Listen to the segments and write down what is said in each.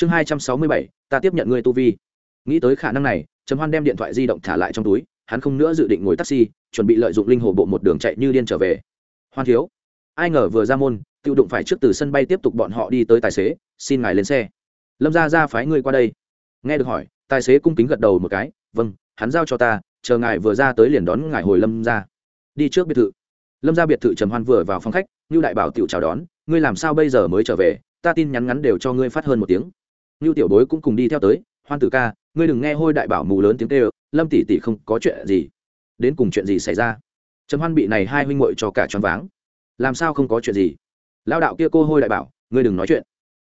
chương hai trăm sáu mươi bảy, ta tiếp nhận ngươi tu vi. Nghĩ tới khả năng này, trầm hoan đem điện thoại di động thả lại trong túi, hắn không nữa dự định ngồi taxi, chuẩn bị lợi dụng linh hồ bộ một đường chạy như điên trở về. Hoan thiếu, ai ngờ vừa ra môn tự đụng phải trước từ sân bay tiếp tục bọn họ đi tới tài xế, xin ngài lên xe. Lâm ra ra phái ngươi qua đây. Nghe được hỏi, tài xế cung kính gật đầu một cái vâng hắn giao cho ta, chờ ngài vừa ra tới liền đón ngài hồi lâm ra đi trước biệt thự. Lâm ra biệt thự trầm hoan vừa vào phòng khách như đại bảo tiểu chào đón, ngươi làm sao bây giờ mới trở về? Ta tin nhắn ngắn đều cho ngươi phát hơn một tiếng như tiểu bối cũng cùng đi theo tới, hoan tử ca, ngươi đừng nghe hôi đại bảo mù lớn tiếng kêu, lâm tỷ tỷ không có chuyện gì. Đến cùng chuyện gì xảy ra? Trầm hoan bị này hai huynh muội cho cả choáng váng. Làm sao không có chuyện gì? Lao đạo kia cô hôi đại bảo, ngươi đừng nói chuyện.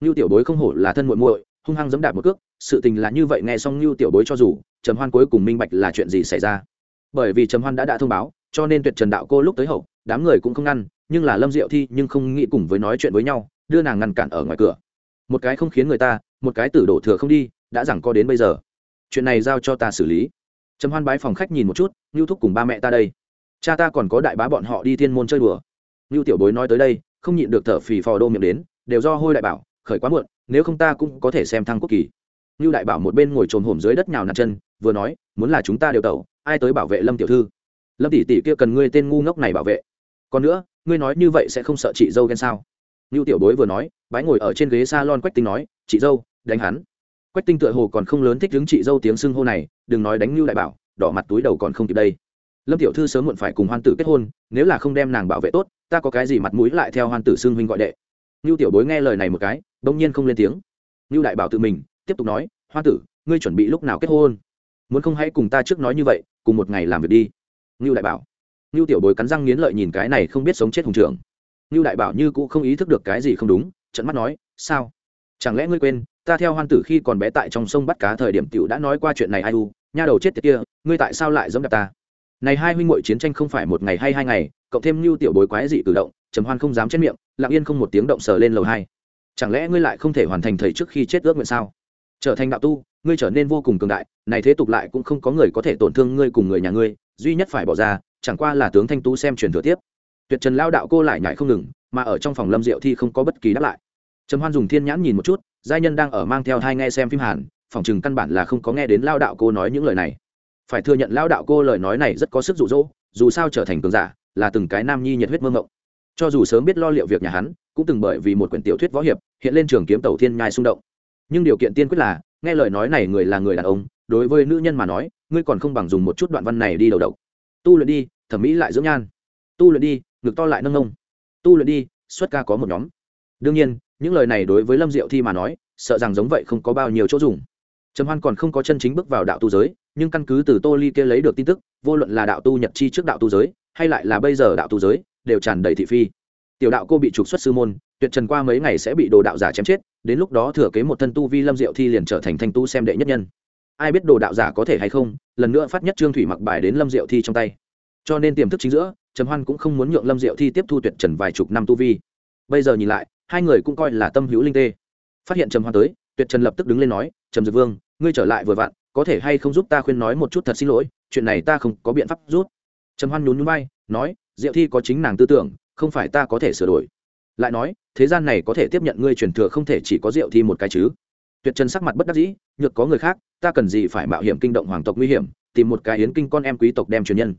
Như tiểu bối không hổ là thân muội muội, hung hăng giẫm đạp một cước, sự tình là như vậy nghe xong như tiểu bối cho dù, trầm hoan cuối cùng minh bạch là chuyện gì xảy ra. Bởi vì trầm hoan đã đã thông báo, cho nên tuyệt trần đạo cô lúc tới hậu, đám người cũng không ngăn, nhưng là lâm diệu thi nhưng không nghĩ cùng với nói chuyện với nhau, đưa nàng ngăn cản ở ngoài cửa. Một cái không khiến người ta một cái tử đổ thừa không đi, đã rằng co đến bây giờ. Chuyện này giao cho ta xử lý. Trầm hoan bái phòng khách nhìn một chút ngưu thúc cùng ba mẹ ta đây. Cha ta còn có đại bá bọn họ đi thiên môn chơi đùa. Ngưu tiểu bối nói tới đây, không nhịn được thở phì phò đô miệng đến, đều do hôi đại bảo, khởi quá muộn, nếu không ta cũng có thể xem thăng quốc kỳ. Ngưu đại bảo một bên ngồi trồm hổm dưới đất nhào nạt chân, vừa nói, muốn là chúng ta đều tẩu, ai tới bảo vệ lâm tiểu thư? Lâm tỷ tỷ kia cần ngươi tên ngu ngốc này bảo vệ. Còn nữa, ngươi nói như vậy sẽ không sợ chị dâu ghen sao? Ngưu tiểu bối vừa nói, bái ngồi ở trên ghế s a lon quách tinh nói, chị dâu đánh hắn. Quách tinh tựa hồ còn không lớn thích đứng chị dâu tiếng xưng hô này, đừng nói đánh Lưu đại bảo, đỏ mặt túi đầu còn không kịp đây. Lâm tiểu thư sớm muộn phải cùng hoan tử kết hôn, nếu là không đem nàng bảo vệ tốt, ta có cái gì mặt mũi lại theo hoan tử xưng huynh gọi đệ. Lưu tiểu bối nghe lời này một cái, bỗng nhiên không lên tiếng. Lưu đại bảo tự mình, tiếp tục nói, hoan tử, ngươi chuẩn bị lúc nào kết hôn? Muốn không hãy cùng ta trước nói như vậy, cùng một ngày làm việc đi. Lưu đại bảo. Lưu tiểu bối cắn răng nghiến lợi nhìn cái này không biết sống chết hùng trưởng. Lưu đại bảo như cũng không ý thức được cái gì không đúng trận mắt nói, sao? Chẳng lẽ ngươi quên ta theo hoan tử khi còn bé tại trong sông bắt cá thời điểm tiểu đã nói qua chuyện này ai u, nha đầu chết tiệt kia, ngươi tại sao lại giống đạp ta? Này hai huynh muội chiến tranh không phải một ngày hay hai ngày, cộng thêm lưu tiểu bối quái dị cử động, trầm hoan không dám chết miệng, lặng yên không một tiếng động sờ lên lầu hai. Chẳng lẽ ngươi lại không thể hoàn thành thầy trước khi chết ước nguyện sao? Trở thành đạo tu, ngươi trở nên vô cùng cường đại, này thế tục lại cũng không có người có thể tổn thương ngươi cùng người nhà ngươi, duy nhất phải bỏ ra, chẳng qua là tướng thanh tú xem truyền thừa tiếp. Tuyệt trần lao đạo cô lại nhảy không ngừng, mà ở trong phòng lâm diệu thi không có bất kỳ đáp lại. Trầm hoan dùng thiên nhãn nhìn một chút giai nhân đang ở mang theo hai nghe xem phim hàn phòng chừng căn bản là không có nghe đến lao đạo cô nói những lời này. Phải thừa nhận lao đạo cô lời nói này rất có sức rụ rỗ dù sao trở thành cường giả là từng cái nam nhi nhiệt huyết mơ ngộng cho dù sớm biết lo liệu việc nhà hắn, cũng từng bởi vì một quyển tiểu thuyết võ hiệp, hiện lên trường kiếm tàu thiên nhai xung động. Nhưng điều kiện tiên quyết là, nghe lời nói này người là người đàn ông, đối với nữ nhân mà nói, ngươi còn không bằng dùng một chút đoạn văn này đi đầu độc. Tu luyện đi, thẩm mỹ lại dưỡng nhan. Tu luyện đi, ngực to lại nâng nông. Tu luyện đi, xuất ca có một nhóm. Đương nhiên những lời này đối với lâm diệu thi mà nói, sợ rằng giống vậy không có bao nhiêu chỗ dùng. Trầm hoan còn không có chân chính bước vào đạo tu giới, nhưng căn cứ từ tô ly kia lấy được tin tức, vô luận là đạo tu nhật chi trước đạo tu giới, hay lại là bây giờ đạo tu giới, đều tràn đầy thị phi. Tiểu đạo cô bị trục xuất sư môn, tuyệt trần qua mấy ngày sẽ bị đồ đạo giả chém chết, đến lúc đó thừa kế một thân tu vi lâm diệu thi liền trở thành thanh tu xem đệ nhất nhân. Ai biết đồ đạo giả có thể hay không, lần nữa phát nhất trương thủy mặc bài đến lâm diệu thi trong tay. Cho nên tiềm thức chính giữa, trầm hoan cũng không muốn nhượng lâm diệu thi tiếp thu tuyệt trần vài chục năm tu vi. Bây giờ nhìn lại hai người cũng coi là tâm hữu linh tê. Phát hiện trầm hoan tới, tuyệt trần lập tức đứng lên nói, trầm dược vương, ngươi trở lại vừa vặn, có thể hay không giúp ta khuyên nói một chút thật xin lỗi, chuyện này ta không có biện pháp rút trầm hoan nhún nhún bay nói, diệu thi có chính nàng tư tưởng, không phải ta có thể sửa đổi. Lại nói, thế gian này có thể tiếp nhận ngươi truyền thừa không thể chỉ có diệu thi một cái chứ. Tuyệt trần sắc mặt bất đắc dĩ, nhược có người khác, ta cần gì phải mạo hiểm kinh động hoàng tộc nguy hiểm, tìm một cái hiến kinh con em quý tộc đem truyền nhân.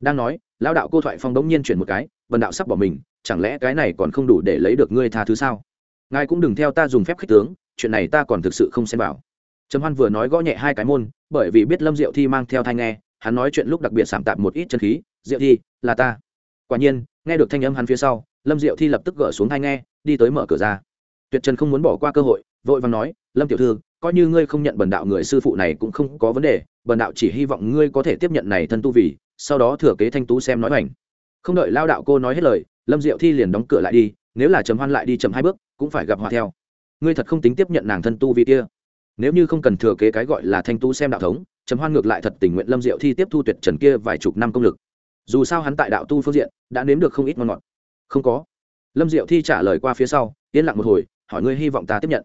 Đang nói, lão đạo cô thoại phong đống nhiên chuyển một cái vần đạo sắp bỏ mình, chẳng lẽ cái này còn không đủ để lấy được ngươi tha thứ sao? Ngài cũng đừng theo ta dùng phép khích tướng, chuyện này ta còn thực sự không xem bảo trầm hoan vừa nói gõ nhẹ hai cái môn, bởi vì biết lâm diệu thi mang theo thai nghe, hắn nói chuyện lúc đặc biệt sảm tạp một ít chân khí, diệu thi, là ta. Quả nhiên, nghe được thanh âm hắn phía sau, lâm diệu thi lập tức gỡ xuống thai nghe, đi tới mở cửa ra. Tuyệt trần không muốn bỏ qua cơ hội, vội vàng nói, lâm tiểu thư, coi như ngươi không nhận bần đạo người sư phụ này cũng không có vấn đề, bần đạo chỉ hy vọng ngươi có thể tiếp nhận này thân tu vì, sau đó thừa kế thanh tú xem nói hoành không đợi lao đạo cô nói hết lời, lâm diệu thi liền đóng cửa lại đi, nếu là chấm hoan lại đi chậm hai bước, cũng phải gặp hòa theo. Ngươi thật không tính tiếp nhận nàng thân tu vì kia. Nếu như không cần thừa kế cái gọi là thanh tu xem đạo thống chấm hoan ngược lại thật tình nguyện lâm diệu thi tiếp thu tuyệt trần kia vài chục năm công lực. Dù sao hắn tại đạo tu phương diện, đã nếm được không ít ngon ngọt. Không có. Lâm diệu thi trả lời qua phía sau, yên lặng một hồi, hỏi ngươi hy vọng ta tiếp nhận.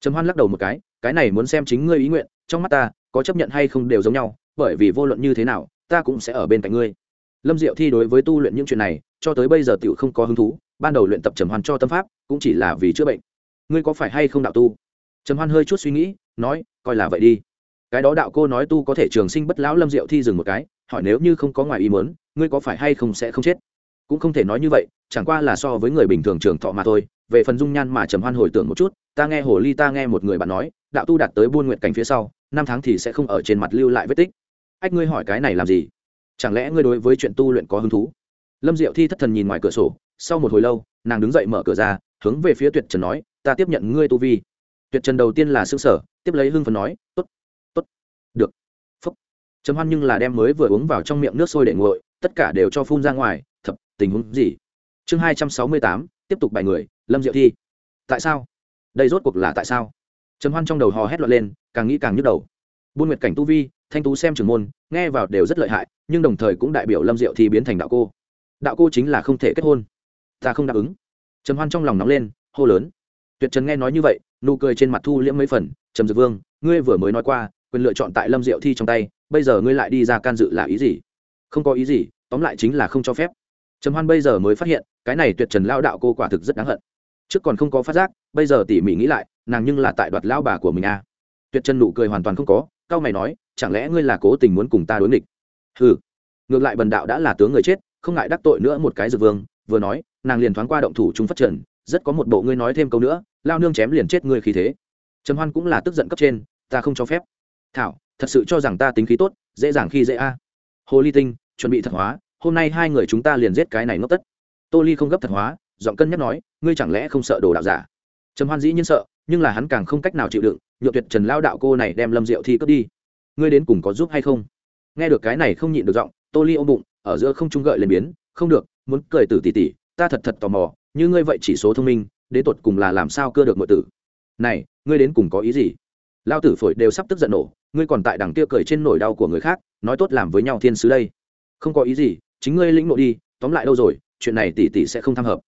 Trầm hoan lắc đầu một cái cái này muốn xem chính ngươi ý nguyện, trong mắt ta có chấp nhận hay không đều giống nhau, bởi vì vô luận như thế nào, ta cũng sẽ ở bên cạnh ngươi lâm diệu thi đối với tu luyện những chuyện này, cho tới bây giờ tiểu không có hứng thú, ban đầu luyện tập trầm hoan cho tâm pháp, cũng chỉ là vì chữa bệnh. Ngươi có phải hay không đạo tu? Trầm hoan hơi chút suy nghĩ, nói, coi là vậy đi. Cái đó đạo cô nói tu có thể trường sinh bất lão lâm diệu thi dừng một cái, hỏi nếu như không có ngoài ý muốn, ngươi có phải hay không sẽ không chết? Cũng không thể nói như vậy, chẳng qua là so với người bình thường trường thọ mà thôi. Về phần dung nhan mà trầm hoan hồi tưởng một chút, ta nghe hồ ly ta nghe một người bạn nói, đạo tu đạt tới buôn nguyện cảnh phía sau, năm tháng thì sẽ không ở trên mặt lưu lại vết tích. Ách, ngươi hỏi cái này làm gì? Chẳng lẽ ngươi đối với chuyện tu luyện có hứng thú? Lâm diệu thi thất thần nhìn ngoài cửa sổ, sau một hồi lâu, nàng đứng dậy mở cửa ra, hướng về phía tuyệt trần nói, ta tiếp nhận ngươi tu vi. Tuyệt trần đầu tiên là xương sở tiếp lấy hưng phần nói t ố t t ố t được. Phúc. Trầm hoan nhưng là đem mới vừa uống vào trong miệng nước sôi để nguội, tất cả đều cho phun ra ngoài, thập, tình huống gì? Chương hai trăm sáu mươi tám, tiếp tục bài người, lâm diệu thi. Tại sao? Đây rốt cuộc là tại sao? Trầm hoan trong đầu hò hét loạn lên, càng nghĩ càng nhức đầu buôn nguyệt cảnh tu vi, thanh tú xem trưởng môn, nghe vào đều rất lợi hại, nhưng đồng thời cũng đại biểu lâm diệu thi biến thành đạo cô. Đạo cô chính là không thể kết hôn. Ta không đáp ứng. Trầm hoan trong lòng nóng lên, hô lớn. Tuyệt trần nghe nói như vậy, nụ cười trên mặt thu liễm mấy phần, trầm dược vương, ngươi vừa mới nói qua, quyền lựa chọn tại lâm diệu thi trong tay, bây giờ ngươi lại đi ra can dự là ý gì? Không có ý gì, tóm lại chính là không cho phép. Trầm hoan bây giờ mới phát hiện, cái này tuyệt trần lao đạo cô quả thực rất đáng hận. Trước còn không có phát giác, bây giờ tỉ mỉ nghĩ lại, nàng nhưng là tại đoạt lao bà của mình à. tuyệt trần nụ cười hoàn toàn không có cao mày nói chẳng lẽ ngươi là cố tình muốn cùng ta đối nghịch? Hừ, ngược lại bần đạo đã là tướng người chết không ngại đắc tội nữa một cái dược vương vừa nói nàng liền thoáng qua động thủ chúng phát trần rất có một bộ ngươi nói thêm câu nữa lao nương chém liền chết ngươi khí thế. Trầm hoan cũng là tức giận cấp trên ta không cho phép. Thảo thật sự cho rằng ta tính khí tốt dễ dàng khi dễ a. Hồ ly tinh chuẩn bị thật hóa hôm nay hai người chúng ta liền giết cái này ngốc tất. Tô ly không gấp thật hóa giọng cân nhắc nói ngươi chẳng lẽ không sợ đồ đạo giả? Trầm hoan dĩ nhiên sợ nhưng là hắn càng không cách nào chịu đựng nhựa tuyệt trần lao đạo cô này đem lâm diệu thi cướp đi. Ngươi đến cùng có giúp hay không? Nghe được cái này không nhịn được giọng, tô ly ôm bụng, ở giữa không trung gợi lên biến, không được, muốn cười tử tỉ tỉ ta thật thật tò mò, như ngươi vậy chỉ số thông minh, đến tột cùng là làm sao cưa được mọi tử? Này, ngươi đến cùng có ý gì? Lao tử phổi đều sắp tức giận nổ, ngươi còn tại đằng kia cười trên nỗi đau của người khác, nói tốt làm với nhau thiên sứ đây. Không có ý gì, chính ngươi lĩnh nội đi, tóm lại đâu rồi, chuyện này tỷ tỷ sẽ không tham hợp.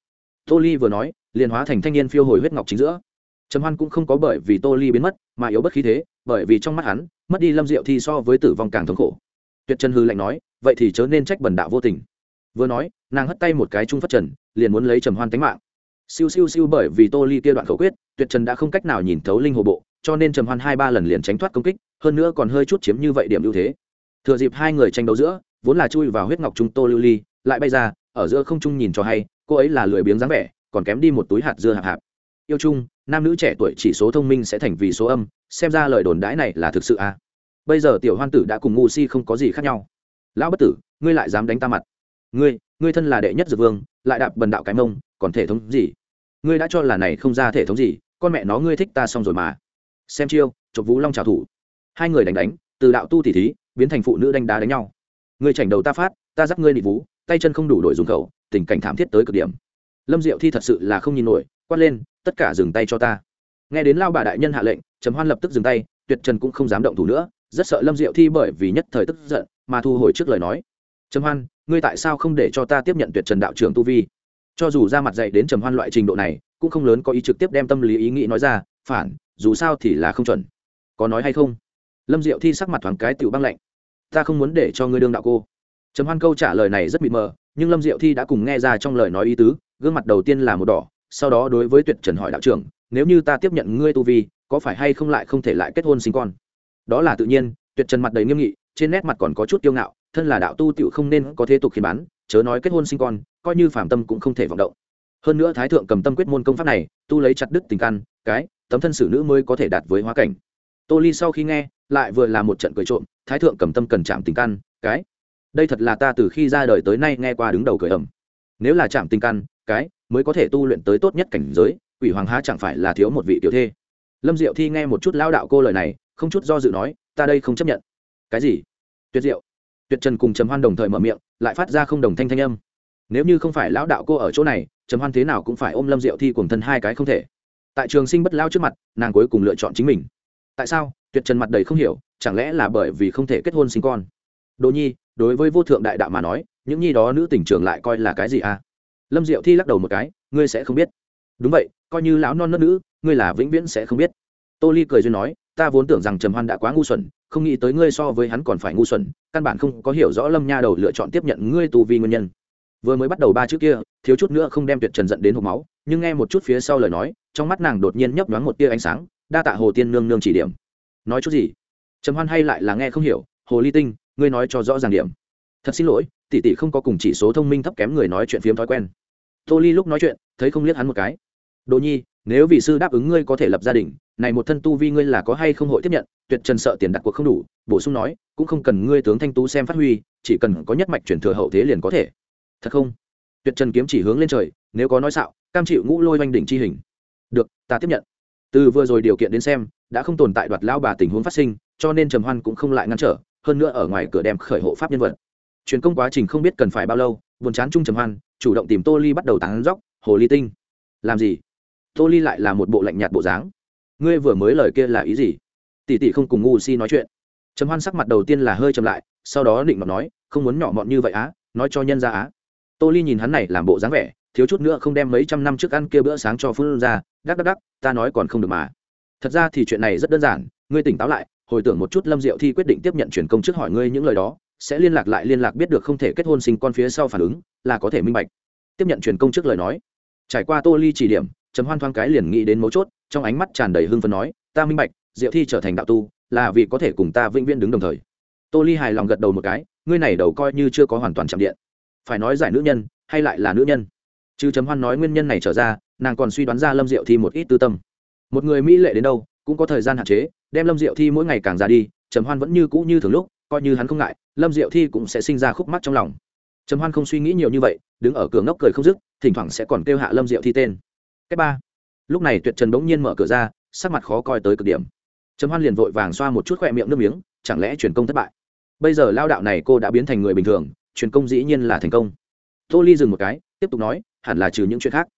Tô ly vừa nói, liền hóa thành thanh niên phiêu hồi huyết ngọc chính giữa trầm hoan cũng không có bởi vì tô ly biến mất mà yếu bất khí thế, bởi vì trong mắt hắn, mất đi lâm diệu thi so với tử vong càng thống khổ. Tuyệt trần hư lạnh nói, vậy thì chớ nên trách bần đạo vô tình. Vừa nói, nàng hất tay một cái trung phát trần, liền muốn lấy trầm hoan tánh mạng. Siêu siêu siêu bởi vì tô ly kia đoạn khẩu quyết, tuyệt trần đã không cách nào nhìn thấu linh hồ bộ, cho nên trầm hoan hai ba lần liền tránh thoát công kích, hơn nữa còn hơi chút chiếm như vậy điểm ưu thế. Thừa dịp hai người tranh đấu giữa, vốn là chui vào huyết ngọc trung tô lưu ly, lại bay ra, ở giữa không trung nhìn cho hay, cô ấy là lười biếng dáng vẻ, còn kém đi một túi hạt dưa hạp hạp yêu chung nam nữ trẻ tuổi chỉ số thông minh sẽ thành vì số âm, xem ra lời đồn đãi này là thực sự à? Bây giờ tiểu hoan tử đã cùng ngu si không có gì khác nhau. Lão bất tử, ngươi lại dám đánh ta mặt. Ngươi ngươi thân là đệ nhất dược vương, lại đạp bần đạo cái mông, còn thể thống gì? Ngươi đã cho là này không ra thể thống gì, con mẹ nó ngươi thích ta xong rồi mà. Xem chiêu, chụp vũ long trào thủ. Hai người đánh đánh, từ đạo tu tỉ thí, biến thành phụ nữ đánh đá đánh nhau. Ngươi chảnh đầu ta phát, ta dắt ngươi nị vú, tay chân không đủ đổi dùng khẩu, tình cảnh thảm thiết tới cực điểm. Lâm diệu thi thật sự là không nhìn nổi quát lên, tất cả dừng tay cho ta. Nghe đến lao bà đại nhân hạ lệnh, trầm hoan lập tức dừng tay, tuyệt trần cũng không dám động thủ nữa, rất sợ lâm diệu thi bởi vì nhất thời tức giận mà thu hồi trước lời nói. Trầm hoan, ngươi tại sao không để cho ta tiếp nhận tuyệt trần đạo trưởng tu vi? Cho dù ra mặt dạy đến trầm hoan loại trình độ này, cũng không lớn có ý trực tiếp đem tâm lý ý nghĩ nói ra, phản, dù sao thì là không chuẩn. Có nói hay không? Lâm diệu thi sắc mặt thoáng cái tựu băng lạnh. Ta không muốn để cho ngươi đương đạo cô. Trầm hoan câu trả lời này rất mịt mờ, nhưng lâm diệu thi đã cùng nghe ra trong lời nói ý tứ, gương mặt đầu tiên là một đỏ sau đó đối với tuyệt trần hỏi đạo trưởng, nếu như ta tiếp nhận ngươi tu vi, có phải hay không lại không thể lại kết hôn sinh con? Đó là tự nhiên, tuyệt trần mặt đầy nghiêm nghị, trên nét mặt còn có chút kiêu ngạo, thân là đạo tu tựu không nên có thế tục khiến bán, chớ nói kết hôn sinh con, coi như phàm tâm cũng không thể vọng động. Hơn nữa thái thượng cầm tâm quyết môn công pháp này, tu lấy chặt đứt tình căn cái, tấm thân xử nữ mới có thể đạt với hóa cảnh. Tô ly sau khi nghe, lại vừa là một trận cười trộm, thái thượng cầm tâm cần chạm tình căn cái, đây thật là ta từ khi ra đời tới nay nghe qua đứng đầu cười ẩm nếu là chạm tình căn cái mới có thể tu luyện tới tốt nhất cảnh giới, quỷ hoàng há chẳng phải là thiếu một vị tiểu thê. Lâm diệu thi nghe một chút lao đạo cô lời này, không chút do dự nói, ta đây không chấp nhận. Cái gì? Tuyệt diệu. Tuyệt trần cùng trầm hoan đồng thời mở miệng, lại phát ra không đồng thanh thanh âm. Nếu như không phải lão đạo cô ở chỗ này, trầm hoan thế nào cũng phải ôm lâm diệu thi cùng thân hai cái không thể. Tại trường sinh bất lao trước mặt, nàng cuối cùng lựa chọn chính mình. Tại sao? Tuyệt trần mặt đầy không hiểu, chẳng lẽ là bởi vì không thể kết hôn sinh con? Đỗ nhi, đối với vô thượng đại đạo mà nói, những nhi đó nữ tỉnh trường lại coi là cái gì à? Lâm diệu thi lắc đầu một cái, ngươi sẽ không biết. Đúng vậy, coi như lão non nớt nữ, ngươi là vĩnh viễn sẽ không biết. Tô ly cười duyên nói, ta vốn tưởng rằng trầm hoan đã quá ngu xuẩn, không nghĩ tới ngươi so với hắn còn phải ngu xuẩn, căn bản không có hiểu rõ lâm nha đầu lựa chọn tiếp nhận ngươi tù vì nguyên nhân. Vừa mới bắt đầu ba chữ kia, thiếu chút nữa không đem tuyệt trần dẫn đến hộp máu, nhưng nghe một chút phía sau lời nói, trong mắt nàng đột nhiên nhấp nhoáng một tia ánh sáng, đa tạ hồ tiên nương nương chỉ điểm. Nói chút gì? Trầm hoan hay lại là nghe không hiểu, hồ ly tinh, ngươi nói cho rõ ràng điểm. Thật xin lỗi tỷ tỷ không có cùng chỉ số thông minh thấp kém người nói chuyện phiếm thói quen. Tô ly lúc nói chuyện, thấy không liếc hắn một cái. Đồ nhi, nếu vị sư đáp ứng ngươi có thể lập gia đình, này một thân tu vi ngươi là có hay không hội tiếp nhận, tuyệt trần sợ tiền đặt cuộc không đủ. Bổ sung nói, cũng không cần ngươi tướng thanh tú xem phát huy, chỉ cần có nhất mạch chuyển thừa hậu thế liền có thể. Thật không? Tuyệt trần kiếm chỉ hướng lên trời, nếu có nói xạo, cam chịu ngũ lôi oanh đỉnh chi hình. Được, ta tiếp nhận. Từ vừa rồi điều kiện đến xem, đã không tồn tại đoạt lao bà tình huống phát sinh, cho nên trầm hoan cũng không lại ngăn trở, hơn nữa ở ngoài cửa đem khởi hộ pháp nhân vật truyền công quá trình không biết cần phải bao lâu, buồn chán chung trầm hoan, chủ động tìm tô ly bắt đầu tán dóc, hồ ly tinh, làm gì? Tô ly lại là một bộ lạnh nhạt bộ dáng. Ngươi vừa mới lời kia là ý gì? Tỷ tỷ không cùng ngu si nói chuyện. Trầm hoan sắc mặt đầu tiên là hơi chậm lại, sau đó định mọc nói, không muốn nhỏ mọn như vậy á, nói cho nhân ra á. Tô ly nhìn hắn này làm bộ dáng vẻ, thiếu chút nữa không đem mấy trăm năm trước ăn kia bữa sáng cho phương ra, đắc đắc đắc, ta nói còn không được mà. Thật ra thì chuyện này rất đơn giản, ngươi tỉnh táo lại, hồi tưởng một chút lâm diệu thi quyết định tiếp nhận truyền công trước hỏi ngươi những lời đó sẽ liên lạc lại liên lạc biết được không thể kết hôn sinh con phía sau phản ứng, là có thể minh bạch. Tiếp nhận truyền công trước lời nói. Trải qua tô ly chỉ điểm, trầm hoan thoáng cái liền nghĩ đến mấu chốt, trong ánh mắt tràn đầy hưng phấn nói, ta minh bạch, diệu thi trở thành đạo tu, là vì có thể cùng ta vĩnh viễn đứng đồng thời. Tô ly hài lòng gật đầu một cái, ngươi này đầu coi như chưa có hoàn toàn chạm điện. Phải nói giải nữ nhân, hay lại là nữ nhân? Chứ trầm hoan nói nguyên nhân này trở ra, nàng còn suy đoán ra lâm diệu thi một ít tư tâm. Một người mỹ lệ đến đâu, cũng có thời gian hạn chế, đem lâm diệu thi mỗi ngày càng già đi, trầm hoan vẫn như cũ như thường lúc coi như hắn không ngại, lâm diệu thi cũng sẽ sinh ra khúc mắc trong lòng. Trầm hoan không suy nghĩ nhiều như vậy, đứng ở cửa ngốc cười không dứt, thỉnh thoảng sẽ còn kêu hạ lâm diệu thi tên. Cách ba. Lúc này tuyệt trần bỗng nhiên mở cửa ra, sắc mặt khó coi tới cực điểm. Trầm hoan liền vội vàng xoa một chút khoe miệng nước miếng, chẳng lẽ truyền công thất bại? Bây giờ lao đạo này cô đã biến thành người bình thường, truyền công dĩ nhiên là thành công. Tô ly dừng một cái, tiếp tục nói, hẳn là trừ những chuyện khác.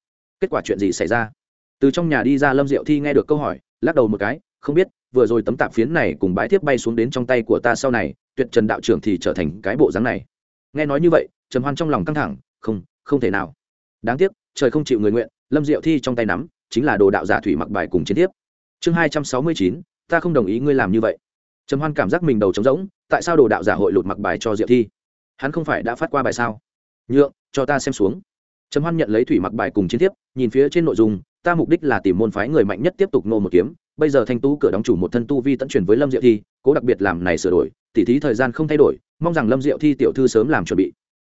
Kết quả chuyện gì xảy ra? Từ trong nhà đi ra lâm diệu thi nghe được câu hỏi, lắc đầu một cái, không biết vừa rồi tấm tạp phiến này cùng bãi thiếp bay xuống đến trong tay của ta sau này, tuyệt trần đạo trưởng thì trở thành cái bộ dáng này. Nghe nói như vậy, trầm hoan trong lòng căng thẳng, không không thể nào. Đáng tiếc, trời không chịu người nguyện, lâm diệu thi trong tay nắm, chính là đồ đạo giả thủy mặc bài cùng chiến thiếp. Chương hai trăm sáu mươi chín, ta không đồng ý ngươi làm như vậy. Trầm hoan cảm giác mình đầu trống rỗng, tại sao đồ đạo giả hội lột mặc bài cho diệu thi? Hắn không phải đã phát qua bài sao? Nhượng, cho ta xem xuống. Trầm hoan nhận lấy thủy mặc bài cùng chiến thiếp, nhìn phía trên nội dung, ta mục đích là tìm môn phái người mạnh nhất tiếp tục nô một kiếm bây giờ thanh tú cửa đóng chủ một thân tu vi tận chuyển với lâm diệu thi, cố đặc biệt làm này sửa đổi, tỉ thí thời gian không thay đổi, mong rằng lâm diệu thi tiểu thư sớm làm chuẩn bị.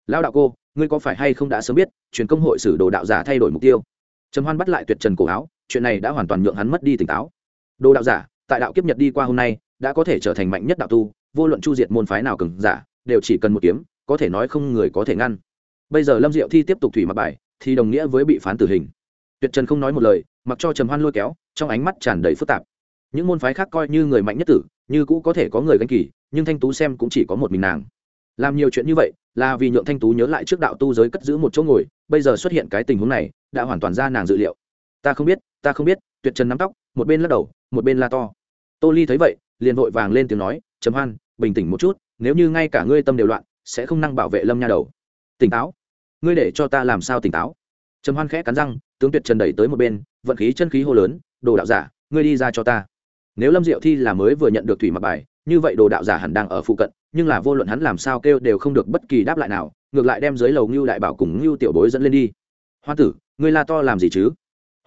Lão đạo cô, ngươi có phải hay không đã sớm biết, truyền công hội sử đồ đạo giả thay đổi mục tiêu? Trầm hoan bắt lại tuyệt trần cổ áo, chuyện này đã hoàn toàn nhượng hắn mất đi tỉnh táo. Đồ đạo giả, tại đạo kiếp nhật đi qua hôm nay, đã có thể trở thành mạnh nhất đạo tu, vô luận chu diệt môn phái nào cường giả, đều chỉ cần một kiếm, có thể nói không người có thể ngăn. Bây giờ lâm diệu thi tiếp tục thủy mặc bài, thì đồng nghĩa với bị phán tử hình. Tuyệt trần không nói một lời mặc cho trầm hoan lôi kéo, trong ánh mắt tràn đầy phức tạp. Những môn phái khác coi như người mạnh nhất tử, như cũ có thể có người ganh kỳ, nhưng thanh tú xem cũng chỉ có một mình nàng. Làm nhiều chuyện như vậy, là vì nhượng thanh tú nhớ lại trước đạo tu giới cất giữ một chỗ ngồi, bây giờ xuất hiện cái tình huống này, đã hoàn toàn ra nàng dự liệu. Ta không biết, ta không biết, tuyệt trần nắm tóc, một bên lắc đầu, một bên la to. Tô ly thấy vậy, liền vội vàng lên tiếng nói chấm hoan, bình tĩnh một chút, nếu như ngay cả ngươi tâm đều loạn, sẽ không năng bảo vệ lâm nha đầu. Tỉnh táo, ngươi để cho ta làm sao tỉnh táo? Trầm hoan khẽ cắn răng, tướng tuyệt trần đẩy tới một bên vận khí chân khí hô lớn, đồ đạo giả, ngươi đi ra cho ta. Nếu lâm diệu thi là mới vừa nhận được thủy mặc bài, như vậy đồ đạo giả hẳn đang ở phụ cận, nhưng là vô luận hắn làm sao kêu đều không được bất kỳ đáp lại nào, ngược lại đem dưới lầu ngưu đại bảo cùng ngưu tiểu bối dẫn lên đi. Hoa tử, ngươi la to làm gì chứ?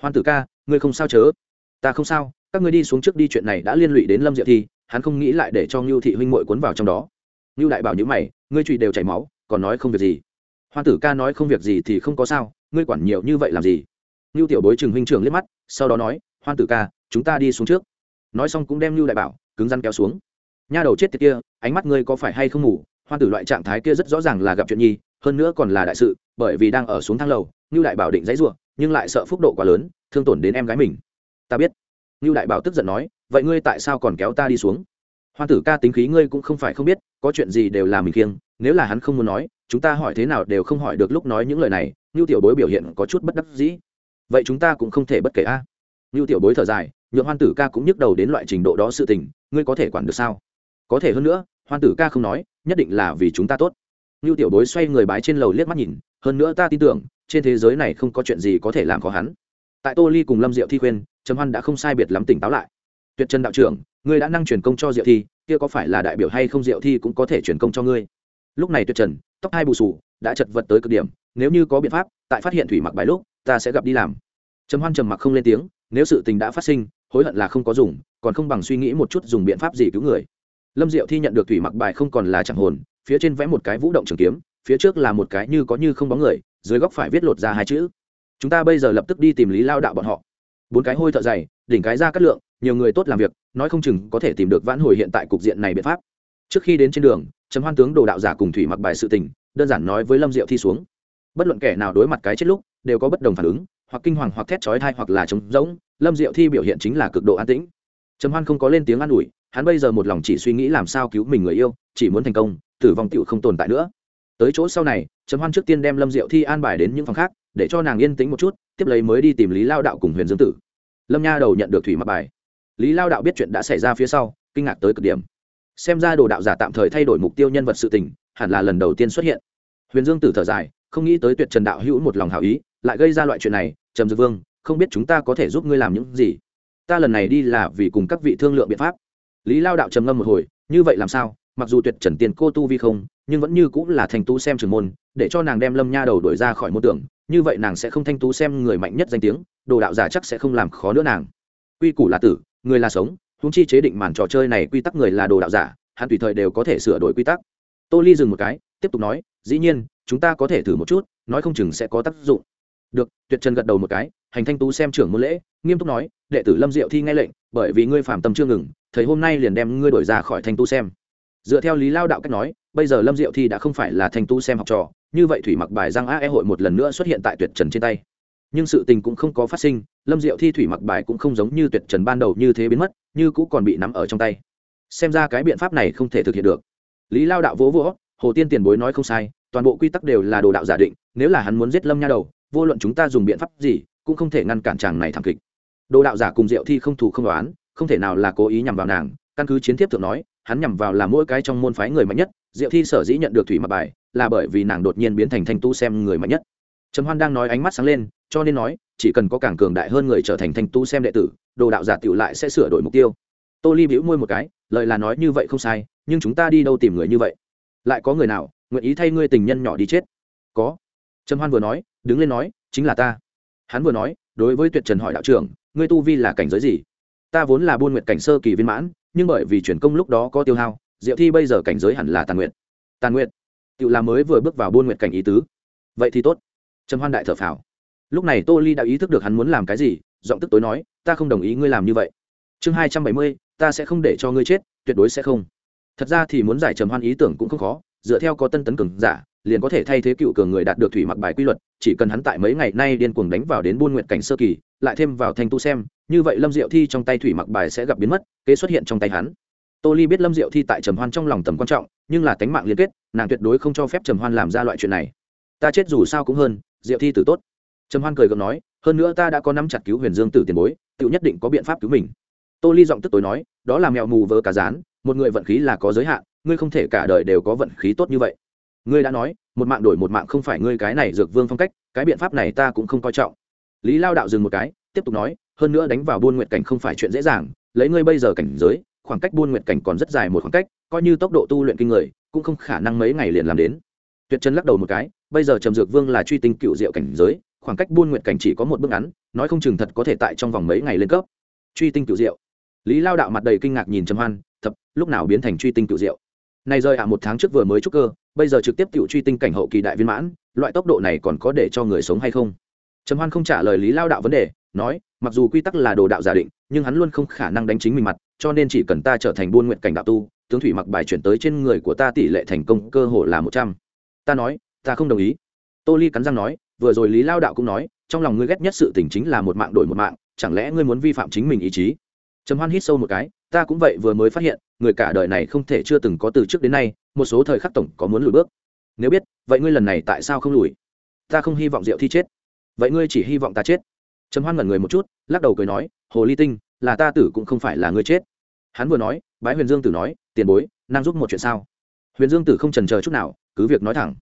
Hoan tử ca, ngươi không sao chớ? Ta không sao, các ngươi đi xuống trước đi, chuyện này đã liên lụy đến lâm diệu thi, hắn không nghĩ lại để cho ngưu thị huynh mội cuốn vào trong đó. Ngưu đại bảo nhữ mày, ngươi trụy đều chảy máu, còn nói không việc gì. Hoan tử ca nói không việc gì thì không có sao, ngươi quản nhiều như vậy làm gì? Ngưu tiểu bối trừng huynh trưởng liếc mắt, sau đó nói, hoan tử ca, chúng ta đi xuống trước. Nói xong cũng đem ngưu đại bảo, cứng rắn kéo xuống. Nha đầu chết tiệt kia, ánh mắt ngươi có phải hay không ngủ hoan tử loại trạng thái kia rất rõ ràng là gặp chuyện nhi, hơn nữa còn là đại sự, bởi vì đang ở xuống thang lầu ngưu đại bảo định dãy ruộng nhưng lại sợ phúc độ quá lớn, thương tổn đến em gái mình. Ta biết. Ngưu đại bảo tức giận nói, vậy ngươi tại sao còn kéo ta đi xuống? Hoan tử ca, tính khí ngươi cũng không phải không biết, có chuyện gì đều là mình kiêng nếu là hắn không muốn nói, chúng ta hỏi thế nào đều không hỏi được lúc nói những lời này. Ngưu tiểu bối biểu hiện có chút bất đắc dĩ vậy chúng ta cũng không thể bất kể a. À. ngưu tiểu bối thở dài, nhượng hoan tử ca cũng nhức đầu đến loại trình độ đó sự tình, ngươi có thể quản được sao? Có thể hơn nữa, hoan tử ca không nói, nhất định là vì chúng ta tốt. Ngưu tiểu bối xoay người bái trên lầu liếc mắt nhìn, hơn nữa ta tin tưởng, trên thế giới này không có chuyện gì có thể làm khó hắn. Tại tô ly cùng lâm diệu thi khuyên, trầm hoan đã không sai biệt lắm tỉnh táo lại. Tuyệt trần đạo trưởng, ngươi đã năng truyền công cho diệu thi, kia có phải là đại biểu hay không diệu thi cũng có thể truyền công cho ngươi. Lúc này tuyệt trần, tóc hai bù sù đã chật vật tới cực điểm, nếu như có biện pháp, tại phát hiện thủy mặc bài lúc ta sẽ gặp đi làm. Trầm hoan trầm mặc không lên tiếng, nếu sự tình đã phát sinh, hối hận là không có dùng, còn không bằng suy nghĩ một chút dùng biện pháp gì cứu người. Lâm diệu thi nhận được thủy mặc bài không còn là chẳng hồn, phía trên vẽ một cái vũ động trường kiếm, phía trước là một cái như có như không bóng người, dưới góc phải viết lột ra hai chữ. Chúng ta bây giờ lập tức đi tìm lý lao đạo bọn họ. Bốn cái hôi thợ dày, đỉnh cái ra cắt lượng, nhiều người tốt làm việc, nói không chừng có thể tìm được vãn hồi hiện tại cục diện này biện pháp. Trước khi đến trên đường, trầm hoan tướng đồ đạo giả cùng thủy mặc bài sự tình, đơn giản nói với lâm diệu thi xuống. Bất luận kẻ nào đối mặt cái chết lúc đều có bất đồng phản ứng, hoặc kinh hoàng hoặc thét chói thai hoặc là trống rỗng, lâm diệu thi biểu hiện chính là cực độ an tĩnh. Trầm hoan không có lên tiếng an ủi, hắn bây giờ một lòng chỉ suy nghĩ làm sao cứu mình người yêu, chỉ muốn thành công, tử vong tựu không tồn tại nữa. Tới chỗ sau này, trầm hoan trước tiên đem lâm diệu thi an bài đến những phòng khác, để cho nàng yên tĩnh một chút, tiếp lấy mới đi tìm lý lao đạo cùng huyền dương tử. Lâm nha đầu nhận được thủy mặc bài. Lý lao đạo biết chuyện đã xảy ra phía sau, kinh ngạc tới cực điểm. Xem ra đồ đạo giả tạm thời thay đổi mục tiêu nhân vật sự tình, hẳn là lần đầu tiên xuất hiện. Huyền dương tử thở dài, không nghĩ tới tuyệt trần đạo hữu một lòng hảo ý lại gây ra loại chuyện này, trầm dược vương, không biết chúng ta có thể giúp ngươi làm những gì? Ta lần này đi là vì cùng các vị thương lượng biện pháp. Lý lao đạo trầm ngâm một hồi, như vậy làm sao? Mặc dù tuyệt trần tiền cô tu vi không, nhưng vẫn như cũng là thành tú xem trường môn, để cho nàng đem lâm nha đầu đổi ra khỏi môn tưởng, như vậy nàng sẽ không thanh tú xem người mạnh nhất danh tiếng, đồ đạo giả chắc sẽ không làm khó nữa nàng. Quy củ là tử, người là sống húng chi chế định màn trò chơi này quy tắc người là đồ đạo giả, hắn tùy thời đều có thể sửa đổi quy tắc. Tô ly dừng một cái, tiếp tục nói, dĩ nhiên, chúng ta có thể thử một chút, nói không chừng sẽ có tác dụng được, tuyệt trần gật đầu một cái, hành thanh tú xem trưởng môn lễ, nghiêm túc nói, đệ tử lâm diệu thi nghe lệnh, bởi vì ngươi phạm tâm chưa ngừng, thầy hôm nay liền đem ngươi đổi ra khỏi thanh tú xem. Dựa theo lý lao đạo cách nói, bây giờ lâm diệu thi đã không phải là thanh tú xem học trò, như vậy thủy mặc bài giang a e hội một lần nữa xuất hiện tại tuyệt trần trên tay. Nhưng sự tình cũng không có phát sinh, lâm diệu thi thủy mặc bài cũng không giống như tuyệt trần ban đầu như thế biến mất, như cũ còn bị nắm ở trong tay. Xem ra cái biện pháp này không thể thực hiện được. Lý lao đạo vỗ vỗ, hồ tiên tiền bối nói không sai, toàn bộ quy tắc đều là đồ đạo giả định, nếu là hắn muốn giết lâm nha đầu vô luận chúng ta dùng biện pháp gì, cũng không thể ngăn cản chàng này thảm kịch. Đồ đạo giả cùng diệu thi không thủ không đoán không thể nào là cố ý nhằm vào nàng. Căn cứ chiến thiếp thượng nói, hắn nhằm vào là mỗi cái trong môn phái người mạnh nhất. Diệu thi sở dĩ nhận được thủy mặc bài, là bởi vì nàng đột nhiên biến thành thanh tu xem người mạnh nhất. Trầm hoan đang nói ánh mắt sáng lên, cho nên nói, chỉ cần có càng cường đại hơn người trở thành thanh tu xem đệ tử, đồ đạo giả tựu lại sẽ sửa đổi mục tiêu. Tô ly bĩu môi một cái, lời là nói như vậy không sai, nhưng chúng ta đi đâu tìm người như vậy? Lại có người nào nguyện ý thay ngươi tình nhân nhỏ đi chết? Có. Trầm hoan vừa nói đứng lên nói, chính là ta. Hắn vừa nói, đối với tuyệt trần hỏi đạo trưởng, ngươi tu vi là cảnh giới gì? Ta vốn là buôn nguyện cảnh sơ kỳ viên mãn, nhưng bởi vì chuyển công lúc đó có tiêu hao, diệu thi bây giờ cảnh giới hẳn là tàn nguyện tàn nguyện tự là mới vừa bước vào buôn nguyện cảnh ý tứ. Vậy thì tốt. Trầm hoan đại thở phào. Lúc này tô ly đã ý thức được hắn muốn làm cái gì, giọng tức tối nói, ta không đồng ý ngươi làm như vậy. Chương hai trăm bảy mươi, ta sẽ không để cho ngươi chết, tuyệt đối sẽ không. Thật ra thì muốn giải trầm hoan ý tưởng cũng không khó, dựa theo có tân tấn cường giả liền có thể thay thế cựu cường người đạt được thủy mặc bài quy luật, chỉ cần hắn tại mấy ngày nay điên cuồng đánh vào đến buôn nguyện cảnh sơ kỳ, lại thêm vào thanh tu xem, như vậy lâm diệu thi trong tay thủy mặc bài sẽ gặp biến mất, kế xuất hiện trong tay hắn. Tô ly biết lâm diệu thi tại trầm hoan trong lòng tầm quan trọng, nhưng là tánh mạng liên kết, nàng tuyệt đối không cho phép trầm hoan làm ra loại chuyện này. Ta chết dù sao cũng hơn, diệu thi tử tốt. Trầm hoan cười gượng nói, hơn nữa ta đã có nắm chặt cứu huyền dương tử tiền bối tự nhất định có biện pháp cứu mình. Tô ly giọng tức tối nói, đó là mèo mù vớ cá rán, một người vận khí là có giới hạn, ngươi không thể cả đời đều có vận khí tốt như vậy ngươi đã nói, một mạng đổi một mạng không phải ngươi cái này dược vương phong cách, cái biện pháp này ta cũng không coi trọng. Lý lao đạo dừng một cái, tiếp tục nói, hơn nữa đánh vào buôn nguyện cảnh không phải chuyện dễ dàng, lấy ngươi bây giờ cảnh giới, khoảng cách buôn nguyện cảnh còn rất dài một khoảng cách, coi như tốc độ tu luyện kinh người, cũng không khả năng mấy ngày liền làm đến. Tuyệt chân lắc đầu một cái, bây giờ trầm dược vương là truy tinh cựu diệu cảnh giới, khoảng cách buôn nguyện cảnh chỉ có một bước ngắn, nói không chừng thật có thể tại trong vòng mấy ngày lên cấp. Truy tinh cựu diệu. Lý lao đạo mặt đầy kinh ngạc nhìn trầm hoan, thập, lúc nào biến thành truy tinh cựu diệu? Này rơi ạ, một tháng trước vừa mới trúc cơ bây giờ trực tiếp tự truy tinh cảnh hậu kỳ đại viên mãn, loại tốc độ này còn có để cho người sống hay không? Trầm hoan không trả lời lý lao đạo vấn đề, nói, mặc dù quy tắc là đồ đạo giả định, nhưng hắn luôn không khả năng đánh chính mình mặt, cho nên chỉ cần ta trở thành buôn nguyện cảnh đạo tu, tướng thủy mặc bài chuyển tới trên người của ta tỷ lệ thành công cơ hồ là một trăm. Ta nói, ta không đồng ý. Tô ly cắn răng nói, vừa rồi lý lao đạo cũng nói, trong lòng ngươi ghét nhất sự tình chính là một mạng đổi một mạng, chẳng lẽ ngươi muốn vi phạm chính mình ý chí? Trầm hoan hít sâu một cái, ta cũng vậy vừa mới phát hiện, người cả đời này không thể chưa từng có từ trước đến nay một số thời khắc tổng có muốn lùi bước. Nếu biết, vậy ngươi lần này tại sao không lùi? Ta không hy vọng diệu thi chết. Vậy ngươi chỉ hy vọng ta chết. Trầm hoan ngẩn người một chút, lắc đầu cười nói, hồ ly tinh, là ta tử cũng không phải là ngươi chết. Hắn vừa nói, bái huyền dương tử nói, tiền bối, năng giúp một chuyện sao? Huyền dương tử không trần chờ chút nào, cứ việc nói thẳng.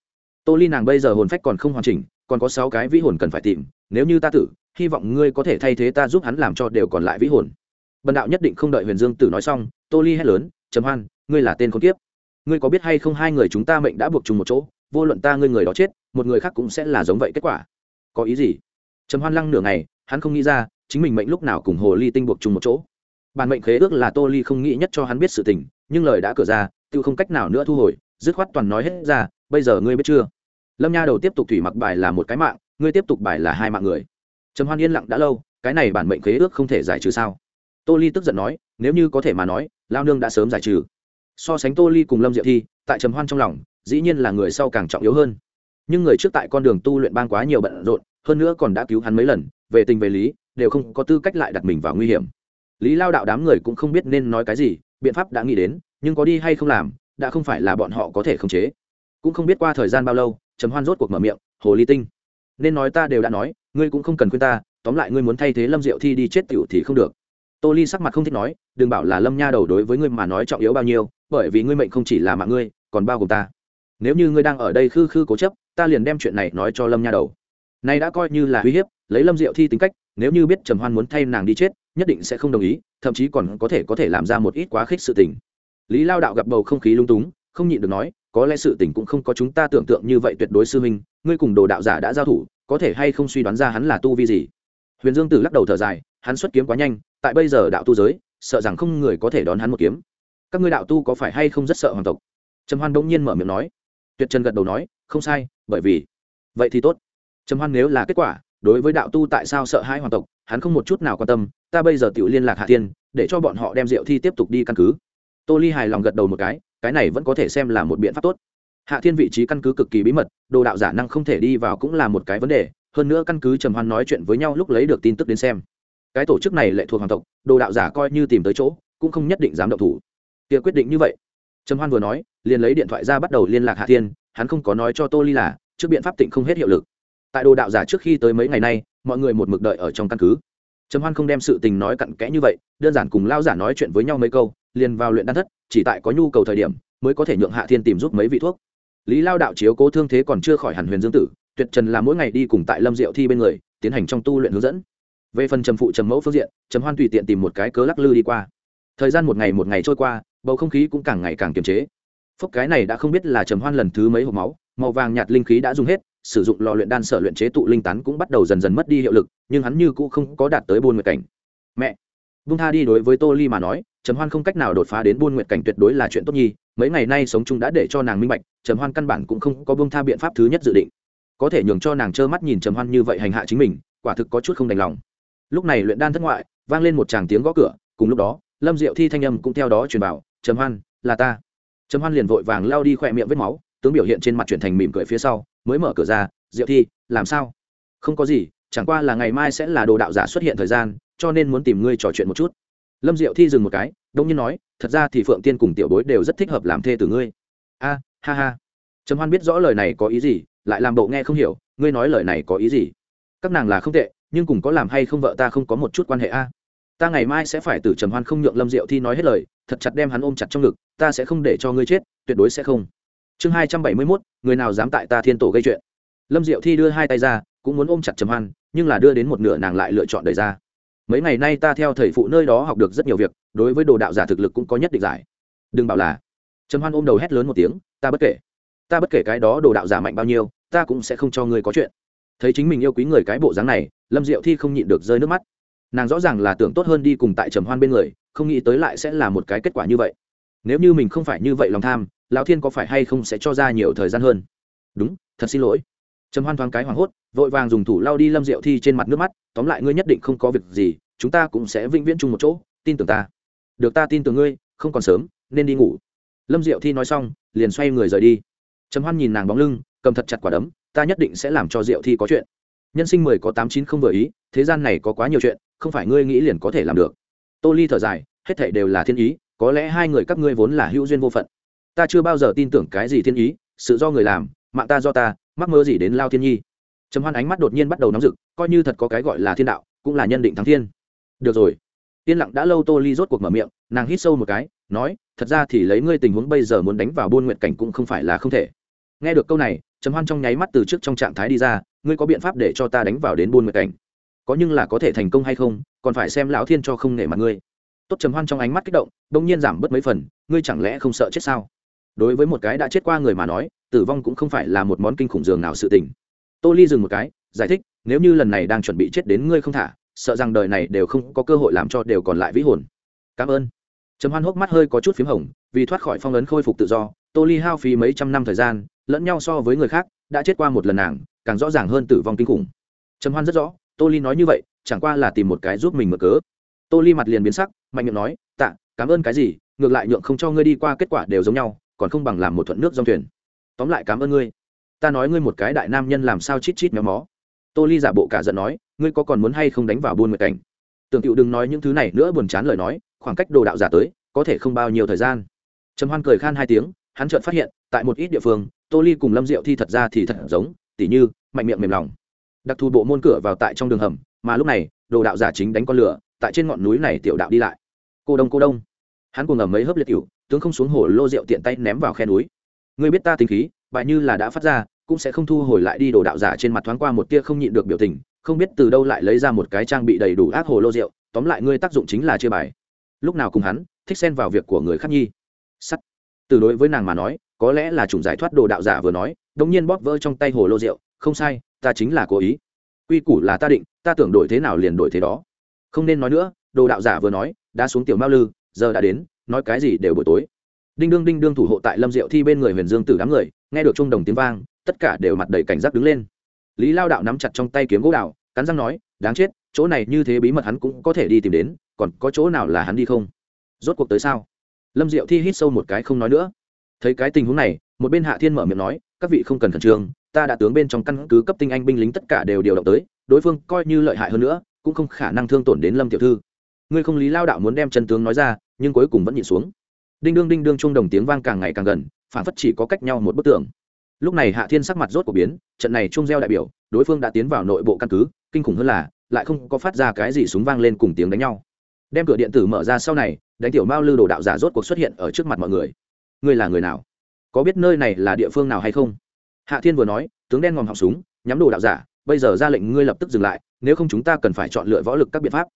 Tô ly nàng bây giờ hồn phách còn không hoàn chỉnh, còn có sáu cái vĩ hồn cần phải tìm, nếu như ta tử, hy vọng ngươi có thể thay thế ta giúp hắn làm cho đều còn lại vĩ hồn. Bần đạo nhất định không đợi huyền dương tử nói xong, tô ly hét lớn, trầm hoan, ngươi là tên con kiếp ngươi có biết hay không hai người chúng ta mệnh đã buộc chung một chỗ, vô luận ta ngươi người đó chết, một người khác cũng sẽ là giống vậy kết quả. Có ý gì? Trầm hoan lăng nửa ngày, hắn không nghĩ ra, chính mình mệnh lúc nào cùng hồ ly tinh buộc chung một chỗ. Bản mệnh khế ước là tô ly không nghĩ nhất cho hắn biết sự tình, nhưng lời đã cửa ra tự không cách nào nữa thu hồi, dứt khoát toàn nói hết ra, bây giờ ngươi biết chưa? Lâm nha đầu tiếp tục thủy mặc bài là một cái mạng, ngươi tiếp tục bài là hai mạng người. Trầm hoan yên lặng đã lâu, cái này bản mệnh khế ước không thể giải trừ sao? Tô ly tức giận nói, nếu như có thể mà nói, lao nương đã sớm giải trừ so sánh tô ly cùng lâm diệu thi, tại trầm hoan trong lòng, dĩ nhiên là người sau càng trọng yếu hơn. Nhưng người trước tại con đường tu luyện bang quá nhiều bận rộn, hơn nữa còn đã cứu hắn mấy lần, về tình về lý, đều không có tư cách lại đặt mình vào nguy hiểm. Lý lao đạo đám người cũng không biết nên nói cái gì, biện pháp đã nghĩ đến, nhưng có đi hay không làm, đã không phải là bọn họ có thể khống chế. Cũng không biết qua thời gian bao lâu, trầm hoan rốt cuộc mở miệng, hồ ly tinh, nên nói ta đều đã nói, ngươi cũng không cần khuyên ta, tóm lại ngươi muốn thay thế lâm diệu thi đi chết tiểu thì không được tô ly sắc mặt không thích nói, đừng bảo là lâm nha đầu đối với ngươi mà nói trọng yếu bao nhiêu, bởi vì ngươi mệnh không chỉ là mạng ngươi, còn bao gồm ta. Nếu như ngươi đang ở đây khư khư cố chấp, ta liền đem chuyện này nói cho lâm nha đầu. Nay đã coi như là uy hiếp, lấy lâm diệu thi tính cách, nếu như biết trầm hoan muốn thay nàng đi chết, nhất định sẽ không đồng ý, thậm chí còn có thể có thể làm ra một ít quá khích sự tình. Lý lao đạo gặp bầu không khí lung túng, không nhịn được nói, có lẽ sự tình cũng không có chúng ta tưởng tượng như vậy tuyệt đối sư huynh, ngươi cùng đồ đạo giả đã giao thủ, có thể hay không suy đoán ra hắn là tu vi gì? Huyền dương tử lắc đầu thở dài, hắn xuất kiếm quá nhanh tại bây giờ đạo tu giới, sợ rằng không người có thể đón hắn một kiếm. Các ngươi đạo tu có phải hay không rất sợ hoàng tộc? Trầm hoan bỗng nhiên mở miệng nói. Tuyệt trần gật đầu nói, không sai, bởi vì vậy thì tốt. Trầm hoan nếu là kết quả, đối với đạo tu tại sao sợ hai hoàng tộc, hắn không một chút nào quan tâm, ta bây giờ tự liên lạc hạ thiên, để cho bọn họ đem rượu thi tiếp tục đi căn cứ. Tô ly hài lòng gật đầu một cái cái này vẫn có thể xem là một biện pháp tốt. Hạ thiên vị trí căn cứ cực kỳ bí mật, đồ đạo giả năng không thể đi vào cũng là một cái vấn đề, hơn nữa căn cứ trầm hoan nói chuyện với nhau lúc lấy được tin tức đến xem cái tổ chức này lệ thuộc hoàng tộc, đồ đạo giả coi như tìm tới chỗ, cũng không nhất định dám động thủ. Kia quyết định như vậy. Trầm hoan vừa nói, liền lấy điện thoại ra bắt đầu liên lạc hạ thiên, hắn không có nói cho tô ly là, trước biện pháp tịnh không hết hiệu lực. Tại đồ đạo giả trước khi tới mấy ngày nay, mọi người một mực đợi ở trong căn cứ. Trầm hoan không đem sự tình nói cặn kẽ như vậy, đơn giản cùng lao giả nói chuyện với nhau mấy câu, liền vào luyện đan thất, chỉ tại có nhu cầu thời điểm, mới có thể nhượng hạ thiên tìm giúp mấy vị thuốc. Lý lao đạo chiếu cố thương thế còn chưa khỏi hẳn huyền dương tử, tuyệt trần là mỗi ngày đi cùng tại lâm diệu thi bên người, tiến hành trong tu luyện hướng dẫn về phần trầm phụ trầm mẫu phương diện, trầm hoan tùy tiện tìm một cái cớ lắc lư đi qua. Thời gian một ngày một ngày trôi qua, bầu không khí cũng càng ngày càng kiềm chế. Phốc cái này đã không biết là trầm hoan lần thứ mấy hộp máu, màu vàng nhạt linh khí đã dùng hết, sử dụng lò luyện đan sở luyện chế tụ linh tán cũng bắt đầu dần dần mất đi hiệu lực, nhưng hắn như cũng không có đạt tới buôn nguyệt cảnh. Mẹ! Vung tha đi đối với tô ly mà nói, trầm hoan không cách nào đột phá đến buôn nguyệt cảnh tuyệt đối là chuyện tốt nhi, mấy ngày nay sống chung đã để cho nàng minh bạch, trầm hoan căn bản cũng không có buông tha biện pháp thứ nhất dự định. Có thể nhường cho nàng trơ mắt nhìn trầm hoan như vậy hành hạ chính mình, quả thực có chút không đành lòng lúc này luyện đan thất ngoại, vang lên một tràng tiếng gõ cửa, cùng lúc đó, lâm diệu thi thanh âm cũng theo đó truyền bảo trầm hoan, là ta. Trầm hoan liền vội vàng lao đi khỏe miệng vết máu, tướng biểu hiện trên mặt chuyển thành mỉm cười phía sau, mới mở cửa ra, diệu thi, làm sao? Không có gì, chẳng qua là ngày mai sẽ là đồ đạo giả xuất hiện thời gian, cho nên muốn tìm ngươi trò chuyện một chút. Lâm diệu thi dừng một cái, đông nhiên nói, thật ra thì phượng tiên cùng tiểu bối đều rất thích hợp làm thê từ ngươi. A, ha ha. Trầm hoan biết rõ lời này có ý gì, lại làm bộ nghe không hiểu, ngươi nói lời này có ý gì? Các nàng là không tệ nhưng cùng có làm hay không vợ ta không có một chút quan hệ a. Ta ngày mai sẽ phải từ trầm hoan không nhượng lâm diệu thi nói hết lời, thật chặt đem hắn ôm chặt trong ngực, ta sẽ không để cho ngươi chết, tuyệt đối sẽ không. Chương hai trăm bảy mươi mốt, người nào dám tại ta thiên tổ gây chuyện? Lâm diệu thi đưa hai tay ra, cũng muốn ôm chặt trầm hoan, nhưng là đưa đến một nửa nàng lại lựa chọn đời ra. Mấy ngày nay ta theo thầy phụ nơi đó học được rất nhiều việc, đối với đồ đạo giả thực lực cũng có nhất định giải. Đừng bảo là. Trầm hoan ôm đầu hét lớn một tiếng, ta bất kể. Ta bất kể cái đó đồ đạo giả mạnh bao nhiêu, ta cũng sẽ không cho ngươi có chuyện thấy chính mình yêu quý người cái bộ dáng này, lâm diệu thi không nhịn được rơi nước mắt. Nàng rõ ràng là tưởng tốt hơn đi cùng tại trầm hoan bên người, không nghĩ tới lại sẽ là một cái kết quả như vậy. Nếu như mình không phải như vậy lòng tham, lão thiên có phải hay không sẽ cho ra nhiều thời gian hơn? Đúng, thật xin lỗi. Trầm hoan thoáng cái hoảng hốt, vội vàng dùng thủ lao đi lâm diệu thi trên mặt nước mắt, tóm lại ngươi nhất định không có việc gì, chúng ta cũng sẽ vĩnh viễn chung một chỗ, tin tưởng ta. Được ta tin tưởng ngươi, không còn sớm, nên đi ngủ. Lâm diệu thi nói xong, liền xoay người rời đi. Trầm hoan nhìn nàng bóng lưng, cầm thật chặt quả đấm ta nhất định sẽ làm cho diệu thi có chuyện. Nhân sinh mười có tám chín không vừa ý, thế gian này có quá nhiều chuyện, không phải ngươi nghĩ liền có thể làm được. Tô ly thở dài, hết thảy đều là thiên ý, có lẽ hai người các ngươi vốn là hữu duyên vô phận. Ta chưa bao giờ tin tưởng cái gì thiên ý, sự do người làm, mạng ta do ta, mắc mơ gì đến lao thiên nhi. Trầm hoan ánh mắt đột nhiên bắt đầu nóng rực, coi như thật có cái gọi là thiên đạo, cũng là nhân định thắng thiên. Được rồi. Yên lặng đã lâu tô ly rốt cuộc mở miệng, nàng hít sâu một cái, nói, thật ra thì lấy ngươi tình huống bây giờ muốn đánh vào buôn nguyện cảnh cũng không phải là không thể. Nghe được câu này trầm hoan trong nháy mắt từ trước trong trạng thái đi ra, ngươi có biện pháp để cho ta đánh vào đến buôn nguyện cảnh? Có nhưng là có thể thành công hay không? Còn phải xem lão thiên cho không nể mặt ngươi. Tốt, trầm hoan trong ánh mắt kích động đông nhiên giảm bớt mấy phần, ngươi chẳng lẽ không sợ chết sao? Đối với một cái đã chết qua người mà nói, tử vong cũng không phải là một món kinh khủng dường nào sự tình. Tô ly dừng một cái, giải thích, nếu như lần này đang chuẩn bị chết đến ngươi không thả, sợ rằng đời này đều không có cơ hội làm cho đều còn lại vĩ hồn. Cảm ơn. Trầm hoan hốc mắt hơi có chút p h í m hồng, vì thoát khỏi phong ấn khôi phục tự do, tô ly hao phí mấy trăm năm thời gian lẫn nhau so với người khác, đã chết qua một lần nàng, càng rõ ràng hơn tử vong kinh khủng. Trầm hoan rất rõ, tô ly nói như vậy, chẳng qua là tìm một cái giúp mình mở cớ. Tô ly mặt liền biến sắc, mạnh miệng nói, tạ, cảm ơn cái gì, ngược lại nhượng không cho ngươi đi qua kết quả đều giống nhau, còn không bằng làm một thuận nước dòng thuyền. Tóm lại cảm ơn ngươi. Ta nói ngươi một cái đại nam nhân làm sao chít chít méo mó. Tô ly giả bộ cả giận nói, ngươi có còn muốn hay không đánh vào buôn nguyệt cảnh? Tưởng cựu đừng nói những thứ này nữa buồn chán lời nói, khoảng cách đồ đạo giả tới, có thể không bao nhiêu thời gian. Trầm hoan cười khan hai tiếng, hắn chợt phát hiện, tại một ít địa phương tô ly cùng lâm diệu thi thật ra thì thật giống, tỉ như, mạnh miệng mềm lòng. Đặc thù bộ môn cửa vào tại trong đường hầm, mà lúc này, đồ đạo giả chính đánh con lửa, tại trên ngọn núi này tiểu đạo đi lại. Cô đông cô đông. Hắn cùng ngầm mấy hớp liệt cựu tướng không xuống hồ lô rượu tiện tay ném vào khe núi. Ngươi biết ta tính khí bại như là đã phát ra, cũng sẽ không thu hồi lại đi, đồ đạo giả trên mặt thoáng qua một tia không nhịn được biểu tình, không biết từ đâu lại lấy ra một cái trang bị đầy đủ ác hồ lô rượu, tóm lại ngươi tác dụng chính là chia bài. Lúc nào cùng hắn, thích xen vào việc của người khác nhi. Sắt. Từ đối với nàng mà nói có lẽ là chủng giải thoát đồ đạo giả vừa nói Đông nhiên bóp vỡ trong tay hồ lô rượu không sai, ta chính là cố ý. Quy củ là ta định, ta tưởng đổi thế nào liền đổi thế đó. Không nên nói nữa, đồ đạo giả vừa nói, đã xuống tiểu mao lư, giờ đã đến, nói cái gì đều buổi tối. Đinh đương đinh đương thủ hộ tại lâm diệu thi bên người huyền dương tử đám người, nghe được trung đồng tiếng vang, tất cả đều mặt đầy cảnh giác đứng lên. Lý lao đạo nắm chặt trong tay kiếm gỗ đạo, cắn răng nói, đáng chết, chỗ này như thế bí mật hắn cũng có thể đi tìm đến, còn có chỗ nào là hắn đi không? Rốt cuộc tới sao? Lâm diệu thi hít sâu một cái không nói nữa thấy cái tình huống này, một bên hạ thiên mở miệng nói, các vị không cần khẩn trương, ta đã tướng bên trong căn cứ cấp tinh anh binh lính tất cả đều điều động tới, đối phương coi như lợi hại hơn nữa, cũng không khả năng thương tổn đến lâm tiểu thư. Ngươi không lý lao đạo muốn đem chân tướng nói ra, nhưng cuối cùng vẫn nhịn xuống. Đinh đương đinh đương chung đồng tiếng vang càng ngày càng gần phản phất chỉ có cách nhau một bức tường. Lúc này hạ thiên sắc mặt rốt của biến, trận này chung gieo đại biểu, đối phương đã tiến vào nội bộ căn cứ, kinh khủng hơn là, lại không có phát ra cái gì súng vang lên cùng tiếng đánh nhau. Đem cửa điện tử mở ra sau này, đánh tiểu mao lư đồ đạo giả rốt cuộc xuất hiện ở trước mặt mọi người ngươi là người nào? Có biết nơi này là địa phương nào hay không? Hạ thiên vừa nói, tướng đen ngòm họng súng, nhắm đồ đạo giả, bây giờ ra lệnh ngươi lập tức dừng lại, nếu không chúng ta cần phải chọn lựa võ lực các biện pháp.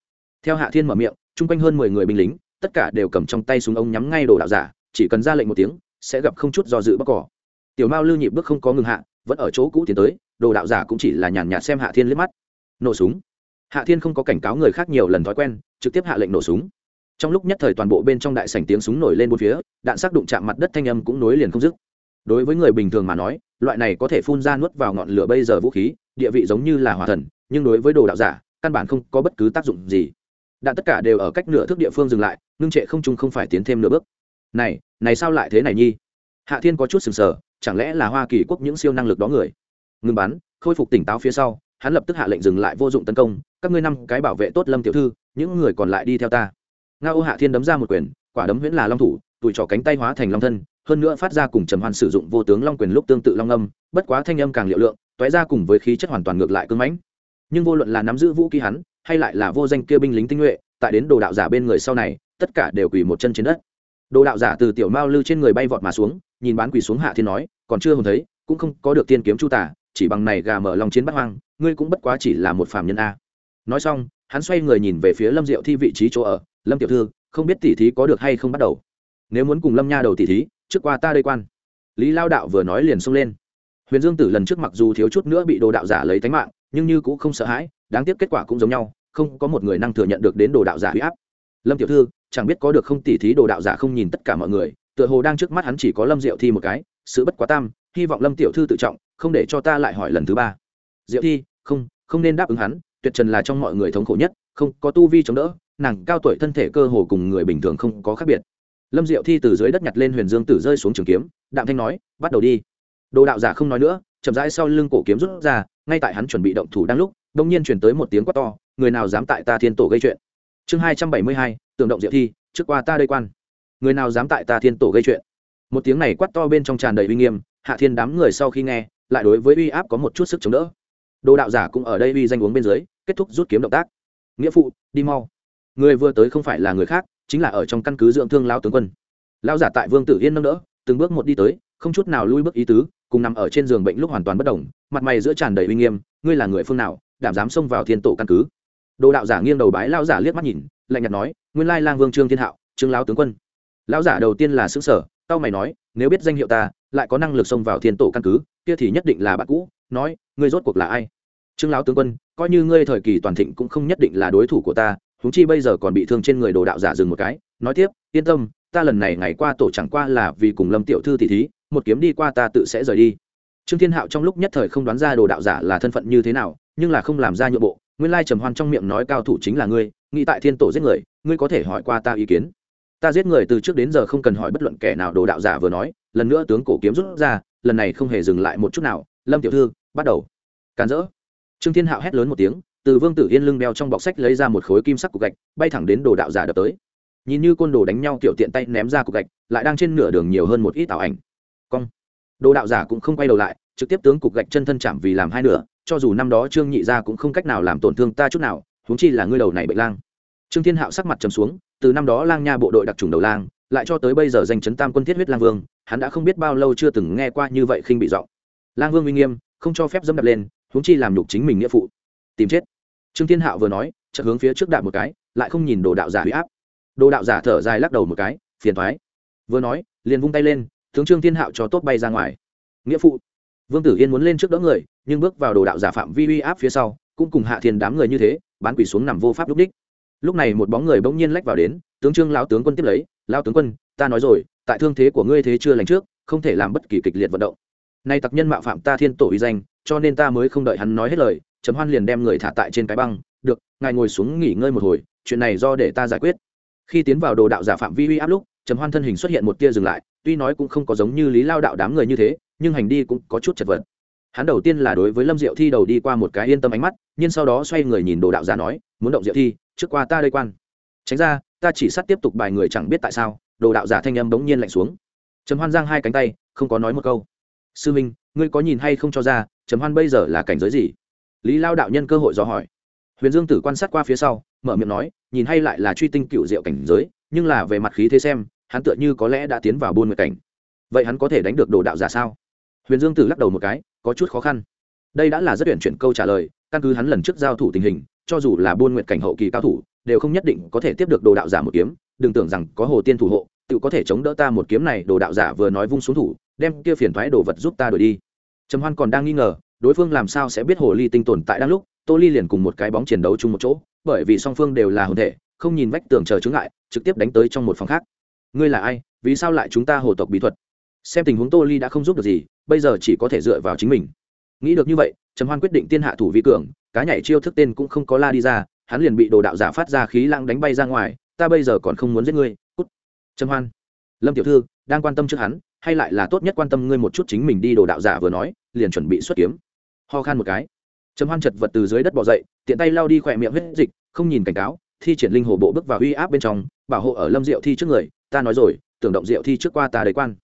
Theo hạ thiên mở miệng, chung quanh hơn mười người binh lính, tất cả đều cầm trong tay súng ống nhắm ngay đồ đạo giả, chỉ cần ra lệnh một tiếng, sẽ gặp không chút do dự bắc cỏ. Tiểu mao lưu nhịp bước không có ngừng hạ, vẫn ở chỗ cũ tiến tới, đồ đạo giả cũng chỉ là nhàn nhạt xem hạ thiên liếc mắt. Nổ súng. Hạ thiên không có cảnh cáo người khác nhiều lần thói quen, trực tiếp hạ lệnh nổ súng trong lúc nhất thời toàn bộ bên trong đại sảnh tiếng súng nổi lên bốn phía, đạn sắc đụng chạm mặt đất thanh âm cũng nối liền không dứt. Đối với người bình thường mà nói, loại này có thể phun ra nuốt vào ngọn lửa bây giờ vũ khí, địa vị giống như là hỏa thần, nhưng đối với đồ đạo giả, căn bản không có bất cứ tác dụng gì. Đạn tất cả đều ở cách nửa thước địa phương dừng lại, ngưng trệ không trung không phải tiến thêm nửa bước. Này này sao lại thế này nhi? Hạ thiên có chút sừng sờ, chẳng lẽ là hoa kỳ quốc những siêu năng lực đó người? Ngừng bắn, khôi phục tỉnh táo phía sau, hắn lập tức hạ lệnh dừng lại vô dụng tấn công, các ngươi năm cái bảo vệ tốt lâm tiểu thư, những người còn lại đi theo ta nga ô hạ thiên đấm ra một quyền, quả đấm huyễn là long thủ tùi trỏ cánh tay hóa thành long thân, hơn nữa phát ra cùng trầm hoan sử dụng vô tướng long quyền lúc tương tự long âm, bất quá thanh âm càng liệu lượng toé ra cùng với khí chất hoàn toàn ngược lại cưng mãnh. Nhưng vô luận là nắm giữ vũ khí hắn, hay lại là vô danh kia binh lính tinh nhuệ, tại đến đồ đạo giả bên người sau này, tất cả đều quỳ một chân trên đất. Đồ đạo giả từ tiểu mao lư trên người bay vọt mà xuống, nhìn bán quỳ xuống hạ thiên nói, còn chưa hồn thấy, cũng không có được tiên kiếm chu tả, chỉ bằng này gà mở lòng chiến bắt hoang, ngươi cũng bất quá chỉ là một phàm nhân a. Nói xong, hắn xoay người nhìn về phía lâm diệu thi vị trí chỗ ở lâm tiểu thư, không biết tỉ thí có được hay không bắt đầu. Nếu muốn cùng lâm nha đầu tỉ thí, trước qua ta đây quan. Lý lao đạo vừa nói liền xông lên. Huyền dương tử lần trước mặc dù thiếu chút nữa bị đồ đạo giả lấy tánh mạng, nhưng như cũng không sợ hãi, đáng tiếc kết quả cũng giống nhau, không có một người năng thừa nhận được đến đồ đạo giả huy áp. Lâm tiểu thư, chẳng biết có được không tỉ thí đồ đạo giả không nhìn tất cả mọi người, tựa hồ đang trước mắt hắn chỉ có lâm diệu thi một cái, sự bất quá tam, hy vọng lâm tiểu thư tự trọng, không để cho ta lại hỏi lần thứ ba. Diệu thi, không không nên đáp ứng hắn, tuyệt trần là trong mọi người thống khổ nhất, không có tu vi chống đỡ nàng cao tuổi thân thể cơ hồ cùng người bình thường không có khác biệt. Lâm diệu thi từ dưới đất nhặt lên huyền dương tử rơi xuống trường kiếm, đạm thanh nói, bắt đầu đi. Đồ đạo giả không nói nữa, chậm rãi sau lưng cổ kiếm rút ra, ngay tại hắn chuẩn bị động thủ đang lúc đông nhiên chuyển tới một tiếng quát to, người nào dám tại ta thiên tổ gây chuyện? Chương hai trăm bảy mươi hai tường động diệu thi, trước qua ta đây quan. Người nào dám tại ta thiên tổ gây chuyện? Một tiếng này quát to bên trong tràn đầy uy nghiêm, hạ thiên đám người sau khi nghe, lại đối với uy áp có một chút sức chống đỡ. Đồ đạo giả cũng ở đây uy danh uống bên dưới, kết thúc rút kiếm động tác. Nghĩa phụ, đi mau người vừa tới không phải là người khác, chính là ở trong căn cứ dưỡng thương lao tướng quân. Lao giả tại vương tử yên nâng đỡ, từng bước một đi tới, không chút nào lui bước ý tứ, cùng nằm ở trên giường bệnh lúc hoàn toàn bất đồng mặt mày giữa tràn đầy uy nghiêm, ngươi là người phương nào, đảm dám xông vào thiên tổ căn cứ? Đồ đạo giả nghiêng đầu bái lao giả liếc mắt nhìn, lạnh nhạt nói, nguyên lai lang vương trương thiên hạo, trương lão tướng quân. Lão giả đầu tiên là xứ sở tao mày nói, nếu biết danh hiệu ta, lại có năng lực xông vào thiên tổ căn cứ, kia thì nhất định là bạn cũ, nói, ngươi rốt cuộc là ai? Trương lão tướng quân, coi như ngươi thời kỳ toàn thịnh cũng không nhất định là đối thủ của ta huống chi bây giờ còn bị thương trên người đồ đạo giả dừng một cái, nói tiếp, yên tâm, ta lần này ngày qua tổ chẳng qua là vì cùng lâm tiểu thư tỷ thí, một kiếm đi qua ta tự sẽ rời đi. Trương thiên hạo trong lúc nhất thời không đoán ra đồ đạo giả là thân phận như thế nào, nhưng là không làm ra nhượng bộ, nguyên lai trầm hoan trong miệng nói cao thủ chính là ngươi, nghĩ tại thiên tổ giết người, ngươi có thể hỏi qua ta ý kiến. Ta giết người từ trước đến giờ không cần hỏi bất luận kẻ nào, đồ đạo giả vừa nói, lần nữa tướng cổ kiếm rút ra, lần này không hề dừng lại một chút nào. Lâm tiểu thư, bắt đầu. Càn rỡ. Trương thiên hạo hét lớn một tiếng từ vương tử yên lưng đeo trong bọc sách lấy ra một khối kim sắc cục gạch, bay thẳng đến đồ đạo giả đập tới. Nhìn như côn đồ đánh nhau kiểu tiện tay ném ra cục gạch, lại đang trên nửa đường nhiều hơn một ít ảo ảnh. Cong. Đồ đạo giả cũng không quay đầu lại, trực tiếp tướng cục gạch chân thân chạm vì làm hai nửa, cho dù năm đó trương nhị gia cũng không cách nào làm tổn thương ta chút nào, huống chi là ngươi đầu này bệnh lang. Trương thiên hạo sắc mặt trầm xuống, từ năm đó lang nha bộ đội đặc trùng đầu lang, lại cho tới bây giờ danh chấn tam quân thiết huyết lang vương, hắn đã không biết bao lâu chưa từng nghe qua như vậy khinh bị giọng. Lang vương uy nghiêm, không cho phép dâm đập lên, huống chi làm nhục chính mình nghĩa phụ tìm chết. Trương thiên hạo vừa nói, chợt hướng phía trước đạp một cái, lại không nhìn đồ đạo giả huy áp. Đồ đạo giả thở dài lắc đầu một cái, phiền thoái vừa nói, liền vung tay lên tướng trương thiên hạo cho tốt bay ra ngoài. Nghĩa phụ, vương tử yên muốn lên trước đỡ người, nhưng bước vào đồ đạo giả phạm vi uy áp phía sau, cũng cùng hạ thiên đám người như thế, bán quỷ xuống nằm vô pháp lúc đích. Lúc này một bóng người bỗng nhiên lách vào đến, tướng trương lão tướng quân tiếp lấy lao tướng quân, ta nói rồi, tại thương thế của ngươi thế chưa lành trước, không thể làm bất kỳ kịch liệt vận động. Nay tặc nhân mạo phạm ta thiên tổ uy danh, cho nên ta mới không đợi hắn nói hết lời trầm hoan liền đem người thả tại trên cái băng, được, ngài ngồi xuống nghỉ ngơi một hồi, chuyện này do để ta giải quyết. Khi tiến vào đồ đạo giả phạm vi uy áp lúc, trầm hoan thân hình xuất hiện một tia dừng lại, tuy nói cũng không có giống như lý lao đạo đám người như thế, nhưng hành đi cũng có chút chật vật. Hắn đầu tiên là đối với lâm diệu thi đầu đi qua một cái yên tâm ánh mắt, nhưng sau đó xoay người nhìn đồ đạo giả nói, muốn động diệu thi, trước qua ta đây quan. Tránh ra, ta chỉ sát tiếp tục bài người chẳng biết tại sao, đồ đạo giả thanh âm bỗng nhiên lạnh xuống. Trầm hoan giang hai cánh tay, không có nói một câu. Sư minh, ngươi có nhìn hay không cho ra, trầm hoan bây giờ là cảnh giới gì? Lý lao đạo nhân cơ hội dò hỏi. Huyền dương tử quan sát qua phía sau, mở miệng nói, nhìn hay lại là truy tinh cựu diệu cảnh giới, nhưng là về mặt khí thế xem, hắn tựa như có lẽ đã tiến vào buôn nguyệt cảnh. Vậy hắn có thể đánh được đồ đạo giả sao? Huyền dương tử lắc đầu một cái, có chút khó khăn. Đây đã là rất tuyển chuyển câu trả lời, căn cứ hắn lần trước giao thủ tình hình, cho dù là buôn nguyệt cảnh hậu kỳ cao thủ, đều không nhất định có thể tiếp được đồ đạo giả một kiếm. Đừng tưởng rằng có hồ tiên thủ hộ, tự có thể chống đỡ ta một kiếm này, đồ đạo giả vừa nói vung xuống thủ, đem kia phiền thoái đồ vật giúp ta đổi đi. Trầm hoan còn đang nghi ngờ đối phương làm sao sẽ biết hồ ly tinh tồn tại đang lúc, tô ly liền cùng một cái bóng chiến đấu chung một chỗ, bởi vì song phương đều là hồn thể, không nhìn vách tường chờ chướng ngại, trực tiếp đánh tới trong một phòng khác. Ngươi là ai? Vì sao lại chúng ta hồ tộc bí thuật? Xem tình huống tô ly đã không giúp được gì, bây giờ chỉ có thể dựa vào chính mình. Nghĩ được như vậy, trầm hoan quyết định tiên hạ thủ vi cường, cá nhảy chiêu thức tên cũng không có la đi ra, hắn liền bị đồ đạo giả phát ra khí lãng đánh bay ra ngoài, ta bây giờ còn không muốn giết ngươi. Cút. Trầm hoan. Lâm tiểu thư, đang quan tâm trước hắn, hay lại là tốt nhất quan tâm ngươi một chút chính mình đi đồ đạo giả vừa nói, liền chuẩn bị xuất kiếm ho khan một cái. Trầm hoan chật vật từ dưới đất bỏ dậy, tiện tay lao đi khỏe miệng huyết dịch, không nhìn cảnh cáo, thi triển linh hồ bộ bước vào uy áp bên trong, bảo hộ ở lâm diệu thi trước người, ta nói rồi, tưởng động diệu thi trước qua ta đầy quan.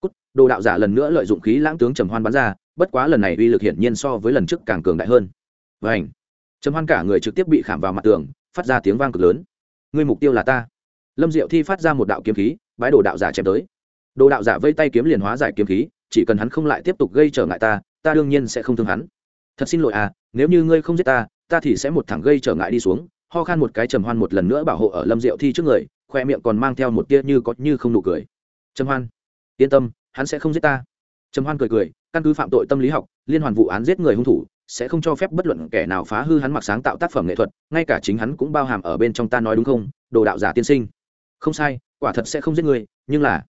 Cút, đồ đạo giả lần nữa lợi dụng khí lãng tướng trầm hoan bắn ra, bất quá lần này uy lực hiển nhiên so với lần trước càng cường đại hơn. Vảnh trầm hoan cả người trực tiếp bị khảm vào mặt tường, phát ra tiếng vang cực lớn. Ngươi mục tiêu là ta. Lâm diệu thi phát ra một đạo kiếm khí, bái đồ đạo giả chém tới. Đồ đạo giả vây tay kiếm liền hóa giải kiếm khí, chỉ cần hắn không lại tiếp tục gây trở ngại ta ta đương nhiên sẽ không thương hắn. Thật xin lỗi à nếu như ngươi không giết ta ta thì sẽ một thẳng gây trở ngại đi xuống, ho khan một cái trầm hoan một lần nữa bảo hộ ở lâm diệu thi trước người, khoe miệng còn mang theo một tia như có như không nụ cười. Trầm hoan, yên tâm, hắn sẽ không giết ta. Trầm hoan cười cười, căn cứ phạm tội tâm lý học, liên hoàn vụ án giết người hung thủ, sẽ không cho phép bất luận kẻ nào phá hư hắn mặc sáng tạo tác phẩm nghệ thuật, ngay cả chính hắn cũng bao hàm ở bên trong ta nói đúng không, đồ đạo giả tiên sinh. Không sai, quả thật sẽ không giết người, nhưng là,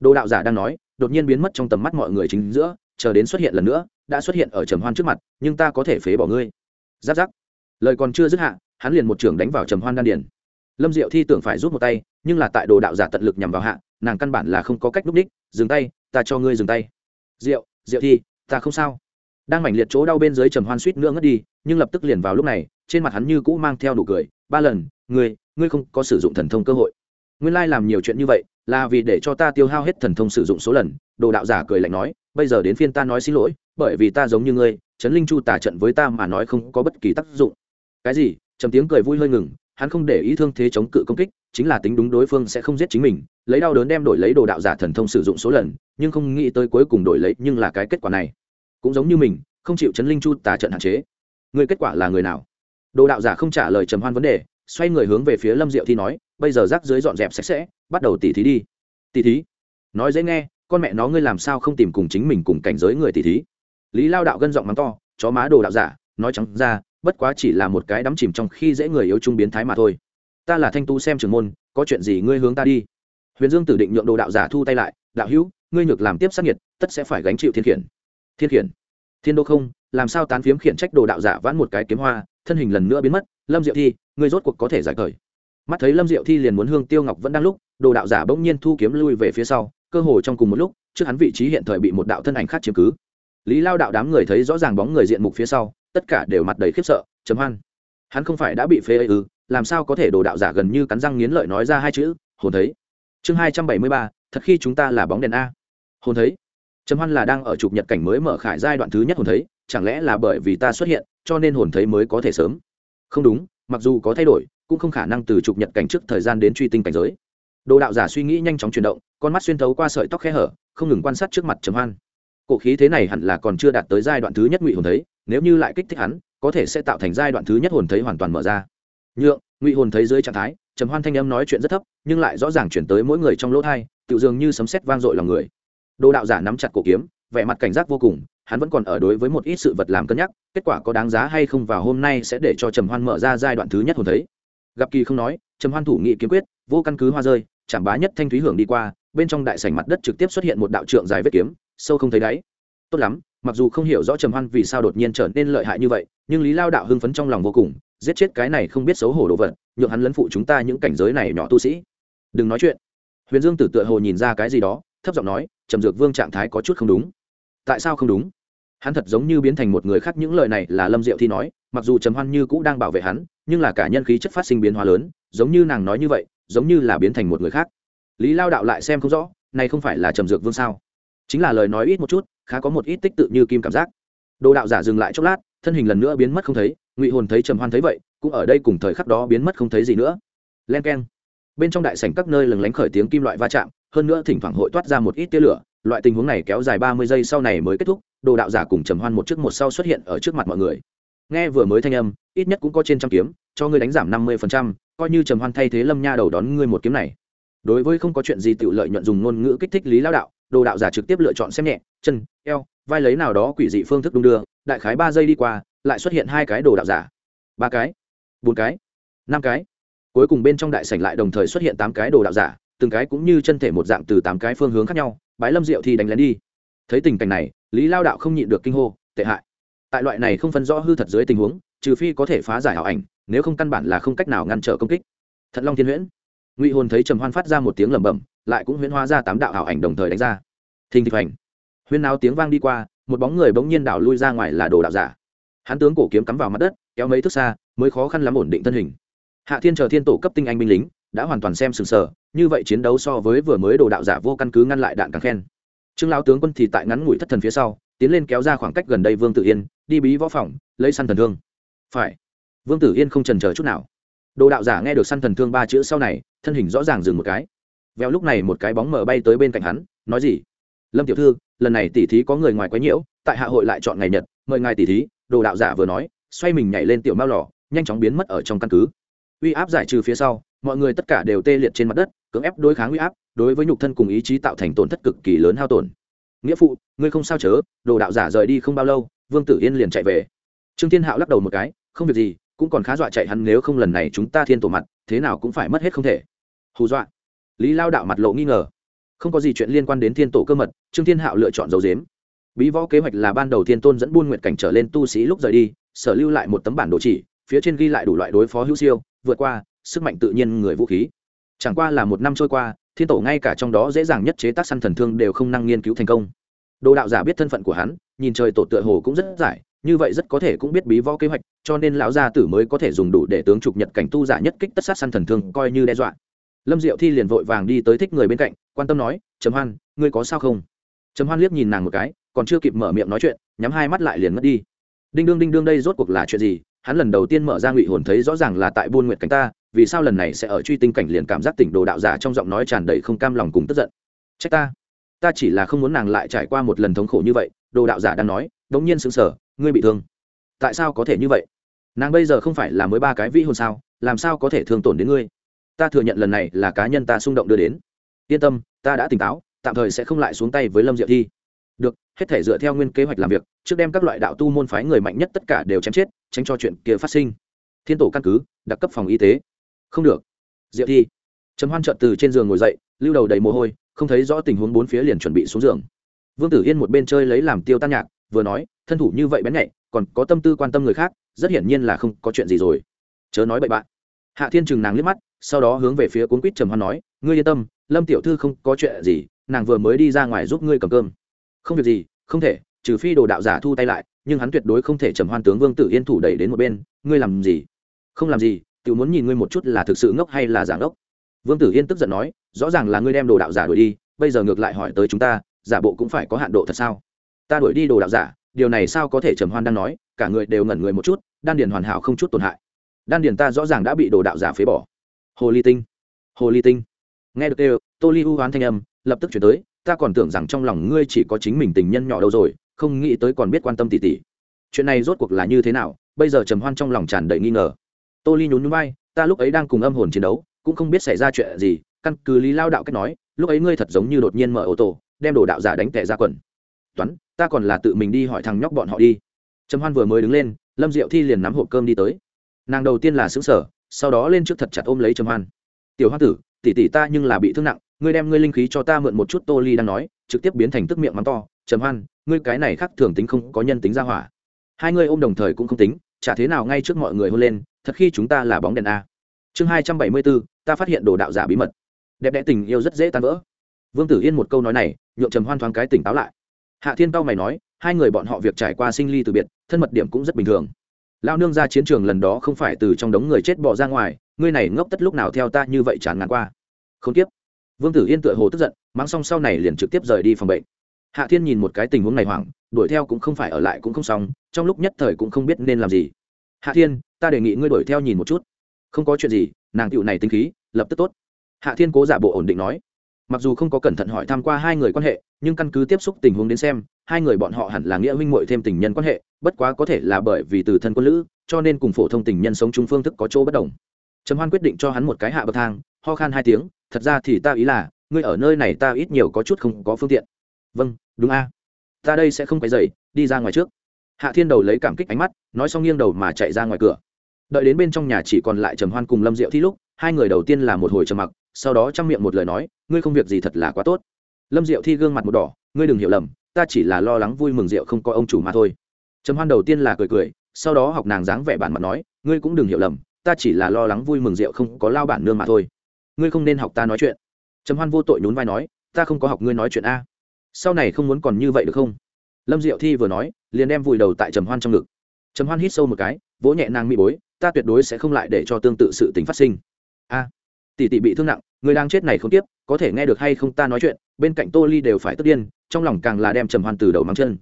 đồ đạo giả đang nói, đột nhiên biến mất trong tầm mắt mọi người chính giữa, chờ đến xuất hiện lần nữa đã xuất hiện ở trầm hoan trước mặt, nhưng ta có thể phế bỏ ngươi. Giáp giáp. Lời còn chưa dứt hạ, hắn liền một trưởng đánh vào trầm hoan đan điền. Lâm diệu thi tưởng phải rút một tay, nhưng là tại đồ đạo giả tận lực nhằm vào hạ, nàng căn bản là không có cách núp đích, dừng tay, ta cho ngươi dừng tay. Diệu diệu thi, ta không sao. Đang mảnh liệt chỗ đau bên dưới trầm hoan suýt nữa ngất đi, nhưng lập tức liền vào lúc này, trên mặt hắn như cũ mang theo nụ cười, ba lần, ngươi ngươi không có sử dụng thần thông cơ hội. Nguyên lai làm nhiều chuyện như vậy, là vì để cho ta tiêu hao hết thần thông sử dụng số lần. Đồ đạo giả cười lạnh nói, bây giờ đến phiên ta nói xin lỗi bởi vì ta giống như ngươi, trấn linh chu tả trận với ta mà nói không có bất kỳ tác dụng. Cái gì? Trầm tiếng cười vui hơi ngừng, hắn không để ý thương thế chống cự công kích, chính là tính đúng đối phương sẽ không giết chính mình, lấy đau đớn đem đổi lấy đồ đạo giả thần thông sử dụng số lần, nhưng không nghĩ tới cuối cùng đổi lấy, nhưng là cái kết quả này. Cũng giống như mình, không chịu chấn linh chu tà trận hạn chế. Người kết quả là người nào? Đồ đạo giả không trả lời trầm hoan vấn đề, xoay người hướng về phía lâm diệu thi nói, bây giờ rác dưới dọn dẹp sạch sẽ, bắt đầu tỉ thí đi. Tỉ thí? Nói dễ nghe, con mẹ nó ngươi làm sao không tìm cùng chính mình cùng cảnh giới người tỉ thí? Lý lao đạo gân giọng mắng to, chó má đồ đạo giả, nói trắng ra, bất quá chỉ là một cái đắm chìm trong khi dễ người yếu trung biến thái mà thôi. Ta là thanh tu xem trường môn, có chuyện gì ngươi hướng ta đi. Huyền dương tử định nhượng đồ đạo giả thu tay lại, đạo hữu, ngươi nhược làm tiếp sát nhiệt tất sẽ phải gánh chịu thiên khiển. Thiên khiển? Thiên đô không, làm sao tán phiếm khiển trách đồ đạo giả vãn một cái kiếm hoa, thân hình lần nữa biến mất, lâm diệu thi, ngươi rốt cuộc có thể giải cởi mắt thấy lâm diệu thi liền muốn hương tiêu ngọc vẫn đang lúc, đồ đạo giả bỗng nhiên thu kiếm lui về phía sau, cơ hồ trong cùng một lúc, trước hắn vị trí hiện thời bị một đạo thân ảnh khác chiếm cứ lý lao đạo đám người thấy rõ ràng bóng người diện mục phía sau, tất cả đều mặt đầy khiếp sợ chấm hoan. Hắn không phải đã bị phê ư? Ừ, làm sao có thể đồ đạo giả gần như cắn răng nghiến lợi nói ra hai chữ, hồn thấy. Chương hai trăm bảy mươi ba, thật khi chúng ta là bóng đèn a. Hồn thấy. Trầm hoan là đang ở trục nhật cảnh mới mở khải giai đoạn thứ nhất hồn thấy, chẳng lẽ là bởi vì ta xuất hiện, cho nên hồn thấy mới có thể sớm? Không đúng, mặc dù có thay đổi, cũng không khả năng từ trục nhật cảnh trước thời gian đến truy tinh cảnh giới. Đồ đạo giả suy nghĩ nhanh chóng chuyển động, con mắt xuyên thấu qua sợi tóc khe hở, không ngừng quan sát trước mặt trầm hoan cổ khí thế này hẳn là còn chưa đạt tới giai đoạn thứ nhất ngụy hồn thấy, nếu như lại kích thích hắn, có thể sẽ tạo thành giai đoạn thứ nhất hồn thấy hoàn toàn mở ra. Nhượng, ngụy hồn thấy dưới trạng thái, trầm hoan thanh âm nói chuyện rất thấp, nhưng lại rõ ràng chuyển tới mỗi người trong lỗ thai tự dường như sấm sét vang dội lòng người. Đồ đạo giả nắm chặt cổ kiếm, vẻ mặt cảnh giác vô cùng, hắn vẫn còn ở đối với một ít sự vật làm cân nhắc, kết quả có đáng giá hay không vào hôm nay sẽ để cho trầm hoan mở ra giai đoạn thứ nhất hồn thấy. Gặp kỳ không nói, trầm hoan thủ nghị kiếm quyết, vô căn cứ hoa rơi, chạm bá nhất thanh thúy hưởng đi qua, bên trong đại sảnh mặt đất trực tiếp xuất hiện một đạo trượng dài vết kiếm sâu không thấy đáy. Tốt lắm, mặc dù không hiểu rõ trầm hoan vì sao đột nhiên trở nên lợi hại như vậy, nhưng lý lao đạo hưng phấn trong lòng vô cùng, giết chết cái này không biết xấu hổ đồ vật, nhượng hắn lấn phụ chúng ta những cảnh giới này nhỏ tu sĩ. Đừng nói chuyện. Huyền dương tử tựa hồ nhìn ra cái gì đó, thấp giọng nói, trầm dược vương trạng thái có chút không đúng. Tại sao không đúng? Hắn thật giống như biến thành một người khác, những lời này là lâm diệu thi nói, mặc dù trầm hoan như cũ đang bảo vệ hắn, nhưng là cả nhân khí chất phát sinh biến hóa lớn, giống như nàng nói như vậy, giống như là biến thành một người khác. Lý lao đạo lại xem không rõ, này không phải là trầm dược vương sao? Chính là lời nói ít một chút, khá có một ít tích tự như kim cảm giác. Đồ đạo giả dừng lại chốc lát, thân hình lần nữa biến mất không thấy, ngụy hồn thấy trầm hoan thấy vậy, cũng ở đây cùng thời khắc đó biến mất không thấy gì nữa. Len k e n bên trong đại sảnh các nơi lừng lánh khởi tiếng kim loại va chạm, hơn nữa thỉnh thoảng hội toát ra một ít tia lửa, loại tình huống này kéo dài ba mươi giây sau này mới kết thúc, đồ đạo giả cùng trầm hoan một trước một sau xuất hiện ở trước mặt mọi người. Nghe vừa mới thanh âm, ít nhất cũng có trên trăm kiếm, cho ngươi đánh giảm năm mươi phần trăm, coi như trầm hoan thay thế lâm nha đầu đón ngươi một kiếm này. Đối với không có chuyện gì tự lợi nhuận dùng ngôn ngữ kích thích lý lao đạo đồ đạo giả trực tiếp lựa chọn xem nhẹ, chân, eo, vai lấy nào đó quỷ dị phương thức đung đưa, đại khái ba giây đi qua, lại xuất hiện hai cái đồ đạo giả. Ba cái, bốn cái, năm cái. Cuối cùng bên trong đại sảnh lại đồng thời xuất hiện tám cái đồ đạo giả, từng cái cũng như chân thể một dạng từ tám cái phương hướng khác nhau, bái lâm diệu thì đánh lén đi. Thấy tình cảnh này, lý lao đạo không nhịn được kinh hô, tệ hại. Tại loại này không phân rõ hư thật dưới tình huống, trừ phi có thể phá giải ảo ảnh, nếu không căn bản là không cách nào ngăn trở công kích. Thật long thiên huyễn. Ngụy hồn thấy trầm hoan phát ra một tiếng lẩm bẩm lại cũng huyễn hóa ra tám đạo ảo ảnh đồng thời đánh ra. Thình thịch hoành. Huyên náo tiếng vang đi qua, một bóng người bỗng nhiên đảo lui ra ngoài là đồ đạo giả. Hắn tướng cổ kiếm cắm vào mặt đất, kéo mấy thước xa, mới khó khăn lắm ổn định thân hình. Hạ thiên chờ thiên tổ cấp tinh anh binh lính, đã hoàn toàn xem sừng sờ, như vậy chiến đấu so với vừa mới đồ đạo giả vô căn cứ ngăn lại đạn càng khen. Trương lão tướng quân thì tại ngắn ngủi thất thần phía sau, tiến lên kéo ra khoảng cách gần đây vương tử yên, đi bí võ phòng, lấy săn thần thương. Phải. Vương tử yên không trần chờ chút nào. Đồ đạo giả nghe được săn thần thương ba chữ sau này, thân hình rõ ràng dừng một cái vèo lúc này một cái bóng mờ bay tới bên cạnh hắn, nói gì? Lâm tiểu thư, lần này tỷ thí có người ngoài quấy nhiễu, tại hạ hội lại chọn ngày nhật, mời ngài tỷ thí, đồ đạo giả vừa nói, xoay mình nhảy lên tiểu mao lò, nhanh chóng biến mất ở trong căn cứ. Uy áp giải trừ phía sau, mọi người tất cả đều tê liệt trên mặt đất, cưỡng ép đối kháng uy áp, đối với nhục thân cùng ý chí tạo thành tổn thất cực kỳ lớn hao tổn. Nghĩa phụ, ngươi không sao chớ, đồ đạo giả rời đi không bao lâu, vương tử yên liền chạy về. Trương thiên hạo lắc đầu một cái, không việc gì, cũng còn khá dọa chạy hắn, nếu không lần này chúng ta thiên tổ mặt, thế nào cũng phải mất hết không thể. Hù dọa lý lao đạo mặt lộ nghi ngờ. Không có gì chuyện liên quan đến thiên tổ cơ mật, trương thiên hạo lựa chọn dấu dếm bí võ kế hoạch là ban đầu thiên tôn dẫn buôn nguyện cảnh trở lên tu sĩ lúc rời đi, sở lưu lại một tấm bản đồ chỉ, phía trên ghi lại đủ loại đối phó hữu siêu, vượt qua, sức mạnh tự nhiên người vũ khí. Chẳng qua là một năm trôi qua, thiên tổ ngay cả trong đó dễ dàng nhất chế tác săn thần thương đều không năng nghiên cứu thành công. Đồ đạo giả biết thân phận của hắn, nhìn trời tổ tựa hồ cũng rất giải, như vậy rất có thể cũng biết bí võ kế hoạch, cho nên lão gia tử mới có thể dùng đủ để tướng trục nhật cảnh tu giả nhất kích tất sát săn thần thương coi như đe dọa lâm diệu thi liền vội vàng đi tới thích người bên cạnh, quan tâm nói, trầm hoan, ngươi có sao không? Trầm hoan liếc nhìn nàng một cái, còn chưa kịp mở miệng nói chuyện, nhắm hai mắt lại liền mất đi. Đinh đương đinh đương đây rốt cuộc là chuyện gì? Hắn lần đầu tiên mở ra ngụy hồn thấy rõ ràng là tại buôn nguyệt cảnh ta, vì sao lần này sẽ ở truy tinh cảnh liền cảm giác tỉnh đồ đạo giả trong giọng nói tràn đầy không cam lòng cùng tức giận? Trách ta? Ta chỉ là không muốn nàng lại trải qua một lần thống khổ như vậy, đồ đạo giả đang nói, đống nhiên sững sờ, ngươi bị thương. Tại sao có thể như vậy? Nàng bây giờ không phải là mới ba cái vĩ hồn sao? Làm sao có thể thương tổn đến ngươi? Ta thừa nhận lần này là cá nhân ta xung động đưa đến. Yên tâm, ta đã tỉnh táo, tạm thời sẽ không lại xuống tay với lâm diệu thi. Được, hết thể dựa theo nguyên kế hoạch làm việc, trước đem các loại đạo tu môn phái người mạnh nhất tất cả đều chém chết, tránh cho chuyện kia phát sinh. Thiên tổ căn cứ, đặc cấp phòng y tế. Không được. Diệu thi. Trầm hoan trợn từ trên giường ngồi dậy, lưu đầu đầy mồ hôi, không thấy rõ tình huống bốn phía liền chuẩn bị xuống giường. Vương tử yên một bên chơi lấy làm tiêu tan nhạc, vừa nói, thân thủ như vậy bén nhạy, còn có tâm tư quan tâm người khác, rất hiển nhiên là không có chuyện gì rồi. Chớ nói bậy bạn. Hạ thiên Trừng nàng liếc mắt sau đó hướng về phía cuốn quýt trầm hoan nói, ngươi yên tâm, lâm tiểu thư không có chuyện gì, nàng vừa mới đi ra ngoài giúp ngươi cầm cơm. Không việc gì, không thể, trừ phi đồ đạo giả thu tay lại, nhưng hắn tuyệt đối không thể trầm hoan tướng vương tử yên thủ đẩy đến một bên, ngươi làm gì? Không làm gì tự muốn nhìn ngươi một chút là thực sự ngốc hay là giả ngốc. Vương tử yên tức giận nói, rõ ràng là ngươi đem đồ đạo giả đuổi đi, bây giờ ngược lại hỏi tới chúng ta, giả bộ cũng phải có hạn độ thật sao? Ta đuổi đi đồ đạo giả, điều này sao có thể? Trầm hoan đang nói, cả người đều ngẩn người một chút, đan điền hoàn hảo không chút tổn hại. Đan điền ta rõ ràng đã bị đồ đạo giả phế bỏ hồ ly tinh. Hồ ly tinh. Nghe được đều, tô ly u hoán thanh âm, lập tức chuyển tới, ta còn tưởng rằng trong lòng ngươi chỉ có chính mình tình nhân nhỏ đâu rồi, không nghĩ tới còn biết quan tâm tỉ tỉ. Chuyện này rốt cuộc là như thế nào, bây giờ trầm hoan trong lòng tràn đầy nghi ngờ. Tô ly nhún nhún bay ta lúc ấy đang cùng âm hồn chiến đấu, cũng không biết xảy ra chuyện gì, căn cứ lý lao đạo cách nói, lúc ấy ngươi thật giống như đột nhiên mở ô tô, đem đồ đạo giả đánh tẻ ra quần. Toán, ta còn là tự mình đi hỏi thằng nhóc bọn họ đi. Trầm hoan vừa mới đứng lên, lâm diệu thi liền nắm hộp cơm đi tới. Nàng đầu tiên là xứng sở sau đó lên trước thật chặt ôm lấy trầm hoan. Tiểu hoa tử, tỷ tỷ ta nhưng là bị thương nặng, ngươi đem ngươi linh khí cho ta mượn một chút. Tô ly đang nói, trực tiếp biến thành tức miệng mắng to, trầm hoan, ngươi cái này khác thường tính không có nhân tính ra hỏa. Hai ngươi ôm đồng thời cũng không tính, chả thế nào ngay trước mọi người hôn lên, thật khi chúng ta là bóng đèn a. Chương hai trăm bảy mươi bốn, ta phát hiện đồ đạo giả bí mật. Đẹp đẽ tình yêu rất dễ tan vỡ. Vương tử yên một câu nói này, nhượng trầm hoan thoáng cái tỉnh táo lại. Hạ thiên tao mày nói, hai người bọn họ việc trải qua sinh ly từ biệt, thân mật điểm cũng rất bình thường lao nương ra chiến trường lần đó không phải từ trong đống người chết bỏ ra ngoài, ngươi này ngốc tất lúc nào theo ta như vậy chán ngán qua. Không tiếp. Vương tử yên tựa hồ tức giận mang xong sau này liền trực tiếp rời đi phòng bệnh. Hạ thiên nhìn một cái tình huống này hoảng, đuổi theo cũng không phải ở lại cũng không xong, trong lúc nhất thời cũng không biết nên làm gì. Hạ thiên, ta đề nghị ngươi đuổi theo nhìn một chút. Không có chuyện gì, nàng cựu này tinh khí, lập tức tốt. Hạ thiên cố giả bộ ổn định nói mặc dù không có cẩn thận hỏi tham q u a hai người quan hệ, nhưng căn cứ tiếp xúc tình huống đến xem, hai người bọn họ hẳn là nghĩa minh muội thêm tình nhân quan hệ, bất quá có thể là bởi vì từ thân quân lữ, cho nên cùng phổ thông tình nhân sống chung phương thức có chỗ bất đồng. Trầm hoan quyết định cho hắn một cái hạ bậc thang, ho khan hai tiếng, thật ra thì ta ý là, ngươi ở nơi này ta ít nhiều có chút không có phương tiện. Vâng đúng a. Ta đây sẽ không phải dậy đi ra ngoài trước. Hạ thiên đầu lấy cảm kích ánh mắt, nói xong nghiêng đầu mà chạy ra ngoài cửa. Đợi đến bên trong nhà chỉ còn lại trầm hoan cùng lâm diệu thi lúc, hai người đầu tiên là một hồi trầm mặc sau đó chăm miệng một lời nói, ngươi không việc gì thật là quá tốt. Lâm diệu thi gương mặt một đỏ, ngươi đừng hiểu lầm, ta chỉ là lo lắng vui mừng Diệu không có ông chủ mà thôi. Trầm hoan đầu tiên là cười cười, sau đó học nàng dáng vẻ bản mặt nói, ngươi cũng đừng hiểu lầm, ta chỉ là lo lắng vui mừng rượu không có lao bản nương mà thôi. Ngươi không nên học ta nói chuyện. Trầm hoan vô tội nhún vai nói, ta không có học ngươi nói chuyện a. Sau này không muốn còn như vậy được không? Lâm diệu thi vừa nói, liền đem vùi đầu tại trầm hoan trong ngực. Trầm hoan hít sâu một cái, vỗ nhẹ nàng mỹ bối, ta tuyệt đối sẽ không lại để cho tương tự sự tình phát sinh. A tỷ tỷ bị thương nặng, người đang chết này không tiếp, có thể nghe được hay không ta nói chuyện, bên cạnh tô ly đều phải tức điên, trong lòng càng là đem trầm hoan từ đầu mắng chân.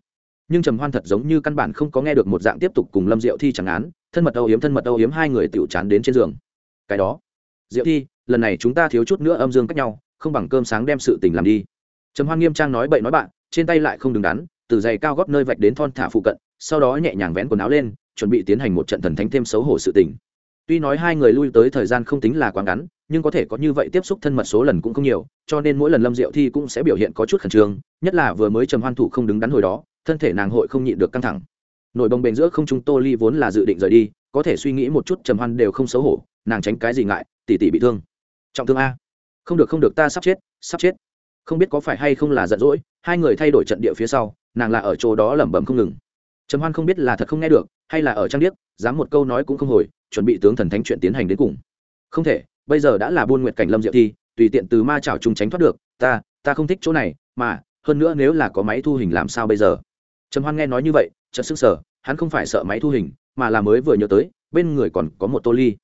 Nhưng trầm hoan thật giống như căn bản không có nghe được một dạng tiếp tục cùng lâm diệu thi chẳng án, thân mật âu hiếm thân mật âu hiếm hai người tiểu chán đến trên giường. Cái đó, diệu thi, lần này chúng ta thiếu chút nữa âm dương cách nhau, không bằng cơm sáng đem sự tình làm đi. Trầm hoan nghiêm trang nói bậy nói bạn, trên tay lại không đứng đắn, từ giày cao góp nơi vạch đến thon thả phụ cận, sau đó nhẹ nhàng vén quần áo lên, chuẩn bị tiến hành một trận thần thánh thêm xấu hổ sự tình tuy nói hai người lui tới thời gian không tính là quá ngắn, nhưng có thể có như vậy tiếp xúc thân mật số lần cũng không nhiều, cho nên mỗi lần lâm diệu thi cũng sẽ biểu hiện có chút khẩn trương, nhất là vừa mới trầm hoan thủ không đứng đắn hồi đó, thân thể nàng hội không nhịn được căng thẳng. Nổi bồng bềnh giữa không trung tô ly vốn là dự định rời đi, có thể suy nghĩ một chút trầm hoan đều không xấu hổ, nàng tránh cái gì ngại, tỉ tỉ bị thương. Trọng thương a. Không được không được, ta sắp chết sắp chết. Không biết có phải hay không là giận dỗi, hai người thay đổi trận địa phía sau, nàng là ở chỗ đó lẩm bẩm không ngừng. Trầm hoan không biết là thật không nghe được, hay là ở trang điếc, dám một câu nói cũng không hồi chuẩn bị tướng thần thánh chuyện tiến hành đến cùng. Không thể, bây giờ đã là buôn nguyện cảnh lâm diệu thi, tùy tiện từ ma chảo trùng tránh thoát được, ta ta không thích chỗ này, mà, hơn nữa nếu là có máy thu hình làm sao bây giờ? Trầm hoan nghe nói như vậy, chợt sức sở hắn không phải sợ máy thu hình, mà là mới vừa nhớ tới, bên người còn có một tô ly.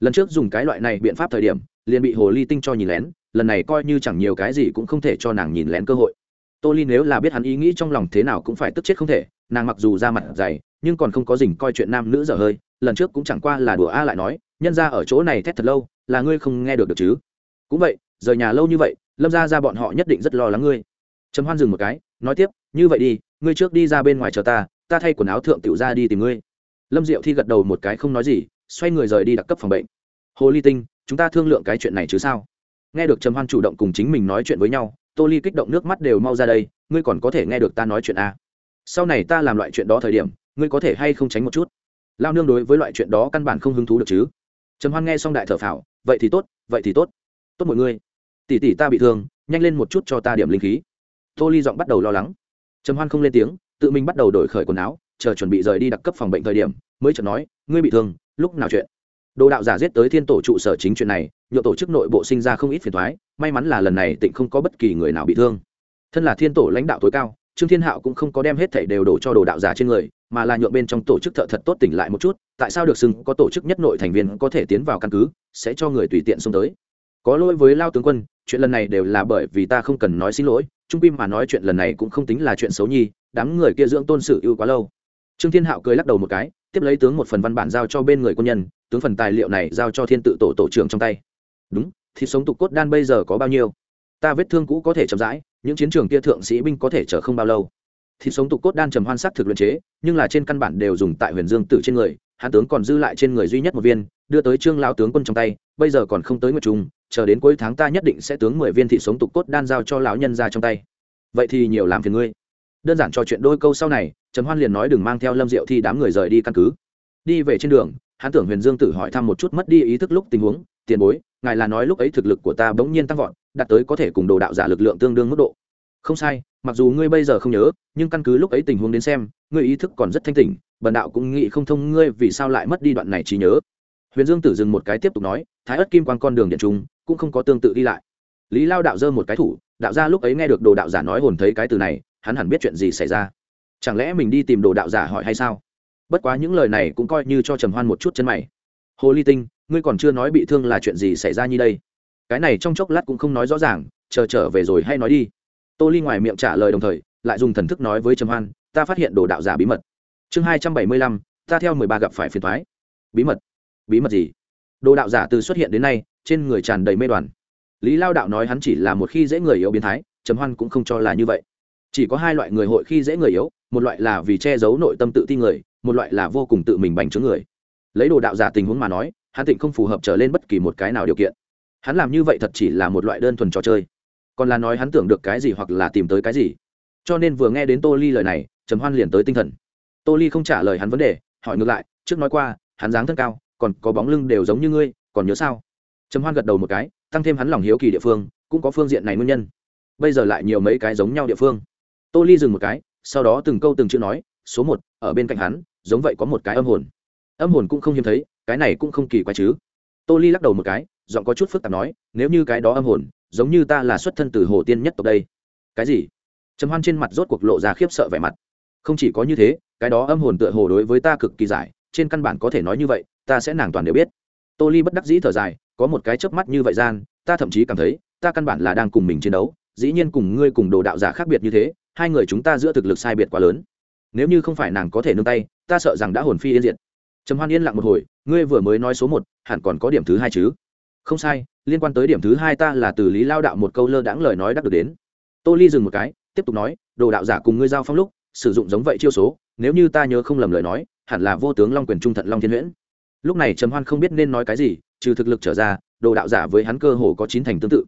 Lần trước dùng cái loại này biện pháp thời điểm, liền bị hồ ly tinh cho nhìn lén, lần này coi như chẳng nhiều cái gì cũng không thể cho nàng nhìn lén cơ hội. Tô ly nếu là biết hắn ý nghĩ trong lòng thế nào cũng phải tức chết không thể, nàng mặc dù ra mặt dày, nhưng còn không có dình coi chuyện nam nữ dở hơi lần trước cũng chẳng qua là đùa a lại nói, nhân ra ở chỗ này thét thật lâu, là ngươi không nghe được được chứ? Cũng vậy, rời nhà lâu như vậy, lâm ra ra bọn họ nhất định rất lo lắng ngươi. Trầm hoan dừng một cái, nói tiếp, như vậy đi, ngươi trước đi ra bên ngoài chờ ta ta thay quần áo thượng tiểu ra đi tìm ngươi. Lâm diệu thi gật đầu một cái không nói gì, xoay người rời đi đặc cấp phòng bệnh. Hồ ly tinh, chúng ta thương lượng cái chuyện này chứ sao? Nghe được trầm hoan chủ động cùng chính mình nói chuyện với nhau, tô ly kích động nước mắt đều mau ra đây, ngươi còn có thể nghe được ta nói chuyện à. sau này ta làm loại chuyện đó thời điểm, ngươi có thể hay không tránh một chút? Lao nương đối với loại chuyện đó căn bản không hứng thú được chứ. Trầm hoan nghe xong đại thở phào, vậy thì tốt, vậy thì tốt. Tốt mọi người. Tỷ tỷ ta bị thương, nhanh lên một chút cho ta điểm linh khí. Tô ly giọng bắt đầu lo lắng. Trầm hoan không lên tiếng, tự mình bắt đầu đổi khởi quần áo, chờ chuẩn bị rời đi đặc cấp phòng bệnh thời điểm, mới chợt nói, ngươi bị thương, lúc nào chuyện? Đồ đạo giả giết tới thiên tổ trụ sở chính chuyện này nhựa tổ chức nội bộ sinh ra không ít phiền thoái may mắn là lần này tịnh không có bất kỳ người nào bị thương. Thân là thiên tổ lãnh đạo tối cao trương thiên hạo cũng không có đem hết thảy đều đổ cho đồ đạo giả trên người, mà là nhượng bên trong tổ chức thợ thật tốt tỉnh lại một chút, tại sao được xưng có tổ chức nhất nội thành viên có thể tiến vào căn cứ, sẽ cho người tùy tiện xông tới. Có lỗi với lao tướng quân, chuyện lần này đều là bởi vì ta không cần nói xin lỗi, trung pim mà nói chuyện lần này cũng không tính là chuyện xấu nhi, đám người kia dưỡng tôn sự ưu quá lâu. Trương thiên hạo cười lắc đầu một cái, tiếp lấy tướng một phần văn bản giao cho bên người quân nhân, tướng phần tài liệu này giao cho thiên tự tổ tổ trưởng trong tay. Đúng thì sống tục cốt đan bây giờ có bao nhiêu? Ta vết thương cũ có thể chậm rãi những chiến trường kia thượng sĩ binh có thể chở không bao lâu. Thì sống tục cốt đan trầm hoan sắc thực luyện chế, nhưng là trên căn bản đều dùng tại huyền dương tử trên người, hán tướng còn dư lại trên người duy nhất một viên, đưa tới trương lão tướng quân trong tay, bây giờ còn không tới nguyệt trung, chờ đến cuối tháng ta nhất định sẽ tướng mười viên thị sống tục cốt đan giao cho lão nhân ra trong tay. Vậy thì nhiều làm phiền ngươi. Đơn giản trò chuyện đôi câu sau này, trầm hoan liền nói đừng mang theo lâm diệu thi đám người rời đi căn cứ. Đi về trên đường hắn tưởng huyền dương tử hỏi thăm một chút mất đi ý thức lúc tình huống, tiền bối ngài là nói lúc ấy thực lực của ta bỗng nhiên tăng vọt, đạt tới có thể cùng đồ đạo giả lực lượng tương đương mức độ. Không sai, mặc dù ngươi bây giờ không nhớ, nhưng căn cứ lúc ấy tình huống đến xem, ngươi ý thức còn rất thanh tỉnh, bần đạo cũng nghĩ không thông ngươi vì sao lại mất đi đoạn này trí nhớ. Huyền dương tử dừng một cái tiếp tục nói, thái ất kim quan con đường điện trung cũng không có tương tự đi lại. Lý lao đạo dơ một cái thủ, đạo gia lúc ấy nghe được đồ đạo giả nói hồn thấy cái từ này, hắn hẳn biết chuyện gì xảy ra. Chẳng lẽ mình đi tìm đồ đạo giả hỏi hay sao? Bất quá những lời này cũng coi như cho trầm hoan một chút chân mày hồ ly tinh, ngươi còn chưa nói bị thương là chuyện gì xảy ra như đây? Cái này trong chốc lát cũng không nói rõ ràng, chờ trở về rồi hay nói đi. Tô ly ngoài miệng trả lời đồng thời, lại dùng thần thức nói với trầm hoan, ta phát hiện đồ đạo giả bí mật. Chương hai trăm bảy mươi lăm, ta theo mười ba gặp phải phiền thoái bí mật? Bí mật gì? Đồ đạo giả từ xuất hiện đến nay, trên người tràn đầy mê đoàn. Lý lao đạo nói hắn chỉ là một khi dễ người yếu biến thái, trầm hoan cũng không cho là như vậy. Chỉ có hai loại người hội khi dễ người yếu, một loại là vì che giấu nội tâm tự ti người, một loại là vô cùng tự mình bành trướng người lấy đồ đạo giả tình huống mà nói, hắn tịnh không phù hợp trở lên bất kỳ một cái nào điều kiện. Hắn làm như vậy thật chỉ là một loại đơn thuần trò chơi. Còn là nói hắn tưởng được cái gì hoặc là tìm tới cái gì. Cho nên vừa nghe đến tô ly lời này, trầm hoan liền tới tinh thần. Tô ly không trả lời hắn vấn đề, hỏi ngược lại, trước nói qua, hắn dáng thân cao, còn có bóng lưng đều giống như ngươi, còn nhớ sao? Trầm hoan gật đầu một cái, tăng thêm hắn lòng hiếu kỳ địa phương, cũng có phương diện này nguyên nhân. Bây giờ lại nhiều mấy cái giống nhau địa phương. Tô ly dừng một cái, sau đó từng câu từng chữ nói, số một, ở bên cạnh hắn, giống vậy có một cái âm hồn âm hồn cũng không hiếm thấy, cái này cũng không kỳ quái chứ. Tô ly lắc đầu một cái, giọng có chút phức tạp nói, nếu như cái đó âm hồn, giống như ta là xuất thân từ hồ tiên nhất tộc đây. Cái gì? Trầm hoan trên mặt rốt cuộc lộ ra khiếp sợ vẻ mặt. Không chỉ có như thế, cái đó âm hồn tựa hồ đối với ta cực kỳ giải, trên căn bản có thể nói như vậy, ta sẽ nàng toàn đều biết. Tô ly bất đắc dĩ thở dài, có một cái chớp mắt như vậy gian, ta thậm chí cảm thấy, ta căn bản là đang cùng mình chiến đấu, dĩ nhiên cùng ngươi cùng đồ đạo giả khác biệt như thế, hai người chúng ta giữa thực lực sai biệt quá lớn. Nếu như không phải nàng có thể nương tay, ta sợ rằng đã hồn phi yên diệt trầm hoan yên lặng một hồi, ngươi vừa mới nói số một, hẳn còn có điểm thứ hai chứ? Không sai, liên quan tới điểm thứ hai ta là từ lý lao đạo một câu lơ đãng lời nói đắc được đến. Tô ly dừng một cái, tiếp tục nói, đồ đạo giả cùng ngươi giao phong lúc, sử dụng giống vậy chiêu số, nếu như ta nhớ không lầm lời nói, hẳn là vô tướng long quyền trung thận long thiên huyễn. Lúc này trầm hoan không biết nên nói cái gì, trừ thực lực trở ra, đồ đạo giả với hắn cơ hồ có chín thành tương tự.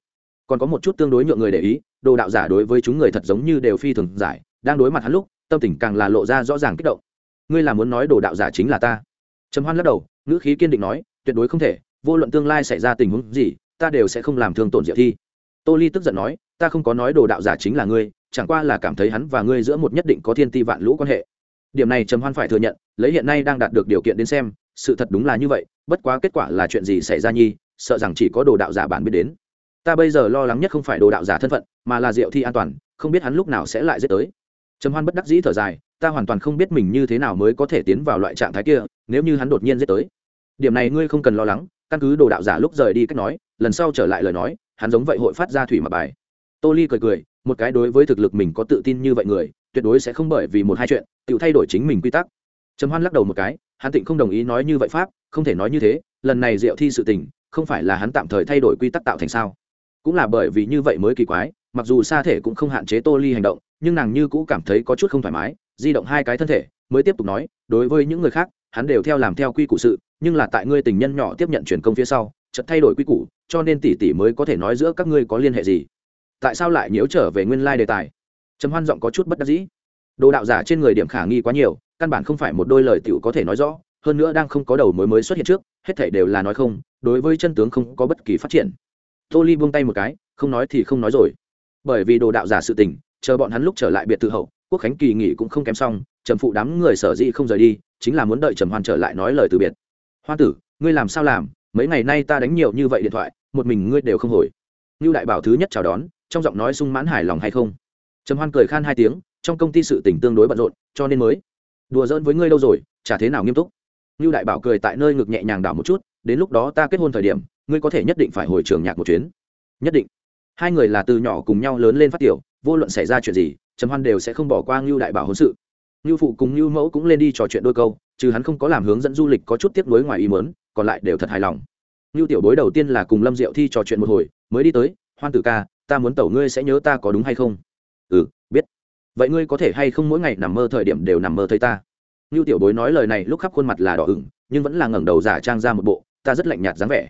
Còn có một chút tương đối nhượng người để ý, đồ đạo giả đối với chúng người thật giống như đều phi thường giải, đang đối mặt hắn lúc, tâm tình càng là lộ ra rõ ràng kích động. Ngươi là muốn nói đồ đạo giả chính là ta trầm hoan lắc đầu, ngữ khí kiên định nói, tuyệt đối không thể, vô luận tương lai xảy ra tình huống gì, ta đều sẽ không làm thương tổn diệu thi. Tô ly tức giận nói, ta không có nói đồ đạo giả chính là ngươi, chẳng qua là cảm thấy hắn và ngươi giữa một nhất định có thiên ti vạn lũ quan hệ. Điểm này trầm hoan phải thừa nhận, lấy hiện nay đang đạt được điều kiện đến xem, sự thật đúng là như vậy, bất quá kết quả là chuyện gì xảy ra nhi, sợ rằng chỉ có đồ đạo giả bản biết đến. Ta bây giờ lo lắng nhất không phải đồ đạo giả thân phận, mà là diệu thi an toàn, không biết hắn lúc nào sẽ lại dết tới trầm hoan bất đắc dĩ thở dài, ta hoàn toàn không biết mình như thế nào mới có thể tiến vào loại trạng thái kia, nếu như hắn đột nhiên giết tới. Điểm này ngươi không cần lo lắng, căn cứ đồ đạo giả lúc rời đi cách nói, lần sau trở lại lời nói, hắn giống vậy hội phát ra thủy mà bài. Tô ly cười cười, một cái đối với thực lực mình có tự tin như vậy người, tuyệt đối sẽ không bởi vì một hai chuyện, tự thay đổi chính mình quy tắc. Trầm hoan lắc đầu một cái, hắn tịnh không đồng ý nói như vậy pháp, không thể nói như thế, lần này diệu thi sự tình, không phải là hắn tạm thời thay đổi quy tắc tạo thành sao? Cũng là bởi vì như vậy mới kỳ quái, mặc dù xa thể cũng không hạn chế tô ly hành động nhưng nàng như cũ cảm thấy có chút không thoải mái, di động hai cái thân thể, mới tiếp tục nói, đối với những người khác, hắn đều theo làm theo quy củ sự, nhưng là tại ngươi tình nhân nhỏ tiếp nhận truyền công phía sau, chợt thay đổi quy củ, cho nên tỷ tỷ mới có thể nói giữa các ngươi có liên hệ gì. Tại sao lại nhiễu trở về nguyên lai đề tài? Trầm hoan giọng có chút bất đắc dĩ. Đồ đạo giả trên người điểm khả nghi quá nhiều, căn bản không phải một đôi lời tiểu có thể nói rõ, hơn nữa đang không có đầu mối mới xuất hiện trước, hết thảy đều là nói không, đối với chân tướng không có bất kỳ phát triển. Tô ly buông tay một cái, không nói thì không nói rồi. Bởi vì đồ đạo giả sự tình chờ bọn hắn lúc trở lại biệt thự hậu, quốc khánh kỳ nghỉ cũng không kém xong, trầm phụ đám người sở dĩ không rời đi, chính là muốn đợi trầm hoan trở lại nói lời từ biệt. Hoa tử, ngươi làm sao làm? Mấy ngày nay ta đánh nhiều như vậy điện thoại, một mình ngươi đều không hồi. Như đại bảo thứ nhất chào đón, trong giọng nói sung mãn hài lòng hay không? Trầm hoan cười khan hai tiếng, trong công ty sự tình tương đối bận rộn, cho nên mới đùa giỡn với ngươi lâu rồi, chả thế nào nghiêm túc. Như đại bảo cười tại nơi ngực nhẹ nhàng đảo một chút, đến lúc đó ta kết hôn thời điểm, ngươi có thể nhất định phải hồi trường nhạc một chuyến. Nhất định. Hai người là từ nhỏ cùng nhau lớn lên phát tiểu vô luận xảy ra chuyện gì, trầm hoan đều sẽ không bỏ qua ngưu đại bảo hôn sự. Ngưu phụ cùng ngưu mẫu cũng lên đi trò chuyện đôi câu, trừ hắn không có làm hướng dẫn du lịch có chút tiếp nối ngoài ý mớn còn lại đều thật hài lòng. Ngưu tiểu bối đầu tiên là cùng lâm diệu thi trò chuyện một hồi, mới đi tới, hoan tử ca, ta muốn tẩu ngươi sẽ nhớ ta có đúng hay không? Ừ biết. Vậy ngươi có thể hay không mỗi ngày nằm mơ thời điểm đều nằm mơ thấy ta? Ngưu tiểu bối nói lời này lúc khắp khuôn mặt là đỏ ửng, nhưng vẫn là ngẩng đầu giả trang ra một bộ, ta rất lạnh nhạt dáng vẻ.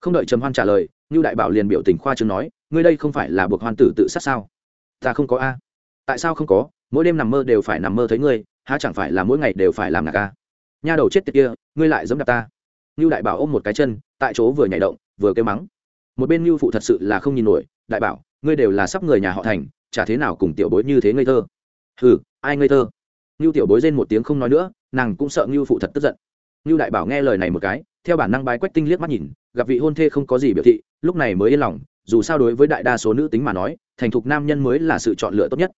Không đợi trầm hoan trả lời, ngưu đại bảo liền biểu tình khoa trương nói, ngươi đây không phải là buộc hoan tử tự sát sao? Ta không có a. Tại sao không có? Mỗi đêm nằm mơ đều phải nằm mơ thấy ngươi, há chẳng phải là mỗi ngày đều phải làm ngạc a? Nha đầu chết tiệt kia, ngươi lại giống đạp ta. Ngưu đại bảo ôm một cái chân, tại chỗ vừa nhảy động, vừa kêu mắng. Một bên ngưu phụ thật sự là không nhìn nổi, đại bảo, ngươi đều là sắp người nhà họ thành, chả thế nào cùng tiểu bối như thế ngây thơ? Hừ, ai ngây thơ? Ngưu tiểu bối rên một tiếng không nói nữa, nàng cũng sợ ngưu phụ thật tức giận. Ngưu đại bảo nghe lời này một cái, theo bản năng bái quách tinh liếc mắt nhìn, gặp vị hôn thê không có gì biểu thị, lúc này mới yên lòng, dù sao đối với đại đa số nữ tính mà nói thành thục nam nhân mới là sự chọn lựa tốt nhất.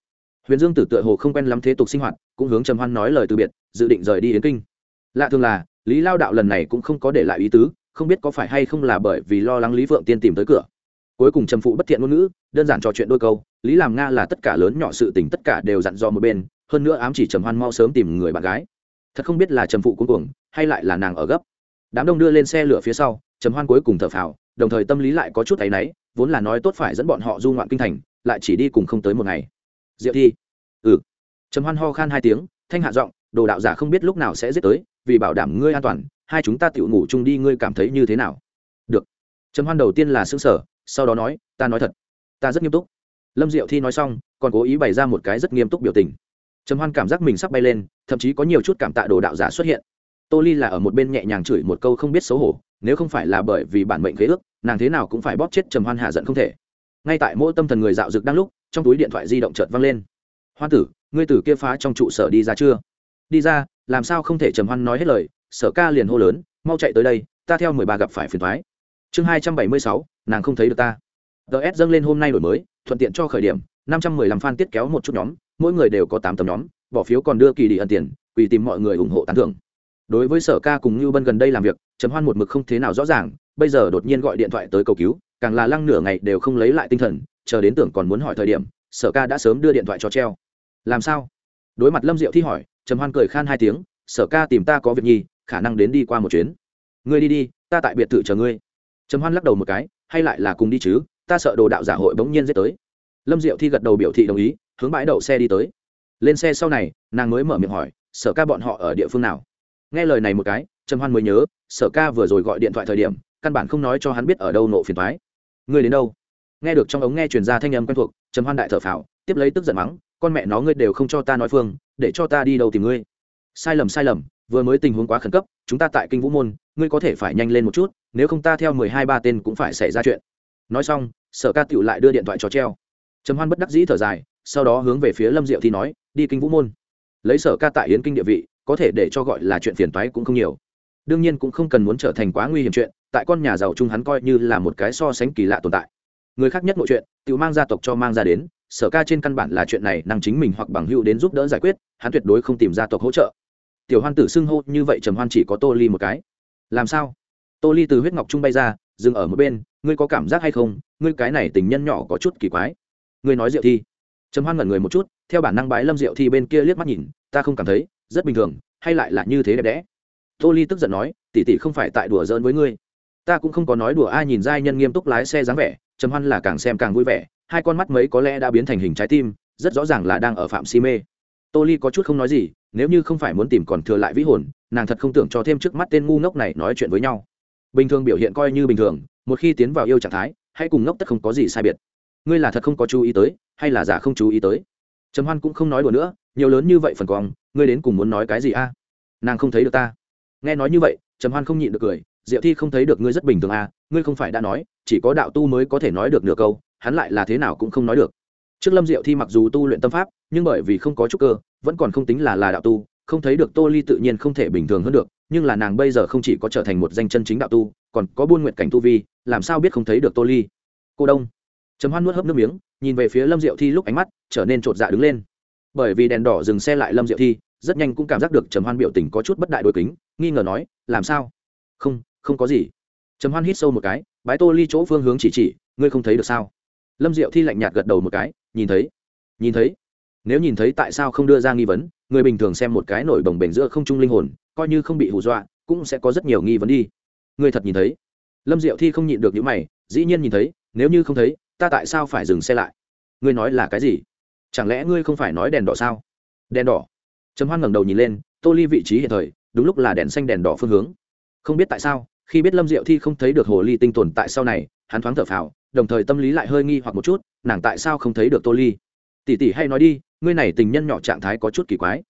Huyền dương tử tựa hồ không quen lắm thế tục sinh hoạt, cũng hướng trầm hoan nói lời từ biệt, dự định rời đi đến kinh. Lạ thường là, lý lao đạo lần này cũng không có để lại ý tứ, không biết có phải hay không là bởi vì lo lắng lý vượng tiên tìm tới cửa. Cuối cùng trầm phụ bất thiện ngôn ngữ, đơn giản trò chuyện đôi câu, lý làm nga là tất cả lớn nhỏ sự tình tất cả đều dặn dò một bên, hơn nữa ám chỉ trầm hoan mau sớm tìm người bạn gái. Thật không biết là trầm phụ cuối cùng hay lại là nàng ở gấp. Đám đông đưa lên xe lửa phía sau, trầm hoan cuối cùng thở phào, đồng thời tâm lý lại có chút áy náy, vốn là nói tốt phải dẫn bọn họ du ngoạn kinh thành lại chỉ đi cùng không tới một ngày. Diệu thi. Ừ. Trầm hoan ho khan hai tiếng, thanh hạ giọng, đồ đạo giả không biết lúc nào sẽ giết tới, vì bảo đảm ngươi an toàn, hai chúng ta tự ngủ chung đi, ngươi cảm thấy như thế nào? Được. Trầm hoan đầu tiên là xương sở sau đó nói, ta nói thật. Ta rất nghiêm túc. Lâm diệu thi nói xong, còn cố ý bày ra một cái rất nghiêm túc biểu tình. Trầm hoan cảm giác mình sắp bay lên, thậm chí có nhiều chút cảm tạ đồ đạo giả xuất hiện. Tô ly là ở một bên nhẹ nhàng chửi một câu không biết xấu hổ, nếu không phải là bởi vì bản mệnh khế ước, nàng thế nào cũng phải bóp chết trầm hoan hạ giận không thể ngay tại mỗi tâm thần người dạo dực đang lúc, trong túi điện thoại di động chợt văng lên. Hoan tử, ngươi tử kia phá trong trụ sở đi ra chưa? Đi ra, làm sao không thể trầm hoan nói hết lời, sở ca liền hô lớn, mau chạy tới đây, ta theo mười ba gặp phải phiền thoái chương hai trăm bảy mươi sáu, nàng không thấy được ta. Ts dâng lên hôm nay đổi mới, thuận tiện cho khởi điểm, năm trăm mười lăm fan tiết kéo một chút nhóm, mỗi người đều có tám tấm nhóm, bỏ phiếu còn đưa kỳ đi ẩn tiền, quỳ tìm mọi người ủng hộ tán thưởng. Đối với sở ca cùng như bân gần đây làm việc, trầm hoan một mực không thế nào rõ ràng, bây giờ đột nhiên gọi điện thoại tới cầu cứu càng là lăng nửa ngày đều không lấy lại tinh thần, chờ đến tưởng còn muốn hỏi thời điểm, sở ca đã sớm đưa điện thoại cho treo. Làm sao? Đối mặt lâm diệu thi hỏi, trầm hoan cười khan hai tiếng, sở ca tìm ta có việc nhi, khả năng đến đi qua một chuyến. Ngươi đi đi, ta tại biệt thự chờ ngươi. Trầm hoan lắc đầu một cái, hay lại là cùng đi chứ, ta sợ đồ đạo giả hội bỗng nhiên giết tới. Lâm diệu thi gật đầu biểu thị đồng ý, hướng bãi đậu xe đi tới. Lên xe sau này, nàng mới mở miệng hỏi, sở ca bọn họ ở địa phương nào? Nghe lời này một cái, trầm hoan mới nhớ, sở ca vừa rồi gọi điện thoại thời điểm, căn bản không nói cho hắn biết ở đâu nộ phiền thoái ngươi đến đâu? Nghe được trong ống nghe truyền ra thanh âm quen thuộc, trầm hoan đại thở phào, tiếp lấy tức giận mắng, con mẹ nó ngươi đều không cho ta nói phương, để cho ta đi đâu tìm ngươi? Sai lầm sai lầm, vừa mới tình huống quá khẩn cấp, chúng ta tại kinh vũ môn, ngươi có thể phải nhanh lên một chút, nếu không ta theo mười hai ba tên cũng phải xảy ra chuyện. Nói xong, sở ca tựu lại đưa điện thoại cho treo. Trầm hoan bất đắc dĩ thở dài, sau đó hướng về phía lâm diệu thì nói, đi kinh vũ môn. Lấy sở ca tại yến kinh địa vị, có thể để cho gọi là chuyện phiền toái cũng không nhiều. Đương nhiên cũng không cần muốn trở thành quá nguy hiểm chuyện tại con nhà giàu chung hắn coi như là một cái so sánh kỳ lạ tồn tại. Người khác nhất mọi chuyện tự mang gia tộc cho mang ra đến, sở ca trên căn bản là chuyện này năng chính mình hoặc bằng hữu đến giúp đỡ giải quyết, hắn tuyệt đối không tìm gia tộc hỗ trợ. Tiểu hoan tử xưng hô như vậy trầm hoan chỉ có tô ly một cái. Làm sao? Tô ly từ huyết ngọc trung bay ra, dừng ở một bên, ngươi có cảm giác hay không? Ngươi cái này tình nhân nhỏ có chút kỳ quái. Ngươi nói diệu thi. Trầm hoan ngẩn người một chút, theo bản năng bái lâm diệu thi bên kia liếc mắt nhìn, ta không cảm thấy, rất bình thường, hay lại là như thế đẹp đẽ. Tô ly tức giận nói, tỷ tỷ không phải tại đùa giỡn với ngươi ta cũng không có nói đùa, ai nhìn giai nhân nghiêm túc lái xe dáng vẻ, trầm hoan là càng xem càng vui vẻ, hai con mắt mấy có lẽ đã biến thành hình trái tim, rất rõ ràng là đang ở phạm si mê. Tô ly có chút không nói gì, nếu như không phải muốn tìm còn thừa lại vĩ hồn, nàng thật không tưởng cho thêm trước mắt tên ngu ngốc này nói chuyện với nhau. Bình thường biểu hiện coi như bình thường, một khi tiến vào yêu trạng thái, hãy cùng ngốc tất không có gì sai biệt. Ngươi là thật không có chú ý tới, hay là giả không chú ý tới? Trầm hoan cũng không nói đùa nữa, nhiều lớn như vậy phần còn ngươi đến cùng muốn nói cái gì a? Nàng không thấy được ta. Nghe nói như vậy, trầm hoan không nhịn được cười diệu thi không thấy được ngươi rất bình thường à ngươi không phải đã nói, chỉ có đạo tu mới có thể nói được nửa câu, hắn lại là thế nào cũng không nói được. Trước lâm diệu thi mặc dù tu luyện tâm pháp, nhưng bởi vì không có chút cơ, vẫn còn không tính là là đạo tu, không thấy được tô ly tự nhiên không thể bình thường hơn được, nhưng là nàng bây giờ không chỉ có trở thành một danh chân chính đạo tu, còn có buôn nguyện cảnh tu vi, làm sao biết không thấy được tô ly? Cô đông. Trầm hoan nuốt hớp nước miếng, nhìn về phía lâm diệu thi lúc ánh mắt trở nên chột dạ đứng lên. Bởi vì đèn đỏ dừng xe lại lâm diệu thi, rất nhanh cũng cảm giác được trầm hoan biểu tình có chút bất đại đôi kính, nghi ngờ nói, làm sao? Không không có gì. Trầm hoan hít sâu một cái, bái tô ly chỗ phương hướng chỉ chỉ, ngươi không thấy được sao? Lâm diệu thi lạnh nhạt gật đầu một cái, nhìn thấy nhìn thấy. Nếu nhìn thấy tại sao không đưa ra nghi vấn? Người bình thường xem một cái nổi bồng bềnh giữa không trung linh hồn, coi như không bị hù dọa, cũng sẽ có rất nhiều nghi vấn đi. Ngươi thật nhìn thấy? Lâm diệu thi không nhịn được những mày, dĩ nhiên nhìn thấy, nếu như không thấy, ta tại sao phải dừng xe lại? Ngươi nói là cái gì? Chẳng lẽ ngươi không phải nói đèn đỏ sao? Đèn đỏ. Trầm hoan ngẩng đầu nhìn lên, tô ly vị trí hiện thời, đúng lúc là đèn xanh đèn đỏ phương hướng. Không biết tại sao khi biết lâm diệu thi không thấy được hồ ly tinh tồn tại sau này, hắn thoáng thở phào, đồng thời tâm lý lại hơi nghi hoặc một chút, nàng tại sao không thấy được tô ly? Tỷ tỷ hay nói đi, ngươi này tình nhân nhỏ trạng thái có chút kỳ quái.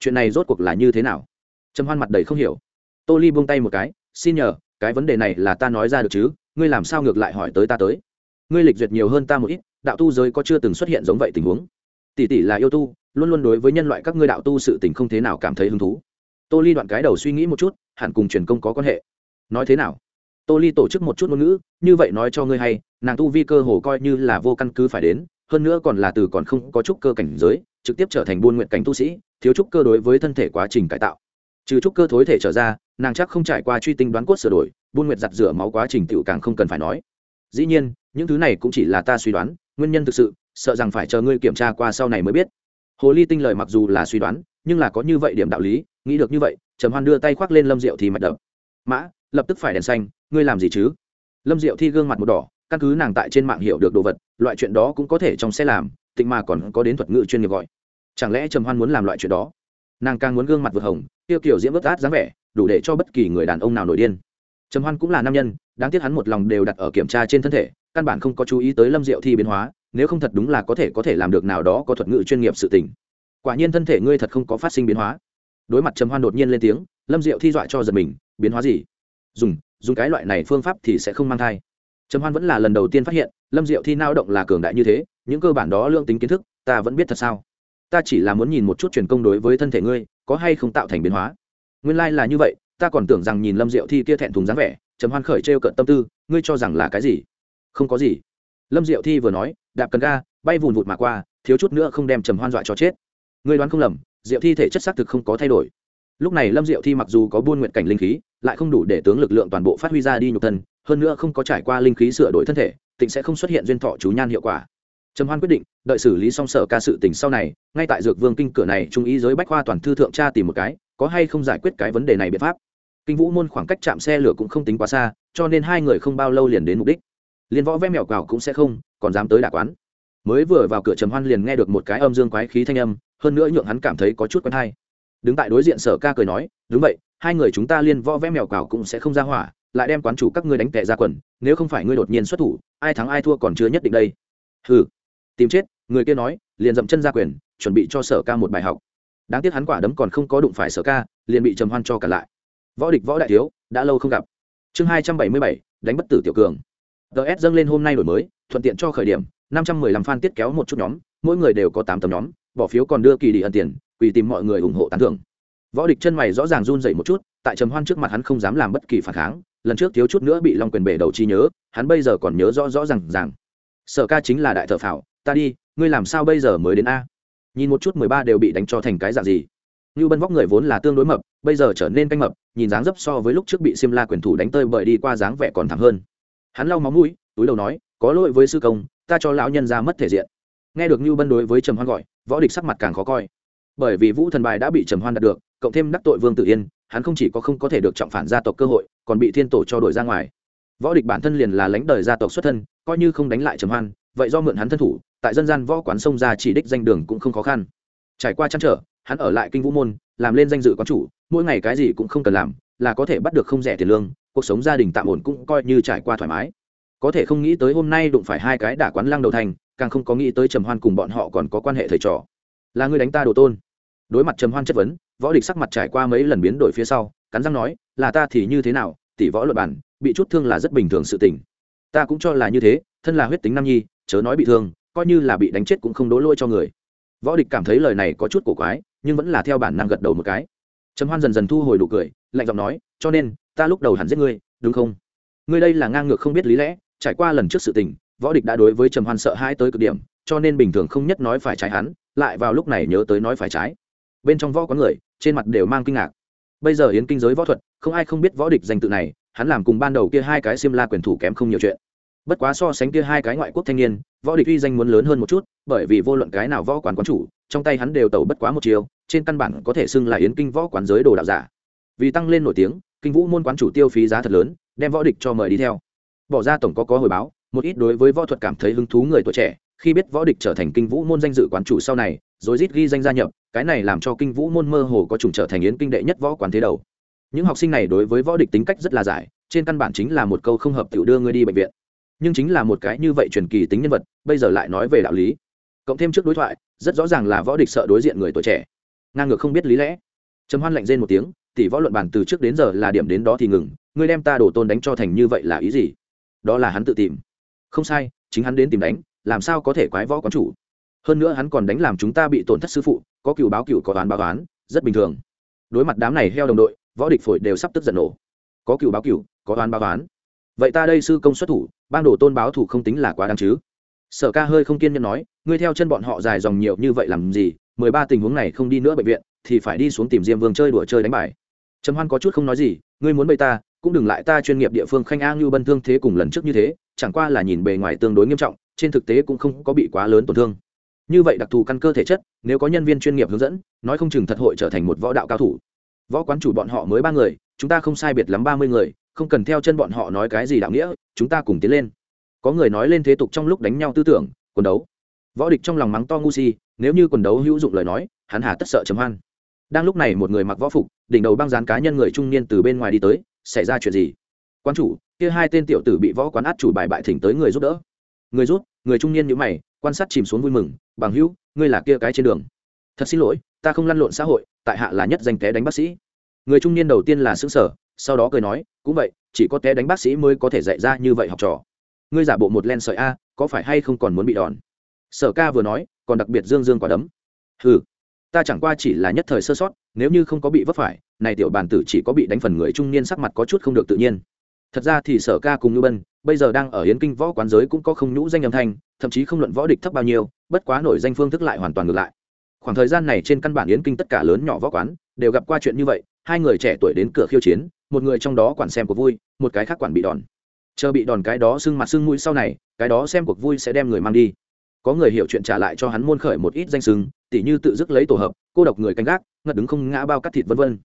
Chuyện này rốt cuộc là như thế nào? Trầm hoan mặt đầy không hiểu. Tô ly buông tay một cái, xin nhờ, cái vấn đề này là ta nói ra được chứ, ngươi làm sao ngược lại hỏi tới ta tới? Ngươi lịch duyệt nhiều hơn ta một ít, đạo tu giới có chưa từng xuất hiện giống vậy tình huống? Tỷ tỷ là yêu tu, luôn luôn đối với nhân loại các ngươi đạo tu sự tình không thế nào cảm thấy hứng thú. Tô ly đoạn cái đầu suy nghĩ một chút, hẳn cùng truyền công có quan hệ nói thế nào? Tô ly tổ chức một chút ngôn ngữ, như vậy nói cho ngươi hay, nàng tu vi cơ hồ coi như là vô căn cứ phải đến, hơn nữa còn là từ còn không có chút cơ cảnh giới, trực tiếp trở thành buôn nguyện cảnh tu sĩ, thiếu chút cơ đối với thân thể quá trình cải tạo. Trừ chút cơ thối thể trở ra, nàng chắc không trải qua truy tinh đoán cốt sửa đổi, buôn nguyện giặt rửa máu quá trình tựu càng không cần phải nói. Dĩ nhiên, những thứ này cũng chỉ là ta suy đoán, nguyên nhân thực sự, sợ rằng phải chờ ngươi kiểm tra qua sau này mới biết. Hồ ly tinh lời mặc dù là suy đoán, nhưng là có như vậy điểm đạo lý, nghĩ được như vậy, trầm hoan đưa tay khoác lên lâm diệu thì mạch đập. Mã lập tức phải đèn xanh, ngươi làm gì chứ? Lâm diệu thi gương mặt một đỏ, căn cứ nàng tại trên mạng hiểu được đồ vật, loại chuyện đó cũng có thể trong xe làm, tịnh mà còn có đến thuật ngữ chuyên nghiệp gọi. Chẳng lẽ trầm hoan muốn làm loại chuyện đó? Nàng càng muốn gương mặt vượt hồng, tiêu kiểu diễm vớt át dáng vẻ, đủ để cho bất kỳ người đàn ông nào nổi điên. Trầm hoan cũng là nam nhân, đáng tiếc hắn một lòng đều đặt ở kiểm tra trên thân thể, căn bản không có chú ý tới lâm diệu thi biến hóa, nếu không thật đúng là có thể có thể làm được nào đó có thuật ngữ chuyên nghiệp sự tình. Quả nhiên thân thể ngươi thật không có phát sinh biến hóa. Đối mặt trầm hoan đột nhiên lên tiếng, lâm diệu thi dọa cho giật mình, biến hóa gì? Dùng dùng cái loại này phương pháp thì sẽ không mang thai. Trầm hoan vẫn là lần đầu tiên phát hiện, lâm diệu thi nao động là cường đại như thế, những cơ bản đó lượng tính kiến thức, ta vẫn biết thật sao? Ta chỉ là muốn nhìn một chút truyền công đối với thân thể ngươi, có hay không tạo thành biến hóa. Nguyên lai、like、là như vậy, ta còn tưởng rằng nhìn lâm diệu thi kia thẹn thùng dáng vẻ, trầm hoan khởi trêu cận tâm tư, ngươi cho rằng là cái gì? Không có gì. Lâm diệu thi vừa nói, đạp cần ga, bay vùn vụt mà qua, thiếu chút nữa không đem trầm hoan dọa cho chết. Ngươi đoán không lầm, diệu thi thể chất xác thực không có thay đổi lúc này lâm diệu thi mặc dù có buôn nguyện cảnh linh khí, lại không đủ để tướng lực lượng toàn bộ phát huy ra đi nhục thân, hơn nữa không có trải qua linh khí sửa đổi thân thể, tịnh sẽ không xuất hiện duyên thọ chú nhan hiệu quả. Trầm hoan quyết định, đợi xử lý xong sở ca sự tình sau này, ngay tại dược vương kinh cửa này, trung ý giới bách khoa toàn thư thượng tra tìm một cái, có hay không giải quyết cái vấn đề này biện pháp. Kinh vũ môn khoảng cách chạm xe lửa cũng không tính quá xa, cho nên hai người không bao lâu liền đến mục đích. Liên võ vẽ mèo cào cũng sẽ không, còn dám tới đả quán. Mới vừa vào cửa trầm hoan liền nghe được một cái âm dương quái khí thanh âm, hơn nữa nhượng hắn cảm thấy có chút quen hay đứng tại đối diện sở ca cười nói, đúng vậy, hai người chúng ta liên võ vẽ mèo cào cũng sẽ không ra hỏa, lại đem quán chủ các ngươi đánh tệ ra quần, nếu không phải ngươi đột nhiên xuất thủ, ai thắng ai thua còn chưa nhất định đây. Hừ, tìm chết, người kia nói, liền dậm chân ra quyền, chuẩn bị cho sở ca một bài học. Đáng tiếc hắn quả đấm còn không có đụng phải sở ca, liền bị trầm hoan cho cả lại. Võ địch võ đại thiếu, đã lâu không gặp. Chương hai trăm bảy mươi bảy, đánh bất tử tiểu cường. Ts dâng lên hôm nay đổi mới, thuận tiện cho khởi điểm, năm trăm mười lăm fan tiết kéo một chút nhóm, mỗi người đều có tám tấm nhóm bỏ phiếu còn đưa kỳ đi ẩn tiền, quỳ tìm mọi người ủng hộ tán thưởng. Võ địch chân mày rõ ràng run dậy một chút, tại trầm hoan trước mặt hắn không dám làm bất kỳ phản kháng, lần trước thiếu chút nữa bị long quyền bể đầu chi nhớ, hắn bây giờ còn nhớ rõ rõ rằng rằng sở ca chính là đại thợ phảo, ta đi, ngươi làm sao bây giờ mới đến a? Nhìn một chút mười ba đều bị đánh cho thành cái dạng gì. Như bân vóc người vốn là tương đối mập, bây giờ trở nên canh mập, nhìn dáng dấp so với lúc trước bị xiêm la quyền thủ đánh tơi bời đi qua dáng vẻ còn thẳng hơn. Hắn lau máu mũi, túi đầu nói, có lỗi với sư công, ta cho lão nhân ra mất thể diện. Nghe được như bân đối với trầm hoan gọi võ địch sắc mặt càng khó coi. Bởi vì vũ thần bài đã bị trầm hoan đạt được, cộng thêm đắc tội vương tự yên, hắn không chỉ có không có thể được trọng phản gia tộc cơ hội, còn bị thiên tổ cho đổi ra ngoài. Võ địch bản thân liền là lãnh đời gia tộc xuất thân, coi như không đánh lại trầm hoan, vậy do mượn hắn thân thủ, tại dân gian võ quán sông ra chỉ đích danh đường cũng không khó khăn. Trải qua chăn trở, hắn ở lại kinh vũ môn, làm lên danh dự quán chủ, mỗi ngày cái gì cũng không cần làm, là có thể bắt được không rẻ tiền lương, cuộc sống gia đình tạm ổn cũng coi như trải qua thoải mái. Có thể không nghĩ tới hôm nay đụng phải hai cái đả quán lăng đầu thành càng không có nghĩ tới trầm hoan cùng bọn họ còn có quan hệ thầy trò. Là người đánh ta đồ tôn. Đối mặt trầm hoan chất vấn, võ địch sắc mặt trải qua mấy lần biến đổi phía sau, cắn răng nói, là ta thì như thế nào, tỷ võ luật bản, bị chút thương là rất bình thường sự tình. Ta cũng cho là như thế, thân là huyết tính nam nhi, chớ nói bị thương, coi như là bị đánh chết cũng không đố lôi cho người. Võ địch cảm thấy lời này có chút cổ quái, nhưng vẫn là theo bản năng gật đầu một cái. Trầm hoan dần dần thu hồi đủ cười, lạnh giọng nói, cho nên, ta lúc đầu hẳn giết ngươi, đúng không? Ngươi đây là ngang ngược không biết lý lẽ, trải qua lần trước sự tình võ địch đã đối với trầm hoan sợ hãi tới cực điểm, cho nên bình thường không nhất nói phải trái hắn, lại vào lúc này nhớ tới nói phải trái. Bên trong võ có người, trên mặt đều mang kinh ngạc. Bây giờ yến kinh giới võ thuật, không ai không biết võ địch danh tự này, hắn làm cùng ban đầu kia hai cái xiêm la quyền thủ kém không nhiều chuyện. Bất quá so sánh kia hai cái ngoại quốc thanh niên, võ địch uy danh muốn lớn hơn một chút, bởi vì vô luận cái nào võ quán quán chủ, trong tay hắn đều tẩu bất quá một chiều trên căn bản có thể xưng là yến kinh võ quán giới đồ đạo giả. Vì tăng lên nổi tiếng, kinh vũ môn quán chủ tiêu phí giá thật lớn, đem võ địch cho mời đi theo. Bỏ ra tổng có có hồi báo một ít đối với võ thuật cảm thấy hứng thú người tuổi trẻ, khi biết võ địch trở thành kinh vũ môn danh dự quán chủ sau này, rồi rít ghi danh gia nhập, cái này làm cho kinh vũ môn mơ hồ có trùng trở thành yến kinh đệ nhất võ quán thế đầu. Những học sinh này đối với võ địch tính cách rất là giải, trên căn bản chính là một câu không hợp tiểu đưa ngươi đi bệnh viện. Nhưng chính là một cái như vậy truyền kỳ tính nhân vật, bây giờ lại nói về đạo lý. Cộng thêm trước đối thoại, rất rõ ràng là võ địch sợ đối diện người tuổi trẻ. Ngang ngược không biết lý lẽ. Trầm hoan lạnh rên một tiếng, tỷ võ luận bàn từ trước đến giờ là điểm đến đó thì ngừng, ngươi đem ta đổ tôn đánh cho thành như vậy là ý gì? Đó là hắn tự tìm không sai, chính hắn đến tìm đánh, làm sao có thể quái võ quán chủ? Hơn nữa hắn còn đánh làm chúng ta bị tổn thất sư phụ, có cựu báo cựu có toán báo toán rất bình thường. Đối mặt đám này heo đồng đội, võ địch phổi đều sắp tức giận nổ. Có cựu báo cựu có toán báo toán vậy ta đây sư công xuất thủ ban đổ tôn báo thủ không tính là quá đáng chứ? Sở ca hơi không kiên nhẫn nói, ngươi theo chân bọn họ dài dòng nhiều như vậy làm gì? Mười ba tình huống này không đi nữa bệnh viện, thì phải đi xuống tìm diêm vương chơi đùa chơi đánh bài. Trầm hoan có chút không nói gì, ngươi muốn bày ta, cũng đừng lại ta chuyên nghiệp địa phương khanh a ngưu bân thương thế cùng lần trước như thế chẳng qua là nhìn bề ngoài tương đối nghiêm trọng, trên thực tế cũng không có bị quá lớn tổn thương. Như vậy đặc thù căn cơ thể chất, nếu có nhân viên chuyên nghiệp hướng dẫn, nói không chừng thật hội trở thành một võ đạo cao thủ. Võ quán chủ bọn họ mới ba người, chúng ta không sai biệt lắm ba mươi người, không cần theo chân bọn họ nói cái gì đạo nghĩa, chúng ta cùng tiến lên. Có người nói lên thế tục trong lúc đánh nhau tư tưởng, quần đấu. Võ địch trong lòng mắng to ngu si, nếu như quần đấu hữu dụng lời nói, hắn hà tất sợ chấm hoan. Đang lúc này một người mặc võ phục, đỉnh đầu băng dán cá nhân người trung niên từ bên ngoài đi tới, xảy ra chuyện gì? Quan chủ kia hai tên tiểu tử bị võ quán át chủ bài bại thỉnh tới người giúp đỡ. Người rút, người trung niên nhữ mày, quan sát chìm xuống vui mừng, bằng hữu, ngươi là kia cái trên đường. Thật xin lỗi, ta không lăn lộn xã hội, tại hạ là nhất danh té đánh bác sĩ. Người trung niên đầu tiên là xứng sở sau đó cười nói, cũng vậy, chỉ có té đánh bác sĩ mới có thể dạy ra như vậy học trò. Ngươi giả bộ một len sợi a, có phải hay không còn muốn bị đòn? Sở ca vừa nói, còn đặc biệt dương dương quả đấm. Ừ ta chẳng qua chỉ là nhất thời sơ sót, nếu như không có bị vấp phải, này tiểu bàn tử chỉ có bị đánh phần người trung niên sắc mặt có chút không được tự nhiên thật ra thì sở ca cùng như bân, bây giờ đang ở hiến kinh võ quán giới cũng có không nhũ danh âm thanh, thậm chí không luận võ địch thấp bao nhiêu, bất quá nổi danh phương thức lại hoàn toàn ngược lại. Khoảng thời gian này trên căn bản yến kinh tất cả lớn nhỏ võ quán đều gặp qua chuyện như vậy, hai người trẻ tuổi đến cửa khiêu chiến, một người trong đó quản xem cuộc vui, một cái khác quản bị đòn. Chờ bị đòn cái đó sưng mặt sưng mũi sau này, cái đó xem cuộc vui sẽ đem người mang đi. Có người hiểu chuyện trả lại cho hắn môn khởi một ít danh sưng, tỉ như tự dứt lấy tổ hợp, cô độc người canh gác, ngất đứng không ngã bao cắt thịt vân vân.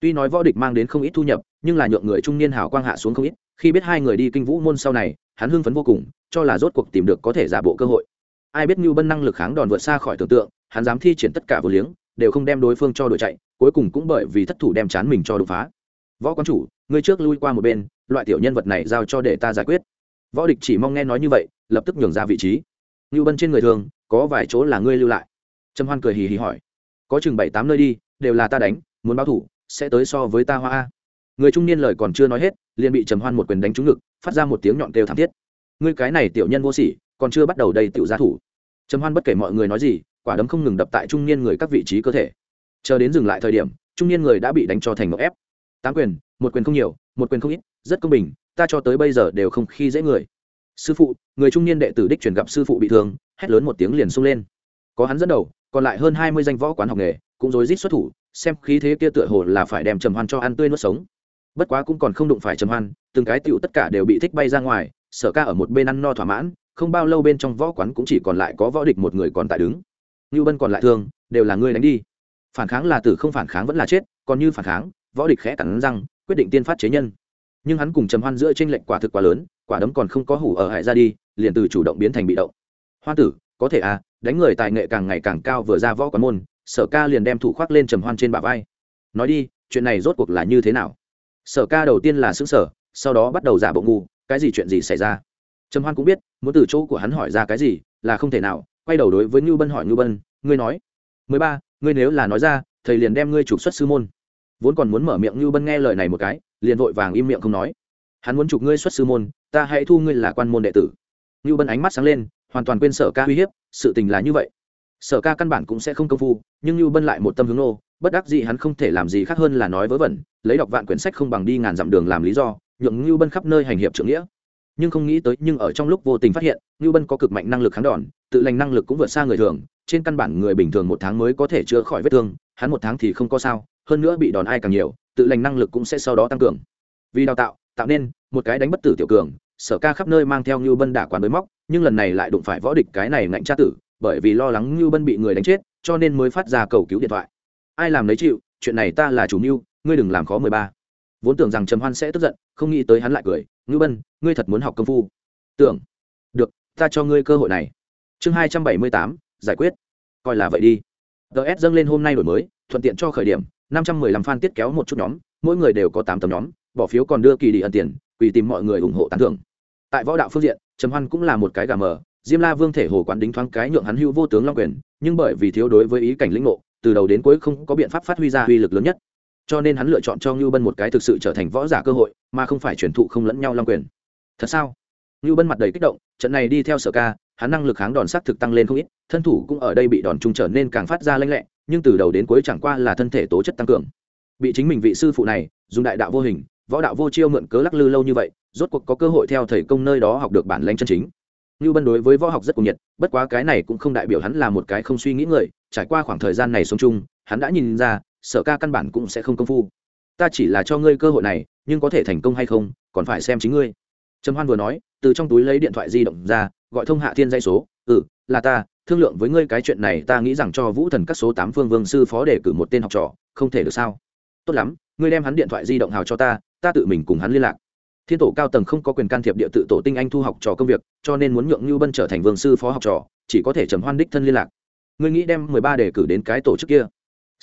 Tuy nói võ địch mang đến không ít thu nhập nhưng là nhượng người trung niên hào quang hạ xuống không ít, khi biết hai người đi kinh vũ môn sau này, hắn hưng phấn vô cùng, cho là rốt cuộc tìm được có thể giả bộ cơ hội. Ai biết như bân năng lực kháng đòn vượt xa khỏi tưởng tượng, hắn dám thi triển tất cả vừa liếng, đều không đem đối phương cho đội chạy, cuối cùng cũng bởi vì thất thủ đem chán mình cho đột phá. Võ quán chủ, ngươi trước lui qua một bên, loại tiểu nhân vật này giao cho để ta giải quyết. Võ địch chỉ mong nghe nói như vậy, lập tức nhường ra vị trí. Như bân trên người thường, có vài chỗ là ngươi lưu lại. Trầm hoan cười hì hì hỏi, có chừng bảy tám nơi đi, đều là ta đánh, muốn báo thủ, sẽ tới so với ta hoa a người trung niên lời còn chưa nói hết, liền bị trầm hoan một quyền đánh trúng ngực, phát ra một tiếng nhọn kêu thảm thiết. Ngươi cái này tiểu nhân vô sỉ, còn chưa bắt đầu đây tiểu gia thủ. Trầm hoan bất kể mọi người nói gì, quả đấm không ngừng đập tại trung niên người các vị trí cơ thể. Chờ đến dừng lại thời điểm, trung niên người đã bị đánh cho thành ngọc ép. Tám quyền, một quyền không nhiều, một quyền không ít, rất công bình, ta cho tới bây giờ đều không khi dễ người. Sư phụ, người trung niên đệ tử đích truyền gặp sư phụ bị thương, hét lớn một tiếng liền sung lên. Có hắn dẫn đầu, còn lại hơn hai mươi danh võ quán học nghề, cũng rối rít xuất thủ, xem khí thế kia tựa hồ là phải đem trầm hoan cho ăn tươi nuốt sống bất quá cũng còn không đụng phải trầm hoan, từng cái tựu tất cả đều bị thích bay ra ngoài, sở ca ở một bên ăn no thỏa mãn, không bao lâu bên trong võ quán cũng chỉ còn lại có võ địch một người còn tại đứng. Như bân còn lại thương đều là ngươi đánh đi. Phản kháng là tử không phản kháng vẫn là chết, còn như phản kháng, võ địch khẽ cắn răng, quyết định tiên phát chế nhân. Nhưng hắn cùng trầm hoan giữa tranh lệnh quả thực quá lớn, quả đấm còn không có hủ ở hại ra đi, liền từ chủ động biến thành bị động. Hoa tử, có thể à đánh người tài nghệ càng ngày càng cao vừa ra võ quán môn, sở ca liền đem thủ khoác lên trầm hoan trên bả vai. Nói đi, chuyện này rốt cuộc là như thế nào? Sở ca đầu tiên là xứng sở sau đó bắt đầu giả bộ ngu, cái gì chuyện gì xảy ra? Trầm hoan cũng biết, muốn từ chỗ của hắn hỏi ra cái gì là không thể nào, quay đầu đối với ngưu bân hỏi ngưu bân, ngươi nói. Mười ba, ngươi nếu là nói ra, thầy liền đem ngươi trục xuất sư môn. Vốn còn muốn mở miệng như bân nghe lời này một cái, liền vội vàng im miệng không nói. Hắn muốn trục ngươi xuất sư môn, ta hãy thu ngươi là quan môn đệ tử. Như bân ánh mắt sáng lên, hoàn toàn quên sở ca uy hiếp, sự tình là như vậy. Sở ca căn bản cũng sẽ không công phu, nhưng như bân lại một tâm hướng nô, bất đắc gì hắn không thể làm gì khác hơn là nói vớ vẩn lấy đọc vạn quyển sách không bằng đi ngàn dặm đường làm lý do, nhượng ngưu bân khắp nơi hành hiệp trưởng nghĩa. Nhưng không nghĩ tới, nhưng ở trong lúc vô tình phát hiện, ngưu bân có cực mạnh năng lực kháng đòn, tự lành năng lực cũng vượt xa người thường, trên căn bản người bình thường một tháng mới có thể chữa khỏi vết thương, hắn một tháng thì không có sao, hơn nữa bị đòn ai càng nhiều, tự lành năng lực cũng sẽ sau đó tăng cường. Vì đào tạo tạo nên một cái đánh bất tử tiểu cường, sở ca khắp nơi mang theo ngưu bân đả quán mới móc, nhưng lần này lại đụng phải võ địch cái này ngạnh tra tử, bởi vì lo lắng ngưu bân bị người đánh chết, cho nên mới phát ra cầu cứu điện thoại. Ai làm lấy chịu, chuyện này ta là chủ mưu ngươi đừng làm khó mười ba. Vốn tưởng rằng trầm hoan sẽ tức giận, không nghĩ tới hắn lại cười. Ngư bân, ngươi thật muốn học công phu. Tưởng. Được, ta cho ngươi cơ hội này. Chương hai trăm bảy mươi tám, giải quyết. Coi là vậy đi. Ts dâng lên hôm nay đổi mới, thuận tiện cho khởi điểm. Năm trăm mười lăm fan tiết kéo một chút nhóm, mỗi người đều có tám tấm nhóm, bỏ phiếu còn đưa kỳ đi ẩn tiền, quỳ tìm mọi người ủng hộ tán thưởng. Tại võ đạo phương diện, trầm hoan cũng là một cái gà mờ. Diêm la vương thể hồ quán đính thoáng cái nhượng hắn hữu vô tướng long quyền, nhưng bởi vì thiếu đối với ý cảnh lĩnh ngộ, từ đầu đến cuối không có biện pháp phát huy ra uy lực lớn nhất cho nên hắn lựa chọn cho ngưu bân một cái thực sự trở thành võ giả cơ hội mà không phải truyền thụ không lẫn nhau long quyền. Thật sao? Ngưu bân mặt đầy kích động trận này đi theo sở ca hắn năng lực kháng đòn s thực tăng lên không ít thân thủ cũng ở đây bị đòn trung trở nên càng phát ra lanh lẹ nhưng từ đầu đến cuối chẳng qua là thân thể tố chất tăng cường. Bị chính mình vị sư phụ này dùng đại đạo vô hình võ đạo vô chiêu mượn cớ lắc lư lâu như vậy rốt cuộc có cơ hội theo thầy công nơi đó học được bản lanh chân chính. Ngưu Bân đối với võ học rất cuồng nhiệt, bất quá cái này cũng không đại biểu hắn là một cái không suy nghĩ người, trải qua khoảng thời gian này sống chung, hắn đã nhìn ra, Sở Ca căn bản cũng sẽ không công phu. Ta chỉ là cho ngươi cơ hội này, nhưng có thể thành công hay không, còn phải xem chính ngươi. Trầm Hoan vừa nói, từ trong túi lấy điện thoại di động ra, gọi thông Hạ Thiên dây số, "Ừ, là ta, thương lượng với ngươi cái chuyện này, ta nghĩ rằng cho Vũ Thần các số tám Phương Vương sư phó để cử một tên học trò, không thể được sao?" "Tốt lắm, ngươi đem hắn điện thoại di động hào cho ta, ta tự mình cùng hắn liên lạc." thiên tổ cao tầng không có quyền can thiệp địa tự tổ tinh anh thu học trò công việc cho nên muốn nhượng như bân trở thành vương sư phó học trò chỉ có thể trầm hoan đích thân liên lạc ngươi nghĩ đem mười ba đề cử đến cái tổ chức kia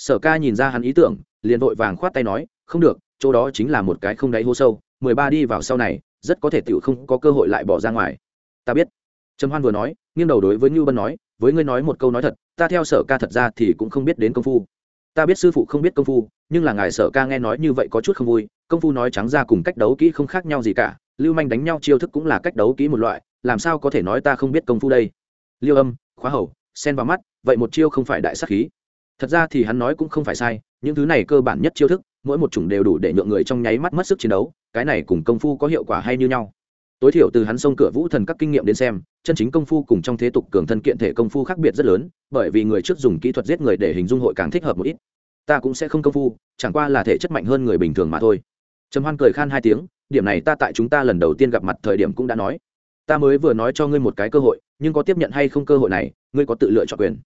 sở ca nhìn ra hắn ý tưởng, liền vội vàng khoát tay nói, không được, chỗ đó chính là một cái không đáy hố sâu, mười ba đi vào sau này, rất có thể tựu không có cơ hội lại bỏ ra ngoài. Ta biết. Trầm hoan vừa nói, nghiêng đầu đối với như bân nói, với ngươi nói một câu nói thật, ta theo sở ca thật ra thì cũng không biết đến công phu. Ta biết sư phụ không biết công phu, nhưng là ngài sở ca nghe nói như vậy có chút không vui, công phu nói trắng ra cùng cách đấu kỹ không khác nhau gì cả, lưu manh đánh nhau chiêu thức cũng là cách đấu kỹ một loại, làm sao có thể nói ta không biết công phu đây? Liêu âm, khóa hầu sen vào mắt, vậy một chiêu không phải đại sắc khí thật ra thì hắn nói cũng không phải sai, những thứ này cơ bản nhất chiêu thức, mỗi một chủng đều đủ để nhượng người trong nháy mắt mất sức chiến đấu, cái này cùng công phu có hiệu quả hay như nhau. Tối thiểu từ hắn xông cửa vũ thần các kinh nghiệm đến xem, chân chính công phu cùng trong thế tục cường thân kiện thể công phu khác biệt rất lớn, bởi vì người trước dùng kỹ thuật giết người để hình dung hội càng thích hợp một ít. Ta cũng sẽ không công phu, chẳng qua là thể chất mạnh hơn người bình thường mà thôi. Trầm hoan cười khan hai tiếng, điểm này ta tại chúng ta lần đầu tiên gặp mặt thời điểm cũng đã nói. Ta mới vừa nói cho ngươi một cái cơ hội, nhưng có tiếp nhận hay không cơ hội này, ngươi có tự lựa chọn quyền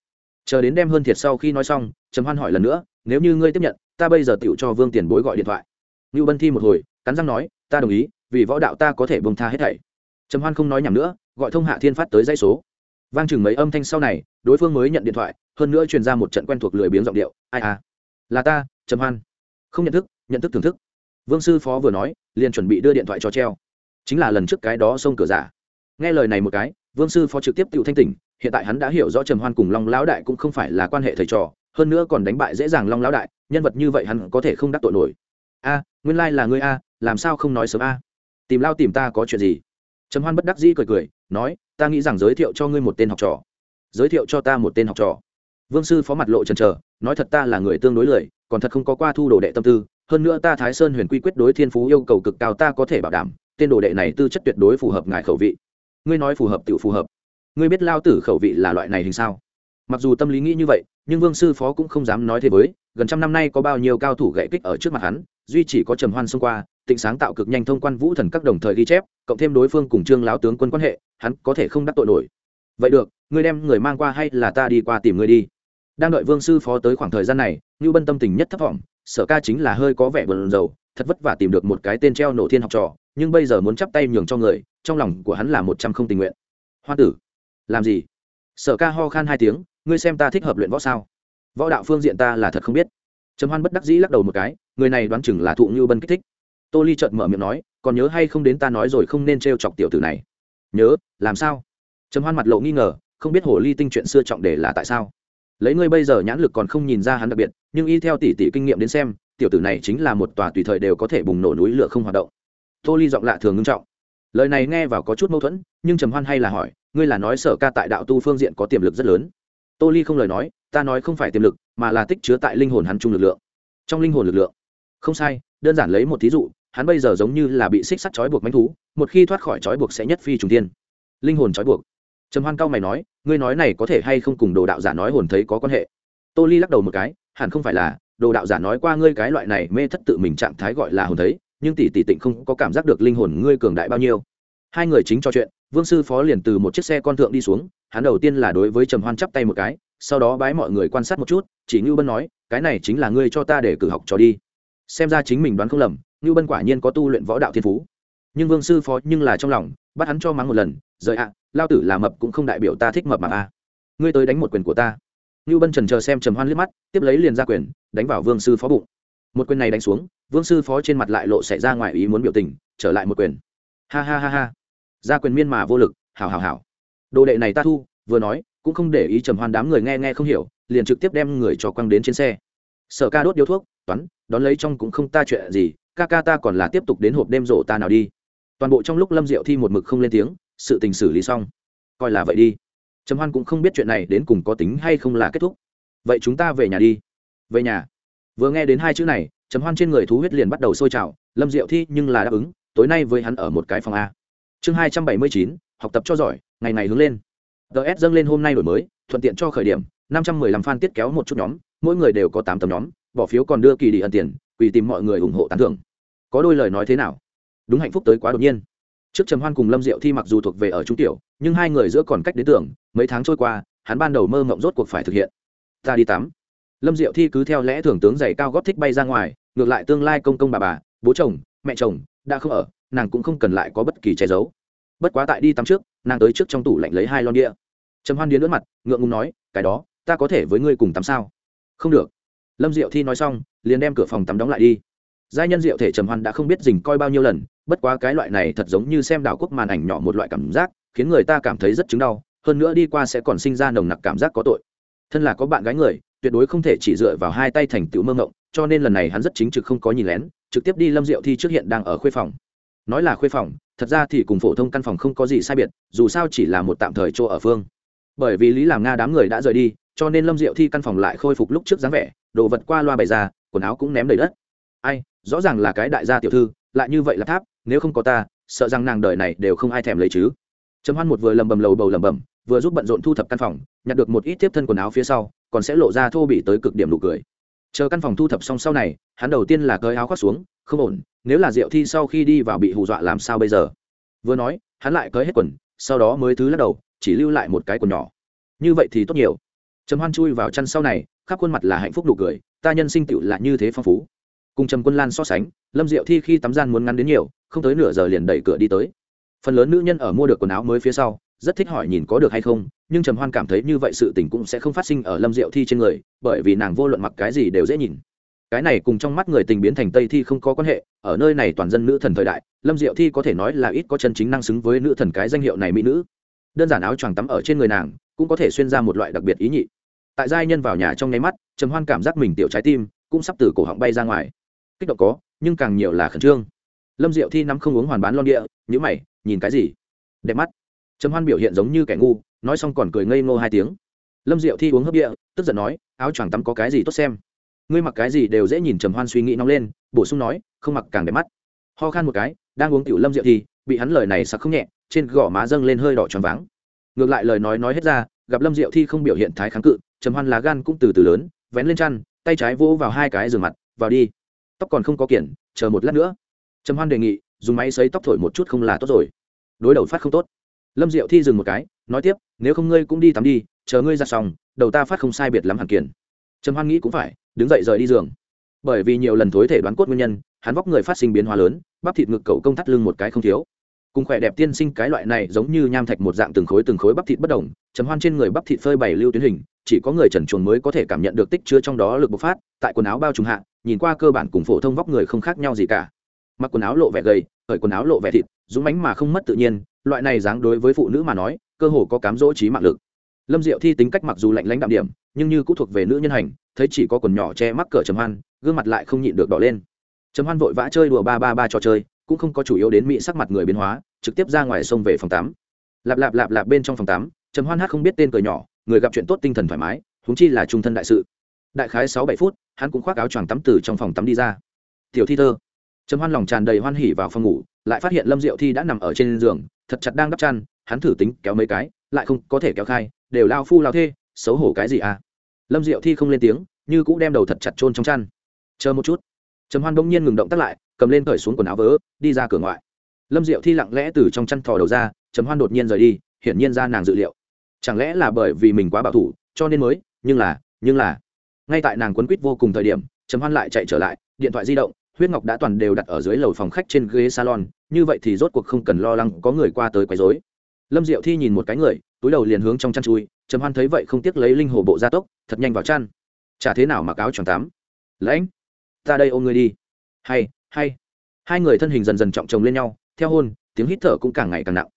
chờ đến đem hơn thiệt sau khi nói xong, trầm hoan hỏi lần nữa, nếu như ngươi tiếp nhận, ta bây giờ tựu cho vương tiền bối gọi điện thoại. Ngưu bân thi một hồi, cắn răng nói, ta đồng ý, vì võ đạo ta có thể bông tha hết thảy. Trầm hoan không nói nhầm nữa, gọi thông hạ thiên phát tới dãy số. Vang chừng mấy âm thanh sau này, đối phương mới nhận điện thoại, hơn nữa truyền ra một trận quen thuộc lười biếng giọng điệu, ai à? Là ta, trầm hoan. Không nhận thức nhận thức thưởng thức. Vương sư phó vừa nói, liền chuẩn bị đưa điện thoại cho treo. Chính là lần trước cái đó xông cửa giả. Nghe lời này một cái, vương sư phó trực tiếp tự thanh tỉnh hiện tại hắn đã hiểu rõ trầm hoan cùng long lão đại cũng không phải là quan hệ thầy trò, hơn nữa còn đánh bại dễ dàng long lão đại, nhân vật như vậy hắn có thể không đắc tội nổi. A, nguyên lai là ngươi a, làm sao không nói sớm a? Tìm lao tìm ta có chuyện gì? Trầm hoan bất đắc dĩ cười cười, nói, ta nghĩ rằng giới thiệu cho ngươi một tên học trò. Giới thiệu cho ta một tên học trò. Vương sư phó mặt lộ trần trờ nói thật ta là người tương đối lười, còn thật không có qua thu đồ đệ tâm tư, hơn nữa ta thái sơn huyền quy quyết đối thiên phú yêu cầu cực cao ta có thể bảo đảm, tên đồ đệ này tư chất tuyệt đối phù hợp ngài khẩu vị. Ngươi nói phù hợp tự phù hợp ngươi biết lao tử khẩu vị là loại này hình sao? Mặc dù tâm lý nghĩ như vậy nhưng vương sư phó cũng không dám nói thế với gần trăm năm nay có bao nhiêu cao thủ gậy kích ở trước mặt hắn duy chỉ có trầm hoan xông qua tịnh sáng tạo cực nhanh thông quan vũ thần các đồng thời ghi chép cộng thêm đối phương cùng trương láo tướng quân quan hệ hắn có thể không đắc tội nổi. Vậy được ngươi đem người mang qua hay là ta đi qua tìm ngươi đi? Đang đợi vương sư phó tới khoảng thời gian này như bân tâm tình nhất thấp vọng, sở ca chính là hơi có vẻ bờn dầu thật vất vả tìm được một cái tên treo nổ thiên học trò nhưng bây giờ muốn chắp tay nhường cho người trong lòng của hắn là một trăm không tình nguyện. Hoa tử làm gì? Sở ca ho khan hai tiếng, ngươi xem ta thích hợp luyện võ sao? Võ đạo phương diện ta là thật không biết. Trầm hoan bất đắc dĩ lắc đầu một cái, người này đoán chừng là thụ như bân kích thích. Tô ly trợt mở miệng nói, còn nhớ hay không đến ta nói rồi không nên t chọc tiểu tử này? Nhớ, làm sao? Trầm hoan mặt lộ nghi ngờ, không biết hồ ly tinh chuyện xưa trọng để là tại sao? Lấy ngươi bây giờ nhãn lực còn không nhìn ra hắn đặc biệt, nhưng y theo tỷ tỷ kinh nghiệm đến xem, tiểu tử này chính là một tòa tùy thời đều có thể bùng nổ núi lửa không hoạt động. Tô ly giọng lạ thường ngưng trọng. Lời này nghe vào có chút mâu thuẫn, nhưng trầm hoan hay là hỏi ngươi là nói sở ca tại đạo tu phương diện có tiềm lực rất lớn. Tô ly không lời nói, ta nói không phải tiềm lực, mà là tích chứa tại linh hồn hắn chung lực lượng. Trong linh hồn lực lượng. Không sai, đơn giản lấy một thí dụ, hắn bây giờ giống như là bị xích sắt trói buộc manh thú, một khi thoát khỏi trói buộc sẽ nhất phi trùng tiên linh hồn trói buộc. Trầm hoan cao mày nói, ngươi nói này có thể hay không cùng đồ đạo giả nói hồn thấy có quan hệ? Tô ly lắc đầu một cái, hẳn không phải là, đồ đạo giả nói qua ngươi cái loại này mê thất tự mình trạng thái gọi là hồn thấy, nhưng tỷ tỷ tịnh không có cảm giác được linh hồn ngươi cường đại bao nhiêu hai người chính trò chuyện, vương sư phó liền từ một chiếc xe con thượng đi xuống, hắn đầu tiên là đối với trầm hoan chắp tay một cái, sau đó bái mọi người quan sát một chút, chỉ ngưu bân nói, cái này chính là ngươi cho ta để cử học trò đi. Xem ra chính mình đoán không lầm, ngưu bân quả nhiên có tu luyện võ đạo thiên phú. Nhưng vương sư phó nhưng là trong lòng, bắt hắn cho mắng một lần, rời ạ, lao tử là mập cũng không đại biểu ta thích mập mà a. Ngươi tới đánh một quyền của ta. Ngưu bân trần chờ xem trầm hoan liếc mắt, tiếp lấy liền ra quyền, đánh vào vương sư phó bụng. Một quyền này đánh xuống, vương sư phó trên mặt lại lộ xảy ra ngoài ý muốn biểu tình, trở lại một quyền. Ha ha ha ha gia quyền miên mà vô lực, hảo hảo hảo. Đồ đệ này ta thu, vừa nói, cũng không để ý trầm hoan đám người nghe nghe không hiểu, liền trực tiếp đem người cho quăng đến trên xe. Sở ca đốt điếu thuốc, toán, đón lấy trong cũng không ta chuyện gì, ca ca ta còn là tiếp tục đến hộp đêm rổ ta nào đi. Toàn bộ trong lúc lâm diệu thi một mực không lên tiếng, sự tình xử lý xong. Coi là vậy đi. Trầm hoan cũng không biết chuyện này đến cùng có tính hay không là kết thúc. Vậy chúng ta về nhà đi. Về nhà? Vừa nghe đến hai chữ này, trầm hoan trên người thú huyết liền bắt đầu sôi trào, lâm diệu thi nhưng là đáp ứng, tối nay với hắn ở một cái phòng a chương hai trăm bảy mươi chín, học tập cho giỏi, ngày ngày hướng lên. Ts dâng lên hôm nay đổi mới, thuận tiện cho khởi điểm, năm trăm mười lăm fan tiết kéo một chút nhóm, mỗi người đều có tám tấm nhóm, bỏ phiếu còn đưa kỳ đi ẩn tiền, quỳ tìm mọi người ủng hộ tán thưởng. Có đôi lời nói thế nào? Đúng hạnh phúc tới quá đột nhiên. Trước trầm hoan cùng lâm diệu thi mặc dù thuộc về ở trung tiểu, nhưng hai người giữa còn cách đến tưởng, mấy tháng trôi qua, hắn ban đầu mơ mộng rốt cuộc phải thực hiện. Ta đi tắm. Lâm diệu thi cứ theo lẽ thường tướng giày cao gót thích bay ra ngoài, ngược lại tương lai công công bà bà, bố chồng, mẹ chồng, đã không ở nàng cũng không cần lại có bất kỳ che giấu. Bất quá tại đi tắm trước, nàng tới trước trong tủ lạnh lấy hai lon đĩa. Trầm hoan điến lướt mặt, ngượng ngùng nói, cái đó, ta có thể với ngươi cùng tắm sao? Không được. Lâm diệu thi nói xong, liền đem cửa phòng tắm đóng lại đi. Giai nhân diệu thể trầm hoan đã không biết dình coi bao nhiêu lần, bất quá cái loại này thật giống như xem đảo quốc màn ảnh nhỏ một loại cảm giác, khiến người ta cảm thấy rất chứng đau, hơn nữa đi qua sẽ còn sinh ra nồng nặc cảm giác có tội. Thân là có bạn gái người, tuyệt đối không thể chỉ dựa vào hai tay thành tựu mơ ngộng cho nên lần này hắn rất chính trực không có nhìn lén, trực tiếp đi lâm diệu thi trước hiện đang ở khuê phòng nói là khuê phòng, thật ra thì cùng phổ thông căn phòng không có gì sai biệt, dù sao chỉ là một tạm thời chỗ ở phương. Bởi vì lý làm nga đám người đã rời đi, cho nên lâm diệu thi căn phòng lại khôi phục lúc trước dáng vẻ, đồ vật qua loa bày ra, quần áo cũng ném đầy đất. Ai, rõ ràng là cái đại gia tiểu thư, lại như vậy là tháp, nếu không có ta, sợ rằng nàng đời này đều không ai thèm lấy chứ. Trầm hoan một vừa lầm bầm lầu bầu lầm bầm, vừa giúp bận rộn thu thập căn phòng, nhặt được một ít tiếp thân quần áo phía sau, còn sẽ lộ ra thô bị tới cực điểm nụ cười chờ căn phòng thu thập xong sau này, hắn đầu tiên là cởi áo khoác xuống, không ổn, nếu là diệu thi sau khi đi vào bị hù dọa làm sao bây giờ? Vừa nói, hắn lại cởi hết quần, sau đó mới thứ lắc đầu, chỉ lưu lại một cái quần nhỏ. Như vậy thì tốt nhiều. Trầm hoan chui vào chăn sau này, khắp khuôn mặt là hạnh phúc nụ cười, ta nhân sinh tựu là như thế phong phú. Cùng trầm quân lan so sánh, lâm diệu thi khi tắm gian muốn ngắn đến nhiều, không tới nửa giờ liền đẩy cửa đi tới. Phần lớn nữ nhân ở mua được quần áo mới phía sau, rất thích hỏi nhìn có được hay không nhưng trầm hoan cảm thấy như vậy sự tình cũng sẽ không phát sinh ở lâm diệu thi trên người, bởi vì nàng vô luận mặc cái gì đều dễ nhìn. Cái này cùng trong mắt người tình biến thành tây thi không có quan hệ, ở nơi này toàn dân nữ thần thời đại, lâm diệu thi có thể nói là ít có chân chính năng xứng với nữ thần cái danh hiệu này mỹ nữ. Đơn giản áo choàng tắm ở trên người nàng, cũng có thể xuyên ra một loại đặc biệt ý nhị. Tại giai nhân vào nhà trong nháy mắt, trầm hoan cảm giác mình tiểu trái tim cũng sắp từ cổ họng bay ra ngoài. Kích động có, nhưng càng nhiều là khẩn trương. Lâm diệu thi nắm không uống hoàn bán lon địa nhữ mày, nhìn cái gì? Đẹp mắt. Trầm hoan biểu hiện giống như kẻ ngu nói xong còn cười ngây ngô hai tiếng. Lâm diệu thi uống hấp địa tức giận nói, áo choàng tắm có cái gì tốt xem? Ngươi mặc cái gì đều dễ nhìn trầm hoan suy nghĩ nóng lên, bổ sung nói, không mặc càng đẹp mắt. Ho khan một cái, đang uống tiểu lâm diệu thi, bị hắn lời này sặc không nhẹ, trên gò má dâng lên hơi đỏ tròn váng. Ngược lại lời nói nói hết ra, gặp lâm diệu thi không biểu hiện thái kháng cự, trầm hoan lá gan cũng từ từ lớn, vén lên chăn, tay trái vỗ vào hai cái giường mặt, vào đi. Tóc còn không có kiển, chờ một lát nữa. Trầm hoan đề nghị, dùng máy xấy tóc thổi một chút không là tốt rồi. Đối đầu phát không tốt. Lâm diệu thi dừng một cái nói tiếp, nếu không ngươi cũng đi tắm đi, chờ ngươi ra xong, đầu ta phát không sai biệt lắm hẳn kiền. trầm hoan nghĩ cũng phải, đứng dậy rời đi giường. Bởi vì nhiều lần thối thể đoán cốt nguyên nhân, hắn vóc người phát sinh biến hóa lớn, bắp thịt ngực cầu công thắt lưng một cái không thiếu. Cùng khỏe đẹp tiên sinh cái loại này giống như nham thạch một dạng từng khối từng khối bắp thịt bất đồng, trầm hoan trên người bắp thịt phơi bày lưu tuyến hình, chỉ có người trần chuồn mới có thể cảm nhận được tích chứa trong đó lực bộc phát, tại quần áo bao trùm hạ, nhìn qua cơ bản cùng phổ thông vóc người không khác nhau gì cả. Mặc quần áo lộ vẻ gầy khởi quần áo lộ vẻ thịt, dũng mánh mà không mất tự nhiên, loại này dáng đối với phụ nữ mà nói cơ hồ có cám dỗ trí mạng lực. Lâm diệu thi tính cách mặc dù lạnh lãnh đạm điểm, nhưng như cũng thuộc về nữ nhân hành, thấy chỉ có quần nhỏ che mắc cỡ trầm hoan, gương mặt lại không nhịn được đỏ lên. Trầm hoan vội vã chơi đùa ba ba ba trò chơi, cũng không có chủ yếu đến mỹ sắc mặt người biến hóa, trực tiếp ra ngoài sông về phòng tắm. Lạp lạp lạp lạp bên trong phòng tắm, trầm hoan hát không biết tên cười nhỏ, người gặp chuyện tốt tinh thần thoải mái húng chi là trung thân đại sự. Đại khái sáu bảy phút, hắn cũng khoác áo choàng tắm từ trong phòng tắm đi ra. Tiểu thi thơ. Trầm hoan lòng tràn đầy hoan hỉ vào phòng ngủ, lại phát hiện lâm diệu thi đã nằm ở trên giường, thật chặt đang đắp chăn hắn thử tính kéo mấy cái, lại không có thể kéo khai, đều lao phu lao thê, xấu hổ cái gì à? Lâm diệu thi không lên tiếng, như cũng đem đầu thật chặt chôn trong chăn. Chờ một chút. Trầm hoan bỗng nhiên ngừng động tắt lại, cầm lên cởi xuống quần áo vớ, đi ra cửa ngoại. Lâm diệu thi lặng lẽ từ trong chăn thò đầu ra, trầm hoan đột nhiên rời đi, hiển nhiên ra nàng dự liệu. Chẳng lẽ là bởi vì mình quá bảo thủ, cho nên mới, nhưng là nhưng là. Ngay tại nàng quấn quýt vô cùng thời điểm, trầm hoan lại chạy trở lại, điện thoại di động, huyết ngọc đã toàn đều đặt ở dưới lầu phòng khách trên ghế salon, như vậy thì rốt cuộc không cần lo lắng có người qua tới quấy rối lâm diệu thi nhìn một cái người, túi đầu liền hướng trong chăn chui, trầm hoan thấy vậy không tiếc lấy linh hồ bộ gia tốc, thật nhanh vào chăn. Chả thế nào mặc áo choàng tám. lãnh, ta đây ôm người đi. Hay hay. Hai người thân hình dần dần trọng chồng lên nhau, theo hôn, tiếng hít thở cũng càng ngày càng nặng.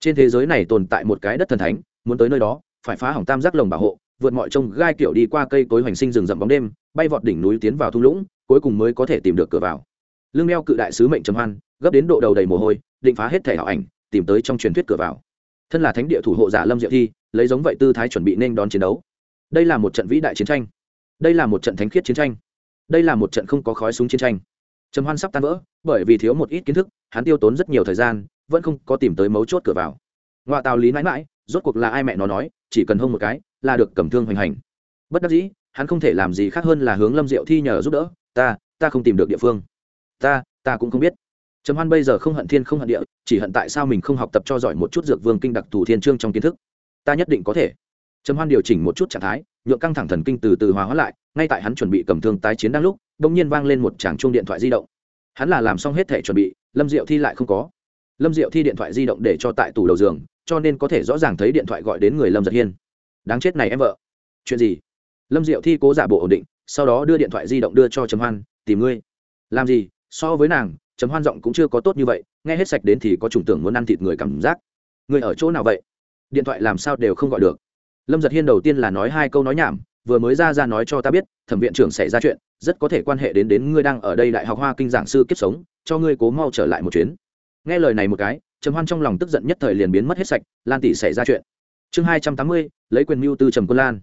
Trên thế giới này tồn tại một cái đất thần thánh, muốn tới nơi đó, phải phá hỏng tam giác lồng bảo hộ, vượt mọi trông gai kiểu đi qua cây cối hoành sinh rừng rậm bóng đêm, bay vọt đỉnh núi tiến vào thung lũng, cuối cùng mới có thể tìm được cửa vào. Lương đeo cự đại sứ mệnh trầm hoan, gấp đến độ đầu đầy mồ hôi, định phá hết thể hảo ảnh, tìm tới trong truyền thuyết cửa vào thân là thánh địa thủ hộ giả lâm diệu thi lấy giống vậy tư thái chuẩn bị nên đón chiến đấu đây là một trận vĩ đại chiến tranh đây là một trận thánh khiết chiến tranh đây là một trận không có khói súng chiến tranh trầm hoan sắp tan vỡ bởi vì thiếu một ít kiến thức hắn tiêu tốn rất nhiều thời gian vẫn không có tìm tới mấu chốt cửa vào ngoại tào lý mãi mãi rốt cuộc là ai mẹ nó nói chỉ cần hông một cái là được cầm thương hoành hành bất đắc dĩ hắn không thể làm gì khác hơn là hướng lâm diệu thi nhờ giúp đỡ ta ta không tìm được địa phương ta ta cũng không biết trầm hoan bây giờ không hận thiên không hận địa, chỉ hận tại sao mình không học tập cho giỏi một chút dược vương kinh đặc thù thiên trương trong kiến thức. Ta nhất định có thể. Trầm hoan điều chỉnh một chút trạng thái, nhượng căng thẳng thần kinh từ từ hòa hóa lại, ngay tại hắn chuẩn bị cầm thương tái chiến đang lúc bỗng nhiên vang lên một tràng chuông điện thoại di động. Hắn là làm xong hết thể chuẩn bị, lâm diệu thi lại không có. Lâm diệu thi điện thoại di động để cho tại tủ đầu giường, cho nên có thể rõ ràng thấy điện thoại gọi đến người lâm giật hiên. Đáng chết này em vợ. Chuyện gì? Lâm diệu thi cố giả bộ ổn định, sau đó đưa điện thoại di động đưa cho trầm hoan, tìm ngươi. Làm gì? So với nàng trầm hoan giọng cũng chưa có tốt như vậy, nghe hết sạch đến thì có chủng tưởng muốn ăn thịt người cảm giác. Người ở chỗ nào vậy? Điện thoại làm sao đều không gọi được. Lâm giật hiên đầu tiên là nói hai câu nói nhảm, vừa mới ra ra nói cho ta biết, thẩm viện trưởng xảy ra chuyện, rất có thể quan hệ đến đến ngươi đang ở đây đại học hoa kinh giảng sư kiếp sống, cho ngươi cố mau trở lại một chuyến. Nghe lời này một cái trầm hoan trong lòng tức giận nhất thời liền biến mất hết sạch, lan tỷ xảy ra chuyện. Chương hai trăm tám mươi, lấy quyền mưu tư trầm quân lan.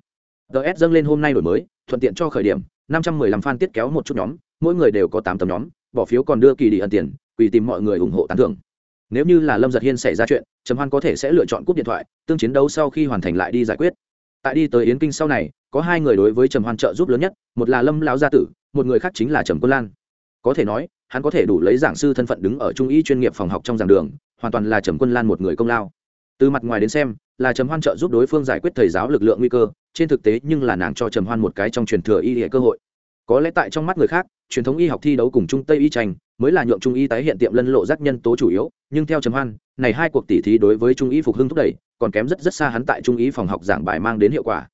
Ts dâng lên hôm nay đổi mới, thuận tiện cho khởi điểm, năm trăm mười lăm fan tiết kéo một chút nhóm, mỗi người đều có tám tấm nhóm bỏ phiếu còn đưa kỳ đi ẩn tiền, quỳ tìm mọi người ủng hộ tán thưởng. Nếu như là lâm giật hiên xảy ra chuyện, trầm hoan có thể sẽ lựa chọn cúp điện thoại, tương chiến đấu sau khi hoàn thành lại đi giải quyết. Tại đi tới yến kinh sau này, có hai người đối với trầm hoan trợ giúp lớn nhất, một là lâm lão gia tử, một người khác chính là trầm quân lan. Có thể nói, hắn có thể đủ lấy giảng sư thân phận đứng ở trung y chuyên nghiệp phòng học trong giảng đường, hoàn toàn là trầm quân lan một người công lao. Từ mặt ngoài đến xem, là trầm hoan trợ giúp đối phương giải quyết thầy giáo lực lượng nguy cơ, trên thực tế nhưng là nàng cho trầm hoan một cái trong truyền thừa y hệ cơ hội có lẽ tại trong mắt người khác, truyền thống y học thi đấu cùng trung tây y tranh mới là nhượng trung y tái hiện tiệm lân lộ giác nhân tố chủ yếu, nhưng theo trầm hoan, này hai cuộc tỉ thí đối với trung y phục hưng thúc đẩy, còn kém rất rất xa hắn tại trung y phòng học giảng bài mang đến hiệu quả.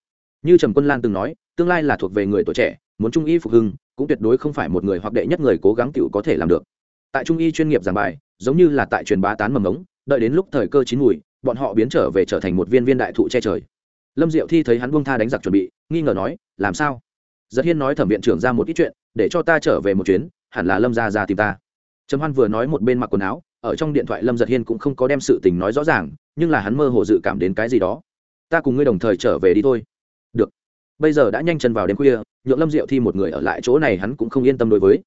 Như trầm quân lan từng nói, tương lai là thuộc về người tuổi trẻ, muốn trung y phục hưng cũng tuyệt đối không phải một người hoặc đệ nhất người cố gắng tựu có thể làm được. Tại trung y chuyên nghiệp giảng bài, giống như là tại truyền bá tán mầm ống đợi đến lúc thời cơ chín mùi, bọn họ biến trở về trở thành một viên viên đại thụ che trời. Lâm diệu thi thấy hắn buông tha đánh giặc chuẩn bị, nghi ngờ nói, làm sao? Giật hiên nói thẩm viện trưởng ra một ít chuyện, để cho ta trở về một chuyến, hẳn là lâm ra ra tìm ta. Trầm hoan vừa nói một bên mặc quần áo, ở trong điện thoại lâm giật hiên cũng không có đem sự tình nói rõ ràng, nhưng là hắn mơ hồ dự cảm đến cái gì đó. Ta cùng ngươi đồng thời trở về đi thôi. Được. Bây giờ đã nhanh chân vào đêm khuya, nhượng lâm diệu thi một người ở lại chỗ này hắn cũng không yên tâm đối với.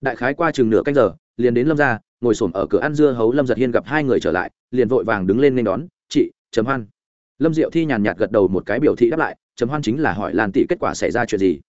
Đại khái qua chừng nửa canh giờ, liền đến lâm ra ngồi s ở cửa ăn dưa hấu lâm giật hiên gặp hai người trở lại, liền vội vàng đứng lên nên đón, chị, trầm hoan. Lâm diệu thi nhàn nhạt gật đầu một cái biểu thị đáp lại, trầm hoan chính là hỏi lan tỷ kết quả xảy ra chuyện gì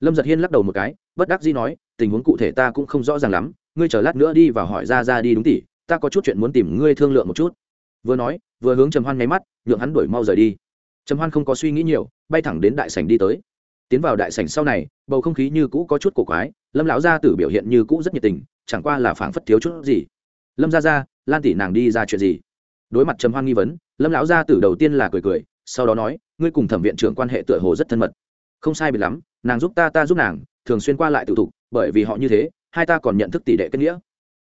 lâm giật hiên lắc đầu một cái, bất đắc dĩ nói, tình huống cụ thể ta cũng không rõ ràng lắm, ngươi chờ lát nữa đi và hỏi ra ra đi đúng tỷ ta có chút chuyện muốn tìm ngươi thương lượng một chút. Vừa nói, vừa hướng trầm hoan nháy mắt, nhượng hắn đuổi mau rời đi. Trầm hoan không có suy nghĩ nhiều, bay thẳng đến đại sảnh đi tới. Tiến vào đại sảnh sau này, bầu không khí như cũ có chút cổ quái, lâm lão gia tử biểu hiện như cũ rất nhiệt tình, chẳng qua là phảng phất thiếu chút gì. Lâm gia gia, lan tỷ nàng đi ra chuyện gì? Đối mặt trầm hoan nghi vấn, lâm lão gia tử đầu tiên là cười cười, sau đó nói, ngươi cùng thẩm viện trưởng quan hệ tựa hồ rất thân mật không sai biệt lắm, nàng giúp ta ta giúp nàng, thường xuyên qua lại tự thục bởi vì họ như thế, hai ta còn nhận thức tỷ đệ kết nghĩa.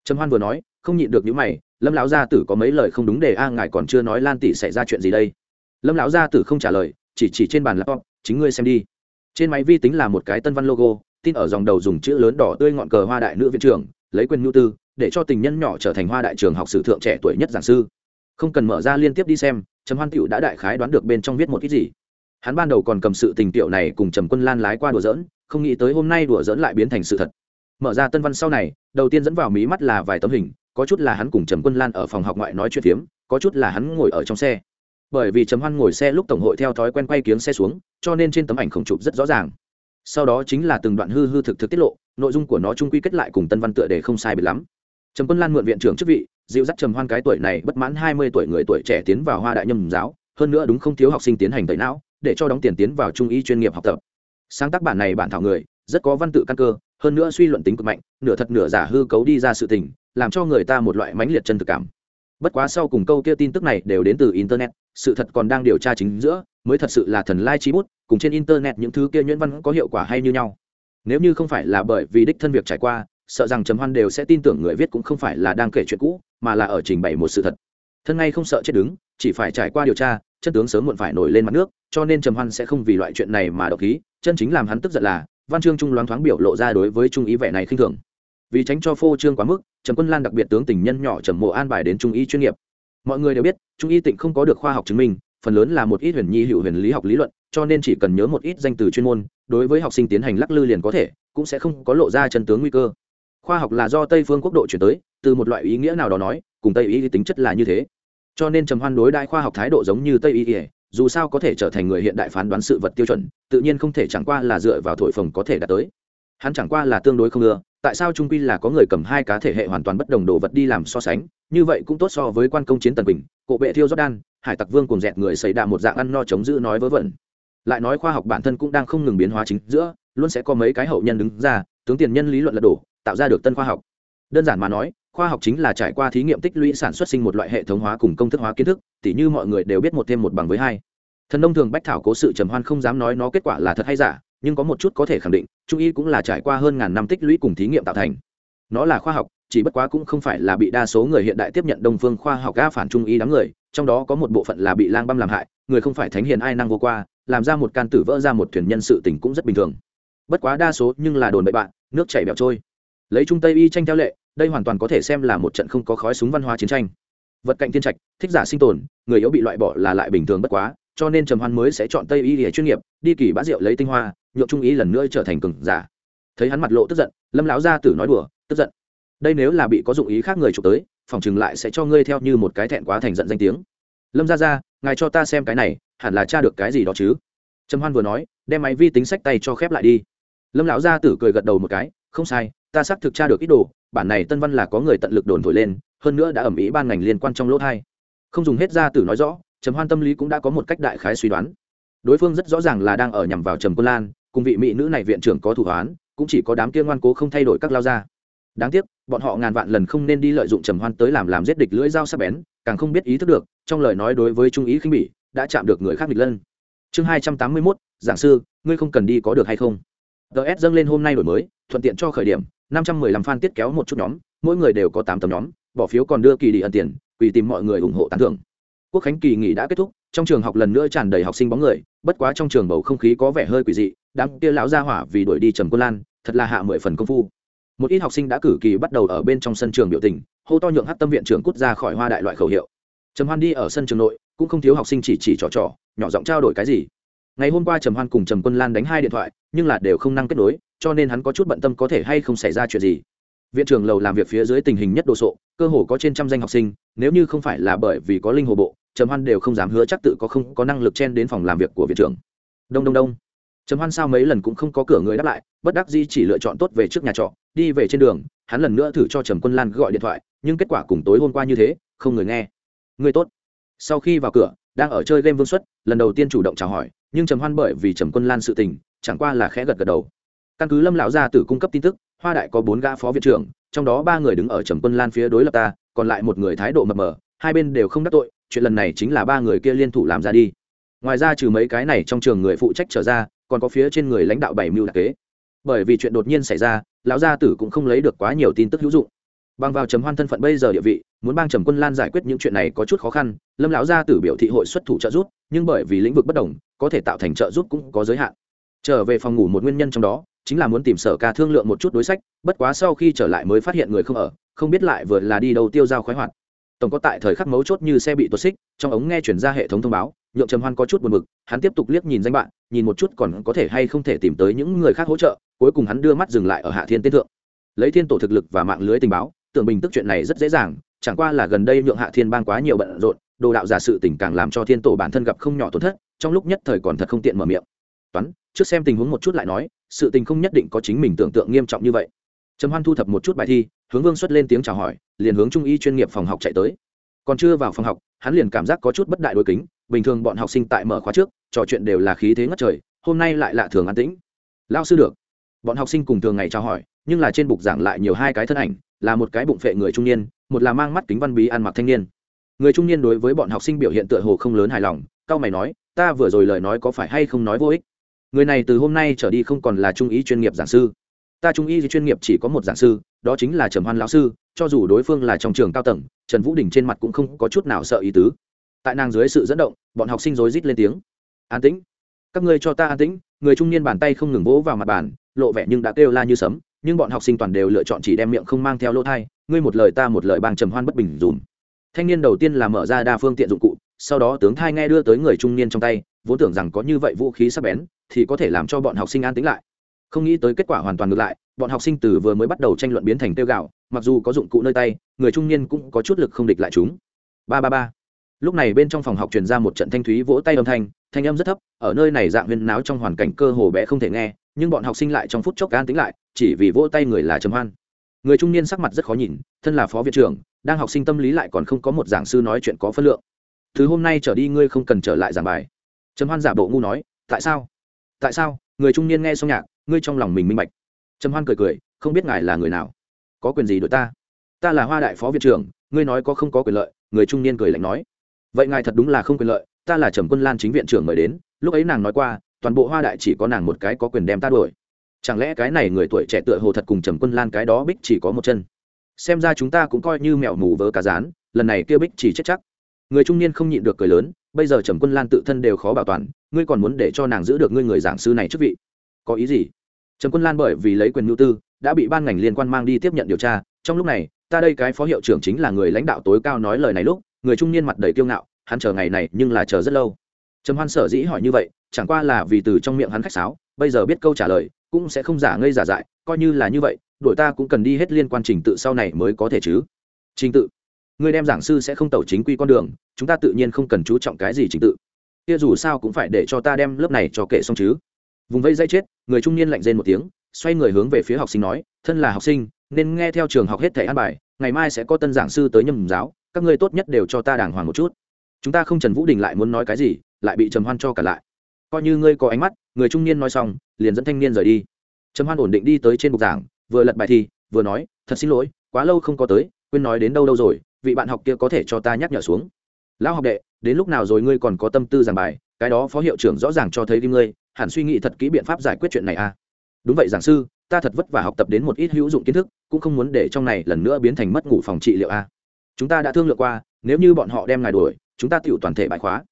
Trầm hoan vừa nói, không nhịn được những mày, lâm lão gia tử có mấy lời không đúng để a, ngài còn chưa nói lan tỷ xảy ra chuyện gì đây? Lâm lão gia tử không trả lời, chỉ chỉ trên bàn laptop, chính ngươi xem đi. Trên máy vi tính là một cái tân văn logo, tin ở dòng đầu dùng chữ lớn đỏ tươi ngọn cờ hoa đại nữ viện trưởng, lấy quyền nhu tư, để cho tình nhân nhỏ trở thành hoa đại trường học sử thượng trẻ tuổi nhất giảng sư. Không cần mở ra liên tiếp đi xem, trầm hoan tiểu đã đại khái đoán được bên trong viết một ít gì hắn ban đầu còn cầm sự tình tiệu này cùng trầm quân lan lái qua đùa dỡn không nghĩ tới hôm nay đùa dỡn lại biến thành sự thật. Mở ra tân văn sau này, đầu tiên dẫn vào mí mắt là vài tấm hình, có chút là hắn cùng trầm quân lan ở phòng học ngoại nói chuyện phiếm, có chút là hắn ngồi ở trong xe. Bởi vì trầm hoan ngồi xe lúc tổng hội theo thói quen quay kiếng xe xuống, cho nên trên tấm ảnh khổng chụp rất rõ ràng. Sau đó chính là từng đoạn hư hư thực thực tiết lộ, nội dung của nó trung quy kết lại cùng tân văn tựa để không sai biệt lắm. Trầm quân lan mượn viện trưởng chức vị, dịu dắt trầm hoan cái tuổi này bất mãn hai mươi tuổi người tuổi trẻ tiến vào hoa đại nhâm giáo, hơn nữa đúng không thiếu học sinh tiến hành tẩy não để cho đóng tiền tiến vào trung y chuyên nghiệp học tập. Sáng tác bản này bản thảo người, rất có văn tự căn cơ, hơn nữa suy luận tính cực mạnh, nửa thật nửa giả hư cấu đi ra sự tình, làm cho người ta một loại mãnh liệt chân thực cảm. Bất quá sau cùng câu kia tin tức này đều đến từ internet, sự thật còn đang điều tra chính giữa, mới thật sự là thần lai trí bút, cùng trên internet những thứ kia nhuyễn văn có hiệu quả hay như nhau. Nếu như không phải là bởi vì đích thân việc trải qua, sợ rằng trầm hoan đều sẽ tin tưởng người viết cũng không phải là đang kể chuyện cũ, mà là ở trình bày một sự thật. Thân ngay không sợ chết đứng chỉ phải trải qua điều tra, chân tướng sớm muộn phải nổi lên mặt nước, cho nên trầm hoan sẽ không vì loại chuyện này mà độc khí. Chân chính làm hắn tức giận là, văn chương trung loáng thoáng biểu lộ ra đối với trung ý vẻ này khinh thường. Vì tránh cho phô trương quá mức, trầm quân lan đặc biệt tướng tình nhân nhỏ trầm mộ an bài đến trung y chuyên nghiệp. Mọi người đều biết, trung y tịnh không có được khoa học chứng minh, phần lớn là một ít huyền nhi, hữu huyền lý học lý luận, cho nên chỉ cần nhớ một ít danh từ chuyên môn, đối với học sinh tiến hành lắc lư liền có thể, cũng sẽ không có lộ ra chân tướng nguy cơ. Khoa học là do tây phương quốc độ chuyển tới, từ một loại ý nghĩa nào đó nói, cùng tây y tính chất là như thế cho nên trầm hoan đối đại khoa học thái độ giống như tây y dù sao có thể trở thành người hiện đại phán đoán sự vật tiêu chuẩn, tự nhiên không thể chẳng qua là dựa vào thổi phồng có thể đạt tới. Hắn chẳng qua là tương đối không ưa, tại sao trung quy là có người cầm hai cá thể hệ hoàn toàn bất đồng đồ vật đi làm so sánh, như vậy cũng tốt so với quan công chiến tần bình cộ bệ thiêu jordan, hải tặc vương cùng dẹt người xảy đạ một dạng ăn no chống giữ nói vớ vẩn. Lại nói khoa học bản thân cũng đang không ngừng biến hóa chính giữa, luôn sẽ có mấy cái hậu nhân đứng ra, tướng tiền nhân lý luận lật đổ, tạo ra được tân khoa học. Đơn giản mà nói khoa học chính là trải qua thí nghiệm tích lũy sản xuất sinh một loại hệ thống hóa cùng công thức hóa kiến thức, tỉ như mọi người đều biết một thêm một bằng với hai. Thần nông thường bách thảo cố sự trầm hoan không dám nói nó kết quả là thật hay giả, nhưng có một chút có thể khẳng định, trung y cũng là trải qua hơn ngàn năm tích lũy cùng thí nghiệm tạo thành. Nó là khoa học, chỉ bất quá cũng không phải là bị đa số người hiện đại tiếp nhận đông phương khoa học ga phản trung y đám người, trong đó có một bộ phận là bị lang băm làm hại, người không phải thánh hiền ai năng vô qua, làm ra một can tử vỡ ra một thuyền nhân sự tình cũng rất bình thường. Bất quá đa số nhưng là đồn bậy bạn, nước chảy bẹo trôi. Lấy trung tây y tranh theo lệ đây hoàn toàn có thể xem là một trận không có khói súng văn hóa chiến tranh. Vật cạnh thiên trạch, thích giả sinh tồn, người yếu bị loại bỏ là lại bình thường bất quá, cho nên trầm hoan mới sẽ chọn tây y để chuyên nghiệp, đi kỳ bá rượu lấy tinh hoa nhộn trung ý lần nữa trở thành cường giả. Thấy hắn mặt lộ tức giận, lâm lão gia tử nói đùa, tức giận. Đây nếu là bị có dụng ý khác người chụp tới, phòng chừng lại sẽ cho ngươi theo như một cái thẹn quá thành giận danh tiếng. Lâm gia gia, ngài cho ta xem cái này, hẳn là tra được cái gì đó chứ? Trầm hoan vừa nói, đem máy vi tính sách tay cho khép lại đi. Lâm lão gia tử cười gật đầu một cái, không sai ta xác thực tra được ít đồ, bản này tân văn là có người tận lực đồn thổi lên, hơn nữa đã ẩm ý ban ngành liên quan trong lỗ thai. Không dùng hết ra từ nói rõ, trầm hoan tâm lý cũng đã có một cách đại khái suy đoán. Đối phương rất rõ ràng là đang ở nhằm vào trầm quân lan, cùng vị mỹ nữ này viện trưởng có thủ hoán, cũng chỉ có đám kia ngoan cố không thay đổi các lao ra đáng tiếc, bọn họ ngàn vạn lần không nên đi lợi dụng trầm hoan tới làm làm giết địch lưỡi dao sắc bén, càng không biết ý thức được, trong lời nói đối với trung ý khinh bỉ, đã chạm được người khác địch lân. Chương hai trăm tám mươi mốt, giảng sư, ngươi không cần đi có được hay không? Ts dâng lên hôm nay đổi mới, thuận tiện cho khởi điểm năm trăm mười lăm fan tiết kéo một chút nhóm, mỗi người đều có tám tấm nhóm, bỏ phiếu còn đưa kỳ đi ẩn tiền, quỳ tìm mọi người ủng hộ tán thưởng. Quốc khánh kỳ nghỉ đã kết thúc, trong trường học lần nữa tràn đầy học sinh bóng người, bất quá trong trường bầu không khí có vẻ hơi quỷ dị, đám kia lão gia hỏa vì đuổi đi trầm quân lan, thật là hạ mười phần công phu. Một ít học sinh đã cử kỳ bắt đầu ở bên trong sân trường biểu tình, hô to nhượng hát tâm viện trưởng cút ra khỏi hoa đại loại khẩu hiệu. Trầm hoan đi ở sân trường nội, cũng không thiếu học sinh chỉ chỉ trò trò, nhỏ giọng trao đổi cái gì. Ngày hôm qua trầm hoan cùng trầm quân lan đánh hai điện thoại, nhưng là đều không năng kết nối cho nên hắn có chút bận tâm có thể hay không xảy ra chuyện gì. Viện trưởng lầu làm việc phía dưới tình hình nhất đồ sộ, cơ hồ có trên trăm danh học sinh, nếu như không phải là bởi vì có linh hồ bộ, trầm hoan đều không dám hứa chắc tự có không có năng lực chen đến phòng làm việc của viện trưởng. Đông đông đông. Trầm hoan sao mấy lần cũng không có cửa người đáp lại, bất đắc di chỉ lựa chọn tốt về trước nhà trọ, đi về trên đường, hắn lần nữa thử cho trầm quân lan gọi điện thoại, nhưng kết quả cùng tối hôm qua như thế, không người nghe. Người tốt. Sau khi vào cửa, đang ở chơi game vương xuất, lần đầu tiên chủ động chào hỏi, nhưng trầm hoan bởi vì trầm quân lan sự tình, chẳng qua là khẽ gật gật đầu căn cứ lâm lão gia tử cung cấp tin tức, hoa đại có bốn gã phó viện trưởng, trong đó ba người đứng ở trầm quân lan phía đối lập ta, còn lại một người thái độ mập mờ, hai bên đều không đắc tội, chuyện lần này chính là ba người kia liên thủ làm ra đi. Ngoài ra trừ mấy cái này trong trường người phụ trách trở ra, còn có phía trên người lãnh đạo bảy mưu đặc kế. Bởi vì chuyện đột nhiên xảy ra, lão gia tử cũng không lấy được quá nhiều tin tức hữu dụng. Bằng vào trầm hoan thân phận bây giờ địa vị, muốn bang trầm quân lan giải quyết những chuyện này có chút khó khăn, lâm lão gia tử biểu thị hội xuất thủ trợ giúp, nhưng bởi vì lĩnh vực bất đồng, có thể tạo thành trợ giúp cũng có giới hạn. Trở về phòng ngủ một nguyên nhân trong đó chính là muốn tìm sở ca thương lượng một chút đối sách, bất quá sau khi trở lại mới phát hiện người không ở, không biết lại vừa là đi đâu tiêu dao khoái hoạt. Tổng có tại thời khắc mấu chốt như xe bị tuột xích, trong ống nghe chuyển ra hệ thống thông báo, nhượng trầm hoan có chút buồn bực, hắn tiếp tục liếc nhìn danh bạn, nhìn một chút còn có thể hay không thể tìm tới những người khác hỗ trợ, cuối cùng hắn đưa mắt dừng lại ở hạ thiên tiên thượng. Lấy thiên tổ thực lực và mạng lưới tình báo, tưởng bình tức chuyện này rất dễ dàng, chẳng qua là gần đây nhượng hạ thiên bang quá nhiều bận rộn, đồ đạo giả sự tình càng làm cho thiên tổ bản thân gặp không nhỏ tổn thất, trong lúc nhất thời còn thật không tiện mở miệng. Toán, trước xem tình huống một chút lại nói sự tình không nhất định có chính mình tưởng tượng nghiêm trọng như vậy. Trầm hoan thu thập một chút bài thi, hướng vương xuất lên tiếng chào hỏi, liền hướng trung y chuyên nghiệp phòng học chạy tới. Còn chưa vào phòng học, hắn liền cảm giác có chút bất đại đối kính, bình thường bọn học sinh tại mở khóa trước, trò chuyện đều là khí thế ngất trời, hôm nay lại lạ thường an tĩnh. Lao sư được. Bọn học sinh cùng thường ngày chào hỏi, nhưng là trên bục giảng lại nhiều hai cái thân ảnh, là một cái bụng phệ người trung niên, một là mang mắt kính văn bí ăn mặc thanh niên. Người trung niên đối với bọn học sinh biểu hiện tựa hồ không lớn hài lòng, cao mày nói, ta vừa rồi lời nói có phải hay không nói vô ích? Người này từ hôm nay trở đi không còn là trung ý chuyên nghiệp giảng sư. Ta trung y chuyên nghiệp chỉ có một giảng sư, đó chính là trầm hoan lão sư, cho dù đối phương là trong trường cao tầng, trần vũ đình trên mặt cũng không có chút nào sợ ý tứ. Tại nàng dưới sự dẫn động, bọn học sinh rối rít lên tiếng. An tĩnh, các ngươi cho ta an tĩnh. Người trung niên bàn tay không ngừng vỗ vào mặt bàn, lộ vẻ nhưng đã kêu la như sấm, nhưng bọn học sinh toàn đều lựa chọn chỉ đem miệng không mang theo lỗ thai. Ngươi một lời ta một lời bằng trầm hoan bất bình dùm. Thanh niên đầu tiên là mở ra đa phương tiện dụng cụ, sau đó tướng thai nghe đưa tới người trung niên trong tay vốn tưởng rằng có như vậy vũ khí sắc bén, thì có thể làm cho bọn học sinh an tĩnh lại. Không nghĩ tới kết quả hoàn toàn ngược lại, bọn học sinh từ vừa mới bắt đầu tranh luận biến thành tiêu gạo, mặc dù có dụng cụ nơi tay, người trung niên cũng có chút lực không địch lại chúng. Ba ba ba. Lúc này bên trong phòng học truyền ra một trận thanh thúy vỗ tay âm thanh thanh âm rất thấp, ở nơi này dạng huyên náo trong hoàn cảnh cơ hồ bé không thể nghe, nhưng bọn học sinh lại trong phút chốc gan tính lại, chỉ vì vỗ tay người là trầm hoan. Người trung niên sắc mặt rất khó nhìn, thân là phó viện trưởng, đang học sinh tâm lý lại còn không có một giảng sư nói chuyện có phân lượng. Thứ hôm nay trở đi ngươi không cần trở lại giảng bài trầm hoan giả bộ ngu nói, tại sao? Tại sao? Người trung niên nghe xong nhạc, ngươi trong lòng mình minh bạch. Trầm hoan cười cười, không biết ngài là người nào? Có quyền gì đội ta? Ta là hoa đại phó viện trưởng, ngươi nói có không có quyền lợi? Người trung niên cười lạnh nói, vậy ngài thật đúng là không quyền lợi, ta là trầm quân lan chính viện trưởng mời đến, lúc ấy nàng nói qua, toàn bộ hoa đại chỉ có nàng một cái có quyền đem ta đuổi. Chẳng lẽ cái này người tuổi trẻ tựa hồ thật cùng trầm quân lan cái đó bích chỉ có một chân? Xem ra chúng ta cũng coi như mẹo mù vớ cá rán, lần này kia bích chỉ chết chắc. Người trung niên không nhịn được cười lớn bây giờ trầm quân lan tự thân đều khó bảo toàn, ngươi còn muốn để cho nàng giữ được ngươi người giảng sư này chức vị? Có ý gì? Trầm quân lan bởi vì lấy quyền nhu tư, đã bị ban ngành liên quan mang đi tiếp nhận điều tra, trong lúc này, ta đây cái phó hiệu trưởng chính là người lãnh đạo tối cao nói lời này lúc, người trung niên mặt đầy kiêu ngạo, hắn chờ ngày này nhưng là chờ rất lâu. Trầm hoan sở dĩ hỏi như vậy, chẳng qua là vì từ trong miệng hắn khách sáo, bây giờ biết câu trả lời, cũng sẽ không giả ngây giả dại, coi như là như vậy đội ta cũng cần đi hết liên quan trình tự sau này mới có thể chứ. Trình tự người đem giảng sư sẽ không tẩu chính quy con đường, chúng ta tự nhiên không cần chú trọng cái gì trình tự. Kia dù sao cũng phải để cho ta đem lớp này cho kệ xong chứ. Vùng vây dây chết, người trung niên lạnh rên một tiếng, xoay người hướng về phía học sinh nói, thân là học sinh, nên nghe theo trường học hết thẻ an bài, ngày mai sẽ có tân giảng sư tới nhầm giáo, các ngươi tốt nhất đều cho ta đàng hoàng một chút. Chúng ta không trần vũ đình lại muốn nói cái gì, lại bị trầm hoan cho cả lại. Coi như ngươi có ánh mắt, người trung niên nói xong, liền dẫn thanh niên rời đi. Trầm hoan ổn định đi tới trên bục giảng, vừa lật bài thi, vừa nói, thật xin lỗi, quá lâu không có tới, quên nói đến đâu đâu rồi vị bạn học kia có thể cho ta nhắc nhở xuống. Lão học đệ, đến lúc nào rồi ngươi còn có tâm tư giảng bài? Cái đó phó hiệu trưởng rõ ràng cho thấy đi ngươi, hẳn suy nghĩ thật kỹ biện pháp giải quyết chuyện này à? Đúng vậy, giảng sư, ta thật vất vả học tập đến một ít hữu dụng kiến thức, cũng không muốn để trong này lần nữa biến thành mất ngủ phòng trị liệu a chúng ta đã thương lượng qua, nếu như bọn họ đem ngài đuổi, chúng ta tựu toàn thể bài khóa.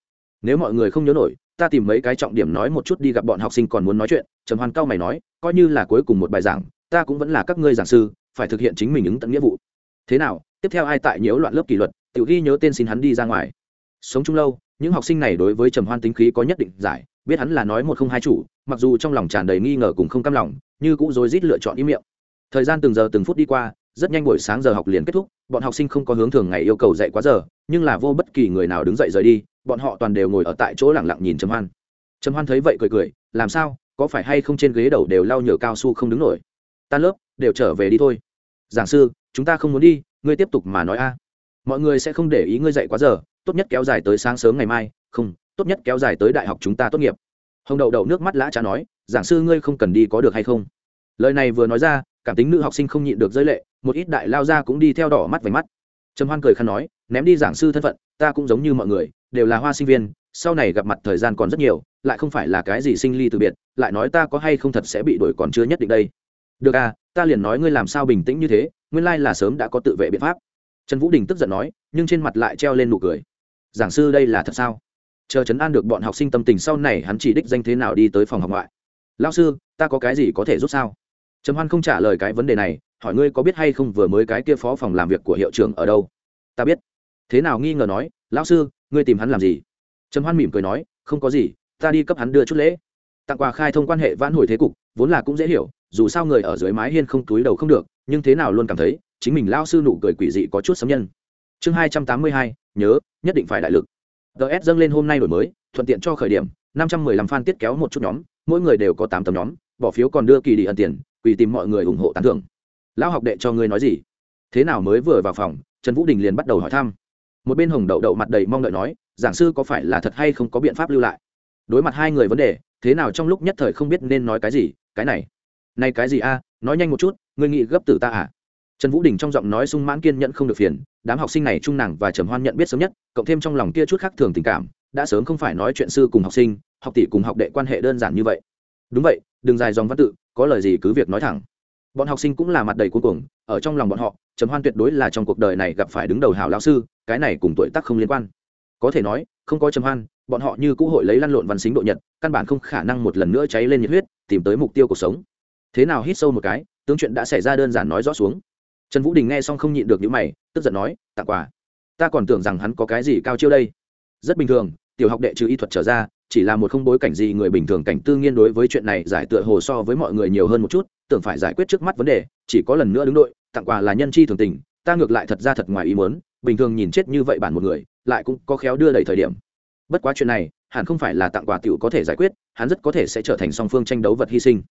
Nếu mọi người không nhớ nổi, ta tìm mấy cái trọng điểm nói một chút đi gặp bọn học sinh còn muốn nói chuyện, trầm hoan cao mày nói, coi như là cuối cùng một bài giảng, ta cũng vẫn là các ngươi giảng sư, phải thực hiện chính mình ứng tận nghĩa vụ. Thế nào tiếp theo ai tại nhiễu loạn lớp kỷ luật tự ghi nhớ tên xin hắn đi ra ngoài. Sống chung lâu, những học sinh này đối với trầm hoan tính khí có nhất định giải, biết hắn là nói một không hai chủ, mặc dù trong lòng tràn đầy nghi ngờ cùng không cam lòng, như cũng rối rít lựa chọn im miệng. Thời gian từng giờ từng phút đi qua, rất nhanh buổi sáng giờ học liền kết thúc, bọn học sinh không có hướng thường ngày yêu cầu dạy quá giờ, nhưng là vô bất kỳ người nào đứng dậy rời đi, bọn họ toàn đều ngồi ở tại chỗ lặng lặng nhìn trầm hoan. Trầm hoan thấy vậy cười cười, làm sao, có phải hay không trên ghế đầu đều lau nhựa cao su không đứng nổi? Tan lớp đều trở về đi thôi. Giảng sư, chúng ta không muốn đi ngươi tiếp tục mà nói a. Mọi người sẽ không để ý ngươi dạy quá giờ, tốt nhất kéo dài tới sáng sớm ngày mai, không, tốt nhất kéo dài tới đại học chúng ta tốt nghiệp. Hồng đậu đậu nước mắt lã cha nói, giảng sư ngươi không cần đi có được hay không? Lời này vừa nói ra, cảm tính nữ học sinh không nhịn được rơi lệ, một ít đại lao ra cũng đi theo đỏ mắt vành mắt. Trầm hoan cười khăn nói, ném đi giảng sư thân phận, ta cũng giống như mọi người, đều là hoa sinh viên, sau này gặp mặt thời gian còn rất nhiều, lại không phải là cái gì sinh ly từ biệt, lại nói ta có hay không thật sẽ bị đuổi còn chưa nhất định đây được à ta liền nói ngươi làm sao bình tĩnh như thế, nguyên lai là sớm đã có tự vệ biện pháp. Trần vũ đình tức giận nói, nhưng trên mặt lại treo lên nụ cười. Giảng sư đây là thật sao? Chờ chấn an được bọn học sinh tâm tình sau này hắn chỉ đích danh thế nào đi tới phòng học ngoại. Lao sư, ta có cái gì có thể giúp sao? Trầm hoan không trả lời cái vấn đề này, hỏi ngươi có biết hay không vừa mới cái kia phó phòng làm việc của hiệu trưởng ở đâu? Ta biết. Thế nào nghi ngờ nói, lão sư, ngươi tìm hắn làm gì? Trầm hoan mỉm cười nói, không có gì, ta đi cấp hắn đưa chút lễ. Tặng quà khai thông quan hệ vãn hồi thế cục vốn là cũng dễ hiểu, dù sao người ở dưới mái hiên không túi đầu không được, nhưng thế nào luôn cảm thấy, chính mình lao sư nụ cười quỷ dị có chút sấm nhân. Chương hai trăm tám mươi hai, nhớ, nhất định phải đại lực. Ts dâng lên hôm nay đổi mới, thuận tiện cho khởi điểm, năm trăm mười lăm fan tiết kéo một chút nhóm, mỗi người đều có tám tấm nhóm, bỏ phiếu còn đưa kỳ đi ẩn tiền, quỳ tìm mọi người ủng hộ tán thưởng. Lão học đệ cho ngươi nói gì? Thế nào mới vừa vào phòng, trần vũ đình liền bắt đầu hỏi thăm. Một bên hồng đậu đậu mặt đầy mong đợi nói, giảng sư có phải là thật hay không có biện pháp lưu lại? Đối mặt hai người vấn đề, thế nào trong lúc nhất thời không biết nên nói cái gì cái này. Này cái gì a, nói nhanh một chút, ngươi nghĩ gấp tử ta à? Trần vũ đình trong giọng nói sung mãn kiên nhẫn không được phiền, đám học sinh này trung nàng và trầm hoan nhận biết sớm nhất, cộng thêm trong lòng kia chút khác thường tình cảm, đã sớm không phải nói chuyện sư cùng học sinh, học tỷ cùng học đệ quan hệ đơn giản như vậy. Đúng vậy, đừng dài dòng văn tự, có lời gì cứ việc nói thẳng. Bọn học sinh cũng là mặt đầy cuối cùng ở trong lòng bọn họ, trầm hoan tuyệt đối là trong cuộc đời này gặp phải đứng đầu hảo lão sư, cái này cùng tuổi tác không liên quan. Có thể nói, không có trầm hoan bọn họ như cũ hội lấy lăn lộn văn xính độ nhật, căn bản không khả năng một lần nữa cháy lên nhiệt huyết, tìm tới mục tiêu cuộc sống. Thế nào hít sâu một cái, tướng chuyện đã xảy ra đơn giản nói rõ xuống. Trần vũ đình nghe xong không nhịn được những mày, tức giận nói, tặng quà. Ta còn tưởng rằng hắn có cái gì cao chiêu đây. Rất bình thường, tiểu học đệ trừ y thuật trở ra, chỉ là một không bối cảnh gì người bình thường cảnh tư nghiên đối với chuyện này giải tựa hồ so với mọi người nhiều hơn một chút, tưởng phải giải quyết trước mắt vấn đề, chỉ có lần nữa đứng đội, tặng quà là nhân chi thường tình, ta ngược lại thật ra thật ngoài ý muốn, bình thường nhìn chết như vậy bản một người, lại cũng có khéo đưa đầy thời điểm bất quá chuyện này, hẳn không phải là tặng quà tiểu có thể giải quyết, hắn rất có thể sẽ trở thành song phương tranh đấu vật hy sinh.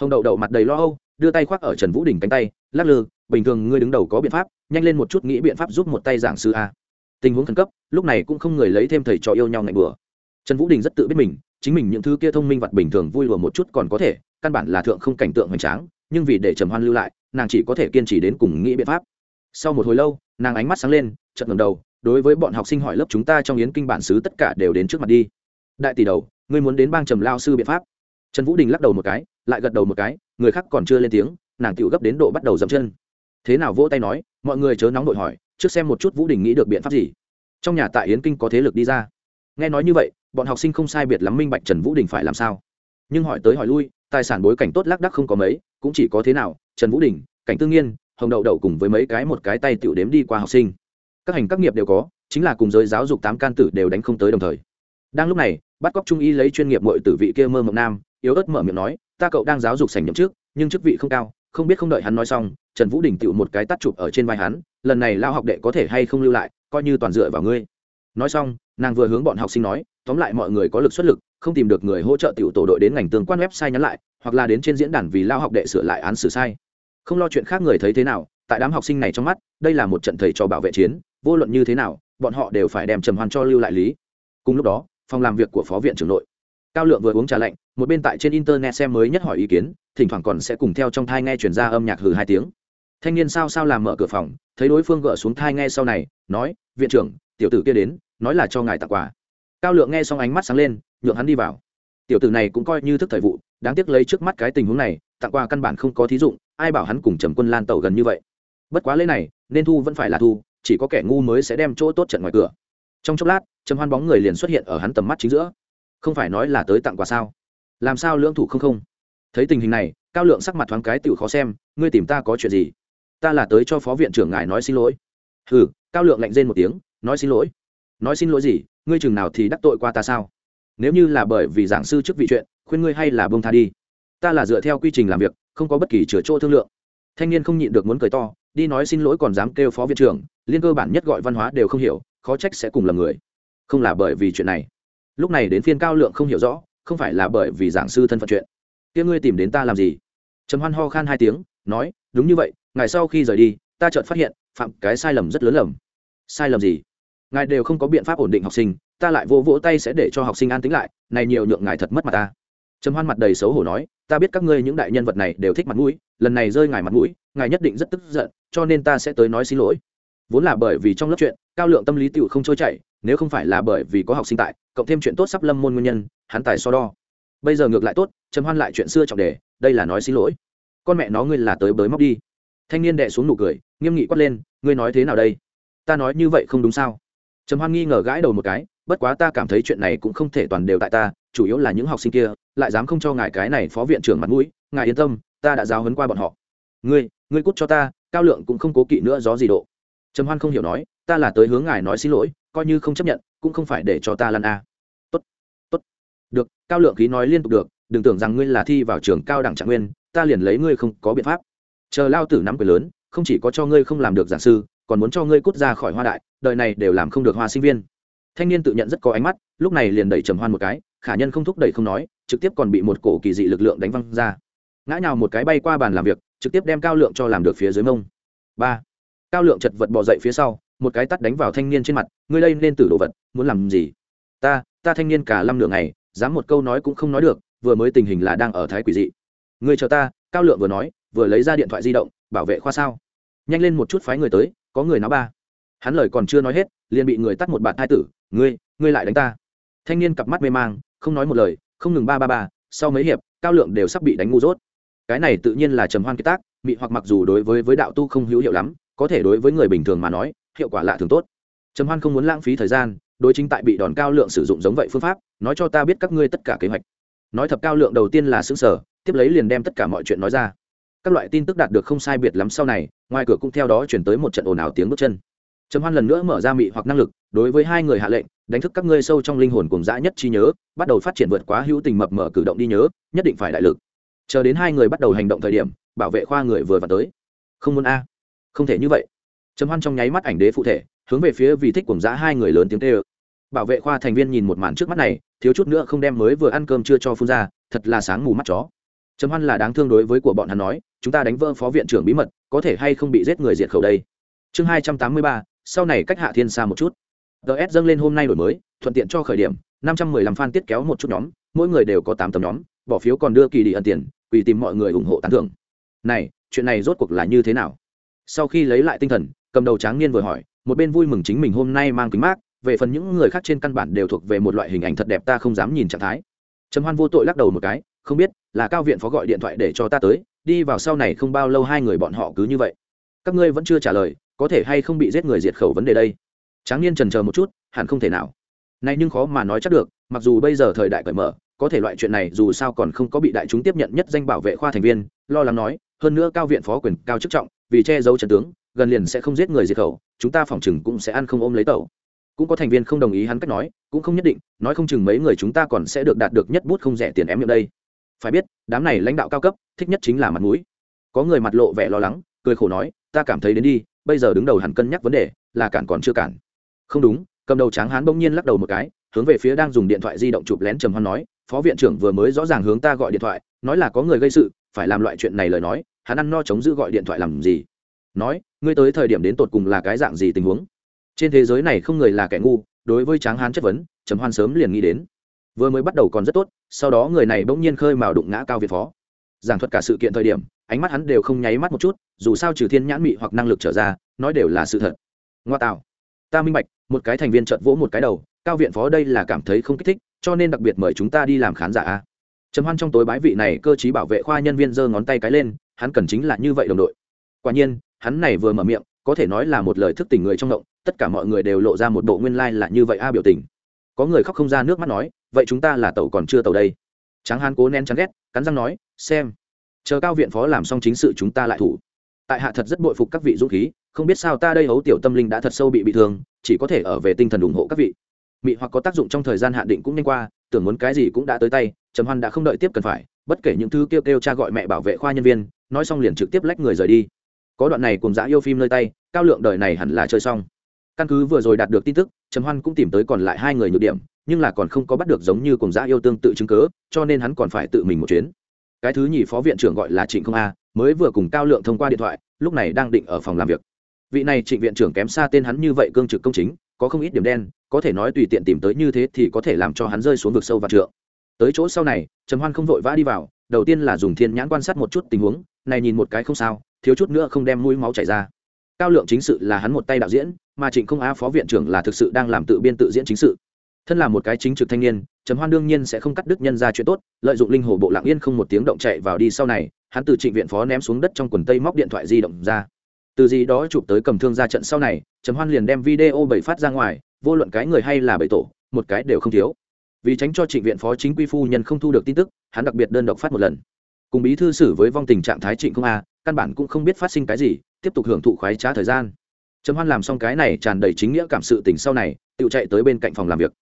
Hồng đậu đậu mặt đầy lo âu, đưa tay khoác ở trần vũ đình cánh tay, lắc lư, bình thường ngươi đứng đầu có biện pháp, nhanh lên một chút nghĩ biện pháp giúp một tay giảng sư a. Tình huống khẩn cấp, lúc này cũng không người lấy thêm thầy trò yêu nhau ngại bừa. Trần vũ đình rất tự biết mình, chính mình những thứ kia thông minh vật bình thường vui lùa một chút còn có thể, căn bản là thượng không cảnh tượng hoành tráng, nhưng vì để trầm hoan lưu lại, nàng chỉ có thể kiên trì đến cùng nghĩ biện pháp. Sau một hồi lâu, nàng ánh mắt sáng lên, chợt ngầm đầu đối với bọn học sinh hỏi lớp chúng ta trong yến kinh bản xứ tất cả đều đến trước mặt đi. Đại tỷ đầu, ngươi muốn đến bang trầm lao sư biện pháp. Trần vũ đình lắc đầu một cái, lại gật đầu một cái, người khác còn chưa lên tiếng, nàng tựu gấp đến độ bắt đầu dậm chân. Thế nào vỗ tay nói, mọi người chớ nóng đội hỏi, trước xem một chút vũ đình nghĩ được biện pháp gì. Trong nhà tại yến kinh có thế lực đi ra. Nghe nói như vậy, bọn học sinh không sai biệt lắm minh bạch trần vũ đình phải làm sao. Nhưng hỏi tới hỏi lui, tài sản bối cảnh tốt lác đắc không có mấy, cũng chỉ có thế nào, trần vũ đình, cảnh tương nhiên hồng đậu đậu cùng với mấy cái một cái tay tiểu đếm đi qua học sinh các hành các nghiệp đều có, chính là cùng giới giáo dục tám can tử đều đánh không tới đồng thời. Đang lúc này, bắt cóc trung y lấy chuyên nghiệp mọi tử vị kia mơ mộng nam, yếu ớt mở miệng nói, ta cậu đang giáo dục sành nhậm trước nhưng chức vị không cao, không biết không đợi hắn nói xong, trần vũ đình tựu một cái tắt chụp ở trên vai hắn, lần này lao học đệ có thể hay không lưu lại, coi như toàn dựa vào ngươi. Nói xong, nàng vừa hướng bọn học sinh nói, tóm lại mọi người có lực xuất lực, không tìm được người hỗ trợ tiểu tổ đội đến ngành tương quan website nhắn lại, hoặc là đến trên diễn đàn vì lao học đệ sửa lại án xử sai. Không lo chuyện khác người thấy thế nào, tại đám học sinh này trong mắt, đây là một trận thầy cho bảo vệ chiến vô luận như thế nào, bọn họ đều phải đem trầm hoan cho lưu lại lý. Cùng lúc đó, phòng làm việc của phó viện trưởng nội, cao lượng vừa uống trà lạnh, một bên tại trên internet xem mới nhất hỏi ý kiến, thỉnh thoảng còn sẽ cùng theo trong thai nghe chuyển ra âm nhạc hừ hai tiếng. Thanh niên sao sao làm mở cửa phòng, thấy đối phương gỡ xuống thai nghe sau này, nói, viện trưởng, tiểu tử kia đến, nói là cho ngài tặng quà. Cao lượng nghe xong ánh mắt sáng lên, nhượng hắn đi vào. Tiểu tử này cũng coi như thức thời vụ, đáng tiếc lấy trước mắt cái tình huống này, tặng quà căn bản không có thí dụng, ai bảo hắn cùng trầm quân lan tẩu gần như vậy. Bất quá lễ này, nên thu vẫn phải là thu chỉ có kẻ ngu mới sẽ đem chỗ tốt trận ngoài cửa. Trong chốc lát, trầm hoan bóng người liền xuất hiện ở hắn tầm mắt chính giữa. Không phải nói là tới tặng quà sao? Làm sao lưỡng thủ không không? Thấy tình hình này, cao lượng sắc mặt thoáng cái tựu khó xem, ngươi tìm ta có chuyện gì? Ta là tới cho phó viện trưởng ngài nói xin lỗi. Hừ, cao lượng lạnh rên một tiếng, nói xin lỗi. Nói xin lỗi gì? Ngươi chừng nào thì đắc tội qua ta sao? Nếu như là bởi vì giảng sư trước vị chuyện, khuyên ngươi hay là bông tha đi. Ta là dựa theo quy trình làm việc, không có bất kỳ chữa chỗ thương lượng. Thanh niên không nhịn được muốn cười to đi nói xin lỗi còn dám kêu phó viện trưởng, liên cơ bản nhất gọi văn hóa đều không hiểu, khó trách sẽ cùng lầm người. Không là bởi vì chuyện này. Lúc này đến phiên cao lượng không hiểu rõ, không phải là bởi vì giảng sư thân phận chuyện. Kia ngươi tìm đến ta làm gì? Trầm hoan ho khan hai tiếng, nói, đúng như vậy, ngài sau khi rời đi, ta chợt phát hiện, phạm cái sai lầm rất lớn lầm. Sai lầm gì? Ngài đều không có biện pháp ổn định học sinh, ta lại vỗ vỗ tay sẽ để cho học sinh an tính lại, này nhiều nhượng ngài thật mất mặt ta trầm hoan mặt đầy xấu hổ nói, ta biết các ngươi những đại nhân vật này đều thích mặt mũi, lần này rơi ngài mặt mũi, ngài nhất định rất tức giận, cho nên ta sẽ tới nói xin lỗi. Vốn là bởi vì trong lớp chuyện, cao lượng tâm lý tựu không trôi chảy, nếu không phải là bởi vì có học sinh tại, cộng thêm chuyện tốt sắp lâm môn nguyên nhân, hắn tài so đo. Bây giờ ngược lại tốt, trầm hoan lại chuyện xưa trọng đề, đây là nói xin lỗi. Con mẹ nó ngươi là tới bới móc đi. Thanh niên đệ xuống nụ cười, nghiêm nghị quát lên, ngươi nói thế nào đây? Ta nói như vậy không đúng sao? Trầm hoan nghi ngờ gãi đầu một cái, bất quá ta cảm thấy chuyện này cũng không thể toàn đều tại ta chủ yếu là những học sinh kia, lại dám không cho ngài cái này phó viện trưởng mặt mũi, ngài yên tâm, ta đã giáo hấn qua bọn họ. Ngươi ngươi cút cho ta, cao lượng cũng không cố kỵ nữa gió gì độ. Trầm hoan không hiểu nói, ta là tới hướng ngài nói xin lỗi, coi như không chấp nhận, cũng không phải để cho ta lăn a. Tốt tốt. Được, cao lượng khí nói liên tục được, đừng tưởng rằng ngươi là thi vào trường cao đẳng trạng nguyên, ta liền lấy ngươi không có biện pháp. Chờ lao tử nắm quyền lớn, không chỉ có cho ngươi không làm được giảng sư, còn muốn cho ngươi cút ra khỏi hoa đại, đời này đều làm không được hoa sinh viên. Thanh niên tự nhận rất có ánh mắt, lúc này liền đẩy trầm hoan một cái khả nhân không thúc đẩy không nói, trực tiếp còn bị một cổ kỳ dị lực lượng đánh văng ra. Ngã nhào một cái bay qua bàn làm việc, trực tiếp đem cao lượng cho làm được phía dưới mông. Ba. Cao lượng chật vật bỏ dậy phía sau, một cái tắt đánh vào thanh niên trên mặt, ngươi đây nên tử đồ vật, muốn làm gì? Ta ta thanh niên cả năm nửa ngày, dám một câu nói cũng không nói được, vừa mới tình hình là đang ở thái quỷ dị. Ngươi chờ ta. Cao lượng vừa nói, vừa lấy ra điện thoại di động, bảo vệ khoa sao. Nhanh lên một chút phái người tới, có người nói ba. Hắn lời còn chưa nói hết, liền bị người tắt một bạt hai tử, ngươi ngươi lại đánh ta. Thanh niên cặp mắt mê mang không nói một lời, không ngừng ba ba ba, sau mấy hiệp, cao lượng đều sắp bị đánh ngu dốt. Cái này tự nhiên là trầm hoan kiệt tác, mị hoặc mặc dù đối với với đạo tu không hữu hiệu lắm, có thể đối với người bình thường mà nói, hiệu quả lạ thường tốt. Trầm hoan không muốn lãng phí thời gian, đối chính tại bị đòn cao lượng sử dụng giống vậy phương pháp, nói cho ta biết các ngươi tất cả kế hoạch. Nói thập cao lượng đầu tiên là xứng sở tiếp lấy liền đem tất cả mọi chuyện nói ra. Các loại tin tức đạt được không sai biệt lắm sau này, ngoài cửa cũng theo đó chuyển tới một trận ồn ào tiếng bước chân trầm hoan lần nữa mở ra mị hoặc năng lực, đối với hai người hạ lệnh, đánh thức các ngươi sâu trong linh hồn cùng dã nhất trí nhớ, bắt đầu phát triển vượt quá hữu tình mập mở cử động đi nhớ, nhất định phải đại lực. Chờ đến hai người bắt đầu hành động thời điểm, bảo vệ khoa người vừa vào tới. Không muốn a. Không thể như vậy. Trầm hoan trong nháy mắt ảnh đế phụ thể, hướng về phía vì thích cùng dã hai người lớn tiếng tê ơ bảo vệ khoa thành viên nhìn một màn trước mắt này, thiếu chút nữa không đem mới vừa ăn cơm chưa cho phun ra, thật là sáng mù mắt chó. Trầm hoan là đáng thương đối với của bọn hắn nói, chúng ta đánh vỡ phó viện trưởng bí mật, có thể hay không bị giết người diệt khẩu đây? Chương hai trăm tám mươi ba sau này cách hạ thiên xa một chút. Ts dâng lên hôm nay đổi mới, thuận tiện cho khởi điểm, năm trăm mười lăm fan tiết kéo một chút nhóm, mỗi người đều có tám tấm nhóm, bỏ phiếu còn đưa kỳ đi ẩn tiền, quỳ tìm mọi người ủng hộ tán thưởng. Này, chuyện này rốt cuộc là như thế nào? Sau khi lấy lại tinh thần, cầm đầu tráng niên vừa hỏi, một bên vui mừng chính mình hôm nay mang kính mát, về phần những người khác trên căn bản đều thuộc về một loại hình ảnh thật đẹp ta không dám nhìn trạng thái. Trầm hoan vô tội lắc đầu một cái, không biết, là cao viện phó gọi điện thoại để cho ta tới, đi vào sau này không bao lâu hai người bọn họ cứ như vậy. Các ngươi vẫn chưa trả lời có thể hay không bị giết người diệt khẩu vấn đề đây? Tráng niên trần chờ một chút, hẳn không thể nào. Nay nhưng khó mà nói chắc được, mặc dù bây giờ thời đại cởi mở, có thể loại chuyện này dù sao còn không có bị đại chúng tiếp nhận nhất danh bảo vệ khoa thành viên, lo lắng nói, hơn nữa cao viện phó quyền cao chức trọng, vì che giấu trần tướng, gần liền sẽ không giết người diệt khẩu, chúng ta phòng chừng cũng sẽ ăn không ôm lấy tẩu. Cũng có thành viên không đồng ý hắn cách nói, cũng không nhất định, nói không chừng mấy người chúng ta còn sẽ được đạt được nhất bút không rẻ tiền ém miệng đây. Phải biết, đám này lãnh đạo cao cấp, thích nhất chính là mặt mũi. Có người mặt lộ vẻ lo lắng, cười khổ nói ta cảm thấy đến đi, bây giờ đứng đầu hẳn cân nhắc vấn đề, là cản còn chưa cản. Không đúng, cầm đầu tráng hán bỗng nhiên lắc đầu một cái, hướng về phía đang dùng điện thoại di động chụp lén trầm hoan nói, phó viện trưởng vừa mới rõ ràng hướng ta gọi điện thoại, nói là có người gây sự, phải làm loại chuyện này lời nói, hắn ăn no chống giữ gọi điện thoại làm gì? Nói, ngươi tới thời điểm đến tột cùng là cái dạng gì tình huống? Trên thế giới này không người là kẻ ngu, đối với tráng hán chất vấn, trầm hoan sớm liền nghĩ đến. Vừa mới bắt đầu còn rất tốt, sau đó người này bỗng nhiên khơi mào đụng ngã cao việt phó. Giảng thuật cả sự kiện thời điểm ánh mắt hắn đều không nháy mắt một chút, dù sao trừ thiên nhãn mị hoặc năng lực trở ra, nói đều là sự thật. Ngoa tạo. Ta minh bạch, một cái thành viên trợn vỗ một cái đầu, cao viện phó đây là cảm thấy không kích thích, cho nên đặc biệt mời chúng ta đi làm khán giả a. Trầm hoan trong tối bái vị này cơ chí bảo vệ khoa nhân viên giơ ngón tay cái lên, hắn cần chính là như vậy đồng đội. Quả nhiên, hắn này vừa mở miệng, có thể nói là một lời thức tỉnh người trong động, tất cả mọi người đều lộ ra một bộ nguyên lai、like、là như vậy a biểu tình. Có người khóc không ra nước mắt nói, vậy chúng ta là tàu còn chưa tàu đây? Tráng hán cố nén chán ghét, cắn răng nói, xem chờ cao viện phó làm xong chính sự chúng ta lại thủ. Tại hạ thật rất bội phục các vị dũng khí, không biết sao ta đây hấu tiểu tâm linh đã thật sâu bị bị thương, chỉ có thể ở về tinh thần ủng hộ các vị. Mị hoặc có tác dụng trong thời gian hạn định cũng nhanh qua, tưởng muốn cái gì cũng đã tới tay, trầm hoan đã không đợi tiếp cần phải, bất kể những thứ kêu kêu cha gọi mẹ bảo vệ khoa nhân viên, nói xong liền trực tiếp lách người rời đi. Có đoạn này cùng dã yêu phim nơi tay, cao lượng đời này hẳn là chơi xong. Căn cứ vừa rồi đạt được tin tức, trầm hoan cũng tìm tới còn lại hai người nhược điểm, nhưng là còn không có bắt được giống như cùng dã yêu tương tự chứng cớ cho nên hắn còn phải tự mình một chuyến cái thứ nhì phó viện trưởng gọi là trịnh không a, mới vừa cùng cao lượng thông qua điện thoại, lúc này đang định ở phòng làm việc. Vị này trịnh viện trưởng kém xa tên hắn như vậy cương trực công chính, có không ít điểm đen, có thể nói tùy tiện tìm tới như thế thì có thể làm cho hắn rơi xuống vực sâu và trượng. Tới chỗ sau này, trầm hoan không vội vã đi vào, đầu tiên là dùng thiên nhãn quan sát một chút tình huống, này nhìn một cái không sao, thiếu chút nữa không đem mũi máu chảy ra. Cao lượng chính sự là hắn một tay đạo diễn, mà trịnh không á phó viện trưởng là thực sự đang làm tự biên tự diễn chính sự thân là một cái chính trực thanh niên, trầm hoan đương nhiên sẽ không cắt đứt nhân ra chuyện tốt, lợi dụng linh hồ bộ lạng yên không một tiếng động chạy vào đi sau này, hắn từ trịnh viện phó ném xuống đất trong quần tây móc điện thoại di động ra. Từ gì đó chụp tới cầm thương ra trận sau này, trầm hoan liền đem video bảy phát ra ngoài, vô luận cái người hay là bảy tổ, một cái đều không thiếu. Vì tránh cho trịnh viện phó chính quy phu nhân không thu được tin tức, hắn đặc biệt đơn độc phát một lần. Cùng bí thư xử với vong tình trạng thái trịnh không a, căn bản cũng không biết phát sinh cái gì, tiếp tục hưởng thụ khoái trá thời gian. Trầm hoan làm xong cái này tràn đầy chính nghĩa cảm sự tình sau này, tự chạy tới bên cạnh phòng làm việc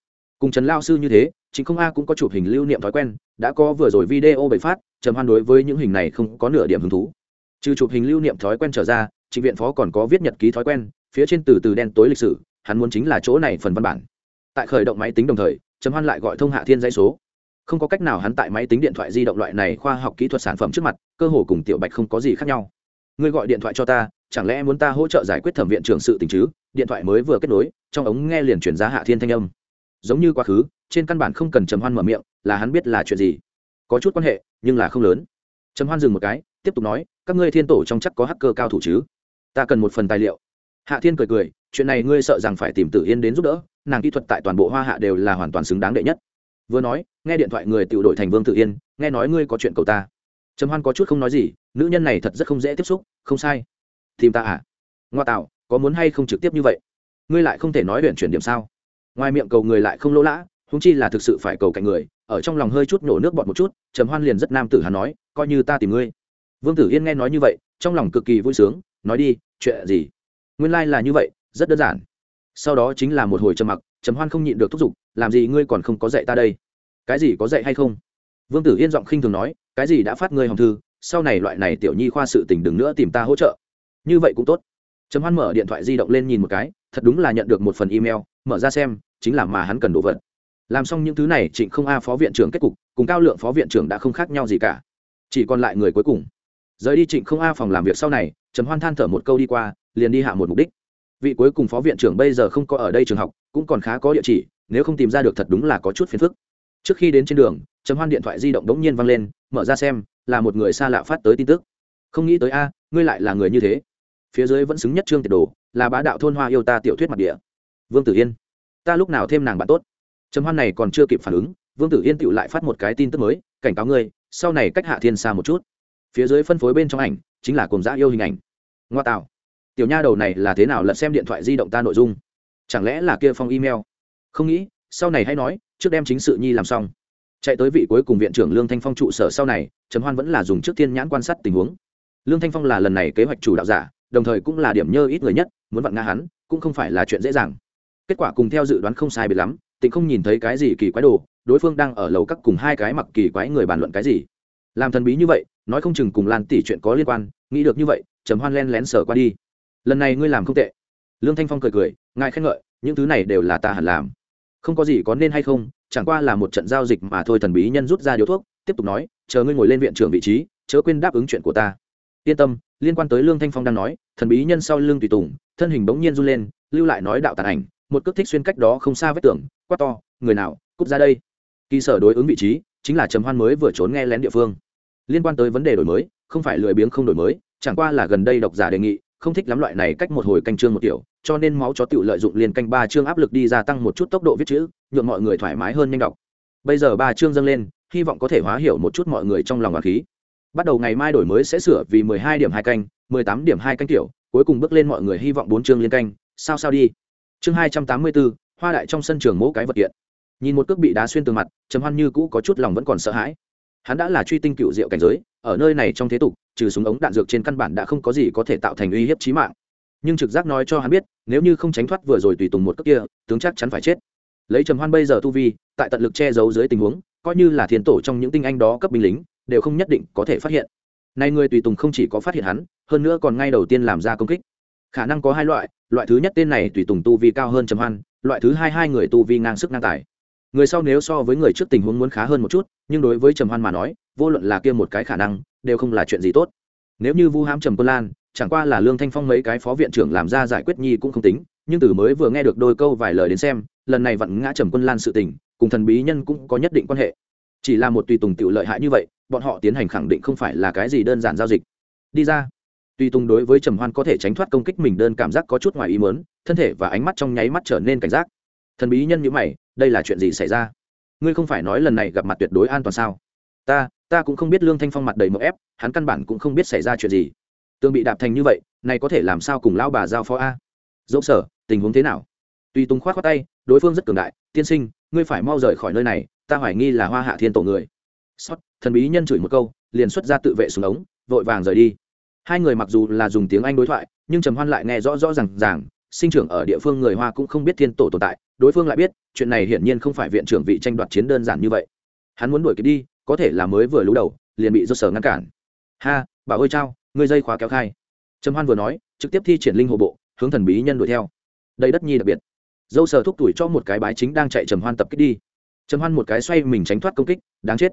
cùng trần lao sư như thế, chính không a cũng có chụp hình lưu niệm thói quen, đã có vừa rồi video bậy phát, trầm hoan đối với những hình này không có nửa điểm hứng thú. Trừ chụp hình lưu niệm thói quen trở ra trịnh viện phó còn có viết nhật ký thói quen, phía trên từ từ đen tối lịch sử, hắn muốn chính là chỗ này phần văn bản. Tại khởi động máy tính đồng thời, trầm hoan lại gọi thông hạ thiên dãy số. Không có cách nào hắn tại máy tính điện thoại di động loại này khoa học kỹ thuật sản phẩm trước mặt, cơ hồ cùng tiểu bạch không có gì khác nhau. Ngươi gọi điện thoại cho ta, chẳng lẽ muốn ta hỗ trợ giải quyết thẩm viện trưởng sự tình chứ? Điện thoại mới vừa kết nối, trong ống nghe liền chuyển ra hạ thiên thanh âm giống như quá khứ, trên căn bản không cần trầm hoan mở miệng, là hắn biết là chuyện gì. Có chút quan hệ, nhưng là không lớn. Trầm hoan dừng một cái, tiếp tục nói, các ngươi thiên tổ trong chắc có hacker cao thủ chứ? Ta cần một phần tài liệu. Hạ thiên cười cười, chuyện này ngươi sợ rằng phải tìm tử yên đến giúp đỡ, nàng kỹ thuật tại toàn bộ hoa hạ đều là hoàn toàn xứng đáng đệ nhất. Vừa nói, nghe điện thoại người tự đội thành vương tử yên, nghe nói ngươi có chuyện cầu ta. Trầm hoan có chút không nói gì, nữ nhân này thật rất không dễ tiếp xúc, không sai. Tìm ta à? Ngoa tạo, có muốn hay không trực tiếp như vậy? Ngươi lại không thể nói huyện chuyển điểm sao? Ngoài miệng cầu người lại không lỗ lã húng chi là thực sự phải cầu cạnh người, ở trong lòng hơi chút nổ nước bọt một chút, trầm hoan liền rất nam tử hắn nói, coi như ta tìm ngươi. Vương tử yên nghe nói như vậy, trong lòng cực kỳ vui sướng, nói đi, chuyện gì? Nguyên lai、like、là như vậy, rất đơn giản. Sau đó chính là một hồi trầm mặc, trầm hoan không nhịn được thúc giục, làm gì ngươi còn không có dạy ta đây? Cái gì có dạy hay không? Vương tử yên giọng khinh thường nói, cái gì đã phát ngươi hòng thư, sau này loại này tiểu nhi khoa sự tình đừng nữa tìm ta hỗ trợ. Như vậy cũng tốt. Trầm hoan mở điện thoại di động lên nhìn một cái, thật đúng là nhận được một phần email mở ra xem, chính là mà hắn cần đồ vật. Làm xong những thứ này, trịnh không a phó viện trưởng kết cục, cùng cao lượng phó viện trưởng đã không khác nhau gì cả. Chỉ còn lại người cuối cùng. Rời đi trịnh không a phòng làm việc sau này, trầm hoan than thở một câu đi qua, liền đi hạ một mục đích. Vị cuối cùng phó viện trưởng bây giờ không có ở đây trường học, cũng còn khá có địa chỉ, nếu không tìm ra được thật đúng là có chút phiền phức. Trước khi đến trên đường, trầm hoan điện thoại di động đống nhiên văng lên, mở ra xem, là một người xa lạ phát tới tin tức. Không nghĩ tới a, ngươi lại là người như thế. Phía dưới vẫn xứng nhất trương tiệt đồ, là bá đạo thôn hoa yêu ta tiểu thuyết mặt địa vương tử yên, ta lúc nào thêm nàng bạn tốt? Trầm hoan này còn chưa kịp phản ứng, vương tử yên tựu lại phát một cái tin tức mới, cảnh cáo ngươi, sau này cách hạ thiên xa một chút. Phía dưới phân phối bên trong ảnh, chính là cùng dã yêu hình ảnh. Ngoa tạo. Tiểu nha đầu này là thế nào lật xem điện thoại di động ta nội dung? Chẳng lẽ là kia phong email? Không nghĩ, sau này hãy nói, trước đem chính sự nhi làm xong. Chạy tới vị cuối cùng viện trưởng lương thanh phong trụ sở sau này, trầm hoan vẫn là dùng trước tiên nhãn quan sát tình huống. Lương thanh phong là lần này kế hoạch chủ đạo giả, đồng thời cũng là điểm nhơ ít người nhất, muốn vặn ngã hắn, cũng không phải là chuyện dễ dàng kết quả cùng theo dự đoán không sai biệt lắm, tịnh không nhìn thấy cái gì kỳ quái đồ, đối phương đang ở lầu các cùng hai cái mặc kỳ quái người bàn luận cái gì. Làm thần bí như vậy, nói không chừng cùng lan tỷ chuyện có liên quan, nghĩ được như vậy, trầm hoan len lén sờ qua đi. Lần này ngươi làm không tệ. Lương thanh phong cười cười, ngài khen ngợi, những thứ này đều là ta hẳn làm. Không có gì có nên hay không, chẳng qua là một trận giao dịch mà thôi thần bí nhân rút ra điếu thuốc, tiếp tục nói, chờ ngươi ngồi lên viện trưởng vị trí, chớ quên đáp ứng chuyện của ta. Yên tâm, liên quan tới lương thanh phong đang nói, thần bí nhân sau lưng tùy tùng, thân hình bỗng nhiên run lên, lưu lại nói đạo tàn ảnh một cước thích xuyên cách đó không xa vết tưởng quát to, người nào, cút ra đây. Kỳ sở đối ứng vị trí chính là trầm hoan mới vừa trốn nghe lén địa phương. Liên quan tới vấn đề đổi mới, không phải lười biếng không đổi mới, chẳng qua là gần đây độc giả đề nghị, không thích lắm loại này cách một hồi canh chương một kiểu cho nên máu chó tự lợi dụng liền canh ba chương áp lực đi gia tăng một chút tốc độ viết chữ nhuộm mọi người thoải mái hơn nhanh đọc. Bây giờ ba chương dâng lên, hy vọng có thể hóa hiểu một chút mọi người trong lòng hòa khí. Bắt đầu ngày mai đổi mới sẽ sửa vì mười hai điểm hai canh, mười tám điểm hai canh kiểu cuối cùng bước lên mọi người hy vọng bốn chương liên canh, sao sao đi chương hai trăm tám mươi bốn hoa đại trong sân trường mỗ cái vật kiện. Nhìn một cước bị đá xuyên từ mặt, trầm hoan như cũ có chút lòng vẫn còn sợ hãi. Hắn đã là truy tinh cựu diệu cảnh giới, ở nơi này trong thế tục, trừ súng ống đạn dược trên căn bản đã không có gì có thể tạo thành uy hiếp chí mạng. Nhưng trực giác nói cho hắn biết, nếu như không tránh thoát vừa rồi tùy tùng một cước kia, tướng chắc chắn phải chết. Lấy trầm hoan bây giờ tu vi, tại tận lực che giấu dưới tình huống, coi như là thiên tổ trong những tinh anh đó cấp binh lính, đều không nhất định có thể phát hiện. Nay người tùy tùng không chỉ có phát hiện hắn, hơn nữa còn ngay đầu tiên làm ra công kích. Khả năng có hai loại loại thứ nhất tên này tùy tùng tu vi cao hơn trầm hoan, loại thứ hai hai người tu vi ngang sức ngang tài. Người sau nếu so với người trước tình huống muốn khá hơn một chút, nhưng đối với trầm hoan mà nói, vô luận là kia một cái khả năng, đều không là chuyện gì tốt. Nếu như vu hãm trầm quân lan, chẳng qua là lương thanh phong mấy cái phó viện trưởng làm ra giải quyết nhi cũng không tính, nhưng từ mới vừa nghe được đôi câu vài lời đến xem, lần này vặn ngã trầm quân lan sự tình, cùng thần bí nhân cũng có nhất định quan hệ. Chỉ là một tùy tùng tự lợi hại như vậy, bọn họ tiến hành khẳng định không phải là cái gì đơn giản giao dịch. Đi ra. Tuy Tung đối với trầm hoan có thể tránh thoát công kích mình đơn cảm giác có chút ngoài ý mớn thân thể và ánh mắt trong nháy mắt trở nên cảnh giác. Thần bí nhân như mày, đây là chuyện gì xảy ra? Ngươi không phải nói lần này gặp mặt tuyệt đối an toàn sao? Ta ta cũng không biết lương thanh phong mặt đầy mậu ép, hắn căn bản cũng không biết xảy ra chuyện gì. Tương bị đạp thành như vậy, này có thể làm sao cùng lão bà giao phó a? Dẫu sở, tình huống thế nào? Tuy Tung khoát khoát tay, đối phương rất cường đại, tiên sinh, ngươi phải mau rời khỏi nơi này, ta hoài nghi là hoa hạ thiên tổ người. Sót, thần bí nhân chửi một câu, liền xuất ra tự vệ xuống ống, vội vàng rời đi hai người mặc dù là dùng tiếng anh đối thoại, nhưng trầm hoan lại nghe rõ rõ r à n g ràng, sinh trưởng ở địa phương người hoa cũng không biết thiên tổ tồn tại, đối phương lại biết, chuyện này hiển nhiên không phải viện trưởng vị tranh đoạt chiến đơn giản như vậy. Hắn muốn đuổi kịp đi, có thể là mới vừa lú đầu, liền bị do sở ngăn cản. Ha bảo ơi trao ngươi dây khóa kéo khai. Trầm hoan vừa nói, trực tiếp thi triển linh hồ bộ, hướng thần bí nhân đuổi theo. Đây đất nhi đặc biệt. Dâu sờ thúc tuổi cho một cái bái chính đang chạy trầm hoan tập kích đi. Trầm hoan một cái xoay mình tránh thoát công kích, đáng chết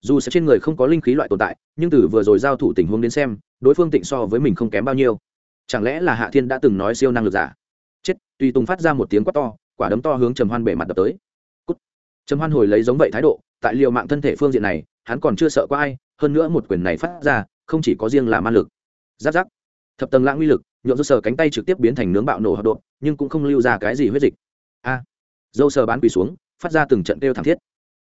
dù sẽ trên người không có linh khí loại tồn tại, nhưng từ vừa rồi giao thủ tình huống đến xem, đối phương tịnh so với mình không kém bao nhiêu. Chẳng lẽ là hạ thiên đã từng nói siêu năng lực giả? Chết, tùy tùng phát ra một tiếng quát to, quả đấm to hướng trầm hoan bể mặt đập tới. Cút. trầm hoan hồi lấy giống vậy thái độ, tại liều mạng thân thể phương diện này, hắn còn chưa sợ có ai, hơn nữa một quyền này phát ra, không chỉ có riêng là ma lực. Giáp giáp. Thập tầng lãng uy lực nhuộm dâu sờ cánh tay trực tiếp biến thành nướng bạo nổ hoạt độ nhưng cũng không lưu ra cái gì huyết dịch. A. Dâu sờ bán quỳ xuống, phát ra từng trận kêu thảm thiết.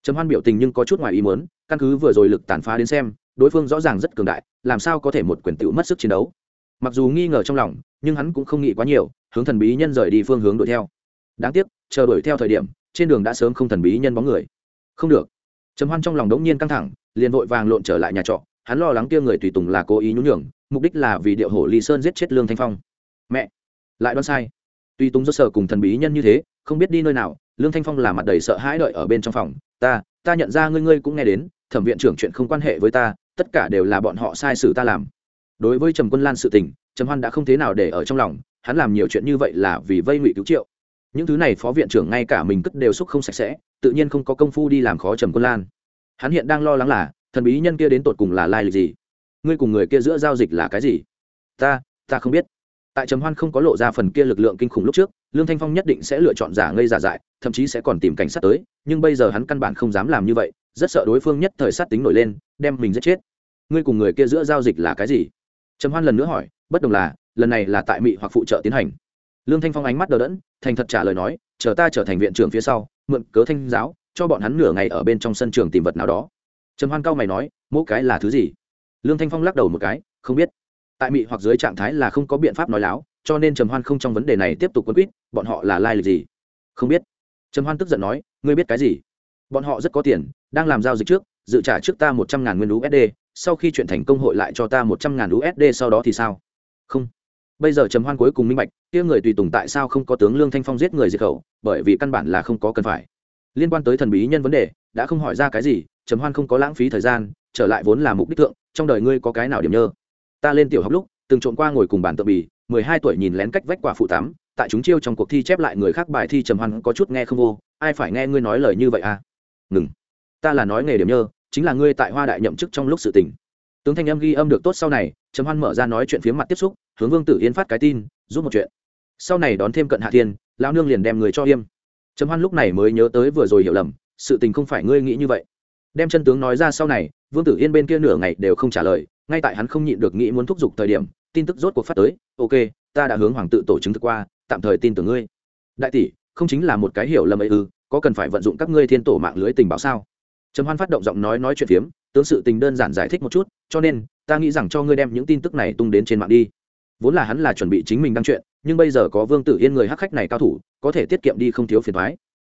Trầm hoan biểu tình nhưng có chút ngoài ý muốn căn cứ vừa rồi lực tàn phá đến xem, đối phương rõ ràng rất cường đại, làm sao có thể một quyền tựu mất sức chiến đấu? Mặc dù nghi ngờ trong lòng, nhưng hắn cũng không nghĩ quá nhiều, hướng thần bí nhân rời đi phương hướng đuổi theo. Đáng tiếc, chờ đuổi theo thời điểm, trên đường đã sớm không thần bí nhân bóng người. Không được. Trầm hoan trong lòng đống nhiên căng thẳng, liền vội vàng lộn trở lại nhà trọ, hắn lo lắng kia người tùy tùng là cố ý nhún nhường, mục đích là vì điệu hổ lý sơn giết chết lương thanh phong. Mẹ! Lại đoán sai. Tùy tùng do sở cùng thần bí nhân như thế, không biết đi nơi nào, lương thanh phong là mặt đầy sợ hãi đợi ở bên trong phòng. Ta ta nhận ra ngươi ngươi cũng nghe đến thẩm viện trưởng chuyện không quan hệ với ta, tất cả đều là bọn họ sai sử ta làm. Đối với trầm quân lan sự tình, trầm hoan đã không thế nào để ở trong lòng, hắn làm nhiều chuyện như vậy là vì vây ngụy cứu triệu. Những thứ này phó viện trưởng ngay cả mình cất đều xúc không sạch sẽ, tự nhiên không có công phu đi làm khó trầm quân lan. Hắn hiện đang lo lắng là, thần bí nhân kia đến tột cùng là lai lịch gì? Ngươi cùng người kia giữa giao dịch là cái gì? Ta ta không biết. Tại trầm hoan không có lộ ra phần kia lực lượng kinh khủng lúc trước, lương thanh phong nhất định sẽ lựa chọn giả ngây giả dại, thậm chí sẽ còn tìm cảnh sát tới, nhưng bây giờ hắn căn bản không dám làm như vậy rất sợ đối phương nhất thời sát tính nổi lên, đem mình giết chết. Ngươi cùng người kia giữa giao dịch là cái gì? Trầm hoan lần nữa hỏi, bất đồng là, lần này là tại mỹ hoặc phụ trợ tiến hành. Lương thanh phong ánh mắt đờ đẫn, thành thật trả lời nói, chờ ta trở thành viện trưởng phía sau, mượn cớ thanh giáo, cho bọn hắn nửa ngày ở bên trong sân trường tìm vật nào đó. Trầm hoan cao mày nói mỗi cái là thứ gì? Lương thanh phong lắc đầu một cái, không biết. Tại mỹ hoặc dưới trạng thái là không có biện pháp nói láo, cho nên trầm hoan không trong vấn đề này tiếp tục quân quýt, bọn họ là lai lịch gì? Không biết. Trầm hoan tức giận nói, ngươi biết cái gì? Bọn họ rất có tiền đang làm giao dịch trước, dự trả trước ta một trăm ngàn nguyên usd sau khi chuyện thành công hội lại cho ta một trăm ngàn usd sau đó thì sao? Không. Bây giờ trầm hoan cuối cùng minh bạch, kia người tùy tùng tại sao không có tướng lương thanh phong giết người diệt khẩu, bởi vì căn bản là không có cần phải. Liên quan tới thần bí nhân vấn đề, đã không hỏi ra cái gì, trầm hoan không có lãng phí thời gian, trở lại vốn là mục đích thượng, trong đời ngươi có cái nào điểm nhơ? Ta lên tiểu học lúc, từng trộn qua ngồi cùng bàn tự bì, mười hai tuổi nhìn lén cách vách quả phụ tắm, tại chúng chiêu trong cuộc thi chép lại người khác bài thi trầm hoan có chút nghe không vô, ai phải nghe ngươi nói lời như vậy à? Ngừng ta là nói nghề điểm nhơ, chính là ngươi tại hoa đại nhậm chức trong lúc sự tình. Tướng thanh âm ghi âm được tốt sau này, trầm hoan mở ra nói chuyện phía mặt tiếp xúc, hướng vương tử yên phát cái tin, giúp một chuyện. Sau này đón thêm cận hạ thiên, lão nương liền đem người cho yêm. Trầm hoan lúc này mới nhớ tới vừa rồi hiểu lầm, sự tình không phải ngươi nghĩ như vậy. Đem chân tướng nói ra sau này, vương tử yên bên kia nửa ngày đều không trả lời, ngay tại hắn không nhịn được nghĩ muốn thúc giục thời điểm, tin tức rốt cuộc phát tới, ok, ta đã hướng hoàng tự tổ chứng thực qua, tạm thời tin tưởng ngươi. Đại tỷ, không chính là một cái hiểu lầm ấy ư, có cần phải vận dụng các ngươi thiên tổ mạng lưới tình báo sao? Trầm hoan phát động giọng nói nói chuyện phiếm, tướng sự tình đơn giản giải thích một chút, cho nên, ta nghĩ rằng cho ngươi đem những tin tức này tung đến trên mạng đi. Vốn là hắn là chuẩn bị chính mình đăng chuyện, nhưng bây giờ có vương tử yên người hắc khách này cao thủ, có thể tiết kiệm đi không thiếu phiền thoái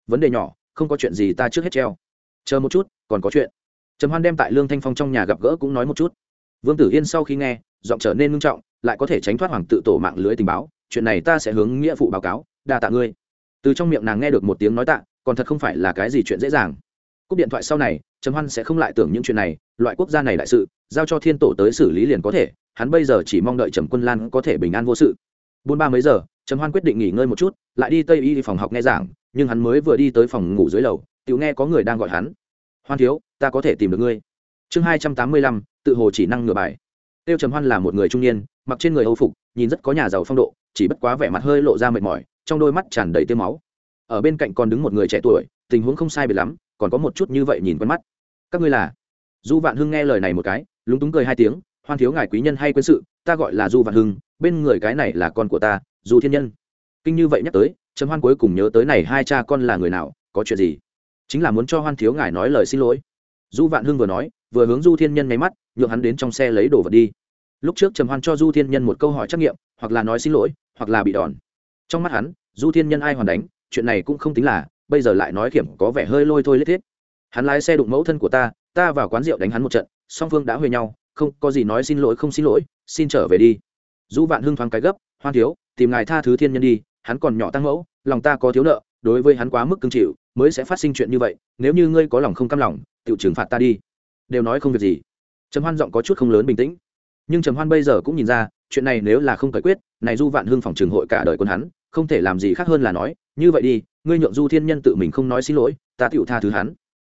vấn đề nhỏ, không có chuyện gì ta trước hết treo. Chờ một chút, còn có chuyện. Trầm hoan đem tại lương thanh phong trong nhà gặp gỡ cũng nói một chút. Vương tử yên sau khi nghe, giọng trở nên ngưng trọng, lại có thể tránh thoát hoàng tự tổ mạng lưới tình báo, chuyện này ta sẽ hướng nghĩa phụ báo cáo, đa tạ ngươi. Từ trong miệng nàng nghe được một tiếng nói tạ, còn thật không phải là cái gì chuyện dễ dàng cúp điện thoại sau này, trầm hoan sẽ không lại tưởng những chuyện này, loại quốc gia này đại sự, giao cho thiên tổ tới xử lý liền có thể, hắn bây giờ chỉ mong đợi trầm quân lan có thể bình an vô sự. Buôn ba mấy giờ, trầm hoan quyết định nghỉ ngơi một chút, lại đi tây y phòng học nghe giảng, nhưng hắn mới vừa đi tới phòng ngủ dưới lầu tự nghe có người đang gọi hắn. Hoan thiếu, ta có thể tìm được ngươi. Chương hai trăm tám mươi lăm, tự hồ chỉ năng ngừa bài. Tiêu trầm hoan là một người trung niên, mặc trên người âu phục, nhìn rất có nhà giàu phong độ, chỉ bất quá vẻ mặt hơi lộ ra mệt mỏi, trong đôi mắt tràn đầy tiêu máu. Ở bên cạnh còn đứng một người trẻ tuổi, tình huống không sai biệt lắm còn có một chút như vậy nhìn quen mắt. Các ngươi là? Du vạn hưng nghe lời này một cái, lúng túng cười hai tiếng, hoan thiếu ngài quý nhân hay quân sự, ta gọi là du vạn hưng, bên người cái này là con của ta du thiên nhân. Kinh như vậy nhắc tới, trầm hoan cuối cùng nhớ tới này hai cha con là người nào, có chuyện gì? Chính là muốn cho hoan thiếu ngài nói lời xin lỗi. Du vạn hưng vừa nói, vừa hướng du thiên nhân nháy mắt, nhượng hắn đến trong xe lấy đồ vật đi. Lúc trước trầm hoan cho du thiên nhân một câu hỏi trắc nghiệm, hoặc là nói xin lỗi, hoặc là bị đòn. Trong mắt hắn du thiên nhân ai hoàn đánh, chuyện này cũng không tính là bây giờ lại nói kiểm có vẻ hơi lôi thôi lết thiết hắn lái xe đụng mẫu thân của ta ta vào quán rượu đánh hắn một trận, song phương đã huề nhau, không, có gì nói xin lỗi không xin lỗi, xin trở về đi. Du vạn hưng thoáng cái gấp, hoan thiếu, tìm ngài tha thứ thiên nhân đi, hắn còn nhỏ tăng mẫu, lòng ta có thiếu nợ, đối với hắn quá mức cưng chịu, mới sẽ phát sinh chuyện như vậy, nếu như ngươi có lòng không cam lòng tự trừng phạt ta đi. Đều nói không việc gì. Trầm hoan giọng có chút không lớn bình tĩnh. Nhưng trầm hoan bây giờ cũng nhìn ra, chuyện này nếu là không giải quyết, này du vạn hưng phòng trường hội cả đời quân hắn không thể làm gì khác hơn là nói, như vậy đi, ngươi nhượng du thiên nhân tự mình không nói xin lỗi, ta tựu tha thứ hắn.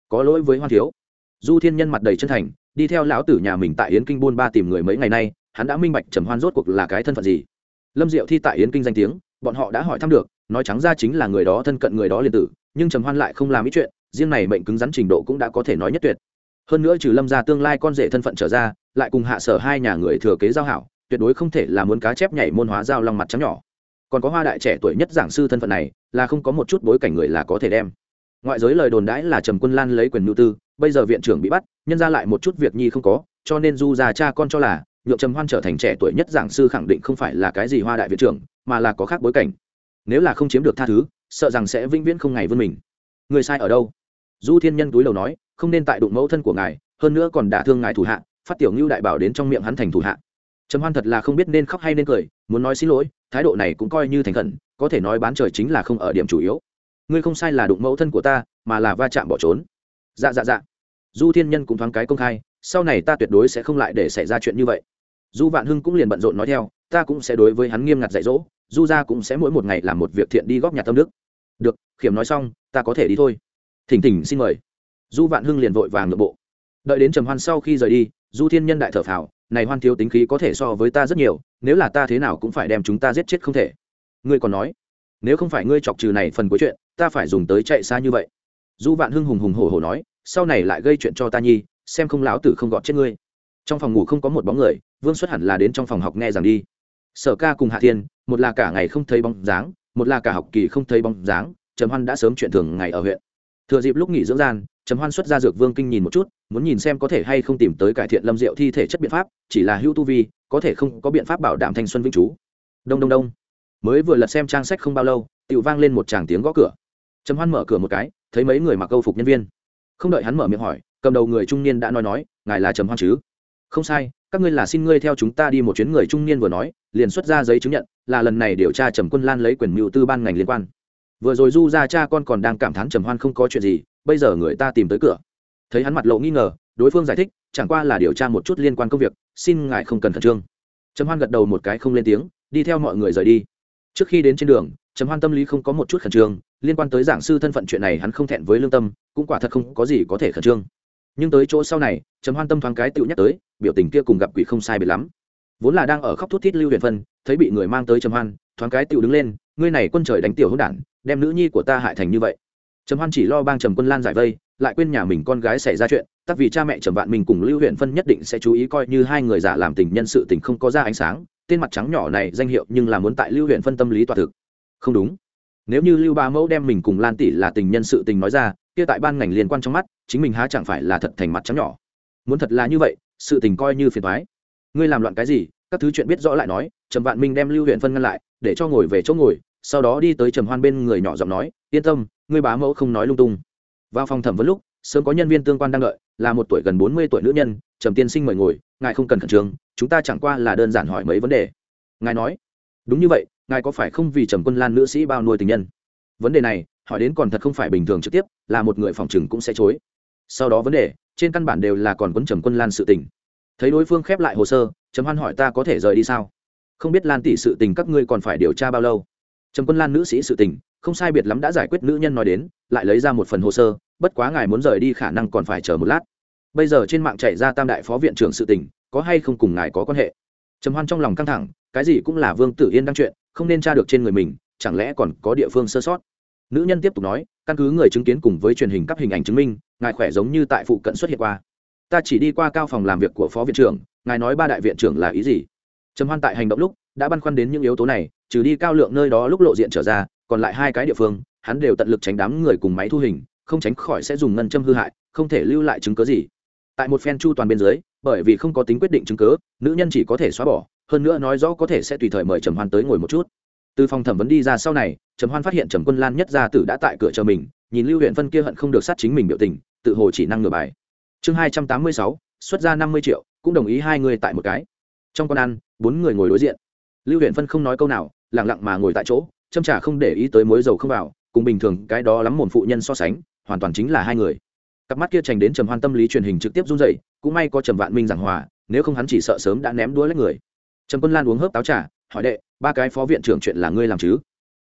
Có lỗi với hoan thiếu. Du thiên nhân mặt đầy chân thành, đi theo lão tử nhà mình tại yến kinh buôn ba tìm người mấy ngày nay, hắn đã minh bạch trầm hoan rốt cuộc là cái thân phận gì. Lâm diệu thi tại yến kinh danh tiếng, bọn họ đã hỏi thăm được, nói trắng ra chính là người đó thân cận người đó liền tử, nhưng trầm hoan lại không làm ít chuyện, riêng này mệnh cứng rắn trình độ cũng đã có thể nói nhất tuyệt. Hơn nữa trừ lâm ra tương lai con rể thân phận trở ra, lại cùng hạ sở hai nhà người thừa kế giao hảo, tuyệt đối không thể là muốn cá chép nhảy môn hóa giao lòng mặt trắng nhỏ còn có hoa đại trẻ tuổi nhất giảng sư thân phận này, là không có một chút bối cảnh người là có thể đem. Ngoại giới lời đồn đãi là trầm quân lan lấy quyền nhu tư, bây giờ viện trưởng bị bắt, nhân ra lại một chút việc nhi không có, cho nên du già cha con cho là, nhượng trầm hoan trở thành trẻ tuổi nhất giảng sư khẳng định không phải là cái gì hoa đại viện trưởng, mà là có khác bối cảnh. Nếu là không chiếm được tha thứ, sợ rằng sẽ vĩnh viễn không ngày vươn mình. Người sai ở đâu? Du thiên nhân túi đầu nói, không nên tại đụng mẫu thân của ngài, hơn nữa còn đả thương ngài thủ hạ, phát tiểu ngưu đại bảo đến trong miệng hắn thành thủ hạ trầm hoan thật là không biết nên khóc hay nên cười, muốn nói xin lỗi, thái độ này cũng coi như thành khẩn, có thể nói bán trời chính là không ở điểm chủ yếu. Ngươi không sai là đụng mẫu thân của ta, mà là va chạm bỏ trốn. Dạ dạ dạ. Du thiên nhân cũng thoáng cái công khai, sau này ta tuyệt đối sẽ không lại để xảy ra chuyện như vậy. Du vạn hưng cũng liền bận rộn nói theo, ta cũng sẽ đối với hắn nghiêm ngặt dạy dỗ, du ra cũng sẽ mỗi một ngày làm một việc thiện đi góp nhặt tâm đức. Được, khiểm nói xong, ta có thể đi thôi. Thỉnh thỉnh xin mời. Du vạn hưng liền vội vàng nội bộ. Đợi đến trầm hoan sau khi rời đi, du thiên nhân đại thở phào này hoan thiếu tính khí có thể so với ta rất nhiều, nếu là ta thế nào cũng phải đem chúng ta giết chết không thể. Ngươi còn nói, nếu không phải ngươi chọc trừ này phần cuối chuyện, ta phải dùng tới chạy xa như vậy. Du vạn hưng hùng hùng hổ hổ nói, sau này lại gây chuyện cho ta nhi, xem không lão tử không gọt chết ngươi. Trong phòng ngủ không có một bóng người, vương xuất hẳn là đến trong phòng học nghe rằng đi. Sở ca cùng hạ thiên, một là cả ngày không thấy bóng dáng, một là cả học kỳ không thấy bóng dáng, trầm hoan đã sớm chuyện thường ngày ở huyện thừa dịp lúc nghỉ dưỡng gian, trầm hoan xuất ra dược vương kinh nhìn một chút, muốn nhìn xem có thể hay không tìm tới cải thiện lâm diệu thi thể chất biện pháp, chỉ là hưu tu vi, có thể không có biện pháp bảo đảm thanh xuân vĩnh chú đông đông đông. Mới vừa lật xem trang sách không bao lâu tự vang lên một tràng tiếng gõ cửa. Trầm hoan mở cửa một cái, thấy mấy người mặc câu phục nhân viên. Không đợi hắn mở miệng hỏi, cầm đầu người trung niên đã nói nói, ngài là trầm hoan chứ? Không sai, các ngươi là xin ngươi theo chúng ta đi một chuyến người trung niên vừa nói, liền xuất ra giấy chứng nhận, là lần này điều tra trầm quân lan lấy quyền mưu tư ban ngành liên quan vừa rồi du ra cha con còn đang cảm thán trầm hoan không có chuyện gì, bây giờ người ta tìm tới cửa. Thấy hắn mặt lộ nghi ngờ, đối phương giải thích, chẳng qua là điều tra một chút liên quan công việc, xin ngài không cần khẩn trương. Trầm hoan gật đầu một cái không lên tiếng, đi theo mọi người rời đi. Trước khi đến trên đường, trầm hoan tâm lý không có một chút khẩn trương, liên quan tới giảng sư thân phận chuyện này hắn không thẹn với lương tâm, cũng quả thật không có gì có thể khẩn trương. Nhưng tới chỗ sau này, trầm hoan tâm thoáng cái tựu nhắc tới, biểu tình kia cùng gặp quỷ không sai biệt lắm. Vốn là đang ở khóc thút thít lưu huyền phân, thấy bị người mang tới trầm hoan, thoáng cái tựu đứng lên ngươi này quân trời đánh tiểu hỗn đản, đem nữ nhi của ta hại thành như vậy. Trầm hoan chỉ lo bang trầm quân lan giải vây, lại quên nhà mình con gái xảy ra chuyện tất vì cha mẹ trầm vạn mình cùng lưu huyện phân nhất định sẽ chú ý coi như hai người giả làm tình nhân sự tình không có ra ánh sáng, tên mặt trắng nhỏ này danh hiệu nhưng là muốn tại lưu huyện phân tâm lý toa thực. Không đúng. Nếu như lưu ba mẫu đem mình cùng lan tỷ là tình nhân sự tình nói ra, kia tại ban ngành liên quan trong mắt, chính mình há chẳng phải là thật thành mặt trắng nhỏ. Muốn thật là như vậy, sự tình coi như phiền thoái ngươi làm loạn cái gì các thứ chuyện biết rõ lại nói, trầm vạn minh đem lưu huyện phân ngăn lại, để cho ngồi về chỗ ngồi, sau đó đi tới trầm hoan bên người nhỏ giọng nói, yên tâm, ngươi bá mẫu không nói lung tung. Vào phòng thẩm vấn lúc, sớm có nhân viên tương quan đang đợi, là một tuổi gần bốn mươi tuổi nữ nhân, trầm tiên sinh mời ngồi, ngài không cần khẩn trương, chúng ta chẳng qua là đơn giản hỏi mấy vấn đề. Ngài nói, đúng như vậy, ngài có phải không vì trầm quân lan nữ sĩ bao nuôi tình nhân? Vấn đề này, hỏi đến còn thật không phải bình thường trực tiếp, là một người phòng chừng cũng sẽ chối. Sau đó vấn đề, trên căn bản đều là còn quấn trầm quân lan sự tình thấy đối phương khép lại hồ sơ, trầm hoan hỏi ta có thể rời đi sao? Không biết lan tỷ sự tình các ngươi còn phải điều tra bao lâu? Trầm quân lan nữ sĩ sự tình, không sai biệt lắm đã giải quyết nữ nhân nói đến, lại lấy ra một phần hồ sơ, bất quá ngài muốn rời đi khả năng còn phải chờ một lát. Bây giờ trên mạng chạy ra tam đại phó viện trưởng sự tình, có hay không cùng ngài có quan hệ? Trầm hoan trong lòng căng thẳng, cái gì cũng là vương tử yên đang chuyện, không nên tra được trên người mình, chẳng lẽ còn có địa phương sơ sót? Nữ nhân tiếp tục nói, căn cứ người chứng kiến cùng với truyền hình các hình ảnh chứng minh, ngài khỏe giống như tại phụ cận xuất hiện qua ta chỉ đi qua cao phòng làm việc của phó viện trưởng, ngài nói ba đại viện trưởng là ý gì? Trầm hoan tại hành động lúc đã băn khoăn đến những yếu tố này, trừ đi cao lượng nơi đó lúc lộ diện trở ra, còn lại hai cái địa phương, hắn đều tận lực tránh đám người cùng máy thu hình, không tránh khỏi sẽ dùng ngân châm hư hại, không thể lưu lại chứng cớ gì. Tại một phen chu toàn bên dưới, bởi vì không có tính quyết định chứng cớ nữ nhân chỉ có thể xóa bỏ, hơn nữa nói rõ có thể sẽ tùy thời mời trầm hoan tới ngồi một chút. Từ phòng thẩm vấn đi ra sau này, trầm hoan phát hiện trầm quân lan nhất gia tử đã tại cửa chờ mình, nhìn lưu huyện phân kia hận không được sát chính mình biểu tình, tự hồ chỉ năng ngửa bài chương hai trăm tám mươi sáu, xuất ra năm mươi triệu, cũng đồng ý hai người tại một cái. Trong con ăn, bốn người ngồi đối diện. Lưu huyện phân không nói câu nào lẳng lặng mà ngồi tại chỗ, châm trả không để ý tới mối dầu không vào, cùng bình thường cái đó lắm mồn phụ nhân so sánh, hoàn toàn chính là hai người. Cặp mắt kia trành đến trầm hoan tâm lý truyền hình trực tiếp run dậy cũng may có trầm vạn minh giảng hòa, nếu không hắn chỉ sợ sớm đã ném đuối lấy người. Trầm quân lan uống hớp táo trà, hỏi đệ, ba cái phó viện trưởng chuyện là ngươi làm chứ?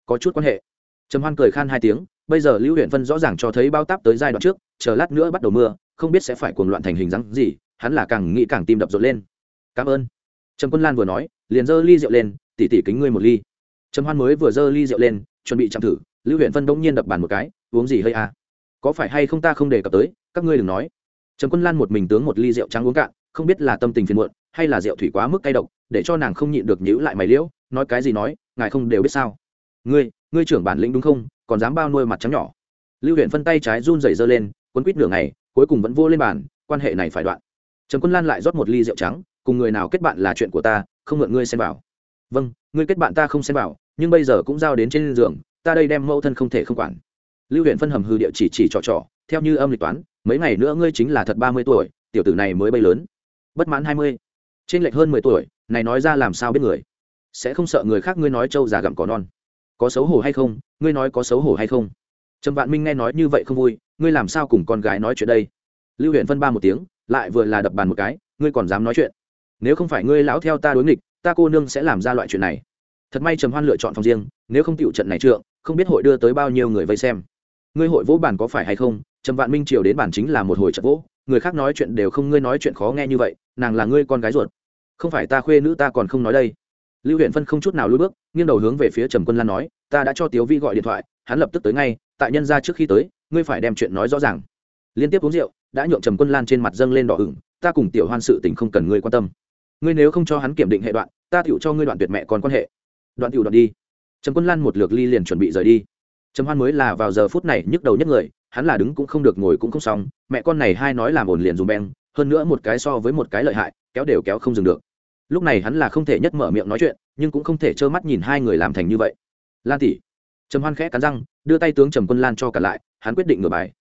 Có chút quan hệ. Trầm hoan cười khan hai tiếng, bây giờ lưu huyện phân rõ ràng cho thấy bao táp tới giai đoạn trước, chờ lát nữa bắt đầu mưa không biết sẽ phải cuồng loạn thành hình dáng gì, hắn là càng nghĩ càng tim đập rộn lên. Cảm ơn. Trầm quân lan vừa nói, liền giơ ly rượu lên tỉ tỉ kính ngươi một ly. Trầm hoan mới vừa giơ ly rượu lên, chuẩn bị chạm thử, lưu huyện phân bỗng nhiên đập bàn một cái, uống gì hơi à? Có phải hay không ta không đề cập tới, các ngươi đừng nói. Trầm quân lan một mình tướng một ly rượu trắng uống cạn, không biết là tâm tình phiền muộn, hay là rượu thủy quá mức cay độc, để cho nàng không nhịn được nhữ lại mày liễu, nói cái gì nói, ngài không đều biết sao. Ngươi ngươi trưởng bản lĩnh đúng không, còn dám bao nuôi mặt trắng nhỏ. Lưu huyện phân tay trái run rẩy giơ lên quấn quít nửa ngày cuối cùng vẫn vô lên bàn, quan hệ này phải đoạn. Trần quân lan lại rót một ly rượu trắng, cùng người nào kết bạn là chuyện của ta, không mượn ngươi xem vào. Vâng ngươi kết bạn ta không xem vào, nhưng bây giờ cũng giao đến trên giường, ta đây đem mẫu thân không thể không quản. Lưu huyện phân hầm hư địa chỉ chỉ trò trò, theo như âm lịch toán, mấy ngày nữa ngươi chính là thật ba mươi tuổi, tiểu tử này mới bay lớn. Bất mãn hai mươi. Trên lệch hơn mười tuổi, này nói ra làm sao biết người? Sẽ không sợ người khác ngươi nói trâu già gặm cỏ non. Có xấu hổ hay không? Ngươi nói có xấu hổ hay không? Trầm vạn minh nghe nói như vậy không vui ngươi làm sao cùng con gái nói chuyện đây? Lưu huyện phân ba một tiếng, lại vừa là đập bàn một cái, ngươi còn dám nói chuyện? Nếu không phải ngươi lão theo ta đối nghịch, ta cô nương sẽ làm ra loại chuyện này. Thật may trầm hoan lựa chọn phòng riêng, nếu không tiểu trận này trượng, không biết hội đưa tới bao nhiêu người vây xem. Ngươi hội vỗ bản có phải hay không? Trầm vạn minh triều đến bản chính là một hồi trận vỗ, người khác nói chuyện đều không ngươi nói chuyện khó nghe như vậy, nàng là ngươi con gái ruột. Không phải ta khuê nữ ta còn không nói đây. Lưu huyện phân không chút nào lùi bước, nghiêng đầu hướng về phía trầm quân lan nói, ta đã cho tiếu vi gọi điện thoại, hắn lập tức tới ngay, tại nhân ra trước khi tới ngươi phải đem chuyện nói rõ ràng. Liên tiếp uống rượu, đã nhuộm trầm quân lan trên mặt dâng lên đỏ ửng, ta cùng tiểu hoan sự tình không cần ngươi quan tâm. Ngươi nếu không cho hắn kiểm định hệ đoạn, ta tựu cho ngươi đoạn tuyệt mẹ còn quan hệ. Đoạn tựu đoạn đi. Trầm quân lan một lượt ly liền chuẩn bị rời đi. Trầm hoan mới là vào giờ phút này nhức đầu nhất người, hắn là đứng cũng không được ngồi cũng không xong, mẹ con này hai nói làm ổn liền dùng beng, hơn nữa một cái so với một cái lợi hại, kéo đều kéo không dừng được. Lúc này hắn là không thể nhất mở miệng nói chuyện, nhưng cũng không thể trơ mắt nhìn hai người làm thành như vậy. Lan tỷ. Trầm hoan khẽ cắn răng, đưa tay tướng trầm quân lan cho cả lại hắn quyết định ngửa bài.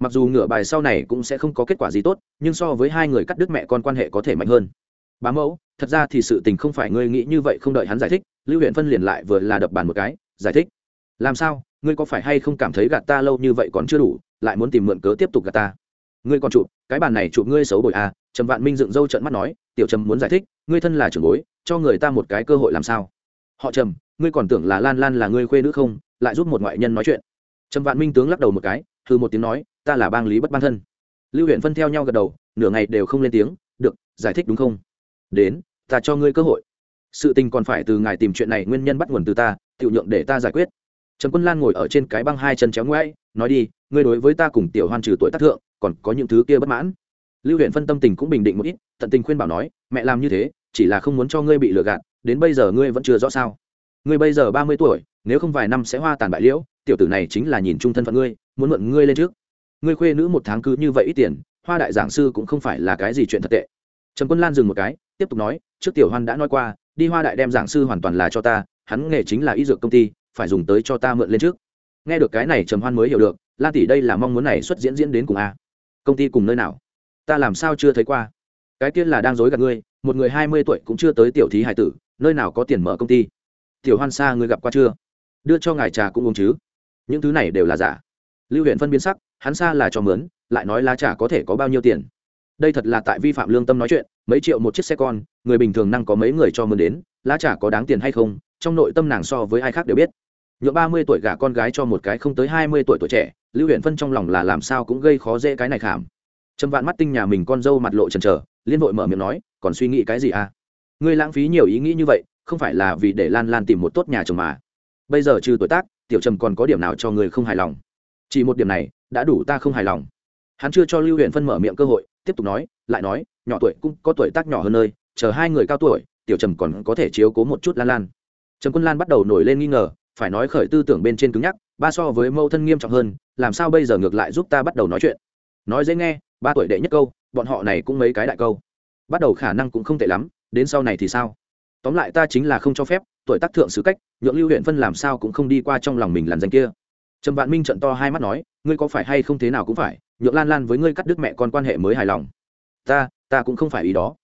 Mặc dù ngửa bài sau này cũng sẽ không có kết quả gì tốt, nhưng so với hai người cắt đứt mẹ con quan hệ có thể mạnh hơn. Bá mẫu, thật ra thì sự tình không phải ngươi nghĩ như vậy, không đợi hắn giải thích, lưu huyện phân liền lại vừa là đập bàn một cái, giải thích. Làm sao, ngươi có phải hay không cảm thấy gạt ta lâu như vậy còn chưa đủ, lại muốn tìm mượn cớ tiếp tục gạt ta? Ngươi còn chụp, cái bàn này chụp ngươi xấu bội à trầm vạn minh dựng râu trận mắt nói, tiểu trầm muốn giải thích, ngươi thân là trưởng bối, cho người ta một cái cơ hội làm sao? Họ trầm, ngươi còn tưởng là lan lan là ngươi khuê nữ không? Lại giúp một ngoại nhân nói chuyện trầm vạn minh tướng lắc đầu một cái thư một tiếng nói, ta là bang lý bất ban thân. Lưu huyện phân theo nhau gật đầu, nửa ngày đều không lên tiếng, được, giải thích đúng không? Đến, ta cho ngươi cơ hội. Sự tình còn phải từ ngài tìm chuyện này nguyên nhân bắt nguồn từ ta tự nhượng để ta giải quyết. Trần quân lan ngồi ở trên cái băng hai chân chéo ngoãi nói đi, ngươi đối với ta cùng tiểu hoan trừ tuổi tác thượng, còn có những thứ kia bất mãn. Lưu huyện phân tâm tình cũng bình định một ít, tận tình khuyên bảo nói, mẹ làm như thế, chỉ là không muốn cho ngươi bị lừa gạt, đến bây giờ ngươi vẫn chưa rõ sao. Ngươi bây giờ ba mươi tuổi, nếu không vài năm sẽ hoa tàn bại liễu tiểu tử này chính là nhìn chung thân phận ngươi, muốn mượn ngươi lên trước. Ngươi khuê nữ một tháng cứ như vậy ít tiền, hoa đại giảng sư cũng không phải là cái gì chuyện thật tệ. Trần quân lan dừng một cái, tiếp tục nói, trước tiểu hoan đã nói qua, đi hoa đại đem giảng sư hoàn toàn là cho ta, hắn nghề chính là y dược công ty, phải dùng tới cho ta mượn lên trước. Nghe được cái này trầm hoan mới hiểu được, lan tỷ đây là mong muốn này xuất diễn diễn đến cùng a. Công ty cùng nơi nào? Ta làm sao chưa thấy qua? Cái tiên là đang dối gạt ngươi, một người hai mươi tuổi cũng chưa tới tiểu thí hải tử, nơi nào có tiền mở công ty? Tiểu hoan xa ngươi gặp qua chưa? Đưa cho ngài trà cũng uống chứ những thứ này đều là giả. Lưu huyện phân biến sắc, hắn xa là cho mướn, lại nói lá trà có thể có bao nhiêu tiền? Đây thật là tại vi phạm lương tâm nói chuyện, mấy triệu một chiếc xe con, người bình thường năng có mấy người cho mướn đến, lá trà có đáng tiền hay không, trong nội tâm nàng so với ai khác đều biết. Nhượng ba mươi tuổi gả con gái cho một cái không tới hai mươi tuổi tuổi trẻ, lưu huyện phân trong lòng là làm sao cũng gây khó dễ cái này khảm. Trầm vạn mắt tinh nhà mình con dâu mặt lộ trần trờ liên vội mở miệng nói, còn suy nghĩ cái gì à? Ngươi lãng phí nhiều ý nghĩ như vậy, không phải là vì để lan lan tìm một tốt nhà chồng mà. Bây giờ trừ tuổi tác tiểu trầm còn có điểm nào cho người không hài lòng? Chỉ một điểm này, đã đủ ta không hài lòng. Hắn chưa cho lưu huyện phân mở miệng cơ hội, tiếp tục nói, lại nói, nhỏ tuổi cũng có tuổi tác nhỏ hơn nơi, chờ hai người cao tuổi, tiểu trầm còn có thể chiếu cố một chút lan lan. Trầm quân lan bắt đầu nổi lên nghi ngờ, phải nói khởi tư tưởng bên trên cứng nhắc, ba so với mâu thân nghiêm trọng hơn, làm sao bây giờ ngược lại giúp ta bắt đầu nói chuyện? Nói dễ nghe, ba tuổi đệ nhất câu, bọn họ này cũng mấy cái đại câu. Bắt đầu khả năng cũng không tệ lắm, đến sau này thì sao? Tóm lại ta chính là không cho phép, tuổi tác thượng sứ cách nhượng lưu huyện phân làm sao cũng không đi qua trong lòng mình làn danh kia. Trầm vạn minh trận to hai mắt nói, ngươi có phải hay không thế nào cũng phải, nhượng lan lan với ngươi cắt đứt mẹ con quan hệ mới hài lòng. Ta ta cũng không phải ý đó.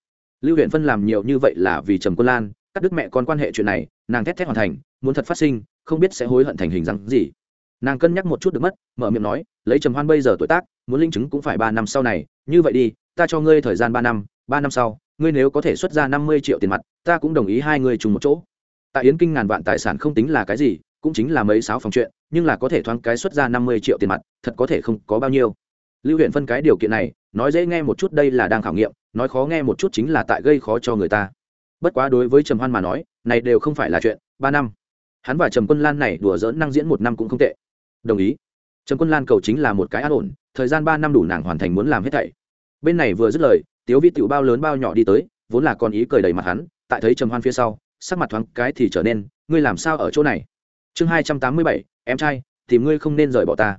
Lưu huyện phân làm nhiều như vậy là vì trầm quân lan, cắt đứt mẹ con quan hệ chuyện này, nàng thét thét hoàn thành, muốn thật phát sinh, không biết sẽ hối hận thành hình dáng gì. Nàng cân nhắc một chút được mất, mở miệng nói, lấy trầm hoan bây giờ tuổi tác, muốn linh chứng cũng phải ba năm sau này, như vậy đi, ta cho ngươi thời gian ba năm ba năm sau, ngươi nếu có thể xuất ra năm mươi triệu tiền mặt, ta cũng đồng ý hai người chung một chỗ tại yến kinh ngàn vạn tài sản không tính là cái gì, cũng chính là mấy sáu phòng chuyện, nhưng là có thể thoáng cái xuất ra năm mươi triệu tiền mặt, thật có thể không có bao nhiêu. Lưu huyện phân cái điều kiện này, nói dễ nghe một chút đây là đang khảo nghiệm, nói khó nghe một chút chính là tại gây khó cho người ta. Bất quá đối với trầm hoan mà nói, này đều không phải là chuyện, ba năm. Hắn và trầm quân lan này đùa dỡn năng diễn một năm cũng không tệ. Đồng ý. Trầm quân lan cầu chính là một cái an ổn, thời gian ba năm đủ nàng hoàn thành muốn làm hết thảy. Bên này vừa dứt lời, tiếu vi tựu bao lớn bao nhỏ đi tới, vốn là còn ý cười đầy mặt hắn, tại thấy trầm hoan phía sau sắc mặt thoáng cái thì trở nên, ngươi làm sao ở chỗ này? Chương hai trăm tám mươi bảy, em trai thì ngươi không nên rời bỏ ta.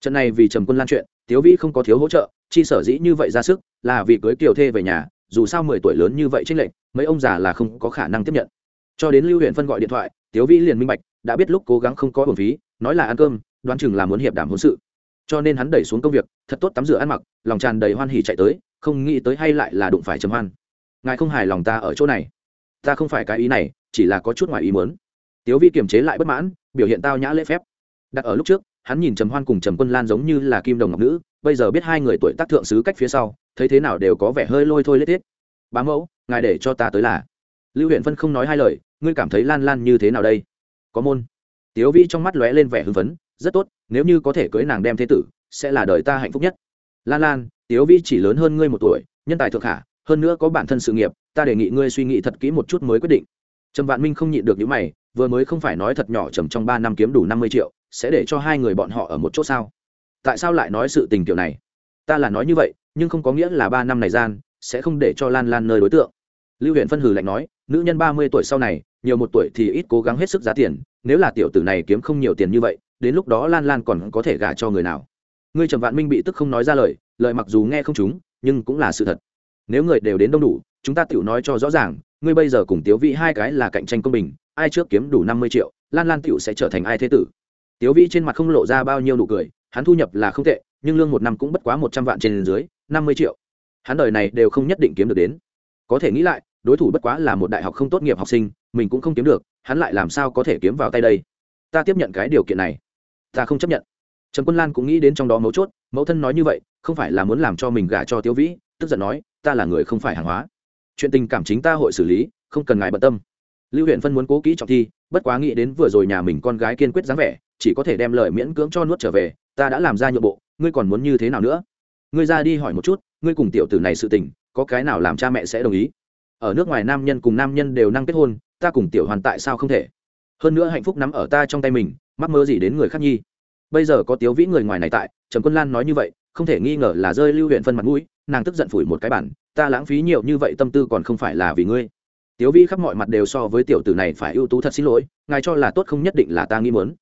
Trận này vì trầm quân lan chuyện, tiếu vĩ không có thiếu hỗ trợ, chi sở dĩ như vậy ra sức là vì cưới kiều thê về nhà, dù sao mười tuổi lớn như vậy tranh lệch, mấy ông già là không có khả năng tiếp nhận. Cho đến lưu huyện phân gọi điện thoại, tiếu vĩ liền minh bạch, đã biết lúc cố gắng không có bổn phí, nói là ăn cơm, đoán chừng là muốn hiệp đảm hôn sự. Cho nên hắn đẩy xuống công việc, thật tốt tắm rửa ăn mặc, lòng tràn đầy hoan hỉ chạy tới, không nghĩ tới hay lại là đụng phải trầm hoan. Ngài không hài lòng ta ở chỗ này ta không phải cái ý này, chỉ là có chút ngoài ý muốn. Tiếu vi kiềm chế lại bất mãn, biểu hiện tao nhã lễ phép. Đặt ở lúc trước, hắn nhìn trầm hoan cùng trầm quân lan giống như là kim đồng ngọc nữ, bây giờ biết hai người tuổi tác thượng sứ cách phía sau, thấy thế nào đều có vẻ hơi lôi thôi lết thiết bá mẫu, ngài để cho ta tới là. Lưu huyện phân không nói hai lời, ngươi cảm thấy lan lan như thế nào đây? Có môn. Tiếu vi trong mắt lóe lên vẻ hưng phấn, rất tốt, nếu như có thể cưới nàng đem thế tử, sẽ là đời ta hạnh phúc nhất. Lan lan, tiếu vi chỉ lớn hơn ngươi một tuổi, nhân tài thượng hạ hơn nữa có bản thân sự nghiệp, ta đề nghị ngươi suy nghĩ thật kỹ một chút mới quyết định. Trầm vạn minh không nhịn được những mày, vừa mới không phải nói thật nhỏ trầm trong ba năm kiếm đủ năm mươi triệu, sẽ để cho hai người bọn họ ở một chỗ sao? Tại sao lại nói sự tình kiểu này? Ta là nói như vậy, nhưng không có nghĩa là ba năm này gian, sẽ không để cho lan lan nơi đối tượng. Lưu huyện phân hử lạnh nói, nữ nhân ba mươi tuổi sau này, nhiều một tuổi thì ít cố gắng hết sức giá tiền, nếu là tiểu tử này kiếm không nhiều tiền như vậy, đến lúc đó lan lan còn có thể gả cho người nào? Ngươi trầm vạn minh bị tức không nói ra lời lời mặc dù nghe không chúng nhưng cũng là sự thật nếu người đều đến đông đủ, chúng ta tự nói cho rõ ràng, ngươi bây giờ cùng tiếu vĩ hai cái là cạnh tranh công bình, ai trước kiếm đủ năm mươi triệu, lan lan tựu sẽ trở thành ai thế tử? Tiếu vĩ trên mặt không lộ ra bao nhiêu nụ cười, hắn thu nhập là không tệ, nhưng lương một năm cũng bất quá một trăm vạn trên dưới, năm mươi triệu. Hắn đời này đều không nhất định kiếm được đến. Có thể nghĩ lại, đối thủ bất quá là một đại học không tốt nghiệp học sinh, mình cũng không kiếm được, hắn lại làm sao có thể kiếm vào tay đây? Ta tiếp nhận cái điều kiện này. Ta không chấp nhận. Trần quân lan cũng nghĩ đến trong đó mấu chốt, mẫu thân nói như vậy, không phải là muốn làm cho mình gả cho Tiếu vĩ, tức giận nói ta là người không phải hàng hóa. Chuyện tình cảm chính ta hội xử lý, không cần ngài bận tâm. Lưu huyện phân muốn cố kỹ trọng thi, bất quá nghĩ đến vừa rồi nhà mình con gái kiên quyết dáng vẻ, chỉ có thể đem lời miễn cưỡng cho nuốt trở về, ta đã làm ra nhượng bộ, ngươi còn muốn như thế nào nữa? Ngươi ra đi hỏi một chút, ngươi cùng tiểu tử này sự tình, có cái nào làm cha mẹ sẽ đồng ý? Ở nước ngoài nam nhân cùng nam nhân đều năng kết hôn, ta cùng tiểu hoàn tại sao không thể? Hơn nữa hạnh phúc nắm ở ta trong tay mình, mắc mơ gì đến người khác nhi? Bây giờ có tiếu vĩ người ngoài này tại trần quân lan nói như vậy, không thể nghi ngờ là rơi lưu huyện phân mặt mũi nàng tức giận phủi một cái bản, ta lãng phí nhiều như vậy tâm tư còn không phải là vì ngươi. Tiếu vĩ khắp mọi mặt đều so với tiểu tử này phải ưu tú thật xin lỗi, ngài cho là tốt không nhất định là ta nghi mớn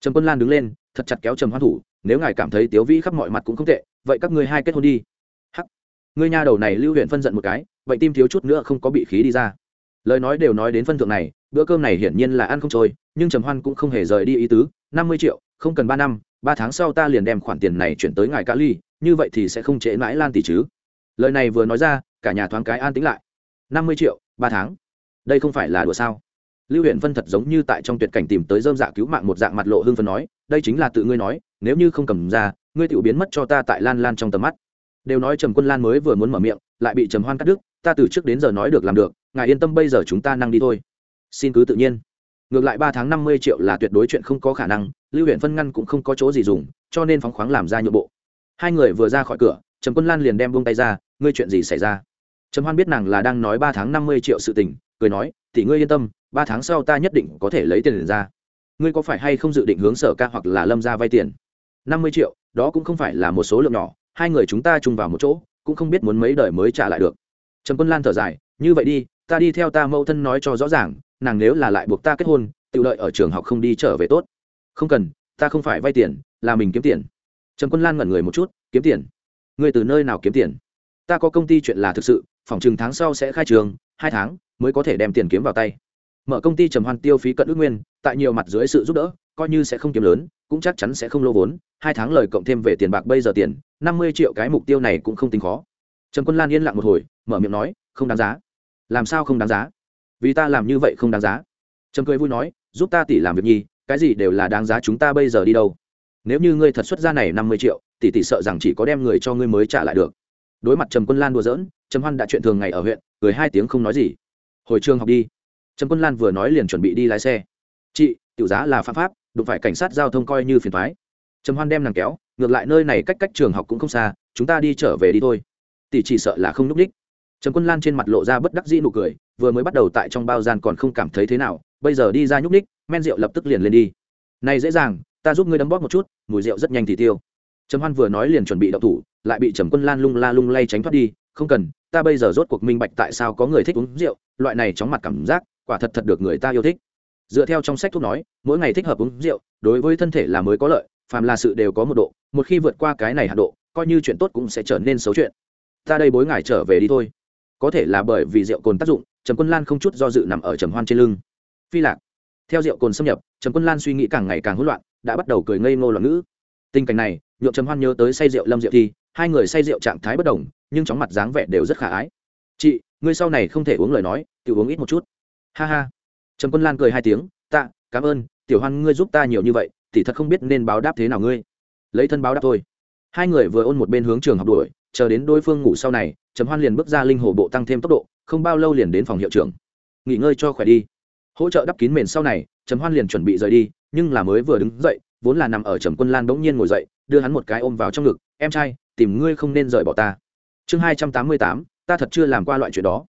trần quân lan đứng lên, thật chặt kéo trầm hoan thủ, nếu ngài cảm thấy tiếu vĩ khắp mọi mặt cũng không tệ, vậy các ngươi hai kết hôn đi. Hắc. Ngươi nha đầu này lưu huyện phân giận một cái vậy tim thiếu chút nữa không có bị khí đi ra. Lời nói đều nói đến phân thượng này, bữa cơm này hiển nhiên là ăn không trôi, nhưng trầm hoan cũng không hề rời đi ý tứ, năm mươi triệu, không cần ba năm ba tháng sau ta liền đem khoản tiền này chuyển tới ngài ca ly như vậy thì sẽ không trễ mãi lan tỷ chứ. Lời này vừa nói ra, cả nhà thoáng cái an tính lại. Năm mươi triệu, ba tháng. Đây không phải là đùa sao? Lưu huyện vân thật giống như tại trong tuyệt cảnh tìm tới dơm dạ cứu mạng một dạng mặt lộ hưng phân nói, đây chính là tự ngươi nói, nếu như không cầm ra, ngươi tự biến mất cho ta tại lan lan trong tầm mắt. Đều nói trầm quân lan mới vừa muốn mở miệng, lại bị trầm hoan cắt đứt, ta từ trước đến giờ nói được làm được, ngài yên tâm bây giờ chúng ta năng đi thôi. Xin cứ tự nhiên ngược lại ba tháng năm mươi triệu là tuyệt đối chuyện không có khả năng, lưu huyện phân ngăn cũng không có chỗ gì dùng, cho nên phóng khoáng làm ra nhượng bộ. Hai người vừa ra khỏi cửa, trầm quân lan liền đem buông tay ra, ngươi chuyện gì xảy ra? Trầm hoan biết nàng là đang nói ba tháng năm mươi triệu sự tình, cười nói thì ngươi yên tâm, ba tháng sau ta nhất định có thể lấy tiền ra. Ngươi có phải hay không dự định hướng sở ca hoặc là lâm ra vay tiền? Năm mươi triệu, đó cũng không phải là một số lượng nhỏ, hai người chúng ta chung vào một chỗ, cũng không biết muốn mấy đời mới trả lại được. Trầm quân lan thở dài, như vậy đi ta đi theo ta mẫu thân nói cho rõ ràng, nàng nếu là lại buộc ta kết hôn tự lợi ở trường học không đi trở về tốt. Không cần, ta không phải vay tiền, là mình kiếm tiền. Trầm quân lan ngẩn người một chút, kiếm tiền? Người từ nơi nào kiếm tiền? Ta có công ty chuyện là thực sự, phòng chừng tháng sau sẽ khai trường, hai tháng mới có thể đem tiền kiếm vào tay. Mở công ty trầm hoan tiêu phí cận ước nguyên, tại nhiều mặt dưới sự giúp đỡ, coi như sẽ không kiếm lớn, cũng chắc chắn sẽ không lô vốn, hai tháng lời cộng thêm về tiền bạc bây giờ tiền, năm mươi triệu cái mục tiêu này cũng không tính khó. Trầm quân lan yên lặng một hồi, mở miệng nói, không đáng giá làm sao không đáng giá? Vì ta làm như vậy không đáng giá. Trầm cười vui nói, giúp ta tỷ làm việc nhi, cái gì đều là đáng giá chúng ta bây giờ đi đâu. Nếu như ngươi thật xuất ra này năm mươi triệu, tỷ tỷ sợ rằng chỉ có đem người cho ngươi mới trả lại được. Đối mặt trầm quân lan đùa giỡn, trầm hoan đã chuyện thường ngày ở huyện, cười hai tiếng không nói gì. Hồi trường học đi. Trầm quân lan vừa nói liền chuẩn bị đi lái xe. Chị, tiểu giá là pháp pháp, đụng phải cảnh sát giao thông coi như phiền thoái trầm hoan đem nàng kéo, ngược lại nơi này cách cách trường học cũng không xa, chúng ta đi trở về đi thôi. Tỷ chỉ sợ là không n ú c đích trầm quân lan trên mặt lộ ra bất đắc dĩ nụ cười, vừa mới bắt đầu tại trong bao gian còn không cảm thấy thế nào, bây giờ đi ra nhúc ních men rượu lập tức liền lên đi. Này dễ dàng, ta giúp ngươi đấm bóp một chút, mùi rượu rất nhanh thì tiêu. Trầm hoan vừa nói liền chuẩn bị đậu thủ, lại bị trầm quân lan lung la lung lay tránh thoát đi, không cần, ta bây giờ rốt cuộc minh bạch tại sao có người thích uống rượu, loại này chóng mặt cảm giác, quả thật thật được người ta yêu thích. Dựa theo trong sách thuốc nói, mỗi ngày thích hợp uống rượu, đối với thân thể là mới có lợi, phàm là sự đều có một độ, một khi vượt qua cái này hạ độ, coi như chuyện tốt cũng sẽ trở nên xấu chuyện. Ta đây bối ngài trở về đi thôi có thể là bởi vì rượu cồn tác dụng, trầm quân lan không chút do dự nằm ở trầm hoan trên lưng. Phi lạc, theo rượu cồn xâm nhập, trầm quân lan suy nghĩ càng ngày càng hỗn loạn, đã bắt đầu cười ngây ngô loạn ngữ. Tình cảnh này, nhượng trầm hoan nhớ tới say rượu lâm rượu thì hai người say rượu trạng thái bất đồng, nhưng chóng mặt dáng vẻ đều rất khả ái. Chị, ngươi sau này không thể uống lời nói tự uống ít một chút. Ha ha. Trầm quân lan cười hai tiếng, tạ, cảm ơn, tiểu hoan ngươi giúp ta nhiều như vậy, thì thật không biết nên báo đáp thế nào ngươi. Lấy thân báo đáp thôi. Hai người vừa ôn một bên hướng trường học đuổi, chờ đến đối phương ngủ sau này trầm hoan liền bước ra linh hồ bộ tăng thêm tốc độ, không bao lâu liền đến phòng hiệu trưởng. Nghỉ ngơi cho khỏe đi. Hỗ trợ đắp kín mền sau này, trầm hoan liền chuẩn bị rời đi, nhưng là mới vừa đứng dậy, vốn là nằm ở trầm quân lan bỗng nhiên ngồi dậy, đưa hắn một cái ôm vào trong ngực, em trai, tìm ngươi không nên rời bỏ ta. Chương hai trăm tám mươi tám, ta thật chưa làm qua loại chuyện đó.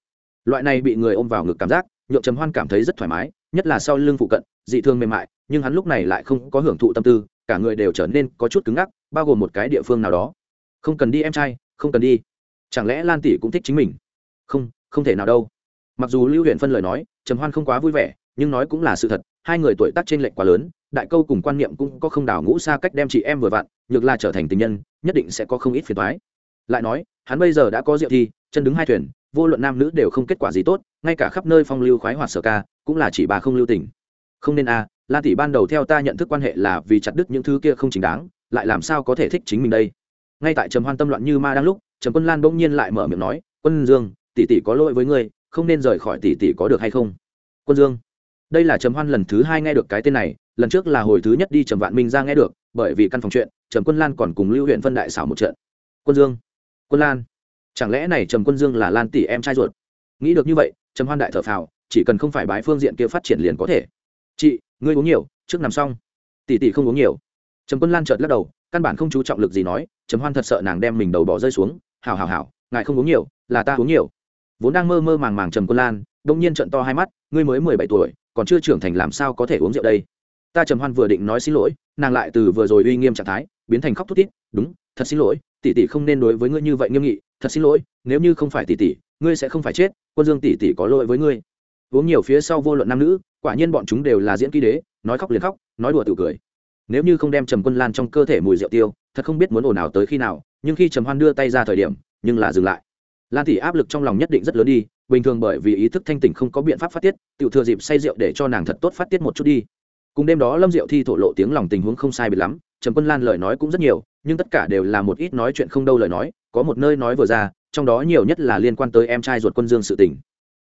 Loại này bị người ôm vào ngực cảm giác, nhượng trầm hoan cảm thấy rất thoải mái, nhất là sau lưng phụ cận, dị thương mềm mại, nhưng hắn lúc này lại không có hưởng thụ tâm tư, cả người đều trở nên có chút cứng ngắc, bao gồm một cái địa phương nào đó. Không cần đi em trai, không cần đi chẳng lẽ lan tỷ cũng thích chính mình? Không không thể nào đâu. Mặc dù lưu huyện phân lời nói trầm hoan không quá vui vẻ nhưng nói cũng là sự thật hai người tuổi tác trên lệch quá lớn đại câu cùng quan niệm cũng có không đảo ngũ xa cách đem chị em vừa vặn nhược là trở thành tình nhân nhất định sẽ có không ít phiền toái. Lại nói hắn bây giờ đã có diệu thi chân đứng hai thuyền vô luận nam nữ đều không kết quả gì tốt ngay cả khắp nơi phong lưu khoái hoạt sở ca cũng là chỉ bà không lưu tình. Không nên a à, Lan tỷ ban đầu theo ta nhận thức quan hệ là vì chặt đứt những thứ kia không chính đáng lại làm sao có thể thích chính mình đây? Ngay tại trầm hoan tâm loạn như ma đang lúc trầm quân lan bỗng nhiên lại mở miệng nói, quân dương, tỷ tỷ có lỗi với ngươi, không nên rời khỏi tỷ tỷ có được hay không? Quân dương. Đây là trầm hoan lần thứ hai nghe được cái tên này, lần trước là hồi thứ nhất đi trầm vạn minh ra nghe được, bởi vì căn phòng chuyện, trầm quân lan còn cùng lưu huyện phân đại xảo một trận. Quân dương, quân lan, chẳng lẽ này trầm quân dương là lan tỷ em trai ruột? Nghĩ được như vậy, trầm hoan đại thở phào, chỉ cần không phải bái phương diện kia phát triển liền có thể. Chị, ngươi uống nhiều, trước nằm xong. Tỷ tỷ không uống nhiều. Trầm quân lan chợt lắc đầu, căn bản không chú trọng lực gì nói, trầm hoan thật sợ nàng đem mình đầu bỏ rơi xuống Hảo hảo hảo, ngài không uống nhiều là ta uống nhiều. Vốn đang mơ mơ màng màng trầm quân lan đông nhiên trận to hai mắt ngươi mới mười bảy tuổi còn chưa trưởng thành làm sao có thể uống rượu đây? Ta trầm hoan vừa định nói xin lỗi nàng lại từ vừa rồi uy nghiêm trạng thái biến thành khóc thút thít đúng thật xin lỗi tỷ tỷ không nên đối với ngươi như vậy nghiêm nghị thật xin lỗi nếu như không phải tỷ tỷ ngươi sẽ không phải chết quân dương tỷ tỷ có lỗi với ngươi. Uống nhiều phía sau vô luận nam nữ quả nhiên bọn chúng đều là diễn kỹ đế nói khóc liền khóc nói đùa tự cười. Nếu như không đem trầm quân lan trong cơ thể mùi rượu tiêu thật không biết muốn ồn ào tới khi nào, nhưng khi trầm hoan đưa tay ra thời điểm, nhưng là dừng lại. Lan tỷ áp lực trong lòng nhất định rất lớn đi, bình thường bởi vì ý thức thanh tỉnh không có biện pháp phát tiết tự thừa dịp say rượu để cho nàng thật tốt phát tiết một chút đi. Cùng đêm đó lâm diệu thi thổ lộ tiếng lòng tình huống không sai bị lắm, trầm quân lan lời nói cũng rất nhiều, nhưng tất cả đều là một ít nói chuyện không đâu lời nói, có một nơi nói vừa ra, trong đó nhiều nhất là liên quan tới em trai ruột quân dương sự tình.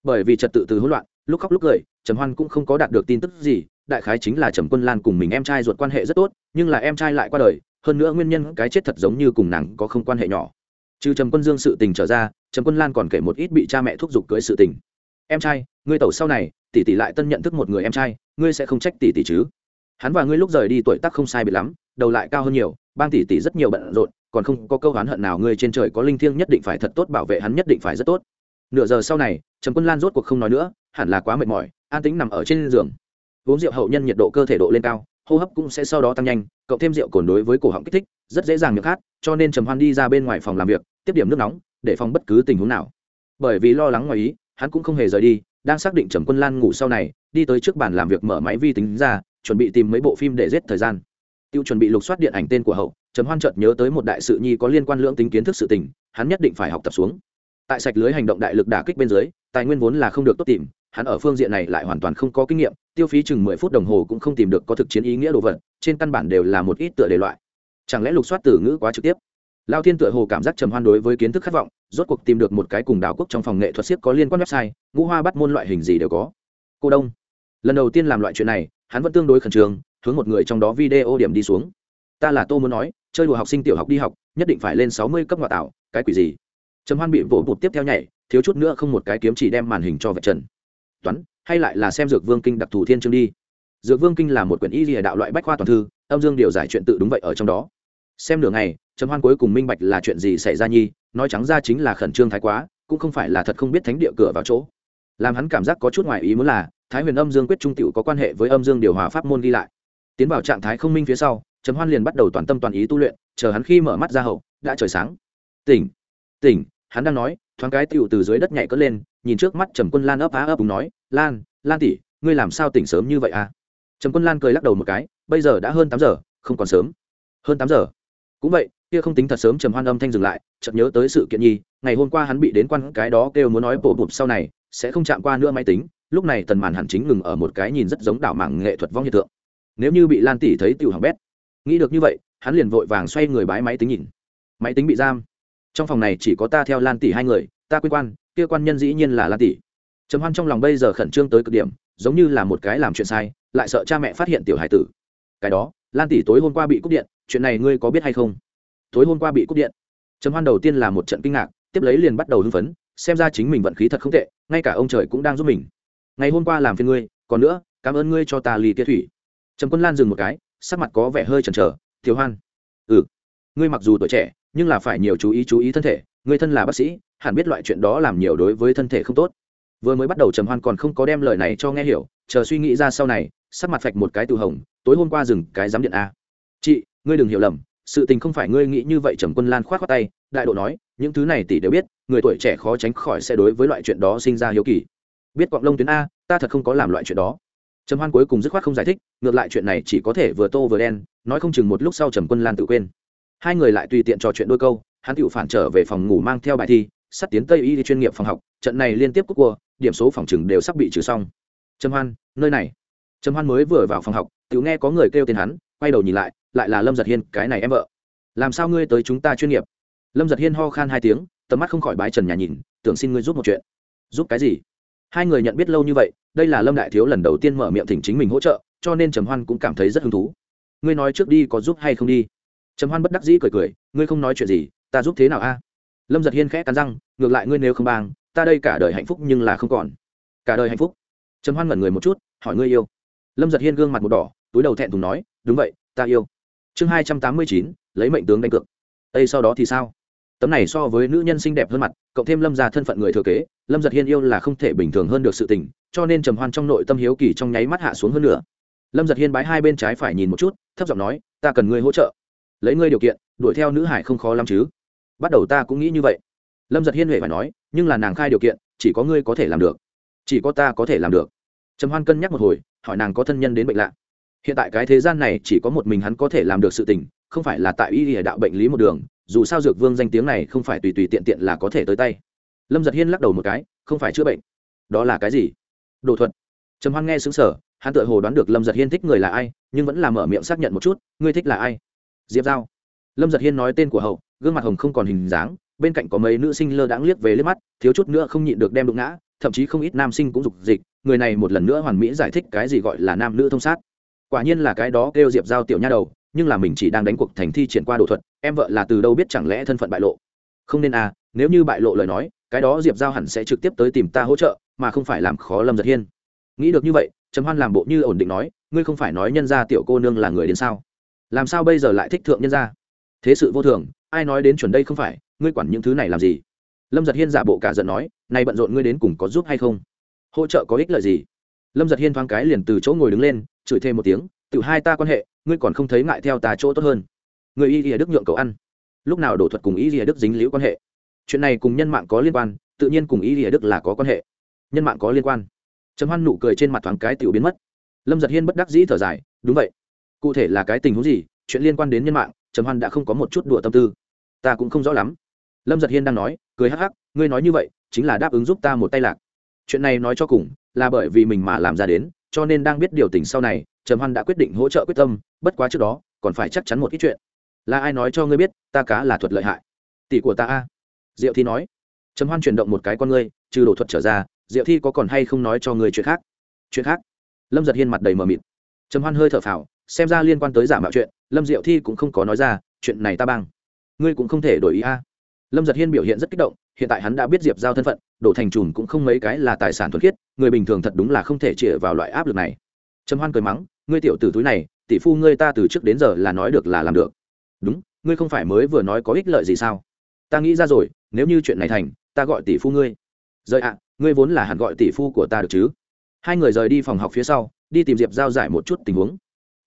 Bởi vì trật tự từ hỗn loạn, lúc khóc lúc cười, trầm hoan cũng không có đạt được tin tức gì, đại khái chính là trầm quân lan cùng mình em trai ruột quan hệ rất tốt, nhưng là em trai lại qua đời hơn nữa nguyên nhân cái chết thật giống như cùng nàng có không quan hệ nhỏ. Trừ trầm quân dương sự tình trở ra, trầm quân lan còn kể một ít bị cha mẹ thúc giục cưới sự tình. Em trai, ngươi tẩu sau này, tỷ tỷ lại tân nhận thức một người em trai, ngươi sẽ không trách tỷ tỷ chứ? Hắn và ngươi lúc rời đi tuổi tác không sai biệt lắm, đầu lại cao hơn nhiều, bang tỷ tỷ rất nhiều bận rộn, còn không có câu oán hận nào ngươi trên trời có linh thiêng nhất định phải thật tốt bảo vệ hắn nhất định phải rất tốt. Nửa giờ sau này, trầm quân lan rốt cuộc không nói nữa, hẳn là quá mệt mỏi, an tính nằm ở trên giường. Uống rượu hậu nhân nhiệt độ cơ thể độ lên cao hô hấp cũng sẽ sau đó tăng nhanh, cộng thêm rượu cồn đối với cổ họng kích thích, rất dễ dàng miệng khát, cho nên trầm hoan đi ra bên ngoài phòng làm việc, tiếp điểm nước nóng, để phòng bất cứ tình huống nào. Bởi vì lo lắng ngoài ý, hắn cũng không hề rời đi, đang xác định trầm quân lan ngủ sau này, đi tới trước bàn làm việc mở máy vi tính ra, chuẩn bị tìm mấy bộ phim để giết thời gian. Tiêu chuẩn bị lục soát điện ảnh tên của hậu, trầm hoan chợt nhớ tới một đại sự nhi có liên quan lưỡng tính kiến thức sự tình, hắn nhất định phải học tập xuống. Tại sạch lưới hành động đại lực đả kích bên dưới, tài nguyên vốn là không được tốt tìm hắn ở phương diện này lại hoàn toàn không có kinh nghiệm, tiêu phí chừng mười phút đồng hồ cũng không tìm được có thực chiến ý nghĩa đồ vật, trên căn bản đều là một ít tựa đề loại. Chẳng lẽ lục soát từ ngữ quá trực tiếp? Lao thiên tựa hồ cảm giác trầm hoan đối với kiến thức khát vọng, rốt cuộc tìm được một cái cùng đảo quốc trong phòng nghệ thuật siếc có liên quan website, ngũ hoa bắt môn loại hình gì đều có. Cô đông. Lần đầu tiên làm loại chuyện này, hắn vẫn tương đối khẩn trương, hướng một người trong đó video điểm đi xuống. Ta là tô muốn nói, chơi đùa học sinh tiểu học đi học, nhất định phải lên sáu mươi cấp ngoại tạo, cái quỷ gì? Trầm hoan bị vỗ bụt tiếp theo nhảy, thiếu chút nữa không một cái kiếm chỉ đem màn hình cho vạch trần toán, hay lại là xem dược vương kinh đặc thù thiên chương đi. Dược vương kinh là một quyển y lìa đạo loại bách khoa toàn thư, âm dương điều giải chuyện tự đúng vậy ở trong đó. Xem nửa ngày, trầm hoan cuối cùng minh bạch là chuyện gì xảy ra nhi, nói trắng ra chính là khẩn trương thái quá, cũng không phải là thật không biết thánh địa cửa vào chỗ. Làm hắn cảm giác có chút ngoài ý muốn là, thái huyền âm dương quyết trung tiểu có quan hệ với âm dương điều hòa pháp môn ghi lại. Tiến vào trạng thái không minh phía sau, trầm hoan liền bắt đầu toàn tâm toàn ý tu luyện, chờ hắn khi mở mắt ra hậu, đã trời sáng. Tỉnh tỉnh, hắn đang nói, thoáng cái tiểu từ dưới đất nhảy cất lên nhìn trước mắt trầm quân lan ấp á ấp úng nói, lan lan tỷ, ngươi làm sao tỉnh sớm như vậy à? Trầm quân lan cười lắc đầu một cái, bây giờ đã hơn tám giờ, không còn sớm. Hơn tám giờ? Cũng vậy, kia không tính thật sớm. Trầm hoan âm thanh dừng lại, chợt nhớ tới sự kiện nhi, ngày hôm qua hắn bị đến quan cái đó kêu muốn nói bộ bụp sau này, sẽ không chạm qua nữa máy tính, lúc này tần màn hẳn chính ngừng ở một cái nhìn rất giống đảo mảng nghệ thuật vong hiện tượng. Nếu như bị lan tỷ thấy tiểu hỏng bét, nghĩ được như vậy, hắn liền vội vàng xoay người bái máy tính nhìn. Máy tính bị giam. Trong phòng này chỉ có ta theo lan tỷ hai người, ta quên quan kia quan nhân dĩ nhiên là lan tỷ. Trầm hoan trong lòng bây giờ khẩn trương tới cực điểm, giống như là một cái làm chuyện sai, lại sợ cha mẹ phát hiện tiểu hải tử. Cái đó, lan tỷ tối hôm qua bị cúp điện, chuyện này ngươi có biết hay không? Tối hôm qua bị cúp điện. Trầm hoan đầu tiên là một trận kinh ngạc, tiếp lấy liền bắt đầu hưng phấn, xem ra chính mình vận khí thật không tệ, ngay cả ông trời cũng đang giúp mình. Ngày hôm qua làm phiền ngươi, còn nữa, cảm ơn ngươi cho ta lì tia thủy. Trầm quân lan dừng một cái, sắc mặt có vẻ hơi chần chờ thiếu hoan. Ừ. Ngươi mặc dù tuổi trẻ, nhưng là phải nhiều chú ý chú ý thân thể, ngươi thân là bác sĩ hẳn biết loại chuyện đó làm nhiều đối với thân thể không tốt. Vừa mới bắt đầu trầm hoan còn không có đem lời này cho nghe hiểu, chờ suy nghĩ ra sau này, sắc mặt phạch một cái từ hồng, tối hôm qua dừng cái giám điện a. Chị, ngươi đừng hiểu lầm, sự tình không phải ngươi nghĩ như vậy. Trầm quân lan khoát khoát tay, đại độ nói, những thứ này tỷ đều biết, người tuổi trẻ khó tránh khỏi sẽ đối với loại chuyện đó sinh ra hiếu kỳ. Biết quạng lông tuyến a, ta thật không có làm loại chuyện đó. Trầm hoan cuối cùng dứt khoát không giải thích, ngược lại chuyện này chỉ có thể vừa tô vừa đen, nói không chừng một lúc sau trầm quân lan tự quên. Hai người lại tùy tiện trò chuyện đôi câu, hắn tự phản trở về phòng ngủ mang theo bài thi sắp tiến tây y chuyên nghiệp phòng học, trận này liên tiếp cúc cua, điểm số phòng chừng đều sắp bị trừ xong. Trầm hoan, nơi này. Trầm hoan mới vừa vào phòng học, tự nghe có người kêu tên hắn, quay đầu nhìn lại lại là lâm giật hiên, cái này em vợ. Làm sao ngươi tới chúng ta chuyên nghiệp? Lâm giật hiên ho khan hai tiếng, tầm mắt không khỏi bái trần nhà nhìn, tưởng xin ngươi giúp một chuyện. Giúp cái gì? Hai người nhận biết lâu như vậy, đây là lâm đại thiếu lần đầu tiên mở miệng thỉnh chính mình hỗ trợ, cho nên trầm hoan cũng cảm thấy rất hứng thú. Ngươi nói trước đi có giúp hay không đi? Trầm hoan bất đắc dĩ cười cười, ngươi không nói chuyện gì, ta giúp thế nào a? Lâm giật hiên khẽ cắn răng, ngược lại ngươi nếu không bang ta đây cả đời hạnh phúc nhưng là không còn. Cả đời hạnh phúc? Trầm hoan ngẩn người một chút, hỏi ngươi yêu? Lâm giật hiên gương mặt một đỏ, túi đầu thẹn thùng nói, đúng vậy, ta yêu. Chương hai trăm tám mươi chín, lấy mệnh tướng đánh cược. Ây sau đó thì sao? Tấm này so với nữ nhân xinh đẹp hơn mặt, cộng thêm lâm ra thân phận người thừa kế, lâm giật hiên yêu là không thể bình thường hơn được sự tình, cho nên trầm hoan trong nội tâm hiếu kỳ trong nháy mắt hạ xuống hơn nữa lâm giật hiên bái hai bên trái phải nhìn một chút, thấp giọng nói, ta cần ngươi hỗ trợ. Lấy ngươi điều kiện, đuổi theo nữ hải không khó lắm chứ bắt đầu ta cũng nghĩ như vậy. Lâm giật hiên huệ phải nói, nhưng là nàng khai điều kiện, chỉ có ngươi có thể làm được. Chỉ có ta có thể làm được. Trầm hoan cân nhắc một hồi, hỏi nàng có thân nhân đến bệnh lạ. Hiện tại cái thế gian này chỉ có một mình hắn có thể làm được sự tình, không phải là tại y địa đạo bệnh lý một đường, dù sao dược vương danh tiếng này không phải tùy tùy tiện tiện là có thể tới tay. Lâm giật hiên lắc đầu một cái, không phải chữa bệnh. Đó là cái gì? Đồ thuật. Trầm hoan nghe xứng sở hắn tự hồ đoán được lâm giật hiên thích người là ai, nhưng vẫn là mở miệng xác nhận một chút, ngươi thích là ai? Diệp giao. Lâm giật hiên nói tên của hậu gương mặt hồng không còn hình dáng, bên cạnh có mấy nữ sinh lơ đãng liếc về liếc mắt, thiếu chút nữa không nhịn được đem đụng ngã, thậm chí không ít nam sinh cũng dục dịch, người này một lần nữa hoàn mỹ giải thích cái gì gọi là nam nữ thông sát. Quả nhiên là cái đó kêu diệp giao tiểu nha đầu, nhưng là mình chỉ đang đánh cuộc thành thi triển qua đồ thuật, em vợ là từ đâu biết chẳng lẽ thân phận bại lộ. Không nên à nếu như bại lộ lời nói, cái đó diệp giao hẳn sẽ trực tiếp tới tìm ta hỗ trợ, mà không phải làm khó lâm giật hiên. Nghĩ được như vậy, trầm hoan làm bộ như ổn định nói, ngươi không phải nói nhân gia tiểu cô nương là người đến sao? Làm sao bây giờ lại thích thượng nhân gia? Thế sự vô thường ai nói đến chuẩn đây không phải, ngươi quản những thứ này làm gì? Lâm giật hiên giả bộ cả giận nói nay bận rộn ngươi đến cùng có giúp hay không? Hỗ trợ có ích lợi gì? Lâm giật hiên thoáng cái liền từ chỗ ngồi đứng lên, chửi thêm một tiếng tự hai ta quan hệ, ngươi còn không thấy ngại theo ta chỗ tốt hơn. Người y rìa đức nhượng cậu ăn. Lúc nào đổ thuật cùng y rìa đức dính liễu quan hệ? Chuyện này cùng nhân mạng có liên quan, tự nhiên cùng y rìa đức là có quan hệ. Nhân mạng có liên quan. Chấm hoan nụ cười trên mặt thoáng cái tiểu biến mất. Lâm giật hiên bất đắc dĩ thở dài, đúng vậy. Cụ thể là cái tình huống gì, chuyện liên quan đến nhân mạng, trầm hoan đã không có một chút đùa tâm tư ta cũng không rõ lắm. Lâm giật hiên đang nói, cười hắc hắc, ngươi nói như vậy, chính là đáp ứng giúp ta một tay lạc. Chuyện này nói cho cùng, là bởi vì mình mà làm ra đến, cho nên đang biết điều tình sau này, trầm hoan đã quyết định hỗ trợ quyết tâm, bất quá trước đó, còn phải chắc chắn một ít chuyện. Là ai nói cho ngươi biết, ta cá là thuật lợi hại? Tỷ của ta a. Diệu thi nói. Trầm hoan chuyển động một cái con ngươi, trừ đồ thuật trở ra, diệu thi có còn hay không nói cho ngươi chuyện khác? Chuyện khác? Lâm giật hiên mặt đầy mờ mịt. Trầm hoan hơi thở phào, xem ra liên quan tới giả mạo chuyện, lâm diệu thi cũng không có nói ra, chuyện này ta băng ngươi cũng không thể đổi ý a. Lâm giật hiên biểu hiện rất kích động, hiện tại hắn đã biết diệp giao thân phận, đổ thành trùm cũng không mấy cái là tài sản thuần khiết, người bình thường thật đúng là không thể chĩa vào loại áp lực này. Trầm hoan cười mắng, ngươi tiểu tử túi này, tỷ phu ngươi ta từ trước đến giờ là nói được là làm được. Đúng, ngươi không phải mới vừa nói có ích lợi gì sao? Ta nghĩ ra rồi, nếu như chuyện này thành, ta gọi tỷ phu ngươi. Rời ạ, ngươi vốn là hẳn gọi tỷ phu của ta được chứ? Hai người rời đi phòng học phía sau, đi tìm diệp giao giải một chút tình huống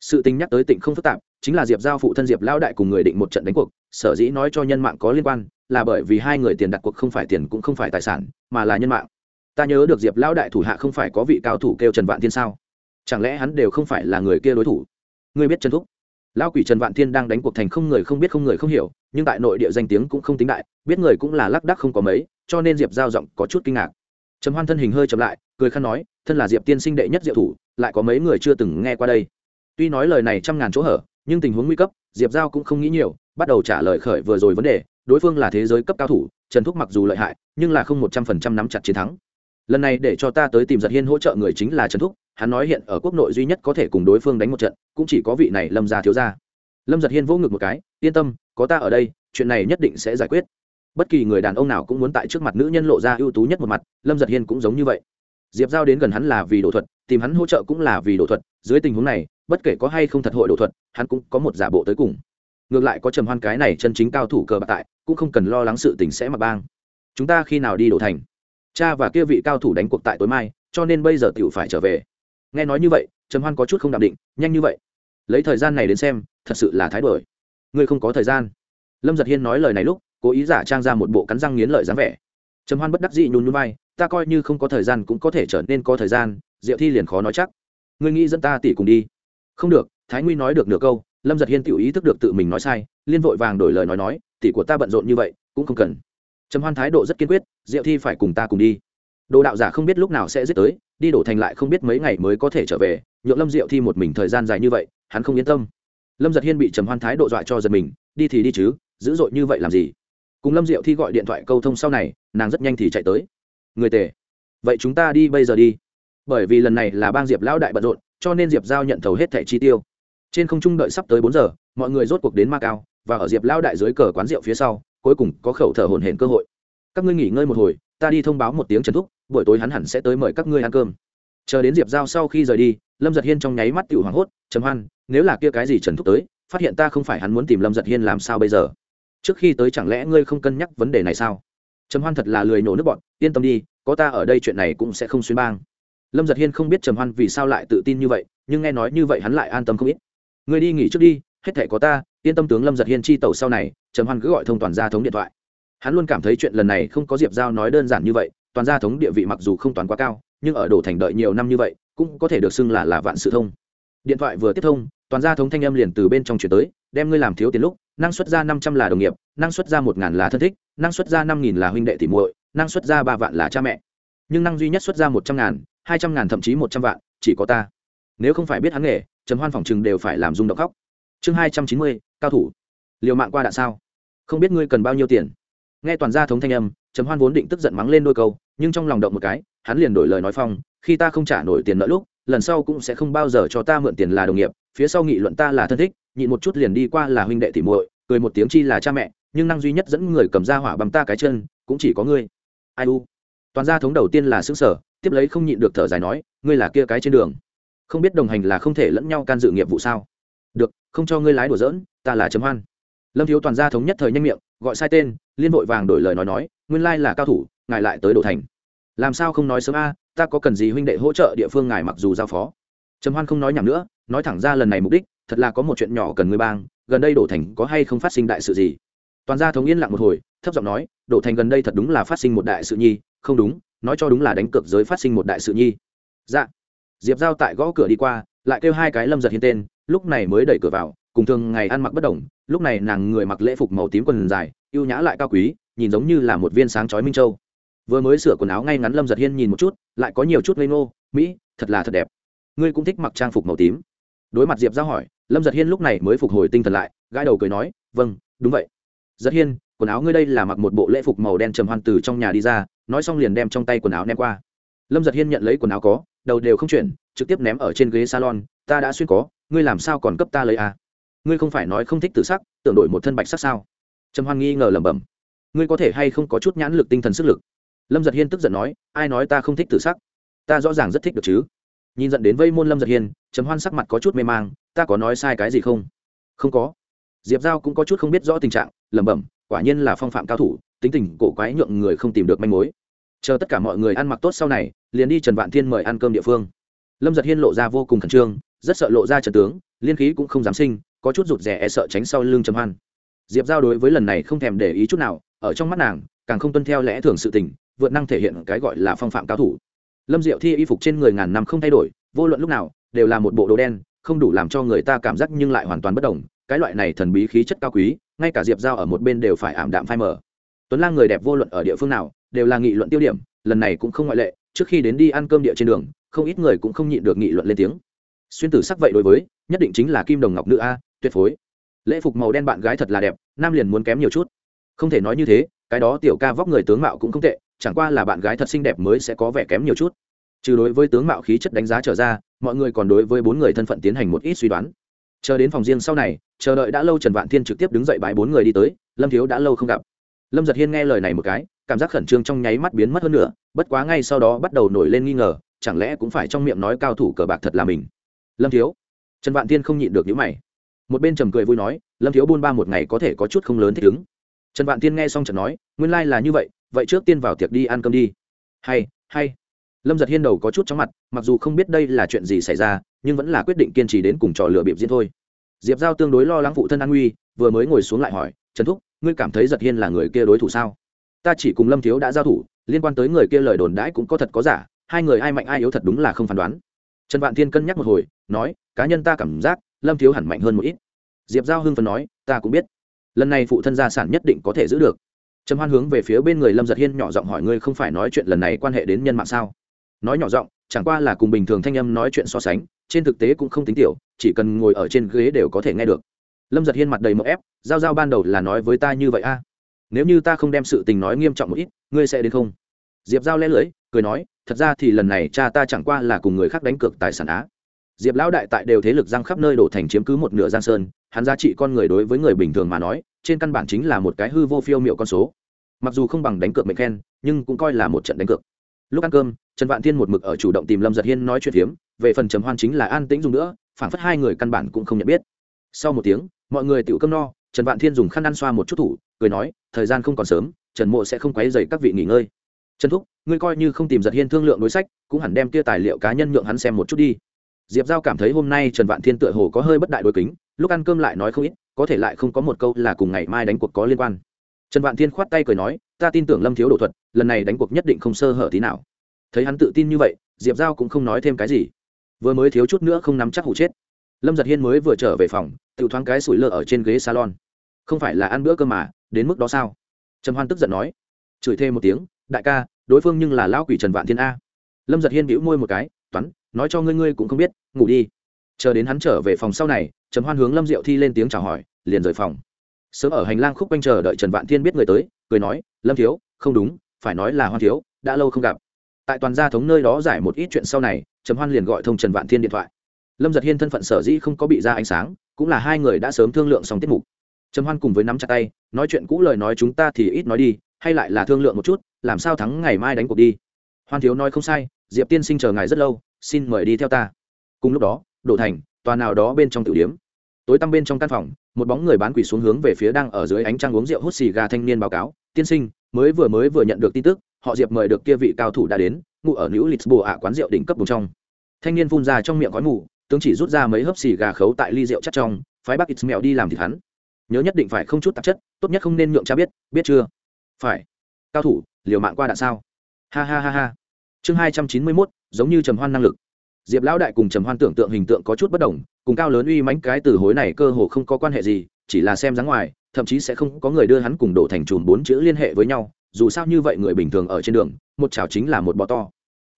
sự tình nhắc tới tỉnh không phức tạp, chính là diệp giao phụ thân diệp lão đại cùng người định một trận đánh cuộc. Sở dĩ nói cho nhân mạng có liên quan, là bởi vì hai người tiền đặt cuộc không phải tiền cũng không phải tài sản, mà là nhân mạng. Ta nhớ được diệp lão đại thủ hạ không phải có vị cao thủ kêu trần vạn thiên sao? Chẳng lẽ hắn đều không phải là người kia đối thủ? Ngươi biết trần thúc. Lão quỷ trần vạn thiên đang đánh cuộc thành không người không biết không người không hiểu, nhưng tại nội địa danh tiếng cũng không tính đại, biết người cũng là lác đắc không có mấy, cho nên diệp giao giọng có chút kinh ngạc. Trầm hoan thân hình hơi chậm lại, cười khăn nói, thân là diệp tiên sinh đệ nhất diệu thủ, lại có mấy người chưa từng nghe qua đây? Tuy nói lời này trăm ngàn chỗ hở, nhưng tình huống nguy cấp, diệp giao cũng không nghĩ nhiều, bắt đầu trả lời khởi vừa rồi vấn đề, đối phương là thế giới cấp cao thủ, trần thúc mặc dù lợi hại, nhưng là không một trăm phần trăm nắm chặt chiến thắng. Lần này để cho ta tới tìm giật hiên hỗ trợ người chính là trần thúc, hắn nói hiện ở quốc nội duy nhất có thể cùng đối phương đánh một trận, cũng chỉ có vị này lâm gia thiếu gia. Lâm giật hiên vỗ ngực một cái, yên tâm, có ta ở đây, chuyện này nhất định sẽ giải quyết. Bất kỳ người đàn ông nào cũng muốn tại trước mặt nữ nhân lộ ra ưu tú nhất một mặt, lâm giật hiên cũng giống như vậy. Diệp giao đến gần hắn là vì đồ thuật, tìm hắn hỗ trợ cũng là vì đồ thuật, dưới tình huống này bất kể có hay không thật hội đồ thuật, hắn cũng có một giả bộ tới cùng. Ngược lại có trầm hoan cái này chân chính cao thủ cờ bạc tại, cũng không cần lo lắng sự tình sẽ mặc bang. Chúng ta khi nào đi đổ thành? Cha và kia vị cao thủ đánh cuộc tại tối mai, cho nên bây giờ tiểu phải trở về. Nghe nói như vậy, trầm hoan có chút không đạm định, nhanh như vậy. Lấy thời gian này đến xem, thật sự là thái đổi ngươi không có thời gian. Lâm giật hiên nói lời này lúc, cố ý giả trang ra một bộ cắn răng nghiến lợi dáng vẻ. Trầm hoan bất đắc dị nhún nhún vai, ta coi như không có thời gian cũng có thể trở nên có thời gian, diệu thi liền khó nói chắc. Ngươi nghĩ dẫn ta tỉ cùng đi không được, thái nguy nói được nửa câu, lâm giật hiên tự ý thức được tự mình nói sai, liên vội vàng đổi lời nói nói, tỷ của ta bận rộn như vậy, cũng không cần. Trầm hoan thái độ rất kiên quyết, diệu thi phải cùng ta cùng đi. Đồ đạo giả không biết lúc nào sẽ giết tới, đi đổ thành lại không biết mấy ngày mới có thể trở về, nhượng lâm diệu thi một mình thời gian dài như vậy, hắn không yên tâm. Lâm giật hiên bị trầm hoan thái độ dọa cho giật mình, đi thì đi chứ, dữ dội như vậy làm gì? Cùng lâm diệu thi gọi điện thoại câu thông sau này, nàng rất nhanh thì chạy tới. Người tề, vậy chúng ta đi bây giờ đi, bởi vì lần này là bang diệp lão đại bận rộn cho nên diệp giao nhận thầu hết thẻ chi tiêu. Trên không trung đợi sắp tới bốn giờ, mọi người rốt cuộc đến ma cao và ở diệp lao đại dưới cờ quán rượu phía sau, cuối cùng có khẩu thở hồn hển cơ hội. Các ngươi nghỉ ngơi một hồi, ta đi thông báo một tiếng trần thúc, buổi tối hắn hẳn sẽ tới mời các ngươi ăn cơm. Chờ đến diệp giao sau khi rời đi, lâm giật hiên trong nháy mắt tự hoảng hốt chấm hoan, nếu là kia cái gì trần thúc tới, phát hiện ta không phải hắn muốn tìm lâm giật hiên làm sao bây giờ? Trước khi tới chẳng lẽ ngươi không cân nhắc vấn đề này sao? Trầm hoan thật là lười nổ nước bọn, yên tâm đi, có ta ở đây chuyện này cũng sẽ không xuyên bang lâm giật hiên không biết trầm hoan vì sao lại tự tin như vậy, nhưng nghe nói như vậy hắn lại an tâm không ít. Người đi nghỉ trước đi, hết thể có ta, yên tâm tướng lâm giật hiên chi tàu sau này. Trầm hoan cứ gọi thông toàn gia thống điện thoại. Hắn luôn cảm thấy chuyện lần này không có diệp giao nói đơn giản như vậy, toàn gia thống địa vị mặc dù không toàn quá cao, nhưng ở đổ thành đợi nhiều năm như vậy, cũng có thể được xưng là là vạn sự thông. Điện thoại vừa tiếp thông, toàn gia thống thanh âm liền từ bên trong chuyển tới, đem ngươi làm thiếu tiền lúc, năng suất ra năm trăm là đồng nghiệp, năng suất ra một ngàn là thân thích, năng suất ra năm nghìn là huynh đệ tỷ muội, năng suất ra ba vạn là cha mẹ. Nhưng năng duy nhất xuất ra một trăm ngàn hai trăm ngàn, thậm chí một trăm vạn, chỉ có ta. Nếu không phải biết hắn nghề, trầm hoan phòng chừng đều phải làm rung động khóc. Chương hai trăm chín mươi, cao thủ. Liều mạng qua đạn sao? Không biết ngươi cần bao nhiêu tiền. Nghe toàn gia thống thanh âm, trầm hoan vốn định tức giận mắng lên đôi câu, nhưng trong lòng động một cái, hắn liền đổi lời nói phong, khi ta không trả nổi tiền nợ lúc, lần sau cũng sẽ không bao giờ cho ta mượn tiền là đồng nghiệp, phía sau nghị luận ta là thân thích, nhịn một chút liền đi qua là huynh đệ tỉ muội, cười một tiếng chi là cha mẹ, nhưng năng duy nhất dẫn người cầm ra hỏa bằng ta cái chân, cũng chỉ có ngươi. Ai u? Toàn gia thống đầu tiên là xứng sở tiếp lấy không nhịn được thở dài nói, ngươi là kia cái trên đường. Không biết đồng hành là không thể lẫn nhau can dự nghiệp vụ sao? Được, không cho ngươi lái đùa dỡn ta là chấm hoan. Lâm thiếu toàn gia thống nhất thời nhanh miệng, gọi sai tên, liên vội vàng đổi lời nói nói, nguyên lai là cao thủ, ngài lại tới đổ thành. Làm sao không nói sớm a, ta có cần gì huynh đệ hỗ trợ địa phương ngài mặc dù giao phó. Trầm hoan không nói nhảm nữa, nói thẳng ra lần này mục đích, thật là có một chuyện nhỏ cần ngươi bang, gần đây đổ thành có hay không phát sinh đại sự gì? Toàn gia thống yên lặng một hồi, thấp giọng nói, đổ thành gần đây thật đúng là phát sinh một đại sự nhi, không đúng nói cho đúng là đánh cược giới phát sinh một đại sự nhi. Dạ. Diệp giao tại gõ cửa đi qua, lại kêu hai cái lâm giật hiên tên, lúc này mới đẩy cửa vào, cùng thường ngày ăn mặc bất đồng, lúc này nàng người mặc lễ phục màu tím quần dài, ưu nhã lại cao quý, nhìn giống như là một viên sáng chói minh châu. Vừa mới sửa quần áo ngay ngắn lâm giật hiên nhìn một chút, lại có nhiều chút ngây ngô, mỹ, thật là thật đẹp. Ngươi cũng thích mặc trang phục màu tím. Đối mặt diệp giao hỏi, lâm giật hiên lúc này mới phục hồi tinh thần lại, gãi đầu cười nói vâng đúng vậy. Giật hiên, quần áo ngươi đây là mặc một bộ lễ phục màu đen trầm hoan từ trong nhà đi ra nói xong liền đem trong tay quần áo ném qua. Lâm giật hiên nhận lấy quần áo có, đầu đều không chuyển, trực tiếp ném ở trên ghế salon, ta đã xuyên có, ngươi làm sao còn cấp ta lấy à? ngươi không phải nói không thích tự sắc, tưởng đổi một thân bạch sắc sao? Trầm hoan nghi ngờ lẩm bẩm. Ngươi có thể hay không có chút nhãn lực tinh thần sức lực? Lâm giật hiên tức giận nói, ai nói ta không thích tự sắc? Ta rõ ràng rất thích được chứ. Nhìn dẫn đến vây môn lâm giật hiên, trầm hoan sắc mặt có chút mê mang, ta có nói sai cái gì không? Không có. Diệp giao cũng có chút không biết rõ tình trạng, lẩm bẩm, quả nhiên là phong phạm cao thủ, tính tình cổ quái nhượng người không tìm được manh mối chờ tất cả mọi người ăn mặc tốt sau này, liền đi trần vạn thiên mời ăn cơm địa phương. Lâm giật hiên lộ ra vô cùng khẩn trương, rất sợ lộ ra trần tướng, liên khí cũng không dám sinh, có chút rụt rè e sợ tránh sau lưng trầm hoan. Diệp giao đối với lần này không thèm để ý chút nào, ở trong mắt nàng, càng không tuân theo lẽ thường sự tình, vượt năng thể hiện cái gọi là phong phạm cao thủ. Lâm diệu thi y phục trên người ngàn năm không thay đổi, vô luận lúc nào, đều là một bộ đồ đen, không đủ làm cho người ta cảm giác nhưng lại hoàn toàn bất đồng, cái loại này thần bí khí chất cao quý, ngay cả diệp giao ở một bên đều phải ảm đạm phai mờ tuấn lang người đẹp vô luận ở địa phương nào, đều là nghị luận tiêu điểm, lần này cũng không ngoại lệ, trước khi đến đi ăn cơm địa trên đường, không ít người cũng không nhịn được nghị luận lên tiếng. Xuyên tử sắc vậy đối với, nhất định chính là kim đồng ngọc nữ a, tuyệt phối. Lễ phục màu đen bạn gái thật là đẹp, nam liền muốn kém nhiều chút. Không thể nói như thế, cái đó tiểu ca vóc người tướng mạo cũng không tệ, chẳng qua là bạn gái thật xinh đẹp mới sẽ có vẻ kém nhiều chút. Trừ đối với tướng mạo khí chất đánh giá trở ra, mọi người còn đối với bốn người thân phận tiến hành một ít suy đoán. Chờ đến phòng riêng sau này, chờ đợi đã lâu trần vạn thiên trực tiếp đứng dậy bãi bốn người đi tới, lâm thiếu đã lâu không gặp lâm giật hiên nghe lời này một cái, cảm giác khẩn trương trong nháy mắt biến mất hơn nữa, bất quá ngay sau đó bắt đầu nổi lên nghi ngờ, chẳng lẽ cũng phải trong miệng nói cao thủ cờ bạc thật là mình? Lâm thiếu. Trần vạn thiên không nhịn được những mày. Một bên trầm cười vui nói, lâm thiếu buôn ba một ngày có thể có chút không lớn thích ứng. Trần vạn tiên nghe xong trần nói, nguyên lai、like、là như vậy vậy trước tiên vào tiệc đi ăn cơm đi. Hay hay. Lâm giật hiên đầu có chút chóng mặt, mặc dù không biết đây là chuyện gì xảy ra, nhưng vẫn là quyết định kiên trì đến cùng trò lựa bịp diễn thôi. Diệp giao tương đối lo lắng phụ thân an nguy, vừa mới ngồi xuống lại hỏi, trần thúc ngươi cảm thấy giật hiên là người kia đối thủ sao? Ta chỉ cùng lâm thiếu đã giao thủ, liên quan tới người kia lời đồn đãi cũng có thật có giả, hai người ai mạnh ai yếu thật đúng là không phán đoán. Trần vạn thiên cân nhắc một hồi, nói, cá nhân ta cảm giác, lâm thiếu hẳn mạnh hơn một ít. Diệp giao hưng phần nói, ta cũng biết. Lần này phụ thân gia sản nhất định có thể giữ được. Trầm hoan hướng về phía bên người lâm giật hiên nhỏ giọng hỏi, ngươi không phải nói chuyện lần này quan hệ đến nhân mạng sao? Nói nhỏ giọng, chẳng qua là cùng bình thường thanh âm nói chuyện so sánh, trên thực tế cũng không tính tiểu, chỉ cần ngồi ở trên ghế đều có thể nghe được lâm giật hiên mặt đầy mậu ép giao giao ban đầu là nói với ta như vậy a. Nếu như ta không đem sự tình nói nghiêm trọng một ít ngươi sẽ đến không? Diệp giao lẽ lưỡi cười nói thật ra thì lần này cha ta chẳng qua là cùng người khác đánh cược tài sản á. Diệp lão đại tại đều thế lực giang khắp nơi đổ thành chiếm cứ một nửa giang sơn hắn giá trị con người đối với người bình thường mà nói trên căn bản chính là một cái hư vô phiêu miệu con số. Mặc dù không bằng đánh cược mệnh khen nhưng cũng coi là một trận đánh cược. Lúc ăn cơm trần vạn thiên một mực ở chủ động tìm lâm giật hiên nói chuyện hiếm, về phần trầm hoan chính là an tĩnh dùng nữa phảng phất hai người căn bản cũng không nhận biết. Sau một tiếng mọi người tiểu cơm no, trần vạn thiên dùng khăn ăn xoa một chút thủ, cười nói, thời gian không còn sớm, trần mộ sẽ không quấy dày các vị nghỉ ngơi. Trần thúc, ngươi coi như không tìm giật hiên thương lượng đối sách, cũng hẳn đem kia tài liệu cá nhân nhượng hắn xem một chút đi. Diệp giao cảm thấy hôm nay trần vạn thiên tựa hồ có hơi bất đại đối kính, lúc ăn cơm lại nói không ít, có thể lại không có một câu là cùng ngày mai đánh cuộc có liên quan. Trần vạn thiên khoát tay cười nói, ta tin tưởng lâm thiếu đồ thuật, lần này đánh cuộc nhất định không sơ hở tí nào. Thấy hắn tự tin như vậy, diệp giao cũng không nói thêm cái gì. Vừa mới thiếu chút nữa không nắm chắc hụ chết lâm giật hiên mới vừa trở về phòng tự thoáng cái sủi lơ ở trên ghế salon. Không phải là ăn bữa cơm mà, đến mức đó sao? Trần hoan tức giận nói. Chửi thêm một tiếng, đại ca, đối phương nhưng là lão quỷ trần vạn thiên a. Lâm giật hiên bĩu môi một cái, toán, nói cho ngươi ngươi cũng không biết, ngủ đi. Chờ đến hắn trở về phòng sau này, trầm hoan hướng lâm diệu thi lên tiếng chào hỏi, liền rời phòng. Sớm ở hành lang khúc quanh chờ đợi trần vạn thiên biết người tới, cười nói, lâm thiếu, không đúng, phải nói là hoan thiếu, đã lâu không gặp. Tại toàn gia thống nơi đó giải một ít chuyện sau này, trầm hoan liền gọi thông trần vạn thiên điện thoại lâm giật hiên thân phận sở dĩ không có bị ra ánh sáng, cũng là hai người đã sớm thương lượng xong tiết mục. Trầm hoan cùng với nắm chặt tay, nói chuyện cũ lời nói chúng ta thì ít nói đi, hay lại là thương lượng một chút, làm sao thắng ngày mai đánh cuộc đi. Hoan thiếu nói không sai, diệp tiên sinh chờ ngài rất lâu, xin mời đi theo ta. Cùng lúc đó đổ thành, tòa nào đó bên trong tử điếm. Tối tăm bên trong căn phòng, một bóng người bán quỷ xuống hướng về phía đang ở dưới ánh trăng uống rượu hút xì gà thanh niên báo cáo, tiên sinh, mới vừa mới vừa nhận được tin tức, họ diệp mời được kia vị cao thủ đã đến, ngụ ở nữ lisboa ạ quán rượu đỉnh cấp bùng trong. Thanh niên phun ra trong miệng khói mù tướng chỉ rút ra mấy hớp xì gà khấu tại ly rượu chắc trong, phái bác ít mèo đi làm thịt hắn. Nhớ nhất định phải không chút tạp chất, tốt nhất không nên nhượng cha biết biết chưa? Phải. Cao thủ, liều mạng qua đạn sao? Ha ha ha ha. Chương hai trăm chín mươi mốt, giống như trầm hoan năng lực. Diệp lão đại cùng trầm hoan tưởng tượng hình tượng có chút bất đồng, cùng cao lớn uy mãnh cái từ hối này cơ hồ không có quan hệ gì, chỉ là xem dáng ngoài, thậm chí sẽ không có người đưa hắn cùng đổ thành chùm bốn chữ liên hệ với nhau, dù sao như vậy người bình thường ở trên đường, một chảo chính là một bò to.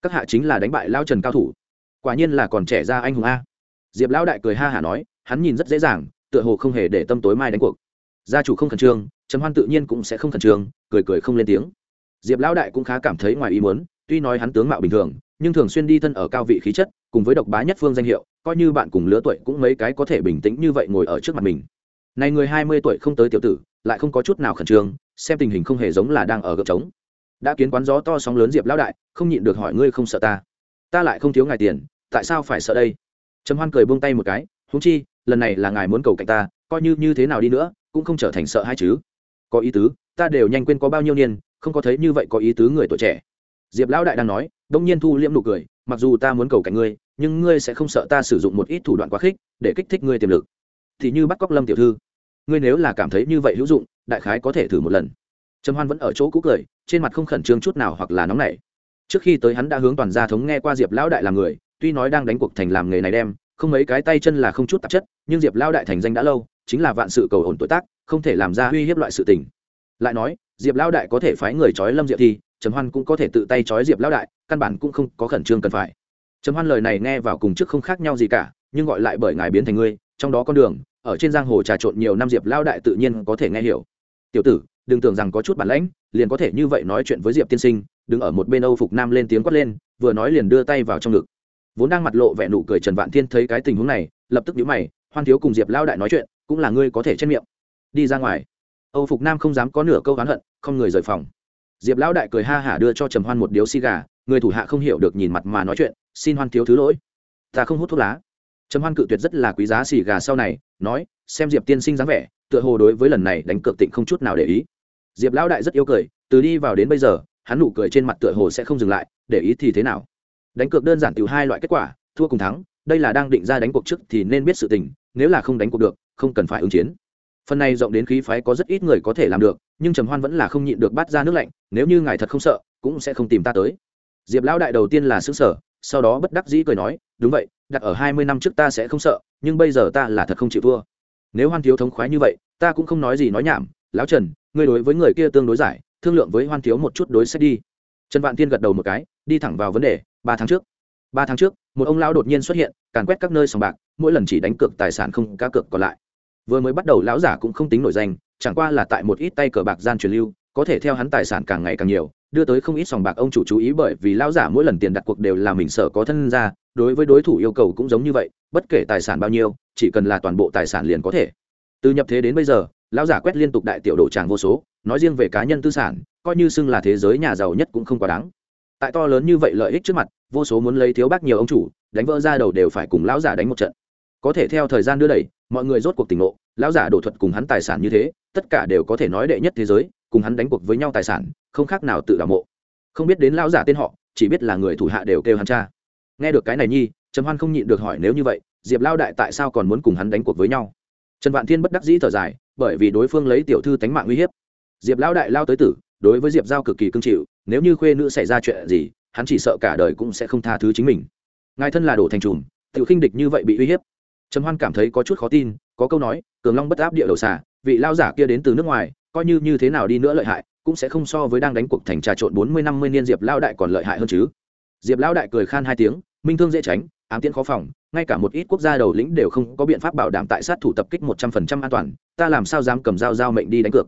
Các hạ chính là đánh bại lao trần cao thủ quả nhiên là còn trẻ ra anh hùng a. Diệp lão đại cười ha hả nói, hắn nhìn rất dễ dàng, tựa hồ không hề để tâm tối mai đánh cuộc. Gia chủ không khẩn trương, trầm hoan tự nhiên cũng sẽ không khẩn trương, cười cười không lên tiếng. Diệp lão đại cũng khá cảm thấy ngoài ý muốn, tuy nói hắn tướng mạo bình thường, nhưng thường xuyên đi thân ở cao vị khí chất, cùng với độc bá nhất phương danh hiệu, coi như bạn cùng lứa tuổi cũng mấy cái có thể bình tĩnh như vậy ngồi ở trước mặt mình. Này người hai mươi tuổi không tới tiểu tử, lại không có chút nào khẩn trương, xem tình hình không hề giống là đang ở gợp trống. Đã kiến quán gió to sóng lớn diệp lão đại, không nhịn được hỏi ngươi không sợ ta. Ta lại không thiếu ngài tiền tại sao phải sợ đây? Trầm hoan cười buông tay một cái húng chi, lần này là ngài muốn cầu cạnh ta, coi như như thế nào đi nữa, cũng không trở thành sợ hay chứ. Có ý tứ, ta đều nhanh quên có bao nhiêu niên, không có thấy như vậy có ý tứ người tuổi trẻ. Diệp lão đại đang nói, đông nhiên thu liễm nụ cười, mặc dù ta muốn cầu cạnh ngươi, nhưng ngươi sẽ không sợ ta sử dụng một ít thủ đoạn quá khích để kích thích ngươi tiềm lực. Thì như bắt cóc lâm tiểu thư, ngươi nếu là cảm thấy như vậy hữu dụng, đại khái có thể thử một lần. Trầm hoan vẫn ở chỗ cũ cười, trên mặt không khẩn trương chút nào hoặc là nóng nảy. Trước khi tới hắn đã hướng toàn gia thống nghe qua diệp lão đại làm người tuy nói đang đánh cuộc thành làm nghề này đem, không mấy cái tay chân là không chút tạp chất, nhưng diệp lão đại thành danh đã lâu, chính là vạn sự cầu ổn tuổi tác, không thể làm ra uy hiếp loại sự tình. Lại nói, diệp lão đại có thể phái người trói lâm diệp thì, trầm hoan cũng có thể tự tay trói diệp lão đại, căn bản cũng không có khẩn trương cần phải. Trầm hoan lời này nghe vào cùng trước không khác nhau gì cả, nhưng gọi lại bởi ngài biến thành ngươi, trong đó con đường, ở trên giang hồ trà trộn nhiều năm diệp lão đại tự nhiên có thể nghe hiểu. Tiểu tử, đừng tưởng rằng có chút bản lãnh, liền có thể như vậy nói chuyện với diệp tiên sinh, đứng ở một bên âu phục nam lên tiếng quát lên, vừa nói liền đưa tay vào trong ngực vốn đang mặt lộ vẻ nụ cười trần vạn thiên thấy cái tình huống này, lập tức nhíu mày, hoan thiếu cùng diệp lao đại nói chuyện, cũng là ngươi có thể trên miệng. Đi ra ngoài. Âu phục nam không dám có nửa câu oán hận, không người rời phòng. Diệp lão đại cười ha hả đưa cho trầm hoan một điếu xi gà, người thủ hạ không hiểu được nhìn mặt mà nói chuyện, xin hoan thiếu thứ lỗi. Ta không hút thuốc lá. Trầm hoan cự tuyệt rất là quý giá xì gà sau này, nói, xem diệp tiên sinh dáng vẻ, tựa hồ đối với lần này đánh cược tịnh không chút nào để ý. Diệp lão đại rất yêu cười, từ đi vào đến bây giờ, hắn nụ cười trên mặt tựa hồ sẽ không dừng lại, để ý thì thế nào? Đánh cược đơn giản từ hai loại kết quả, thua cùng thắng, đây là đang định ra đánh cuộc trước thì nên biết sự tình, nếu là không đánh cuộc được, không cần phải ứng chiến. Phần này rộng đến khí phái có rất ít người có thể làm được, nhưng trầm hoan vẫn là không nhịn được bắt ra nước lạnh, nếu như ngài thật không sợ, cũng sẽ không tìm ta tới. Diệp lão đại đầu tiên là xứ sở sau đó bất đắc dĩ cười nói, đúng vậy, đặt ở hai mươi năm trước ta sẽ không sợ, nhưng bây giờ ta là thật không chịu thua. Nếu hoan thiếu thống khoái như vậy, ta cũng không nói gì nói nhảm, lão trần, ngươi đối với người kia tương đối giải, thương lượng với hoan thiếu một chút đối sách đi. Trần vạn tiên gật đầu một cái, đi thẳng vào vấn đề ba tháng trước. Ba tháng trước, một ông lão đột nhiên xuất hiện, càn quét các nơi sòng bạc, mỗi lần chỉ đánh cược tài sản không cá cược còn lại. Vừa mới bắt đầu lão giả cũng không tính nổi danh, chẳng qua là tại một ít tay cờ bạc gian truyền lưu, có thể theo hắn tài sản càng ngày càng nhiều, đưa tới không ít sòng bạc ông chủ chú ý bởi vì lão giả mỗi lần tiền đặt cuộc đều là mình sợ có thân ra, đối với đối thủ yêu cầu cũng giống như vậy, bất kể tài sản bao nhiêu, chỉ cần là toàn bộ tài sản liền có thể. Từ nhập thế đến bây giờ, lão giả quét liên tục đại tiểu đồ tràng vô số, nói riêng về cá nhân tư sản, coi như xưng là thế giới nhà giàu nhất cũng không quá đáng tại to lớn như vậy lợi ích trước mặt, vô số muốn lấy thiếu bác nhiều ông chủ, đánh vỡ ra đầu đều phải cùng lão giả đánh một trận. Có thể theo thời gian đưa đẩy, mọi người rốt cuộc tỉnh ngộ, lão giả đổ thuật cùng hắn tài sản như thế, tất cả đều có thể nói đệ nhất thế giới, cùng hắn đánh cuộc với nhau tài sản, không khác nào tự đào mộ. Không biết đến lão giả tên họ, chỉ biết là người thủ hạ đều kêu hắn cha. Nghe được cái này nhi, trầm hoan không nhịn được hỏi nếu như vậy, diệp lao đại tại sao còn muốn cùng hắn đánh cuộc với nhau? Trần vạn thiên bất đắc dĩ thở dài, bởi vì đối phương lấy tiểu thư tánh mạng uy hiếp. Diệp lao đại lao tới tử đối với diệp giao cực kỳ cưng chịu, nếu như khuê nữ xảy ra chuyện gì, hắn chỉ sợ cả đời cũng sẽ không tha thứ chính mình. Ngài thân là đổ thành trùm tự khinh địch như vậy bị uy hiếp. Trầm hoan cảm thấy có chút khó tin, có câu nói, cường long bất áp địa đầu xả vị lao giả kia đến từ nước ngoài, coi như như thế nào đi nữa lợi hại, cũng sẽ không so với đang đánh cuộc thành trà trộn bốn mươi, năm mươi niên diệp lao đại còn lợi hại hơn chứ. Diệp lao đại cười khan hai tiếng, minh thương dễ tránh, ám tiễn khó phòng, ngay cả một ít quốc gia đầu lĩnh đều không có biện pháp bảo đảm tại sát thủ tập kích một trăm phần trăm an toàn, ta làm sao dám cầm dao dao mệnh đi đánh cược?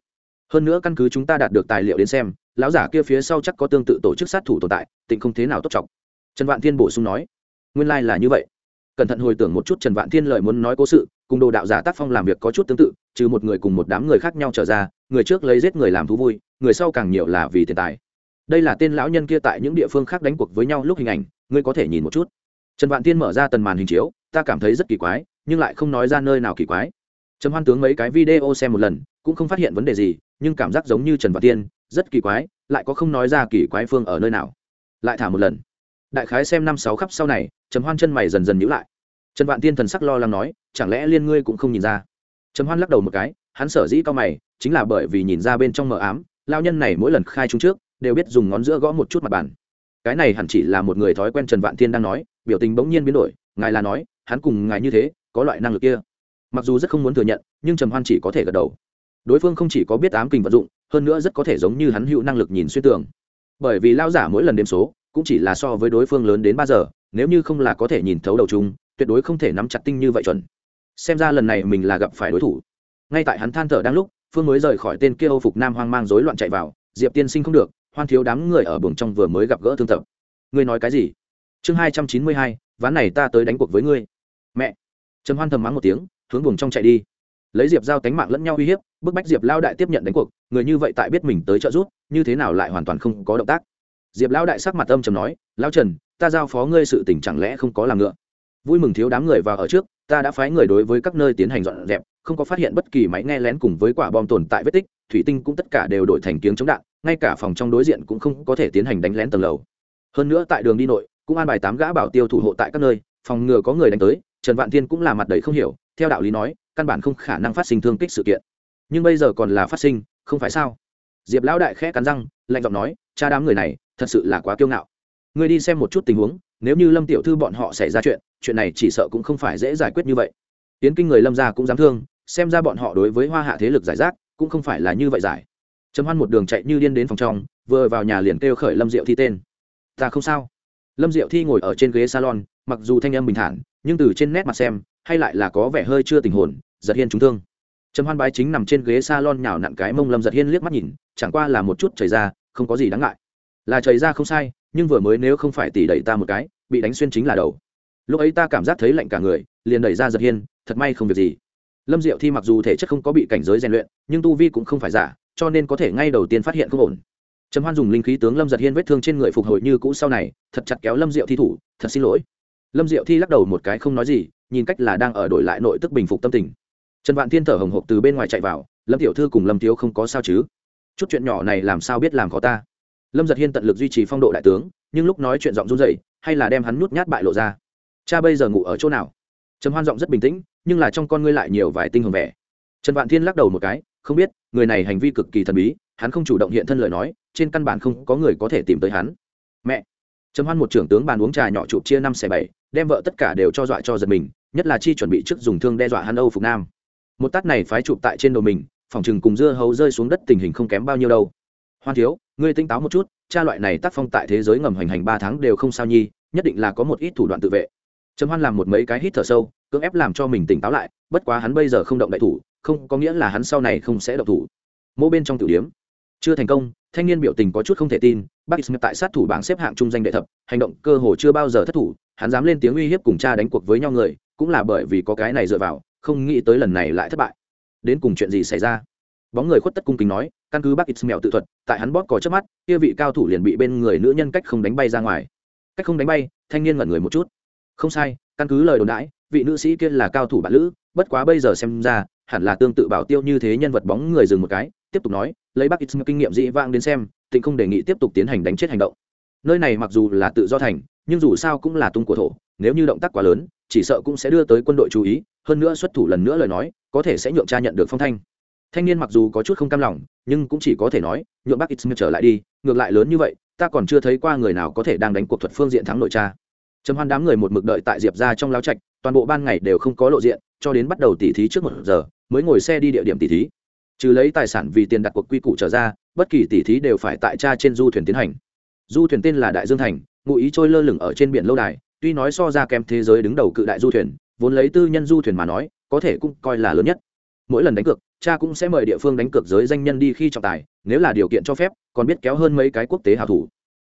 Hơn nữa căn cứ chúng ta đạt được tài liệu đến xem, lão giả kia phía sau chắc có tương tự tổ chức sát thủ tồn tại, tịnh không thế nào tốt trọng trần vạn thiên bổ sung nói, nguyên lai、like、là như vậy. Cẩn thận hồi tưởng một chút trần vạn thiên lời muốn nói cố sự, cùng đồ đạo giả tác phong làm việc có chút tương tự, trừ một người cùng một đám người khác nhau trở ra, người trước lấy giết người làm thú vui, người sau càng nhiều là vì tiền tài. Đây là tên lão nhân kia tại những địa phương khác đánh cuộc với nhau lúc hình ảnh, ngươi có thể nhìn một chút. Trần vạn thiên mở ra tần màn hình chiếu, ta cảm thấy rất kỳ quái, nhưng lại không nói ra nơi nào kỳ quái. Trần hoan tướng mấy cái video xem một lần, cũng không phát hiện vấn đề gì nhưng cảm giác giống như trần vạn tiên, rất kỳ quái, lại có không nói ra kỳ quái phương ở nơi nào. Lại thả một lần. Đại khái xem năm sáu khắp sau này, trầm hoan chân mày dần dần nhữ lại. Trần vạn tiên thần sắc lo lắng nói, chẳng lẽ liên ngươi cũng không nhìn ra? Trầm hoan lắc đầu một cái, hắn sở dĩ cao mày, chính là bởi vì nhìn ra bên trong mờ ám, lao nhân này mỗi lần khai chúng trước, đều biết dùng ngón giữa gõ một chút mặt bàn. Cái này hẳn chỉ là một người thói quen trần vạn tiên đang nói, biểu tình bỗng nhiên biến đổi, ngài là nói, hắn cùng ngài như thế, có loại năng lực kia. Mặc dù rất không muốn thừa nhận, nhưng trầm hoan chỉ có thể gật đầu đối phương không chỉ có biết ám kình vận dụng, hơn nữa rất có thể giống như hắn hữu năng lực nhìn xuyên tường. Bởi vì lao giả mỗi lần đếm số, cũng chỉ là so với đối phương lớn đến ba giờ, nếu như không là có thể nhìn thấu đầu chung, tuyệt đối không thể nắm chặt tinh như vậy chuẩn. Xem ra lần này mình là gặp phải đối thủ. Ngay tại hắn than thở đang lúc, phương mới rời khỏi tên kia âu phục nam hoang mang rối loạn chạy vào, diệp tiên sinh không được hoan thiếu đám người ở buồng trong vừa mới gặp gỡ thương tập ngươi nói cái gì? Chương hai trăm chín mươi hai, ván này ta tới đánh cuộc với ngươi. Mẹ! Trầm hoan thầm mắng một tiếng, hướng buồng trong chạy đi lấy diệp giao tánh mạng lẫn nhau uy hiếp bức bách diệp lao đại tiếp nhận đánh cuộc người như vậy tại biết mình tới trợ giúp như thế nào lại hoàn toàn không có động tác diệp lao đại sắc mặt âm trầm nói lao trần ta giao phó ngươi sự tình chẳng lẽ không có làm ngựa vui mừng thiếu đám người vào ở trước ta đã phái người đối với các nơi tiến hành dọn dẹp không có phát hiện bất kỳ máy nghe lén cùng với quả bom tồn tại vết tích thủy tinh cũng tất cả đều đổi thành kiếng chống đạn ngay cả phòng trong đối diện cũng không có thể tiến hành đánh lén tầng lầu hơn nữa tại đường đi nội cũng an bài tám gã bảo tiêu thủ hộ tại các nơi phòng ngừa có người đánh tới trần vạn thiên cũng là mặt đầy không hiểu theo đạo lý nói căn bản không khả năng phát sinh thương kích sự kiện. Nhưng bây giờ còn là phát sinh, không phải sao? Diệp lão đại khẽ cắn răng, lạnh giọng nói, cha đám người này, thật sự là quá kiêu ngạo. Ngươi đi xem một chút tình huống, nếu như lâm tiểu thư bọn họ xảy ra chuyện chuyện này chỉ sợ cũng không phải dễ giải quyết như vậy. Tiến kinh người lâm gia cũng dám thương, xem ra bọn họ đối với hoa hạ thế lực giải rác, cũng không phải là như vậy giải. Trầm hoan một đường chạy như điên đến phòng trong, vừa vào nhà liền kêu khởi lâm diệu thi tên. Ta không sao. Lâm diệu thi ngồi ở trên ghế salon, mặc dù thanh âm bình thản, nhưng từ trên nét mặt xem hay lại là có vẻ hơi chưa tình hồn, giật hiên trúng thương. Trầm hoan bái chính nằm trên ghế salon nhào nặn cái mông lâm giật hiên liếc mắt nhìn, chẳng qua là một chút chảy ra, không có gì đáng ngại. Là chảy ra không sai, nhưng vừa mới nếu không phải tỉ đẩy ta một cái, bị đánh xuyên chính là đầu. Lúc ấy ta cảm giác thấy lạnh cả người, liền đẩy ra giật hiên, thật may không việc gì. Lâm diệu thi mặc dù thể chất không có bị cảnh giới rèn luyện, nhưng tu vi cũng không phải giả, cho nên có thể ngay đầu tiên phát hiện không ổn. Trầm hoan dùng linh khí tướng lâm giật hiên vết thương trên người phục hồi như cũ sau này, thật chặt kéo lâm diệu thi thủ, thật xin lỗi. Lâm diệu thi lắc đầu một cái không nói gì nhìn cách là đang ở đổi lại nội tức bình phục tâm tình. Trần vạn thiên thở hồng hộc từ bên ngoài chạy vào, lâm tiểu thư cùng lâm thiếu không có sao chứ? Chút chuyện nhỏ này làm sao biết làm khó ta? Lâm giật hiên tận lực duy trì phong độ đại tướng, nhưng lúc nói chuyện giọng run dậy hay là đem hắn nhút nhát bại lộ ra. Cha bây giờ ngủ ở chỗ nào? Trầm hoan giọng rất bình tĩnh, nhưng là trong con ngươi lại nhiều vài tinh hồng vẻ. Trần vạn thiên lắc đầu một cái, không biết, người này hành vi cực kỳ thần bí, hắn không chủ động hiện thân lời nói, trên căn bản không có người có thể tìm tới hắn. Mẹ! Trầm hoan một trưởng tướng bàn uống trà nhỏ chụp chia năm xẻ bảy, đem vợ tất cả đều cho dọa cho giật mình nhất là chi chuẩn bị trước dùng thương đe dọa hắn âu phục nam. Một tát này phái chụp tại trên đầu mình, phòng chừng cùng dưa hấu rơi xuống đất tình hình không kém bao nhiêu đâu. Hoan thiếu, ngươi tinh táo một chút, cha loại này tác phong tại thế giới ngầm hành hành ba tháng đều không sao nhi, nhất định là có một ít thủ đoạn tự vệ. Trầm hoan làm một mấy cái hít thở sâu, cưỡng ép làm cho mình tỉnh táo lại, bất quá hắn bây giờ không động đại thủ, không có nghĩa là hắn sau này không sẽ động thủ. Mô bên trong tiểu điếm. Chưa thành công, thanh niên biểu tình có chút không thể tin bác smith tại sát thủ bảng xếp hạng trung danh đệ thập, hành động cơ hồ chưa bao giờ thất thủ hắn dám lên tiếng uy hiếp cùng cha đánh cuộc với nhau người, cũng là bởi vì có cái này dựa vào, không nghĩ tới lần này lại thất bại. Đến cùng chuyện gì xảy ra? Bóng người khuất tất cung kính nói, căn cứ bác ít mèo tự thuật, tại hắn bóp cò trước mắt, kia vị cao thủ liền bị bên người nữ nhân cách không đánh bay ra ngoài. Cách không đánh bay, thanh niên ngẩn người một chút. Không sai, căn cứ lời đồn đãi, vị nữ sĩ kia là cao thủ bạn lữ, bất quá bây giờ xem ra, hẳn là tương tự bảo tiêu như thế nhân vật bóng người dừng một cái, tiếp tục nói, lấy bác ít kinh nghiệm dĩ vãng đến xem tịnh không đề nghị tiếp tục tiến hành đánh chết hành động. Nơi này mặc dù là tự do thành nhưng dù sao cũng là tung của thổ, nếu như động tác quá lớn, chỉ sợ cũng sẽ đưa tới quân đội chú ý, hơn nữa xuất thủ lần nữa lời nói, có thể sẽ nhượng cha nhận được phong thanh. Thanh niên mặc dù có chút không cam lòng, nhưng cũng chỉ có thể nói, nhượng bác ít trở lại đi, ngược lại lớn như vậy, ta còn chưa thấy qua người nào có thể đang đánh cuộc thuật phương diện thắng nội cha. Trầm hoan đám người một mực đợi tại diệp ra trong lao trạch, toàn bộ ban ngày đều không có lộ diện, cho đến bắt đầu tỉ thí trước một giờ, mới ngồi xe đi địa điểm tỉ thí. Trừ lấy tài sản vì tiền đặt cuộc quy củ trở ra, bất kỳ tỉ thí đều phải tại cha trên du thuyền tiến hành. Du thuyền tên là đại dương thành ngụ ý trôi lơ lửng ở trên biển lâu đài, tuy nói so ra kém thế giới đứng đầu cự đại du thuyền, vốn lấy tư nhân du thuyền mà nói, có thể cũng coi là lớn nhất. Mỗi lần đánh cược, cha cũng sẽ mời địa phương đánh cược giới danh nhân đi khi trọng tài, nếu là điều kiện cho phép, còn biết kéo hơn mấy cái quốc tế hảo thủ.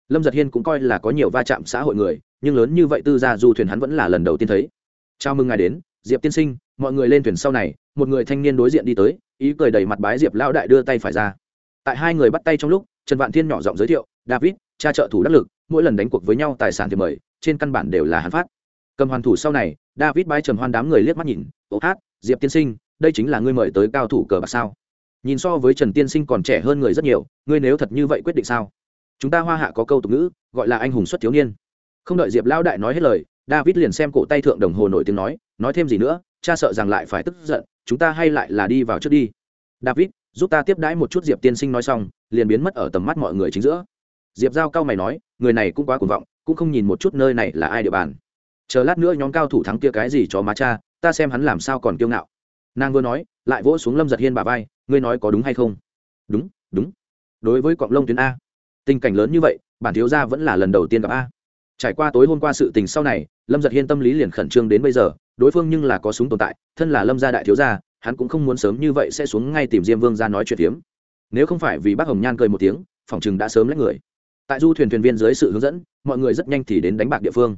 Lâm giật hiên cũng coi là có nhiều va chạm xã hội người, nhưng lớn như vậy tư gia du thuyền hắn vẫn là lần đầu tiên thấy. Chào mừng ngài đến, diệp tiên sinh, mọi người lên thuyền sau này, một người thanh niên đối diện đi tới, ý cười đầy mặt bái diệp lão đại đưa tay phải ra. Tại hai người bắt tay trong lúc, trần vạn thiên nhỏ giọng giới thiệu, david, cha trợ thủ đắc lực mỗi lần đánh cuộc với nhau tài sản thì mời, trên căn bản đều là hắn phát. Cầm hoàn thủ sau này, david bay trầm hoan đám người liếc mắt nhìn, ô hát, diệp tiên sinh, đây chính là ngươi mời tới cao thủ cờ bạc sao? Nhìn so với trần tiên sinh còn trẻ hơn người rất nhiều, ngươi nếu thật như vậy quyết định sao? Chúng ta hoa hạ có câu tục ngữ, gọi là anh hùng xuất thiếu niên. Không đợi diệp lão đại nói hết lời, david liền xem cổ tay thượng đồng hồ nổi tiếng nói nói thêm gì nữa, cha sợ rằng lại phải tức giận, chúng ta hay lại là đi vào trước đi. David, giúp ta tiếp đãi một chút diệp tiên sinh nói xong, liền biến mất ở tầm mắt mọi người chính giữa diệp giao cao mày nói, người này cũng quá cuồng vọng, cũng không nhìn một chút nơi này là ai địa bàn. Chờ lát nữa nhóm cao thủ thắng kia cái gì cho má cha, ta xem hắn làm sao còn kiêu ngạo. Nàng vừa nói, lại vỗ xuống lâm giật hiên bà vai, ngươi nói có đúng hay không? Đúng đúng. Đối với cọng lông tuyến a, tình cảnh lớn như vậy, bản thiếu gia vẫn là lần đầu tiên gặp a. Trải qua tối hôm qua sự tình sau này, lâm giật hiên tâm lý liền khẩn trương đến bây giờ, đối phương nhưng là có súng tồn tại, thân là lâm gia đại thiếu gia, hắn cũng không muốn sớm như vậy sẽ xuống ngay tìm diêm vương ra nói chuyện tiếm nếu không phải vì bác hồng nhan cười một tiếng, phòng chừng đã sớm lấy người tại du thuyền thuyền viên dưới sự hướng dẫn, mọi người rất nhanh thì đến đánh bạc địa phương.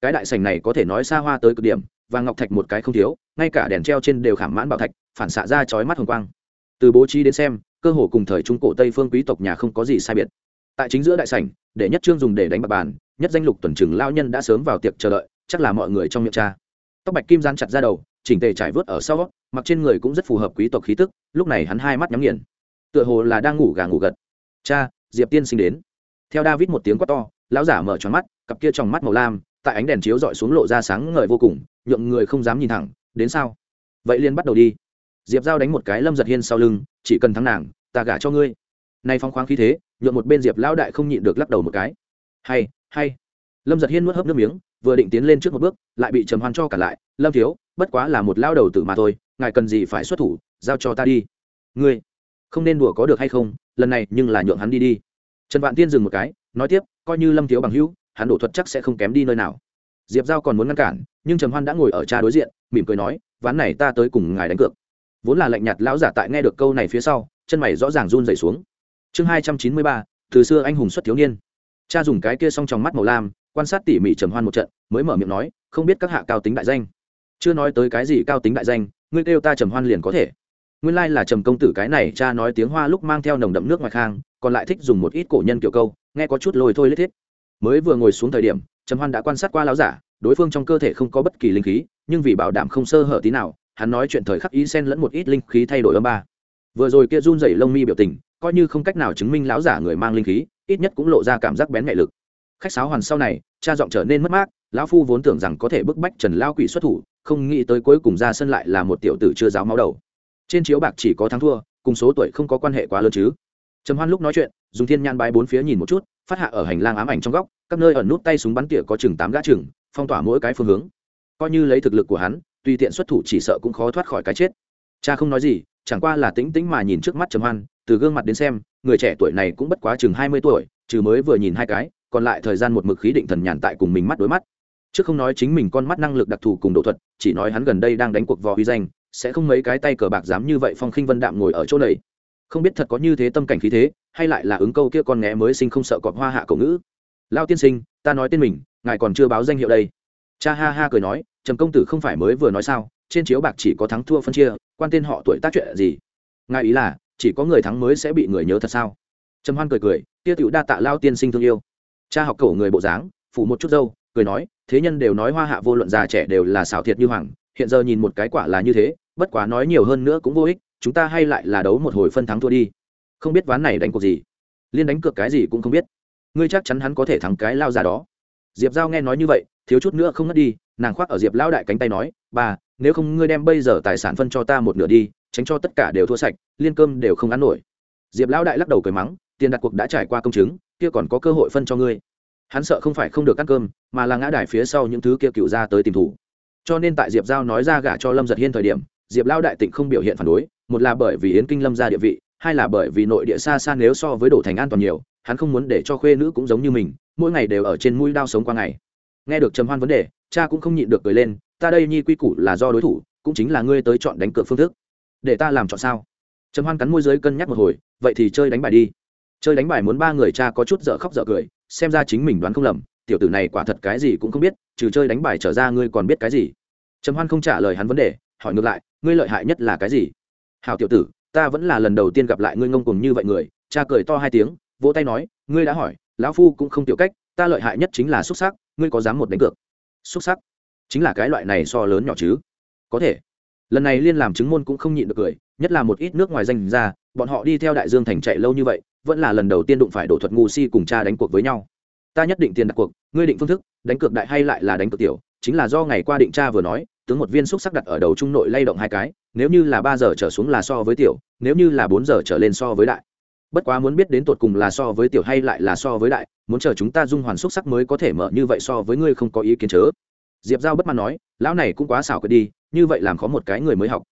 Cái đại sành này có thể nói xa hoa tới cực điểm, và ngọc thạch một cái không thiếu, ngay cả đèn treo trên đều khảm mãn bảo thạch, phản xạ ra chói mắt hồng quang. Từ bố trí đến xem, cơ hồ cùng thời trung cổ tây phương quý tộc nhà không có gì sai biệt. Tại chính giữa đại sảnh, để nhất trương dùng để đánh bạc bàn, nhất danh lục tuần trừng lao nhân đã sớm vào tiệc chờ đợi, chắc là mọi người trong miệng cha. Tóc bạch kim gian chặt ra đầu, chỉnh tề trải vớt ở sau, mặc trên người cũng rất phù hợp quý tộc khí tức, lúc này hắn hai mắt nhắm nghiền. Tựa hồ là đang ngủ gà ngủ gật. Cha, diệp tiên sinh đến theo david một tiếng quát to, lão giả mở tròn mắt, cặp kia trong mắt màu lam, tại ánh đèn chiếu dọi xuống lộ ra sáng ngời vô cùng, nhượng người không dám nhìn thẳng, đến sao? Vậy liền bắt đầu đi. Diệp giao đánh một cái lâm giật hiên sau lưng, chỉ cần thắng nàng, ta gả cho ngươi. Nay phong khoáng khí thế, nhượng một bên diệp lão đại không nhịn được lắc đầu một cái. Hay hay. Lâm giật hiên nuốt hớp nước miếng, vừa định tiến lên trước một bước, lại bị trầm hoan cho cả lại, lâm thiếu, bất quá là một lao đầu tử mà thôi, ngài cần gì phải xuất thủ, giao cho ta đi. Ngươi, không nên đùa có được hay không, lần này nhưng là nhượng hắn đi đi trần vạn tiên dừng một cái, nói tiếp, coi như lâm thiếu bằng hữu, hắn đổ thuật chắc sẽ không kém đi nơi nào. Diệp giao còn muốn ngăn cản, nhưng trầm hoan đã ngồi ở cha đối diện, mỉm cười nói, ván này ta tới cùng ngài đánh cược. Vốn là lạnh nhạt lão giả tại nghe được câu này phía sau, chân mày rõ ràng run dày xuống. Chương hai trăm chín mươi ba, từ xưa anh hùng xuất thiếu niên. Cha dùng cái kia s o n g trong mắt màu lam, quan sát tỉ mỉ trầm hoan một trận, mới mở miệng nói, không biết các hạ cao tính đại danh. Chưa nói tới cái gì cao tính đại danh, ngươi kêu ta trầm hoan liền có thể. Nguyên lai là trầm công tử cái này, cha nói tiếng hoa lúc mang theo nồng đậm nước ngoài khang còn lại thích dùng một ít cổ nhân kiểu câu, nghe có chút lôi thôi lết thiết. Mới vừa ngồi xuống thời điểm, trầm hoan đã quan sát qua lão giả, đối phương trong cơ thể không có bất kỳ linh khí, nhưng vì bảo đảm không sơ hở tí nào, hắn nói chuyện thời khắc ý xen lẫn một ít linh khí thay đổi âm ba. Vừa rồi kia run rẩy lông mi biểu tình, coi như không cách nào chứng minh lão giả người mang linh khí, ít nhất cũng lộ ra cảm giác bén mẹ lực. Khách sáo hoàn sau này, cha giọng trở nên mất mát, lão phu vốn tưởng rằng có thể bức bách trần lao quỷ xuất thủ, không nghĩ tới cuối cùng ra sân lại là một tiểu tử chưa giáo máu đầu. Trên chiếu bạc chỉ có thắng thua, cùng số tuổi không có quan hệ quá lớn chứ trầm hoan lúc nói chuyện, dùng thiên nhan bái bốn phía nhìn một chút, phát hạ ở hành lang ám ảnh trong góc, các nơi ẩn nút tay súng bắn tỉa có chừng tám gã chừng, phong tỏa mỗi cái phương hướng. Coi như lấy thực lực của hắn, tùy tiện xuất thủ chỉ sợ cũng khó thoát khỏi cái chết. Cha không nói gì, chẳng qua là tĩnh tĩnh mà nhìn trước mắt trầm hoan, từ gương mặt đến xem, người trẻ tuổi này cũng bất quá chừng hai mươi tuổi, trừ mới vừa nhìn hai cái, còn lại thời gian một mực khí định thần nhàn tại cùng mình mắt đối mắt. Chứ không nói chính mình con mắt năng lực đặc thù cùng độ thuật, chỉ nói hắn gần đây đang đánh cuộc vò huy danh, sẽ không mấy cái tay cờ bạc dám như vậy phong khinh vân đạm ngồi ở chỗ này không biết thật có như thế tâm cảnh khí thế, hay lại là ứng câu kia con nghé mới sinh không sợ cọp hoa hạ cổ ngữ. Lao tiên sinh, ta nói tên mình, ngài còn chưa báo danh hiệu đây. Cha ha ha cười nói, trầm công tử không phải mới vừa nói sao, trên chiếu bạc chỉ có thắng thua phân chia, quan tên họ tuổi tác chuyện gì? Ngài ý là, chỉ có người thắng mới sẽ bị người nhớ thật sao? Trầm hoan cười cười, kia tựu đa tạ lao tiên sinh thương yêu. Cha học cổ người bộ dáng, phủ một chút dâu, cười nói, thế nhân đều nói hoa hạ vô luận già trẻ đều là xảo thiệt như hoàng, hiện giờ nhìn một cái quả là như thế, bất quá nói nhiều hơn nữa cũng vô ích chúng ta hay lại là đấu một hồi phân thắng thua đi. Không biết ván này đánh cuộc gì. Liên đánh cược cái gì cũng không biết. Ngươi chắc chắn hắn có thể thắng cái lao già đó. Diệp giao nghe nói như vậy, thiếu chút nữa không ngất đi, nàng khoác ở diệp lao đại cánh tay nói, bà, nếu không ngươi đem bây giờ tài sản phân cho ta một nửa đi, tránh cho tất cả đều thua sạch, liên cơm đều không ăn nổi. Diệp lao đại lắc đầu cười mắng, tiền đặt cuộc đã trải qua công chứng, kia còn có cơ hội phân cho ngươi. Hắn sợ không phải không được ăn cơm, mà là ngã đài phía sau những thứ kia cựu ra tới tìm thủ. Cho nên tại diệp giao nói ra gả cho lâm giật hiên thời điểm, diệp lao đại tịnh không biểu hiện phản đối một là bởi vì yến kinh lâm ra địa vị, hai là bởi vì nội địa xa xa nếu so với đổ thành an toàn nhiều, hắn không muốn để cho khuê nữ cũng giống như mình, mỗi ngày đều ở trên mũi đao sống qua ngày. Nghe được trầm hoan vấn đề, cha cũng không nhịn được cười lên, ta đây nhi quy củ là do đối thủ, cũng chính là ngươi tới chọn đánh cược phương thức. Để ta làm chọn sao? Trầm hoan cắn môi giới cân nhắc một hồi, vậy thì chơi đánh bài đi. Chơi đánh bài muốn ba người cha có chút dở khóc dở cười, xem ra chính mình đoán không lầm, tiểu tử này quả thật cái gì cũng không biết, trừ chơi đánh bài trở ra ngươi còn biết cái gì. Trầm hoan không trả lời hắn vấn đề, hỏi ngược lại, ngươi lợi hại nhất là cái gì? Hào tiểu tử, ta vẫn là lần đầu tiên gặp lại ngươi ngông cùng như vậy người. Cha cười to hai tiếng, vỗ tay nói, ngươi đã hỏi, lão phu cũng không tiểu cách, ta lợi hại nhất chính là xúc sắc, ngươi có dám một đánh cược? Xúc sắc? Chính là cái loại này so lớn nhỏ chứ. Có thể. Lần này liên làm chứng môn cũng không nhịn được cười, nhất là một ít nước ngoài danh ra bọn họ đi theo đại dương thành chạy lâu như vậy, vẫn là lần đầu tiên đụng phải đổ thuật ngu si cùng cha đánh cuộc với nhau. Ta nhất định tiền đặt cuộc, ngươi định phương thức, đánh cược đại hay lại là đánh cược tiểu, chính là do ngày qua định cha vừa nói, tướng một viên xúc sắc đặt ở đầu trung nội lay động hai cái nếu như là ba giờ trở xuống là so với tiểu, nếu như là bốn giờ trở lên so với đại. Bất quá muốn biết đến tột cùng là so với tiểu hay lại là so với đại, muốn chờ chúng ta dung hoàn xúc sắc mới có thể mở như vậy so với ngươi không có ý kiến chớ. Diệp giao bất mãn nói, lão này cũng quá xảo quyệt đi, như vậy làm khó một cái người mới học.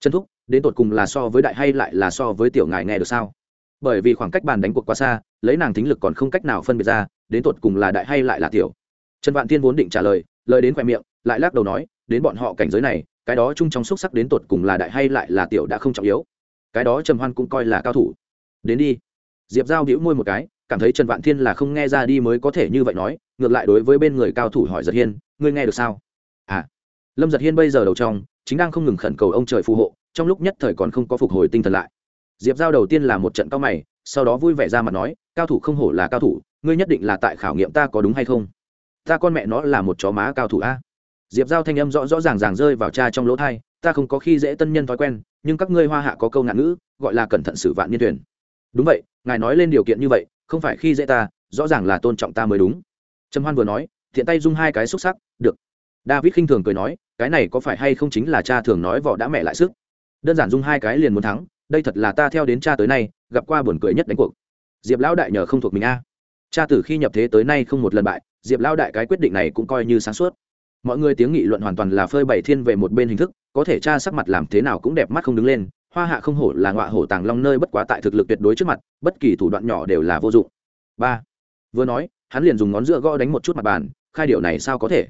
Trần thúc, đến tột cùng là so với đại hay lại là so với tiểu ngài nghe được sao? Bởi vì khoảng cách bàn đánh cuộc quá xa, lấy nàng thính lực còn không cách nào phân biệt ra, đến tột cùng là đại hay lại là tiểu. Trần vạn thiên vốn định trả lời lời đến khoe miệng, lại lắc đầu nói, đến bọn họ cảnh giới này cái đó chung trong xúc sắc đến tột cùng là đại hay lại là tiểu đã không trọng yếu. Cái đó trầm hoan cũng coi là cao thủ. Đến đi. Diệp giao đĩu môi một cái, cảm thấy trần vạn thiên là không nghe ra đi mới có thể như vậy nói, ngược lại đối với bên người cao thủ hỏi giật hiên, ngươi nghe được sao? À. Lâm giật hiên bây giờ đầu trong, chính đang không ngừng khẩn cầu ông trời phù hộ, trong lúc nhất thời còn không có phục hồi tinh thần lại. Diệp giao đầu tiên là một trận cao mày, sau đó vui vẻ ra mặt nói, cao thủ không hổ là cao thủ, ngươi nhất định là tại khảo nghiệm ta có đúng hay không? Ta con mẹ nó là một chó má cao thủ a diệp giao thanh âm rõ rõ ràng ràng rơi vào cha trong lỗ thai, ta không có khi dễ tân nhân thói quen, nhưng các ngươi hoa hạ có câu ngạn ngữ, gọi là cẩn thận xử vạn niên tuyển đúng vậy, ngài nói lên điều kiện như vậy, không phải khi dễ ta, rõ ràng là tôn trọng ta mới đúng. Trầm hoan vừa nói, thiện tay dung hai cái xúc sắc, được. David khinh thường cười nói, cái này có phải hay không chính là cha thường nói vỏ đã mẹ lại sức? Đơn giản dung hai cái liền muốn thắng, đây thật là ta theo đến cha tới nay, gặp qua buồn cười nhất đánh cuộc. Diệp lão đại nhờ không thuộc mình a. Cha từ khi nhập thế tới nay không một lần bại, diệp lão đại cái quyết định này cũng coi như sáng suốt mọi người tiếng nghị luận hoàn toàn là phơi bày thiên về một bên hình thức, có thể cha sắc mặt làm thế nào cũng đẹp mắt không đứng lên, hoa hạ không hổ là ngọa hổ tàng long nơi bất quá tại thực lực tuyệt đối trước mặt, bất kỳ thủ đoạn nhỏ đều là vô dụng. Ba, vừa nói, hắn liền dùng ngón giữa gõ đánh một chút mặt bàn, khai điệu này sao có thể?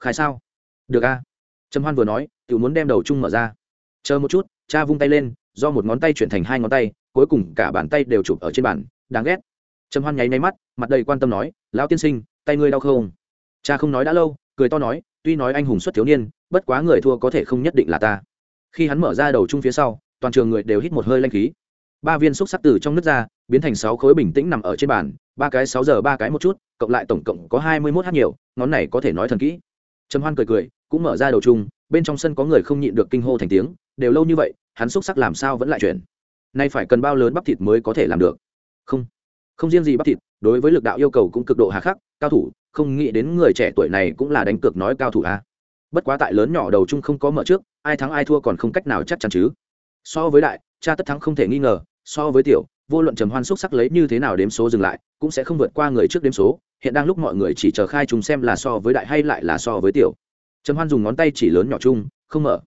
Khai sao? Được a. Trầm hoan vừa nói tự muốn đem đầu chung mở ra. Chờ một chút, cha vung tay lên, do một ngón tay chuyển thành hai ngón tay, cuối cùng cả bàn tay đều chụp ở trên bàn, đáng ghét. Trầm hoan nháy nháy mắt, mặt đầy quan tâm nói, lão tiên sinh, tay ngươi đau không? Cha không nói đã lâu, cười to nói tuy nói anh hùng xuất thiếu niên, bất quá người thua có thể không nhất định là ta. Khi hắn mở ra đầu chung phía sau, toàn trường người đều hít một hơi lanh khí. Ba viên xúc sắc từ trong nước ra, biến thành sáu khối bình tĩnh nằm ở trên bàn, ba cái sáu giờ ba cái một chút, cộng lại tổng cộng có hai mươi mốt hát nhiều, ngón này có thể nói thần kỹ. Trầm hoan cười cười, cũng mở ra đầu chung, bên trong sân có người không nhịn được kinh hô thành tiếng, đều lâu như vậy, hắn xúc sắc làm sao vẫn lại chuyển. Nay phải cần bao lớn bắp thịt mới có thể làm được? Không. Không riêng gì bắp thịt, đối với lực đạo yêu cầu cũng cực độ hà khắc, cao thủ không nghĩ đến người trẻ tuổi này cũng là đánh cược nói cao thủ a. À. bất quá tại lớn nhỏ đầu chung không có mở trước, ai thắng ai thua còn không cách nào chắc chắn chứ. So với đại, cha tất thắng không thể nghi ngờ, so với tiểu, vô luận trầm hoan xúc sắc lấy như thế nào đếm số dừng lại, cũng sẽ không vượt qua người trước đếm số. Hiện đang lúc mọi người chỉ chờ khai chúng xem là so với đại hay lại là so với tiểu. Trầm hoan dùng ngón tay chỉ lớn nhỏ chung, không mở.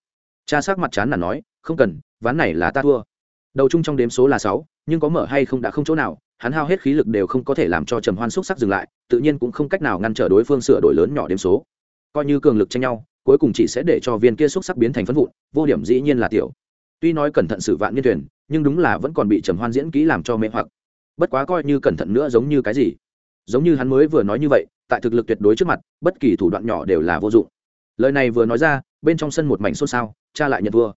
Cha sắc mặt chán là nói, không cần, ván này là ta thua. Đầu chung trong đếm số là sáu, nhưng có mở hay không đã không chỗ nào hắn hao hết khí lực đều không có thể làm cho trầm hoan xúc sắc dừng lại, tự nhiên cũng không cách nào ngăn trở đối phương sửa đổi lớn nhỏ đếm số. Coi như cường lực tranh nhau, cuối cùng chỉ sẽ để cho viên kia xúc sắc biến thành phân vụn, vô điểm dĩ nhiên là tiểu. Tuy nói cẩn thận xử vạn niên thuyền, nhưng đúng là vẫn còn bị trầm hoan diễn kỹ làm cho mê hoặc. Bất quá coi như cẩn thận nữa giống như cái gì? Giống như hắn mới vừa nói như vậy, tại thực lực tuyệt đối trước mặt, bất kỳ thủ đoạn nhỏ đều là vô dụng. Lời này vừa nói ra, bên trong sân một mảnh xôn xao, cha lại nhận vua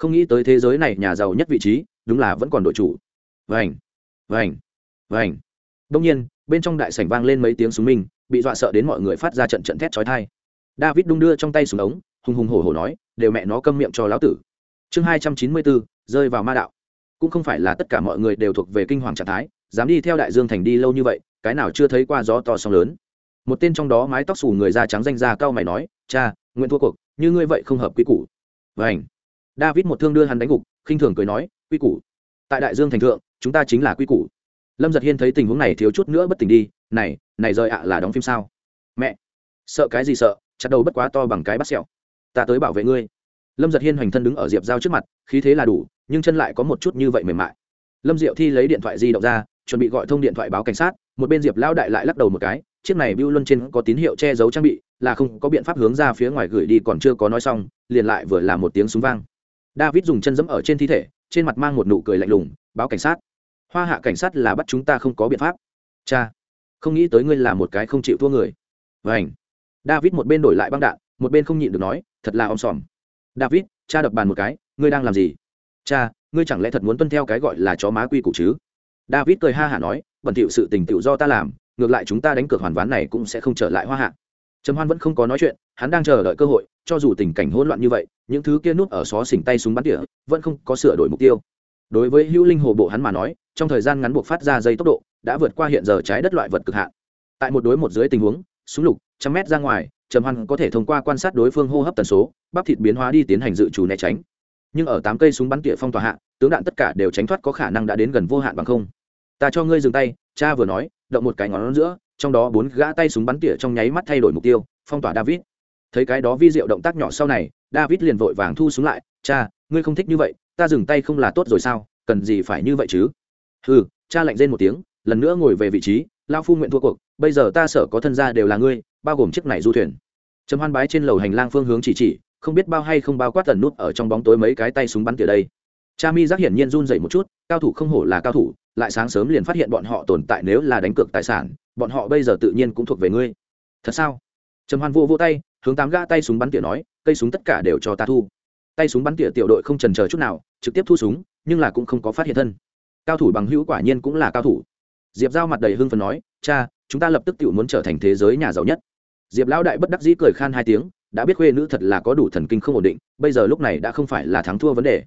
không nghĩ tới thế giới này nhà giàu nhất vị trí, đúng là vẫn còn đội chủ. Vành vành vảnh đông nhiên, bên trong đại sảnh vang lên mấy tiếng súng minh bị dọa sợ đến mọi người phát ra trận trận thét chói tai. David đung đưa trong tay súng ống, hùng hùng hổ hổ nói, đều mẹ nó câm miệng cho lão tử. Chương hai trăm chín mươi bốn, rơi vào ma đạo. Cũng không phải là tất cả mọi người đều thuộc về kinh hoàng trạng thái, dám đi theo đại dương thành đi lâu như vậy, cái nào chưa thấy qua gió to sóng lớn. Một tên trong đó mái tóc xù người da trắng danh da cao mày nói, cha, nguyện thua cuộc, như ngươi vậy không hợp quy củ. Vảnh david một thương đưa hắn đánh gục, khinh thường cười nói, quy củ. Tại đại dương thành thượng, chúng ta chính là quy củ lâm giật hiên thấy tình huống này thiếu chút nữa bất tỉnh đi, này này rời ạ là đóng phim sao? Mẹ, sợ cái gì sợ, chặt đầu bất quá to bằng cái bắt sẹo. Ta tới bảo vệ ngươi. Lâm giật hiên hoành thân đứng ở diệp giao trước mặt, khí thế là đủ, nhưng chân lại có một chút như vậy mềm mại. Lâm diệu thi lấy điện thoại di động ra, chuẩn bị gọi thông điện thoại báo cảnh sát, một bên diệp lao đại lại lắc đầu một cái, chiếc này bưu luân trên có tín hiệu che giấu trang bị, là không có biện pháp hướng ra phía ngoài gửi đi còn chưa có nói xong, liền lại vừa là một tiếng súng vang. David dùng chân dẫm ở trên thi thể, trên mặt mang một nụ cười lạnh lùng, báo cảnh sát hoa hạ cảnh sát là bắt chúng ta không có biện pháp. Cha, không nghĩ tới ngươi là một cái không chịu thua người. Vảnh david một bên đổi lại băng đạn, một bên không nhịn được nói, thật là om sòm. David, cha đập bàn một cái, ngươi đang làm gì? Cha, ngươi chẳng lẽ thật muốn tuân theo cái gọi là chó má quy củ chứ? David cười ha hả nói, bẩn thiệu sự tình tựu do ta làm, ngược lại chúng ta đánh cược hoàn ván này cũng sẽ không trở lại hoa hạ. Trầm hoan vẫn không có nói chuyện, hắn đang chờ đợi cơ hội, cho dù tình cảnh hỗn loạn như vậy, những thứ kia nút ở xó xỉnh tay súng bắn tỉa, vẫn không có sửa đổi mục tiêu đối với hữu linh hồ bộ hắn mà nói, trong thời gian ngắn buộc phát ra dây tốc độ, đã vượt qua hiện giờ trái đất loại vật cực hạn. Tại một đối một dưới tình huống, súng lục, trăm mét ra ngoài, trầm hoan có thể thông qua quan sát đối phương hô hấp tần số, bắp thịt biến hóa đi tiến hành dự trù né tránh. Nhưng ở tám cây súng bắn tỉa phong tỏa hạ, tướng đạn tất cả đều tránh thoát có khả năng đã đến gần vô hạn bằng không. Ta cho ngươi dừng tay, cha vừa nói, động một cái ngón giữa, trong đó bốn gã tay súng bắn tỉa trong nháy mắt thay đổi mục tiêu, phong tỏa david. Thấy cái đó vi diệu động tác nhỏ sau này, david liền vội vàng thu súng lại, cha, ngươi không thích như vậy ta dừng tay không là tốt rồi sao, cần gì phải như vậy chứ? Ừ cha lạnh rên một tiếng, lần nữa ngồi về vị trí lao phu nguyện thua cuộc, bây giờ ta sở có thân gia đều là ngươi, bao gồm chiếc này du thuyền. Trầm hoan bái trên lầu hành lang phương hướng chỉ chỉ, không biết bao hay không bao quát tần nút ở trong bóng tối mấy cái tay súng bắn tỉa đây. Cha mi giác hiển nhiên run dậy một chút, cao thủ không hổ là cao thủ, lại sáng sớm liền phát hiện bọn họ tồn tại nếu là đánh cược tài sản, bọn họ bây giờ tự nhiên cũng thuộc về ngươi. Thật sao? Trầm hoan vô vô tay, hướng tám gã tay súng bắn tỉa nói, cây súng tất cả đều cho ta thu tay súng bắn tỉa tiểu đội không trần chờ chút nào, trực tiếp thu súng, nhưng là cũng không có phát hiện thân. Cao thủ bằng hữu quả nhiên cũng là cao thủ. Diệp giao mặt đầy hưng phần nói, cha, chúng ta lập tức tự muốn trở thành thế giới nhà giàu nhất. Diệp lão đại bất đắc dĩ cười khan hai tiếng, đã biết khuê nữ thật là có đủ thần kinh không ổn định, bây giờ lúc này đã không phải là thắng thua vấn đề.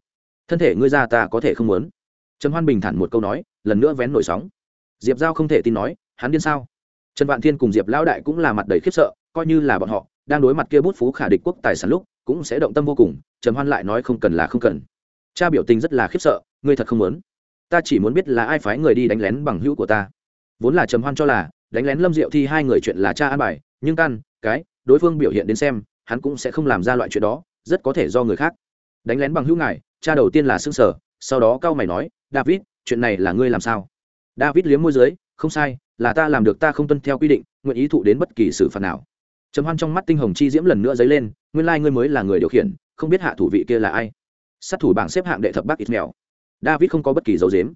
Thân thể ngươi ra ta có thể không muốn. Trần hoan bình thản một câu nói, lần nữa vén nổi sóng. Diệp giao không thể tin nói, hắn điên sao? Trần vạn thiên cùng diệp lão đại cũng là mặt đầy khiếp sợ, coi như là bọn họ, đang đối mặt kia bút phú khả địch quốc tài sản lúc cũng sẽ động tâm vô cùng, Trầm hoan lại nói không cần là không cần. Cha biểu tình rất là khiếp sợ, ngươi thật không muốn. Ta chỉ muốn biết là ai phái người đi đánh lén bằng hữu của ta. Vốn là trầm hoan cho là, đánh lén lâm diệu thi hai người chuyện là cha an bài, nhưng căn, cái, đối phương biểu hiện đến xem, hắn cũng sẽ không làm ra loại chuyện đó, rất có thể do người khác. Đánh lén bằng hữu ngài, cha đầu tiên là xương sở sau đó cao mày nói, david, chuyện này là ngươi làm sao? David liếm môi dưới, không sai, là ta làm được, ta không tuân theo quy định, nguyện ý thụ đến bất kỳ sự phạt nào trầm hoan trong mắt tinh hồng chi diễm lần nữa dấy lên, nguyên lai ngươi mới là người điều khiển, không biết hạ thủ vị kia là ai. Sát thủ bảng xếp hạng đệ thập bắc ít mèo. David không có bất kỳ dấu dếm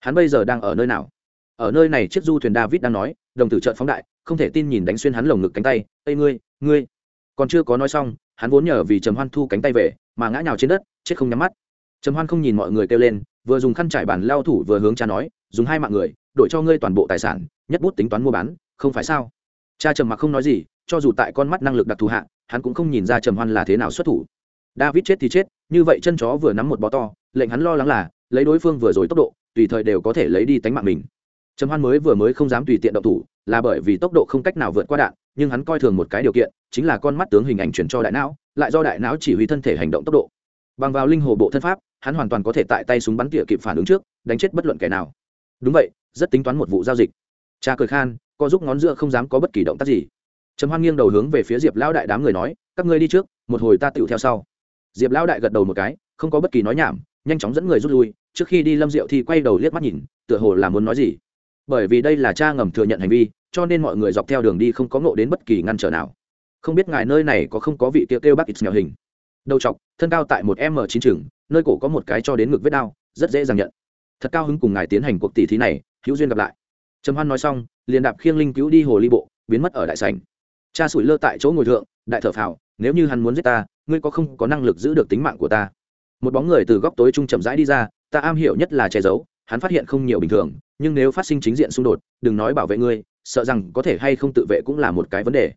hắn bây giờ đang ở nơi nào? Ở nơi này chiếc du thuyền david đang nói, đồng tử trợn phóng đại, không thể tin nhìn đánh xuyên hắn lồng ngực cánh tay ây ngươi ngươi. Còn chưa có nói xong, hắn vốn nhờ vì trầm hoan thu cánh tay về, mà ngã nhào trên đất, chết không nhắm mắt. Trầm hoan không nhìn mọi người kêu lên, vừa dùng khăn trải bàn lao thủ vừa hướng cha nói, dùng hai mạng người, đổi cho ngươi toàn bộ tài sản, nhất bút tính toán mua bán, không phải sao? Cha trầm mặc không nói gì, cho dù tại con mắt năng lực đặc thù hạ, hắn cũng không nhìn ra trầm hoan là thế nào xuất thủ. David chết thì chết, như vậy chân chó vừa nắm một bó to, lệnh hắn lo lắng là, lấy đối phương vừa rồi tốc độ, tùy thời đều có thể lấy đi tánh mạng mình. Trầm hoan mới vừa mới không dám tùy tiện động thủ, là bởi vì tốc độ không cách nào vượt qua đạn, nhưng hắn coi thường một cái điều kiện, chính là con mắt tướng hình ảnh chuyển cho đại não, lại do đại não chỉ huy thân thể hành động tốc độ. Bằng vào linh hồ bộ thân pháp, hắn hoàn toàn có thể tại tay súng bắn tỉa kịp phản ứng trước, đánh chết bất luận kẻ nào. Đúng vậy, rất tính toán một vụ giao dịch. Cha cười khan co giúp ngón giữa không dám có bất kỳ động tác gì. Trầm hoan nghiêng đầu hướng về phía diệp lão đại đám người nói, các ngươi đi trước, một hồi ta tựu theo sau. Diệp lão đại gật đầu một cái, không có bất kỳ nói nhảm, nhanh chóng dẫn người rút lui. Trước khi đi lâm diệu thì quay đầu liếc mắt nhìn, tựa hồ là muốn nói gì. Bởi vì đây là cha ngầm thừa nhận hành vi, cho nên mọi người dọc theo đường đi không có ngộ đến bất kỳ ngăn trở nào. Không biết ngài nơi này có không có vị tiêu kêu bác ít nghèo hình. Đầu chọc, thân cao tại một m chín chừng, nơi cổ có một cái cho đến ngực vết đao, rất dễ dàng nhận. Thật cao hứng cùng ngài tiến hành cuộc tỷ thí này, hữu duyên gặp lại trầm hoan nói xong, liền đạp khiêng linh cứu đi hồ ly bộ, biến mất ở đại sảnh. Cha sủi lơ tại chỗ ngồi thượng, đại thở phào, nếu như hắn muốn giết ta, ngươi có không có năng lực giữ được tính mạng của ta? Một bóng người từ góc tối trung chậm rãi đi ra, ta am hiểu nhất là che giấu, hắn phát hiện không nhiều bình thường, nhưng nếu phát sinh chính diện xung đột, đừng nói bảo vệ ngươi, sợ rằng có thể hay không tự vệ cũng là một cái vấn đề.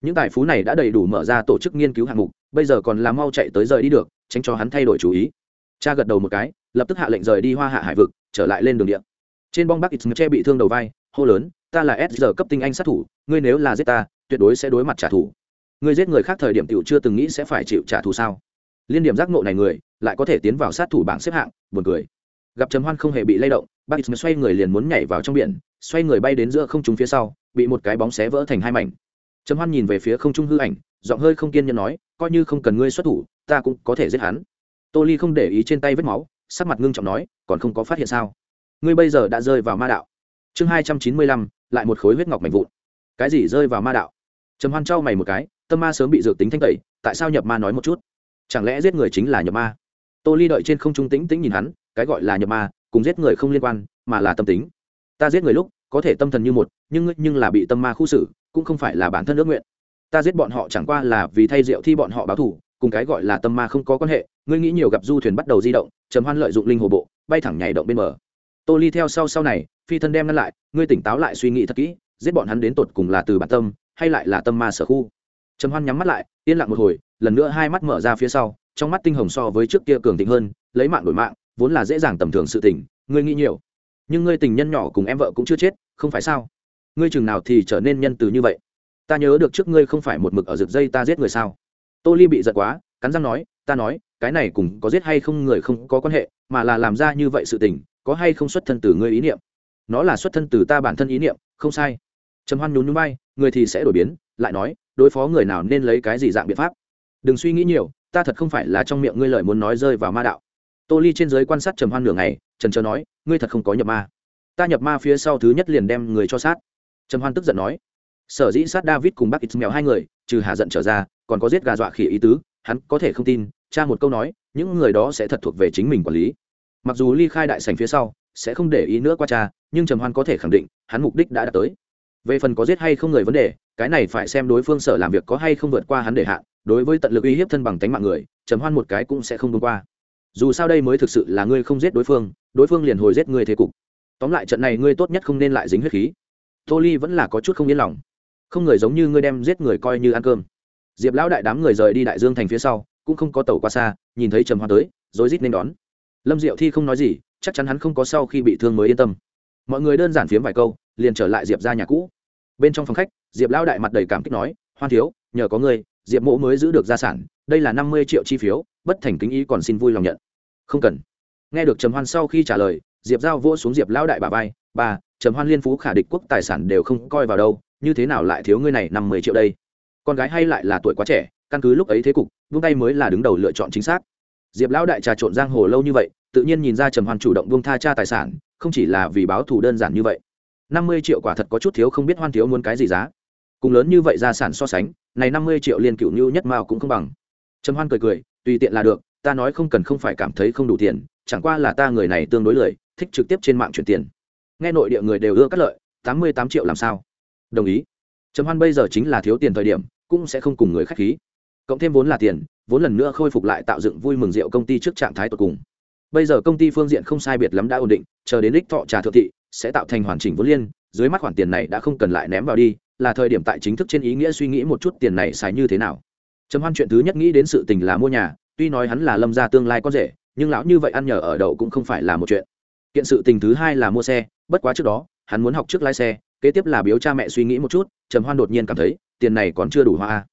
Những tài phú này đã đầy đủ mở ra tổ chức nghiên cứu hạng mục, bây giờ còn là mau chạy tới rời đi được, tránh cho hắn thay đổi chú ý. Cha gật đầu một cái, lập tức hạ lệnh rời đi hoa hạ hải vực, trở lại lên đường điện trên bong bắc ít che bị thương đầu vai, hô lớn, ta là s giờ cấp tinh anh sát thủ, ngươi nếu là giết ta, tuyệt đối sẽ đối mặt trả thù. Ngươi giết người khác thời điểm tiểu chưa từng nghĩ sẽ phải chịu trả thù sao? Liên điểm giác ngộ này người, lại có thể tiến vào sát thủ bảng xếp hạng, buồn cười. Gặp trầm hoan không hề bị lay động, bác ít xoay người liền muốn nhảy vào trong biển, xoay người bay đến giữa không trung phía sau, bị một cái bóng xé vỡ thành hai mảnh. Trầm hoan nhìn về phía không trung hư ảnh, giọng hơi không kiên nhẫn nói, coi như không cần ngươi xuất thủ, ta cũng có thể giết hắn. Tô ly không để ý trên tay vết máu, sắc mặt ngưng trọng nói, còn không có phát hiện sao? Ngươi bây giờ đã rơi vào ma đạo. Chương hai trăm chín mươi lăm, lại một khối huyết ngọc mạnh vụn. Cái gì rơi vào ma đạo? Trầm hoan trao mày một cái, tâm ma sớm bị dược tính thanh tẩy, tại sao nhập ma nói một chút? Chẳng lẽ giết người chính là nhập ma? Tô ly đợi trên không trung tĩnh tĩnh nhìn hắn, cái gọi là nhập ma, cùng giết người không liên quan, mà là tâm tính. Ta giết người lúc, có thể tâm thần như một, nhưng nhưng là bị tâm ma khu xử, cũng không phải là bản thân ước nguyện. Ta giết bọn họ chẳng qua là vì thay rượu thi bọn họ báo thù, cùng cái gọi là tâm ma không có quan hệ, ngươi nghĩ nhiều gặp du thuyền bắt đầu di động, trầm hoan lợi dụng linh hồ bộ, bay thẳng nhảy động bên bờ tô ly theo sau sau này, phi thân đem ngăn lại, ngươi tỉnh táo lại suy nghĩ thật kỹ, giết bọn hắn đến tột cùng là từ bản tâm, hay lại là tâm ma sở khu. Trầm hoan nhắm mắt lại, yên lặng một hồi, lần nữa hai mắt mở ra phía sau, trong mắt tinh hồng so với trước kia cường thịnh hơn, lấy mạng đổi mạng, vốn là dễ dàng tầm thường sự tình, ngươi nghĩ nhiều. Nhưng ngươi tình nhân nhỏ cùng em vợ cũng chưa chết, không phải sao? Ngươi chừng nào thì trở nên nhân từ như vậy? Ta nhớ được trước ngươi không phải một mực ở rực dây ta giết người sao? Tô ly bị giật quá, cắn răng nói, ta nói, cái này cùng có giết hay không người không có quan hệ, mà là làm ra như vậy sự tình có hay không xuất thân từ ngươi ý niệm? Nó là xuất thân từ ta bản thân ý niệm, không sai. Trầm hoan nhún nhún bay người thì sẽ đổi biến, lại nói, đối phó người nào nên lấy cái gì dạng biện pháp? Đừng suy nghĩ nhiều, ta thật không phải là trong miệng ngươi lời muốn nói rơi vào ma đạo. Tô ly trên giới quan sát trầm hoan nửa ngày, trần trờ nói, ngươi thật không có nhập ma. Ta nhập ma phía sau thứ nhất liền đem người cho sát. Trầm hoan tức giận nói, sở dĩ sát david cùng bác ít mèo hai người, trừ hạ giận trở ra, còn có giết gà dọa khỉ ý tứ, hắn có thể không tin, cha một câu nói, những người đó sẽ thật thuộc về chính mình quản lý mặc dù ly khai đại sành phía sau, sẽ không để ý nữa qua cha, nhưng trầm hoan có thể khẳng định, hắn mục đích đã đạt tới. Về phần có giết hay không người vấn đề, cái này phải xem đối phương sở làm việc có hay không vượt qua hắn để hạn. Đối với tận lực uy hiếp thân bằng tánh mạng người, trầm hoan một cái cũng sẽ không vượt qua. Dù sao đây mới thực sự là ngươi không giết đối phương đối phương liền hồi giết ngươi thế cục. Tóm lại trận này ngươi tốt nhất không nên lại dính huyết khí. Tô ly vẫn là có chút không yên lòng. Không người giống như ngươi đem giết người coi như ăn cơm. Diệp lão đại đám người rời đi đại dương thành phía sau, cũng không có tàu qua xa, nhìn thấy trầm hoan tới, rồi rít nên đón lâm diệu thi không nói gì chắc chắn hắn không có sau khi bị thương mới yên tâm. Mọi người đơn giản phiếm vài câu liền trở lại diệp ra nhà cũ. Bên trong phòng khách diệp lão đại mặt đầy cảm kích nói hoan thiếu nhờ có ngươi diệp mỗ mới giữ được gia sản đây là năm mươi triệu chi phiếu bất thành kính ý còn xin vui lòng nhận. Không cần. Nghe được trầm hoan sau khi trả lời diệp giao vỗ xuống diệp lão đại bà vai Bà, trầm hoan liên phú khả địch quốc tài sản đều không coi vào đâu như thế nào lại thiếu ngươi này năm mươi triệu đây? Con gái hay lại là tuổi quá trẻ căn cứ lúc ấy thế cục vung tay mới là đứng đầu lựa chọn chính xác. Diệp lão đại trà trộn giang hồ lâu như vậy tự nhiên nhìn ra trầm hoan chủ động buông tha cha tài sản, không chỉ là vì báo thù đơn giản như vậy. Năm mươi triệu quả thật có chút thiếu không biết hoan thiếu muốn cái gì giá. Cùng lớn như vậy gia sản so sánh, này năm mươi triệu liên cựu như nhất mao cũng không bằng. Trầm hoan cười cười, tùy tiện là được, ta nói không cần không phải cảm thấy không đủ tiền, chẳng qua là ta người này tương đối lười, thích trực tiếp trên mạng chuyển tiền. Nghe nội địa người đều ưa cắt lợi, tám mươi tám triệu làm sao? Đồng ý. Trầm hoan bây giờ chính là thiếu tiền thời điểm, cũng sẽ không cùng người khách khí. Cộng thêm vốn là tiền, vốn lần nữa khôi phục lại tạo dựng vui mừng rượu công ty trước trạng thái tột cùng bây giờ công ty phương diện không sai biệt lắm đã ổn định, chờ đến đích thọ trà thượng thị, sẽ tạo thành hoàn chỉnh vốn liên, dưới mắt khoản tiền này đã không cần lại ném vào đi, là thời điểm tại chính thức trên ý nghĩa suy nghĩ một chút tiền này xài như thế nào. Trầm hoan chuyện thứ nhất nghĩ đến sự tình là mua nhà, tuy nói hắn là lâm gia tương lai có rể, nhưng lão như vậy ăn nhờ ở đậu cũng không phải là một chuyện. Kiện sự tình thứ hai là mua xe, bất quá trước đó, hắn muốn học trước lái xe, kế tiếp là biếu cha mẹ suy nghĩ một chút, trầm hoan đột nhiên cảm thấy, tiền này còn chưa đủ hoa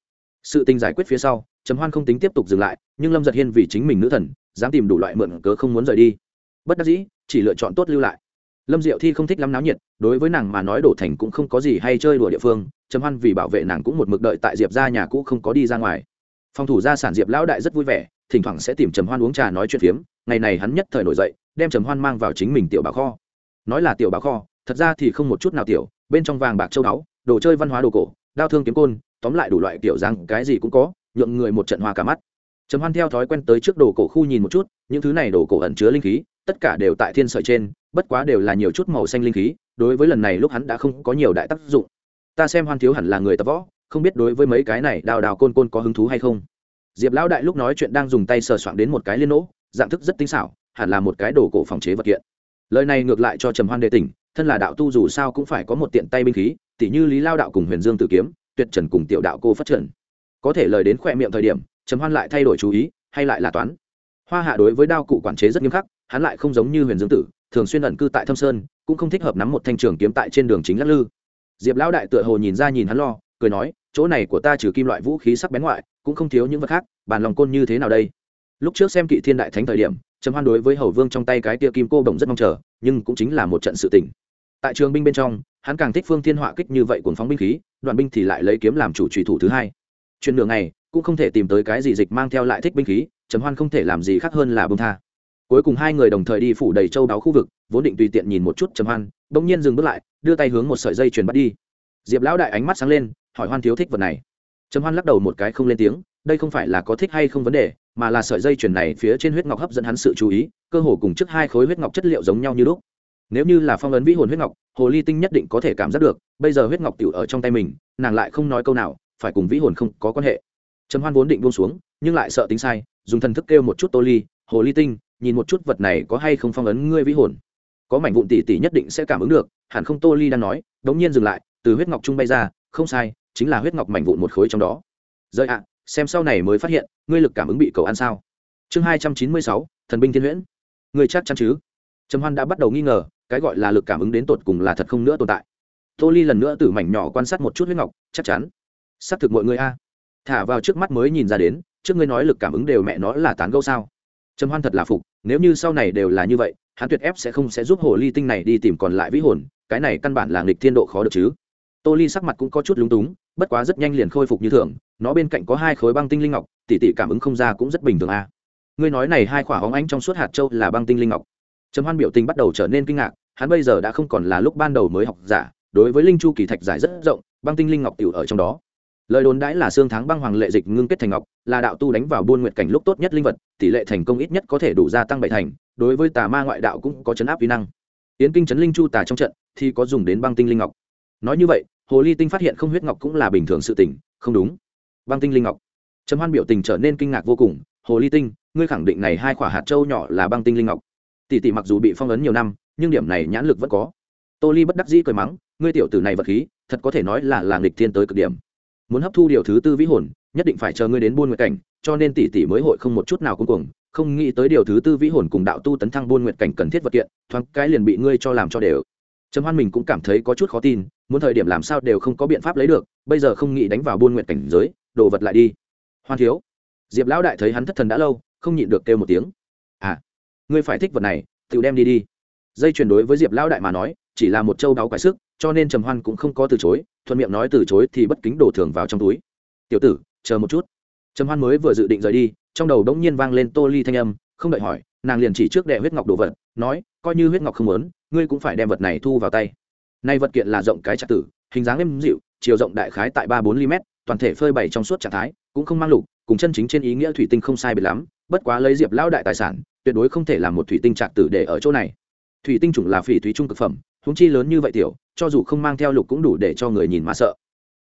sự tình giải quyết phía sau, trầm hoan không tính tiếp tục dừng lại, nhưng lâm giật hiên vì chính mình nữ thần dám tìm đủ loại mượn cớ không muốn rời đi. Bất đắc dĩ, chỉ lựa chọn tốt lưu lại. Lâm diệu thi không thích lắm náo nhiệt, đối với nàng mà nói đổ thành cũng không có gì hay chơi đùa địa phương, trầm hoan vì bảo vệ nàng cũng một mực đợi tại diệp ra nhà cũ không có đi ra ngoài. Phòng thủ gia sản diệp lão đại rất vui vẻ, thỉnh thoảng sẽ tìm trầm hoan uống trà nói chuyện phiếm, ngày này hắn nhất thời nổi dậy, đem trầm hoan mang vào chính mình tiểu bà kho. Nói là tiểu bà kho, thật ra thì không một chút nào tiểu, bên trong vàng bạc châu báu, đồ chơi văn hóa đồ cổ, đao thương kiếm côn, tóm lại đủ loại kiểu rằng cái gì cũng có, nhượng người một trận hoa cả mắt trầm hoan theo thói quen tới trước đồ cổ khu nhìn một chút, những thứ này đồ cổ ẩn chứa linh khí, tất cả đều tại thiên sợi trên, bất quá đều là nhiều chút màu xanh linh khí, đối với lần này lúc hắn đã không có nhiều đại tác dụng. Ta xem hoan thiếu hẳn là người tập võ, không biết đối với mấy cái này đào đào côn côn có hứng thú hay không. Diệp lão đại lúc nói chuyện đang dùng tay sờ soạn đến một cái liên nỗ, dạng thức rất tinh xảo, hẳn là một cái đồ cổ phòng chế vật kiện. Lời này ngược lại cho trầm hoan đề tỉnh, thân là đạo tu dù sao cũng phải có một tiện tay binh khí, tỉ như lý lao đạo cùng huyền dương tử kiếm, tuyệt trần cùng tiểu đạo cô phát trần. Có thể lời đến khoe miệng thời điểm trầm hoan lại thay đổi chú ý, hay lại là toán. Hoa hạ đối với đao cụ quản chế rất nghiêm khắc, hắn lại không giống như huyền dương tử, thường xuyên ẩn cư tại thâm sơn, cũng không thích hợp nắm một thanh trường kiếm tại trên đường chính lắc lư. Diệp lão đại tựa hồ nhìn ra nhìn hắn lo, cười nói, chỗ này của ta trừ kim loại vũ khí sắc bén ngoại, cũng không thiếu những vật khác bàn lòng côn như thế nào đây? Lúc trước xem kỵ thiên đại thánh thời điểm, trầm hoan đối với hầu vương trong tay cái tia kim cô bồng rất mong chờ, nhưng cũng chính là một trận sự tỉnh tại trường binh bên trong, hắn càng thích phương thiên họa kích như vậy cuồng phóng binh khí, đoàn binh thì lại lấy kiếm làm chủ trùy thủ thứ hai. Chuyện đường này cũng không thể tìm tới cái gì dịch mang theo lại thích binh khí, trầm hoan không thể làm gì khác hơn là bông tha. Cuối cùng hai người đồng thời đi phủ đầy châu đáo khu vực, vốn định tùy tiện nhìn một chút trầm hoan, bỗng nhiên dừng bước lại, đưa tay hướng một sợi dây chuyền bắt đi. Diệp lão đại ánh mắt sáng lên, hỏi hoan thiếu thích vật này. Trầm hoan lắc đầu một cái không lên tiếng, đây không phải là có thích hay không vấn đề, mà là sợi dây chuyền này phía trên huyết ngọc hấp dẫn hắn sự chú ý, cơ hồ cùng trước hai khối huyết ngọc chất liệu giống nhau như lúc. Nếu như là phong ấn vĩ hồn huyết ngọc, hồ ly tinh nhất định có thể cảm giác được, bây giờ huyết ngọc tiểu ở trong tay mình, nàng lại không nói câu nào, phải cùng vĩ hồn không có quan hệ trầm hoan vốn định buông xuống, nhưng lại sợ tính sai, dùng thần thức kêu một chút tô ly, hồ ly tinh, nhìn một chút vật này có hay không phong ấn ngươi vĩ hồn. Có mảnh vụn tỷ tỷ nhất định sẽ cảm ứng được. Hẳn không tô ly đang nói, đống nhiên dừng lại, từ huyết ngọc trung bay ra, không sai, chính là huyết ngọc mảnh vụn một khối trong đó. Rơi ạ, xem sau này mới phát hiện, ngươi lực cảm ứng bị cầu ăn sao. Chương hai trăm chín mươi sáu, thần binh thiên huyễn. Ngươi chắc chắn chứ? Trầm hoan đã bắt đầu nghi ngờ, cái gọi là lực cảm ứng đến tột cùng là thật không nữa tồn tại. Tô ly lần nữa từ mảnh nhỏ quan sát một chút huyết ngọc, chắc chắn. Xác thực mọi người a thả vào trước mắt mới nhìn ra đến, trước ngươi nói lực cảm ứng đều mẹ nó là tán gẫu sao? Trầm hoan thật là phục, nếu như sau này đều là như vậy, hắn tuyệt ép sẽ không sẽ giúp hồ ly tinh này đi tìm còn lại vĩ hồn, cái này căn bản là nghịch thiên độ khó được chứ. Tô ly sắc mặt cũng có chút lúng túng, bất quá rất nhanh liền khôi phục như thường, nó bên cạnh có hai khối băng tinh linh ngọc, tỉ tỉ cảm ứng không ra cũng rất bình thường a ngươi nói này hai khỏa hóng ánh trong suốt hạt châu là băng tinh linh ngọc. Trầm hoan biểu tình bắt đầu trở nên kinh ngạc, hắn bây giờ đã không còn là lúc ban đầu mới học giả, đối với linh chu kỳ thạch giải rất rộng, băng tinh linh ngọc tiểu ở trong đó lời đồn đãi là xương tháng băng hoàng lệ dịch ngưng kết thành ngọc, là đạo tu đánh vào buôn nguyện cảnh lúc tốt nhất linh vật, tỷ lệ thành công ít nhất có thể đủ gia tăng bảy thành, đối với tà ma ngoại đạo cũng có chấn áp vi năng. Yến kinh chấn linh chu tà trong trận, thì có dùng đến băng tinh linh ngọc. Nói như vậy, hồ ly tinh phát hiện không huyết ngọc cũng là bình thường sự tình, không đúng. Băng tinh linh ngọc. Trầm hoan biểu tình trở nên kinh ngạc vô cùng, hồ ly tinh, ngươi khẳng định này hai quả hạt châu nhỏ là băng tinh linh ngọc. Tỷ tỷ mặc dù bị phong ấn nhiều năm, nhưng điểm này nhãn lực vẫn có. Tô ly bất đắc dĩ cười mắng, ngươi tiểu tử này vật khí, thật có thể nói là làng lịch thiên tới cực điểm muốn hấp thu điều thứ tư vĩ hồn, nhất định phải chờ ngươi đến buôn nguyệt cảnh, cho nên tỷ tỷ mới hội không một chút nào cuối cùng không nghĩ tới điều thứ tư vĩ hồn cùng đạo tu tấn thăng buôn nguyệt cảnh cần thiết vật kiện, thoáng cái liền bị ngươi cho làm cho đều. Trầm hoan mình cũng cảm thấy có chút khó tin, muốn thời điểm làm sao đều không có biện pháp lấy được, bây giờ không nghĩ đánh vào buôn nguyệt cảnh giới, đồ vật lại đi. Hoan thiếu, diệp lão đại thấy hắn thất thần đã lâu, không nhịn được kêu một tiếng. À ngươi phải thích vật này tự đem đi đi. Dây chuyển đối với diệp lão đại mà nói chỉ là một châu đáo quái sức, cho nên trầm hoan cũng không có từ chối, thuận miệng nói từ chối thì bất kính đổ thường vào trong túi. Tiểu tử, chờ một chút. Trầm hoan mới vừa dự định rời đi, trong đầu đống nhiên vang lên tô ly thanh âm, không đợi hỏi, nàng liền chỉ trước đệ huyết ngọc đồ vật, nói, coi như huyết ngọc không muốn, ngươi cũng phải đem vật này thu vào tay. Nay vật kiện là rộng cái trạc tử, hình dáng êm dịu, chiều rộng đại khái tại ba bốn ly mét, toàn thể phơi bày trong suốt trạng thái, cũng không mang lục, cùng chân chính trên ý nghĩa thủy tinh không sai biệt lắm, bất quá lấy diệp lão đại tài sản, tuyệt đối không thể làm một thủy tinh trạc tử để ở chỗ này. Thủy tinh chủng là phỉ thúy trung cực phẩm húng chi lớn như vậy tiểu, cho dù không mang theo lục cũng đủ để cho người nhìn mà sợ.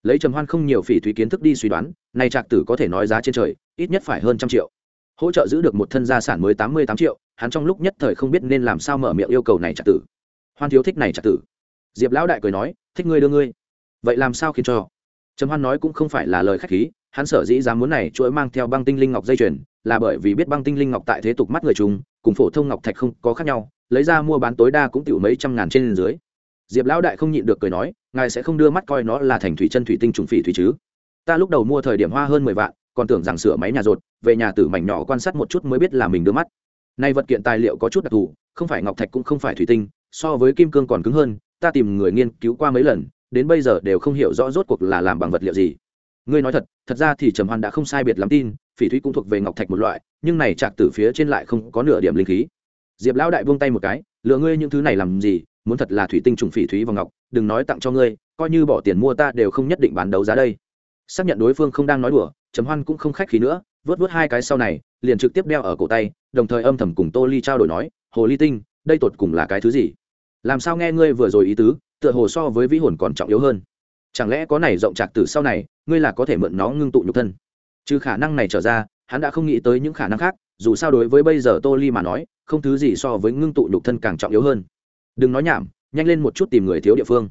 Lấy trầm hoan không nhiều phỉ thúy kiến thức đi suy đoán, này trạc tử có thể nói giá trên trời, ít nhất phải hơn trăm triệu. Hỗ trợ giữ được một thân gia sản mới tám mươi tám triệu, hắn trong lúc nhất thời không biết nên làm sao mở miệng yêu cầu này trạc tử. Hoan thiếu thích này trạc tử. Diệp lão đại cười nói, thích ngươi đưa ngươi. Vậy làm sao khiến cho? Trầm hoan nói cũng không phải là lời khách khí, hắn sở dĩ dám muốn này chuỗi mang theo băng tinh linh ngọc dây chuyền, là bởi vì biết băng tinh linh ngọc tại thế tục mắt người chúng cùng phổ thông ngọc thạch không có khác nhau lấy ra mua bán tối đa cũng tiểu mấy trăm ngàn trên dưới. Diệp lão đại không nhịn được cười nói, ngài sẽ không đưa mắt coi nó là thành thủy chân thủy tinh trùng phỉ thủy chứ. Ta lúc đầu mua thời điểm hoa hơn mười vạn, còn tưởng rằng sửa máy nhà rột, về nhà tử mảnh nhỏ quan sát một chút mới biết là mình đưa mắt. Nay vật kiện tài liệu có chút đặc thù, không phải ngọc thạch cũng không phải thủy tinh, so với kim cương còn cứng hơn, ta tìm người nghiên cứu qua mấy lần, đến bây giờ đều không hiểu rõ rốt cuộc là làm bằng vật liệu gì. Ngươi nói thật thật ra thì trầm hoan đã không sai biệt lắm tin, phỉ thúy cũng thuộc về ngọc thạch một loại, nhưng này chạc từ phía trên lại không có nửa điểm linh khí diệp lão đại vung tay một cái lựa ngươi những thứ này làm gì? Muốn thật là thủy tinh trùng phỉ thúy và ngọc, đừng nói tặng cho ngươi, coi như bỏ tiền mua ta đều không nhất định bán đấu giá đây. Xác nhận đối phương không đang nói đùa, trầm hoan cũng không khách khí nữa, vớt vớt hai cái sau này, liền trực tiếp đeo ở cổ tay, đồng thời âm thầm cùng tô ly trao đổi nói, hồ ly tinh, đây tột cùng là cái thứ gì? Làm sao nghe ngươi vừa rồi ý tứ, tựa hồ so với vĩ hồn còn trọng yếu hơn? Chẳng lẽ có này rộng trạc từ sau này, ngươi là có thể mượn nó ngưng tụ nhục thân? Trừ khả năng này trở ra, hắn đã không nghĩ tới những khả năng khác, dù sao đối với bây giờ tô ly mà nói không thứ gì so với ngưng tụ nhục thân càng trọng yếu hơn. Đừng nói nhảm, nhanh lên một chút tìm người thiếu địa phương.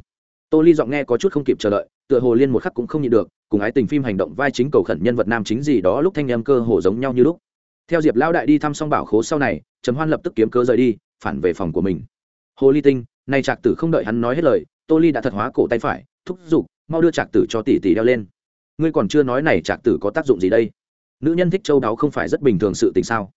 Tô ly giọng nghe có chút không kịp chờ đợi, tựa hồ liên một khắc cũng không nhịn được, cùng ái tình phim hành động vai chính cầu khẩn nhân vật nam chính gì đó lúc thanh em cơ hồ giống nhau như lúc. Theo diệp lao đại đi thăm xong bảo khố sau này, trầm hoan lập tức kiếm cơ rời đi, phản về phòng của mình. Hồ ly tinh, nay trạc tử không đợi hắn nói hết lời, tô ly đã thật hóa cổ tay phải, thúc giục, mau đưa trạc tử cho tỷ tỷ đeo lên. Ngươi còn chưa nói này trạc tử có tác dụng gì đây? Nữ nhân thích châu đáo không phải rất bình thường sự tình sao?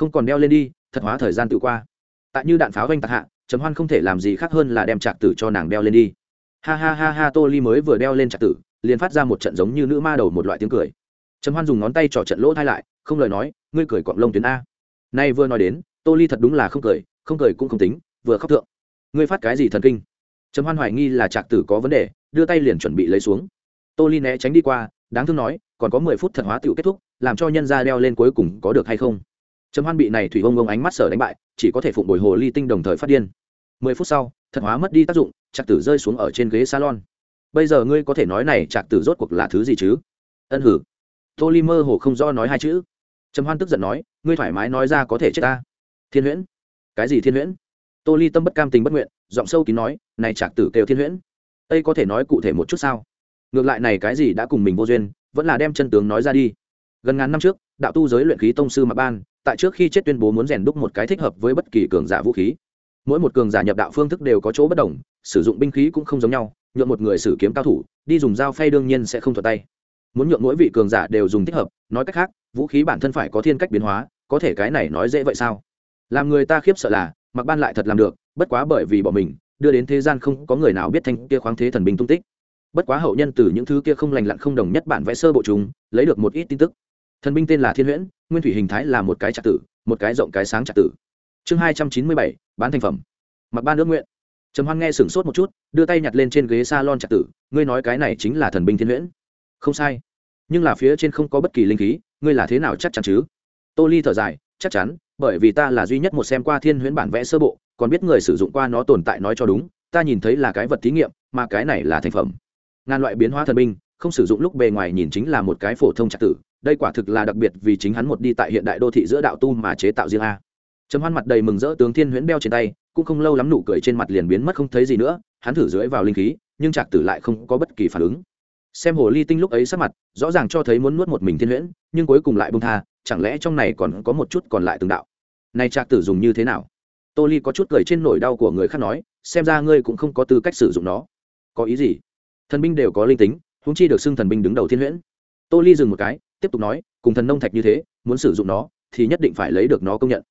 Không còn đeo lên đi, thật hóa thời gian tự qua. Tại như đạn pháo oanh tạc hạ, trầm hoan không thể làm gì khác hơn là đem trạc tử cho nàng đeo lên đi. Ha ha ha ha, tô ly mới vừa đeo lên trạc tử, liền phát ra một trận giống như nữ ma đầu một loại tiếng cười. Trầm hoan dùng ngón tay trỏ trận lỗ thay lại, không lời nói, ngươi cười quạng lông tuyến a. Nay vừa nói đến, tô ly thật đúng là không cười không cười cũng không tính, vừa khóc thượng. Ngươi phát cái gì thần kinh? Trầm hoan hoài nghi là trạc tử có vấn đề, đưa tay liền chuẩn bị lấy xuống. Tô ly né tránh đi qua, đáng thương nói, còn có mười phút thật hóa tựu kết thúc, làm cho nhân ra đeo lên cuối cùng có được hay không? Trầm hoan bị này thủy ông ông ánh mắt sở đánh bại, chỉ có thể phụng bồi hồ ly tinh đồng thời phát điên. Mười phút sau, thật hóa mất đi tác dụng, trạc tử rơi xuống ở trên ghế salon. Bây giờ ngươi có thể nói này, trạc tử rốt cuộc là thứ gì chứ? Ân hử. Tô ly mơ hồ không do nói hai chữ. Trầm hoan tức giận nói, ngươi thoải mái nói ra có thể chết ta. Thiên huyễn. Cái gì thiên huyễn? Tô ly tâm bất cam tình bất nguyện, giọng sâu kín nói, này trạc tử kêu thiên huyễn. Đây có thể nói cụ thể một chút sao? Ngược lại này cái gì đã cùng mình vô duyên, vẫn là đem chân tướng nói ra đi. Gần ngàn năm trước, đạo tu giới luyện khí tông sư mạc ban tại trước khi chết tuyên bố muốn rèn đúc một cái thích hợp với bất kỳ cường giả vũ khí. Mỗi một cường giả nhập đạo phương thức đều có chỗ bất đồng, sử dụng binh khí cũng không giống nhau, nhượng một người sử kiếm cao thủ, đi dùng dao phay đương nhiên sẽ không thuật tay. Muốn nhượng mỗi vị cường giả đều dùng thích hợp, nói cách khác, vũ khí bản thân phải có thiên cách biến hóa, có thể cái này nói dễ vậy sao? Làm người ta khiếp sợ là, mặc ban lại thật làm được, bất quá bởi vì bỏ mình, đưa đến thế gian không có người nào biết thanh kia khoáng thế thần binh tung tích. Bất quá hậu nhân từ những thứ kia không lành lặn không đồng nhất bản vẽ sơ bộ chúng, lấy được một ít tin tức. Thần binh tên là thiên huyễn nguyên thủy hình thái là một cái trạc tử, một cái rộng cái sáng trạc tử. Chương hai trăm chín mươi bảy, bán thành phẩm. Mặc ban nước nguyện. Trầm hoan nghe sửng sốt một chút, đưa tay nhặt lên trên ghế s a lon trạc tử, ngươi nói cái này chính là thần binh thiên huyễn. Không sai. Nhưng là phía trên không có bất kỳ linh khí, ngươi là thế nào chắc chắn chứ? Tô ly thở dài, chắc chắn, bởi vì ta là duy nhất một xem qua thiên huyễn bản vẽ sơ bộ, còn biết người sử dụng qua nó tồn tại nói cho đúng, ta nhìn thấy là cái vật thí nghiệm, mà cái này là thành phẩm. Ngàn loại biến hóa thần binh, không sử dụng lúc bề ngoài nhìn chính là một cái phổ thông trạc tử đây quả thực là đặc biệt vì chính hắn một đi tại hiện đại đô thị giữa đạo tu mà chế tạo riêng a. Trầm hoan mặt đầy mừng rỡ tướng thiên huyễn đeo trên tay, cũng không lâu lắm nụ cười trên mặt liền biến mất không thấy gì nữa, hắn thử dưới vào linh khí, nhưng trạc tử lại không có bất kỳ phản ứng. Xem hồ ly tinh lúc ấy sắc mặt, rõ ràng cho thấy muốn nuốt một mình thiên huyễn, nhưng cuối cùng lại bông tha, chẳng lẽ trong này còn có một chút còn lại từng đạo? Này trạc tử dùng như thế nào? Tô ly có chút cười trên nỗi đau của người khác nói, xem ra ngươi cũng không có tư cách sử dụng nó. Có ý gì? Thần binh đều có linh tính húng chi được xưng thần binh đứng đầu thiên huyễn. Tô ly dừng một cái tiếp tục nói, cùng thần nông thạch như thế, muốn sử dụng nó, thì nhất định phải lấy được nó công nhận.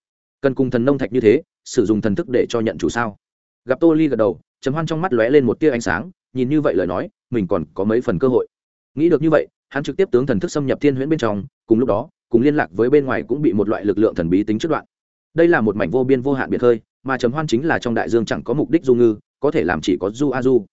Cần cùng thần nông thạch như thế, sử dụng thần thức để cho nhận chủ sao? Gặp tô ly gật đầu chấm hoan trong mắt lóe lên một tia ánh sáng, nhìn như vậy lời nói, mình còn có mấy phần cơ hội. Nghĩ được như vậy, hắn trực tiếp tướng thần thức xâm nhập thiên huyễn bên trong, cùng lúc đó, cùng liên lạc với bên ngoài cũng bị một loại lực lượng thần bí tính chất đoạn. Đây là một mảnh vô biên vô hạn biệt hơi, mà chấm hoan chính là trong đại dương chẳng có mục đích du ngư, có thể làm chỉ có du a du.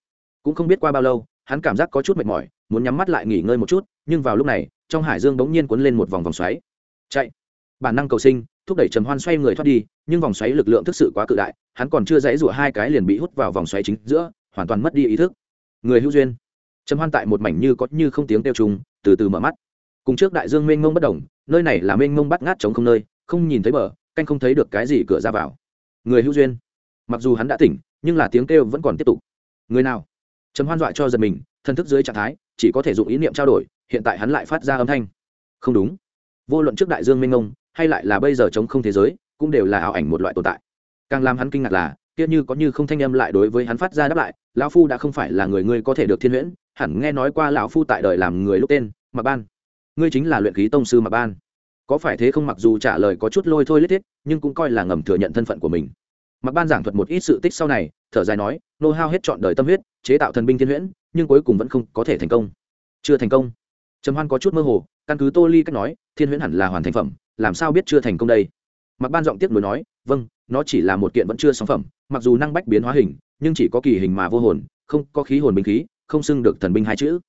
Cũng không biết qua bao lâu, hắn cảm giác có chút mệt mỏi, muốn nhắm mắt lại nghỉ ngơi một chút, nhưng vào lúc này trong hải dương bỗng nhiên cuốn lên một vòng vòng xoáy. Chạy. Bản năng cầu sinh, thúc đẩy trầm hoan xoay người thoát đi, nhưng vòng xoáy lực lượng thực sự quá cự đại, hắn còn chưa dãy rủa hai cái liền bị hút vào vòng xoáy chính giữa, hoàn toàn mất đi ý thức. Người hữu duyên. Trầm hoan tại một mảnh như có như không tiếng kêu trùng, từ từ mở mắt. Cùng trước đại dương mênh mông bất đồng, nơi này là mênh mông bắt ngát trống không nơi, không nhìn thấy bờ, canh không thấy được cái gì cửa ra vào. Người hữu duyên. Mặc dù hắn đã tỉnh, nhưng là tiếng kêu vẫn còn tiếp tục. Người nào? Trầm hoan dọa cho giật mình thân thức dưới trạng thái, chỉ có thể dùng ý niệm trao đổi hiện tại hắn lại phát ra âm thanh. Không đúng. Vô luận trước đại dương minh ngông hay lại là bây giờ chống không thế giới, cũng đều là ảo ảnh một loại tồn tại. Càng làm hắn kinh ngạc là, kia như có như không thanh âm lại đối với hắn phát ra đáp lại, lão phu đã không phải là người ngươi có thể được thiên huyễn, hẳn nghe nói qua lão phu tại đời làm người lúc tên mà ban. Ngươi chính là luyện khí tông sư mà ban. Có phải thế không mặc dù trả lời có chút lôi thôi lết thiết, nhưng cũng coi là ngầm thừa nhận thân phận của mình. Mặc ban giảng thuật một ít sự tích sau này, thở dài nói, nô hao hết trọn đời tâm huyết, chế tạo thần binh thiên huyễn, nhưng cuối cùng vẫn không có thể thành công. Chưa thành công trầm hoan có chút mơ hồ, căn cứ tô ly cách nói, thiên huyễn hẳn là hoàn thành phẩm, làm sao biết chưa thành công đây? Mặc ban giọng tiếp nối nói vâng nó chỉ là một kiện vẫn chưa sóng phẩm, mặc dù năng bách biến hóa hình, nhưng chỉ có kỳ hình mà vô hồn, không có khí hồn binh khí, không xưng được thần binh hai chữ.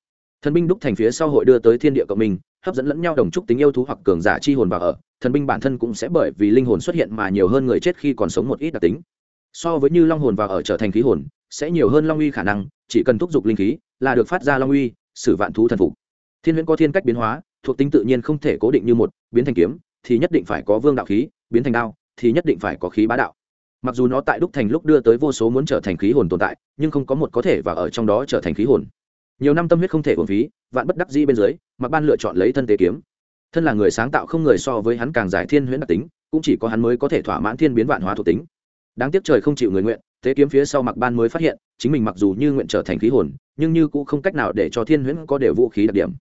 Thần binh đúc thành phía sau hội đưa tới thiên địa cộng minh, hấp dẫn lẫn nhau đồng chúc tính yêu thú hoặc cường giả chi hồn vào ở, thần binh bản thân cũng sẽ bởi vì linh hồn xuất hiện mà nhiều hơn người chết khi còn sống một ít đặc tính. So với như long hồn vào ở trở thành khí hồn, sẽ nhiều hơn long uy khả năng, chỉ cần thúc giục linh khí là được phát ra long uy sử vạn thú thần phục thiên huyễn có thiên cách biến hóa, thuộc tính tự nhiên không thể cố định như một, biến thành kiếm, thì nhất định phải có vương đạo khí, biến thành đao, thì nhất định phải có khí bá đạo. Mặc dù nó tại đúc thành lúc đưa tới vô số muốn trở thành khí hồn tồn tại, nhưng không có một có thể và ở trong đó trở thành khí hồn. Nhiều năm tâm huyết không thể uổng phí, vạn bất đắc dĩ bên dưới mặc ban lựa chọn lấy thân tế kiếm. Thân là người sáng tạo không người so với hắn càng giải thiên huyễn đặc tính, cũng chỉ có hắn mới có thể thỏa mãn thiên biến vạn hóa thuộc tính. Đáng tiếc trời không chịu người nguyện thế kiếm phía sau mặc ban mới phát hiện, chính mình mặc dù như nguyện trở thành khí hồn, nhưng như cũng không cách nào để cho thiên huyễn có đều vũ khí đặc điểm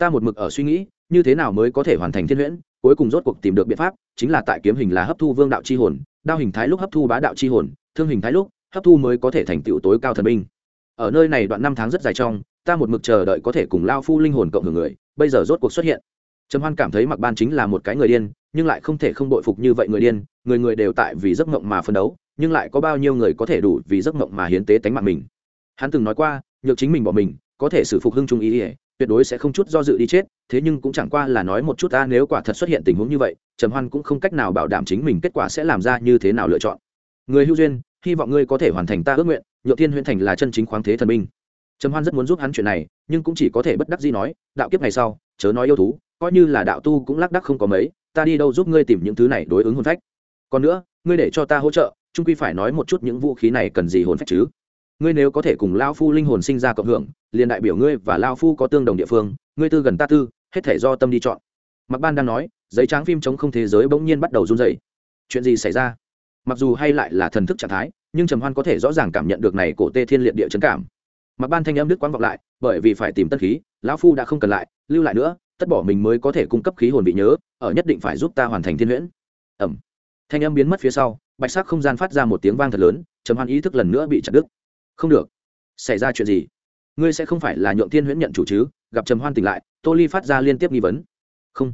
ta một mực ở suy nghĩ, như thế nào mới có thể hoàn thành thiên huyễn, cuối cùng rốt cuộc tìm được biện pháp, chính là tại kiếm hình là hấp thu vương đạo c h i hồn, đao hình thái lúc hấp thu bá đạo c h i hồn, thương hình thái lúc hấp thu mới có thể thành tựu tối cao thần binh. Ở nơi này đoạn năm tháng rất dài trong, ta một mực chờ đợi có thể cùng lao phu linh hồn cộng hưởng người, bây giờ rốt cuộc xuất hiện. Trầm hoan cảm thấy mặc ban chính là một cái người điên, nhưng lại không thể không bội phục như vậy người điên, người người đều tại vì giấc mộng mà phân đấu, nhưng lại có bao nhiêu người có thể đủ vì giấc mộng mà hiến tế tánh mạng mình. Hắn từng nói qua, nhược chính mình bỏ mình, có thể xử phục hưng trung ý ỉa tuyệt đối sẽ không chút do dự đi chết, thế nhưng cũng chẳng qua là nói một chút ta nếu quả thật xuất hiện tình huống như vậy, trầm hoan cũng không cách nào bảo đảm chính mình kết quả sẽ làm ra như thế nào lựa chọn. Người hữu duyên, hy vọng ngươi có thể hoàn thành ta ước nguyện nhựa thiên huyễn thành là chân chính khoáng thế thần minh trầm hoan rất muốn giúp hắn chuyện này, nhưng cũng chỉ có thể bất đắc dĩ nói, đạo kiếp ngày sau, chớ nói yêu thú, coi như là đạo tu cũng lác đắc không có mấy, ta đi đâu giúp ngươi tìm những thứ này đối ứng hồn phách. Còn nữa, ngươi để cho ta hỗ trợ trung quy phải nói một chút những vũ khí này cần gì hồn phách chứ? Ngươi nếu có thể cùng lao phu linh hồn sinh ra cộng hưởng, liền đại biểu ngươi và lao phu có tương đồng địa phương, ngươi tư gần ta tư, hết thể do tâm đi chọn. Mặc ban đang nói, giấy tráng phim chống không thế giới bỗng nhiên bắt đầu run dày chuyện gì xảy ra? Mặc dù hay lại là thần thức trạng thái, nhưng trầm hoan có thể rõ ràng cảm nhận được này cổ tê thiên liệt địa chấn cảm. Mặc ban thanh âm đức quán vọng lại, bởi vì phải tìm tân khí, lão phu đã không cần lại, lưu lại nữa, tất bỏ mình mới có thể cung cấp khí hồn bị nhớ, ở nhất định phải giúp ta hoàn thành thiên huyễn. Ẩm. Thanh âm biến mất phía sau, bạch sắc không gian phát ra một tiếng vang thật lớn, trầm hoan ý thức lần nữa bị chặt đứt không được. Xảy ra chuyện gì? Ngươi sẽ không phải là nhượng thiên huyễn nhận chủ chứ? Gặp trầm hoan tỉnh lại, tô ly phát ra liên tiếp nghi vấn. Không.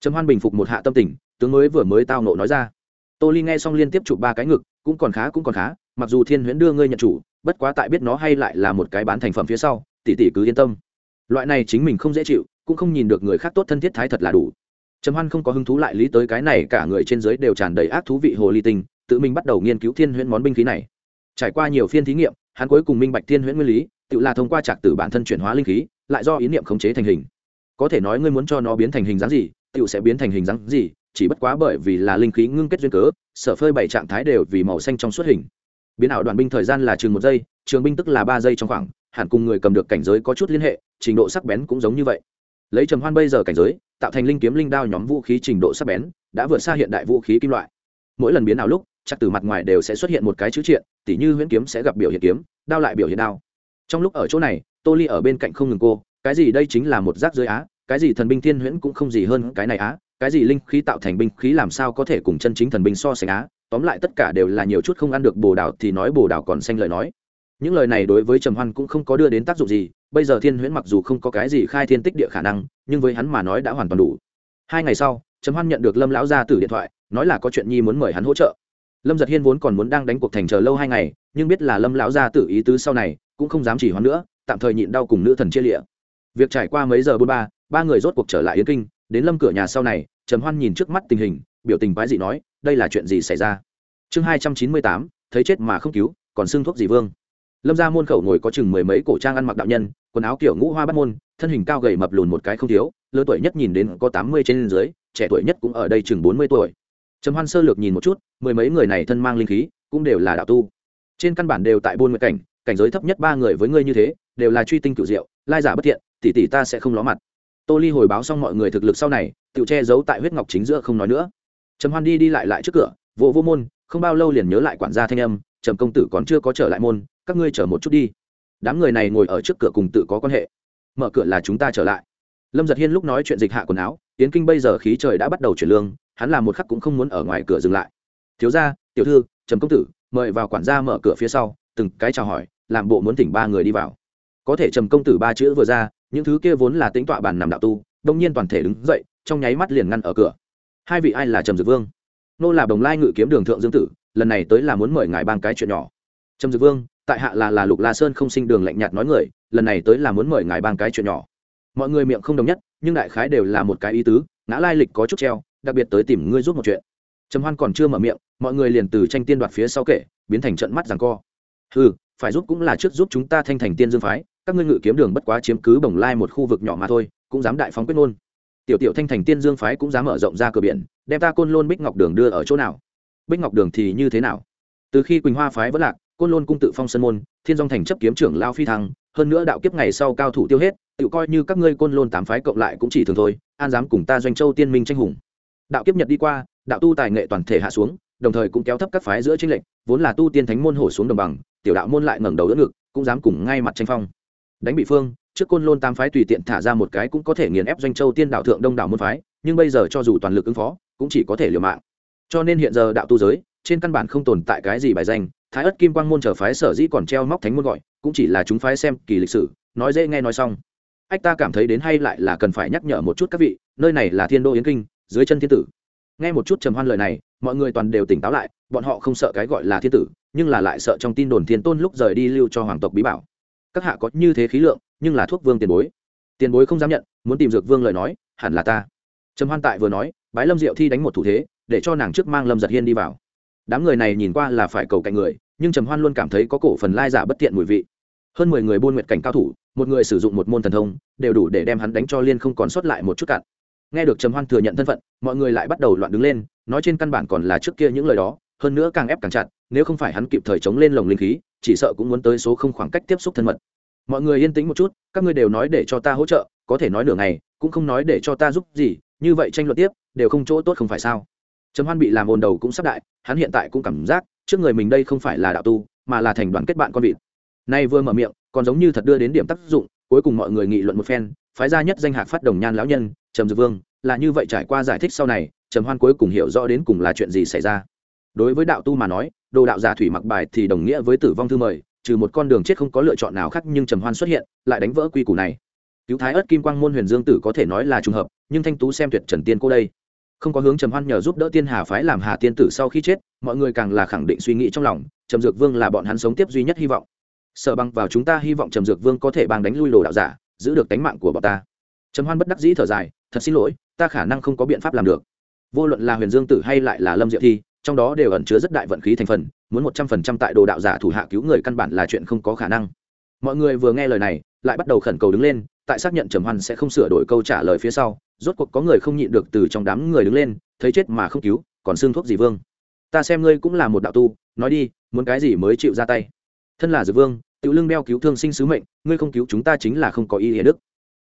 Trầm hoan bình phục một hạ tâm tình, tướng mới vừa mới tao nộ nói ra. Tô ly nghe xong liên tiếp chụp ba cái ngực, cũng còn khá, cũng còn khá, mặc dù thiên huyễn đưa ngươi nhận chủ, bất quá tại biết nó hay lại là một cái bán thành phẩm phía sau, tỷ tỷ cứ yên tâm. Loại này chính mình không dễ chịu, cũng không nhìn được người khác tốt thân thiết thái thật là đủ. Trầm hoan không có hứng thú lại lý tới cái này, cả người trên giới đều tràn đầy ác thú vị hồ ly tinh, tự mình bắt đầu nghiên cứu thiên huyễn món binh khí này. Trải qua nhiều phiên thí nghiệm hắn cuối cùng minh bạch thiên huyễn nguyên lý, tự là thông qua trạc tử bản thân chuyển hóa linh khí, lại do ý niệm khống chế thành hình. Có thể nói ngươi muốn cho nó biến thành hình dáng gì, tự sẽ biến thành hình dáng gì, chỉ bất quá bởi vì là linh khí ngưng kết duyên cớ, sở phơi bảy trạng thái đều vì màu xanh trong suốt hình. Biến ảo đoàn binh thời gian là chừng một giây, trường binh tức là ba giây trong khoảng, hẳn cùng người cầm được cảnh giới có chút liên hệ, trình độ sắc bén cũng giống như vậy. Lấy trầm hoan bây giờ cảnh giới, tạo thành linh kiếm linh đao nhóm vũ khí trình độ sắc bén, đã vượt xa hiện đại vũ khí kim loại. Mỗi lần biến ảo lúc chắc từ mặt ngoài đều sẽ xuất hiện một cái chữ triện, tỉ như huyễn kiếm sẽ gặp biểu hiện kiếm, đao lại biểu hiện đao. Trong lúc ở chỗ này, tô ly ở bên cạnh không ngừng cô, cái gì đây chính là một rác dưới á, cái gì thần binh thiên huyễn cũng không gì hơn cái này á, cái gì linh khí tạo thành binh khí làm sao có thể cùng chân chính thần binh so sánh á, tóm lại tất cả đều là nhiều chút không ăn được bồ đào thì nói bồ đào còn xanh lời nói. Những lời này đối với trầm hoan cũng không có đưa đến tác dụng gì, bây giờ thiên huyễn mặc dù không có cái gì khai thiên tích địa khả năng, nhưng với hắn mà nói đã hoàn toàn đủ. Hai ngày sau, trầm hoan nhận được lâm lão gia tử điện thoại, nói là có chuyện nhi muốn mời hắn hỗ trợ lâm giật hiên vốn còn muốn đang đánh cuộc thành chờ lâu hai ngày, nhưng biết là lâm lão gia tự ý tứ sau này, cũng không dám chỉ hoãn nữa, tạm thời nhịn đau cùng nữ thần chia lịa. Việc trải qua mấy giờ bôn ba ba người rốt cuộc trở lại yến kinh, đến lâm cửa nhà sau này, trầm hoan nhìn trước mắt tình hình, biểu tình quái dị nói, đây là chuyện gì xảy ra? Chương hai trăm chín mươi tám, thấy chết mà không cứu, còn xưng thuốc gì vương? Lâm ra môn khẩu ngồi có chừng mười mấy cổ trang ăn mặc đạo nhân, quần áo kiểu ngũ hoa bắt môn, thân hình cao gầy mập lùn một cái không thiếu, lớn tuổi nhất nhìn đến có tám mươi trên dưới, trẻ tuổi nhất cũng ở đây chừng bốn mươi tuổi trầm hoan sơ lược nhìn một chút, mười mấy người này thân mang linh khí, cũng đều là đạo tu. Trên căn bản đều tại buôn nguyện cảnh cảnh giới thấp nhất ba người với ngươi như thế, đều là truy tinh cựu diệu, lai giả bất thiện, tỷ tỷ ta sẽ không ló mặt. Tô ly hồi báo xong mọi người thực lực sau này tự che giấu tại huyết ngọc chính giữa không nói nữa. Trầm hoan đi đi lại lại trước cửa vô vô môn, không bao lâu liền nhớ lại quản gia thanh âm, trầm công tử còn chưa có trở lại môn, các ngươi chờ một chút đi. Đám người này ngồi ở trước cửa cùng tự có quan hệ. Mở cửa là chúng ta trở lại. Lâm giật hiên lúc nói chuyện dịch hạ quần áo tiến kinh bây giờ khí trời đã bắt đầu chuyển lương hắn làm một khắc cũng không muốn ở ngoài cửa dừng lại. Thiếu gia, tiểu thư, trầm công tử, mời vào quản gia mở cửa phía sau, từng cái chào hỏi, làm bộ muốn thỉnh ba người đi vào. Có thể trầm công tử ba chữ vừa ra, những thứ kia vốn là tính tọa bàn nằm đạo tu, đông nhiên toàn thể đứng dậy, trong nháy mắt liền ngăn ở cửa. Hai vị ai là trầm dược vương? Nô là đồng lai ngự kiếm đường thượng dương tử, lần này tới là muốn mời ngài bang cái chuyện nhỏ. Trầm dược vương, tại hạ là là lục la sơn không sinh đường lạnh nhạt nói người, lần này tới là muốn mời ngài bang cái chuyện nhỏ. Mọi người miệng không đồng nhất, nhưng đại khái đều là một cái ý tứ, ngã lai lịch có chút treo đặc biệt tới tìm ngươi giúp một chuyện. Trầm hoan còn chưa mở miệng, mọi người liền từ tranh tiên đoạt phía sau kể, biến thành trận mắt rằng co. Ừ phải giúp cũng là trước giúp chúng ta thanh thành tiên dương phái, các ngươi ngự kiếm đường bất quá chiếm cứ bồng lai một khu vực nhỏ mà thôi, cũng dám đại phóng quyết ngôn. Tiểu tiểu thanh thành tiên dương phái cũng dám mở rộng ra cửa biển, đem ta côn lôn bích ngọc đường đưa ở chỗ nào? Bích ngọc đường thì như thế nào? Từ khi quỳnh hoa phái vẫn lạc, côn lôn cung tự phong sân môn, thiên dong thành chấp kiếm trưởng lao phi thăng, hơn nữa đạo kiếp ngày sau cao thủ tiêu hết, tự coi như các ngươi côn lôn tám phái cộng lại cũng chỉ thường thôi, an dám cùng ta doanh châu tiên minh tranh hùng đạo kiếp nhật đi qua, đạo tu tài nghệ toàn thể hạ xuống, đồng thời cũng kéo thấp các phái giữa tranh lệnh vốn là tu tiên thánh môn hổ xuống đồng bằng, tiểu đạo môn lại ngẩng đầu đỡ ngực, cũng dám cùng ngay mặt tranh phong. Đánh bị phương, trước côn lôn tam phái tùy tiện thả ra một cái cũng có thể nghiền ép doanh châu tiên đạo thượng đông đảo môn phái, nhưng bây giờ cho dù toàn lực ứng phó, cũng chỉ có thể liều mạng. Cho nên hiện giờ đạo tu giới, trên căn bản không tồn tại cái gì bài danh, thái ất kim quang môn trở phái sở dĩ còn treo móc thánh môn gọi, cũng chỉ là chúng phái xem kỳ lịch sử, nói dễ nghe nói xong. Ách ta cảm thấy đến hay lại là cần phải nhắc nhở một chút các vị, nơi này là thiên đô yến kinh dưới chân thiên tử. Nghe một chút trầm hoan lời này, mọi người toàn đều tỉnh táo lại, bọn họ không sợ cái gọi là thiên tử, nhưng là lại sợ trong tin đồn thiên tôn lúc rời đi lưu cho hoàng tộc bí bảo. Các hạ có như thế khí lượng, nhưng là thuốc vương tiền bối. Tiền bối không dám nhận, muốn tìm dược vương lời nói, hẳn là ta. Trầm hoan tại vừa nói, bái lâm diệu thi đánh một thủ thế, để cho nàng trước mang lâm giật hiên đi vào. Đám người này nhìn qua là phải cầu cạnh người, nhưng trầm hoan luôn cảm thấy có cổ phần lai giả bất tiện mùi vị. Hơn mười người buôn nguyện cảnh cao thủ, một người sử dụng một môn thần thông, đều đủ để đem hắn đánh cho liên không còn sót lại một chút cạn nghe được trầm hoan thừa nhận thân phận, mọi người lại bắt đầu loạn đứng lên, nói trên căn bản còn là trước kia những lời đó, hơn nữa càng ép càng chặt, nếu không phải hắn kịp thời chống lên lồng linh khí, chỉ sợ cũng muốn tới số không khoảng cách tiếp xúc thân mật. Mọi người yên tĩnh một chút, các ngươi đều nói để cho ta hỗ trợ, có thể nói nửa ngày, cũng không nói để cho ta giúp gì, như vậy tranh luận tiếp, đều không chỗ tốt không phải sao? Trầm hoan bị làm ồn đầu cũng sắp đại, hắn hiện tại cũng cảm giác, trước người mình đây không phải là đạo tu, mà là thành đoàn kết bạn con vịt. Nay vừa mở miệng, còn giống như thật đưa đến điểm tác dụng, cuối cùng mọi người nghị luận một phen, phái gia nhất danh hạc phát đồng nhan lão nhân trầm dược vương, là như vậy trải qua giải thích sau này, trầm hoan cuối cùng hiểu rõ đến cùng là chuyện gì xảy ra. Đối với đạo tu mà nói, đồ đạo giả thủy mặc bài thì đồng nghĩa với tử vong thư mời, trừ một con đường chết không có lựa chọn nào khác nhưng trầm hoan xuất hiện, lại đánh vỡ quy củ này. Cứu thái ớt kim quang môn huyền dương tử có thể nói là trùng hợp, nhưng thanh tú xem tuyệt trần tiên cô đây. Không có hướng trầm hoan nhờ giúp đỡ tiên hà phái làm hà tiên tử sau khi chết, mọi người càng là khẳng định suy nghĩ trong lòng, trầm dược vương là bọn hắn sống tiếp duy nhất hy vọng. Sợ băng vào chúng ta hy vọng trầm dược vương có thể bằng đánh lui đồ đạo giả, giữ được tánh mạng của bọn ta. Trầm hoan bất đắc dĩ thở dài thật xin lỗi, ta khả năng không có biện pháp làm được. Vô luận là huyền dương tử hay lại là lâm diệu thi, trong đó đều ẩn chứa rất đại vận khí thành phần, muốn một trăm phần trăm tại đồ đạo giả thủ hạ cứu người căn bản là chuyện không có khả năng. Mọi người vừa nghe lời này, lại bắt đầu khẩn cầu đứng lên, tại xác nhận trầm hoan sẽ không sửa đổi câu trả lời phía sau, rốt cuộc có người không nhịn được từ trong đám người đứng lên, thấy chết mà không cứu, còn xương thuốc gì vương? Ta xem ngươi cũng là một đạo tu, nói đi, muốn cái gì mới chịu ra tay? Thân là dược vương tự lưng đeo cứu thương sinh sứ mệnh, ngươi không cứu chúng ta chính là không có ý nghĩa đức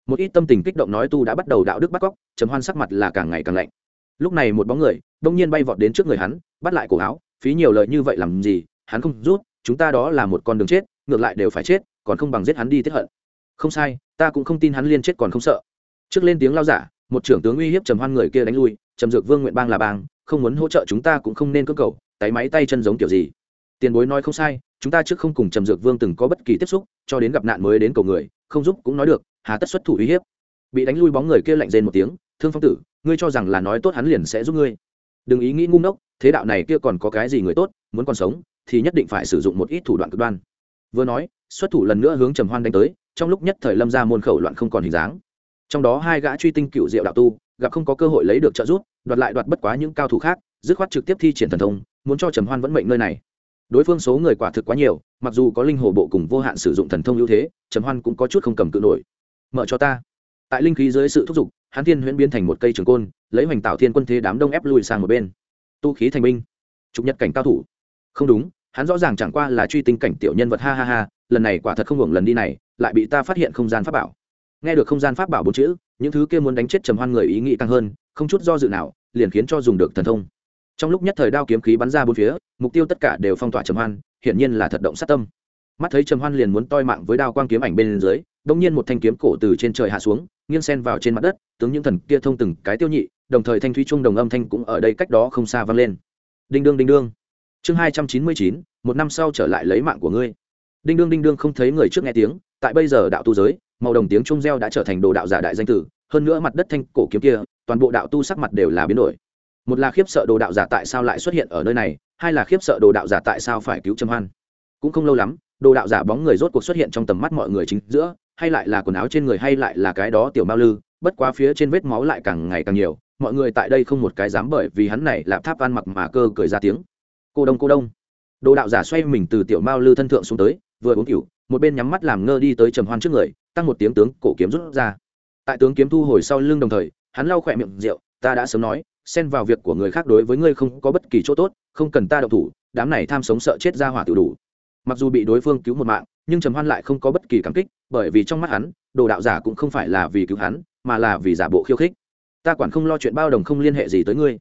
một ít tâm tình kích động nói tu đã bắt đầu đạo đức bắt cóc, trầm hoan sắc mặt là càng ngày càng lạnh. Lúc này một bóng người, đông nhiên bay vọt đến trước người hắn, bắt lại cổ áo, phí nhiều lời như vậy làm gì, hắn không rút, chúng ta đó là một con đường chết, ngược lại đều phải chết, còn không bằng giết hắn đi tiết hận. Không sai, ta cũng không tin hắn liên chết còn không sợ. Trước lên tiếng lao giả, một trưởng tướng uy hiếp trầm hoan người kia đánh lui, trầm dược vương nguyện bang là bang, không muốn hỗ trợ chúng ta cũng không nên cơ cầu, tay máy tay chân giống kiểu gì. Tiền bối nói không sai, chúng ta trước không cùng trầm dược vương từng có bất kỳ tiếp xúc, cho đến gặp nạn mới đến cầu người, không giúp cũng nói được hà tất xuất thủ uy hiếp. Bị đánh lui bóng người kia lạnh rên một tiếng, thương phong tử, ngươi cho rằng là nói tốt hắn liền sẽ giúp ngươi. Đừng ý nghĩ ngu ngốc, thế đạo này kia còn có cái gì người tốt, muốn còn sống, thì nhất định phải sử dụng một ít thủ đoạn cực đoan. Vừa nói, xuất thủ lần nữa hướng trầm hoan đánh tới, trong lúc nhất thời lâm ra môn khẩu loạn không còn hình dáng. Trong đó hai gã truy tinh cựu diệu đạo tu, gặp không có cơ hội lấy được trợ giúp, đoạt lại đoạt bất quá những cao thủ khác, dứt khoát trực tiếp thi triển thần thông, muốn cho trầm hoan vẫn mệnh nơi này. Đối phương số người quả thực quá nhiều, mặc dù có linh hồ bộ cùng vô hạn sử dụng thần thông ưu thế, trầm hoan cũng có chút không cầm cự nổi mở cho ta. Tại linh khí dưới sự thúc giục, hắn thiên huyễn biến thành một cây trường côn, lấy hoành tạo thiên quân thế đám đông ép lùi sang một bên. Tu khí thành binh. Trục nhật cảnh cao thủ. Không đúng, hắn rõ ràng chẳng qua là truy tinh cảnh tiểu nhân vật, ha ha ha, lần này quả thật không hưởng lần đi này, lại bị ta phát hiện không gian pháp bảo. Nghe được không gian pháp bảo bốn chữ, những thứ kia muốn đánh chết trầm hoan người ý nghĩ tăng hơn, không chút do dự nào, liền khiến cho dùng được thần thông. Trong lúc nhất thời đao kiếm khí bắn ra bốn phía, mục tiêu tất cả đều phong tỏa trầm hoan, hiển nhiên là thật động sát tâm mắt thấy trầm hoan liền muốn toi mạng với đao quang kiếm ảnh bên dưới đông nhiên một thanh kiếm cổ từ trên trời hạ xuống, nghiêng sen vào trên mặt đất, tướng những thần kia thông từng cái tiêu nhị, đồng thời thanh thủy trung đồng âm thanh cũng ở đây cách đó không xa vang lên. Đinh đương đinh đương. Chương hai trăm chín mươi chín, một năm sau trở lại lấy mạng của ngươi. Đinh đương đinh đương không thấy người trước nghe tiếng, tại bây giờ đạo tu giới, màu đồng tiếng trung reo đã trở thành đồ đạo giả đại danh tử, hơn nữa mặt đất thanh cổ kiếm kia, toàn bộ đạo tu sắc mặt đều là biến đổi. Một là khiếp sợ đồ đạo giả tại sao lại xuất hiện ở nơi này, hai là khiếp sợ đồ đạo giả tại sao phải cứu trầm hoan. Cũng không lâu lắm đồ đạo giả bóng người rốt cuộc xuất hiện trong tầm mắt mọi người chính giữa, hay lại là quần áo trên người hay lại là cái đó tiểu mao lư, bất quá phía trên vết máu lại càng ngày càng nhiều, mọi người tại đây không một cái dám bởi vì hắn này lạp tháp ăn mặc mà cơ cười ra tiếng. Cô đông cô đông. Đồ đạo giả xoay mình từ tiểu mao lư thân thượng xuống tới, vừa uống cựu một bên nhắm mắt làm ngơ đi tới trầm hoan trước người, tăng một tiếng tướng, cổ kiếm rút ra. Tại tướng kiếm thu hồi sau lưng đồng thời, hắn lau khỏe miệng rượu, ta đã sớm nói, xen vào việc của người khác đối với ngươi không có bất kỳ chỗ tốt, không cần ta đậu thủ, đám này tham sống sợ chết ra hỏa tự đủ mặc dù bị đối phương cứu một mạng, nhưng trầm hoan lại không có bất kỳ cảm kích, bởi vì trong mắt hắn, đồ đạo giả cũng không phải là vì cứu hắn, mà là vì giả bộ khiêu khích. Ta quản không lo chuyện bao đồng không liên hệ gì tới ngươi.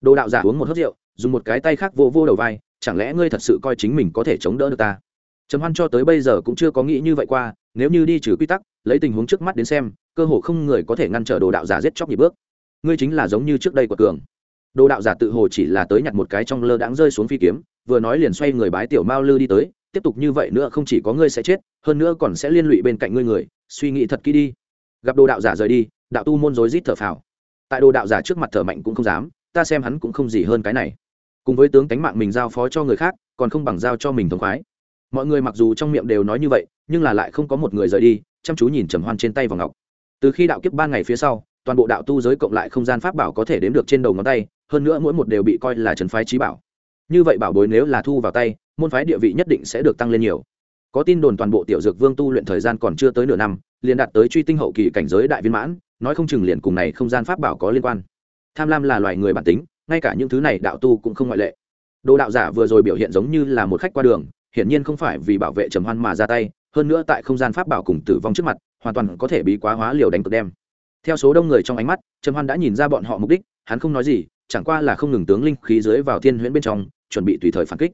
Đồ đạo giả uống một hớt rượu, dùng một cái tay khác vô vô đầu vai, chẳng lẽ ngươi thật sự coi chính mình có thể chống đỡ được ta? Trầm hoan cho tới bây giờ cũng chưa có nghĩ như vậy qua, nếu như đi trừ quy tắc, lấy tình huống trước mắt đến xem, cơ hồ không người có thể ngăn trở đồ đạo giả giết chóc nhịp bước. Ngươi chính là giống như trước đây của cường. Đồ đạo giả tự hồ chỉ là tới nhặt một cái trong lơ đãng rơi xuống phi kiếm, vừa nói liền xoay người bái tiểu mao lư đi tới tiếp tục như vậy nữa không chỉ có ngươi sẽ chết, hơn nữa còn sẽ liên lụy bên cạnh ngươi người, suy nghĩ thật kỹ đi. Gặp đồ đạo giả rời đi, đạo tu môn rối rít thở phào. Tại đồ đạo giả trước mặt thở mạnh cũng không dám, ta xem hắn cũng không gì hơn cái này. Cùng với tướng tánh mạng mình giao phó cho người khác, còn không bằng giao cho mình thống khoái. Mọi người mặc dù trong miệng đều nói như vậy, nhưng là lại không có một người rời đi, chăm chú nhìn trầm hoan trên tay vào ngọc. Từ khi đạo kiếp ba ngày phía sau, toàn bộ đạo tu giới cộng lại không gian pháp bảo có thể đếm được trên đầu ngón tay, hơn nữa mỗi một đều bị coi là trần phái trí bảo như vậy bảo bối nếu là thu vào tay, môn phái địa vị nhất định sẽ được tăng lên nhiều. Có tin đồn toàn bộ tiểu dược vương tu luyện thời gian còn chưa tới nửa năm, liền đạt tới truy tinh hậu kỳ cảnh giới đại viên mãn, nói không chừng liền cùng này không gian pháp bảo có liên quan. Tham lam là loài người bản tính, ngay cả những thứ này đạo tu cũng không ngoại lệ. Đồ đạo giả vừa rồi biểu hiện giống như là một khách qua đường, hiển nhiên không phải vì bảo vệ trầm hoan mà ra tay, hơn nữa tại không gian pháp bảo cùng tử vong trước mặt, hoàn toàn có thể bị quá hóa liều đánh cực đem. Theo số đông người trong ánh mắt, trầm hoan đã nhìn ra bọn họ mục đích, hắn không nói gì, chẳng qua là không ngừng tướng linh khí dưới vào thiên huyễn bên trong chuẩn bị tùy thời phản kích.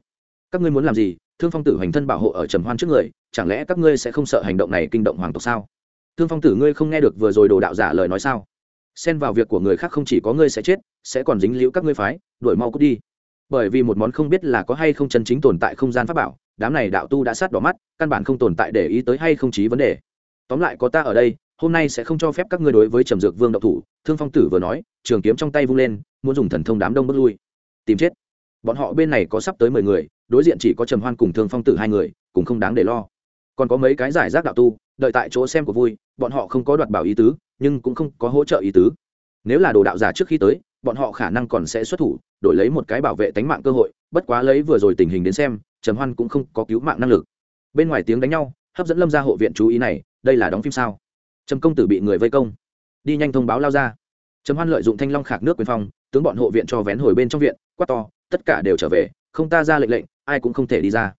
Các ngươi muốn làm gì? Thương phong tử hoành thân bảo hộ ở trầm hoan trước người, chẳng lẽ các ngươi sẽ không sợ hành động này kinh động hoàng tộc sao? Thương phong tử, ngươi không nghe được vừa rồi đồ đạo giả lời nói sao? Xen vào việc của người khác không chỉ có ngươi sẽ chết, sẽ còn dính liễu các ngươi phái, đuổi mau cút đi. Bởi vì một món không biết là có hay không chân chính tồn tại không gian pháp bảo, đám này đạo tu đã sát đỏ mắt, căn bản không tồn tại để ý tới hay không chí vấn đề. Tóm lại có ta ở đây, hôm nay sẽ không cho phép các ngươi đối với trầm dược vương độc thủ, thương phong tử vừa nói, trường kiếm trong tay vung lên, muốn dùng thần thông đám đông bước lui. Tìm chết bọn họ bên này có sắp tới mười người, đối diện chỉ có trầm hoan cùng thương phong tử hai người, cũng không đáng để lo. Còn có mấy cái giải rác đạo tu, đợi tại chỗ xem của vui, bọn họ không có đoạt bảo ý tứ, nhưng cũng không có hỗ trợ ý tứ. Nếu là đồ đạo giả trước khi tới, bọn họ khả năng còn sẽ xuất thủ, đổi lấy một cái bảo vệ tánh mạng cơ hội, bất quá lấy vừa rồi tình hình đến xem, trầm hoan cũng không có cứu mạng năng lực. Bên ngoài tiếng đánh nhau, hấp dẫn lâm ra hộ viện chú ý này, đây là đóng phim sao? Trầm công tử bị người vây công. Đi nhanh thông báo lao ra. Trầm hoan lợi dụng thanh long khạc nước quyền phong, tướng bọn hộ viện cho vén hồi bên trong viện quát to, tất cả đều trở về, không ta ra lệnh lệnh, ai cũng không thể đi ra.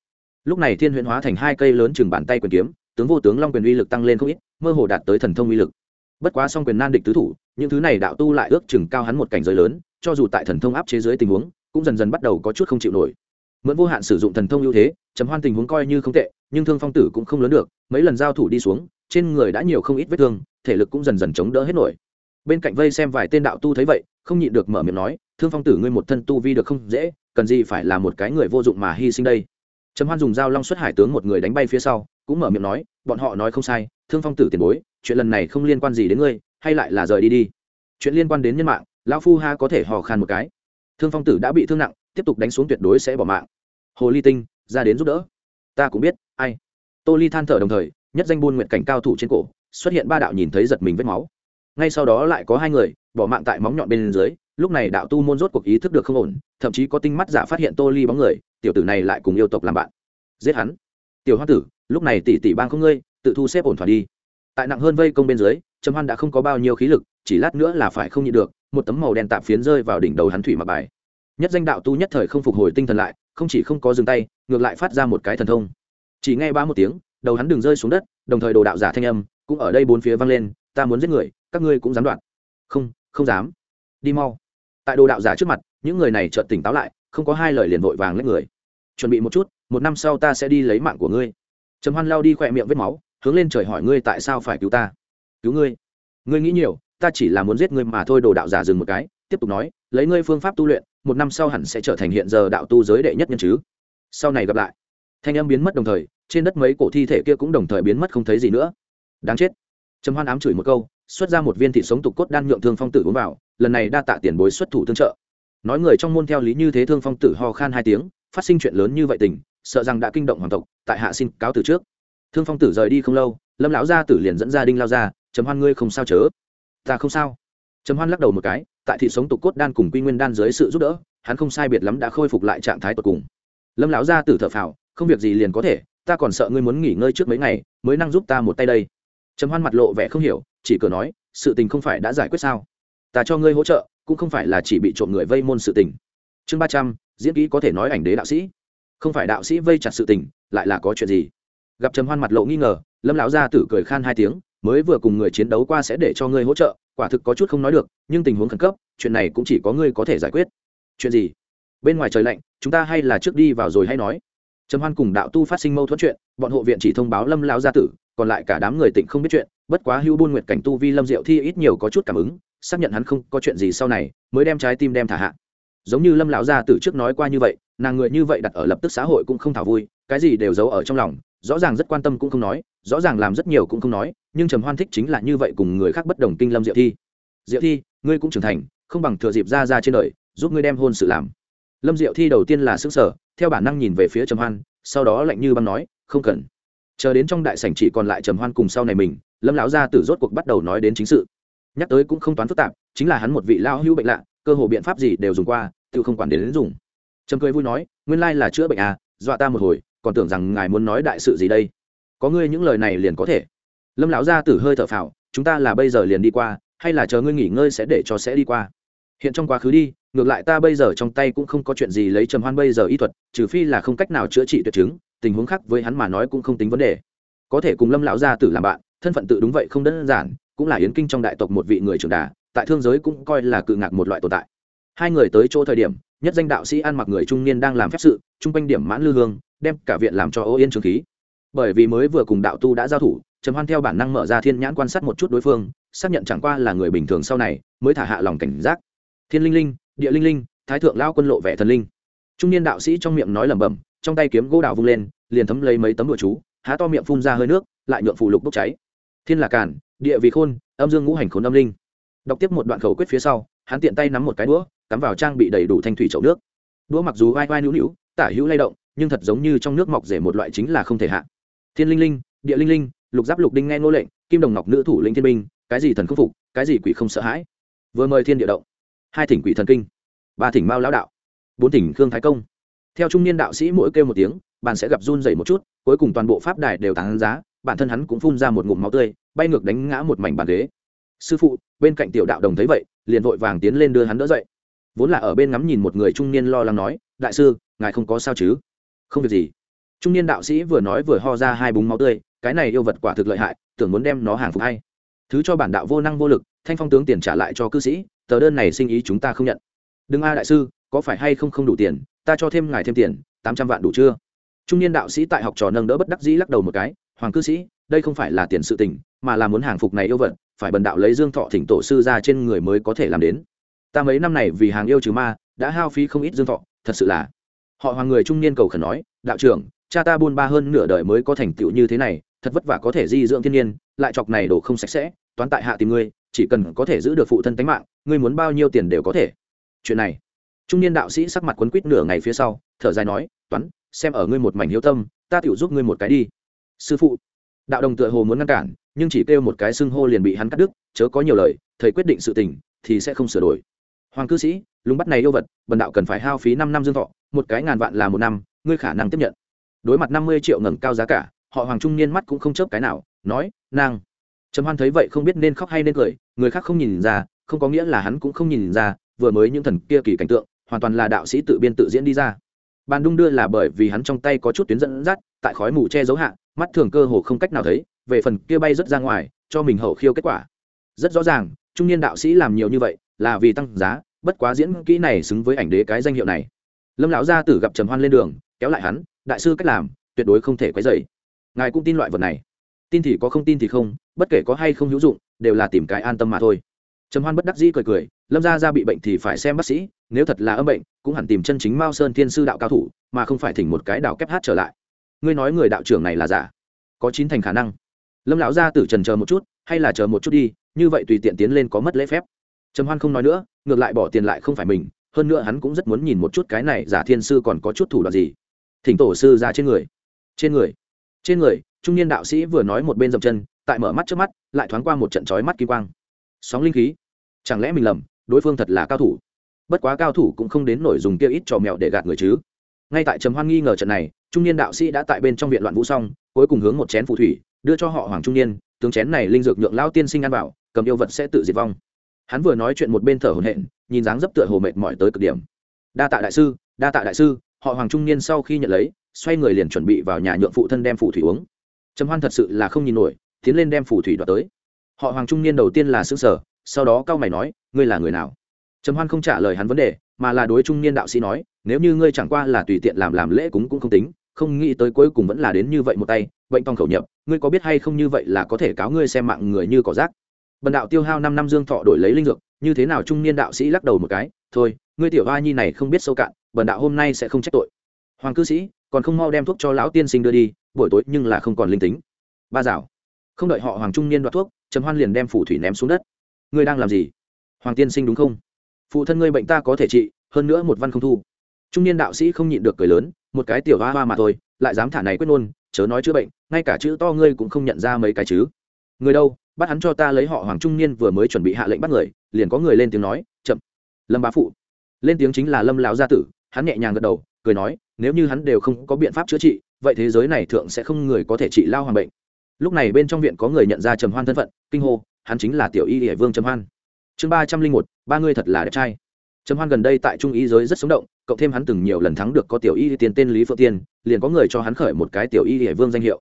Lúc này thiên huyễn hóa thành hai cây lớn chừng bàn tay quyền kiếm, tướng vô tướng long quyền uy lực tăng lên không ít, mơ hồ đạt tới thần thông uy lực. Bất quá song quyền nan địch tứ thủ, những thứ này đạo tu lại ước chừng cao hắn một cảnh giới lớn, cho dù tại thần thông áp chế dưới tình huống, cũng dần dần bắt đầu có chút không chịu nổi. Mượn vô hạn sử dụng thần thông ưu thế chấm hoan tình huống coi như không tệ, nhưng thương phong tử cũng không lớn được, mấy lần giao thủ đi xuống, trên người đã nhiều không ít vết thương, thể lực cũng dần dần chống đỡ hết nổi. Bên cạnh vây xem vài tên đạo tu thấy vậy, không nhịn được mở miệng nói thương phong tử ngươi một thân tu vi được không dễ, cần gì phải là một cái người vô dụng mà hy sinh đây? Trầm hoan dùng dao long xuất hải tướng một người đánh bay phía sau, cũng mở miệng nói, bọn họ nói không sai, thương phong tử tiền bối, chuyện lần này không liên quan gì đến ngươi, hay lại là rời đi đi. Chuyện liên quan đến nhân mạng, lão phu ha có thể hò khan một cái. Thương phong tử đã bị thương nặng, tiếp tục đánh xuống tuyệt đối sẽ bỏ mạng. Hồ ly tinh, ra đến giúp đỡ. Ta cũng biết, ai? Tô ly than thở đồng thời, nhất danh buôn nguyện cảnh cao thủ trên cổ, xuất hiện ba đạo nhìn thấy giật mình vết máu. Ngay sau đó lại có hai người, bỏ mạng tại móng nhọn bên dưới lúc này đạo tu môn rốt cuộc ý thức được không ổn, thậm chí có tinh mắt giả phát hiện tô ly bóng người, tiểu tử này lại cùng yêu tộc làm bạn. Giết hắn. Tiểu hoa tử, lúc này tỷ tỷ bang không ngươi, tự thu xếp ổn thỏa đi. Tại nặng hơn vây công bên dưới, trầm hoan đã không có bao nhiêu khí lực, chỉ lát nữa là phải không nhịn được, một tấm màu đen tạm phiến rơi vào đỉnh đầu hắn thủy mặc bài. Nhất danh đạo tu nhất thời không phục hồi tinh thần lại, không chỉ không có dừng tay, ngược lại phát ra một cái thần thông. Chỉ nghe ba một tiếng, đầu hắn đừng rơi xuống đất, đồng thời đồ đạo giả thanh âm cũng ở đây bốn phía vang lên, ta muốn giết người, các ngươi cũng dám đoạn. Không không dám. Đi mau tại đồ đạo giả trước mặt, những người này chợt tỉnh táo lại, không có hai lời liền vội vàng lấy người. Chuẩn bị một chút, một năm sau ta sẽ đi lấy mạng của ngươi. Trầm hoan lao đi khỏe miệng vết máu, hướng lên trời hỏi ngươi tại sao phải cứu ta. Cứu ngươi? Ngươi nghĩ nhiều, ta chỉ là muốn giết ngươi mà thôi, đồ đạo giả dừng một cái, tiếp tục nói, lấy ngươi phương pháp tu luyện, một năm sau hẳn sẽ trở thành hiện giờ đạo tu giới đệ nhất nhân chứ. Sau này gặp lại. Thanh âm biến mất đồng thời, trên đất mấy cổ thi thể kia cũng đồng thời biến mất không thấy gì nữa. Đáng chết. Trầm hoan ám chửi một câu, xuất ra một viên thịt sống tục cốt đan nhượng thương phong tử uống vào lần này đa tạ tiền bối xuất thủ tương trợ. Nói người trong môn theo lý như thế thương phong tử ho khan hai tiếng, phát sinh chuyện lớn như vậy tình, sợ rằng đã kinh động hoàng tộc, tại hạ xin cáo từ trước. Thương phong tử rời đi không lâu, lâm lão gia tử liền dẫn gia đinh lao ra chấm hoan ngươi không sao chớ? Ta không sao. Chấm hoan lắc đầu một cái, tại thị sống tục cốt đan cùng quy nguyên đan dưới sự giúp đỡ, hắn không sai biệt lắm đã khôi phục lại trạng thái tột cùng. Lâm lão gia tử thở phào, không việc gì liền có thể, ta còn sợ ngươi muốn nghỉ ngơi trước mấy ngày, mới năng giúp ta một tay đây. Trầm hoan mặt lộ vẻ không hiểu, chỉ cửa nói, sự tình không phải đã giải quyết sao? Ta cho ngươi hỗ trợ, cũng không phải là chỉ bị trộm người vây môn sự tình. Chương ba trăm, diễn kỹ có thể nói ảnh đế đạo sĩ. Không phải đạo sĩ vây chặt sự tình, lại là có chuyện gì? Gặp trầm hoan mặt lộ nghi ngờ, lâm lão gia tử cười khan hai tiếng, mới vừa cùng người chiến đấu qua sẽ để cho ngươi hỗ trợ, quả thực có chút không nói được, nhưng tình huống khẩn cấp, chuyện này cũng chỉ có ngươi có thể giải quyết. Chuyện gì? Bên ngoài trời lạnh, chúng ta hay là trước đi vào rồi hay nói? Trầm hoan cùng đạo tu phát sinh mâu thuẫn chuyện, bọn hộ viện chỉ thông báo lâm lão gia tử, còn lại cả đám người tỉnh không biết chuyện, bất quá hưu buôn nguyệt cảnh tu vi lâm diệu thi ít nhiều có chút cảm ứng xác nhận hắn không có chuyện gì sau này, mới đem trái tim đem thả hạ. Giống như lâm lão gia tử trước nói qua như vậy, nàng người như vậy đặt ở lập tức xã hội cũng không thảo vui, cái gì đều giấu ở trong lòng, rõ ràng rất quan tâm cũng không nói, rõ ràng làm rất nhiều cũng không nói, nhưng trầm hoan thích chính là như vậy cùng người khác bất đồng kinh lâm diệu thi. Diệu thi, ngươi cũng trưởng thành, không bằng thừa dịp ra ra trên đời, giúp ngươi đem hôn sự làm. Lâm diệu thi đầu tiên là xứng sở theo bản năng nhìn về phía trầm hoan, sau đó lạnh như băng nói, không cần. Chờ đến trong đại sảnh chỉ còn lại trầm hoan cùng sau này mình, lâm lão gia tử rốt cuộc bắt đầu nói đến chính sự nhắc tới cũng không toán phức tạp chính là hắn một vị lao hữu bệnh lạ cơ hồ biện pháp gì đều dùng qua tự không quản đến, đến dùng. Trầm cười vui nói nguyên lai là chữa bệnh à dọa ta một hồi còn tưởng rằng ngài muốn nói đại sự gì đây. Có ngươi những lời này liền có thể. Lâm lão gia tử hơi thở phào chúng ta là bây giờ liền đi qua hay là chờ ngươi nghỉ ngơi sẽ để cho sẽ đi qua. Hiện trong quá khứ đi ngược lại ta bây giờ trong tay cũng không có chuyện gì lấy trầm hoan bây giờ y thuật trừ phi là không cách nào chữa trị tuyệt chứng tình huống khác với hắn mà nói cũng không tính vấn đề. Có thể cùng lâm lão gia tử làm bạn thân phận tự đúng vậy không đơn giản cũng là yến kinh trong đại tộc một vị người trưởng đà, tại thương giới cũng coi là cự ngạc một loại tồn tại. Hai người tới chỗ thời điểm, nhất danh đạo sĩ ăn mặc người trung niên đang làm phép sự, chung quanh điểm mãn lư hương, đem cả viện làm cho ô yên trường khí. Bởi vì mới vừa cùng đạo tu đã giao thủ, trầm hoan theo bản năng mở ra thiên nhãn quan sát một chút đối phương, xác nhận chẳng qua là người bình thường sau này, mới thả hạ lòng cảnh giác. Thiên linh linh, địa linh linh, thái thượng lao quân lộ vẻ thần linh. Trung niên đạo sĩ trong miệng nói lẩm bẩm, trong tay kiếm gỗ đào vung lên, liền thấm lấy mấy tấm đùa chú, há to miệng phun ra hơi nước, lại nhuộm phù lục bốc cháy. Thiên là càn địa vị khôn, âm dương ngũ hành khốn âm linh. Đọc tiếp một đoạn khẩu quyết phía sau, hắn tiện tay nắm một cái đũa, cắm vào trang bị đầy đủ thanh thủy chậu nước. Đũa mặc dù vai vai nữu nữu, tả hữu lay động, nhưng thật giống như trong nước mọc rể một loại chính là không thể hạ. Thiên linh linh, địa linh linh, lục giáp lục đinh nghe nô lệnh, kim đồng ngọc nữ thủ lĩnh thiên binh, cái gì thần không phục, cái gì quỷ không sợ hãi. Vừa mời thiên địa động. Hai thỉnh quỷ thần kinh, ba thỉnh mao lão đạo, bốn thỉnh khương thái công. Theo trung niên đạo sĩ mỗi kêu một tiếng bạn sẽ gặp run dày một chút, cuối cùng toàn bộ pháp đài đều tán giá bản thân hắn cũng phun ra một ngụm máu tươi, bay ngược đánh ngã một mảnh bàn ghế. Sư phụ, bên cạnh tiểu đạo đồng thấy vậy, liền vội vàng tiến lên đưa hắn đỡ dậy. Vốn là ở bên ngắm nhìn một người trung niên lo lắng nói, đại sư, ngài không có sao chứ? Không việc gì. Trung niên đạo sĩ vừa nói vừa ho ra hai búng máu tươi, cái này yêu vật quả thực lợi hại, tưởng muốn đem nó hàng phục hay. Thứ cho bản đạo vô năng vô lực, thanh phong tướng tiền trả lại cho cư sĩ, tờ đơn này sinh ý chúng ta không nhận. Đừng a, đại sư, có phải hay không không đủ tiền, ta cho thêm ngài thêm tiền, tám trăm vạn đủ chưa? Trung niên đạo sĩ tại học trò nâng đỡ bất đắc dĩ lắc đầu một cái hoàng cư sĩ, đây không phải là tiền sự tình, mà là muốn hàng phục này yêu vật, phải bần đạo lấy dương thọ thỉnh tổ sư ra trên người mới có thể làm đến. Ta mấy năm này vì hàng yêu trừ ma, đã hao phí không ít dương thọ, thật sự là. Họ hoàng người trung niên cầu khẩn nói, đạo trưởng, cha ta buôn ba hơn nửa đời mới có thành tựu như thế này, thật vất vả có thể di dưỡng thiên nhiên, lại chọc này đổ không sạch sẽ, toán tại hạ tìm ngươi, chỉ cần có thể giữ được phụ thân tánh mạng, ngươi muốn bao nhiêu tiền đều có thể. Chuyện này, trung niên đạo sĩ sắc mặt quấn quýt nửa ngày phía sau, thở dài nói, toán, xem ở ngươi một mảnh hiếu tâm, ta tiểu giúp ngươi một cái đi sư phụ. Đạo đồng tựa hồ muốn ngăn cản, nhưng chỉ kêu một cái xưng hô liền bị hắn cắt đứt, chớ có nhiều lời, thầy quyết định sự tình, thì sẽ không sửa đổi. Hoàng cư sĩ lùng bắt này yêu vật, bần đạo cần phải hao phí năm năm dương thọ, một cái ngàn vạn là một năm, ngươi khả năng tiếp nhận. Đối mặt năm mươi triệu ngẩng cao giá cả, họ hoàng trung niên mắt cũng không chớp cái nào, nói nang trầm hoan thấy vậy không biết nên khóc hay nên cười, người khác không nhìn ra, không có nghĩa là hắn cũng không nhìn ra, vừa mới những thần kia kỳ cảnh tượng, hoàn toàn là đạo sĩ tự biên tự diễn đi ra bàn đung đưa là bởi vì hắn trong tay có chút tuyến dẫn dắt, tại khói mù che giấu hạ, mắt thường cơ hồ không cách nào thấy, về phần kia bay rất ra ngoài, cho mình hậu khiêu kết quả. Rất rõ ràng, trung niên đạo sĩ làm nhiều như vậy, là vì tăng giá, bất quá diễn kỹ này xứng với ảnh đế cái danh hiệu này. Lâm lão gia tử gặp trầm hoan lên đường, kéo lại hắn, đại sư cách làm, tuyệt đối không thể quấy dày ngài cũng tin loại vật này. Tin thì có không tin thì không, bất kể có hay không hữu dụng, đều là tìm cái an tâm mà thôi. Trầm hoan bất đắc dĩ cười cười, lâm gia ra bị bệnh thì phải xem bác sĩ nếu thật là âm bệnh, cũng hẳn tìm chân chính mao sơn thiên sư đạo cao thủ, mà không phải thỉnh một cái đạo kép hát trở lại. Ngươi nói người đạo trưởng này là giả? Có chín thành khả năng. Lâm lão gia tử trần chờ một chút, hay là chờ một chút đi, như vậy tùy tiện tiến lên có mất lễ phép. Trầm hoan không nói nữa, ngược lại bỏ tiền lại không phải mình, hơn nữa hắn cũng rất muốn nhìn một chút cái này giả thiên sư còn có chút thủ đoạn gì. Thỉnh tổ sư ra trên người. Trên người. Trên người, trung niên đạo sĩ vừa nói một bên dậm chân, tại mở mắt trước mắt, lại thoáng qua một trận trói mắt kỳ quang. Sóng linh khí. Chẳng lẽ mình lầm, đối phương thật là cao thủ? Bất quá cao thủ cũng không đến nổi dùng kia ít trò mèo để gạt người chứ. Ngay tại trầm hoan nghi ngờ trận này, trung niên đạo sĩ đã tại bên trong viện loạn vũ xong, cuối cùng hướng một chén phù thủy, đưa cho họ hoàng trung niên, tướng chén này linh dược nhượng lao tiên sinh ăn bảo cầm yêu vật sẽ tự diệt vong. Hắn vừa nói chuyện một bên thở hổn hển, nhìn dáng dấp tựa hồ mệt mỏi tới cực điểm. Đa tạ đại sư, đa tạ đại sư, họ hoàng trung niên sau khi nhận lấy, xoay người liền chuẩn bị vào nhà nhượng phụ thân đem phù thủy uống. Trầm hoan thật sự là không nhìn nổi, tiến lên đem phù thủy đoạt tới. Họ hoàng trung niên đầu tiên là xứ sở sau đó cao mày nói, ngươi là người nào? Trầm hoan không trả lời hắn vấn đề, mà là đối trung niên đạo sĩ nói, nếu như ngươi chẳng qua là tùy tiện làm làm lễ cúng cũng không tính, không nghĩ tới cuối cùng vẫn là đến như vậy một tay, bệnh tòng khẩu nhập, ngươi có biết hay không như vậy là có thể cáo ngươi xem mạng người như cỏ rác? Bần đạo tiêu hao năm năm dương thọ đổi lấy linh dược, như thế nào trung niên đạo sĩ lắc đầu một cái, thôi, ngươi tiểu hoa nhi này không biết sâu cạn, bần đạo hôm nay sẽ không trách tội. Hoàng cư sĩ, còn không mau đem thuốc cho lão tiên sinh đưa đi, buổi tối nhưng là không còn linh tính. Ba dạo, không đợi họ hoàng trung niên đoạt thuốc, trầm hoan liền đem phủ thủy ném xuống đất. Ngươi đang làm gì? Hoàng tiên sinh đúng không? Phụ thân ngươi bệnh ta có thể trị, hơn nữa một văn không thu. Trung niên đạo sĩ không nhịn được cười lớn, một cái tiểu hoa hoa mà thôi, lại dám thả này quyết nôn chớ nói chữa bệnh, ngay cả chữ to ngươi cũng không nhận ra mấy cái chứ. Người đâu, bắt hắn cho ta lấy họ hoàng trung niên vừa mới chuẩn bị hạ lệnh bắt người, liền có người lên tiếng nói, chậm. Lâm bá phụ. Lên tiếng chính là lâm lão gia tử, hắn nhẹ nhàng gật đầu, cười nói, nếu như hắn đều không có biện pháp chữa trị, vậy thế giới này thượng sẽ không người có thể trị lao hoàng bệnh. Lúc này bên trong viện có người nhận ra trầm hoan thân phận, kinh hô, hắn chính là tiểu y hệ vương trầm hoan chương ba trăm linh một, ba người thật là đẹp trai. Trầm hoan gần đây tại trung ý giới rất sống động, cộng thêm hắn từng nhiều lần thắng được có tiểu y tiền tên lý phượng tiên, liền có người cho hắn khởi một cái tiểu y hệ vương danh hiệu.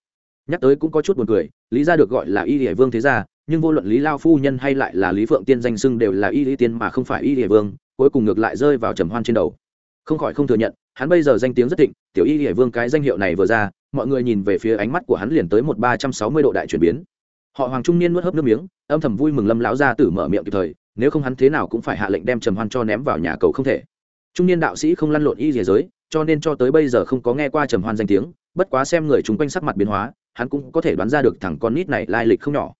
Nhắc tới cũng có chút buồn cười, lý ra được gọi là y hệ vương thế gia, nhưng vô luận lý lao phu nhân hay lại là lý phượng tiên danh xưng đều là y tiên mà không phải y hệ vương, cuối cùng ngược lại rơi vào trầm hoan trên đầu. Không khỏi không thừa nhận, hắn bây giờ danh tiếng rất thịnh, tiểu y hệ vương cái danh hiệu này vừa ra, mọi người nhìn về phía ánh mắt của hắn liền tới một ba trăm sáu mươi độ đại chuyển biến. Họ hoàng trung niên nuốt hớp nước miếng, âm thầm vui mừng lâm lão gia tử mở miệng kịp thời nếu không hắn thế nào cũng phải hạ lệnh đem trầm hoan cho ném vào nhà cầu không thể. Trung niên đạo sĩ không lăn lộn y dìa giới, cho nên cho tới bây giờ không có nghe qua trầm hoan danh tiếng, bất quá xem người chung quanh sắc mặt biến hóa, hắn cũng có thể đoán ra được thằng con nít này lai lịch không nhỏ.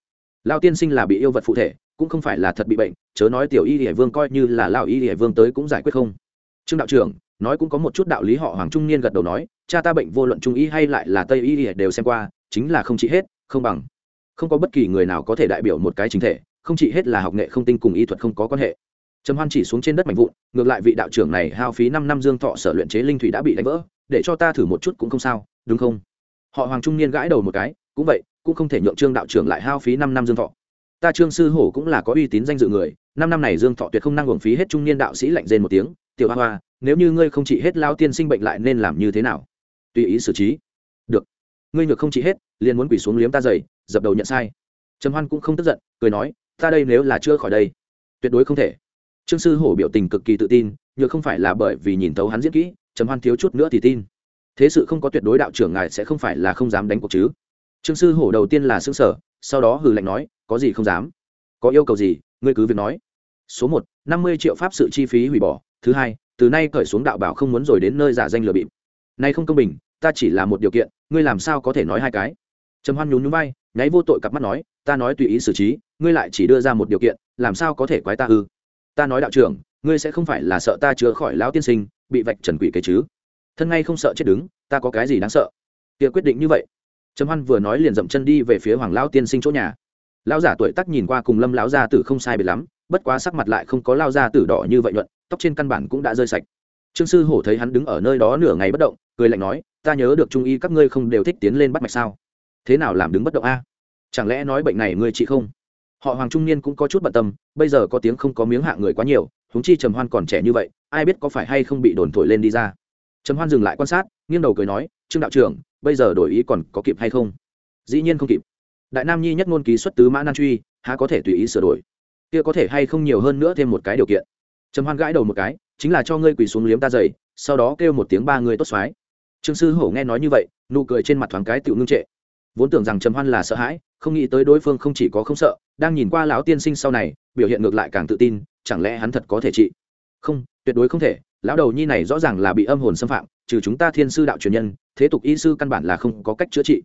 Lao tiên sinh là bị yêu vật phụ thể, cũng không phải là thật bị bệnh, chớ nói tiểu y hải vương coi như là lao y hải vương tới cũng giải quyết không. Trương đạo trưởng, nói cũng có một chút đạo lý họ hoàng trung niên gật đầu nói, cha ta bệnh vô luận trung y hay lại là tây y đều xem qua, chính là không trị hết, không bằng. Không có bất kỳ người nào có thể đại biểu một cái chính thể không chỉ hết là học nghệ không tinh cùng y thuật không có quan hệ. Trầm hoan chỉ xuống trên đất mạnh vụn, ngược lại vị đạo trưởng này hao phí năm năm dương thọ sở luyện chế linh thủy đã bị đánh vỡ, để cho ta thử một chút cũng không sao, đúng không? Họ hoàng trung niên gãi đầu một cái, cũng vậy, cũng không thể nhượng trương đạo trưởng lại hao phí năm năm dương thọ. Ta trương sư hổ cũng là có uy tín danh dự người, năm năm này dương thọ tuyệt không năng hưởng phí hết trung niên đạo sĩ lạnh rên một tiếng, tiểu hoa hoa, nếu như ngươi không trị hết lao tiên sinh bệnh lại nên làm như thế nào? Tùy ý xử trí. Được, ngươi nhược không trị hết, liền muốn quỳ xuống liếm ta dày dập đầu nhận sai. Trầm hoan cũng không tức giận, cười nói ta đây nếu là chưa khỏi đây, tuyệt đối không thể. Trương sư hổ biểu tình cực kỳ tự tin, nhược không phải là bởi vì nhìn thấu hắn diễn kỹ, trầm hoan thiếu chút nữa thì tin. Thế sự không có tuyệt đối đạo trưởng ngài sẽ không phải là không dám đánh cuộc chứ? Trương sư hổ đầu tiên là xương sở sau đó hừ lạnh nói, có gì không dám? Có yêu cầu gì, ngươi cứ việc nói. Số một, năm mươi triệu pháp sự chi phí hủy bỏ. Thứ hai, từ nay cởi xuống đạo bảo không muốn rồi đến nơi giả danh lừa bịp. Nay không công bình, ta chỉ là một điều kiện, ngươi làm sao có thể nói hai cái? Trầm hoan nhún nhún vai, nháy vô tội cặp mắt nói ta nói tùy ý xử trí, ngươi lại chỉ đưa ra một điều kiện, làm sao có thể quái ta ư? Ta nói đạo trưởng, ngươi sẽ không phải là sợ ta chữa khỏi lão tiên sinh, bị vạch trần quỷ kế chứ? Thân ngay không sợ chết đứng, ta có cái gì đáng sợ? Kia quyết định như vậy. Trầm hoan vừa nói liền dậm chân đi về phía hoàng lão tiên sinh chỗ nhà. Lão giả tuổi tác nhìn qua cùng lâm lão gia tử không sai biệt lắm, bất quá sắc mặt lại không có lao gia tử đỏ như vậy nhuận, tóc trên căn bản cũng đã rơi sạch. Trương sư hổ thấy hắn đứng ở nơi đó nửa ngày bất động, cười lạnh nói, ta nhớ được trung y các ngươi không đều thích tiến lên bắt mạch sao? Thế nào làm đứng bất động a? Chẳng lẽ nói bệnh này ngươi trị không? Họ hoàng trung niên cũng có chút bận tâm, bây giờ có tiếng không có miếng hạ người quá nhiều, huống chi trầm hoan còn trẻ như vậy, ai biết có phải hay không bị đồn thổi lên đi ra. Trầm hoan dừng lại quan sát, nghiêng đầu cười nói, trương đạo trưởng, bây giờ đổi ý còn có kịp hay không? Dĩ nhiên không kịp. Đại nam nhi nhất ngôn ký xuất tứ mã nan truy, há có thể tùy ý sửa đổi? Kia có thể hay không nhiều hơn nữa thêm một cái điều kiện? Trầm hoan gãi đầu một cái, chính là cho ngươi quỳ xuống liếm ta dày sau đó kêu một tiếng ba người tốt xoái. Trương sư hổ nghe nói như vậy, nụ cười trên mặt thoáng cái tự ngưng trệ vốn tưởng rằng trầm hoan là sợ hãi, không nghĩ tới đối phương không chỉ có không sợ, đang nhìn qua lão tiên sinh sau này, biểu hiện ngược lại càng tự tin, chẳng lẽ hắn thật có thể trị? Không, tuyệt đối không thể, lão đầu nhi này rõ ràng là bị âm hồn xâm phạm, trừ chúng ta thiên sư đạo truyền nhân, thế tục y sư căn bản là không có cách chữa trị.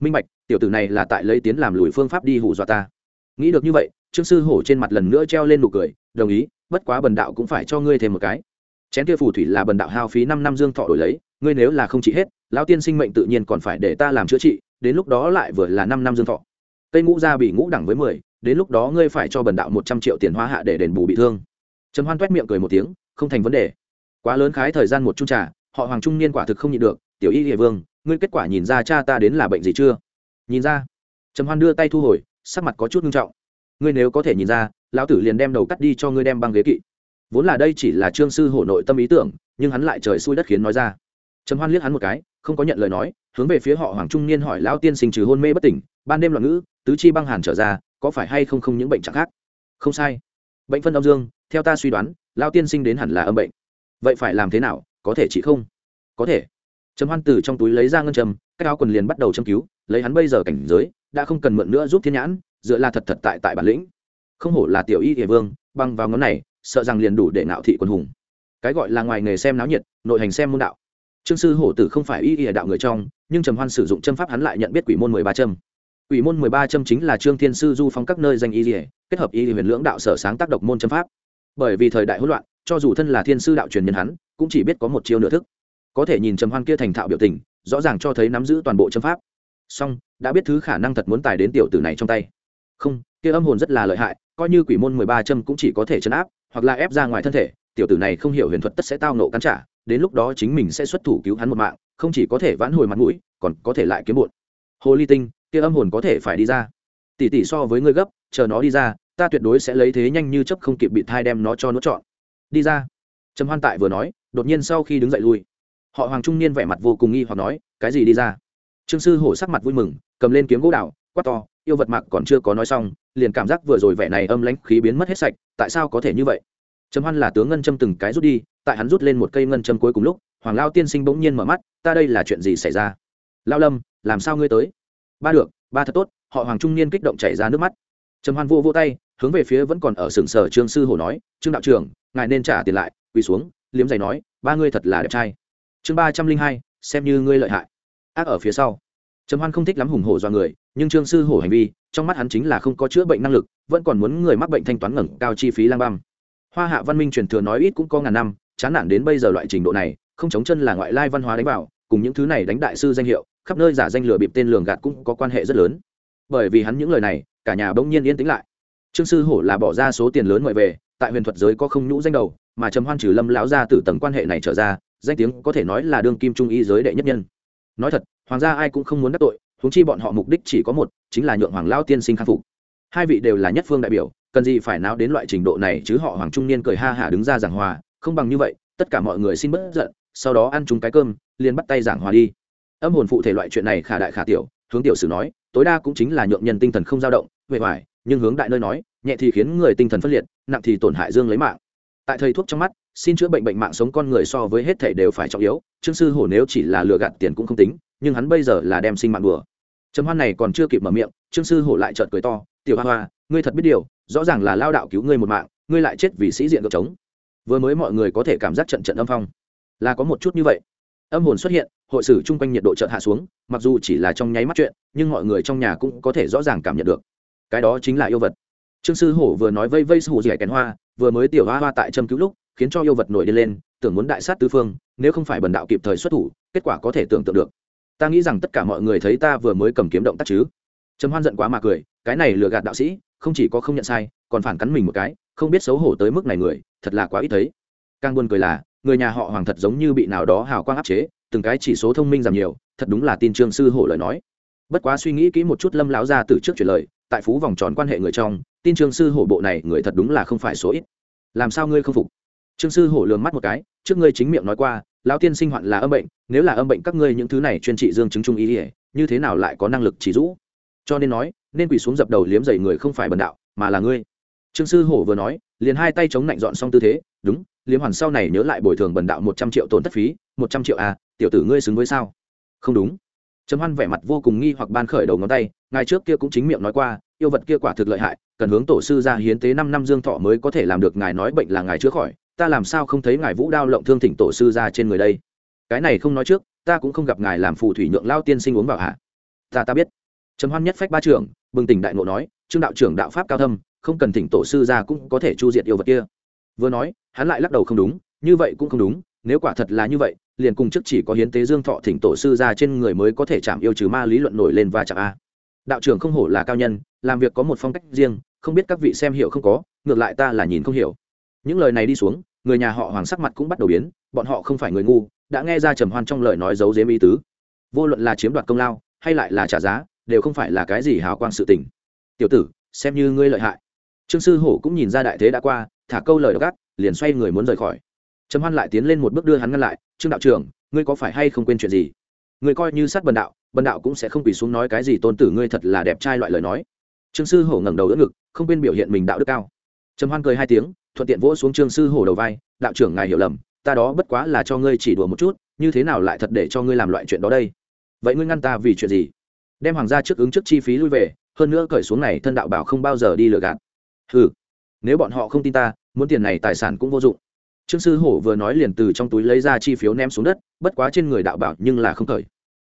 Minh bạch, tiểu tử này là tại lấy tiến làm lùi phương pháp đi hù dọa ta. Nghĩ được như vậy, trương sư hổ trên mặt lần nữa treo lên nụ cười, đồng ý, bất quá bần đạo cũng phải cho ngươi thêm một cái. Chén kia phù thủy là bần đạo hao phí năm năm dương thọ đổi lấy, ngươi nếu là không trị hết, lão tiên sinh mệnh tự nhiên còn phải để ta làm chữa trị đến lúc đó lại vừa là năm năm dương thọ. Cây ngũ gia bị ngũ đẳng với mười, đến lúc đó ngươi phải cho bần đạo một trăm triệu tiền hoa hạ để đền bù bị thương. Trầm hoan t miệng cười một tiếng, không thành vấn đề. Quá lớn khái thời gian một chung trà, họ hoàng trung niên quả thực không nhịn được, tiểu y địa vương, ngươi kết quả nhìn ra cha ta đến là bệnh gì chưa? Nhìn ra. Trầm hoan đưa tay thu hồi, sắc mặt có chút nghiêm trọng. Ngươi nếu có thể nhìn ra, lão tử liền đem đầu cắt đi cho ngươi đem băng ghế kỵ. Vốn là đây chỉ là trương sư hổ nội tâm ý tưởng, nhưng hắn lại trời xui đất khiến nói ra. Trầm hoan liếc hắn một cái, không có nhận lời nói hướng về phía họ hoàng trung niên hỏi lão tiên sinh trừ hôn mê bất tỉnh, ban đêm loạn ngữ, tứ chi băng hàn trở ra, có phải hay không không những bệnh trạng khác? Không sai. Bệnh phân âm dương, theo ta suy đoán lao tiên sinh đến hẳn là âm bệnh. Vậy phải làm thế nào, có thể chỉ không? Có thể. Trầm hoan từ trong túi lấy ra ngân trầm các áo quần liền bắt đầu châm cứu, lấy hắn bây giờ cảnh giới, đã không cần mượn nữa giúp thiên nhãn, dựa là thật thật tại tại bản lĩnh. Không hổ là tiểu y địa vương, băng vào ngón này, sợ rằng liền đủ để nạo thị quân hùng. Cái gọi là ngoài nghề xem náo nhiệt, nội hành xem môn đạo. Trương sư hổ tử không phải y y đạo người trong nhưng trầm hoan sử dụng châm pháp hắn lại nhận biết quỷ môn mười ba châm. Quỷ môn mười ba châm chính là trương thiên sư du phong các nơi danh y y kết hợp y huyền lưỡng đạo sở sáng tác độc môn châm pháp. Bởi vì thời đại hỗn loạn, cho dù thân là thiên sư đạo truyền nhân hắn, cũng chỉ biết có một chiêu nửa thức. Có thể nhìn trầm hoan kia thành thạo biểu tình, rõ ràng cho thấy nắm giữ toàn bộ châm pháp. Song, đã biết thứ khả năng thật muốn tài đến tiểu tử này trong tay. Không, kia âm hồn rất là lợi hại, coi như quỷ môn mười ba châm cũng chỉ có thể chấn áp, hoặc là ép ra ngoài thân thể, tiểu tử này không hiểu huyền thuật tất sẽ tao nộ cắn trả đến lúc đó chính mình sẽ xuất thủ cứu hắn một mạng, không chỉ có thể vãn hồi mặt mũi, còn có thể lại kiếm bụn hồ ly tinh, kia âm hồn có thể phải đi ra. Tỷ tỷ so với ngươi gấp, chờ nó đi ra, ta tuyệt đối sẽ lấy thế nhanh như chấp không kịp bị thai đem nó cho nó chọn đi ra. Trầm hoan tại vừa nói, đột nhiên sau khi đứng dậy lui, họ hoàng trung niên vẻ mặt vô cùng nghi hoặc nói, cái gì đi ra? Trương sư hổ sắc mặt vui mừng, cầm lên kiếm gỗ đào, quát to, yêu vật mạc còn chưa có nói xong, liền cảm giác vừa rồi vẻ này âm lãnh khí biến mất hết sạch, tại sao có thể như vậy? Trầm hoan là tướng ngân châm từng cái rút đi, tại hắn rút lên một cây ngân châm cuối cùng lúc, hoàng lao tiên sinh bỗng nhiên mở mắt, ta đây là chuyện gì xảy ra? Lao lâm, làm sao ngươi tới? Ba được, ba thật tốt. Họ hoàng trung niên kích động chảy ra nước mắt. Trầm hoan vô vô tay, hướng về phía vẫn còn ở sừng sở trương sư hổ nói, trương đạo trưởng, ngài nên trả tiền lại, quỳ xuống, liếm giày nói, ba ngươi thật là đẹp trai. Chương ba trăm linh hai, xem như ngươi lợi hại. Ác ở phía sau. Trầm hoan không thích lắm hùng hổ do người, nhưng trương sư hổ hành vi, trong mắt hắn chính là không có chữa bệnh năng lực, vẫn còn muốn người mắc bệnh thanh toán ngẩng cao chi phí lang băm hoa hạ văn minh truyền thừa nói ít cũng có ngàn năm, chán nản đến bây giờ loại trình độ này, không chống chân là ngoại lai văn hóa đánh vào, cùng những thứ này đánh đại sư danh hiệu, khắp nơi giả danh lừa bịp tên lường gạt cũng có quan hệ rất lớn. Bởi vì hắn những lời này, cả nhà bỗng nhiên yên tĩnh lại. Trương sư hổ là bỏ ra số tiền lớn ngoại về, tại huyền thuật giới có không nhũ danh đầu, mà trầm hoan trừ lâm lão ra từ tầng quan hệ này trở ra, danh tiếng có thể nói là đương kim trung y giới đệ nhất nhân. Nói thật, hoàng gia ai cũng không muốn đắc tội, huống chi bọn họ mục đích chỉ có một, chính là nhượng hoàng lao tiên sinh khắc phục. Hai vị đều là nhất phương đại biểu cần gì phải náo đến loại trình độ này chứ họ hoàng trung niên cười ha hả đứng ra giảng hòa, không bằng như vậy, tất cả mọi người xin bất giận, sau đó ăn chúng cái cơm, liền bắt tay giảng hòa đi. Âm hồn phụ thể loại chuyện này khả đại khả tiểu, hướng tiểu sử nói, tối đa cũng chính là nhượng nhân tinh thần không dao động về vải nhưng hướng đại nơi nói, nhẹ thì khiến người tinh thần phân liệt, nặng thì tổn hại dương lấy mạng. Tại thầy thuốc trong mắt, xin chữa bệnh bệnh mạng sống con người so với hết thể đều phải trọng yếu, trương sư hổ nếu chỉ là lừa gạt tiền cũng không tính, nhưng hắn bây giờ là đem sinh mạng đùa. Trầm hoan này còn chưa kịp mở miệng, trương sư hổ lại trợn cười to, tiểu hoa hoa ngươi thật biết điều, rõ ràng là lao đạo cứu ngươi một mạng, ngươi lại chết vì sĩ diện cược trống. Vừa mới mọi người có thể cảm giác trận trận âm phong. Là có một chút như vậy. Âm hồn xuất hiện, hội sử chung quanh nhiệt độ chợt hạ xuống, mặc dù chỉ là trong nháy mắt chuyện, nhưng mọi người trong nhà cũng có thể rõ ràng cảm nhận được. Cái đó chính là yêu vật. Trương sư hổ vừa nói vây vây hổ dẻ kèn hoa, vừa mới tiểu hoa hoa tại châm cứu lúc, khiến cho yêu vật nổi đi lên, tưởng muốn đại sát tứ phương, nếu không phải bần đạo kịp thời xuất thủ, kết quả có thể tưởng tượng được. Ta nghĩ rằng tất cả mọi người thấy ta vừa mới cầm kiếm động tác chứ? Trầm hoan giận quá mà cười, cái này lừa gạt đạo sĩ, không chỉ có không nhận sai, còn phản cắn mình một cái, không biết xấu hổ tới mức này người, thật là quá ít thấy. Càng buồn cười là, người nhà họ hoàng thật giống như bị nào đó hào quang áp chế, từng cái chỉ số thông minh giảm nhiều, thật đúng là tin trương sư hổ lời nói. Bất quá suy nghĩ kỹ một chút lâm lão ra từ trước chuyển lời, tại phú vòng tròn quan hệ người trong, tin trương sư hổ bộ này người thật đúng là không phải số ít. Làm sao ngươi không phục? Trương sư hổ lường mắt một cái, trước ngươi chính miệng nói qua, lão tiên sinh hoạn là âm bệnh, nếu là âm bệnh các ngươi những thứ này chuyên trị dương chứng trung ý ỉa như thế nào lại có năng lực chỉ rũ cho nên nói, nên quỳ xuống dập đầu liếm dày người không phải bần đạo, mà là ngươi. Trương sư hổ vừa nói, liền hai tay chống nạnh dọn xong tư thế, đúng, liếm hoàn sau này nhớ lại bồi thường bần đạo một trăm triệu tổn thất phí, một trăm triệu à tiểu tử ngươi xứng với sao? Không đúng. Trầm hoan vẻ mặt vô cùng nghi hoặc ban khởi đầu ngón tay, ngài trước kia cũng chính miệng nói qua, yêu vật kia quả thực lợi hại, cần hướng tổ sư ra hiến tế năm năm dương thọ mới có thể làm được ngài nói bệnh là ngài chữa khỏi, ta làm sao không thấy ngài vũ đao lộng thương thỉnh tổ sư ra trên người đây? Cái này không nói trước, ta cũng không gặp ngài làm phù thủy nhượng lao tiên sinh uống vào hạ ta ta biết trầm hoan nhất phách ba trưởng, bừng tỉnh đại ngộ nói, trương đạo trưởng đạo pháp cao thâm, không cần thỉnh tổ sư ra cũng có thể chu diệt yêu vật kia. Vừa nói, hắn lại lắc đầu không đúng, như vậy cũng không đúng, nếu quả thật là như vậy, liền cùng trước chỉ có hiến tế dương thọ thỉnh tổ sư ra trên người mới có thể chạm yêu trừ ma lý luận nổi lên và chạm a. Đạo trưởng không hổ là cao nhân, làm việc có một phong cách riêng, không biết các vị xem hiểu không có, ngược lại ta là nhìn không hiểu. Những lời này đi xuống, người nhà họ hoàng sắc mặt cũng bắt đầu biến, bọn họ không phải người ngu, đã nghe ra trầm hoan trong lời nói giấu giếm ý tứ. Vô luận là chiếm đoạt công lao, hay lại là trả giá đều không phải là cái gì hào quang sự tình. Tiểu tử, xem như ngươi lợi hại. Trương sư hổ cũng nhìn ra đại thế đã qua, thả câu lời gắt liền xoay người muốn rời khỏi. Trầm hoan lại tiến lên một bước đưa hắn ngăn lại, trương đạo trưởng, ngươi có phải hay không quên chuyện gì? Ngươi coi như sát bần đạo bần đạo cũng sẽ không quỳ xuống nói cái gì tôn tử ngươi thật là đẹp trai loại lời nói. Trương sư hổ ngẩng đầu đỡ ngực, không quên biểu hiện mình đạo đức cao. Trầm hoan cười hai tiếng, thuận tiện vỗ xuống trương sư hổ đầu vai, đạo trưởng ngài hiểu lầm, ta đó bất quá là cho ngươi chỉ đùa một chút, như thế nào lại thật để cho ngươi làm loại chuyện đó đây? Vậy ngươi ngăn ta vì chuyện gì? Đem hoàng gia trước ứng trước chi phí lui về, hơn nữa cởi xuống này thân đạo bảo không bao giờ đi lừa gạt. Ừ nếu bọn họ không tin ta, muốn tiền này tài sản cũng vô dụng. Trương sư hổ vừa nói liền từ trong túi lấy ra chi phiếu ném xuống đất, bất quá trên người đạo bảo nhưng là không cởi.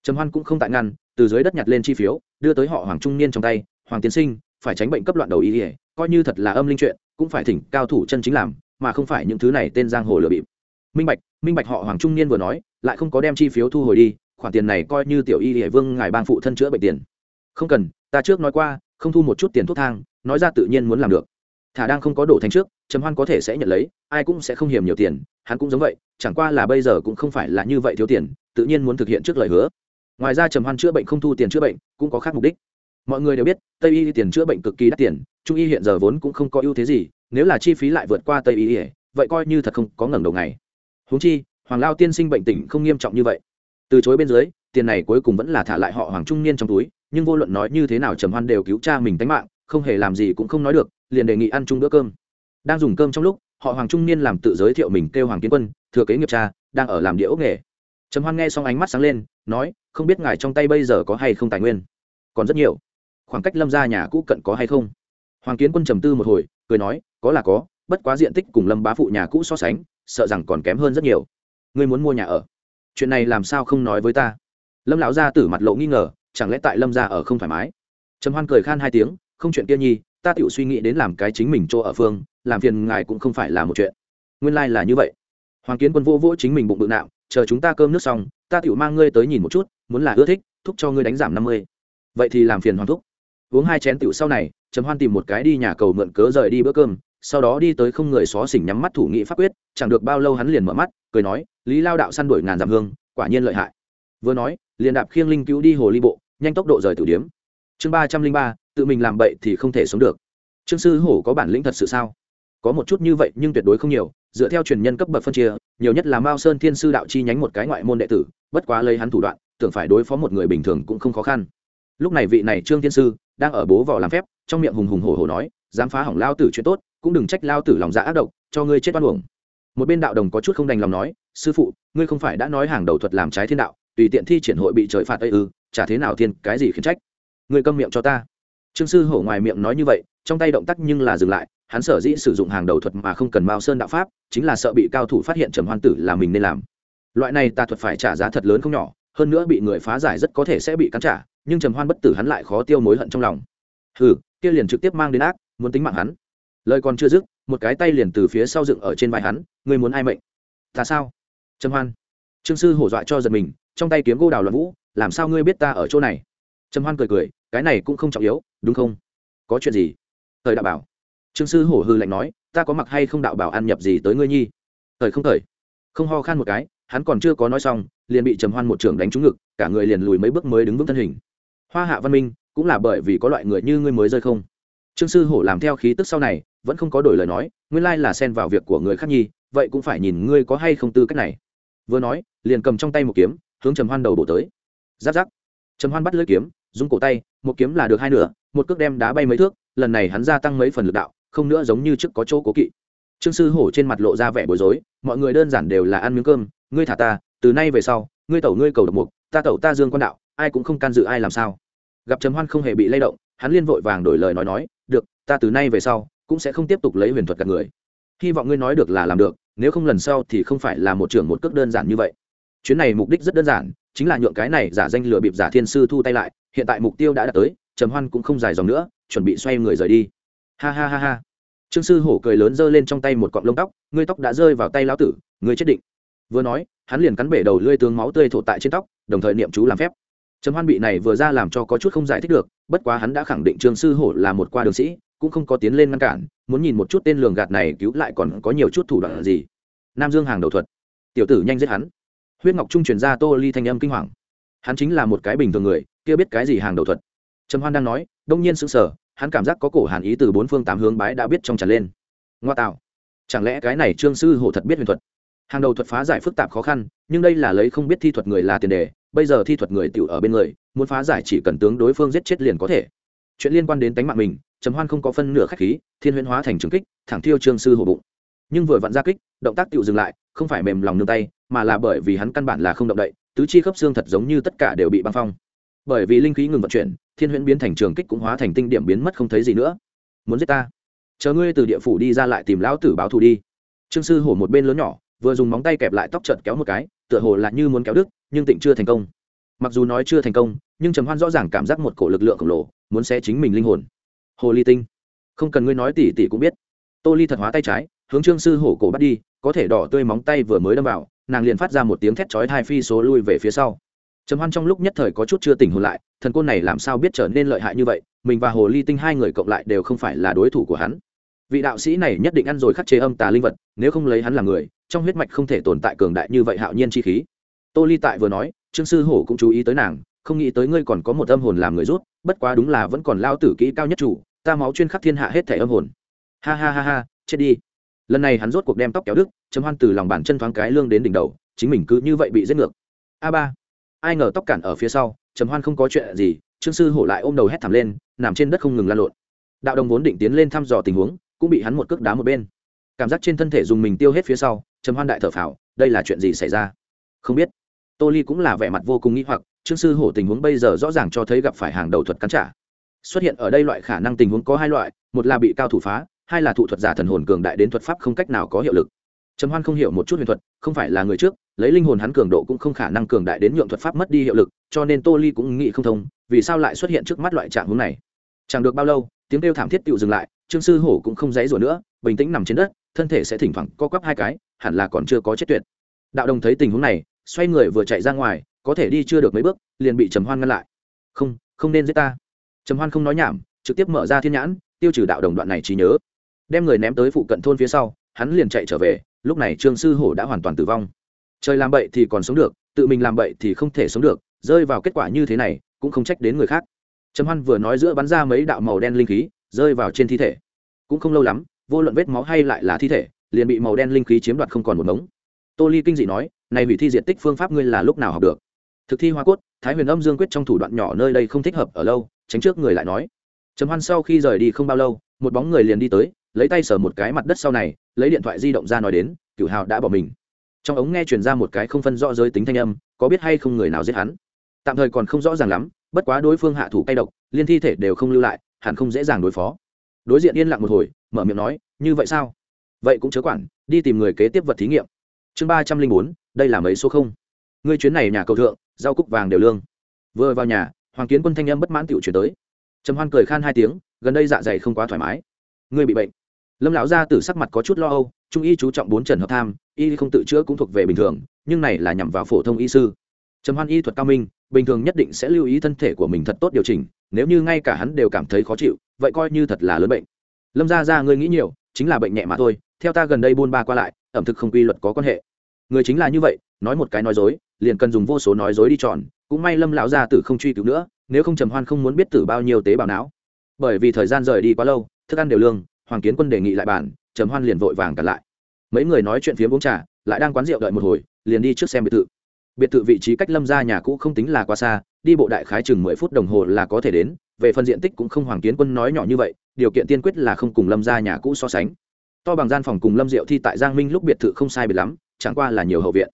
Trầm hoan cũng không tại ngăn, từ dưới đất nhặt lên chi phiếu, đưa tới họ hoàng trung niên trong tay, hoàng tiến sinh, phải tránh bệnh cấp loạn đầu ý ỉa coi như thật là âm linh chuyện, cũng phải thỉnh cao thủ chân chính làm, mà không phải những thứ này tên giang hồ lừa bịp. Minh bạch minh bạch, họ hoàng trung niên vừa nói, lại không có đem chi phiếu thu hồi đi khoản tiền này coi như tiểu y địa vương ngài bang phụ thân chữa bệnh tiền. Không cần, ta trước nói qua, không thu một chút tiền thuốc thang, nói ra tự nhiên muốn làm được. Thả đang không có đổ thành trước, trầm hoan có thể sẽ nhận lấy, ai cũng sẽ không hiểm nhiều tiền, hắn cũng giống vậy, chẳng qua là bây giờ cũng không phải là như vậy thiếu tiền, tự nhiên muốn thực hiện trước lời hứa. Ngoài ra trầm hoan chữa bệnh không thu tiền chữa bệnh, cũng có khác mục đích. Mọi người đều biết, tây y tiền chữa bệnh cực kỳ đắt tiền, trung y hiện giờ vốn cũng không có ưu thế gì, nếu là chi phí lại vượt qua tây y, vậy coi như thật không có ngẩng đầu ngày. Huống chi, hoàng lao tiên sinh bệnh tình không nghiêm trọng như vậy từ chối bên dưới, tiền này cuối cùng vẫn là thả lại họ hoàng trung niên trong túi, nhưng vô luận nói như thế nào trầm hoan đều cứu cha mình tánh mạng, không hề làm gì cũng không nói được, liền đề nghị ăn chung bữa cơm. Đang dùng cơm trong lúc, họ hoàng trung niên làm tự giới thiệu mình kêu hoàng kiến quân, thừa kế nghiệp cha, đang ở làm địa ốc nghề. Trầm hoan nghe xong ánh mắt sáng lên, nói, không biết ngài trong tay bây giờ có hay không tài nguyên? Còn rất nhiều. Khoảng cách lâm ra nhà cũ cận có hay không? Hoàng kiến quân trầm tư một hồi, cười nói, có là có, bất quá diện tích cùng lâm bá phụ nhà cũ so sánh, sợ rằng còn kém hơn rất nhiều. Ngươi muốn mua nhà ở? Chuyện này làm sao không nói với ta? Lâm lão gia tử mặt lộ nghi ngờ, chẳng lẽ tại lâm gia ở không thoải mái? Trầm hoan cười khan hai tiếng, không chuyện kia nhi, ta tự suy nghĩ đến làm cái chính mình chỗ ở phương, làm phiền ngài cũng không phải là một chuyện. Nguyên lai là như vậy. Hoàng kiến quân vô vỗ chính mình bụng bự nạo, chờ chúng ta cơm nước xong, ta tự mang ngươi tới nhìn một chút, muốn là ưa thích, thúc cho ngươi đánh giảm năm mươi. Vậy thì làm phiền hoàng thúc. Uống hai chén tiểu sau này, trầm hoan tìm một cái đi nhà cầu mượn cớ rời đi bữa cơm, sau đó đi tới không người xó xỉnh nhắm mắt thủ nghị pháp quyết, chẳng được bao lâu hắn liền mở mắt cười nói, lý lao đạo săn đuổi ngàn dặm hương, quả nhiên lợi hại. Vừa nói, liền đạp khiêng linh cứu đi hồ ly bộ, nhanh tốc độ rời tử điếm. Chương ba trăm linh ba, tự mình làm bậy thì không thể sống được. Trương sư hổ có bản lĩnh thật sự sao? Có một chút như vậy nhưng tuyệt đối không nhiều, dựa theo truyền nhân cấp bậc phân chia, nhiều nhất là mao sơn thiên sư đạo chi nhánh một cái ngoại môn đệ tử, bất quá lấy hắn thủ đoạn, tưởng phải đối phó một người bình thường cũng không khó khăn. Lúc này vị này trương thiên sư đang ở bố vỏ làm phép, trong miệng hùng hùng hổ hổ nói, dám phá hỏng lao tử chuyện tốt, cũng đừng trách lao tử lòng dạ ác độc, cho ngươi chết oan uổng một bên đạo đồng có chút không đành lòng nói, sư phụ, ngươi không phải đã nói hàng đầu thuật làm trái thiên đạo, tùy tiện thi triển hội bị trời phạt ây ư, chả thế nào thiên, cái gì khiến trách? Ngươi câm miệng cho ta. Trương sư hổ ngoài miệng nói như vậy, trong tay động tác nhưng là dừng lại, hắn sở dĩ sử dụng hàng đầu thuật mà không cần mao sơn đạo pháp, chính là sợ bị cao thủ phát hiện trầm hoan tử là mình nên làm. Loại này tà thuật phải trả giá thật lớn không nhỏ, hơn nữa bị người phá giải rất có thể sẽ bị cắn trả, nhưng trầm hoan bất tử hắn lại khó tiêu mối hận trong lòng. Hừ, kia liền trực tiếp mang đến ác, muốn tính mạng hắn. Lời còn chưa dứt một cái tay liền từ phía sau dựng ở trên vai hắn, ngươi muốn ai mệnh? Ta sao? Trầm hoan. Trương sư hổ dọa cho giật mình, trong tay kiếm gô đào loạn vũ, làm sao ngươi biết ta ở chỗ này? Trầm hoan cười cười, cái này cũng không trọng yếu, đúng không? Có chuyện gì? Thời đạo bảo. Trương sư hổ hư lạnh nói, ta có mặc hay không đạo bảo ăn nhập gì tới ngươi nhi? Thời không thời. Không ho khan một cái, hắn còn chưa có nói xong, liền bị trầm hoan một trưởng đánh trúng ngực, cả người liền lùi mấy bước mới đứng vững thân hình. Hoa hạ văn minh cũng là bởi vì có loại người như ngươi mới rơi không? Trương sư hổ làm theo khí tức sau này vẫn không có đổi lời nói, nguyên lai là xen vào việc của người khác nhi, vậy cũng phải nhìn ngươi có hay không tư cách này. Vừa nói, liền cầm trong tay một kiếm, hướng trầm hoan đầu bổ tới. Giáp giáp. Trầm hoan bắt lưỡi kiếm dùng cổ tay, một kiếm là được hai nửa, một cước đem đá bay mấy thước, lần này hắn gia tăng mấy phần lực đạo, không nữa giống như trước có chỗ cố kỵ. Trương sư hổ trên mặt lộ ra vẻ bối rối, mọi người đơn giản đều là ăn miếng cơm, ngươi thả ta, từ nay về sau, ngươi tẩu ngươi cầu độc mục, ta tẩu ta dương quan đạo, ai cũng không can dự ai làm sao. Gặp trầm hoan không hề bị lay động, hắn liên vội vàng đổi lời nói nói, được, ta từ nay về sau cũng sẽ không tiếp tục lấy huyền thuật cả người. Hy vọng ngươi nói được là làm được, nếu không lần sau thì không phải là một trưởng một cước đơn giản như vậy. Chuyến này mục đích rất đơn giản, chính là nhượng cái này giả danh lừa bịp giả thiên sư thu tay lại, hiện tại mục tiêu đã đạt tới, trầm hoan cũng không dài dòng nữa, chuẩn bị xoay người rời đi. Ha ha ha ha. Trương sư hổ cười lớn giơ lên trong tay một cọng lông tóc, ngươi tóc đã rơi vào tay lão tử, ngươi chết định. Vừa nói, hắn liền cắn bể đầu lươi tướng máu tươi thổ tại trên tóc, đồng thời niệm chú làm phép. Trầm hoan bị này vừa ra làm cho có chút không giải thích được, bất quá hắn đã khẳng định trương sư hổ là một qua đường sĩ cũng không có tiến lên ngăn cản, muốn nhìn một chút tên lường gạt này cứu lại còn có nhiều chút thủ đoạn gì. Nam dương hàng đầu thuật. Tiểu tử nhanh giết hắn. Huyết ngọc trung truyền ra tô ly thanh âm kinh hoàng. Hắn chính là một cái bình thường người, kia biết cái gì hàng đầu thuật? Trầm hoan đang nói, đông nhiên sững sờ, hắn cảm giác có cổ hàn ý từ bốn phương tám hướng bái đã biết trong tràn lên. Ngoa tạo. Chẳng lẽ cái này trương sư hổ thật biết huyền thuật? Hàng đầu thuật phá giải phức tạp khó khăn, nhưng đây là lấy không biết thi thuật người là tiền đề, bây giờ thi thuật người tiểu ở bên người, muốn phá giải chỉ cần tướng đối phương giết chết liền có thể. Chuyện liên quan đến tánh mạng mình trầm hoan không có phân nửa khách khí, thiên huyễn hóa thành trường kích, thẳng thiêu trương sư hổ bụng. Nhưng vừa vặn ra kích, động tác tiểu dừng lại, không phải mềm lòng nương tay, mà là bởi vì hắn căn bản là không động đậy, tứ chi khớp xương thật giống như tất cả đều bị băng phong. Bởi vì linh khí ngừng vận chuyển, thiên huyễn biến thành trường kích cũng hóa thành tinh điểm biến mất không thấy gì nữa. Muốn giết ta? Chờ ngươi từ địa phủ đi ra lại tìm lão tử báo thù đi. Trương sư hổ một bên lớn nhỏ, vừa dùng móng tay kẹp lại tóc trợt kéo một cái, tựa hồ là như muốn kéo đứt, nhưng tịnh chưa thành công. Mặc dù nói chưa thành công, nhưng trầm hoan rõ ràng cảm giác một cổ lực lượng khổng lồ, muốn xé chính mình linh hồn hồ ly tinh. Không cần ngươi nói tỉ tỉ cũng biết. Tô ly thật hóa tay trái, hướng trương sư hổ cổ bắt đi, có thể đỏ tươi móng tay vừa mới đâm vào, nàng liền phát ra một tiếng thét chói thai phi số lui về phía sau. Trầm hoan trong lúc nhất thời có chút chưa tỉnh hồn lại, thần côn này làm sao biết trở nên lợi hại như vậy, mình và hồ ly tinh hai người cộng lại đều không phải là đối thủ của hắn. Vị đạo sĩ này nhất định ăn rồi khắc chế âm tà linh vật, nếu không lấy hắn làm người, trong huyết mạch không thể tồn tại cường đại như vậy hạo nhiên chi khí. Tô ly tại vừa nói, trương sư hổ cũng chú ý tới nàng, không nghĩ tới ngươi còn có một âm hồn làm người rút, bất quá đúng là vẫn còn lao tử kỹ cao nhất chủ ta máu chuyên khắc thiên hạ hết thể âm hồn. Ha ha ha ha, chết đi. Lần này hắn rốt cuộc đem tóc kéo đức chấm hoan từ lòng bàn chân thoáng cái lương đến đỉnh đầu, chính mình cứ như vậy bị giết ngược. A ba. Ai ngờ tóc cản ở phía sau trầm hoan không có chuyện gì, trương sư hổ lại ôm đầu hét thảm lên, nằm trên đất không ngừng lan lộn. Đạo đồng vốn định tiến lên thăm dò tình huống, cũng bị hắn một cước đá một bên. Cảm giác trên thân thể dùng mình tiêu hết phía sau trầm hoan đại thở phào, đây là chuyện gì xảy ra? Không biết. Tô ly cũng là vẻ mặt vô cùng nghĩ hoặc, trương sư hổ tình huống bây giờ rõ ràng cho thấy gặp phải hàng đầu thuật cắn trả xuất hiện ở đây loại khả năng tình huống có hai loại, một là bị cao thủ phá, hai là thủ thuật giả thần hồn cường đại đến thuật pháp không cách nào có hiệu lực. Trầm hoan không hiểu một chút huyền thuật, không phải là người trước, lấy linh hồn hắn cường độ cũng không khả năng cường đại đến nhượng thuật pháp mất đi hiệu lực, cho nên tô ly cũng nghĩ không thông, vì sao lại xuất hiện trước mắt loại trạng hướng này. Chẳng được bao lâu, tiếng kêu thảm thiết tựu dừng lại, trương sư hổ cũng không dãy rủa nữa, bình tĩnh nằm trên đất, thân thể sẽ thỉnh thoảng co quắp hai cái, hẳn là còn chưa có chết tuyệt. Đạo đồng thấy tình huống này, xoay người vừa chạy ra ngoài, có thể đi chưa được mấy bước, liền bị trầm hoan ngăn lại. Không không nên giết ta trầm hoan không nói nhảm, trực tiếp mở ra thiên nhãn, tiêu trừ đạo đồng đoạn này trí nhớ. Đem người ném tới phụ cận thôn phía sau, hắn liền chạy trở về, lúc này trương sư hổ đã hoàn toàn tử vong. Trời làm bậy thì còn sống được, tự mình làm bậy thì không thể sống được, rơi vào kết quả như thế này, cũng không trách đến người khác. Trầm hoan vừa nói giữa bắn ra mấy đạo màu đen linh khí, rơi vào trên thi thể. Cũng không lâu lắm, vô luận vết máu hay lại là thi thể, liền bị màu đen linh khí chiếm đoạt không còn một mống. Tô ly kinh dị nói, này hủy thi diện tích phương pháp ngươi là lúc nào học được? Thực thi hoa cốt, thái huyền âm dương quyết trong thủ đoạn nhỏ nơi đây không thích hợp ở lâu tránh trước người lại nói. Trầm hoan sau khi rời đi không bao lâu, một bóng người liền đi tới, lấy tay sờ một cái mặt đất sau này, lấy điện thoại di động ra nói đến, cửu hào đã bỏ mình. Trong ống nghe truyền ra một cái không phân rõ giới tính thanh âm, có biết hay không người nào giết hắn? Tạm thời còn không rõ ràng lắm, bất quá đối phương hạ thủ cay độc, liên thi thể đều không lưu lại, hẳn không dễ dàng đối phó. Đối diện yên lặng một hồi, mở miệng nói, như vậy sao? Vậy cũng chớ quản, đi tìm người kế tiếp vật thí nghiệm. Chương ba trăm linh bốn, đây là mấy số không? Ngươi chuyến này nhà cầu thượng, rau cúc vàng đều lương. Vừa vào nhà hoàng kiến quân thanh âm bất mãn tựu chuyển tới. Trầm hoan cười khan hai tiếng, gần đây dạ dày không quá thoải mái. Ngươi bị bệnh. Lâm lão gia tử sắc mặt có chút lo âu, trung y chú trọng bốn trần hợp tham, y không tự chữa cũng thuộc về bình thường, nhưng này là nhằm vào phổ thông y sư. Trầm hoan y thuật cao minh, bình thường nhất định sẽ lưu ý thân thể của mình thật tốt điều chỉnh, nếu như ngay cả hắn đều cảm thấy khó chịu, vậy coi như thật là lớn bệnh. Lâm gia gia ngươi nghĩ nhiều, chính là bệnh nhẹ mà thôi, theo ta gần đây buôn ba qua lại, ẩm thực không quy luật có quan hệ. Người chính là như vậy, nói một cái nói dối liền cần dùng vô số nói dối đi tròn, cũng may lâm lão gia tử không truy cứu nữa nếu không trầm hoan không muốn biết tử bao nhiêu tế bào não. Bởi vì thời gian rời đi quá lâu thức ăn đều lương hoàng kiến quân đề nghị lại bản trầm hoan liền vội vàng cặn lại. Mấy người nói chuyện phía uống trà lại đang quán rượu đợi một hồi liền đi trước xem biệt thự. Biệt thự vị trí cách lâm ra nhà cũ không tính là quá xa đi bộ đại khái chừng mười phút đồng hồ là có thể đến về phần diện tích cũng không hoàng kiến quân nói nhỏ như vậy điều kiện tiên quyết là không cùng lâm ra nhà cũ so sánh. To bằng gian phòng cùng lâm diệu thi tại giang minh lúc biệt thự không sai biệt lắm chẳng qua là nhiều hậu viện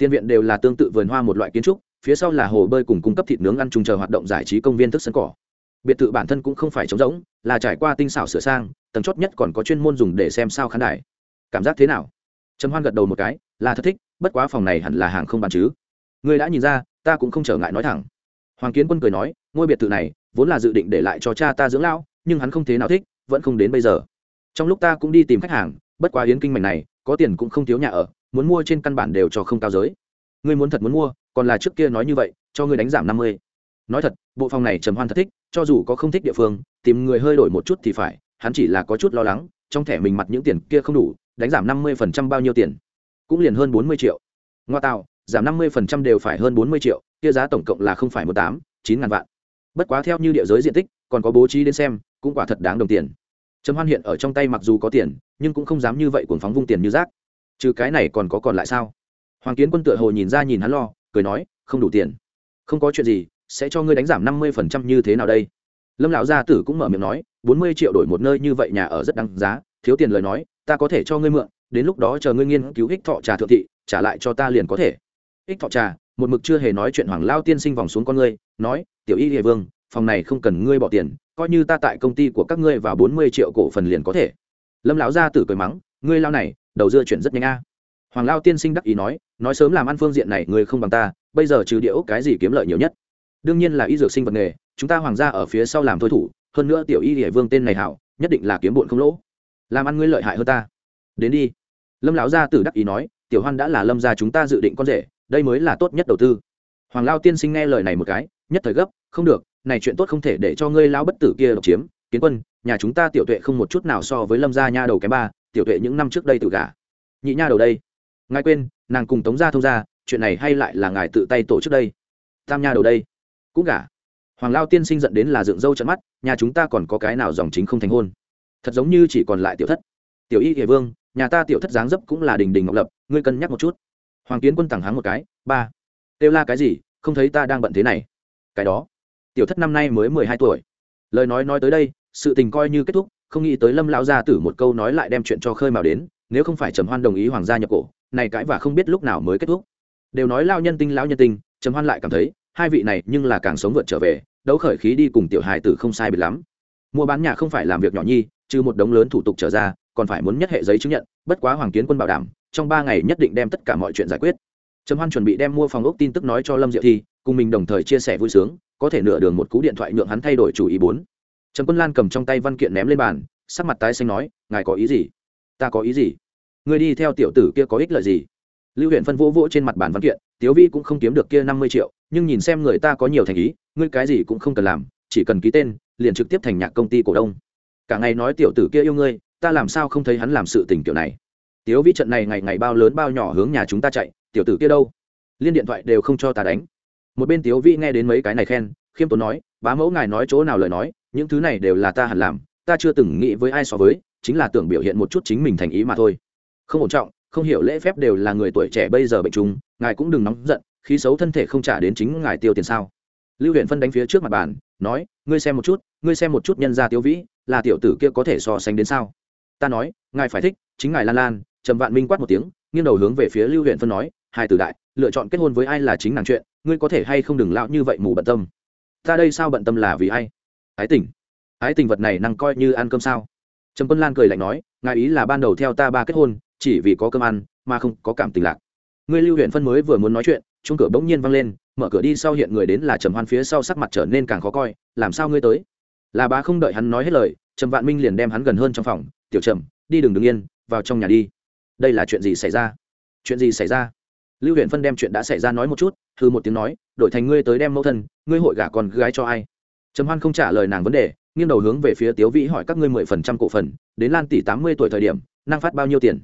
tiên viện đều là tương tự vườn hoa một loại kiến trúc, phía sau là hồ bơi cùng cung cấp thịt nướng ăn chung chờ hoạt động giải trí công viên thức sân cỏ. Biệt thự bản thân cũng không phải trống rỗng, là trải qua tinh xảo sửa sang, tầng chót nhất còn có chuyên môn dùng để xem sao khán đài. Cảm giác thế nào? Trầm hoan gật đầu một cái, là thật thích, bất quá phòng này hẳn là hàng không bán chứ. Người đã nhìn ra, ta cũng không trở ngại nói thẳng. Hoàng kiến quân cười nói, ngôi biệt thự này, vốn là dự định để lại cho cha ta dưỡng lão, nhưng hắn không thế nào thích, vẫn không đến bây giờ. Trong lúc ta cũng đi tìm khách hàng, bất quá yến kinh mảnh này, có tiền cũng không thiếu nhà ở muốn mua trên căn bản đều cho không cao giới. Ngươi muốn thật muốn mua, còn là trước kia nói như vậy, cho ngươi đánh giảm năm mươi. Nói thật, bộ phòng này trầm hoan thật thích, cho dù có không thích địa phương, tìm người hơi đổi một chút thì phải, hắn chỉ là có chút lo lắng, trong thẻ mình mặt những tiền kia không đủ, đánh giảm năm mươi phần trăm bao nhiêu tiền? Cũng liền hơn bốn mươi triệu. Ngoa tạo, giảm năm mươi phần trăm đều phải hơn bốn mươi triệu, kia giá tổng cộng là không phải một tám, chín ngàn vạn. Bất quá theo như địa giới diện tích, còn có bố trí đến xem, cũng quả thật đáng đồng tiền. Trầm hoan hiện ở trong tay mặc dù có tiền, nhưng cũng không dám như vậy cuồng phóng vung tiền như rác trừ cái này còn có còn lại sao? Hoàng kiến quân tựa hồ nhìn ra nhìn hắn lo, cười nói, không đủ tiền. Không có chuyện gì, sẽ cho ngươi đánh giảm năm mươi phần trăm như thế nào đây? Lâm lão gia tử cũng mở miệng nói, bốn mươi triệu đổi một nơi như vậy nhà ở rất đáng giá, thiếu tiền lời nói, ta có thể cho ngươi mượn, đến lúc đó chờ ngươi nghiên cứu ích thọ trà thượng thị, trả lại cho ta liền có thể. Ích thọ trà, một mực chưa hề nói chuyện hoàng lao tiên sinh vòng xuống con ngươi, nói, tiểu y hề vương, phòng này không cần ngươi bỏ tiền, coi như ta tại công ty của các ngươi vào bốn mươi triệu cổ phần liền có thể. Lâm lão gia tử cười mắng, ngươi lao này đầu dưa chuyển rất nhanh a. Hoàng lao tiên sinh đắc ý nói nói sớm làm ăn phương diện này người không bằng ta, bây giờ trừ địa ốc cái gì kiếm lợi nhiều nhất. Đương nhiên là y dược sinh vật nghề, chúng ta hoàng gia ở phía sau làm thôi thủ, hơn nữa tiểu y địa vương tên này hảo, nhất định là kiếm bụn không lỗ. Làm ăn ngươi lợi hại hơn ta. Đến đi. Lâm lão gia tử đắc ý nói, tiểu hoan đã là lâm gia chúng ta dự định con rể, đây mới là tốt nhất đầu tư. Hoàng lao tiên sinh nghe lời này một cái, nhất thời gấp, không được, này chuyện tốt không thể để cho ngươi lão bất tử kia độc chiếm, kiến quân, nhà chúng ta tiểu tuệ không một chút nào so với lâm gia nha đầu cái ba tiểu tuệ những năm trước đây tự gả. Nhị nha đầu đây. Ngài quên, nàng cùng tống gia thông gia, chuyện này hay lại là ngài tự tay tổ chức đây. Tam nha đầu đây. Cũng gả. Hoàng lao tiên sinh dẫn đến là dựng râu trận mắt, nhà chúng ta còn có cái nào dòng chính không thành hôn? Thật giống như chỉ còn lại tiểu thất. Tiểu y hiệ vương, nhà ta tiểu thất dáng dấp cũng là đình đình ngọc lập, ngươi cân nhắc một chút. Hoàng kiến quân tẳng hắng một cái, ba. Kêu la cái gì, không thấy ta đang bận thế này. Cái đó. Tiểu thất năm nay mới mười hai tuổi. Lời nói nói tới đây, sự tình coi như kết thúc không nghĩ tới lâm lão gia tử một câu nói lại đem chuyện cho khơi mào đến, nếu không phải trầm hoan đồng ý hoàng gia nhập cổ, này cãi và không biết lúc nào mới kết thúc. Đều nói lao nhân tinh, lão nhân tinh, trầm hoan lại cảm thấy, hai vị này nhưng là càng sống vượt trở về, đấu khởi khí đi cùng tiểu hài tử không sai biệt lắm. Mua bán nhà không phải làm việc nhỏ nhi, trừ một đống lớn thủ tục trở ra, còn phải muốn nhất hệ giấy chứng nhận, bất quá hoàng kiến quân bảo đảm, trong ba ngày nhất định đem tất cả mọi chuyện giải quyết. Trầm hoan chuẩn bị đem mua phòng ốc tin tức nói cho lâm diệu thi, cùng mình đồng thời chia sẻ vui sướng, có thể nửa đường một cú điện thoại nhượng hắn thay đổi chủ ý bốn trần quân lan cầm trong tay văn kiện ném lên bàn, sắc mặt tái xanh nói, ngài có ý gì? Ta có ý gì? Ngươi đi theo tiểu tử kia có ích lợi gì? Lưu huyện phân vỗ vỗ trên mặt bàn văn kiện, tiếu vi cũng không kiếm được kia năm mươi triệu, nhưng nhìn xem người ta có nhiều thành ý, ngươi cái gì cũng không cần làm, chỉ cần ký tên, liền trực tiếp thành nhạc công ty cổ đông. Cả ngày nói tiểu tử kia yêu ngươi, ta làm sao không thấy hắn làm sự tình kiểu này? Tiếu vi trận này ngày ngày bao lớn bao nhỏ hướng nhà chúng ta chạy, tiểu tử kia đâu? Liên điện thoại đều không cho ta đánh. Một bên tiếu vi nghe đến mấy cái này khen, khiêm tốn nói, bá mẫu ngài nói chỗ nào lời nói những thứ này đều là ta hẳn làm, ta chưa từng nghĩ với ai so với, chính là tưởng biểu hiện một chút chính mình thành ý mà thôi. Không ổn trọng, không hiểu lễ phép đều là người tuổi trẻ bây giờ bệnh trùng, ngài cũng đừng nóng giận, khí xấu thân thể không trả đến chính ngài tiêu tiền sao? Lưu huyện phân đánh phía trước mặt bàn, nói, ngươi xem một chút, ngươi xem một chút nhân gia tiêu vĩ, là tiểu tử kia có thể so sánh đến sao? Ta nói, ngài phải thích, chính ngài lan lan, trầm vạn minh quát một tiếng, nghiêng đầu hướng về phía lưu huyện phân nói, hai tử đại, lựa chọn kết hôn với ai là chính nàng chuyện, ngươi có thể hay không đừng lão như vậy mù bận tâm. Ta đây sao bận tâm là vì ai? Ái tình. Ái tình vật này năng coi như ăn cơm sao? Trầm quân lan cười lạnh nói, ngài ý là ban đầu theo ta ba kết hôn, chỉ vì có cơm ăn, mà không có cảm tình lạc. Ngươi lưu huyện phân mới vừa muốn nói chuyện chung cửa bỗng nhiên văng lên, mở cửa đi sau hiện người đến là trầm hoan phía sau sắc mặt trở nên càng khó coi, làm sao ngươi tới? Là bá không đợi hắn nói hết lời, trầm vạn minh liền đem hắn gần hơn trong phòng, tiểu trầm, đi đừng đứng yên, vào trong nhà đi. Đây là chuyện gì xảy ra? Chuyện gì xảy ra? Lưu huyện phân đem chuyện đã xảy ra nói một chút thư một tiếng nói, đổi thành ngươi tới đem mẫu thân, ngươi hội gả con gái cho ai? Trầm hoan không trả lời nàng vấn đề, nghiêng đầu hướng về phía tiếu vĩ hỏi các ngươi mười phần trăm cổ phần, đến lan tỷ tám mươi tuổi thời điểm năng phát bao nhiêu tiền?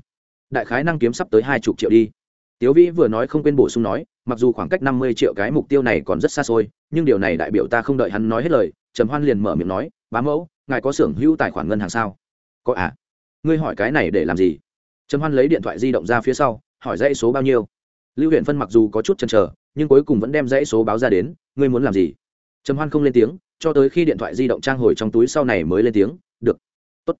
Đại khái năng kiếm sắp tới hai chục triệu đi. Tiếu vĩ vừa nói không quên bổ sung nói, mặc dù khoảng cách năm mươi triệu cái mục tiêu này còn rất xa xôi, nhưng điều này đại biểu ta không đợi hắn nói hết lời, trầm hoan liền mở miệng nói, bá mẫu, ngài có xưởng hữu tài khoản ngân hàng sao? Có à ngươi hỏi cái này để làm gì? Trầm hoan lấy điện thoại di động ra phía sau, hỏi dãy số bao nhiêu. Lưu huyện phân mặc dù có chút chần chờ, nhưng cuối cùng vẫn đem dãy số báo ra đến, ngươi muốn làm gì? Trầm hoan không lên tiếng cho tới khi điện thoại di động trang hồi trong túi sau này mới lên tiếng, được, tốt.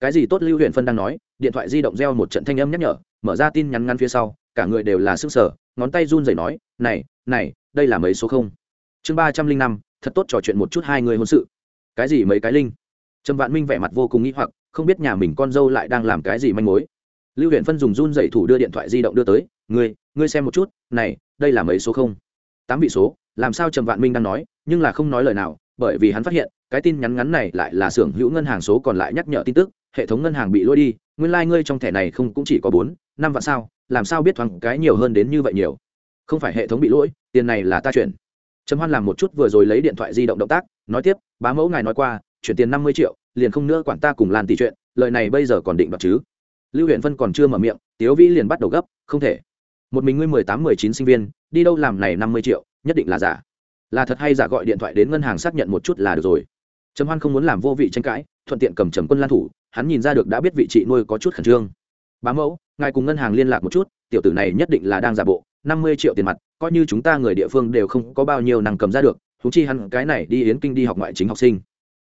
Cái gì tốt lưu Huyền phân đang nói, điện thoại di động reo một trận thanh âm nhắc nhở, mở ra tin nhắn ngắn phía sau, cả người đều là sức sở ngón tay run rẩy nói, này này, đây là mấy số không? Chương ba trăm linh năm, thật tốt trò chuyện một chút hai người hôn sự. Cái gì mấy cái linh? Trầm vạn minh vẻ mặt vô cùng nghĩ hoặc, không biết nhà mình con dâu lại đang làm cái gì manh mối. Lưu huyện phân dùng run dậy thủ đưa điện thoại di động đưa tới, ngươi ngươi xem một chút, này, đây là mấy số không? Tám vị số, làm sao trầm vạn minh đang nói, nhưng là không nói lời nào bởi vì hắn phát hiện, cái tin nhắn ngắn này lại là xưởng hữu ngân hàng số còn lại nhắc nhở tin tức, hệ thống ngân hàng bị lôi đi, nguyên lai、like、ngươi trong thẻ này không cũng chỉ có bốn, năm vạn sao, làm sao biết thoáng cái nhiều hơn đến như vậy nhiều? Không phải hệ thống bị lỗi, tiền này là ta chuyển. Trầm hoan làm một chút vừa rồi lấy điện thoại di động động tác, nói tiếp, bá mẫu ngài nói qua, chuyển tiền năm mươi triệu, liền không nữa quản ta cùng làn tỷ chuyện, lời này bây giờ còn định đoạt chứ? Lưu huyện vân còn chưa mở miệng, tiếu vĩ liền bắt đầu gấp, không thể. Một mình ngươi mười tám, mười chín sinh viên, đi đâu làm này năm mươi triệu, nhất định là giả là thật hay giả gọi điện thoại đến ngân hàng xác nhận một chút là được rồi. Trầm hoan không muốn làm vô vị tranh cãi, thuận tiện cầm trầm quân lan thủ, hắn nhìn ra được đã biết vị chị nuôi có chút khẩn trương. Bá mẫu, ngài cùng ngân hàng liên lạc một chút, tiểu tử này nhất định là đang giả bộ, năm mươi triệu tiền mặt, coi như chúng ta người địa phương đều không có bao nhiêu năng cầm ra được thú chi hắn cái này đi yến kinh đi học ngoại chính học sinh.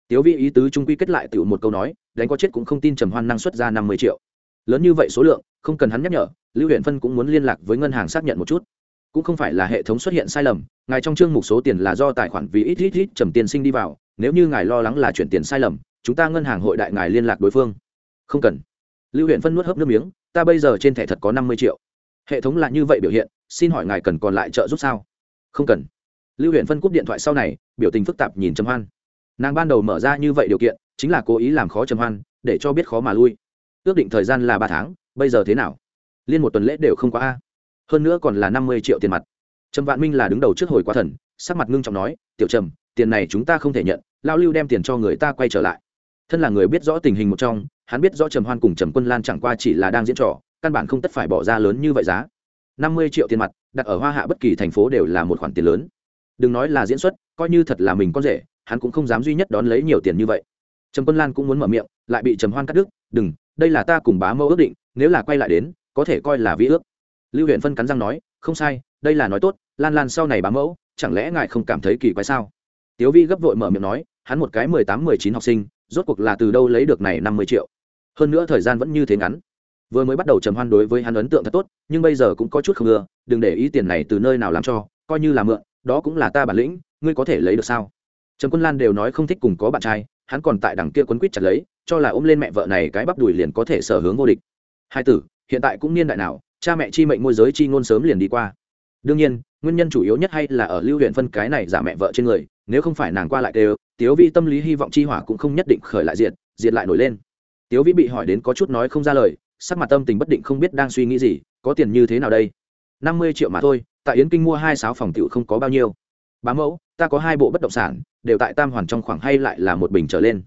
Tiếu vi ý tứ trung quy kết lại tự một câu nói, đánh có chết cũng không tin trầm hoan năng xuất ra năm mươi triệu. Lớn như vậy số lượng, không cần hắn nhắc nhở, lưu huyện phân cũng muốn liên lạc với ngân hàng xác nhận một chút cũng không phải là hệ thống xuất hiện sai lầm, ngài trong chương mục số tiền là do tài khoản vì ít ít ít trầm tiền sinh đi vào, nếu như ngài lo lắng là chuyển tiền sai lầm, chúng ta ngân hàng hội đại ngài liên lạc đối phương. Không cần. Lưu huyện phân nuốt hớp nước miếng, ta bây giờ trên thẻ thật có năm mươi triệu. Hệ thống là như vậy biểu hiện, xin hỏi ngài cần còn lại trợ giúp sao? Không cần. Lưu huyện phân cúp điện thoại sau này, biểu tình phức tạp nhìn trầm hoan. Nàng ban đầu mở ra như vậy điều kiện, chính là cố ý làm khó trầm hoan, để cho biết khó mà lui. Ước định thời gian là ba tháng, bây giờ thế nào? Liên một tuần lễ đều không quá a hơn nữa còn là năm mươi triệu tiền mặt. Trầm vạn minh là đứng đầu trước hồi quá thần, sắc mặt ngưng trọng nói, tiểu trầm, tiền này chúng ta không thể nhận lao lưu đem tiền cho người ta quay trở lại. Thân là người biết rõ tình hình một trong, hắn biết rõ trầm hoan cùng trầm quân lan chẳng qua chỉ là đang diễn trò, căn bản không tất phải bỏ ra lớn như vậy giá. Năm mươi triệu tiền mặt, đặt ở hoa hạ bất kỳ thành phố đều là một khoản tiền lớn. Đừng nói là diễn xuất, coi như thật là mình con rể, hắn cũng không dám duy nhất đón lấy nhiều tiền như vậy. Trầm quân lan cũng muốn mở miệng, lại bị trầm hoan cắt đứt, đừng, đây là ta cùng bá mẫu ước định, nếu là quay lại đến, có thể coi là vi ước lưu huyện phân cắn răng nói, không sai, đây là nói tốt, lan lan sau này bá mẫu, chẳng lẽ ngài không cảm thấy kỳ quái sao? Tiếu vi gấp vội mở miệng nói, hắn một cái mười tám, mười chín học sinh, rốt cuộc là từ đâu lấy được này năm mươi triệu? Hơn nữa thời gian vẫn như thế ngắn. Vừa mới bắt đầu trầm hoan đối với hắn ấn tượng thật tốt, nhưng bây giờ cũng có chút không ưa, đừng để ý tiền này từ nơi nào làm cho, coi như là mượn, đó cũng là ta bản lĩnh, ngươi có thể lấy được sao? Trần quân lan đều nói không thích cùng có bạn trai, hắn còn tại đằng kia quấn quýt chặt lấy, cho là ôm lên mẹ vợ này cái bắp đùi liền có thể sở hướng vô địch. Hai tử, hiện tại cũng niên đại nào cha mẹ chi mệnh môi giới chi ngôn sớm liền đi qua. Đương nhiên, nguyên nhân chủ yếu nhất hay là ở lưu huyện phân cái này giả mẹ vợ trên người, nếu không phải nàng qua lại đều, tiếu vi tâm lý hy vọng chi hỏa cũng không nhất định khởi lại diệt diệt lại nổi lên. Tiếu vi bị hỏi đến có chút nói không ra lời, sắc mặt tâm tình bất định không biết đang suy nghĩ gì, có tiền như thế nào đây? Năm mươi triệu mà thôi, tại yến kinh mua hai sáu phòng tiểu không có bao nhiêu. Bá mẫu, ta có hai bộ bất động sản, đều tại tam hoàn trong khoảng hay lại là một bình trở lên.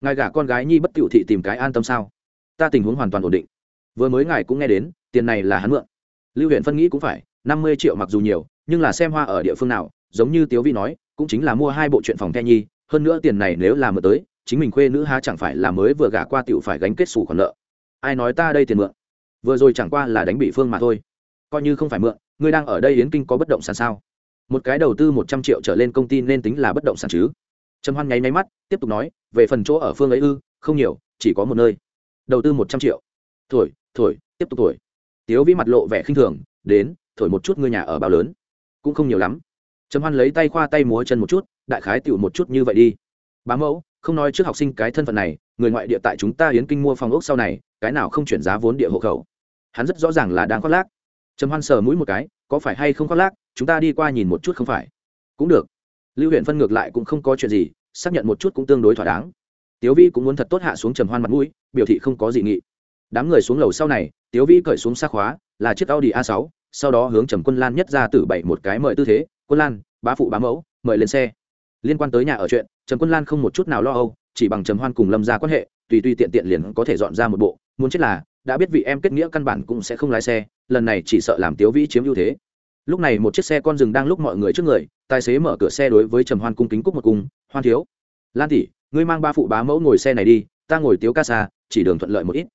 Ngài gả con gái nhi bất tiểu thị tìm cái an tâm sao? Ta tình huống hoàn toàn ổn định. Vừa mới ngài cũng nghe đến tiền này là hắn mượn. Lưu huyện phân nghĩ cũng phải, năm mươi triệu mặc dù nhiều, nhưng là xem hoa ở địa phương nào, giống như tiếu vi nói, cũng chính là mua hai bộ chuyện phòng the nhi, hơn nữa tiền này nếu là mượn tới, chính mình khuê nữ há chẳng phải là mới vừa gả qua tiểu phải gánh kết sủ khoản nợ. Ai nói ta đây tiền mượn? Vừa rồi chẳng qua là đánh bị phương mà thôi. Coi như không phải mượn, ngươi đang ở đây yến kinh có bất động sản sao? Một cái đầu tư một trăm triệu trở lên công ty nên tính là bất động sản chứ. Trầm hoan nháy nháy mắt, tiếp tục nói, về phần chỗ ở phương ấy ư, không nhiều, chỉ có một nơi. Đầu tư một trăm triệu. Thổi thổi, tiếp tục thổi tiếu vĩ mặt lộ vẻ khinh thường, đến, thổi một chút ngươi nhà ở bao lớn. Cũng không nhiều lắm. Trầm hoan lấy tay khoa tay múa chân một chút, đại khái tiểu một chút như vậy đi. Bá mẫu, không nói trước học sinh cái thân phận này, người ngoại địa tại chúng ta hiến kinh mua phòng ốc sau này, cái nào không chuyển giá vốn địa hộ khẩu? Hắn rất rõ ràng là đang khoác lác. Trầm hoan sờ mũi một cái, có phải hay không khoác lác, chúng ta đi qua nhìn một chút không phải? Cũng được. Lưu huyện phân ngược lại cũng không có chuyện gì, xác nhận một chút cũng tương đối thỏa đáng. Tiếu vi cũng muốn thật tốt hạ xuống trầm hoan mặt mũi, biểu thị không có gì nghị. Đám người xuống lầu sau này tiếu vi cởi xuống xác khóa, là chiếc audi a 6 sau đó hướng trầm quân lan nhất ra từ bảy một cái mời tư thế, quân lan, bá phụ bá mẫu, mời lên xe. Liên quan tới nhà ở chuyện, trầm quân lan không một chút nào lo âu, chỉ bằng trầm hoan cùng lâm ra quan hệ, tùy tùy tiện tiện liền có thể dọn ra một bộ, muốn chết là, đã biết vị em kết nghĩa căn bản cũng sẽ không lái xe, lần này chỉ sợ làm tiếu vĩ chiếm ưu thế. Lúc này một chiếc xe con rừng đang lúc mọi người trước người, tài xế mở cửa xe đối với trầm hoan cung kính cúc một cung, hoan thiếu, lan tỷ, ngươi mang ba phụ bá mẫu ngồi xe này đi, ta ngồi tiếu ca xa, chỉ đường thuận lợi một ít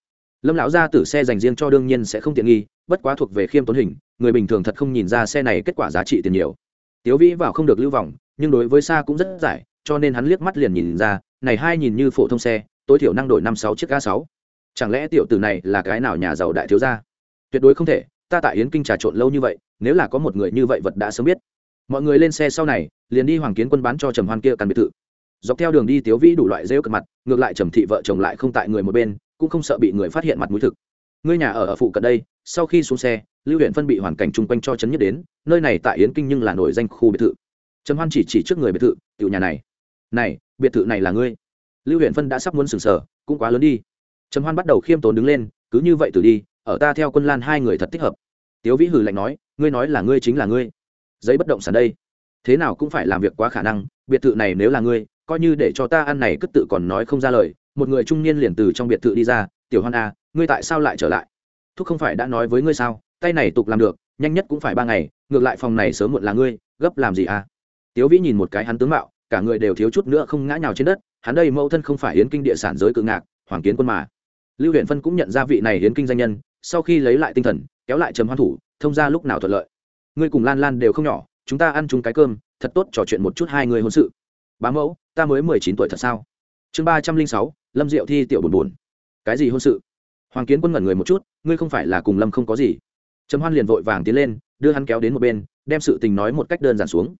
lâm lão gia tử xe dành riêng cho đương nhiên sẽ không tiện nghi, bất quá thuộc về khiêm tốn hình, người bình thường thật không nhìn ra xe này kết quả giá trị tiền nhiều. Tiếu vĩ vào không được lưu vọng nhưng đối với xa cũng rất giải, cho nên hắn liếc mắt liền nhìn ra, này hai nhìn như phổ thông xe, tối thiểu năng đổi năm sáu chiếc a sáu. Chẳng lẽ tiểu tử này là cái nào nhà giàu đại thiếu gia? Tuyệt đối không thể, ta tại yến kinh trà trộn lâu như vậy, nếu là có một người như vậy vật đã sớm biết. Mọi người lên xe sau này, liền đi hoàng kiến quân bán cho trầm hoan kia căn biệt thự. Dọc theo đường đi tiếu vĩ đủ loại rêu cật mặt, ngược lại trầm thị vợ chồng lại không tại người một bên cũng không sợ bị người phát hiện mặt mũi thực. Ngươi nhà ở ở phụ cận đây, sau khi xuống xe, lưu huyện phân bị hoàn cảnh chung quanh cho chấn nhất đến, nơi này tại yến kinh nhưng là nổi danh khu biệt thự. Trần hoan chỉ chỉ trước người biệt thự, tiểu nhà này. Này, biệt thự này là ngươi. Lưu huyện phân đã sắp muốn sừng sờ, cũng quá lớn đi. Trần hoan bắt đầu khiêm tốn đứng lên, cứ như vậy từ đi, ở ta theo quân lan hai người thật thích hợp. Tiếu vĩ hử lạnh nói, ngươi nói là ngươi chính là ngươi. Giấy bất động sản đây. Thế nào cũng phải làm việc quá khả năng, biệt thự này nếu là ngươi, coi như để cho ta ăn này cất tự còn nói không ra lời một người trung niên liền từ trong biệt thự đi ra tiểu hoan a à, ngươi tại sao lại trở lại? Thúc không phải đã nói với ngươi sao tay này tục làm được nhanh nhất cũng phải ba ngày ngược lại phòng này sớm muộn là ngươi gấp làm gì à tiếu vĩ nhìn một cái hắn tướng mạo cả người đều thiếu chút nữa không ngã nhào trên đất hắn đây mẫu thân không phải hiến kinh địa sản giới cự ngạc hoàng kiến quân mà. Lưu huyện phân cũng nhận ra vị này hiến kinh danh nhân sau khi lấy lại tinh thần kéo lại trầm hoan thủ thông ra lúc nào thuận lợi. Ngươi cùng lan lan đều không nhỏ chúng ta ăn chung cái cơm thật tốt trò chuyện một chút hai người hôn sự. Bá mẫu ta mới mười chín tuổi thật sao? Chương ba trăm linh sáu lâm diệu thi tiểu buồn buồn. Cái gì hôn sự? Hoàng kiến quân ngẩn người một chút, ngươi không phải là cùng lâm không có gì. Trầm hoan liền vội vàng tiến lên, đưa hắn kéo đến một bên, đem sự tình nói một cách đơn giản xuống.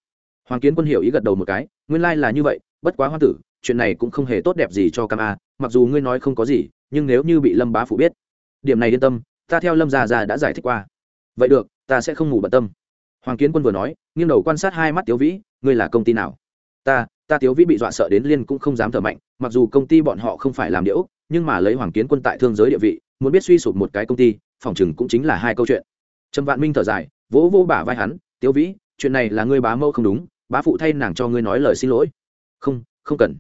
Hoàng kiến quân hiểu ý gật đầu một cái, nguyên lai là như vậy, bất quá hoa tử, chuyện này cũng không hề tốt đẹp gì cho cam a, mặc dù ngươi nói không có gì, nhưng nếu như bị lâm bá phụ biết, điểm này yên tâm, ta theo lâm già già đã giải thích qua. Vậy được, ta sẽ không ngủ bận tâm. Hoàng kiến quân vừa nói, nghiêng đầu quan sát hai mắt tiếu vĩ, ngươi là công ty nào? Ta ta tiếu vĩ bị dọa sợ đến liên cũng không dám thở mạnh, mặc dù công ty bọn họ không phải làm điệu nhưng mà lấy hoàng kiến quân tại thương giới địa vị, muốn biết suy sụp một cái công ty, phòng chừng cũng chính là hai câu chuyện. Trầm vạn minh thở dài, vỗ vỗ bả vai hắn, tiếu vĩ, chuyện này là ngươi bá mâu không đúng, bá phụ thay nàng cho ngươi nói lời xin lỗi. Không không cần.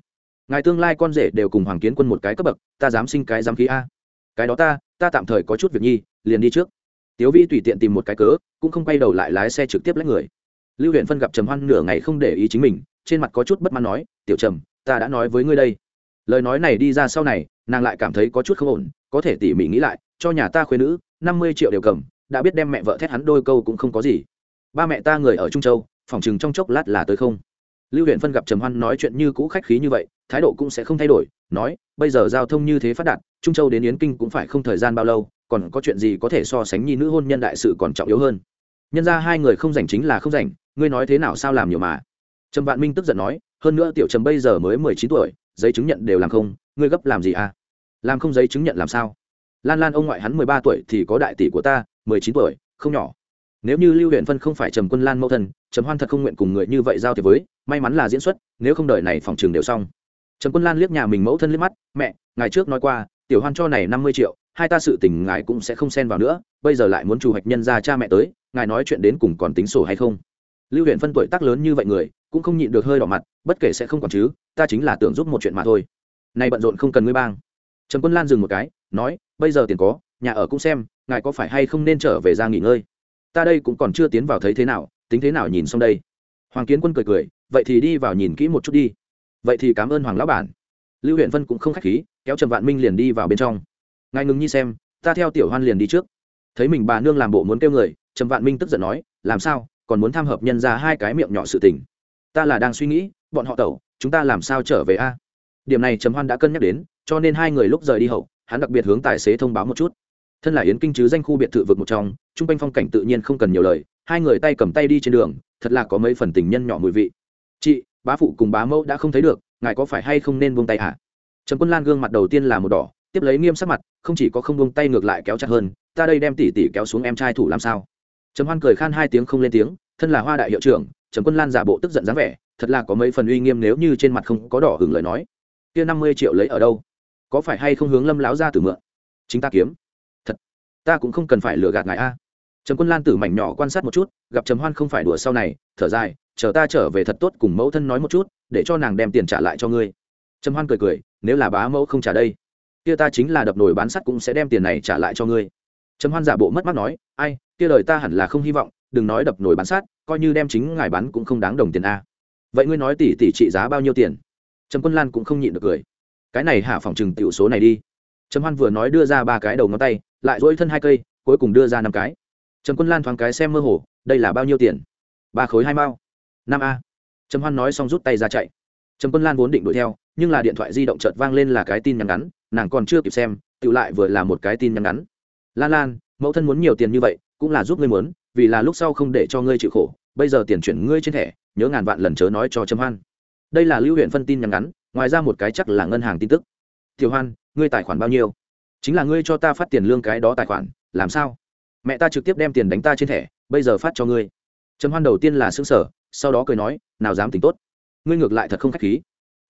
Ngài tương lai con rể đều cùng hoàng kiến quân một cái cấp bậc, ta dám sinh cái dám khí a. Cái đó ta ta tạm thời có chút việc nhi, liền đi trước. Tiếu Vĩ tùy tiện tìm một cái cớ, cũng không quay đầu lại lái xe trực tiếp lấy người. Lưu huyện phân gặp trầm hoan nửa ngày không để ý chính mình trên mặt có chút bất mãn nói, tiểu trầm, ta đã nói với ngươi đây. Lời nói này đi ra sau này, nàng lại cảm thấy có chút không ổn, có thể tỉ mỉ nghĩ lại, cho nhà ta khuyên nữ, năm mươi triệu đều cầm, đã biết đem mẹ vợ thét hắn đôi câu cũng không có gì. Ba mẹ ta người ở trung châu, phòng chừng trong chốc lát là tới không. Lưu huyện phân gặp trầm hoan nói chuyện như cũ khách khí như vậy, thái độ cũng sẽ không thay đổi, nói, bây giờ giao thông như thế phát đạt, trung châu đến yến kinh cũng phải không thời gian bao lâu, còn có chuyện gì có thể so sánh nhi nữ hôn nhân đại sự còn trọng yếu hơn. Nhân ra hai người không rảnh chính là không rảnh, ngươi nói thế nào sao làm nhiều mà trầm vạn minh tức giận nói, hơn nữa tiểu trầm bây giờ mới mười chín tuổi, giấy chứng nhận đều làm không, ngươi gấp làm gì à? Làm không giấy chứng nhận làm sao? Lan lan ông ngoại hắn mười ba tuổi thì có đại tỷ của ta, mười chín tuổi, không nhỏ. Nếu như lưu huyện phân không phải trầm quân lan mẫu thân, trầm hoan thật không nguyện cùng người như vậy giao thế với, may mắn là diễn xuất, nếu không đợi này phòng trường đều xong. Trầm quân lan liếc nhà mình mẫu thân liếc mắt, mẹ ngày trước nói qua, tiểu hoan cho này năm mươi triệu, hai ta sự tình ngài cũng sẽ không xen vào nữa, bây giờ lại muốn chủ hoạch nhân ra cha mẹ tới, ngài nói chuyện đến cùng còn tính sổ hay không? Lưu huyện phân tuổi tác lớn như vậy người, cũng không nhịn được hơi đỏ mặt, bất kể sẽ không còn chứ, ta chính là tưởng giúp một chuyện mà thôi. Nay bận rộn không cần ngươi bang. Trần quân lan dừng một cái, nói, bây giờ tiền có, nhà ở cũng xem, ngài có phải hay không nên trở về ra nghỉ ngơi? Ta đây cũng còn chưa tiến vào thấy thế nào, tính thế nào nhìn xong đây. Hoàng kiến quân cười cười, vậy thì đi vào nhìn kỹ một chút đi. Vậy thì cảm ơn hoàng lão bản. Lưu huyện vân cũng không k h á c h khí, kéo Trần vạn minh liền đi vào bên trong. Ngài ngừng nhi xem, ta theo tiểu hoan liền đi trước. Thấy mình bà nương làm bộ muốn kêu người Trần vạn minh tức giận nói, làm sao? Còn muốn tham hợp nhân ra hai cái miệng nhỏ sự tình. Ta là đang suy nghĩ, bọn họ tẩu, chúng ta làm sao trở về a? Điểm này trầm hoan đã cân nhắc đến, cho nên hai người lúc rời đi hậu, hắn đặc biệt hướng tài xế thông báo một chút. Thân là yến kinh chứ danh khu biệt thự vực một trong t r u n g quanh phong cảnh tự nhiên không cần nhiều lời, hai người tay cầm tay đi trên đường, thật là có mấy phần tình nhân nhỏ mùi vị. Chị, bá phụ cùng bá mẫu đã không thấy được, ngài có phải hay không nên buông tay hả? Trần quân lan gương mặt đầu tiên là một đỏ, tiếp lấy nghiêm sắc mặt, không chỉ có không buông tay ngược lại kéo chặt hơn, ta đây đem tỉ tỉ kéo xuống em trai thủ làm sao? Trầm hoan cười khan hai tiếng không lên tiếng, thân là hoa đại hiệu trưởng, trầm quân lan giả bộ tức giận dáng vẻ, thật là có mấy phần uy nghiêm nếu như trên mặt không có đỏ hừng lời nói. Kia năm mươi triệu lấy ở đâu? Có phải hay không hướng lâm láo ra từ mượn? Chính ta kiếm. Thật, ta cũng không cần phải lừa gạt ngài a. Trầm quân lan tử mảnh nhỏ quan sát một chút, gặp trầm hoan không phải đùa sau này, thở dài, chờ ta trở về thật tốt cùng mẫu thân nói một chút, để cho nàng đem tiền trả lại cho ngươi. Trầm hoan cười cười, nếu là bá mẫu không trả đây, kia ta chính là đập nồi bán sắt cũng sẽ đem tiền này trả lại cho ngươi. Trầm hoan giả bộ mất mắt nói, ai kia lời ta hẳn là không hy vọng, đừng nói đập nồi bán sát, coi như đem chính ngài bán cũng không đáng đồng tiền a. Vậy ngươi nói tỷ tỷ trị giá bao nhiêu tiền? Trầm quân lan cũng không nhịn được cười. Cái này hạ phòng trừng tiểu số này đi. Trầm hoan vừa nói đưa ra ba cái đầu ngón tay, lại dỗi thân hai cây, cuối cùng đưa ra năm cái. Trầm quân lan thoáng cái xem mơ hồ, đây là bao nhiêu tiền? Ba khối hai mao. Năm a. Trầm hoan nói xong rút tay ra chạy. Trầm quân lan vốn định đuổi theo, nhưng là điện thoại di động chợt vang lên là cái tin nhắn ngắn, nàng còn chưa kịp xem tự lại vừa là một cái tin nhắn ngắn. Lan lan, mẫu thân muốn nhiều tiền như vậy cũng là giúp ngươi muốn, vì là lúc sau không để cho ngươi chịu khổ, bây giờ tiền chuyển ngươi trên thẻ, nhớ ngàn vạn lần chớ nói cho trầm hoan. Đây là lưu huyện phân tin nhắn ngắn, ngoài ra một cái chắc là ngân hàng tin tức. Tiểu hoan, ngươi tài khoản bao nhiêu? Chính là ngươi cho ta phát tiền lương cái đó tài khoản, làm sao? Mẹ ta trực tiếp đem tiền đánh ta trên thẻ, bây giờ phát cho ngươi. Trầm hoan đầu tiên là xứng sở sau đó cười nói, nào dám tính tốt. Ngươi ngược lại thật không khách khí.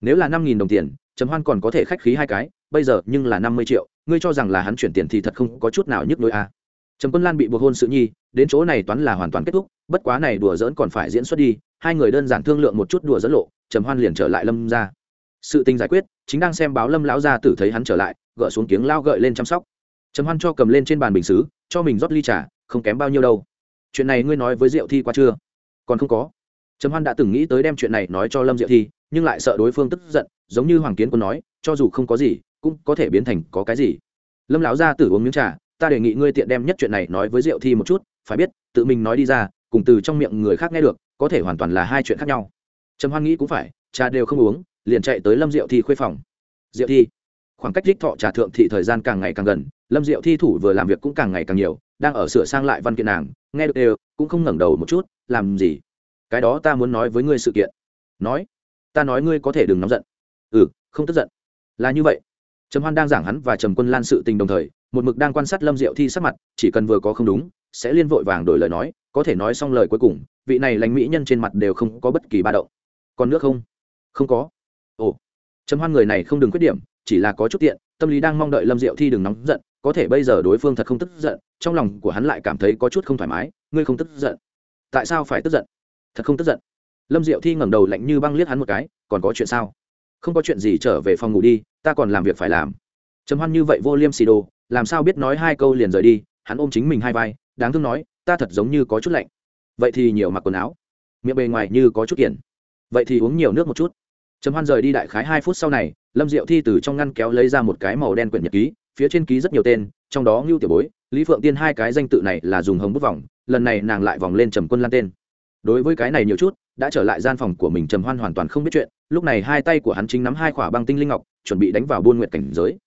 Nếu là năm nghìn đồng tiền trầm hoan còn có thể khách khí hai cái, bây giờ nhưng là năm mươi triệu, ngươi cho rằng là hắn chuyển tiền thì thật không có chút nào nhức nỗi a à trầm quân lan bị buộc hôn sự nhi, đến chỗ này toán là hoàn toàn kết thúc, bất quá này đùa dỡn còn phải diễn xuất đi, hai người đơn giản thương lượng một chút đùa dẫn lộ, trầm hoan liền trở lại lâm ra sự tình giải quyết, chính đang xem báo lâm lão ra tử thấy hắn trở lại, gỡ xuống tiếng lao gợi lên chăm sóc. Trầm hoan cho cầm lên trên bàn bình xứ, cho mình rót ly trà, không kém bao nhiêu đâu. Chuyện này ngươi nói với diệu thi qua chưa? Còn không có. Trầm hoan đã từng nghĩ tới đem chuyện này nói cho lâm diệu thi, nhưng lại sợ đối phương tức giận, giống như hoàng kiến quân nói, cho dù không có gì, cũng có thể biến thành có cái gì. Lâm lão gia tử uống miếng trà ta đề nghị ngươi tiện đem nhất chuyện này nói với diệu thi một chút, phải biết, tự mình nói đi ra, cùng từ trong miệng người khác nghe được, có thể hoàn toàn là hai chuyện khác nhau. Trầm hoan nghĩ cũng phải, trà đều không uống, liền chạy tới lâm diệu thi khuê phòng. Diệu thi, khoảng cách đích thọ trà thượng thị thời gian càng ngày càng gần, lâm diệu thi thủ vừa làm việc cũng càng ngày càng nhiều, đang ở sửa sang lại văn kiện nàng, nghe được đều, cũng không ngẩng đầu một chút, làm gì? Cái đó ta muốn nói với ngươi sự kiện. Nói. Ta nói ngươi có thể đừng nóng giận. Ừ không tức giận. Là như vậy. Trầm hoan đang giảng hắn và trầm quân lan sự tình đồng thời một mực đang quan sát lâm diệu thi sắc mặt, chỉ cần vừa có không đúng, sẽ liên vội vàng đổi lời nói, có thể nói xong lời cuối cùng, vị này lành mỹ nhân trên mặt đều không có bất kỳ ba động. Còn nước không? Không có. Ồ. Trầm hoan người này không đừng khuyết điểm, chỉ là có chút tiện, tâm lý đang mong đợi lâm diệu thi đừng nóng giận, có thể bây giờ đối phương thật không tức giận, trong lòng của hắn lại cảm thấy có chút không thoải mái, ngươi không tức giận. Tại sao phải tức giận? Thật không tức giận. Lâm diệu thi ngẩng đầu lạnh như băng liếc hắn một cái, còn có chuyện sao? Không có chuyện gì trở về phòng ngủ đi, ta còn làm việc phải làm trầm hoan như vậy vô liêm xì đồ, làm sao biết nói hai câu liền rời đi, hắn ôm chính mình hai vai, đáng thương nói, ta thật giống như có chút lạnh. Vậy thì nhiều mặc quần áo. Miệng bề ngoài như có chút kiển vậy thì uống nhiều nước một chút. Trầm hoan rời đi đại khái hai phút sau này, lâm diệu thi từ trong ngăn kéo lấy ra một cái màu đen quyển nhật ký, phía trên ký rất nhiều tên, trong đó ngưu tiểu bối, lý phượng tiên hai cái danh tự này là dùng hồng bút vòng, lần này nàng lại vòng lên trầm quân lan tên. Đối với cái này nhiều chút, đã trở lại gian phòng của mình trầm hoan hoàn toàn không biết chuyện, lúc này hai tay của hắn chính nắm hai khỏa băng tinh linh ngọc, chuẩn bị đánh vào buôn nguyện cảnh giới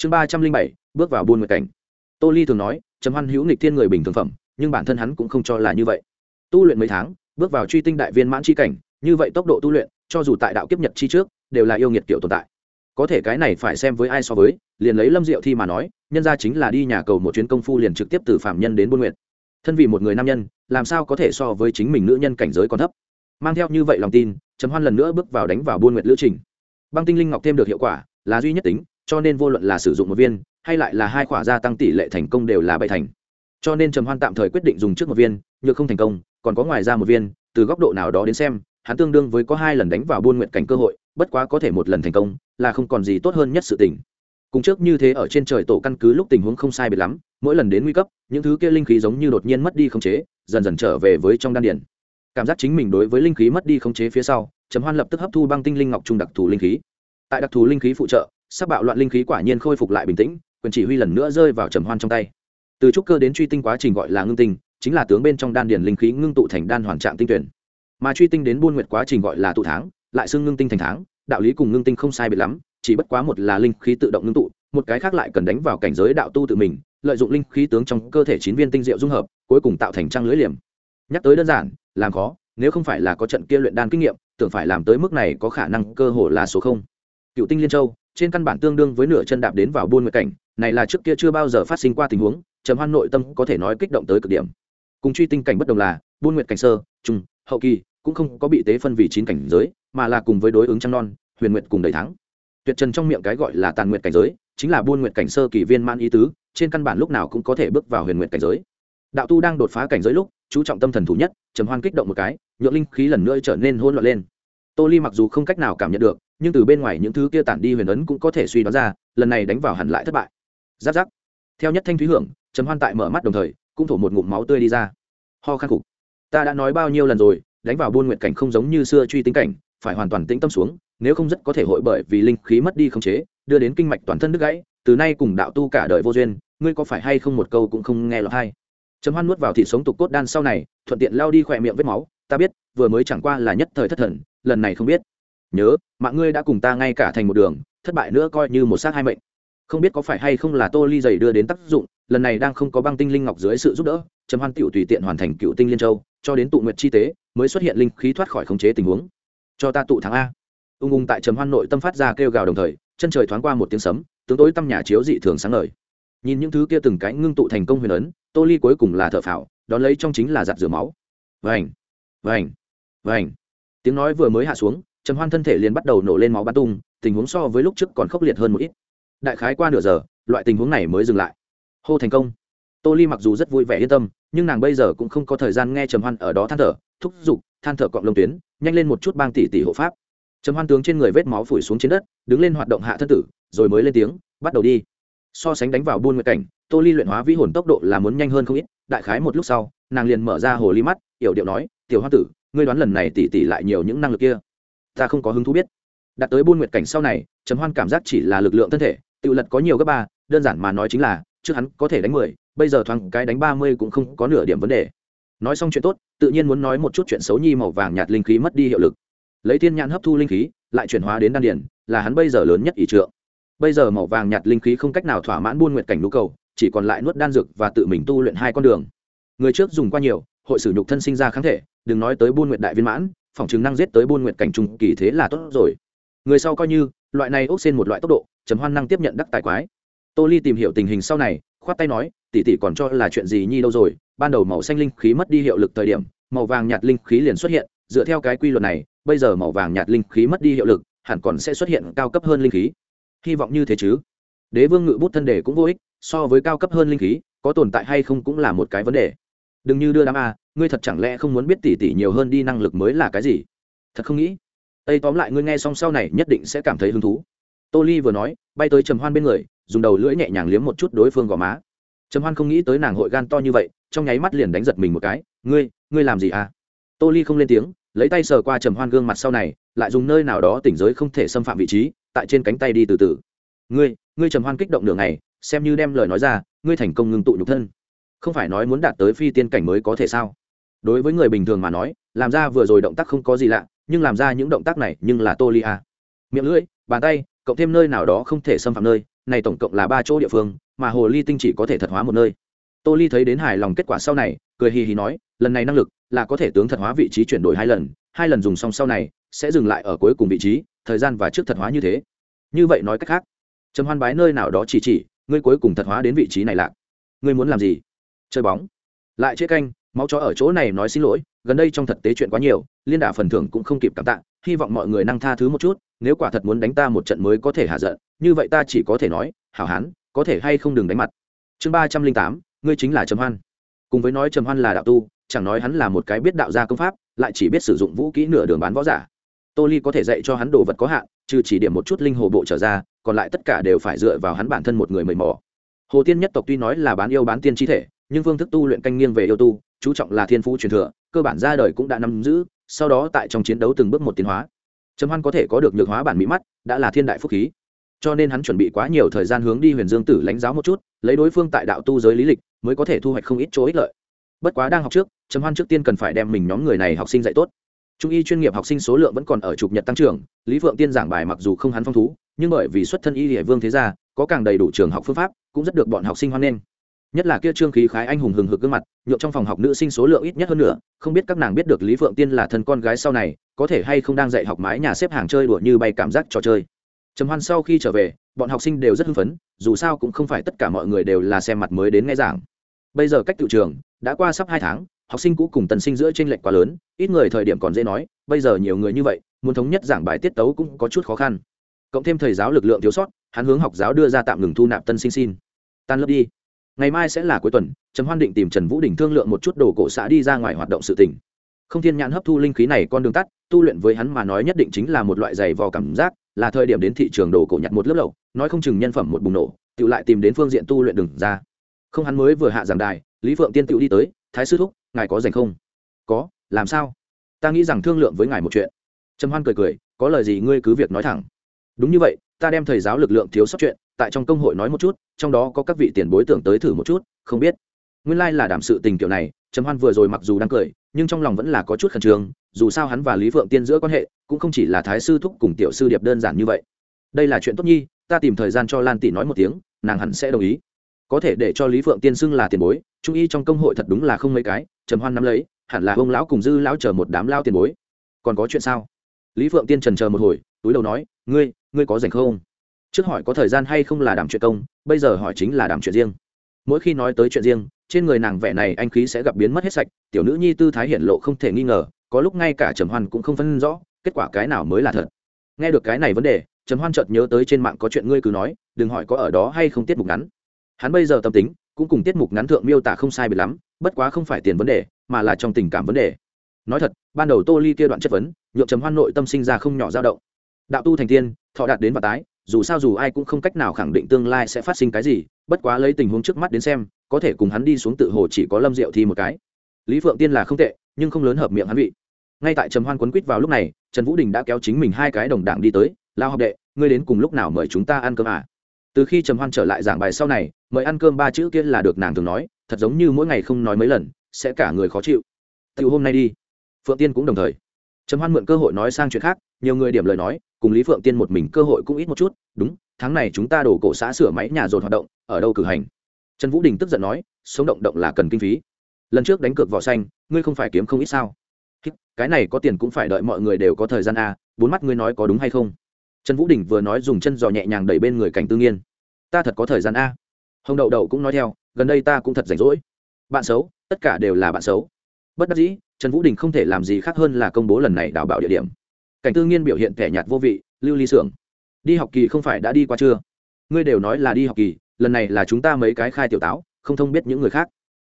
chương ba trăm linh bảy, bước vào buôn nguyện cảnh. Tô ly thường nói chấm hoan hữu nghịch thiên người bình thường phẩm, nhưng bản thân hắn cũng không cho là như vậy. Tu luyện mấy tháng, bước vào truy tinh đại viên mãn chi cảnh, như vậy tốc độ tu luyện, cho dù tại đạo kiếp nhật chi trước, đều là yêu nghiệt kiểu tồn tại. Có thể cái này phải xem với ai so với, liền lấy lâm diệu thi mà nói, nhân ra chính là đi nhà cầu một chuyến công phu liền trực tiếp từ phạm nhân đến buôn nguyện thân vì một người nam nhân, làm sao có thể so với chính mình nữ nhân cảnh giới còn thấp? Mang theo như vậy lòng tin chấm hoan lần nữa bước vào đánh vào buôn nguyệt lữ trình. Băng tinh linh ngọc thêm được hiệu quả, là duy nhất tính cho nên vô luận là sử dụng một viên, hay lại là hai khỏa gia tăng tỷ lệ thành công đều là bảy thành. Cho nên trầm hoan tạm thời quyết định dùng trước một viên, nhược không thành công, còn có ngoài ra một viên, từ góc độ nào đó đến xem, hắn tương đương với có hai lần đánh vào buôn nguyện cảnh cơ hội, bất quá có thể một lần thành công, là không còn gì tốt hơn nhất sự tình. Cùng trước như thế ở trên trời tổ căn cứ lúc tình huống không sai biệt lắm, mỗi lần đến nguy cấp, những thứ kia linh khí giống như đột nhiên mất đi khống chế, dần dần trở về với trong đan điển cảm giác chính mình đối với linh khí mất đi khống chế phía sau, trầm hoan lập tức hấp thu băng tinh linh ngọc trung đặc thù linh khí. Tại đặc thù linh khí phụ trợ sắc bạo loạn linh khí quả nhiên khôi phục lại bình tĩnh, quyền chỉ huy lần nữa rơi vào trầm hoan trong tay. Từ trúc cơ đến truy tinh quá trình gọi là ngưng tinh, chính là tướng bên trong đan điển linh khí ngưng tụ thành đan hoàn trạng tinh tuyển. Mà truy tinh đến buôn nguyệt quá trình gọi là tụ tháng, lại xưng ngưng tinh thành tháng, đạo lý cùng ngưng tinh không sai biệt lắm, chỉ bất quá một là linh khí tự động ngưng tụ, một cái khác lại cần đánh vào cảnh giới đạo tu tự mình, lợi dụng linh khí tướng trong cơ thể chín viên tinh diệu dung hợp, cuối cùng tạo thành trang lưới liềm. Nhắc tới đơn giản, làm khó, nếu không phải là có trận kia luyện đan kinh nghiệm, tưởng phải làm tới mức này có khả năng cơ hồ là số không. Cựu tinh liên châu trên căn bản tương đương với nửa chân đạp đến vào buôn nguyệt cảnh, này là trước kia chưa bao giờ phát sinh qua tình huống, trầm hoan nội tâm có thể nói kích động tới cực điểm. Cùng truy tinh cảnh bất đồng là, buôn nguyệt cảnh sơ, trung, hậu kỳ, cũng không có bị tế phân vì chín cảnh giới, mà là cùng với đối ứng trăng non, huyền nguyệt cùng đầy thắng. Tuyệt trần trong miệng cái gọi là tàn nguyệt cảnh giới, chính là buôn nguyệt cảnh sơ kỳ viên man ý tứ, trên căn bản lúc nào cũng có thể bước vào huyền nguyệt cảnh giới. Đạo tu đang đột phá cảnh giới lúc, chú trọng tâm thần thủ nhất, trầm hoan kích động một cái, nhượng linh khí lần nữa trở nên hôn loạn lên tô ly mặc dù không cách nào cảm nhận được, nhưng từ bên ngoài những thứ kia tản đi huyền ấn cũng có thể suy đoán ra, lần này đánh vào hẳn lại thất bại. Giáp giáp. Theo nhất thanh thúy hưởng, trầm hoan tại mở mắt đồng thời, cũng thổ một ngụm máu tươi đi ra. Ho khăn cục ta đã nói bao nhiêu lần rồi, đánh vào buôn nguyện cảnh không giống như xưa truy tính cảnh, phải hoàn toàn tĩnh tâm xuống, nếu không rất có thể hội bởi vì linh khí mất đi không chế, đưa đến kinh mạch toàn thân đứt gãy, từ nay cùng đạo tu cả đời vô duyên, ngươi có phải hay không một câu cũng không nghe lọt hay. Trầm hoan nuốt vào thịt sống tục cốt đan sau này, thuận tiện lao đi khỏe miệng vết máu, ta biết, vừa mới chẳng qua là nhất thời thất thần lần này không biết. Nhớ, mạng ngươi đã cùng ta ngay cả thành một đường, thất bại nữa coi như một xác hai mệnh. Không biết có phải hay không là tô ly dày đưa đến tác dụng, lần này đang không có băng tinh linh ngọc dưới sự giúp đỡ, trầm hoan tựu tùy tiện hoàn thành cựu tinh liên châu, cho đến tụ nguyệt chi tế, mới xuất hiện linh khí thoát khỏi khống chế tình huống. Cho ta tụ thắng a. Ung ung tại trầm hoan nội tâm phát ra kêu gào đồng thời, chân trời thoáng qua một tiếng sấm, tướng tối tâm nhà chiếu dị thường sáng ngời. Nhìn những thứ kia từng cái ngưng tụ thành công huyền ấn, tô ly cuối cùng là thợ phào, đón lấy trong chính là giặt rửa máu. Vành vành vành tiếng nói vừa mới hạ xuống, trầm hoan thân thể liền bắt đầu nổ lên máu bắn tung, tình huống so với lúc trước còn khốc liệt hơn một ít. Đại khái qua nửa giờ, loại tình huống này mới dừng lại. Hô thành công. Tô ly mặc dù rất vui vẻ yên tâm, nhưng nàng bây giờ cũng không có thời gian nghe trầm hoan ở đó than thở, thúc giục, than thở cọng lông tuyến, nhanh lên một chút bang tỷ tỷ hộ pháp. Trầm hoan tướng trên người vết máu phủi xuống trên đất, đứng lên hoạt động hạ thân tử, rồi mới lên tiếng, bắt đầu đi. So sánh đánh vào buôn nguyệt cảnh, tô ly luyện hóa vĩ hồn tốc độ là muốn nhanh hơn không ít, đại khái một lúc sau, nàng liền mở ra hồ ly mắt, yểu điệu nói, tiểu hoa tử ngươi đoán lần này tỷ tỷ lại nhiều những năng lực kia. Ta không có hứng thú biết. Đạt tới buôn nguyệt cảnh sau này, trầm hoan cảm giác chỉ là lực lượng thân thể, tự lật có nhiều gấp ba, đơn giản mà nói chính là, trước hắn có thể đánh mười, bây giờ thoáng cái đánh ba mươi cũng không có nửa điểm vấn đề. Nói xong chuyện tốt, tự nhiên muốn nói một chút chuyện xấu nhi màu vàng nhạt linh khí mất đi hiệu lực. Lấy thiên nhãn hấp thu linh khí, lại chuyển hóa đến đan điển là hắn bây giờ lớn nhất ỷ trượng. Bây giờ màu vàng nhạt linh khí không cách nào thỏa mãn buôn Nguyệt cảnh nhu cầu, chỉ còn lại nuốt đan dược và tự mình tu luyện hai con đường. Người trước dùng qua nhiều hội sử nhục thân sinh ra kháng thể, đừng nói tới buôn nguyện đại viên mãn, phòng chứng năng giết tới buôn nguyện cảnh trung kỳ thế là tốt rồi. Người sau coi như, loại này ốc xên một loại tốc độ chấm hoan năng tiếp nhận đắc tài quái. Tô ly tìm hiểu tình hình sau này, khoát tay nói, tỷ tỷ còn cho là chuyện gì nhi đâu rồi? Ban đầu màu xanh linh khí mất đi hiệu lực thời điểm, màu vàng nhạt linh khí liền xuất hiện, dựa theo cái quy luật này, bây giờ màu vàng nhạt linh khí mất đi hiệu lực, hẳn còn sẽ xuất hiện cao cấp hơn linh khí. Hy vọng như thế chứ. Đế vương ngự bút thân đề cũng vô ích, so với cao cấp hơn linh khí, có tồn tại hay không cũng là một cái vấn đề đừng như đưa đám a, ngươi thật chẳng lẽ không muốn biết tỷ tỷ nhiều hơn đi năng lực mới là cái gì? Thật không nghĩ. Ây tóm lại ngươi nghe xong sau này nhất định sẽ cảm thấy hứng thú. Tô ly vừa nói, bay tới trầm hoan bên người, dùng đầu lưỡi nhẹ nhàng liếm một chút đối phương gò má. Trầm hoan không nghĩ tới nàng hội gan to như vậy, trong nháy mắt liền đánh giật mình một cái. Ngươi ngươi làm gì à tô ly không lên tiếng, lấy tay sờ qua trầm hoan gương mặt sau này, lại dùng nơi nào đó tỉnh giới không thể xâm phạm vị trí, tại trên cánh tay đi từ từ. Ngươi ngươi trầm hoan kích động nửa ngày, xem như đem lời nói ra, ngươi thành công ngưng tụ nhục thân không phải nói muốn đạt tới phi tiên cảnh mới có thể sao? Đối với người bình thường mà nói, làm ra vừa rồi động tác không có gì lạ, nhưng làm ra những động tác này nhưng là tô Li à. miệng lưỡi, bàn tay, cộng thêm nơi nào đó không thể xâm phạm nơi, này tổng cộng là ba chỗ địa phương, mà hồ ly tinh chỉ có thể thật hóa một nơi. Tô ly thấy đến hài lòng kết quả sau này, cười hì hì nói, lần này năng lực là có thể tướng thật hóa vị trí chuyển đổi hai lần hai lần dùng xong sau này, sẽ dừng lại ở cuối cùng vị trí, thời gian và trước thật hóa như thế. Như vậy nói cách khác, trầm hoan bái nơi nào đó chỉ chỉ, ngươi cuối cùng thật hóa đến vị trí này lạc. Ngươi muốn làm gì? Chơi bóng. Lại chế canh, máu chó ở chỗ này nói xin lỗi, gần đây trong thực tế chuyện quá nhiều, liên đả phần thưởng cũng không kịp cảm tạ, hy vọng mọi người năng tha thứ một chút, nếu quả thật muốn đánh ta một trận mới có thể hạ giận, như vậy ta chỉ có thể nói, hảo hán, có thể hay không đừng đánh mặt. Chương ba trăm linh tám, ngươi chính là trầm hoan. Cùng với nói trầm hoan là đạo tu, chẳng nói hắn là một cái biết đạo gia công pháp, lại chỉ biết sử dụng vũ kỹ nửa đường bán võ giả. Tô ly có thể dạy cho hắn đồ vật có hạn, trừ chỉ điểm một chút linh hồ bộ trở ra, còn lại tất cả đều phải dựa vào hắn bản thân một người mầy mò. Hồ tiên nhất tộc tuy nói là bán yêu bán tiên chi thể nhưng phương thức tu luyện canh nghiêng về yêu tu, chú trọng là thiên phú truyền thừa, cơ bản ra đời cũng đã nắm giữ, sau đó tại trong chiến đấu từng bước một tiến hóa. Trầm hoan có thể có được nhược hóa bản mỹ mắt, đã là thiên đại phúc khí. Cho nên hắn chuẩn bị quá nhiều thời gian hướng đi huyền dương tử lãnh giáo một chút, lấy đối phương tại đạo tu giới lý lịch, mới có thể thu hoạch không ít chỗ ích lợi. Bất quá đang học trước, trầm hoan trước tiên cần phải đem mình nhóm người này học sinh dạy tốt. Trung y chuyên nghiệp học sinh số lượng vẫn còn ở chụp nhật tăng trưởng, lý phượng tiên giảng bài mặc dù không hắn phong thú, nhưng bởi vì xuất thân y địa vương thế gia, có càng đầy đủ trường học phương pháp, cũng rất được bọn học sinh hoan nghênh nhất là kia trương khí khái anh hùng hừng hực gương mặt nhộn trong phòng học nữ sinh số lượng ít nhất hơn nữa, không biết các nàng biết được lý phượng tiên là thân con gái sau này, có thể hay không đang dạy học mái nhà xếp hàng chơi đùa như bay cảm giác trò chơi. Trầm hoan sau khi trở về, bọn học sinh đều rất hưng phấn, dù sao cũng không phải tất cả mọi người đều là xem mặt mới đến nghe giảng. Bây giờ cách tự trường, đã qua sắp hai tháng, học sinh cũ cùng tần sinh giữa t r ê n lệch quá lớn, ít người thời điểm còn dễ nói, bây giờ nhiều người như vậy, muốn thống nhất giảng bài tiết tấu cũng có chút khó khăn. Cộng thêm thầy giáo lực lượng thiếu sót, hắn hướng học giáo đưa ra tạm ngừng thu nạp tân sinh xin. Tan lớp đi ngày mai sẽ là cuối tuần, trầm hoan định tìm trần vũ đình thương lượng một chút đồ cổ xã đi ra ngoài hoạt động sự tình. không thiên nhãn hấp thu linh khí này con đường tắt, tu luyện với hắn mà nói nhất định chính là một loại giày vò cảm giác, là thời điểm đến thị trường đồ cổ nhặt một lớp lậu, nói không chừng nhân phẩm một bùng nổ, tự lại tìm đến phương diện tu luyện đừng ra. Không, hắn mới vừa hạ giảng đài, lý phượng tiên tự đi tới, thái sư thúc, ngài có dành không? Có, làm sao? Ta nghĩ rằng thương lượng với ngài một chuyện. Trầm hoan cười cười, có lời gì ngươi cứ việc nói thẳng. Đúng như vậy, ta đem thầy giáo lực lượng thiếu sót chuyện tại trong công hội nói một chút, trong đó có các vị tiền bối tưởng tới thử một chút, không biết. Nguyên lai là đảm sự tình kiểu này, trầm hoan vừa rồi mặc dù đang cười, nhưng trong lòng vẫn là có chút khẩn trương, dù sao hắn và lý phượng tiên giữa quan hệ, cũng không chỉ là thái sư thúc cùng tiểu sư điệp đơn giản như vậy. Đây là chuyện tốt nhi, ta tìm thời gian cho lan tỷ nói một tiếng, nàng hẳn sẽ đồng ý. Có thể để cho lý phượng tiên xưng là tiền bối, trung y trong công hội thật đúng là không mấy cái, trầm hoan nắm lấy, hẳn là ông lão cùng dư lão chờ một đám lao tiền bối. Còn có chuyện sao? Lý phượng tiên trần chờ một hồi, túi đầu nói, ngươi ngươi có rảnh không? Trước hỏi có thời gian hay không là đảm chuyện công, bây giờ hỏi chính là đảm chuyện riêng. Mỗi khi nói tới chuyện riêng, trên người nàng vẻ này anh khí sẽ gặp biến mất hết sạch, tiểu nữ nhi tư thái hiển lộ không thể nghi ngờ, có lúc ngay cả trầm hoan cũng không phân rõ, kết quả cái nào mới là thật. Nghe được cái này vấn đề, trầm hoan chợt nhớ tới trên mạng có chuyện ngươi cứ nói, đừng hỏi có ở đó hay không tiết mục ngắn. Hắn bây giờ tâm tính, cũng cùng tiết mục ngắn thượng miêu tả không sai biệt lắm, bất quá không phải tiền vấn đề, mà là trong tình cảm vấn đề. Nói thật, ban đầu tô ly kia đoạn chất vấn, nhượng trầm hoan nội tâm sinh ra không nhỏ dao động. Đạo tu thành tiên, thọ đạt đến và tái dù sao dù ai cũng không cách nào khẳng định tương lai sẽ phát sinh cái gì, bất quá lấy tình huống trước mắt đến xem, có thể cùng hắn đi xuống tự hồ chỉ có lâm diệu thi một cái. Lý phượng tiên là không tệ, nhưng không lớn hợp miệng hắn vị. Ngay tại trầm hoan quấn quýt vào lúc này, trần vũ đình đã kéo chính mình hai cái đồng đảng đi tới, lao học đệ, ngươi đến cùng lúc nào mời chúng ta ăn cơm à? Từ khi trầm hoan trở lại giảng bài sau này, mời ăn cơm ba chữ kia là được nàng thường nói, thật giống như mỗi ngày không nói mấy lần, sẽ cả người khó chịu. Tự hôm nay đi. Phượng tiên cũng đồng thời. Trầm hoan mượn cơ hội nói sang chuyện khác nhiều người điểm lời nói, cùng lý phượng tiên một mình cơ hội cũng ít một chút, đúng, tháng này chúng ta đổ cổ xã sửa máy nhà dồn hoạt động, ở đâu cử hành? Trần vũ đình tức giận nói, sống động động là cần kinh phí. Lần trước đánh cược vỏ xanh, ngươi không phải kiếm không ít sao? Cái này có tiền cũng phải đợi mọi người đều có thời gian a bốn mắt ngươi nói có đúng hay không? Trần vũ đình vừa nói dùng chân giò nhẹ nhàng đẩy bên người cảnh tư nghiên. Ta thật có thời gian a hồng đậu đậu cũng nói theo, gần đây ta cũng thật rảnh rỗi. Bạn xấu, tất cả đều là bạn xấu. Bất đắc dĩ, trần vũ đình không thể làm gì khác hơn là công bố lần này đào bảo địa điểm cảnh tư nghiên biểu hiện kẻ nhạt vô vị, lưu ly xưởng đi học kỳ không phải đã đi qua chưa? Ngươi đều nói là đi học kỳ, lần này là chúng ta mấy cái khai tiểu táo, không thông biết những người khác.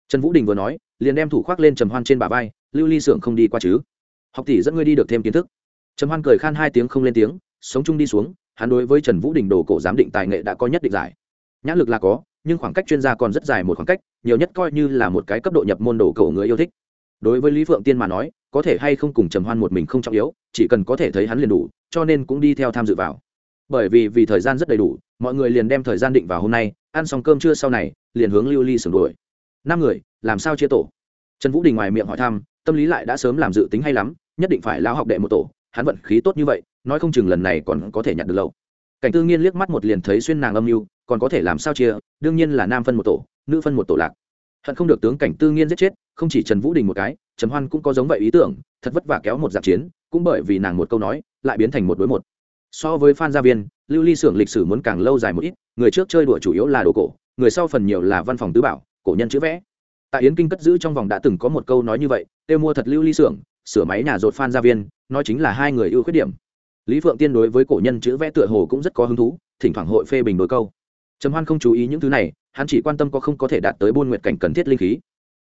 Trần vũ đình vừa nói, liền đem thủ khoác lên trầm hoan trên bà vai, lưu ly xưởng không đi qua chứ. Học tỷ dẫn ngươi đi được thêm kiến thức. Trầm hoan cười khan hai tiếng không lên tiếng, sống chung đi xuống, hắn đối với trần vũ đình đồ cổ giám định tài nghệ đã có nhất định giải. Nhãn lực là có, nhưng khoảng cách chuyên gia còn rất dài một khoảng cách, nhiều nhất coi như là một cái cấp độ nhập môn đồ cổ người yêu thích. Đối với lý phượng tiên mà nói có thể hay không cùng trầm hoan một mình không trọng yếu, chỉ cần có thể thấy hắn liền đủ, cho nên cũng đi theo tham dự vào. Bởi vì vì thời gian rất đầy đủ, mọi người liền đem thời gian định vào hôm nay, ăn xong cơm trưa sau này, liền hướng lưu ly sửng đuổi. Năm người, làm sao chia tổ? Trần vũ đình ngoài miệng hỏi thăm, tâm lý lại đã sớm làm dự tính hay lắm, nhất định phải lao học đệ một tổ, hắn vận khí tốt như vậy, nói không chừng lần này còn có thể nhận được lâu cảnh tư nghiên liếc mắt một liền thấy xuyên nàng âm mưu, còn có thể làm sao chia, đương nhiên là nam phân một tổ, nữ phân một tổ lạc hận không được tướng cảnh tư nghiên giết chết, không chỉ trần vũ đình một cái trần hoan cũng có giống vậy ý tưởng, thật vất vả kéo một giặc chiến, cũng bởi vì nàng một câu nói, lại biến thành một đối một. So với phan gia viên, lưu ly xưởng lịch sử muốn càng lâu dài một ít, người trước chơi đùa chủ yếu là đồ cổ, người sau phần nhiều là văn phòng tứ bảo, cổ nhân chữ vẽ. Tại yến kinh cất giữ trong vòng đã từng có một câu nói như vậy, tiêu mua thật lưu ly xưởng, sửa máy nhà rột phan gia viên, nói chính là hai người ưu khuyết điểm. Lý phượng tiên đối với cổ nhân chữ vẽ tựa hồ cũng rất có hứng thú, thỉnh thoảng hội phê bình đôi câu. Trầm hoan không chú ý những thứ này hắn chỉ quan tâm có không có thể đạt tới buôn nguyện cảnh cần thiết linh khí.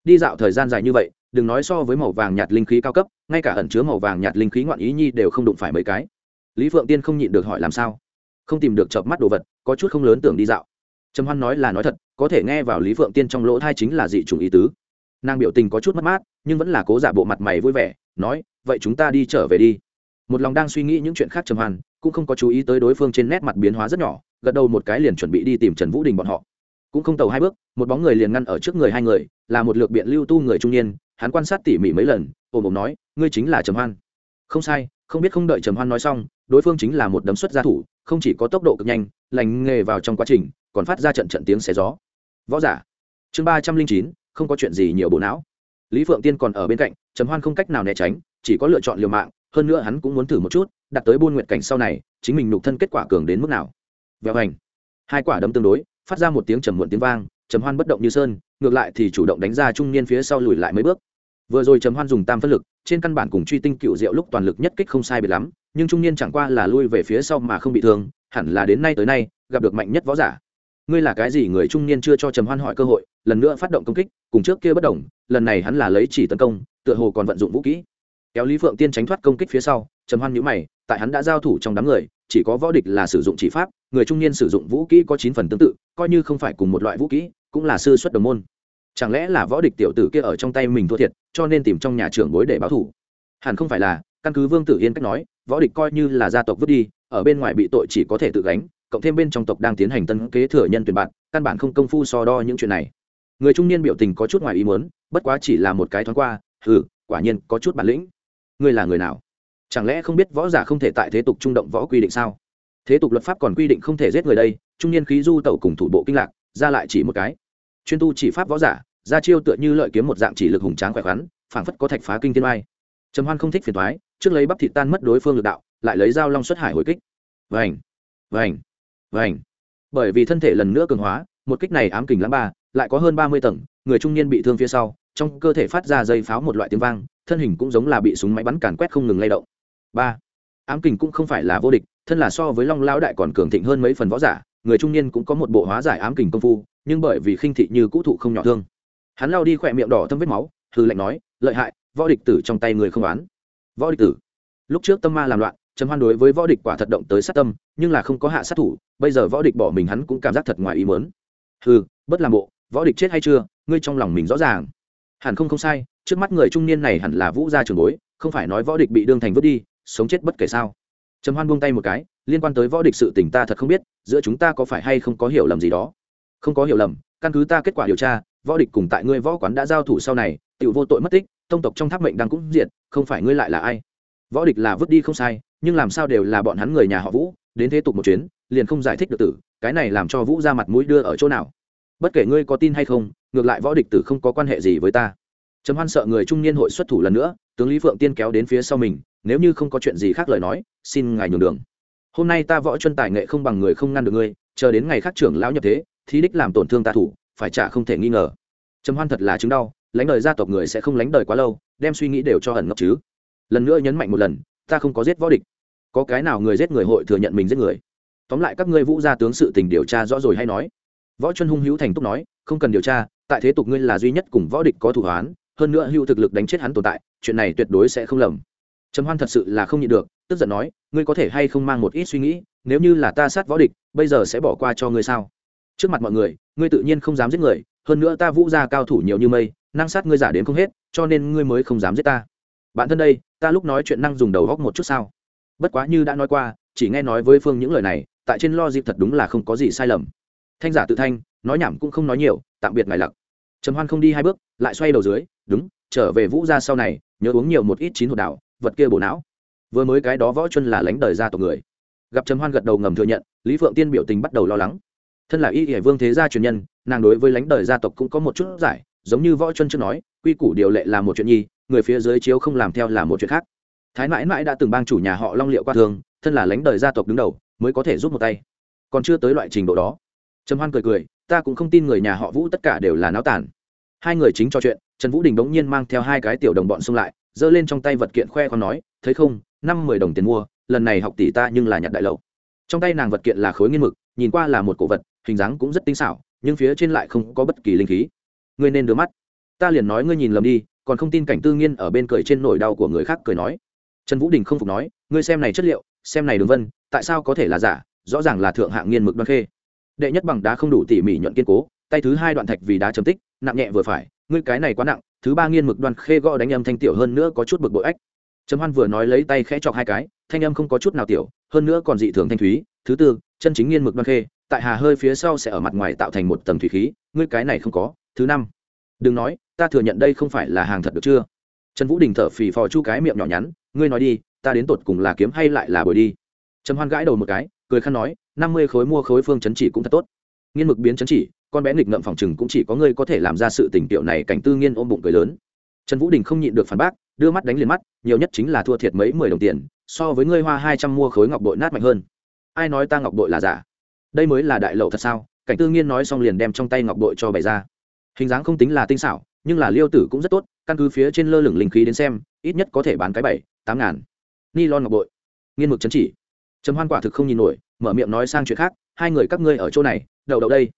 Đi dạo thời gian dài như vậy, đừng nói so với màu vàng nhạt linh khí cao cấp, ngay cả ẩn chứa màu vàng nhạt linh khí ngoạn ý nhi đều không đụng phải mấy cái. Lý phượng tiên không nhịn được hỏi làm sao? Không tìm được chợp mắt đồ vật, có chút không lớn tưởng đi dạo. Trầm hoan nói là nói thật, có thể nghe vào lý phượng tiên trong lỗ thai chính là dị chủng ý tứ. Nàng biểu tình có chút mất mát, nhưng vẫn là cố giả bộ mặt mày vui vẻ, nói, vậy chúng ta đi trở về đi. Một lòng đang suy nghĩ những chuyện khác trầm hoan cũng không có chú ý tới đối phương trên nét mặt biến hóa rất nhỏ, gật đầu một cái liền chuẩn bị đi tìm trần vũ đình bọn họ cũng không tàu hai bước, một bóng người liền ngăn ở trước người hai người, là một lược biện lưu tu người trung niên, hắn quan sát tỉ mỉ mấy lần ôm ôm nói, ngươi chính là trầm hoan. Không sai, không biết không đợi trầm hoan nói xong, đối phương chính là một đấm xuất gia thủ, không chỉ có tốc độ cực nhanh, lành nghề vào trong quá trình, còn phát ra trận trận tiếng xé gió. Võ giả. Chương ba trăm linh chín, không có chuyện gì nhiều bộ não. Lý phượng tiên còn ở bên cạnh, trầm hoan không cách nào né tránh, chỉ có lựa chọn liều mạng, hơn nữa hắn cũng muốn thử một chút, đặt tới buôn nguyện cảnh sau này, chính mình nục thân kết quả cường đến mức nào. Vẹo hành. Hai quả đấm tương đối phát ra một tiếng trầm muộn tiếng vang, trầm hoan bất động như sơn, ngược lại thì chủ động đánh ra trung niên phía sau lùi lại mấy bước. Vừa rồi trầm hoan dùng tam phân lực, trên căn bản cùng truy tinh cựu diệu lúc toàn lực nhất kích không sai biệt lắm, nhưng trung niên chẳng qua là lui về phía sau mà không bị thương, hẳn là đến nay tới nay, gặp được mạnh nhất võ giả. Ngươi là cái gì người trung niên chưa cho trầm hoan hỏi cơ hội, lần nữa phát động công kích, cùng trước kia bất đồng, lần này hắn là lấy chỉ tấn công, tựa hồ còn vận dụng vũ kỹ. Kéo lý phượng tiên tránh thoát công kích phía sau, trầm hoan nhíu mày, tại hắn đã giao thủ trong đám người, chỉ có võ địch là sử dụng chỉ pháp người trung niên sử dụng vũ kỹ có chín phần tương tự, coi như không phải cùng một loại vũ kỹ, cũng là sư xuất đồng môn. Chẳng lẽ là võ địch tiểu tử kia ở trong tay mình thua thiệt, cho nên tìm trong nhà trưởng bối để báo thủ? Hẳn không phải là, căn cứ vương tử yên cách nói, võ địch coi như là gia tộc vứt đi, ở bên ngoài bị tội chỉ có thể tự gánh, cộng thêm bên trong tộc đang tiến hành tân kế thừa nhân tuyển bạn, căn bản không công phu so đo những chuyện này. Người trung niên biểu tình có chút ngoài ý muốn, bất quá chỉ là một cái thoáng qua ừ quả nhiên có chút bản lĩnh. Ngươi là người nào? Chẳng lẽ không biết võ giả không thể tại thế tục trung động võ quy định sao? Thế tục luật pháp còn quy định không thể giết người đây, trung niên khí du tẩu cùng thủ bộ kinh lạc, ra lại chỉ một cái. Chuyên tu chỉ pháp võ giả, ra chiêu tựa như lợi kiếm một dạng chỉ lực hùng tráng khỏe khoắn, phảng phất có thạch phá kinh thiên oai. Trầm hoan không thích phiền thoái trước lấy bắp thịt tan mất đối phương lực đạo, lại lấy dao long xuất hải hồi kích. Vành vành vành. Bởi vì thân thể lần nữa cường hóa, một kích này ám kình lãng ba, lại có hơn ba mươi tầng, người trung niên bị thương phía sau, trong cơ thể phát ra dây pháo một loại tiếng vang, thân hình cũng giống là bị súng máy bắn càn quét không ngừng lay động. Ba, ám kình cũng không phải là vô địch thân là so với long lão đại còn cường thịnh hơn mấy phần võ giả, người trung niên cũng có một bộ hóa giải ám kình công phu, nhưng bởi vì khinh thị như cũ thụ không nhỏ thương. Hắn lao đi khỏe miệng đỏ thâm vết máu hư lệnh nói, lợi hại, võ địch tử trong tay người không oán. Võ địch tử. Lúc trước tâm ma làm loạn, trầm hoan đối với võ địch quả thật động tới sát tâm, nhưng là không có hạ sát thủ, bây giờ võ địch bỏ mình hắn cũng cảm giác thật ngoài ý mớn hừ, bất làm bộ, võ địch chết hay chưa, ngươi trong lòng mình rõ ràng. Hẳn không không sai, trước mắt người trung niên này hẳn là vũ gia trường bối, không phải nói võ địch bị đương thành vứt đi, sống chết bất kể sao trầm hoan buông tay một cái, liên quan tới võ địch sự tình ta thật không biết, giữa chúng ta có phải hay không có hiểu lầm gì đó? Không có hiểu lầm, căn cứ ta kết quả điều tra, võ địch cùng tại ngươi võ quán đã giao thủ sau này tự vô tội mất tích, tông tộc trong tháp mệnh đang cũng diệt, không phải ngươi lại là ai? Võ địch là vứt đi không sai, nhưng làm sao đều là bọn hắn người nhà họ vũ, đến thế tục một chuyến, liền không giải thích được tử, cái này làm cho vũ ra mặt mũi đưa ở chỗ nào? Bất kể ngươi có tin hay không, ngược lại võ địch tử không có quan hệ gì với ta. Trầm hoan sợ người trung niên hội xuất thủ lần nữa, tướng lý phượng tiên kéo đến phía sau mình nếu như không có chuyện gì khác lời nói, xin ngài nhường đường. Hôm nay ta võ chân tài nghệ không bằng người không ngăn được ngươi, chờ đến ngày khác trưởng lão nhập thế thì đích làm tổn thương ta thủ, phải trả không thể nghi ngờ. Trầm hoan thật là chứng đau, lãnh đời gia tộc người sẽ không lánh đời quá lâu, đem suy nghĩ đều cho ẩn ngốc chứ. Lần nữa nhấn mạnh một lần, ta không có giết võ địch. Có cái nào người giết người hội thừa nhận mình giết người? Tóm lại các ngươi vũ gia tướng sự tình điều tra rõ rồi hay nói. Võ chân hung hữu thành túc nói, không cần điều tra, tại thế tục ngươi là duy nhất cùng võ địch có thủ hoán, hơn nữa hữu thực lực đánh chết hắn tồn tại, chuyện này tuyệt đối sẽ không lầm trầm hoan thật sự là không nhịn được, tức giận nói, ngươi có thể hay không mang một ít suy nghĩ, nếu như là ta sát võ địch, bây giờ sẽ bỏ qua cho ngươi sao? Trước mặt mọi người, ngươi tự nhiên không dám giết người, hơn nữa ta vũ gia cao thủ nhiều như mây, năng sát ngươi giả đến không hết, cho nên ngươi mới không dám giết ta. Bản thân đây, ta lúc nói chuyện năng dùng đầu góc một chút sao? Bất quá như đã nói qua, chỉ nghe nói với phương những lời này, tại trên lo dịp thật đúng là không có gì sai lầm. Thanh giả tự thanh, nói nhảm cũng không nói nhiều, tạm biệt ngài lặc. Trầm hoan không đi hai bước, lại xoay đầu dưới, đúng, trở về vũ ra sau này, nhớ uống nhiều một ít chín hột đảo vật kia bổ não. Vừa mới cái đó võ chân là lánh đời ra tộc người. Gặp trầm hoan gật đầu ngầm thừa nhận, lý phượng tiên biểu tình bắt đầu lo lắng. Thân là y hệ vương thế gia truyền nhân, nàng đối với lãnh đời gia tộc cũng có một chút giải, giống như võ chân chưa nói, quy củ điều lệ là một chuyện nhi, người phía dưới chiếu không làm theo là một chuyện khác. Thái mãi mãi đã từng bang chủ nhà họ long liệu qua thường, thân là lãnh đời gia tộc đứng đầu, mới có thể giúp một tay. Còn chưa tới loại trình độ đó. Trầm hoan cười cười, ta cũng không tin người nhà họ vũ tất cả đều là náo tàn hai người chính trò chuyện, trần vũ đình bỗng nhiên mang theo hai cái tiểu đồng bọn xông lại giơ lên trong tay vật kiện khoe con nói, thấy không, năm mười đồng tiền mua, lần này học tỷ ta nhưng là nhặt đại lậu. Trong tay nàng vật kiện là khối nghiên mực, nhìn qua là một cổ vật, hình dáng cũng rất tinh xảo, nhưng phía trên lại không có bất kỳ linh khí. Ngươi nên đưa mắt. Ta liền nói ngươi nhìn lầm đi, còn không tin cảnh tư nghiên ở bên cười trên nỗi đau của người khác cười nói. Trần vũ đình không phục nói, ngươi xem này chất liệu, xem này đường vân, tại sao có thể là giả, rõ ràng là thượng hạng nghiên mực đoan khê. Đệ nhất bằng đá không đủ tỉ mỉ nhuận kiên cố, tay thứ hai đoạn thạch vì đá chấm tích, nặng nhẹ vừa phải, ngươi cái này quá nặng thứ ba nghiên mực đoan khê gõ đánh âm thanh tiểu hơn nữa có chút bực bội ách. Trầm hoan vừa nói lấy tay khẽ chọc hai cái, thanh âm không có chút nào tiểu, hơn nữa còn dị thường thanh thúy. Thứ tư, chân chính nghiên mực đoan khê, tại hà hơi phía sau sẽ ở mặt ngoài tạo thành một tầng thủy khí, ngươi cái này không có. Thứ năm, đừng nói, ta thừa nhận đây không phải là hàng thật được chưa? Trần vũ đình thở phì phò chu cái miệng nhỏ nhắn, ngươi nói đi, ta đến tột cùng là kiếm hay lại là bồi đi? Trầm hoan gãi đầu một cái, cười khăn nói, năm mươi khối mua khối phương chấn chỉ cũng thật tốt. Nghiên mực biến chấn chỉ con bé nghịch ngợm phòng chừng cũng chỉ có ngươi có thể làm ra sự tình tiệu này, cảnh tư nghiên ôm bụng cười lớn. Trần vũ đình không nhịn được phản bác, đưa mắt đánh liền mắt, nhiều nhất chính là thua thiệt mấy mười đồng tiền, so với ngươi hoa hai trăm mua khối ngọc bội nát mạnh hơn. Ai nói ta ngọc bội là giả? Đây mới là đại lậu thật sao? Cảnh tư nghiên nói xong liền đem trong tay ngọc bội cho bày ra. Hình dáng không tính là tinh xảo, nhưng là liêu tử cũng rất tốt, căn cứ phía trên lơ lửng linh khí đến xem, ít nhất có thể bán cái bảy, tám ngàn. Ni lon ngọc bội. Nghiên mực chấn chỉ. Trầm hoan quả thực không nhìn nổi, mở miệng nói sang chuyện khác, hai người các ngươi ở chỗ này, đậu đậu đây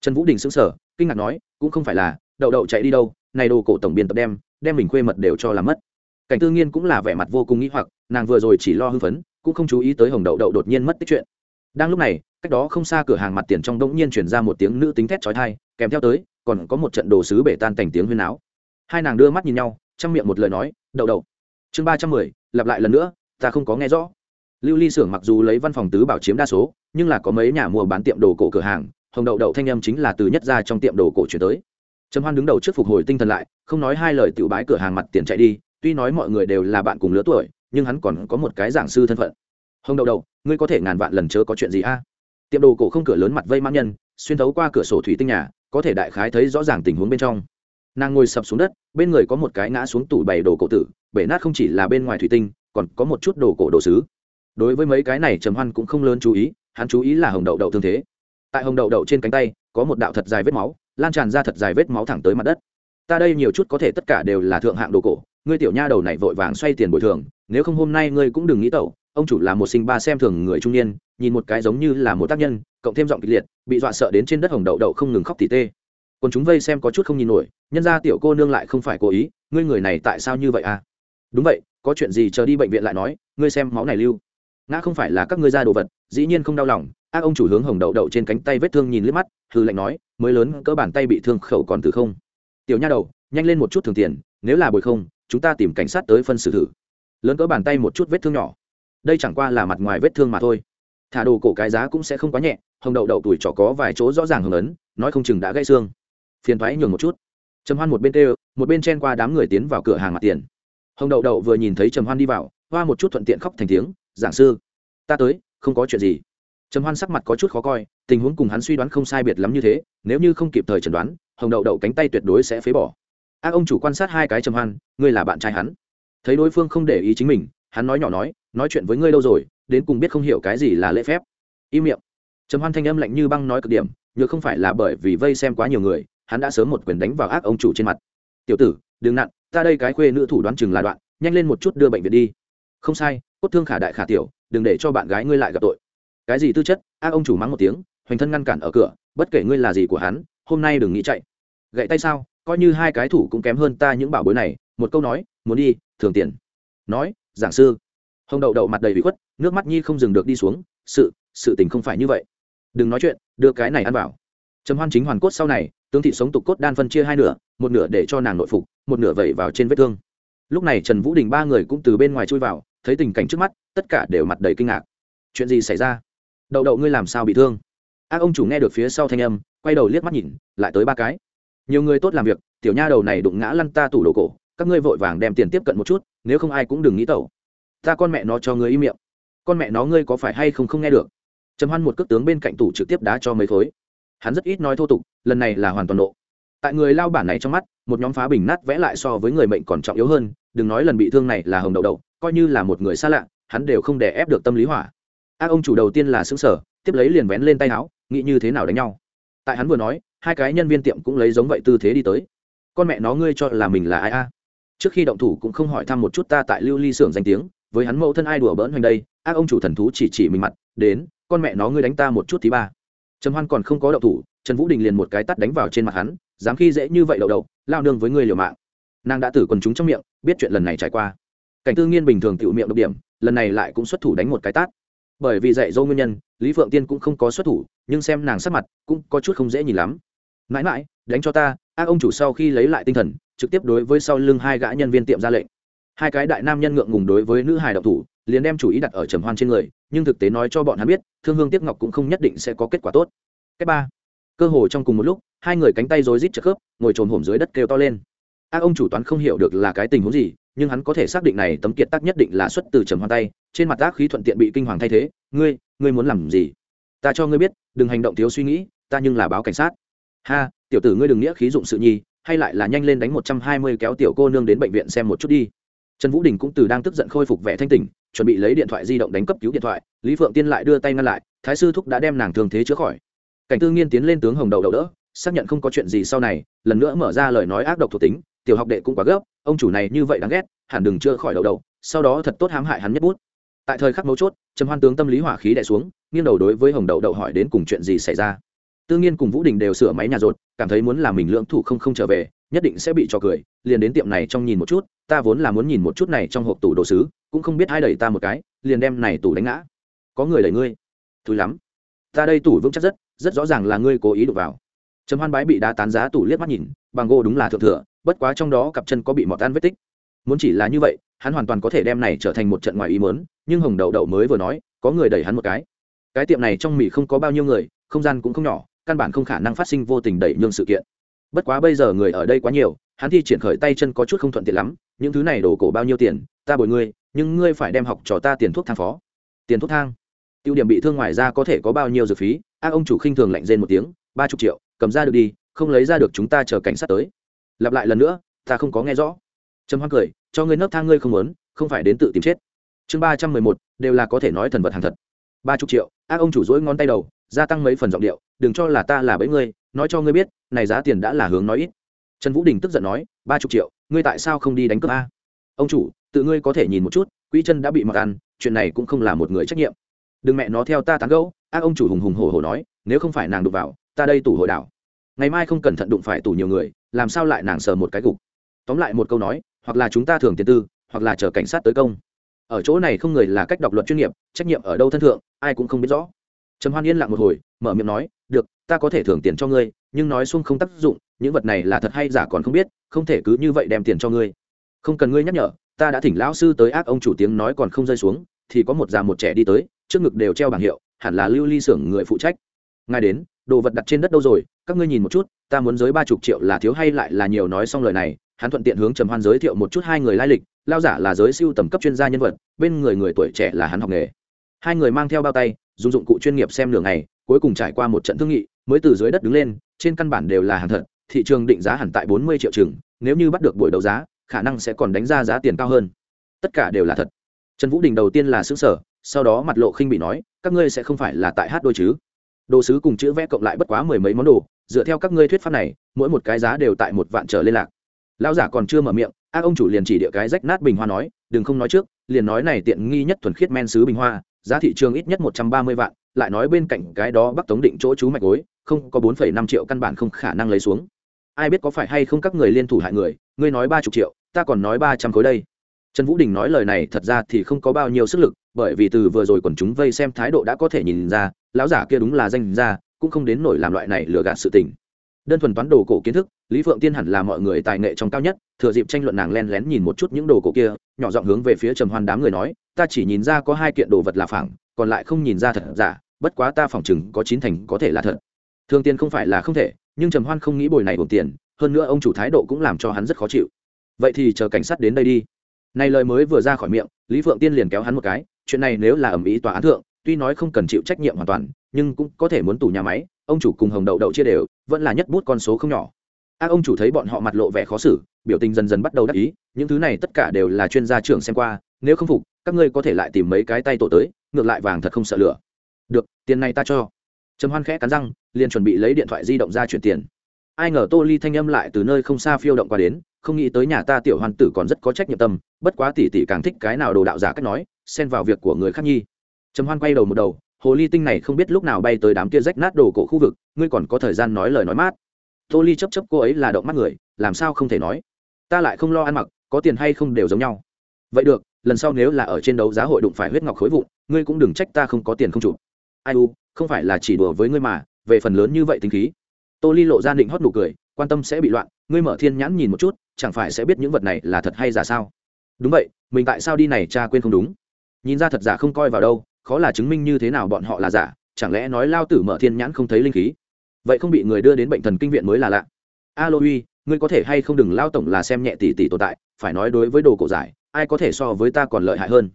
trần vũ đình sững sờ, kinh ngạc nói, cũng không phải là, đậu đậu chạy đi đâu, này đồ cổ tổng biên tập đem đem mình khuê mật đều cho làm mất. Cảnh tư nghiên cũng là vẻ mặt vô cùng nghĩ hoặc, nàng vừa rồi chỉ lo hưng phấn, cũng không chú ý tới hồng đậu đậu đột nhiên mất tích chuyện. Đang lúc này, cách đó không xa cửa hàng mặt tiền trong đống nhiên chuyển ra một tiếng nữ tính thét chói tai, kèm theo tới, còn có một trận đồ sứ bể tan thành tiếng huyên áo hai nàng đưa mắt nhìn nhau, trong miệng một lời nói, đậu đậu, chương ba trăm mười, lặp lại lần nữa, ta không có nghe rõ. Lưu ly xưởng mặc dù lấy văn phòng tứ bảo chiếm đa số, nhưng là có mấy nhà mua bán tiệm đồ cổ cửa hàng hồng đậu đậu thanh âm chính là từ nhất ra trong tiệm đồ cổ chuyển tới. Trầm hoan đứng đầu trước phục hồi tinh thần lại, không nói hai lời tự bái cửa hàng mặt tiền chạy đi, tuy nói mọi người đều là bạn cùng lứa tuổi, nhưng hắn còn có một cái giảng sư thân phận. Hồng đậu đậu, ngươi có thể ngàn vạn lần chớ có chuyện gì a? Tiệm đồ cổ không cửa lớn mặt vây mãn nhân, xuyên thấu qua cửa sổ thủy tinh nhà, có thể đại khái thấy rõ ràng tình huống bên trong. Nàng ngồi sập xuống đất, bên người có một cái ngã xuống tủ bày đồ cổ tử, bể nát không chỉ là bên ngoài thủy tinh, còn có một chút đồ cổ đồ sứ. Đối với mấy cái này trầm hoan cũng không lớn chú ý, hắn chú ý là hồng đậu đậu thương thế tại hồng đậu đậu trên cánh tay, có một đạo thật dài vết máu, lan tràn ra thật dài vết máu thẳng tới mặt đất. Ta đây nhiều chút có thể tất cả đều là thượng hạng đồ cổ, ngươi tiểu nha đầu này vội vàng xoay tiền bồi thường, nếu không hôm nay ngươi cũng đừng nghĩ tẩu, ông chủ là một sinh ba xem thường người trung niên, nhìn một cái giống như là một tác nhân, cộng thêm giọng kịch liệt, bị dọa sợ đến trên đất hồng đậu đậu không ngừng khóc tỉ tê. Còn chúng vây xem có chút không nhìn nổi, nhân ra tiểu cô nương lại không phải cố ý, ngươi người này tại sao như vậy à? Đúng vậy, có chuyện gì chờ đi bệnh viện lại nói, ngươi xem máu này lưu. Ngã không phải là các ngươi ra đồ vật, dĩ nhiên không đau lòng ác ông chủ hướng hồng đậu đậu trên cánh tay vết thương nhìn liếc mắt, hư lạnh nói, mới lớn cỡ bàn tay bị thương khẩu còn từ không? Tiểu nha đầu, nhanh lên một chút thường tiền, nếu là bồi không, chúng ta tìm cảnh sát tới phân xử thử. Lớn cỡ bàn tay một chút vết thương nhỏ. Đây chẳng qua là mặt ngoài vết thương mà thôi. Thả đồ cổ cái giá cũng sẽ không quá nhẹ. Hồng đậu đậu tuổi trò có vài chỗ rõ ràng hồng ấn, nói không chừng đã gãy xương. Phiền thoái nhường một chút. Trầm hoan một bên tê một bên chen qua đám người tiến vào cửa hàng mặt tiền. Hồng đậu đậu vừa nhìn thấy trầm hoan đi vào, hoa một chút thuận tiện khóc thành tiếng, giảng sư, ta tới, không có chuyện gì trầm hoan sắc mặt có chút khó coi, tình huống cùng hắn suy đoán không sai biệt lắm như thế, nếu như không kịp thời chẩn đoán, hồng đậu đậu cánh tay tuyệt đối sẽ phế bỏ. Ác ông chủ quan sát hai cái trầm hoan, ngươi là bạn trai hắn. Thấy đối phương không để ý chính mình, hắn nói nhỏ nói nói chuyện với ngươi lâu rồi, đến cùng biết không hiểu cái gì là lễ phép. Im miệng. Trầm hoan thanh âm lạnh như băng nói cực điểm, nhược không phải là bởi vì vây xem quá nhiều người, hắn đã sớm một quyền đánh vào ác ông chủ trên mặt. Tiểu tử, đừng nặn ta đây cái khuê nữ thủ đoán chừng là đoạn, nhanh lên một chút đưa bệnh viện đi. Không sai, cốt thương khả đại khả tiểu, đừng để cho bạn gái ngươi lại gặp tội cái gì tư chất? Ác ông chủ mắng một tiếng, hoành thân ngăn cản ở cửa, bất kể ngươi là gì của hắn, hôm nay đừng nghĩ chạy. Gậy tay sao? Coi như hai cái thủ cũng kém hơn ta những bảo bối này. Một câu nói, muốn đi thường tiền. Nói, giảng sư. Hồng đậu đậu mặt đầy bị khuất, nước mắt nhi không dừng được đi xuống. Sự sự tình không phải như vậy. Đừng nói chuyện, đưa cái này ăn vào. Trầm hoan chính hoàn cốt sau này, tướng thị sống tục cốt đan phân chia hai nửa, một nửa để cho nàng nội phục, một nửa vẩy vào trên vết thương. Lúc này trần vũ đình ba người cũng từ bên ngoài chui vào, thấy tình cảnh trước mắt, tất cả đều mặt đầy kinh ngạc. Chuyện gì xảy ra? Đậu đậu ngươi làm sao bị thương? Ác ông chủ nghe được phía sau thanh âm, quay đầu liếc mắt nhìn, lại tới ba cái. Nhiều người tốt làm việc, tiểu nha đầu này đụng ngã lăn ta tủ đồ cổ, các ngươi vội vàng đem tiền tiếp cận một chút, nếu không ai cũng đừng nghĩ tẩu. Ta con mẹ nó cho ngươi im miệng. Con mẹ nó ngươi có phải hay không không nghe được? Trầm hoan một cước tướng bên cạnh tủ trực tiếp đá cho mấy khối hắn rất ít nói thô tục, lần này là hoàn toàn nộ. Tại người lao bản này trong mắt, một nhóm phá bình nát vẽ lại so với người mệnh còn trọng yếu hơn, đừng nói lần bị thương này là hồng đậu đậu, coi như là một người xa lạ, hắn đều không đè ép được tâm lý hỏa ác ông chủ đầu tiên là xứng sở tiếp lấy liền vén lên tay áo, nghĩ như thế nào đánh nhau. Tại hắn vừa nói, hai cái nhân viên tiệm cũng lấy giống vậy tư thế đi tới. Con mẹ nó ngươi cho là mình là ai a? Trước khi động thủ cũng không hỏi thăm một chút ta tại lưu ly xưởng danh tiếng, với hắn mẫu thân ai đùa bỡn hoành đây ác ông chủ thần thú chỉ chỉ mình mặt, đến, con mẹ nó ngươi đánh ta một chút thứ ba. Trầm hoan còn không có động thủ, trần vũ đình liền một cái tắt đánh vào trên mặt hắn, dám khi dễ như vậy đậu đậu, lao nương với ngươi liều mạng. Nàng đã tử quần chúng trong miệng, biết chuyện lần này trải qua. Cảnh tư nghiên bình thường tiểu miệng độc điểm, lần này lại cũng xuất thủ đánh một cái tát bởi vì dạy dỗ nguyên nhân, lý phượng tiên cũng không có xuất thủ, nhưng xem nàng sắc mặt, cũng có chút không dễ nhìn lắm. Mãi mãi, đánh cho ta ác ông chủ sau khi lấy lại tinh thần, trực tiếp đối với sau lưng hai gã nhân viên tiệm ra lệnh. Hai cái đại nam nhân ngượng ngùng đối với nữ hài độc thủ, liền đem chủ ý đặt ở trầm hoan trên người, nhưng thực tế nói cho bọn hắn biết, thương hương tiếc ngọc cũng không nhất định sẽ có kết quả tốt. Cách ba, cơ hồ trong cùng một lúc, hai người cánh tay rối rít chật khớp, ngồi trồm hổm dưới đất kêu to lên. Ác ông chủ toán không hiểu được là cái tình huống gì nhưng hắn có thể xác định này tấm kiệt tác nhất định là xuất từ trầm hoan tay, trên mặt tác khí thuận tiện bị kinh hoàng thay thế, ngươi ngươi muốn làm gì? Ta cho ngươi biết, đừng hành động thiếu suy nghĩ, ta nhưng là báo cảnh sát. Ha, tiểu tử ngươi đừng nghĩa khí dụng sự nhi, hay lại là nhanh lên đánh một trăm hai mươi kéo tiểu cô nương đến bệnh viện xem một chút đi. Trần vũ đình cũng từ đang tức giận khôi phục vẻ thanh tỉnh, chuẩn bị lấy điện thoại di động đánh cấp cứu điện thoại, lý phượng tiên lại đưa tay ngăn lại, thái sư thúc đã đem nàng thường thế chữa khỏi. Cảnh tư nghiên tiến lên tướng hồng đầu đầu đỡ, xác nhận không có chuyện gì sau này, lần nữa mở ra lời nói ác độc thuộc tính tiểu học đệ cũng quá gấp, ông chủ này như vậy đáng ghét, hẳn đừng chưa khỏi đầu đầu, sau đó thật tốt hãm hại hắn nhất bút. Tại thời khắc mấu chốt, trầm hoan tướng tâm lý hỏa khí đẻ xuống, nghiêng đầu đối với hồng đậu đậu hỏi đến cùng chuyện gì xảy ra. Tương nhiên cùng vũ đình đều sửa máy nhà rột, cảm thấy muốn làm mình lưỡng thủ không không trở về, nhất định sẽ bị trò cười, liền đến tiệm này trong nhìn một chút, ta vốn là muốn nhìn một chút này trong hộp tủ đồ sứ, cũng không biết ai đẩy ta một cái, liền đem này tủ đánh ngã. Có người đẩy ngươi? Thúi lắm. Ta đây tủ vững chắc rất rất rõ ràng là ngươi cố ý đụng vào. Trầm hoan bái bị đá tán giá tủ liếc mắt nhìn, bằng gỗ đúng là thượng thừa bất quá trong đó cặp chân có bị mọt tan vết tích. Muốn chỉ là như vậy, hắn hoàn toàn có thể đem này trở thành một trận ngoài ý mớn nhưng hồng đậu đậu mới vừa nói, có người đẩy hắn một cái. Cái tiệm này trong mì không có bao nhiêu người, không gian cũng không nhỏ, căn bản không khả năng phát sinh vô tình đẩy nhường sự kiện. Bất quá bây giờ người ở đây quá nhiều, hắn thi triển khởi tay chân có chút không thuận tiện lắm, những thứ này đổ cổ bao nhiêu tiền, ta bồi ngươi, nhưng ngươi phải đem học cho ta tiền thuốc thang phó. Tiền thuốc thang? Tiêu điểm bị thương ngoài ra có thể có bao nhiêu dược phí? Ác ông chủ khinh thường lạnh rên một tiếng, ba chục triệu, cầm ra được đi, không lấy ra được chúng ta chờ cảnh sát tới lặp lại lần nữa, ta không có nghe rõ. Trầm hoan cười, cho ngươi nấc thang ngươi không muốn, không phải đến tự tìm chết. Chương ba trăm mười một, đều là có thể nói thần vật hàng thật. Ba chục triệu, ác ông chủ dỗi ngón tay đầu, gia tăng mấy phần giọng điệu, đừng cho là ta là bẫy ngươi, nói cho ngươi biết, này giá tiền đã là hướng nói ít. Trần vũ đình tức giận nói, ba chục triệu, ngươi tại sao không đi đánh cướp a? Ông chủ, tự ngươi có thể nhìn một chút, quỹ chân đã bị mặc ăn, chuyện này cũng không là một người trách nhiệm. Đừng mẹ nó theo ta tán gẫu, ác ông chủ hùng hùng hổ hổ nói, nếu không phải nàng đụng vào, ta đây tủ hội đảo. Ngày mai không cẩn thận đụng phải tủ nhiều người làm sao lại nàng sờ một cái gục, tóm lại một câu nói hoặc là chúng ta thường tiền tư hoặc là chờ cảnh sát tới công. Ở chỗ này không người là cách đọc luật chuyên nghiệp trách nhiệm ở đâu thân thượng ai cũng không biết rõ. Trầm hoan yên lặng một hồi mở miệng nói được ta có thể thưởng tiền cho ngươi nhưng nói xung không tác dụng những vật này là thật hay giả còn không biết không thể cứ như vậy đem tiền cho ngươi. Không cần ngươi nhắc nhở ta đã thỉnh lão sư tới ác ông chủ tiếng nói còn không rơi xuống thì có một già một trẻ đi tới trước ngực đều treo bảng hiệu hẳn là lưu ly xưởng người phụ trách. Ngài đến đồ vật đặt trên đất đâu rồi các ngươi nhìn một chút ta muốn giới ba chục triệu là thiếu hay lại là nhiều nói xong lời này, hắn thuận tiện hướng trầm hoan giới thiệu một chút hai người lai lịch, lao giả là giới siêu tầm cấp chuyên gia nhân vật, bên người người tuổi trẻ là hắn học nghề. Hai người mang theo bao tay, dùng dụng cụ chuyên nghiệp xem lường này cuối cùng trải qua một trận thương nghị, mới từ dưới đất đứng lên, trên căn bản đều là hàng thật, thị trường định giá hẳn tại bốn mươi triệu chừng, nếu như bắt được buổi đấu giá, khả năng sẽ còn đánh ra giá tiền cao hơn. Tất cả đều là thật. Trần vũ đình đầu tiên là xứ sở sau đó mặt lộ khinh bị nói, các ngươi sẽ không phải là tại hát đôi chứ? Đồ sứ cùng chữ vẽ cộng lại bất quá mười mấy món đồ dựa theo các ngươi thuyết pháp này, mỗi một cái giá đều tại một vạn trở lên lạc. Lão giả còn chưa mở miệng, ác ông chủ liền chỉ địa cái rách nát bình hoa nói, đừng không nói trước, liền nói này tiện nghi nhất thuần khiết men sứ bình hoa, giá thị trường ít nhất một trăm ba mươi vạn, lại nói bên cạnh cái đó bắc tống định chỗ chú mạch gối, không, có bốn phẩy năm triệu căn bản không khả năng lấy xuống. Ai biết có phải hay không các người liên thủ hại người, ngươi nói ba chục triệu, ta còn nói ba trăm khối đây. Trần vũ đình nói lời này thật ra thì không có bao nhiêu sức lực, bởi vì từ vừa rồi còn chúng vây xem thái độ đã có thể nhìn ra, lão giả kia đúng là danh ra cũng không đến nổi làm loại này lừa gạt sự tình. Đơn thuần toán đồ cổ kiến thức, lý phượng tiên hẳn là mọi người tài nghệ trong cao nhất, thừa dịp tranh luận nàng len lén nhìn một chút những đồ cổ kia, nhỏ giọng hướng về phía trầm hoan đám người nói, ta chỉ nhìn ra có hai kiện đồ vật là phẳng, còn lại không nhìn ra thật giả, bất quá ta phỏng chừng có chín thành có thể là thật. Thường tiên không phải là không thể, nhưng trầm hoan không nghĩ bồi này bổn tiền, hơn nữa ông chủ thái độ cũng làm cho hắn rất khó chịu. Vậy thì chờ cảnh sát đến đây đi. Này lời mới vừa ra khỏi miệng, lý phượng tiên liền kéo hắn một cái, chuyện này nếu là ẩm ý tòa án thượng, tuy nói không cần chịu trách nhiệm hoàn toàn nhưng cũng có thể muốn tủ nhà máy, ông chủ cùng hồng đậu đậu chia đều, vẫn là nhất bút con số không nhỏ. Ác ông chủ thấy bọn họ mặt lộ vẻ khó xử, biểu tình dần dần bắt đầu đắc ý, những thứ này tất cả đều là chuyên gia trưởng xem qua, nếu không phục, các ngươi có thể lại tìm mấy cái tay tổ tới, ngược lại vàng thật không sợ lửa. Được, tiền này ta cho. Trầm hoan khẽ cắn răng, liền chuẩn bị lấy điện thoại di động ra chuyển tiền. Ai ngờ tô ly thanh âm lại từ nơi không xa phiêu động qua đến, không nghĩ tới nhà ta tiểu hoàn tử còn rất có trách nhiệm tâm, bất quá tỷ tỷ càng thích cái nào đồ đạo giả cách nói, xen vào việc của người khác nhi. Trầm hoan quay đầu một đầu hồ ly tinh này không biết lúc nào bay tới đám kia rách nát đồ cổ khu vực, ngươi còn có thời gian nói lời nói mát. Tô ly chấp chấp cô ấy là động mắt người, làm sao không thể nói? Ta lại không lo ăn mặc, có tiền hay không đều giống nhau. Vậy được, lần sau nếu là ở trên đấu giá hội đụng phải huyết ngọc khối vụn, ngươi cũng đừng trách ta không có tiền không chụp ai u, không phải là chỉ đùa với ngươi mà, về phần lớn như vậy tính khí. Tô ly lộ ra định hót nụ cười, quan tâm sẽ bị loạn, ngươi mở thiên nhãn nhìn một chút, chẳng phải sẽ biết những vật này là thật hay giả sao? Đúng vậy, mình tại sao đi này cha quên không đúng? Nhìn ra thật giả không coi vào đâu khó là chứng minh như thế nào bọn họ là giả, chẳng lẽ nói lao tử mở thiên nhãn không thấy linh khí? Vậy không bị người đưa đến bệnh thần kinh viện mới là lạ. Alo uy, ngươi có thể hay không đừng lao tổng là xem nhẹ tỷ tỷ tồn tại, phải nói đối với đồ cổ giải, ai có thể so với ta còn lợi hại hơn?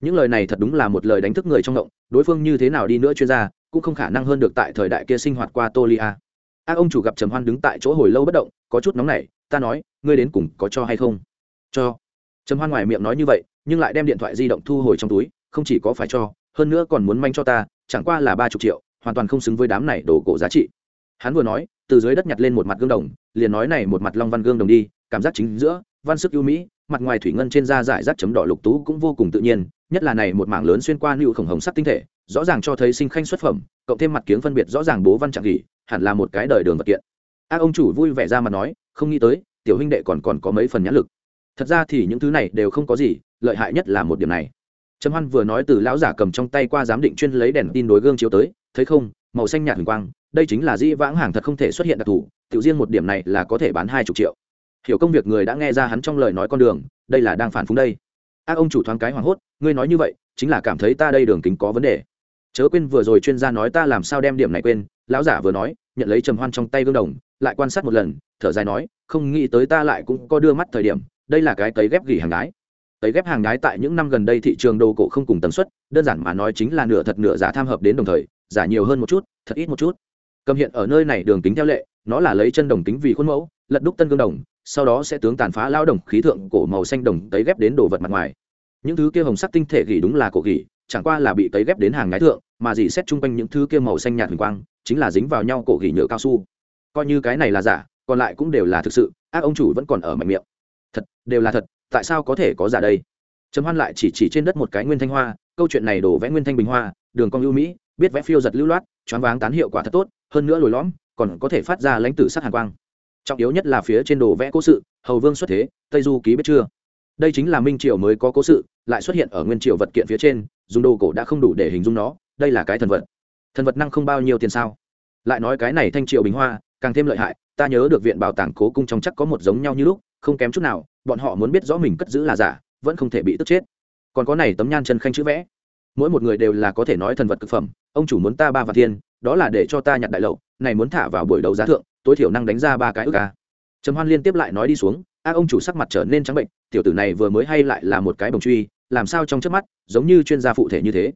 Những lời này thật đúng là một lời đánh thức người trong động đối phương như thế nào đi nữa chuyên gia, cũng không khả năng hơn được tại thời đại kia sinh hoạt qua tolia ác ông chủ gặp trầm hoan đứng tại chỗ hồi lâu bất động, có chút nóng nảy, ta nói, ngươi đến cùng có cho hay không? Cho. Trầm hoan ngoài miệng nói như vậy, nhưng lại đem điện thoại di động thu hồi trong túi, không chỉ có phải cho hơn nữa còn muốn manh cho ta, chẳng qua là ba chục triệu, hoàn toàn không xứng với đám này đồ cổ giá trị. Hắn vừa nói, từ dưới đất nhặt lên một mặt gương đồng, liền nói này một mặt long văn gương đồng đi, cảm giác chính giữa, văn sức ưu mỹ, mặt ngoài thủy ngân trên da giải rác chấm đỏ lục tú cũng vô cùng tự nhiên, nhất là này một mảng lớn xuyên qua nữu khổng hồng sắc tinh thể, rõ ràng cho thấy sinh khanh xuất phẩm, cộng thêm mặt kiếng phân biệt rõ ràng bố văn trạng nghỉ hẳn là một cái đời đường vật kiện. Ác ông chủ vui vẻ ra mà nói, không nghĩ tới, tiểu huynh đệ còn còn có mấy phần nhãn lực. Thật ra thì những thứ này đều không có gì, lợi hại nhất là một điểm này trầm hoan vừa nói từ lão giả cầm trong tay qua giám định chuyên lấy đèn tin đối gương chiếu tới, thấy không, màu xanh nhạt huỳnh quang, đây chính là dĩ vãng hàng thật không thể xuất hiện đặc thù, tự riêng một điểm này là có thể bán hai chục triệu. Hiểu công việc người đã nghe ra hắn trong lời nói con đường, đây là đang phản phúng đây. Ác ông chủ thoáng cái hoảng hốt, ngươi nói như vậy, chính là cảm thấy ta đây đường kính có vấn đề. Chớ quên vừa rồi chuyên gia nói ta làm sao đem điểm này quên, lão giả vừa nói, nhận lấy trầm hoan trong tay gương đồng, lại quan sát một lần, thở dài nói, không nghĩ tới ta lại cũng có đưa mắt thời điểm, đây là cái cấy ghép gỉ hàng đái cấy ghép hàng đái tại những năm gần đây thị trường đồ cổ không cùng tần suất, đơn giản mà nói chính là nửa thật nửa giả tham hợp đến đồng thời, giả nhiều hơn một chút, thật ít một chút. Cầm hiện ở nơi này đường kính theo lệ, nó là lấy chân đồng kính vì khuôn mẫu, lật đúc tân gương đồng, sau đó sẽ tướng tàn phá lao đồng khí thượng cổ màu xanh đồng tấy ghép đến đồ vật mặt ngoài. Những thứ kia hồng sắc tinh thể gỉ đúng là cổ gỉ, chẳng qua là bị tấy ghép đến hàng ngái thượng, mà dỉ xét chung quanh những thứ kia màu xanh nhạt huỳnh quang, chính là dính vào nhau cổ gỉ nhựa cao su. Coi như cái này là giả, còn lại cũng đều là thực sự, ác ông chủ vẫn còn ở mạnh miệng. Thật, đều là thật tại sao có thể có giả đây? Trầm hoan lại chỉ chỉ trên đất một cái nguyên thanh hoa, câu chuyện này đổ vẽ nguyên thanh bình hoa, đường cong lưu mỹ, biết vẽ phiêu giật lưu loát, choáng váng tán hiệu quả thật tốt, hơn nữa lồi lõm, còn có thể phát ra lãnh tử sắc hàn quang. Trọng yếu nhất là phía trên đồ vẽ cố sự, hầu vương xuất thế, tây du ký biết chưa? Đây chính là minh triều mới có cố sự, lại xuất hiện ở nguyên triều vật kiện phía trên, dùng đồ cổ đã không đủ để hình dung nó, đây là cái thần vật. Thần vật năng không bao nhiêu tiền sao? Lại nói cái này thanh triều bình hoa, càng thêm lợi hại, ta nhớ được viện bảo tàng cố cung trong chắc có một giống nhau như lúc, không kém chút nào bọn họ muốn biết rõ mình cất giữ là giả, vẫn không thể bị tức chết. Còn có này tấm nhan chân khanh chữ vẽ. Mỗi một người đều là có thể nói thần vật thực phẩm, ông chủ muốn ta ba vạn thiên đó là để cho ta nhặt đại lậu, này muốn thả vào buổi đấu giá thượng, tối thiểu năng đánh ra ba cái ức ca trầm hoan liên tiếp lại nói đi xuống ác ông chủ sắc mặt trở nên trắng bệnh, tiểu tử này vừa mới hay lại là một cái bồng truy, làm sao trong trước mắt, giống như chuyên gia phụ thể như thế.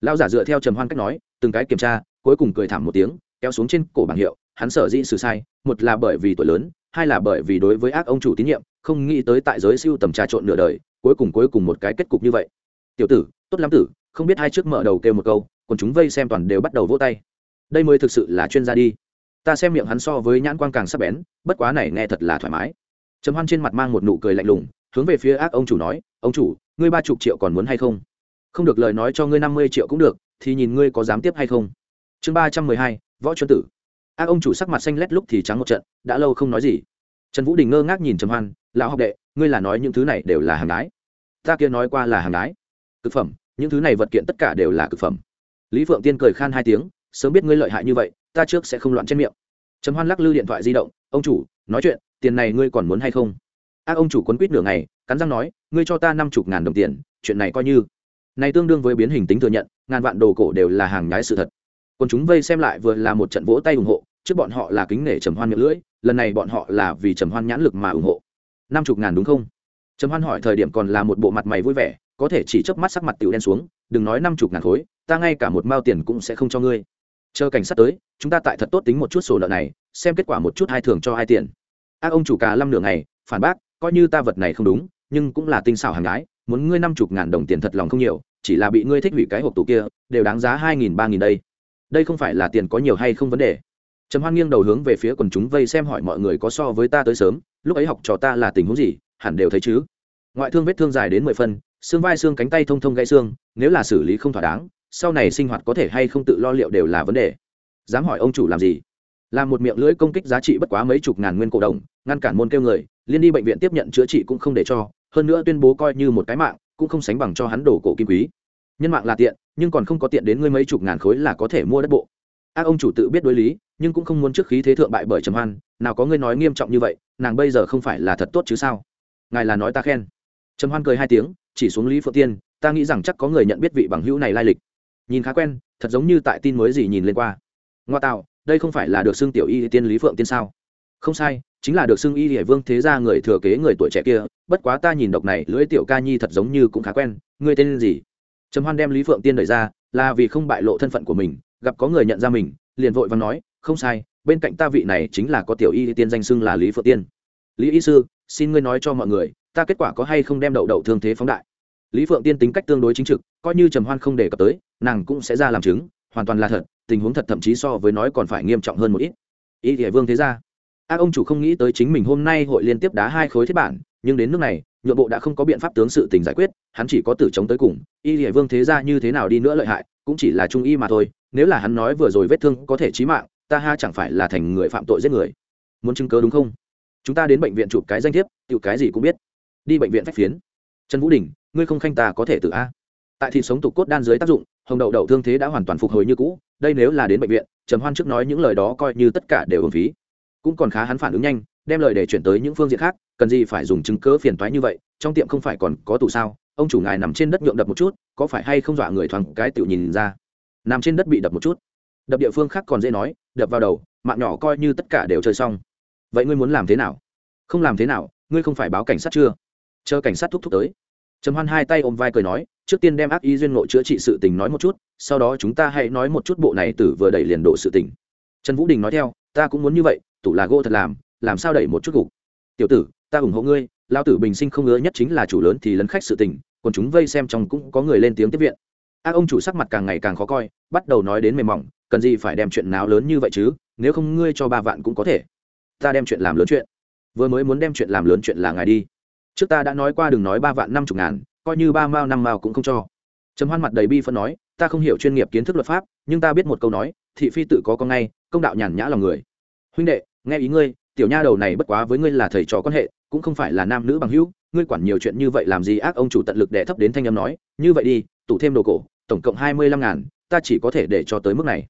Lão giả dựa theo trầm hoan cách nói, từng cái kiểm tra, cuối cùng cười thảm một tiếng, kéo xuống trên cổ bảng hiệu, hắn sở dĩ xử sai, một là bởi vì tuổi lớn, hai là bởi vì đối với ác ông chủ tín nhiệm không nghĩ tới tại giới siêu tầm trà trộn nửa đời, cuối cùng cuối cùng một cái kết cục như vậy. Tiểu tử, tốt lắm tử, không biết hai trước mở đầu kêu một câu, còn chúng vây xem toàn đều bắt đầu vỗ tay. Đây mới thực sự là chuyên gia đi. Ta xem miệng hắn so với nhãn quang càng sắc bén, bất quá này nghe thật là thoải mái. Trầm hoan trên mặt mang một nụ cười lạnh lùng, hướng về phía ác ông chủ nói, ông chủ, ngươi ba chục triệu còn muốn hay không? Không được lời nói cho ngươi năm mươi triệu cũng được, thì nhìn ngươi có dám tiếp hay không. Chương ba trăm mười hai, võ chuẩn tử. Ác ông chủ sắc mặt xanh lét lúc thì trắng một trận, đã lâu không nói gì. Trần vũ đình ngơ ngác nhìn trầm hoan lão học đệ, ngươi là nói những thứ này đều là hàng đái. Ta kia nói qua là hàng đái. Cực phẩm, những thứ này vật kiện tất cả đều là cực phẩm. Lý phượng tiên cười khan hai tiếng, sớm biết ngươi lợi hại như vậy, ta trước sẽ không loạn trên miệng. Trầm hoan lắc lư điện thoại di động, ông chủ, nói chuyện, tiền này ngươi còn muốn hay không? Ác ông chủ quấn quýt nửa ngày, cắn răng nói, ngươi cho ta năm chục ngàn đồng tiền, chuyện này coi như. Này tương đương với biến hình tính thừa nhận, ngàn vạn đồ cổ đều là hàng nhái sự thật. Còn chúng vây xem lại vừa là một trận vỗ tay ủng hộ, trước bọn họ là kính nể trầm hoan miệng lưỡi, lần này bọn họ là vì trầm hoan nhãn lực mà ủng hộ năm chục ngàn đúng không? Trầm hoan hỏi thời điểm còn là một bộ mặt mày vui vẻ, có thể chỉ chớp mắt sắc mặt tiểu đen xuống, đừng nói năm chục ngàn khối, ta ngay cả một mao tiền cũng sẽ không cho ngươi. Chờ cảnh sát tới, chúng ta tại thật tốt tính một chút sổ nợ này, xem kết quả một chút hai thường cho hai tiền. Ác ông chủ cà lăm nửa ngày, phản bác, coi như ta vật này không đúng, nhưng cũng là tinh xảo hàng gái, muốn ngươi năm chục ngàn đồng tiền thật lòng không nhiều, chỉ là bị ngươi thích hủy cái hộp tủ kia, đều đáng giá hai nghìn, ba nghìn đây. Đây không phải là tiền có nhiều hay không vấn đề. Trầm hoan nghiêng đầu hướng về phía quần chúng vây xem hỏi mọi người có so với ta tới sớm lúc ấy học trò ta là tình huống gì, hẳn đều thấy chứ. Ngoại thương vết thương dài đến mười phân, xương vai xương cánh tay thông thông gãy xương, nếu là xử lý không thỏa đáng, sau này sinh hoạt có thể hay không tự lo liệu đều là vấn đề. Dám hỏi ông chủ làm gì? Làm một miệng lưỡi công kích giá trị bất quá mấy chục ngàn nguyên cổ đồng ngăn cản môn kêu người, liên đi bệnh viện tiếp nhận chữa trị cũng không để cho, hơn nữa tuyên bố coi như một cái mạng, cũng không sánh bằng cho hắn đổ cổ kim quý. Nhân mạng là tiện, nhưng còn không có tiện đến ngươi mấy chục ngàn khối là có thể mua đất bộ. Ác ông chủ tự biết đối lý, nhưng cũng không muốn trước khí thế thượng bại bởi trầm hoan, nào có ngươi nói nghiêm trọng như vậy nàng bây giờ không phải là thật tốt chứ sao? Ngài là nói ta khen. Trầm hoan cười hai tiếng, chỉ xuống lý phượng tiên, ta nghĩ rằng chắc có người nhận biết vị bằng hữu này lai lịch. Nhìn khá quen, thật giống như tại tin mới gì nhìn lên qua. Ngoa tạo, đây không phải là được xưng tiểu y tiên lý phượng tiên sao? Không sai, chính là được xưng y hải vương thế gia người thừa kế người tuổi trẻ kia, bất quá ta nhìn độc này, lưỡi tiểu ca nhi thật giống như cũng khá quen. Ngươi tên gì? Trầm hoan đem lý phượng tiên đẩy ra, là vì không bại lộ thân phận của mình, gặp có người nhận ra mình, liền vội và nói, không sai bên cạnh ta vị này chính là có tiểu y tiên danh xưng là lý phượng tiên. Lý y sư, xin ngươi nói cho mọi người, ta kết quả có hay không đem đậu đậu thương thế phóng đại? Lý phượng tiên tính cách tương đối chính trực, coi như trầm hoan không đề cập tới, nàng cũng sẽ ra làm chứng, hoàn toàn là thật, tình huống thật thậm chí so với nói còn phải nghiêm trọng hơn một ít. Y thể vương thế ra ác ông chủ không nghĩ tới chính mình hôm nay hội liên tiếp đá hai khối thiết bản, nhưng đến nước này, nhượng bộ đã không có biện pháp tướng sự tình giải quyết, hắn chỉ có tử chống tới cùng. Y thể vương thế ra như thế nào đi nữa lợi hại, cũng chỉ là trung y mà thôi, nếu là hắn nói vừa rồi vết thương có thể chí mạng ta ha chẳng phải là thành người phạm tội giết người. Muốn chứng cớ đúng không? Chúng ta đến bệnh viện chụp cái danh thiếp tự cái gì cũng biết. Đi bệnh viện phách phiến. Trần vũ đình, ngươi không khanh ta có thể tự a. Tại thịt sống tục cốt đan dưới tác dụng, hồng đậu đậu thương thế đã hoàn toàn phục hồi như cũ, đây nếu là đến bệnh viện, trầm hoan trước nói những lời đó coi như tất cả đều ổn phí. Cũng còn khá hắn phản ứng nhanh, đem lời để chuyển tới những phương diện khác, cần gì phải dùng chứng cớ phiền toái như vậy, trong tiệm không phải còn có tủ sao? Ông chủ ngài nằm trên đất nhượng đập một chút, có phải hay không dọa người thoáng cái tiểu nhìn ra? Nằm trên đất bị đập một chút. Đập địa phương khác còn dễ nói đập vào đầu, mạng nhỏ coi như tất cả đều chơi xong. Vậy ngươi muốn làm thế nào? Không làm thế nào, ngươi không phải báo cảnh sát chưa? Chờ cảnh sát thúc thúc tới. Trầm hoan hai tay ôm vai cười nói, trước tiên đem ác ý duyên ngộ chữa trị sự tình nói một chút, sau đó chúng ta hãy nói một chút bộ này tử vừa đẩy liền độ sự tình. Trần vũ đình nói theo, ta cũng muốn như vậy, tủ là gỗ thật làm làm sao đẩy một chút gục? Tiểu tử, ta ủng hộ ngươi lao tử bình sinh không ngứa nhất chính là chủ lớn thì lấn khách sự tình, còn chúng vây xem trong cũng có người lên tiếng tiếp viện. Ác ông chủ sắc mặt càng ngày càng khó coi, bắt đầu nói đến mềm mỏng cần gì phải đem chuyện nào lớn như vậy chứ? Nếu không ngươi cho ba vạn cũng có thể. Ta đem chuyện làm lớn chuyện. Vừa mới muốn đem chuyện làm lớn chuyện là ngài đi. Trước ta đã nói qua đừng nói ba vạn năm chục ngàn, coi như ba mao năm mao cũng không cho. Trầm hoan mặt đầy bi phân nói, ta không hiểu chuyên nghiệp kiến thức luật pháp, nhưng ta biết một câu nói, thị phi tự có con ngay, công đạo nhàn nhã lòng người. Huynh đệ, nghe ý ngươi, tiểu nha đầu này bất quá với ngươi là thầy trò quan hệ, cũng không phải là nam nữ bằng hữu, ngươi quản nhiều chuyện như vậy làm gì ác ông chủ tận lực đệ thấp đến thanh âm nói, như vậy đi tủ thêm đồ cổ, tổng cộng hai mươi lăm ngàn, ta chỉ có thể để cho tới mức này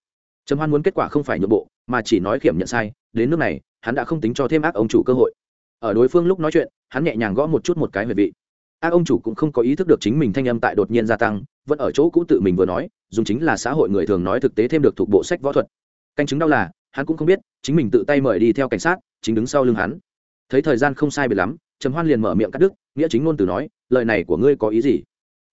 trầm hoan muốn kết quả không phải nhượng bộ, mà chỉ nói kiểm nhận sai, đến nước này, hắn đã không tính cho thêm ác ông chủ cơ hội. Ở đối phương lúc nói chuyện, hắn nhẹ nhàng gõ một chút một cái về vị. Ác ông chủ cũng không có ý thức được chính mình thanh âm tại đột nhiên gia tăng, vẫn ở chỗ cũ tự mình vừa nói, dùng chính là xã hội người thường nói thực tế thêm được thuộc bộ sách võ thuật. Canh chứng đau là, hắn cũng không biết, chính mình tự tay mời đi theo cảnh sát, chính đứng sau lưng hắn. Thấy thời gian không sai biệt lắm, trầm hoan liền mở miệng cắt đứt, nghĩa chính ngôn từ nói, lời này của ngươi có ý gì?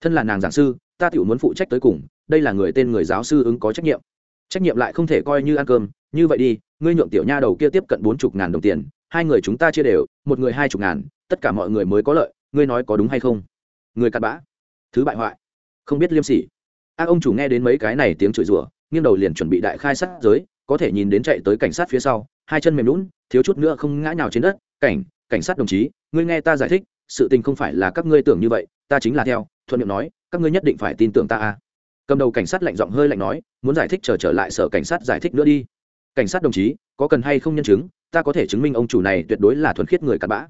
Thân là nàng giảng sư, ta tiểu muốn phụ trách tới cùng, đây là người tên người giáo sư ứng có trách nhiệm trách nhiệm lại không thể coi như ăn cơm. Như vậy đi, ngươi nhượng tiểu nha đầu kia tiếp cận bốn chục ngàn đồng tiền, hai người chúng ta chia đều, một người hai chục ngàn, tất cả mọi người mới có lợi, ngươi nói có đúng hay không? Người cặn bã. Thứ bại hoại. Không biết liêm sỉ. Ác ông chủ nghe đến mấy cái này tiếng chửi rủa, nghiêng đầu liền chuẩn bị đại khai sát giới, có thể nhìn đến chạy tới cảnh sát phía sau, hai chân mềm lún thiếu chút nữa không ngã nhào trên đất. Cảnh cảnh sát đồng chí, ngươi nghe ta giải thích, sự tình không phải là các ngươi tưởng như vậy, ta chính là theo, thuận miệng nói, các ngươi nhất định phải tin tưởng ta à? Cầm đầu cảnh sát lạnh giọng hơi lạnh nói, muốn giải thích chờ trở lại sở cảnh sát giải thích nữa đi. Cảnh sát đồng chí, có cần hay không nhân chứng? Ta có thể chứng minh ông chủ này tuyệt đối là thuần khiết người cặn bã.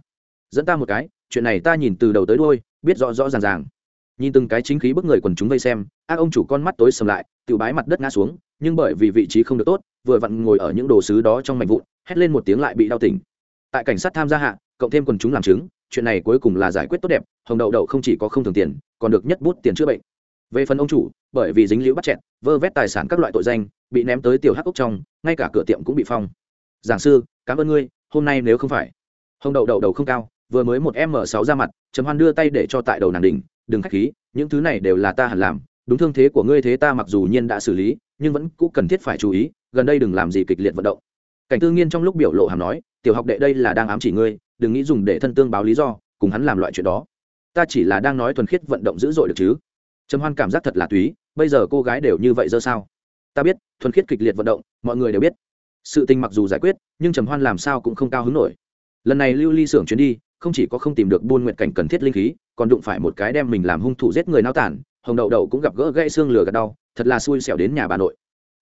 Dẫn ta một cái, chuyện này ta nhìn từ đầu tới đôi biết rõ rõ ràng ràng. Nhìn từng cái chính khí bức người quần chúng vây xem, ác ông chủ con mắt tối sầm lại tự bái mặt đất ngã xuống, nhưng bởi vì vị trí không được tốt, vừa vặn ngồi ở những đồ sứ đó trong mảnh vụn, hét lên một tiếng lại bị đau tỉnh. Tại cảnh sát tham gia hạ, cộng thêm quần chúng làm chứng, chuyện này cuối cùng là giải quyết tốt đẹp, hồng đậu đậu không chỉ có không thường tiền, còn được nhất bút tiền chữa bệnh. Về phần ông chủ bởi vì dính liễu bắt chẹn vơ vét tài sản các loại tội danh, bị ném tới tiểu hắc ốc trong, ngay cả cửa tiệm cũng bị phong. Giảng sư, cảm ơn ngươi, hôm nay nếu không phải. Hồng đậu đậu đầu không cao, vừa mới một m sáu ra mặt, trầm hoan đưa tay để cho tại đầu nàng đỉnh, đừng khách khí, những thứ này đều là ta hẳn làm, đúng thương thế của ngươi thế ta mặc dù nhiên đã xử lý, nhưng vẫn cũng cần thiết phải chú ý, gần đây đừng làm gì kịch liệt vận động. Cảnh tư nghiên trong lúc biểu lộ hàm nói, tiểu học đệ đây là đang ám chỉ ngươi, đừng nghĩ dùng để thân tương báo lý do, cùng hắn làm loại chuyện đó. Ta chỉ là đang nói thuần khiết vận động dữ dội được chứ trầm hoan cảm giác thật là túy, bây giờ cô gái đều như vậy giờ sao? Ta biết, thuần khiết kịch liệt vận động, mọi người đều biết. Sự tình mặc dù giải quyết, nhưng trầm hoan làm sao cũng không cao hứng nổi. Lần này lưu ly xưởng chuyến đi, không chỉ có không tìm được buôn nguyện cảnh cần thiết linh khí, còn đụng phải một cái đem mình làm hung thủ giết người nao tản, hồng đậu đậu cũng gặp gỡ gãy xương lửa gật đau, thật là xui xẻo đến nhà bà nội.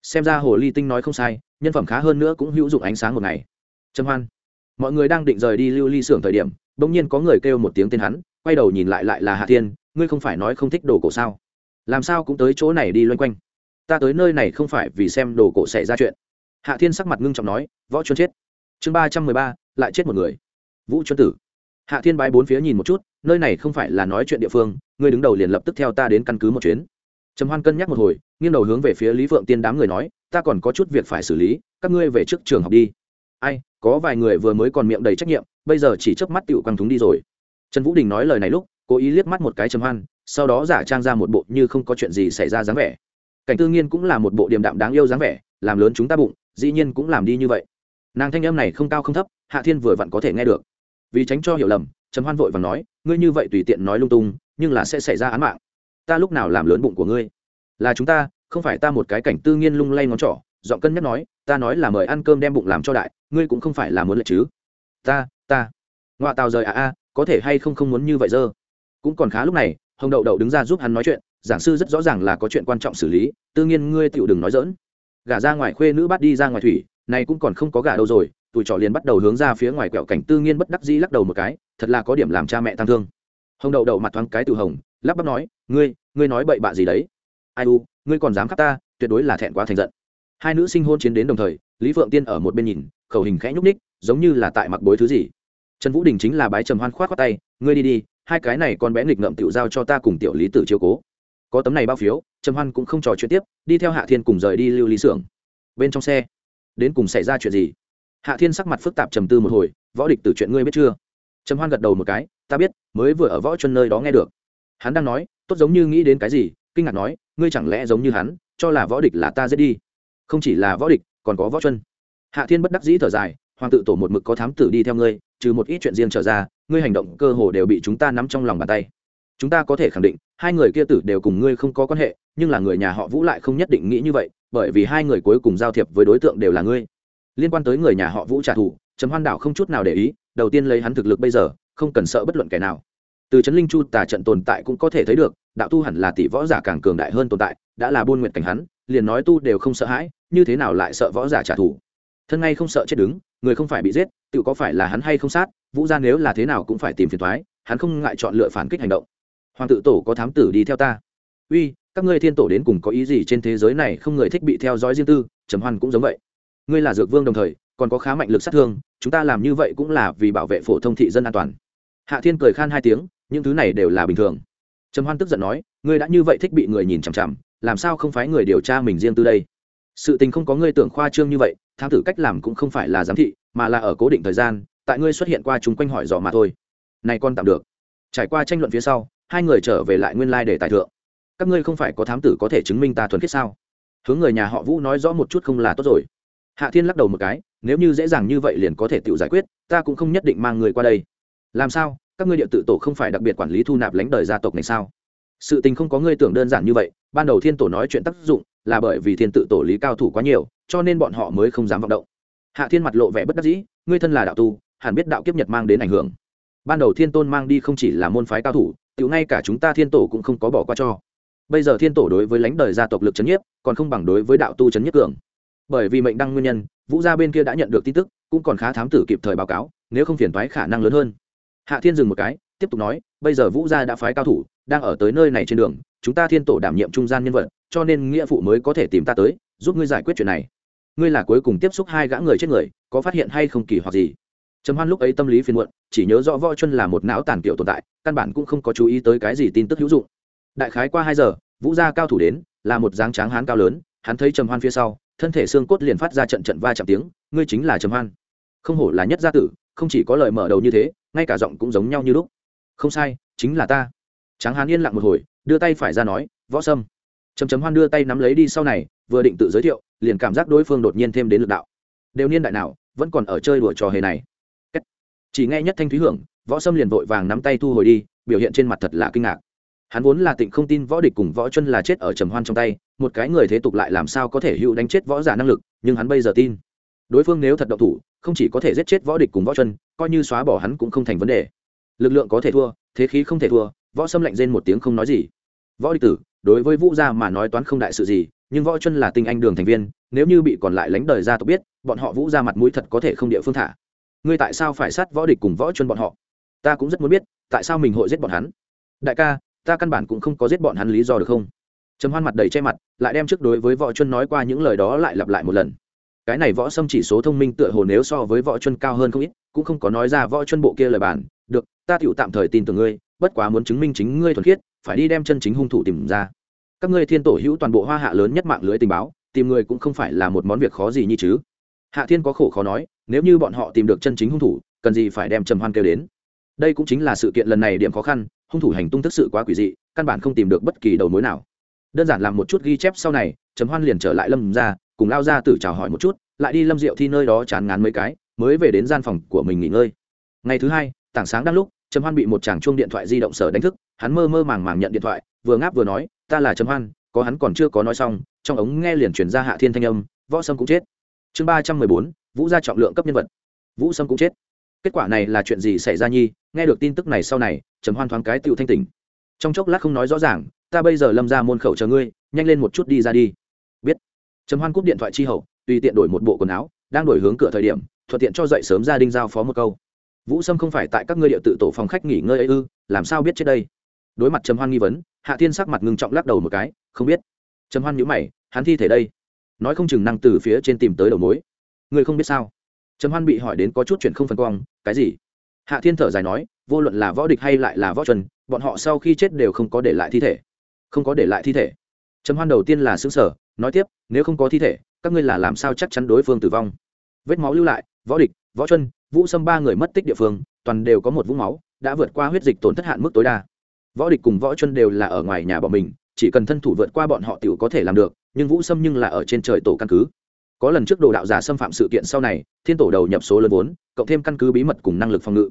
Xem ra hồ ly tinh nói không sai, nhân phẩm khá hơn nữa cũng hữu dụng ánh sáng một ngày. Trầm hoan, mọi người đang định rời đi lưu ly xưởng thời điểm, bỗng nhiên có người kêu một tiếng tên hắn, quay đầu nhìn lại lại là hạ thiên ngươi không phải nói không thích đồ cổ sao? Làm sao cũng tới chỗ này đi loanh quanh. Ta tới nơi này không phải vì xem đồ cổ xảy ra chuyện. Hạ thiên sắc mặt ngưng trọng nói, võ chuân chết. Chương ba trăm mười ba, lại chết một người. Vũ chuân tử. Hạ thiên bái bốn phía nhìn một chút, nơi này không phải là nói chuyện địa phương, ngươi đứng đầu liền lập tức theo ta đến căn cứ một chuyến. Trầm hoan cân nhắc một hồi, nghiêng đầu hướng về phía lý phượng tiên đám người nói, ta còn có chút việc phải xử lý, các ngươi về trước trường học đi. Ai, có vài người vừa mới còn miệng đầy trách nhiệm, bây giờ chỉ chớp mắt tựu căng thúng đi rồi. Trần vũ đình nói lời này lúc cố ý liếc mắt một cái trầm hoan, sau đó giả trang ra một bộ như không có chuyện gì xảy ra dáng vẻ. Cảnh tư nghiên cũng là một bộ điềm đạm đáng yêu dáng vẻ, làm lớn chúng ta bụng, dĩ nhiên cũng làm đi như vậy. Nàng thanh âm này không cao không thấp, hạ thiên vừa vặn có thể nghe được. Vì tránh cho hiểu lầm, trầm hoan vội và nói, ngươi như vậy tùy tiện nói lung tung, nhưng là sẽ xảy ra án mạng. Ta lúc nào làm lớn bụng của ngươi? Là chúng ta, không phải ta một cái cảnh tư nghiên lung lay ngón trỏ. Giọng cân nhắc nói, ta nói là mời ăn cơm đem bụng làm cho đại, ngươi cũng không phải là muốn lợi chứ. Ta ta. Ngoại tàu rời à a, có thể hay không không muốn như vậy dơ? Cũng còn khá lúc này, hồng đậu đậu đứng ra giúp hắn nói chuyện, giảng sư rất rõ ràng là có chuyện quan trọng xử lý tư nhiên ngươi tựu đừng nói dỡn gả ra ngoài khuê nữ bắt đi ra ngoài thủy, này cũng còn không có gả đâu rồi tụi trò liền bắt đầu hướng ra phía ngoài quẹo cảnh tư nhiên bất đắc dĩ lắc đầu một cái, thật là có điểm làm cha mẹ tăng thương. Hồng đậu đậu mặt thoáng cái từ hồng, lắp bắp nói, ngươi ngươi nói bậy bạ gì đấy? Ai u, ngươi còn dám khắc ta, tuyệt đối là thẹn quá thành giận. Hai nữ sinh hôn chiến đến đồng thời, lý phượng tiên ở một bên nhìn, khẩu hình khẽ nhúc ních giống như là tại mặc bối thứ gì. Trần vũ đình chính là bái trầm hoan khoát khoát tay, ngươi đi đi hai cái này con bé nghịch ngậm tiểu giao cho ta cùng tiểu lý tử chiếu cố. Có tấm này bao phiếu, trầm hoan cũng không trò chuyện tiếp, đi theo hạ thiên cùng rời đi lưu lý xưởng bên trong xe, đến cùng xảy ra chuyện gì? Hạ thiên sắc mặt phức tạp trầm tư một hồi, võ địch từ chuyện ngươi biết chưa? Trầm hoan gật đầu một cái, ta biết, mới vừa ở võ chân nơi đó nghe được. Hắn đang nói, tốt giống như nghĩ đến cái gì? Kinh ngạc nói, ngươi chẳng lẽ giống như hắn, cho là võ địch là ta giết đi? Không chỉ là võ địch, còn có võ chân. Hạ thiên bất đắc dĩ thở dài, hoàng tự tổ một mực có thám tử đi theo ngươi, trừ một ít chuyện riêng trở ra ngươi hành động cơ hồ đều bị chúng ta nắm trong lòng bàn tay. Chúng ta có thể khẳng định, hai người kia tử đều cùng ngươi không có quan hệ, nhưng là người nhà họ vũ lại không nhất định nghĩ như vậy, bởi vì hai người cuối cùng giao thiệp với đối tượng đều là ngươi. Liên quan tới người nhà họ vũ trả thù, trầm hoan đảo không chút nào để ý, đầu tiên lấy hắn thực lực bây giờ, không cần sợ bất luận kẻ nào. Từ trấn linh chu tà trận tồn tại cũng có thể thấy được, đạo tu hẳn là tỷ võ giả càng cường đại hơn tồn tại, đã là buôn nguyện cảnh hắn, liền nói tu đều không sợ hãi, như thế nào lại sợ võ giả trả thù? Thân ngay không sợ chết đứng, người không phải bị giết, tự có phải là hắn hay không sát vũ gia nếu là thế nào cũng phải tìm phiền thoái hắn không ngại chọn lựa phản kích hành động. Hoàng tự tổ có thám tử đi theo ta. Uy, các ngươi thiên tổ đến cùng có ý gì trên thế giới này không người thích bị theo dõi riêng tư, trầm hoan cũng giống vậy. Ngươi là dược vương đồng thời, còn có khá mạnh lực sát thương, chúng ta làm như vậy cũng là vì bảo vệ phổ thông thị dân an toàn. Hạ thiên cười khan hai tiếng, những thứ này đều là bình thường. Trầm hoan tức giận nói, ngươi đã như vậy thích bị người nhìn chằm chằm, làm sao không phái người điều tra mình riêng tư đây? Sự tình không có ngươi tưởng khoa trương như vậy, thám tử cách làm cũng không phải là giám thị, mà là ở cố định thời gian tại ngươi xuất hiện qua chúng quanh hỏi dò mà thôi. Này con tạm được. Trải qua tranh luận phía sau, hai người trở về lại nguyên lai để tài thượng. Các ngươi không phải có thám tử có thể chứng minh ta thuần khiết sao? Hướng người nhà họ vũ nói rõ một chút không là tốt rồi. Hạ thiên lắc đầu một cái, nếu như dễ dàng như vậy liền có thể tự giải quyết, ta cũng không nhất định mang người qua đây. Làm sao? Các ngươi địa tự tổ không phải đặc biệt quản lý thu nạp lãnh đời gia tộc này sao? Sự tình không có ngươi tưởng đơn giản như vậy, ban đầu thiên tổ nói chuyện tác dụng là bởi vì thiên tự tổ lý cao thủ quá nhiều, cho nên bọn họ mới không dám vọng động. Hạ thiên mặt lộ vẻ bất đắc dĩ, ngươi thân là đạo tu hẳn biết đạo kiếp nhật mang đến ảnh hưởng. Ban đầu thiên tôn mang đi không chỉ là môn phái cao thủ tự ngay cả chúng ta thiên tổ cũng không có bỏ qua cho. Bây giờ thiên tổ đối với lãnh đời gia tộc lực c h ấ n nhiếp, còn không bằng đối với đạo tu c h ấ n nhiếp cường. Bởi vì mệnh đăng nguyên nhân, vũ gia bên kia đã nhận được tin tức, cũng còn khá thám tử kịp thời báo cáo, nếu không phiền thoái khả năng lớn hơn. Hạ thiên dừng một cái, tiếp tục nói, bây giờ vũ gia đã phái cao thủ, đang ở tới nơi này trên đường, chúng ta thiên tổ đảm nhiệm trung gian nhân vật, cho nên nghĩa phụ mới có thể tìm ta tới, giúp ngươi giải quyết chuyện này. Ngươi là cuối cùng tiếp xúc hai gã người chết người, có phát hiện hay không kỳ hoặc gì? Trầm hoan lúc ấy tâm lý phiền muộn, chỉ nhớ rõ võ chân là một não tàn kiểu tồn tại, căn bản cũng không có chú ý tới cái gì tin tức hữu dụng. Đại khái qua hai giờ, vũ gia cao thủ đến, là một dáng tráng hán cao lớn, hắn thấy trầm hoan phía sau, thân thể xương cốt liền phát ra trận trận va chạm tiếng, ngươi chính là trầm hoan. Không hổ là nhất gia tử, không chỉ có lời mở đầu như thế, ngay cả giọng cũng giống nhau như lúc. Không sai, chính là ta. Tráng hán yên lặng một hồi, đưa tay phải ra nói, võ sâm. Trầm chấm hoan đưa tay nắm lấy đi sau này, vừa định tự giới thiệu, liền cảm giác đối phương đột nhiên thêm đến lực đạo. Đều niên đại nào, vẫn còn ở chơi đùa trò hề này chỉ nghe nhất thanh thúy hưởng, võ sâm liền vội vàng nắm tay thu hồi đi, biểu hiện trên mặt thật là kinh ngạc. Hắn vốn là tịnh không tin võ địch cùng võ chân là chết ở trầm hoan trong tay, một cái người thế tục lại làm sao có thể hữu đánh chết võ giả năng lực, nhưng hắn bây giờ tin. Đối phương nếu thật động thủ, không chỉ có thể giết chết võ địch cùng võ chân, coi như xóa bỏ hắn cũng không thành vấn đề. Lực lượng có thể thua, thế khí không thể thua, võ sâm lạnh rên một tiếng không nói gì. Võ địch tử, đối với vũ gia mà nói toán không đại sự gì, nhưng võ chân là tinh anh đường thành viên, nếu như bị còn lại lánh đời gia tộc biết, bọn họ vũ ra mặt mũi thật có thể không địa phương thả ngươi tại sao phải sát võ địch cùng võ chuân bọn họ? Ta cũng rất muốn biết, tại sao mình hội giết bọn hắn? Đại ca, ta căn bản cũng không có giết bọn hắn lý do được không? Trầm hoan mặt đầy che mặt, lại đem trước đối với võ chuân nói qua những lời đó lại lặp lại một lần. Cái này võ xâm chỉ số thông minh tựa hồ nếu so với võ chuân cao hơn không ít, cũng không có nói ra võ chuân bộ kia lời bản. Được, ta tựu tạm thời tin tưởng ngươi, bất quá muốn chứng minh chính ngươi thuần khiết, phải đi đem chân chính hung thủ tìm ra. Các ngươi thiên tổ hữu toàn bộ hoa hạ lớn nhất mạng lưới tình báo, tìm người cũng không phải là một món việc khó gì như chứ hạ thiên có khổ khó nói, nếu như bọn họ tìm được chân chính hung thủ, cần gì phải đem trầm hoan kêu đến? Đây cũng chính là sự kiện lần này điểm khó khăn, hung thủ hành tung thực sự quá quỷ dị, căn bản không tìm được bất kỳ đầu mối nào. Đơn giản làm một chút ghi chép sau này, trầm hoan liền trở lại lâm ra cùng lao ra tử chào hỏi một chút, lại đi lâm Diệu thi nơi đó chán ngán mấy cái, mới về đến gian phòng của mình nghỉ ngơi. Ngày thứ hai, tảng sáng đang lúc, trầm hoan bị một chàng chuông điện thoại di động sở đánh thức, hắn mơ mơ màng màng nhận điện thoại, vừa ngáp vừa nói, ta là trầm hoan, có hắn còn chưa có nói xong. Trong ống nghe liền chuyển ra hạ thiên thanh âm, võ sâm cũng chết chương ba trăm mười bốn, vũ gia trọng lượng cấp nhân vật. Vũ sâm cũng chết. Kết quả này là chuyện gì xảy ra nhi? Nghe được tin tức này sau này, trầm hoan thoáng cái tựu thanh tỉnh. Trong chốc lát không nói rõ ràng, ta bây giờ lâm ra môn khẩu chờ ngươi, nhanh lên một chút đi ra đi. Biết. Trầm hoan cúp điện thoại chi hậu, tùy tiện đổi một bộ quần áo, đang đổi hướng cửa thời điểm, thuận tiện cho dậy sớm gia đình giao phó một câu. Vũ sâm không phải tại các ngươi địa tự tổ phòng khách nghỉ ngơi ấy ư, làm sao biết trước đây? Đối mặt trầm hoan nghi vấn, hạ thiên sắc mặt ngưng trọng lắc đầu một cái, không biết. Trầm hoan nhữ mày, hắn thi thể đây nói không chừng năng từ phía trên tìm tới đầu mối. Người không biết sao? Trầm hoan bị hỏi đến có chút chuyện không phân quang, cái gì? Hạ thiên thở dài nói, vô luận là võ địch hay lại là võ chuẩn bọn họ sau khi chết đều không có để lại thi thể. Không có để lại thi thể. Trầm hoan đầu tiên là xứng sở nói tiếp, nếu không có thi thể, các ngươi là làm sao chắc chắn đối phương tử vong? Vết máu lưu lại, võ địch, võ chân, vũ xâm ba người mất tích địa phương, toàn đều có một vũng máu, đã vượt qua huyết dịch tổn thất hạn mức tối đa. Võ địch cùng võ chân đều là ở ngoài nhà bọn mình, chỉ cần thân thủ vượt qua bọn họ t có thể làm được nhưng vũ xâm nhưng là ở trên trời tổ căn cứ. Có lần trước đồ đạo giả xâm phạm sự kiện sau này, thiên tổ đầu nhập số lớn vốn, cộng thêm căn cứ bí mật cùng năng lực phòng ngự.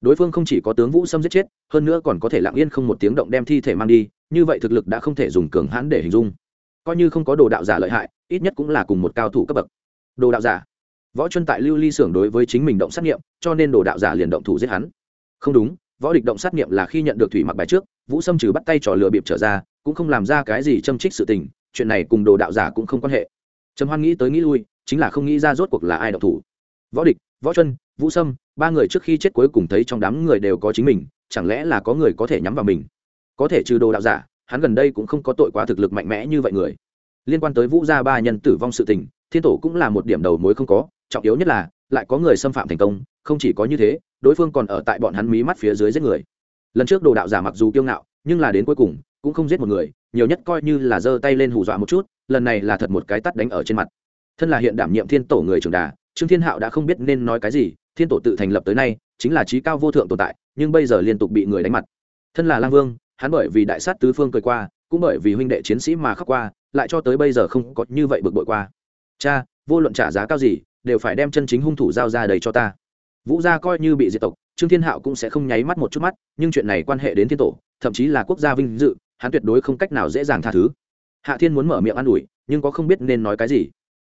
Đối phương không chỉ có tướng vũ xâm giết chết, hơn nữa còn có thể lặng yên không một tiếng động đem thi thể mang đi, như vậy thực lực đã không thể dùng cường hãn để hình dung. Coi như không có đồ đạo giả lợi hại, ít nhất cũng là cùng một cao thủ cấp bậc. Đồ đạo giả. Võ chân tại lưu ly xưởng đối với chính mình động sát nghiệm, cho nên đồ đạo giả liền động thủ giết hắn. Không đúng, võ địch động sát nghiệm là khi nhận được thủy mặc bài trước, vũ xâm trừ bắt tay trò lừa bịp trở ra, cũng không làm ra cái gì châm trích sự tình chuyện này cùng đồ đạo giả cũng không quan hệ. Trầm hoan nghĩ tới nghĩ lui, chính là không nghĩ ra rốt cuộc là ai độc thủ. Võ địch, võ chân, vũ sâm, ba người trước khi chết cuối cùng thấy trong đám người đều có chính mình, chẳng lẽ là có người có thể nhắm vào mình? Có thể trừ đồ đạo giả, hắn gần đây cũng không có tội quá thực lực mạnh mẽ như vậy người. Liên quan tới vũ gia ba nhân tử vong sự tình, thiên tổ cũng là một điểm đầu mối không có, trọng yếu nhất là, lại có người xâm phạm thành công, không chỉ có như thế, đối phương còn ở tại bọn hắn mí mắt phía dưới giết người. Lần trước đồ đạo giả mặc dù kiêu ngạo nhưng là đến cuối cùng, cũng không giết một người, nhiều nhất coi như là giơ tay lên hù dọa một chút, lần này là thật một cái tắt đánh ở trên mặt. Thân là hiện đảm nhiệm thiên tổ người trưởng đà, trương thiên hạo đã không biết nên nói cái gì, thiên tổ tự thành lập tới nay, chính là trí cao vô thượng tồn tại, nhưng bây giờ liên tục bị người đánh mặt. Thân là lang vương, hắn bởi vì đại sát tứ phương cười qua, cũng bởi vì huynh đệ chiến sĩ mà khóc qua, lại cho tới bây giờ không có như vậy bực bội qua. Cha, vô luận trả giá cao gì, đều phải đem chân chính hung thủ giao ra đầy cho ta vũ gia coi như bị diệt tộc, trương thiên hạo cũng sẽ không nháy mắt một chút mắt, nhưng chuyện này quan hệ đến thiên tổ, thậm chí là quốc gia vinh dự, hắn tuyệt đối không cách nào dễ dàng tha thứ. Hạ thiên muốn mở miệng an ủi, nhưng có không biết nên nói cái gì.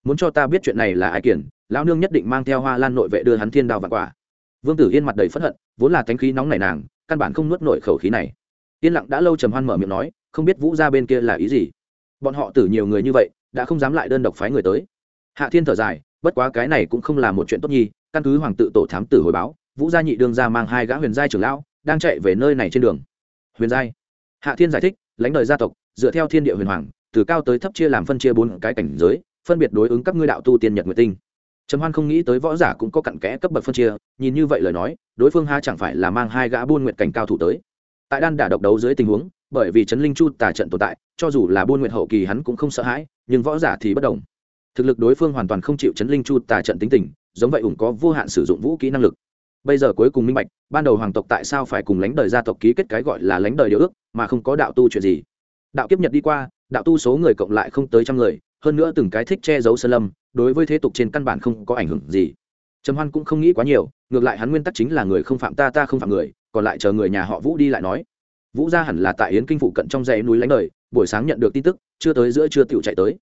Muốn cho ta biết chuyện này là ai kiển, lão nương nhất định mang theo hoa lan nội vệ đưa hắn thiên đào và quả. Vương tử yên mặt đầy phẫn hận, vốn là thánh khí nóng nảy nàng, căn bản không nuốt nổi khẩu khí này. Yên lặng đã lâu trầm hoan mở miệng nói, không biết vũ ra bên kia là ý gì. Bọn họ tử nhiều người như vậy, đã không dám lại đơn độc phái người tới. Hạ thiên thở dài, bất quá cái này cũng không là một chuyện tốt nhi căn cứ hoàng tự tổ thám tử hồi báo, vũ gia nhị đương ra mang hai gã huyền giai trưởng lão đang chạy về nơi này trên đường. Huyền giai. Hạ thiên giải thích, lãnh đời gia tộc, dựa theo thiên địa huyền hoàng, từ cao tới thấp chia làm phân chia bốn cái cảnh giới, phân biệt đối ứng các ngươi đạo tu tiên nhật nguyệt tinh. Trầm hoan không nghĩ tới võ giả cũng có cặn kẽ cấp bậc phân chia, nhìn như vậy lời nói, đối phương ha chẳng phải là mang hai gã buôn nguyệt cảnh cao thủ tới. Tại đan đả độc đấu dưới tình huống, bởi vì trấn linh chu tà trận tồn tại, cho dù là buôn nguyệt hậu kỳ hắn cũng không sợ hãi, nhưng võ giả thì bất đồng. Thực lực đối phương hoàn toàn không chịu trấn linh chu tà trận tính tình giống vậy ủng có vô hạn sử dụng vũ kỹ năng lực. Bây giờ cuối cùng minh bạch, ban đầu hoàng tộc tại sao phải cùng lãnh đời gia tộc ký kết cái gọi là lãnh đời điều ước, mà không có đạo tu chuyện gì. Đạo kiếp nhật đi qua, đạo tu số người cộng lại không tới trăm người, hơn nữa từng cái thích che giấu sơ lâm, đối với thế tục trên căn bản không có ảnh hưởng gì. Trầm hoan cũng không nghĩ quá nhiều, ngược lại hắn nguyên tắc chính là người không phạm ta ta không phạm người, còn lại chờ người nhà họ vũ đi lại nói. Vũ gia hẳn là tại yến kinh phụ cận trong dãy núi lánh đời, buổi sáng nhận được tin tức, chưa tới giữa chưa tiểu chạy tới.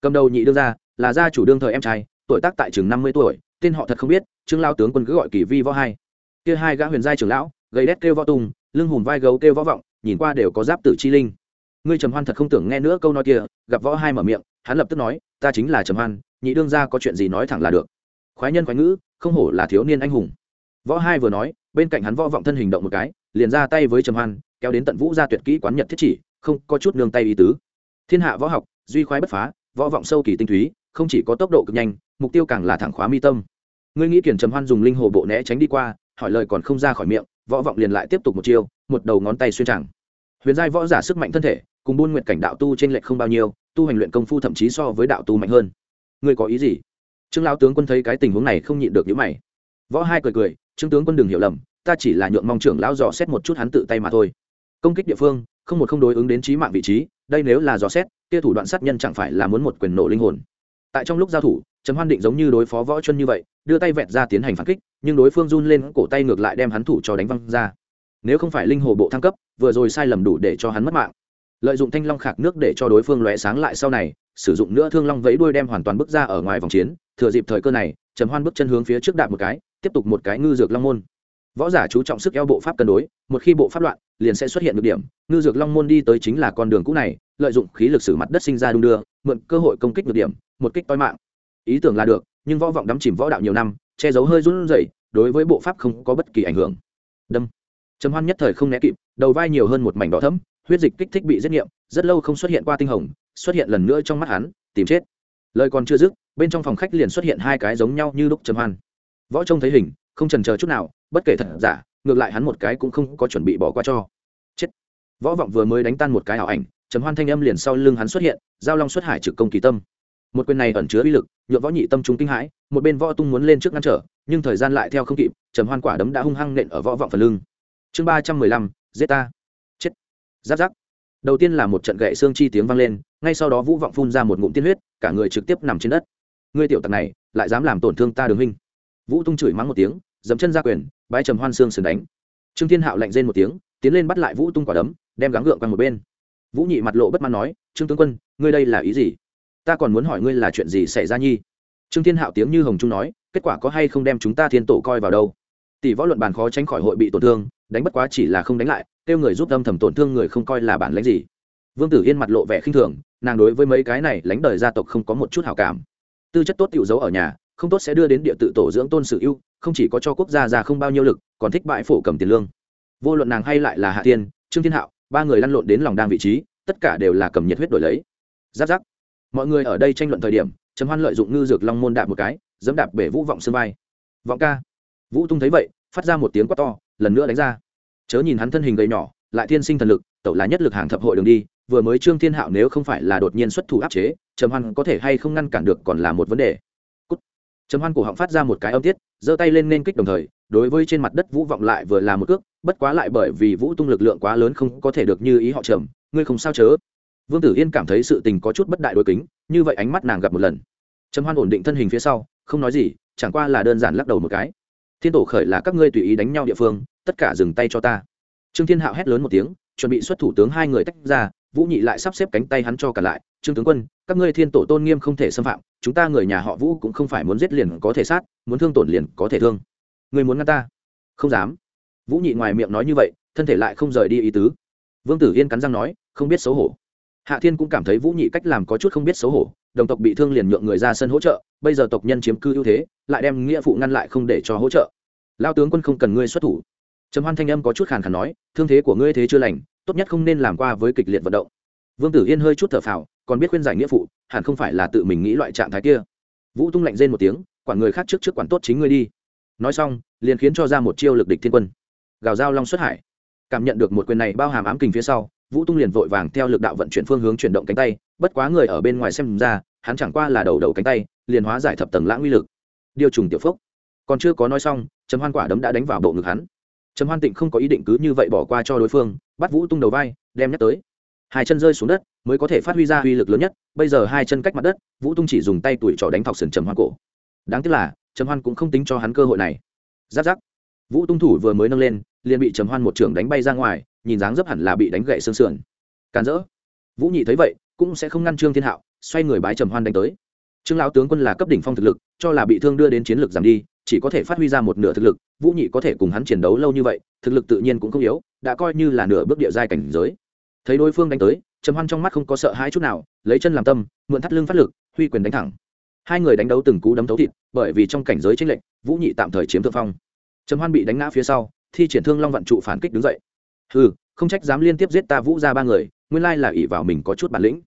Cầm đầu nhị đương ra là gia chủ đương thời em trai, tuổi tác tại chừng năm mươi tuổi tên họ thật không biết trương lao tướng quân cứ gọi kỳ vi võ hai. Kia hai gã huyền giai trưởng lão gầy đét kêu võ tùng, lưng hùm vai gấu kêu võ vọng nhìn qua đều có giáp tử chi linh. Ngươi trầm hoan thật không tưởng nghe nữa câu nói kia gặp võ hai mở miệng hắn lập tức nói ta chính là trầm hoan nhị đương ra có chuyện gì nói thẳng là được. Khoái nhân khoái ngữ không hổ là thiếu niên anh hùng. Võ hai vừa nói bên cạnh hắn võ vọng thân hình động một cái liền ra tay với trầm hoan kéo đến tận vũ ra tuyệt kỹ quán nhật thiết chỉ không có chút nương tay ý tứ. Thiên hạ võ học duy khoái bất phá võ vọng sâu kỳ tinh túy không chỉ có tốc độ cực nhanh mục tiêu càng là thẳng khóa mi tâm. Ngươi nghĩ kiển trầm hoan dùng linh hồ bộ né tránh đi qua, hỏi lời còn không ra khỏi miệng, võ vọng liền lại tiếp tục một chiêu, một đầu ngón tay xuyên chẳng huyền giai võ giả sức mạnh thân thể, cùng buôn nguyện cảnh đạo tu trên lệch không bao nhiêu, tu hành luyện công phu thậm chí so với đạo tu mạnh hơn. Ngươi có ý gì? Trương lão tướng quân thấy cái tình huống này không nhịn được những mày. Võ hai cười cười, trương tướng quân đừng hiểu lầm, ta chỉ là nhượng mong trưởng lão dò xét một chút hắn tự tay mà thôi. Công kích địa phương, không một không đối ứng đến trí mạng vị trí, đây nếu là dò xét, kia thủ đoạn sát nhân chẳng phải là muốn một quyền nổ linh hồn tại trong lúc giao thủ, trầm hoan định giống như đối phó võ chân như vậy, đưa tay vẹt ra tiến hành phản kích, nhưng đối phương run lên cổ tay ngược lại đem hắn thủ cho đánh văng ra. Nếu không phải linh hồ bộ thăng cấp, vừa rồi sai lầm đủ để cho hắn mất mạng. Lợi dụng thanh long khạc nước để cho đối phương lóe sáng lại sau này, sử dụng nữa thương long vẫy đuôi đem hoàn toàn bước ra ở ngoài vòng chiến, thừa dịp thời cơ này, trầm hoan bước chân hướng phía trước đạp một cái, tiếp tục một cái ngư dược long môn. Võ giả chú trọng sức eo bộ pháp cân đối, một khi bộ pháp loạn, liền sẽ xuất hiện được điểm, ngư dược long môn đi tới chính là con đường cũ này, lợi dụng khí lực sử mặt đất sinh ra đung đưa, mượn cơ hội công kích được điểm một kích toi mạng. Ý tưởng là được, nhưng võ vọng đắm chìm võ đạo nhiều năm, che giấu hơi run rẩy, đối với bộ pháp không có bất kỳ ảnh hưởng. Đâm. Trầm hoan nhất thời không né kịp, đầu vai nhiều hơn một mảnh đỏ thấm huyết dịch kích thích bị giết nghiệm, rất lâu không xuất hiện qua tinh hồng, xuất hiện lần nữa trong mắt hắn, tìm chết. Lời còn chưa dứt, bên trong phòng khách liền xuất hiện hai cái giống nhau như lúc trầm hoan. Võ trông thấy hình, không trần chờ chút nào, bất kể thật giả, ngược lại hắn một cái cũng không có chuẩn bị bỏ qua cho. Chết. Võ vọng vừa mới đánh tan một cái ảo ảnh, trầm hoan thanh âm liền sau lưng hắn xuất hiện, giao long xuất hải trực công kỳ tâm một quyền này ẩn chứa uy lực nhuộm võ nhị tâm chúng kinh hãi, một bên võ tung muốn lên trước ngăn trở, nhưng thời gian lại theo không kịp, trầm hoan quả đấm đã hung hăng nện ở võ vọng phần lưng. Chương ba trăm mười lăm, giết ta. Chết. Giáp giáp. Đầu tiên là một trận gậy xương chi tiếng vang lên, ngay sau đó vũ vọng phun ra một ngụm tiên huyết, cả người trực tiếp nằm trên đất. Ngươi tiểu tặc này, lại dám làm tổn thương ta đường huynh. Vũ tung chửi mắng một tiếng dấm chân ra quyền bãi trầm hoan xương sườn đánh. Trương thiên hạo lạnh rên một tiếng, tiến lên bắt lại vũ tung quả đấm, đem gắng gượng qua một bên. Vũ nhị mặt lộ bất mãn nói, trương tướng quân, ngươi đây là ý gì? Ta còn muốn hỏi ngươi là chuyện gì xảy ra nhi? Trương thiên hạo tiếng như hồng trung nói, kết quả có hay không đem chúng ta thiên tổ coi vào đâu? Tỷ võ luận bàn khó tránh khỏi hội bị tổn thương, đánh bất quá chỉ là không đánh lại, kêu người giúp âm thầm tổn thương người không coi là bản lãnh gì. Vương tử yên mặt lộ vẻ khinh thường, nàng đối với mấy cái này lãnh đời gia tộc không có một chút hảo cảm. Tư chất tốt tiểu giấu ở nhà, không tốt sẽ đưa đến địa tự tổ dưỡng tôn sự ưu, không chỉ có cho quốc gia già không bao nhiêu lực, còn thích bại phổ cầm tiền lương. Vô luận nàng hay lại là hạ tiên, trương thiên hạo, ba người lăn lộn đến lòng đang vị trí, tất cả đều là cầm nhiệt huyết đổi lấy. Giáp giáp mọi người ở đây tranh luận thời điểm, trầm hoan lợi dụng ngư dược long môn đạp một cái, dẫm đạp bể vũ vọng sân vai. Vọng ca. Vũ tung thấy vậy, phát ra một tiếng quát to, lần nữa đánh ra. Chớ nhìn hắn thân hình gầy nhỏ, lại thiên sinh thần lực, tẩu là nhất lực hàng thập hội đường đi, vừa mới trương thiên hạo nếu không phải là đột nhiên xuất thủ áp chế, trầm hoan có thể hay không ngăn cản được còn là một vấn đề. Cút. trầm hoan cổ họng phát ra một cái âm tiết, giơ tay lên nên kích đồng thời, đối với trên mặt đất vũ vọng lại vừa là một cước, bất quá lại bởi vì vũ tung lực lượng quá lớn không có thể được như ý họ trầm, ngươi không sao chớ vương tử yên cảm thấy sự tình có chút bất đại đối kính, như vậy ánh mắt nàng gặp một lần. Trầm hoan ổn định thân hình phía sau, không nói gì, chẳng qua là đơn giản lắc đầu một cái. Thiên tổ khởi là các ngươi tùy ý đánh nhau địa phương, tất cả dừng tay cho ta. Trương thiên hạo hét lớn một tiếng, chuẩn bị xuất thủ tướng hai người tách ra, vũ nhị lại sắp xếp cánh tay hắn cho cả lại. Trương tướng quân, các ngươi thiên tổ tôn nghiêm không thể xâm phạm, chúng ta người nhà họ vũ cũng không phải muốn giết liền có thể sát, muốn thương tổn liền có thể thương. Người muốn ngăn ta? Không dám. Vũ nhị ngoài miệng nói như vậy, thân thể lại không rời đi ý tứ. Vương tử yên cắn răng nói, không biết xấu hổ hạ thiên cũng cảm thấy vũ nhị cách làm có chút không biết xấu hổ, đồng tộc bị thương liền nhượng người ra sân hỗ trợ, bây giờ tộc nhân chiếm cư ưu thế, lại đem nghĩa phụ ngăn lại không để cho hỗ trợ. Lao tướng quân không cần ngươi xuất thủ. Trầm hoan thanh âm có chút khàn khàn nói, thương thế của ngươi thế chưa lành, tốt nhất không nên làm qua với kịch liệt vận động. Vương tử yên hơi chút thở phào, còn biết khuyên giải nghĩa phụ, hẳn không phải là tự mình nghĩ loại trạng thái kia. Vũ tung lạnh rên một tiếng, quản người khác trước trước quản tốt chính ngươi đi. Nói xong, liền khiến cho ra một chiêu lực địch thiên quân. Gào giao long xuất hải. Cảm nhận được một quyền này bao hàm ám kình phía sau vũ tung liền vội vàng theo lực đạo vận chuyển phương hướng chuyển động cánh tay, bất quá người ở bên ngoài xem ra, hắn chẳng qua là đầu đầu cánh tay, liền hóa giải thập tầng lãng uy lực. Điều trùng tiểu phúc. Còn chưa có nói xong, trầm hoan quả đấm đã đánh vào bộ ngực hắn. Trầm hoan tịnh không có ý định cứ như vậy bỏ qua cho đối phương, bắt vũ tung đầu vai, đem nhắc tới. Hai chân rơi xuống đất, mới có thể phát huy ra uy lực lớn nhất, bây giờ hai chân cách mặt đất, vũ tung chỉ dùng tay tuổi trỏ đánh thọc sườn trầm hoan cổ. Đáng tiếc là, trầm hoan cũng không tính cho hắn cơ hội này. Giáp giáp. Vũ tung thủ vừa mới nâng lên, liền bị trầm hoan một trưởng đánh bay ra ngoài nhìn dáng dấp hẳn là bị đánh gậy xương sườn. Càn rỡ. Vũ nhị thấy vậy, cũng sẽ không ngăn trương thiên hạo, xoay người bái trầm hoan đánh tới. Trương lão tướng quân là cấp đỉnh phong thực lực, cho là bị thương đưa đến chiến lược giảm đi, chỉ có thể phát huy ra một nửa thực lực, vũ nhị có thể cùng hắn chiến đấu lâu như vậy, thực lực tự nhiên cũng không yếu, đã coi như là nửa bước địa giai cảnh giới. Thấy đối phương đánh tới, trầm hoan trong mắt không có sợ hãi chút nào, lấy chân làm tâm, mượn thắt lưng phát lực, huy quyền đánh thẳng. Hai người đánh đấu từng cú đấm thấu thịt, bởi vì trong cảnh giới tranh lệnh vũ nhị tạm thời chiếm thượng phong. Trầm hoan bị đánh ngã phía sau, thi triển thương long vận trụ phản kích đứng dậy ừ không trách dám liên tiếp giết ta vũ ra ba người, nguyên lai là ỷ vào mình có chút bản lĩnh.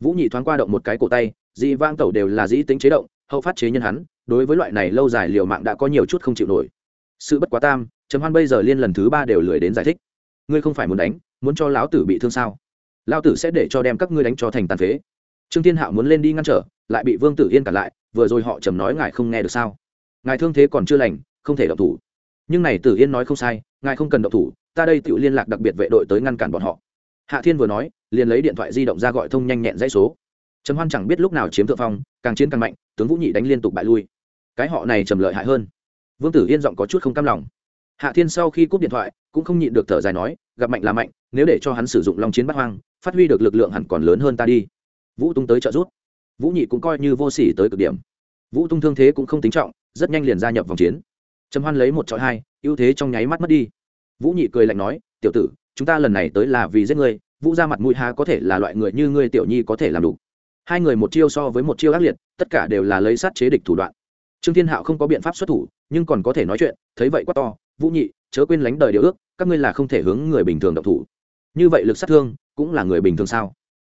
Vũ nhị thoáng qua động một cái cổ tay, dị vang tẩu đều là dĩ tính chế động, hậu phát chế nhân hắn, đối với loại này lâu dài liều mạng đã có nhiều chút không chịu nổi. Sự bất quá tam, trầm hoan bây giờ liên lần thứ ba đều lười đến giải thích. Ngươi không phải muốn đánh, muốn cho lão tử bị thương sao? Lão tử sẽ để cho đem các ngươi đánh cho thành tàn phế. Trương thiên hạo muốn lên đi ngăn trở, lại bị vương tử yên cản lại, vừa rồi họ trầm nói ngài không nghe được sao? Ngài thương thế còn chưa lành, không thể động thủ. Nhưng này tử yên nói không sai, ngài không cần động thủ ta đây tự liên lạc đặc biệt vệ đội tới ngăn cản bọn họ. Hạ thiên vừa nói, liền lấy điện thoại di động ra gọi thông nhanh nhẹn dãy số. Trầm hoan chẳng biết lúc nào chiếm thượng phong, càng chiến càng mạnh, tướng vũ nhị đánh liên tục bại lui. Cái họ này trầm lợi hại hơn. Vương tử yên giọng có chút không cam lòng. Hạ thiên sau khi cúp điện thoại, cũng không nhịn được thở dài nói, gặp mạnh là mạnh, nếu để cho hắn sử dụng long chiến bắt hoang, phát huy được lực lượng hẳn còn lớn hơn ta đi. Vũ tung tới trợ rút vũ nhị cũng coi như vô sỉ tới cực điểm. Vũ tung thương thế cũng không tính trọng, rất nhanh liền gia nhập vòng chiến. Trầm hoan lấy một trọi hai, ưu thế trong nháy mắt mất đi vũ nhị cười lạnh nói, tiểu tử, chúng ta lần này tới là vì giết ngươi, vũ ra mặt mũi há có thể là loại người như ngươi tiểu nhi có thể làm đủ. Hai người một chiêu so với một chiêu ác liệt, tất cả đều là lấy sát chế địch thủ đoạn. Trương thiên hạo không có biện pháp xuất thủ, nhưng còn có thể nói chuyện, thấy vậy quá to, vũ nhị, chớ quên lánh đời điều ước, các ngươi là không thể hướng người bình thường độc thủ. Như vậy lực sát thương, cũng là người bình thường sao?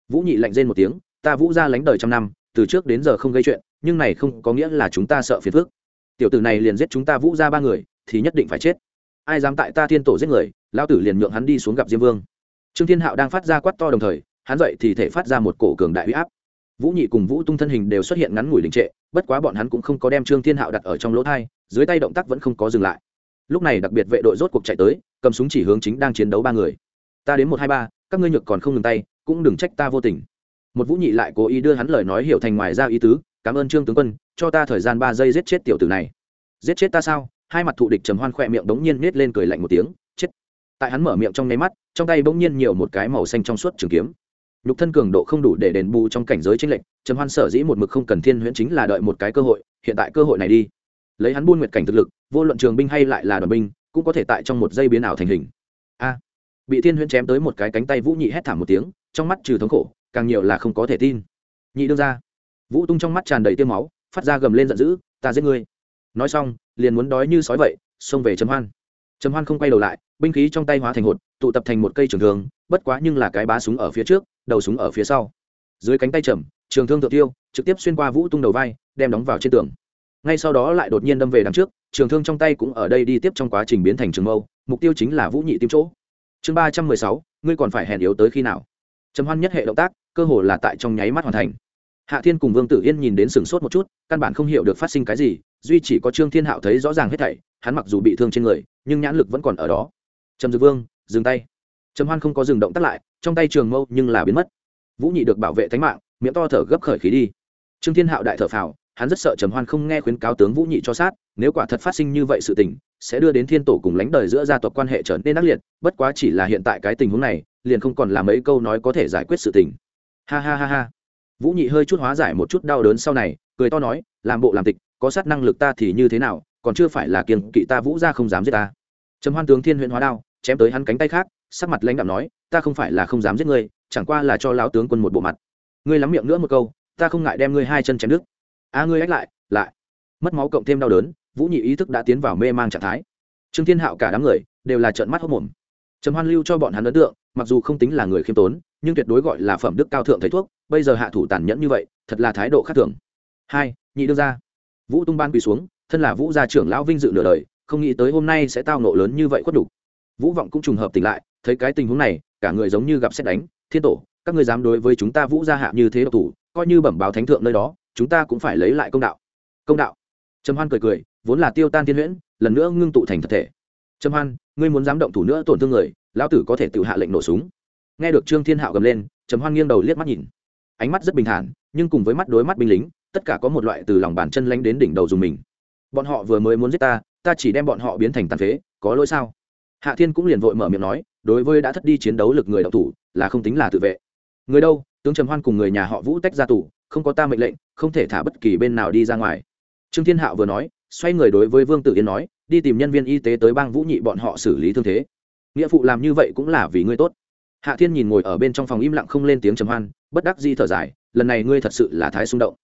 Vũ nhị lạnh rên một tiếng, ta vũ ra lánh đời trăm năm, từ trước đến giờ không gây chuyện, nhưng này không có nghĩa là chúng ta sợ phiền phức. Tiểu tử này liền giết chúng ta vũ ra ba người, thì nhất định phải chết ai dám tại ta thiên tổ giết người lao tử liền nhượng hắn đi xuống gặp diêm vương. Trương thiên hạo đang phát ra quát to đồng thời, hắn dậy thì thể phát ra một cổ cường đại huy áp. Vũ nhị cùng vũ tung thân hình đều xuất hiện ngắn ngủi đình trệ, bất quá bọn hắn cũng không có đem trương thiên hạo đặt ở trong lỗ thai, dưới tay động tác vẫn không có dừng lại. Lúc này đặc biệt vệ đội rốt cuộc chạy tới, cầm súng chỉ hướng chính đang chiến đấu ba người. Ta đến một hai ba, các ngươi nhược còn không ngừng tay, cũng đừng trách ta vô tình. Một vũ nhị lại cố ý đưa hắn lời nói hiểu thành ngoài ra ý tứ, cảm ơn trương tướng quân, cho ta thời gian ba giây giết chết tiểu tử này. Giết chết ta sao? Hai mặt thụ địch trầm hoan khỏe miệng đống nhiên nết lên cười lạnh một tiếng, chết. Tại hắn mở miệng trong nháy mắt, trong tay bỗng nhiên nhiều một cái màu xanh trong suốt trường kiếm. Nhục thân cường độ không đủ để đền bù trong cảnh giới tranh lệch, trầm hoan sở dĩ một mực không cần thiên huyễn chính là đợi một cái cơ hội, hiện tại cơ hội này đi. Lấy hắn buôn nguyệt cảnh thực lực, vô luận trường binh hay lại là đoàn binh, cũng có thể tại trong một giây biến ảo thành hình. A. À, bị thiên huyễn chém tới một cái cánh tay vũ nhị hét thảm một tiếng, trong mắt trừ thống khổ, càng nhiều là không có thể tin. Nhị đương ra vũ tung trong mắt tràn đầy tiêu máu, phát ra gầm lên giận dữ, ta giết ngươi nói xong, liền muốn đói như sói vậy, xông về trầm hoan. Trầm hoan không quay đầu lại, binh khí trong tay hóa thành hột, tụ tập thành một cây trường thương, bất quá nhưng là cái bá súng ở phía trước, đầu súng ở phía sau. Dưới cánh tay trầm, trường thương tự tiêu, trực tiếp xuyên qua vũ tung đầu vai, đem đóng vào trên tường. Ngay sau đó lại đột nhiên đâm về đằng trước, trường thương trong tay cũng ở đây đi tiếp trong quá trình biến thành trường mâu, mục tiêu chính là vũ nhị tim chỗ. Chương ba trăm mười sáu, ngươi còn phải hèn yếu tới khi nào? Trầm hoan nhất hệ động tác, cơ hồ là tại trong nháy mắt hoàn thành. Hạ thiên cùng vương tử yên nhìn đến sừng sốt một chút, căn bản không hiểu được phát sinh cái gì duy chỉ có trương thiên hạo thấy rõ ràng hết thảy, hắn mặc dù bị thương trên người, nhưng nhãn lực vẫn còn ở đó. Trầm dược vương, dừng tay. Trầm hoan không có dừng động tắt lại, trong tay trường mâu nhưng là biến mất. Vũ nhị được bảo vệ thánh mạng, miệng to thở gấp khởi khí đi. Trương thiên hạo đại thở phào, hắn rất sợ trầm hoan không nghe khuyến cáo tướng vũ nhị cho sát, nếu quả thật phát sinh như vậy sự tình, sẽ đưa đến thiên tổ cùng lánh đời giữa gia tộc quan hệ trở nên ác liệt, bất quá chỉ là hiện tại cái tình huống này, liền không còn là mấy câu nói có thể giải quyết sự tình. Ha ha ha ha. Vũ nhị hơi chút hóa giải một chút đau đớn sau này, cười to nói, làm bộ làm tịch có sát năng lực ta thì như thế nào, còn chưa phải là kiêng kỵ ta vũ ra không dám giết ta. Trầm hoan tướng thiên huyện hóa đao, chém tới hắn cánh tay khác, sắc mặt lãnh đạo nói, ta không phải là không dám giết ngươi, chẳng qua là cho lão tướng quân một bộ mặt. Ngươi lắm miệng nữa một câu, ta không ngại đem ngươi hai chân chém đứt. A, ngươi ách lại lại. Mất máu cộng thêm đau đớn, vũ nhị ý thức đã tiến vào mê mang trạng thái. Trương thiên hạo cả đám người đều là trợn mắt hốc mồm. Trầm hoan lưu cho bọn hắn ấn tượng, mặc dù không tính là người khiêm tốn, nhưng tuyệt đối gọi là phẩm đức cao thượng thầy thuốc, bây giờ hạ thủ tàn nhẫn như vậy, thật là thái độ khác thường. Hai, nhị đưa ra vũ tung ban quỳ xuống, thân là vũ gia trưởng lão vinh dự nửa đời, không nghĩ tới hôm nay sẽ tao nộ lớn như vậy khuất đủ vũ vọng cũng trùng hợp tỉnh lại, thấy cái tình huống này, cả người giống như gặp xét đánh, thiên tổ, các ngươi dám đối với chúng ta vũ gia hạ như thế độc thủ, coi như bẩm báo thánh thượng nơi đó, chúng ta cũng phải lấy lại công đạo. Công đạo? Trầm hoan cười cười, vốn là tiêu tan thiên huyễn, lần nữa ngưng tụ thành thật thể. Trầm hoan, ngươi muốn dám động thủ nữa tổn thương người, lão tử có thể tự hạ lệnh nổ súng. Nghe được trương thiên hạo gầm lên, trầm hoan nghiêng đầu liếc mắt nhìn. Ánh mắt rất bình thản, nhưng cùng với mắt đối mắt binh lính tất cả có một loại từ lòng bàn chân lánh đến đỉnh đầu dùng mình. Bọn họ vừa mới muốn giết ta ta chỉ đem bọn họ biến thành tàn phế, có lỗi sao? Hạ thiên cũng liền vội mở miệng nói, đối với đã thất đi chiến đấu lực người đạo thủ, là không tính là tự vệ. Người đâu? Tướng trầm hoan cùng người nhà họ vũ tách ra tù, không có ta mệnh lệnh, không thể thả bất kỳ bên nào đi ra ngoài. Trương thiên hạo vừa nói, xoay người đối với vương tử yên nói, đi tìm nhân viên y tế tới bang vũ nhị bọn họ xử lý thương thế. Nghĩa phụ làm như vậy cũng là vì ngươi tốt. Hạ thiên nhìn ngồi ở bên trong phòng im lặng không lên tiếng trầm hoan, bất đắc di thở dài, lần này ngươi thật sự là thái xung động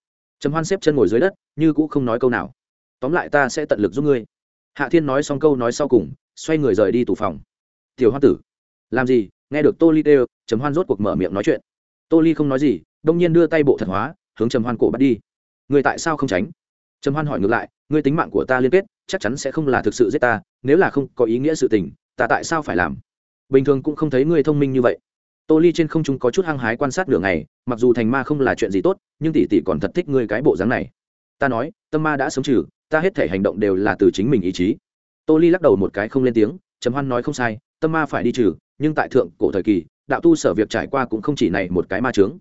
trầm hoan xếp chân ngồi dưới đất, như cũng không nói câu nào. Tóm lại ta sẽ tận lực giúp ngươi. Hạ thiên nói xong câu nói sau cùng, xoay người rời đi tủ phòng. Tiểu hoa tử, làm gì? Nghe được tô ly đều trầm hoan rốt cuộc mở miệng nói chuyện. Tô ly không nói gì, đông nhiên đưa tay bộ thật hóa, hướng trầm hoan cổ bắt đi. Người tại sao không tránh? Trầm hoan hỏi ngược lại, ngươi tính mạng của ta liên kết, chắc chắn sẽ không là thực sự giết ta, nếu là không có ý nghĩa sự tình, ta tại sao phải làm? Bình thường cũng không thấy ngươi thông minh như vậy tô ly trên không trung có chút hăng hái quan sát nửa ngày, mặc dù thành ma không là chuyện gì tốt, nhưng tỷ tỷ còn thật thích ngươi cái bộ dáng này. Ta nói, tâm ma đã sống trừ, ta hết thể hành động đều là từ chính mình ý chí. Tô ly lắc đầu một cái không lên tiếng, trầm hoan nói không sai, tâm ma phải đi trừ, nhưng tại thượng cổ thời kỳ, đạo tu sở việc trải qua cũng không chỉ này một cái ma trướng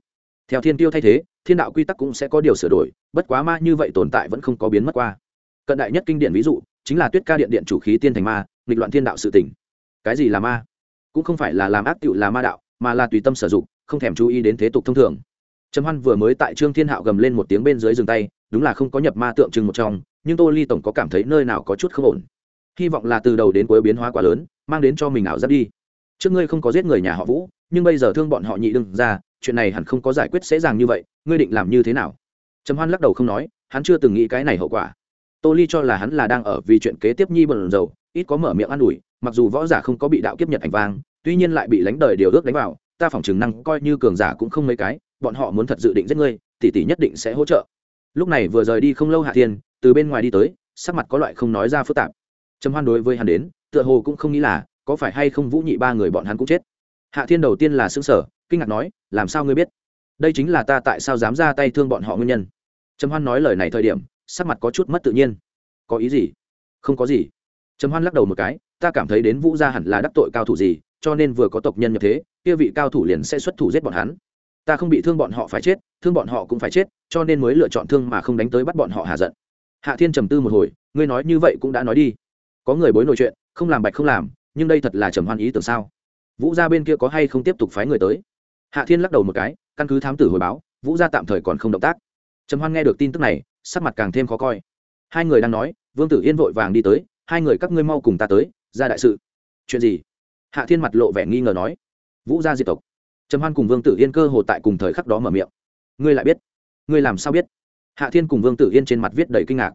theo thiên tiêu thay thế, thiên đạo quy tắc cũng sẽ có điều sửa đổi, bất quá ma như vậy tồn tại vẫn không có biến mất qua. Cận đại nhất kinh điển ví dụ, chính là tuyết ca điện điện chủ khí tiên thành ma, nghịch loạn thiên đạo sự tỉnh cái gì là ma? Cũng không phải là làm ác tựu là ma đạo mà là tùy tâm sử dụng, không thèm chú ý đến thế tục thông thường. Trầm hoan vừa mới tại trương thiên hạo gầm lên một tiếng bên dưới rừng tay, đúng là không có nhập ma tượng trưng một trong, nhưng tô ly tổng có cảm thấy nơi nào có chút không ổn. Hy vọng là từ đầu đến cuối biến hóa quá lớn, mang đến cho mình ảo giác đi. Trước ngươi không có giết người nhà họ vũ, nhưng bây giờ thương bọn họ nhị đừng ra, chuyện này hẳn không có giải quyết dễ dàng như vậy, ngươi định làm như thế nào? Trầm hoan lắc đầu không nói, hắn chưa từng nghĩ cái này hậu quả. Tô ly cho là hắn là đang ở vì chuyện kế tiếp nhi bần dầu ít có mở miệng an ủi, mặc dù võ giả không có bị đạo kiếp nhật ảnh vang tuy nhiên lại bị lánh đời điều ước đánh vào, ta phỏng chừng năng coi như cường giả cũng không mấy cái, bọn họ muốn thật dự định giết ngươi, tỷ tỷ nhất định sẽ hỗ trợ. Lúc này vừa rời đi không lâu hạ thiên, từ bên ngoài đi tới, sắc mặt có loại không nói ra phức tạp. Trầm hoan đối với hắn đến, tựa hồ cũng không nghĩ là, có phải hay không vũ nhị ba người bọn hắn cũng chết. Hạ thiên đầu tiên là xương sở kinh ngạc nói, làm sao ngươi biết? Đây chính là ta tại sao dám ra tay thương bọn họ nguyên nhân? Trầm hoan nói lời này thời điểm, sắc mặt có chút mất tự nhiên. Có ý gì? Không có gì trầm hoan lắc đầu một cái, ta cảm thấy đến vũ gia hẳn là đắc tội cao thủ gì, cho nên vừa có tộc nhân nhập thế, kia vị cao thủ liền sẽ xuất thủ giết bọn hắn. Ta không bị thương bọn họ phải chết, thương bọn họ cũng phải chết, cho nên mới lựa chọn thương mà không đánh tới bắt bọn họ hạ giận. Hạ thiên trầm tư một hồi, ngươi nói như vậy cũng đã nói đi. Có người bối nổi chuyện, không làm bạch không làm, nhưng đây thật là trầm hoan ý tưởng sao? Vũ gia bên kia có hay không tiếp tục phái người tới? Hạ thiên lắc đầu một cái, căn cứ thám tử hồi báo, vũ gia tạm thời còn không động tác. Trầm hoan nghe được tin tức này, sắc mặt càng thêm khó coi. Hai người đang nói, vương tử yên vội vàng đi tới hai người các ngươi mau cùng ta tới, ra đại sự. Chuyện gì? Hạ thiên mặt lộ vẻ nghi ngờ nói. Vũ gia diệt tộc. Trầm hoan cùng vương tử yên cơ hồ tại cùng thời khắc đó mở miệng. Ngươi lại biết? Ngươi làm sao biết? Hạ thiên cùng vương tử yên trên mặt viết đầy kinh ngạc.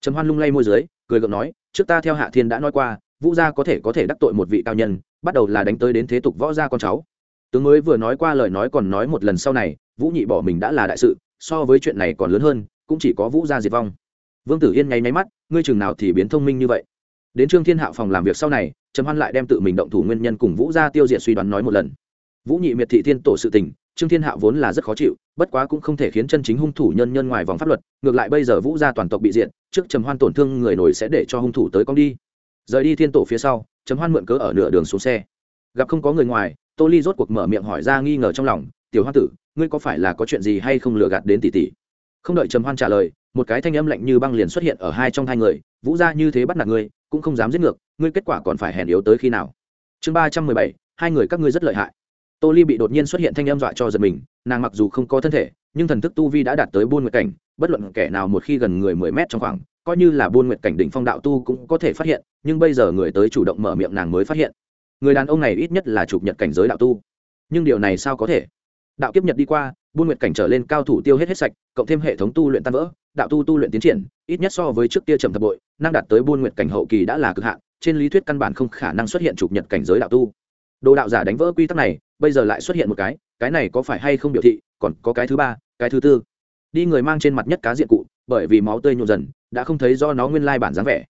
Trầm hoan lung lay môi dưới, cười gượng nói, trước ta theo hạ thiên đã nói qua, vũ gia có thể có thể đắc tội một vị cao nhân, bắt đầu là đánh tới đến thế tục võ gia con cháu. Tướng mới vừa nói qua lời nói còn nói một lần sau này, vũ nhị bỏ mình đã là đại sự, so với chuyện này còn lớn hơn, cũng chỉ có vũ gia diệt vong. Vương tử yên nháy nháy mắt, ngươi chừng nào thì biến thông minh như vậy? Đến trương thiên hạo phòng làm việc sau này, trầm hoan lại đem tự mình động thủ nguyên nhân cùng vũ gia tiêu diệt suy đoán nói một lần. Vũ nhị miệt thị thiên tổ sự tình, trương thiên hạo vốn là rất khó chịu, bất quá cũng không thể khiến chân chính hung thủ nhân nhân ngoài vòng pháp luật, ngược lại bây giờ vũ gia toàn tộc bị diện trước trầm hoan tổn thương người nổi sẽ để cho hung thủ tới con đi. Rời đi thiên tổ phía sau, trầm hoan mượn cớ ở nửa đường xuống xe. Gặp không có người ngoài, tô ly rốt cuộc mở miệng hỏi ra nghi ngờ trong lòng, tiểu hoa tử, ngươi có phải là có chuyện gì hay không lừa gạt đến tỷ tỷ? Không đợi trầm hoan trả lời, một cái thanh âm lạnh như băng liền xuất hiện ở hai trong hai người vũ gia như thế bắt nạt ngươi, cũng không dám giết ngược, ngươi kết quả còn phải hèn yếu tới khi nào? Chương ba trăm mười bảy, hai người các ngươi rất lợi hại. Tô ly bị đột nhiên xuất hiện thanh âm dọa cho giật mình, nàng mặc dù không có thân thể, nhưng thần thức tu vi đã đạt tới buôn nguyệt cảnh, bất luận kẻ nào một khi gần người mười mét trong khoảng, coi như là buôn nguyệt cảnh đỉnh phong đạo tu cũng có thể phát hiện, nhưng bây giờ người tới chủ động mở miệng nàng mới phát hiện. Người đàn ông này ít nhất là chụp nhật cảnh giới đạo tu. Nhưng điều này sao có thể? Đạo kiếp nhật đi qua, buôn nguyệt cảnh trở lên cao thủ tiêu hết hết sạch, cộng thêm hệ thống tu luyện tan vỡ đạo tu tu luyện tiến triển, ít nhất so với trước kia trầm thập bội, năng đạt tới buôn nguyện cảnh hậu kỳ đã là cực hạn, trên lý thuyết căn bản không khả năng xuất hiện chụp nhật cảnh giới đạo tu. Đồ đạo giả đánh vỡ quy tắc này, bây giờ lại xuất hiện một cái cái này có phải hay không biểu thị, còn có cái thứ ba, cái thứ tư. Đi người mang trên mặt nhất cá diện cụ, bởi vì máu tươi nhộn dần, đã không thấy do nó nguyên lai bản dáng vẻ.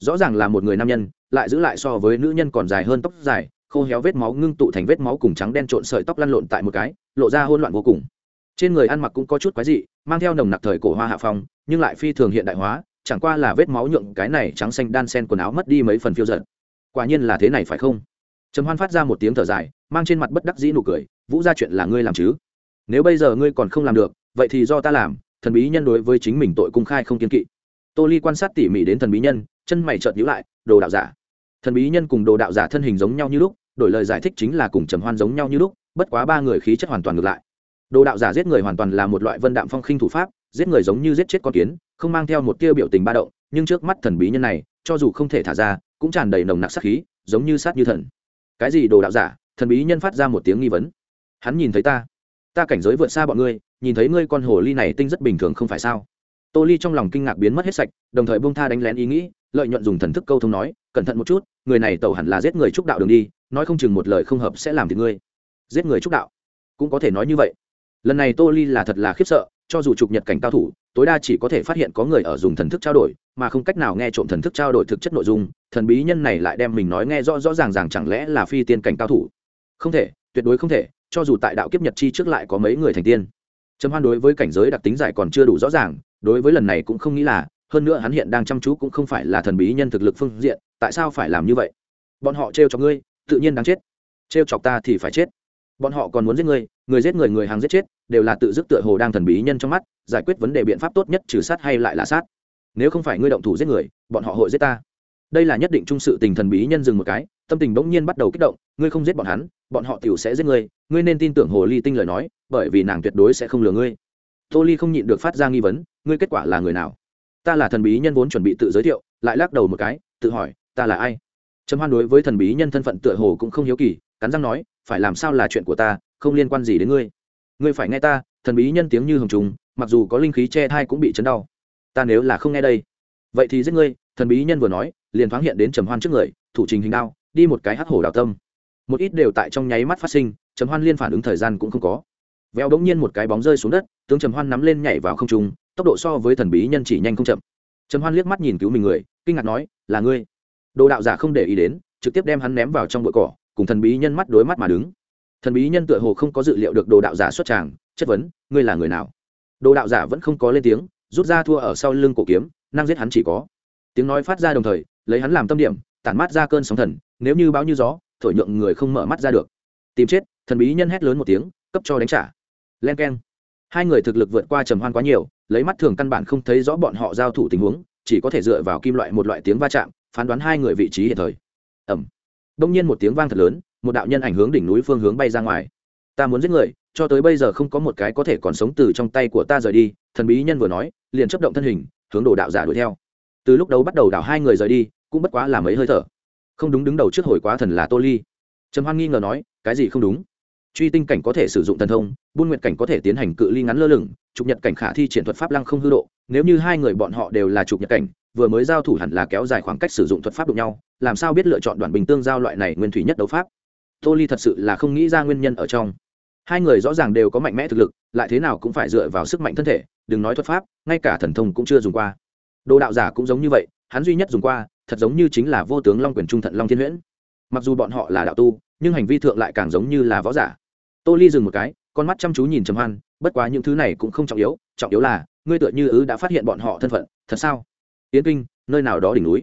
Rõ ràng là một người nam nhân, lại giữ lại so với nữ nhân còn dài hơn tóc dài, khô héo vết máu ngưng tụ thành vết máu cùng trắng đen trộn sợi tóc lăn lộn tại một cái, lộ ra hôn loạn vô cùng trên người ăn mặc cũng có chút quái dị, mang theo nồng nặc thời cổ hoa hạ phong, nhưng lại phi thường hiện đại hóa, chẳng qua là vết máu nhượng cái này trắng xanh đan sen quần áo mất đi mấy phần phiêu giận quả nhiên là thế này phải không? Trầm hoan phát ra một tiếng thở dài, mang trên mặt bất đắc dĩ nụ cười, vũ ra chuyện là ngươi làm chứ? Nếu bây giờ ngươi còn không làm được, vậy thì do ta làm, thần bí nhân đối với chính mình tội cung khai không kiên kỵ. Tô ly quan sát tỉ mỉ đến thần bí nhân, chân mày chợt nhíu lại, đồ đạo giả. Thần bí nhân cùng đồ đạo giả thân hình giống nhau như lúc, đổi lời giải thích chính là cùng trầm hoan giống nhau như lúc, bất quá ba người khí chất hoàn toàn ngược lại đồ đạo giả giết người hoàn toàn là một loại vân đạm phong khinh thủ pháp, giết người giống như giết chết con kiến, không mang theo một tia biểu tình ba động, nhưng trước mắt thần bí nhân này, cho dù không thể thả ra, cũng tràn đầy nồng nặc sát khí, giống như sát như thần. Cái gì đồ đạo giả? Thần bí nhân phát ra một tiếng nghi vấn. Hắn nhìn thấy ta. Ta cảnh giới vượt xa bọn ngươi, nhìn thấy ngươi con hồ ly này tinh rất bình thường không phải sao? Tô ly trong lòng kinh ngạc biến mất hết sạch, đồng thời bông tha đánh lén ý nghĩ, lợi nhuận dùng thần thức câu thông nói, cẩn thận một chút, người này tẩu hẳn là giết người trúc đạo đường đi, nói không chừng một lời không hợp sẽ làm thì ngươi. Giết người trúc đạo? Cũng có thể nói như vậy lần này tô ly là thật là khiếp sợ, cho dù trục nhật cảnh cao thủ, tối đa chỉ có thể phát hiện có người ở dùng thần thức trao đổi, mà không cách nào nghe trộm thần thức trao đổi thực chất nội dung, thần bí nhân này lại đem mình nói nghe rõ rõ ràng ràng chẳng lẽ là phi tiên cảnh cao thủ. Không thể, tuyệt đối không thể, cho dù tại đạo kiếp nhật chi trước lại có mấy người thành tiên. Trầm hoan đối với cảnh giới đặc tính giải còn chưa đủ rõ ràng, đối với lần này cũng không nghĩ là, hơn nữa hắn hiện đang chăm chú cũng không phải là thần bí nhân thực lực phương diện, tại sao phải làm như vậy? Bọn họ trêu chọc ngươi, tự nhiên đáng chết. Trêu chọc ta thì phải chết bọn họ còn muốn giết người, người giết người người hàng giết chết đều là tự dứt tựa hồ đang thần bí nhân trong mắt giải quyết vấn đề biện pháp tốt nhất trừ sát hay lại là sát. Nếu không phải ngươi động thủ giết người bọn họ hội giết ta. Đây là nhất định trung sự tình thần bí nhân dừng một cái tâm tình bỗng nhiên bắt đầu kích động ngươi không giết bọn hắn bọn họ tiểu sẽ giết ngươi ngươi nên tin tưởng hồ ly tinh lời nói bởi vì nàng tuyệt đối sẽ không lừa ngươi. Tô ly không nhịn được phát ra nghi vấn ngươi kết quả là người nào? Ta là thần bí nhân vốn chuẩn bị tự giới thiệu lại lắc đầu một cái tự hỏi ta là ai? Trầm hoan đối với thần bí nhân thân phận tựa hồ cũng không hiếu kỳ cắn răng nói phải làm sao là chuyện của ta, không liên quan gì đến ngươi. Ngươi phải nghe ta, thần bí nhân tiếng như hồng trùng, mặc dù có linh khí che thai cũng bị chấn đau. Ta nếu là không nghe đây, vậy thì giết ngươi, thần bí nhân vừa nói, liền thoáng hiện đến trầm hoan trước người, thủ trình hình đao, đi một cái hắc hổ đào tâm. Một ít đều tại trong nháy mắt phát sinh, trầm hoan liên phản ứng thời gian cũng không có. Veo đống nhiên một cái bóng rơi xuống đất, tướng trầm hoan nắm lên nhảy vào không trung, tốc độ so với thần bí nhân chỉ nhanh không chậm. Trầm hoan liếc mắt nhìn cứu mình người, kinh ngạc nói, là ngươi? Đồ đạo giả không để ý đến, trực tiếp đem hắn ném vào trong bụi cỏ cùng thần bí nhân mắt đối mắt mà đứng. Thần bí nhân tựa hồ không có dự liệu được đồ đạo giả xuất tràng. Chất vấn, ngươi là người nào? Đồ đạo giả vẫn không có lên tiếng, rút ra thua ở sau lưng cổ kiếm, năng giết hắn chỉ có. Tiếng nói phát ra đồng thời, lấy hắn làm tâm điểm, tản mát ra cơn sóng thần, nếu như báo như gió, thổi nhượng người không mở mắt ra được. Tìm chết, thần bí nhân hét lớn một tiếng, cấp cho đánh trả. Len k e n hai người thực lực vượt qua trầm hoan quá nhiều, lấy mắt thường căn bản không thấy rõ bọn họ giao thủ tình huống, chỉ có thể dựa vào kim loại một loại tiếng va chạm, phán đoán hai người vị trí hiện thời. Ẩm đông nhiên một tiếng vang thật lớn, một đạo nhân ảnh hướng đỉnh núi phương hướng bay ra ngoài. Ta muốn giết người, cho tới bây giờ không có một cái có thể còn sống từ trong tay của ta rời đi, thần bí nhân vừa nói, liền chấp động thân hình, hướng đồ đạo giả đuổi theo. Từ lúc đầu bắt đầu đảo hai người rời đi, cũng bất quá là mấy hơi thở. Không đúng đứng đầu trước hồi quá thần là tô ly. Trầm hoan nghi ngờ nói, cái gì không đúng? Truy tinh cảnh có thể sử dụng thần thông, buôn nguyện cảnh có thể tiến hành cự ly ngắn lơ lửng, trục nhật cảnh khả thi triển thuật pháp lăng không hư độ, nếu như hai người bọn họ đều là trục nhật cảnh vừa mới giao thủ hẳn là kéo dài khoảng cách sử dụng thuật pháp đụng nhau, làm sao biết lựa chọn đoàn bình tương giao loại này nguyên thủy nhất đấu pháp? Tô ly thật sự là không nghĩ ra nguyên nhân ở trong. Hai người rõ ràng đều có mạnh mẽ thực lực, lại thế nào cũng phải dựa vào sức mạnh thân thể, đừng nói thuật pháp, ngay cả thần thông cũng chưa dùng qua. Đồ đạo giả cũng giống như vậy, hắn duy nhất dùng qua, thật giống như chính là vô tướng long quyền trung thận long thiên huyễn. Mặc dù bọn họ là đạo tu, nhưng hành vi thượng lại càng giống như là võ giả. Tô ly dừng một cái, con mắt chăm chú nhìn trầm hoan, bất quá những thứ này cũng không trọng yếu trọng yếu là, ngươi tựa như ứ đã phát hiện bọn họ thân phận, thật sao? Yến kinh, nơi nào đó đỉnh núi.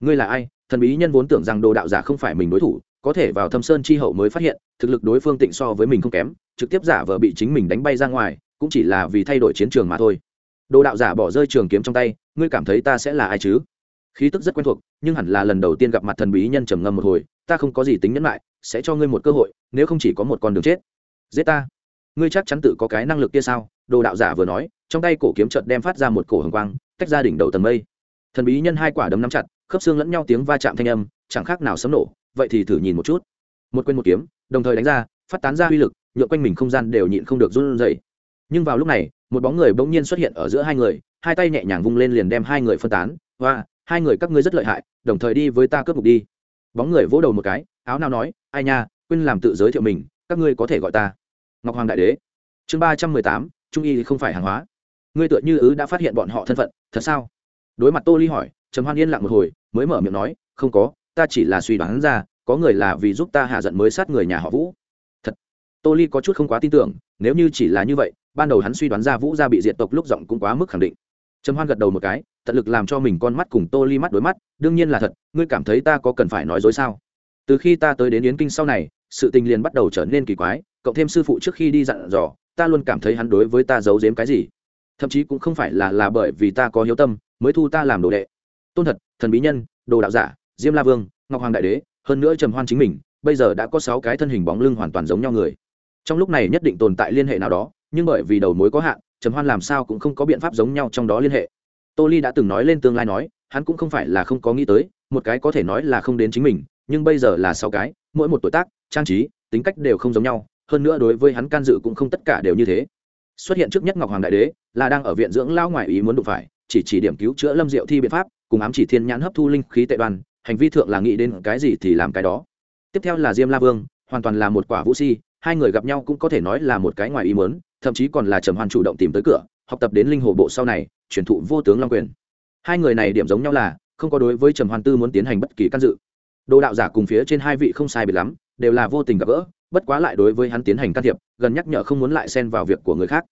Ngươi là ai? Thần bí nhân vốn tưởng rằng đồ đạo giả không phải mình đối thủ, có thể vào thâm sơn chi hậu mới phát hiện, thực lực đối phương tịnh so với mình không kém, trực tiếp giả vờ bị chính mình đánh bay ra ngoài, cũng chỉ là vì thay đổi chiến trường mà thôi. Đồ đạo giả bỏ rơi trường kiếm trong tay, ngươi cảm thấy ta sẽ là ai chứ? Khí tức rất quen thuộc, nhưng hẳn là lần đầu tiên gặp mặt thần bí nhân trầm ngâm một hồi, ta không có gì tính nhẫn lại sẽ cho ngươi một cơ hội, nếu không chỉ có một con đường chết. Giết ta. Ngươi chắc chắn tự có cái năng lực kia sao? Đồ đạo giả vừa nói, trong tay cổ kiếm chợt đem phát ra một cổ hồng quang, tách ra đỉnh đầu tầng mây thần bí nhân hai quả đấm nắm chặt, khớp xương lẫn nhau tiếng va chạm thanh âm, chẳng khác nào sấm nổ, vậy thì thử nhìn một chút. Một quên một kiếm, đồng thời đánh ra, phát tán ra uy lực nhựa quanh mình không gian đều nhịn không được run rẩy. Nhưng vào lúc này, một bóng người bỗng nhiên xuất hiện ở giữa hai người, hai tay nhẹ nhàng vung lên liền đem hai người phân tán. Và hai người các ngươi rất lợi hại, đồng thời đi với ta cướp mục đi. Bóng người vỗ đầu một cái, áo nào nói, ai nha, quên làm tự giới thiệu mình, các ngươi có thể gọi ta. Ngọc hoàng đại đế. Chương ba trăm mười tám, trung y không phải hàng hóa. Ngươi tựa như ứ đã phát hiện bọn họ thân phận, thật sao? Đối mặt tô ly hỏi, trầm hoan yên lặng một hồi, mới mở miệng nói, không có, ta chỉ là suy đoán ra, có người là vì giúp ta hạ giận mới sát người nhà họ vũ. Thật, tô ly có chút không quá tin tưởng, nếu như chỉ là như vậy, ban đầu hắn suy đoán ra vũ gia bị diệt tộc lúc giọng cũng quá mức khẳng định. Trầm hoan gật đầu một cái, tận lực làm cho mình con mắt cùng tô ly mắt đối mắt, đương nhiên là thật, ngươi cảm thấy ta có cần phải nói dối sao? Từ khi ta tới đến yến kinh sau này, sự tình liền bắt đầu trở nên kỳ quái, cộng thêm sư phụ trước khi đi dặn dò, ta luôn cảm thấy hắn đối với ta giấu giếm cái gì. Thậm chí cũng không phải là là bởi vì ta có hiếu tâm mới thu ta làm đồ đệ. Tôn thật, thần bí nhân, đồ đạo giả, diêm la vương, ngọc hoàng đại đế, hơn nữa trầm hoan chính mình, bây giờ đã có sáu cái thân hình bóng lưng hoàn toàn giống nhau người. Trong lúc này nhất định tồn tại liên hệ nào đó, nhưng bởi vì đầu mối có hạn, trầm hoan làm sao cũng không có biện pháp giống nhau trong đó liên hệ. Tô ly đã từng nói lên tương lai nói, hắn cũng không phải là không có nghĩ tới, một cái có thể nói là không đến chính mình, nhưng bây giờ là sáu cái, mỗi một tuổi tác, trang trí, tính cách đều không giống nhau, hơn nữa đối với hắn can dự cũng không tất cả đều như thế. Xuất hiện trước nhất ngọc hoàng đại đế, là đang ở viện dưỡng lao ngoại ý muốn đụng phải chỉ chỉ điểm cứu chữa lâm diệu thi biện pháp, cùng ám chỉ thiên nhãn hấp thu linh khí tệ đoàn, hành vi thượng là nghĩ đến cái gì thì làm cái đó. Tiếp theo là diêm la vương, hoàn toàn là một quả vũ si, hai người gặp nhau cũng có thể nói là một cái ngoài ý muốn, thậm chí còn là trầm hoan chủ động tìm tới cửa, học tập đến linh hồ bộ sau này, truyền thụ vô tướng long quyền. Hai người này điểm giống nhau là, không có đối với trầm hoan tư muốn tiến hành bất kỳ can dự. Đồ đạo giả cùng phía trên hai vị không sai biệt lắm, đều là vô tình gặp gỡ, bất quá lại đối với hắn tiến hành can thiệp, gần nhắc nhở không muốn lại xen vào việc của người khác.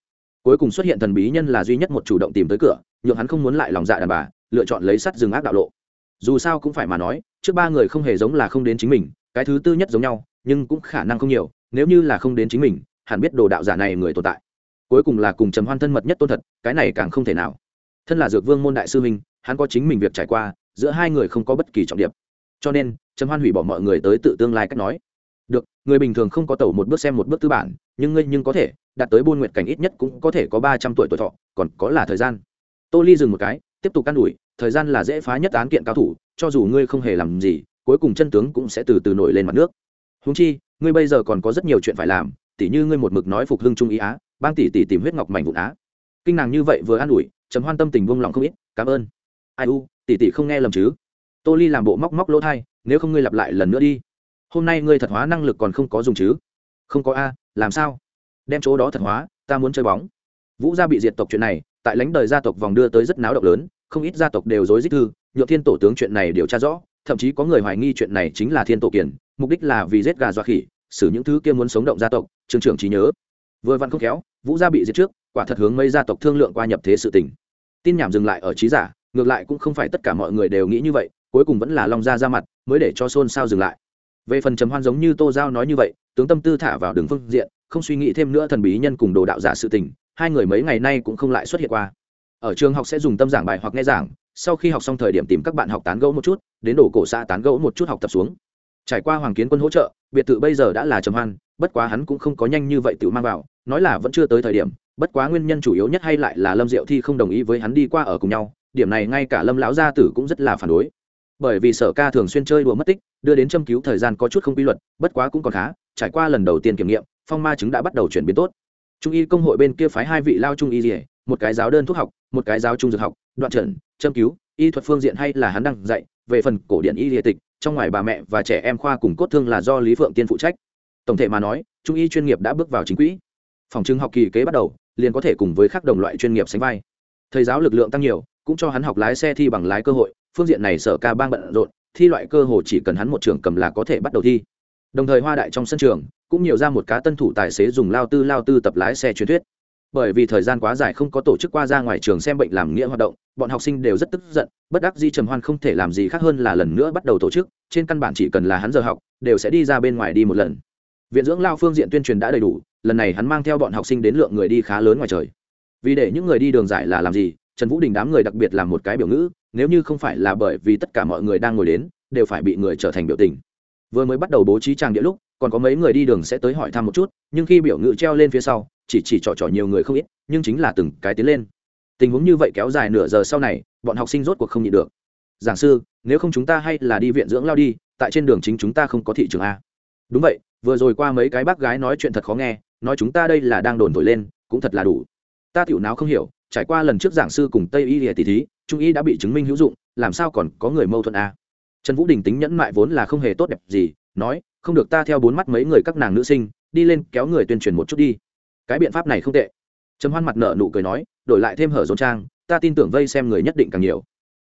Cuối cùng xuất hiện thần bí nhân là duy nhất một chủ động tìm tới cửa nhượng hắn không muốn lại lòng dạ đàn bà, lựa chọn lấy sắt rừng ác đạo lộ. Dù sao cũng phải mà nói, trước ba người không hề giống là không đến chính mình, cái thứ tư nhất giống nhau, nhưng cũng khả năng không nhiều, nếu như là không đến chính mình, hẳn biết đồ đạo giả này người tồn tại. Cuối cùng là cùng trầm hoan thân mật nhất tôn thật, cái này càng không thể nào. Thân là dược vương môn đại sư minh hắn có chính mình việc trải qua, giữa hai người không có bất kỳ trọng điệp cho nên, trầm hoan hủy bỏ mọi người tới tự tương lai cách nói. Được, người bình thường không có tẩu một bước xem một bước tư bản, nhưng ngươi nhưng có thể, đạt tới buôn nguyện cảnh ít nhất cũng có thể có ba trăm tuổi tuổi thọ, còn có là thời gian tô ly dừng một cái, tiếp tục can đuổi thời gian là dễ phá nhất án kiện cao thủ, cho dù ngươi không hề làm gì, cuối cùng chân tướng cũng sẽ từ từ nổi lên mặt nước. Húng chi, ngươi bây giờ còn có rất nhiều chuyện phải làm, tỉ như ngươi một mực nói phục hưng trung ý á, bang tỷ tỷ tìm huyết ngọc mảnh vụn á. Kinh nàng như vậy vừa an ủi chấm hoan tâm tình buông lòng không ít, cảm ơn. Ai u, tỷ tỷ không nghe lầm chứ? Tô ly làm bộ móc móc lỗ thai, nếu không ngươi lặp lại lần nữa đi. Hôm nay ngươi thật hóa năng lực còn không có dùng chứ? Không có a, làm sao? Đem chỗ đó thật hóa, ta muốn chơi bóng. Vũ gia bị diệt tộc chuyện này tại lãnh đời gia tộc vòng đưa tới rất náo động lớn, không ít gia tộc đều dối dích thư nhựa thiên tổ tướng chuyện này điều tra rõ, thậm chí có người hoài nghi chuyện này chính là thiên tổ kiển mục đích là vì giết gà dọa khỉ, xử những thứ kia muốn sống động gia tộc, trường trưởng trí nhớ. Vừa vặn không khéo, vũ gia bị giết trước, quả thật hướng mấy gia tộc thương lượng qua nhập thế sự tình. Tin nhảm dừng lại ở trí giả, ngược lại cũng không phải tất cả mọi người đều nghĩ như vậy, cuối cùng vẫn là long gia ra mặt, mới để cho xôn xao dừng lại. Về phần trầm hoan giống như tô giao nói như vậy, tướng tâm tư thả vào đường phương diện, không suy nghĩ thêm nữa thần bí nhân cùng đồ đạo giả sự tình hai người mấy ngày nay cũng không lại xuất hiện qua. Ở trường học sẽ dùng tâm giảng bài hoặc nghe giảng, sau khi học xong thời điểm tìm các bạn học tán gẫu một chút, đến đổ cổ xã tán gẫu một chút học tập xuống. Trải qua hoàng kiến quân hỗ trợ, biệt thự bây giờ đã là trầm hoan, bất quá hắn cũng không có nhanh như vậy tự mang vào, nói là vẫn chưa tới thời điểm, bất quá nguyên nhân chủ yếu nhất hay lại là lâm diệu thi không đồng ý với hắn đi qua ở cùng nhau, điểm này ngay cả lâm lão gia tử cũng rất là phản đối. Bởi vì sở ca thường xuyên chơi đùa mất tích, đưa đến châm cứu thời gian có chút không quy luật, bất quá cũng còn khá, trải qua lần đầu tiên kiểm nghiệm, phong ma chứng đã bắt đầu chuyển biến tốt trung y công hội bên kia phái hai vị lao trung y dỉa một cái giáo đơn thuốc học, một cái giáo trung dược học, đoạn trần, châm cứu, y thuật phương diện hay là hắn đang dạy, về phần cổ điển y địa tịch, trong ngoài bà mẹ và trẻ em khoa cùng cốt thương là do lý phượng tiên phụ trách. Tổng thể mà nói, trung y chuyên nghiệp đã bước vào chính quỹ. Phòng chứng học kỳ kế bắt đầu, liền có thể cùng với các đồng loại chuyên nghiệp sánh vai. Thầy giáo lực lượng tăng nhiều, cũng cho hắn học lái xe thi bằng lái cơ hội, phương diện này sở ca bang bận rộn, thi loại cơ hồ chỉ cần hắn một trường cầm là có thể bắt đầu thi đồng thời hoa đại trong sân trường, cũng nhiều ra một cá tân thủ tài xế dùng lao tư lao tư tập lái xe truyền thuyết. Bởi vì thời gian quá dài không có tổ chức qua ra ngoài trường xem bệnh làm nghĩa hoạt động, bọn học sinh đều rất tức giận, bất đắc di trầm hoan không thể làm gì khác hơn là lần nữa bắt đầu tổ chức, trên căn bản chỉ cần là hắn giờ học, đều sẽ đi ra bên ngoài đi một lần. Viện dưỡng lao phương diện tuyên truyền đã đầy đủ, lần này hắn mang theo bọn học sinh đến lượng người đi khá lớn ngoài trời. Vì để những người đi đường giải là làm gì, trần vũ đình đám người đặc biệt làm một cái biểu ngữ, nếu như không phải là bởi vì tất cả mọi người đang ngồi đến, đều phải bị người trở thành biểu tình vừa mới bắt đầu bố trí trang địa lúc, còn có mấy người đi đường sẽ tới hỏi thăm một chút, nhưng khi biểu ngữ treo lên phía sau, chỉ chỉ trỏ trỏ nhiều người không ít, nhưng chính là từng cái tiến lên. Tình huống như vậy kéo dài nửa giờ sau này, bọn học sinh rốt cuộc không nhịn được. Giảng sư, nếu không chúng ta hay là đi viện dưỡng lao đi, tại trên đường chính chúng ta không có thị trường a. Đúng vậy, vừa rồi qua mấy cái bác gái nói chuyện thật khó nghe, nói chúng ta đây là đang đồn thổi lên, cũng thật là đủ. Ta tiểu não không hiểu, trải qua lần trước giảng sư cùng tây y lìa tỷ thí, trung y đã bị chứng minh hữu dụng, làm sao còn có người mâu thuẫn a? Trần vũ đình tính nhẫn mại vốn là không hề tốt đẹp gì, nói, không được, ta theo bốn mắt mấy người các nàng nữ sinh, đi lên kéo người tuyên truyền một chút đi. Cái biện pháp này không tệ. Trầm hoan mặt nợ nụ cười nói, đổi lại thêm hở dồn trang, ta tin tưởng vây xem người nhất định càng nhiều.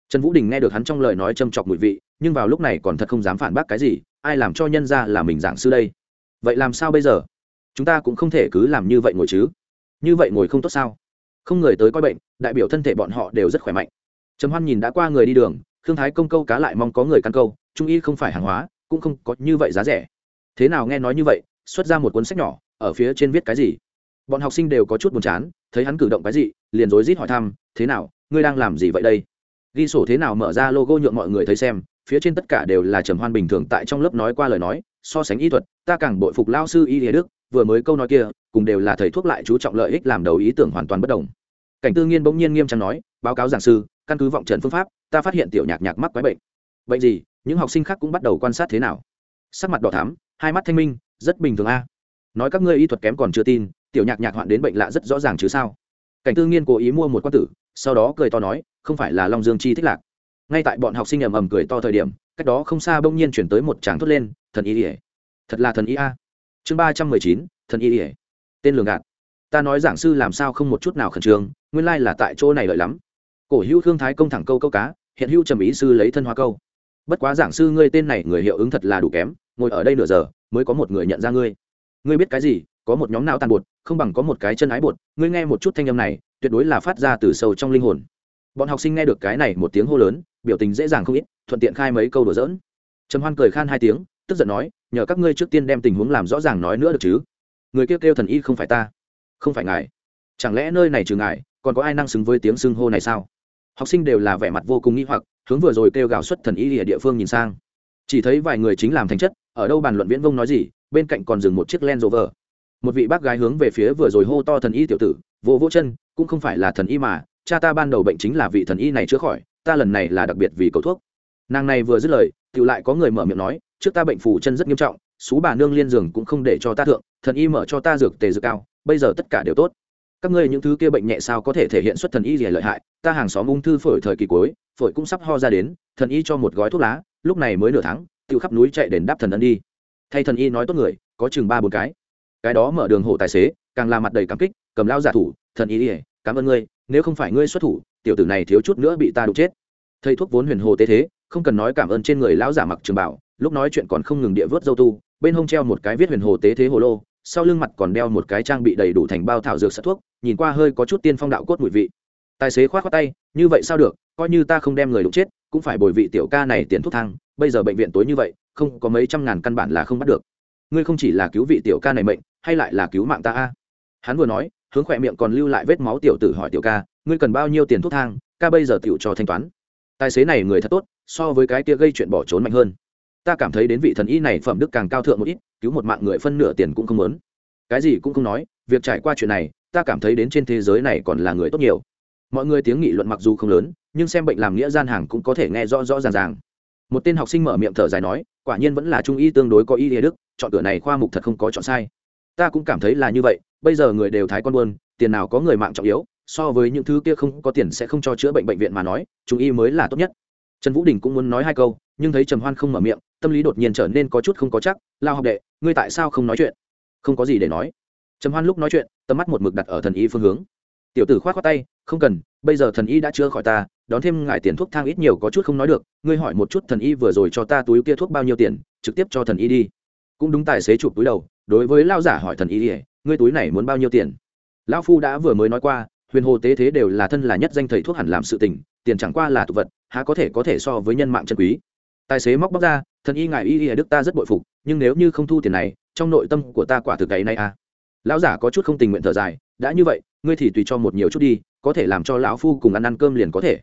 Trần vũ đình nghe được hắn trong lời nói châm chọc mùi vị, nhưng vào lúc này còn thật không dám phản bác cái gì, ai làm cho nhân ra là mình giảng sư đây? Vậy làm sao bây giờ? Chúng ta cũng không thể cứ làm như vậy ngồi chứ. Như vậy ngồi không tốt sao? Không người tới coi bệnh, đại biểu thân thể bọn họ đều rất khỏe mạnh. Trầm hoan nhìn đã qua người đi đường thương thái công câu cá lại mong có người căn câu, trung y không phải hàng hóa, cũng không có như vậy giá rẻ. Thế nào nghe nói như vậy, xuất ra một cuốn sách nhỏ, ở phía trên viết cái gì? Bọn học sinh đều có chút buồn chán, thấy hắn cử động cái gì liền rối rít hỏi thăm, thế nào, ngươi đang làm gì vậy đây? Ghi sổ thế nào mở ra logo nhượng mọi người thấy xem, phía trên tất cả đều là trầm hoan bình thường tại trong lớp nói qua lời nói, so sánh y thuật, ta càng bội phục lao sư y lìa đức, vừa mới câu nói kia, cùng đều là thầy thuốc lại chú trọng lợi ích làm đầu ý tưởng hoàn toàn bất đồng. Cảnh tư nghiên bỗng nhiên nghiêm trang nói, báo cáo giảng sư, căn cứ vọng trần phương pháp ta phát hiện tiểu nhạc nhạc mắc quái bệnh. Bệnh gì? Những học sinh khác cũng bắt đầu quan sát thế nào? Sắc mặt đỏ thắm, hai mắt thanh minh, rất bình thường a. Nói các ngươi y thuật kém còn chưa tin, tiểu nhạc nhạc hoạn đến bệnh lạ rất rõ ràng chứ sao? Cảnh tư nghiên cố ý mua một quan tử, sau đó cười to nói, không phải là long dương chi thích lạc. Ngay tại bọn học sinh ầm ầm cười to thời điểm, cách đó không xa bỗng nhiên chuyển tới một tràng thốt lên, thần y ỉa thật là thần y a. Chương ba trăm mười chín, thần y ỉa tên lường gạt. Ta nói giảng sư làm sao không một chút nào khẩn trương, nguyên lai là tại chỗ này lợi lắm. Cổ hữu thương thái công thẳng câu câu cá hiện hữu trầm ý sư lấy thân hoa câu. Bất quá giảng sư ngươi tên này người hiệu ứng thật là đủ kém, ngồi ở đây nửa giờ mới có một người nhận ra ngươi. Ngươi biết cái gì? Có một nhóm não tàn bột, không bằng có một cái chân ái bột. Ngươi nghe một chút thanh âm này, tuyệt đối là phát ra từ sâu trong linh hồn. Bọn học sinh nghe được cái này một tiếng hô lớn, biểu tình dễ dàng không ít, thuận tiện khai mấy câu đùa dỡn trầm hoan cười khan hai tiếng, tức giận nói, nhờ các ngươi trước tiên đem tình huống làm rõ ràng nói nữa được chứ? Người kêu kêu thần y không phải ta, không phải ngài. Chẳng lẽ nơi này trừ ngài, còn có ai năng xứng với tiếng xưng hô này sao? Học sinh đều là vẻ mặt vô cùng nghi hoặc, hướng vừa rồi kêu gào xuất thần y ở địa phương nhìn sang. Chỉ thấy vài người chính làm thành chất, ở đâu bàn luận viễn vông nói gì, bên cạnh còn dừng một chiếc len rover. Một vị bác gái hướng về phía vừa rồi hô to thần y tiểu tử, vô vô chân, cũng không phải là thần y mà, cha ta ban đầu bệnh chính là vị thần y này chữa khỏi, ta lần này là đặc biệt vì cầu thuốc. Nàng này vừa dứt lời tự lại có người mở miệng nói, trước ta bệnh phù chân rất nghiêm trọng, xú bà nương liên giường cũng không để cho ta thượng, thần y mở cho ta dược tề dược cao, bây giờ tất cả đều tốt các ngươi những thứ kia bệnh nhẹ sao có thể thể hiện xuất thần y gì lợi hại? Ta hàng xóm ung thư phổi thời kỳ cuối, phổi cũng sắp ho ra đến, thần y cho một gói thuốc lá, lúc này mới nửa tháng tự khắp núi chạy đến đáp thần ân đi. Thay thần y nói tốt người, có chừng ba bốn cái. Cái đó mở đường hộ tài xế, càng là mặt đầy cảm kích, cầm lao giả thủ, thần y ỉa cảm ơn ngươi, nếu không phải ngươi xuất thủ, tiểu tử này thiếu chút nữa bị ta đụng chết. Thầy thuốc vốn huyền hồ tế thế, không cần nói cảm ơn trên người lão giả mặc trường bảo, lúc nói chuyện còn không ngừng địa vớt dâu tu, bên hông treo một cái viết huyền hồ tế thế hồ lô sau lưng mặt còn đeo một cái trang bị đầy đủ thành bao thảo dược sắt thuốc, nhìn qua hơi có chút tiên phong đạo cốt mùi vị. Tài xế khoát khoát tay, như vậy sao được, coi như ta không đem người đụng chết, cũng phải bồi vị tiểu ca này tiền thuốc thang, bây giờ bệnh viện tối như vậy, không có mấy trăm ngàn căn bản là không bắt được. Ngươi không chỉ là cứu vị tiểu ca này mệnh, hay lại là cứu mạng ta a? Hắn vừa nói, hướng khỏe miệng còn lưu lại vết máu tiểu tử hỏi tiểu ca, ngươi cần bao nhiêu tiền thuốc thang, ca bây giờ tiểu cho thanh toán? Tài xế này người thật tốt, so với cái kia gây chuyện bỏ trốn mạnh hơn ta cảm thấy đến vị thần y này phẩm đức càng cao thượng một ít, cứu một mạng người phân nửa tiền cũng không lớn cái gì cũng không nói, việc trải qua chuyện này, ta cảm thấy đến trên thế giới này còn là người tốt nhiều. Mọi người tiếng nghị luận mặc dù không lớn, nhưng xem bệnh làm nghĩa gian hàng cũng có thể nghe rõ rõ ràng ràng. Một tên học sinh mở miệng thở dài nói, quả nhiên vẫn là trung y tương đối có y địa đức, chọn cửa này khoa mục thật không có chọn sai. Ta cũng cảm thấy là như vậy, bây giờ người đều thái con buôn, tiền nào có người mạng trọng yếu, so với những thứ kia không có tiền sẽ không cho chữa bệnh bệnh viện mà nói, trung y mới là tốt nhất. Trần vũ đình cũng muốn nói hai câu, nhưng thấy trầm hoan không mở miệng tâm lý đột nhiên trở nên có chút không có chắc, lao học đệ, ngươi tại sao không nói chuyện? Không có gì để nói. Trầm hoan lúc nói chuyện, tầm mắt một mực đặt ở thần y phương hướng. Tiểu tử k h o á t khoác tay, không cần, bây giờ thần y đã chữa khỏi ta, đón thêm ngại tiền thuốc thang ít nhiều có chút không nói được, ngươi hỏi một chút thần y vừa rồi cho ta túi kia thuốc bao nhiêu tiền, trực tiếp cho thần y đi. Cũng đúng tài xế chụp túi đầu, đối với lao giả hỏi thần y ỉa ngươi túi này muốn bao nhiêu tiền? Lão phu đã vừa mới nói qua, huyền hồ tế thế đều là thân là nhất danh thầy thuốc hẳn làm sự tình, tiền chẳng qua là tục vật, há có thể có thể so với nhân mạng chân quý. Tài xế móc bóc ra thần y ngài y y đức ta rất bội phục, nhưng nếu như không thu tiền này, trong nội tâm của ta quả thực cái này à. Lão giả có chút không tình nguyện thở dài, đã như vậy, ngươi thì tùy cho một nhiều chút đi, có thể làm cho lão phu cùng ăn ăn cơm liền có thể.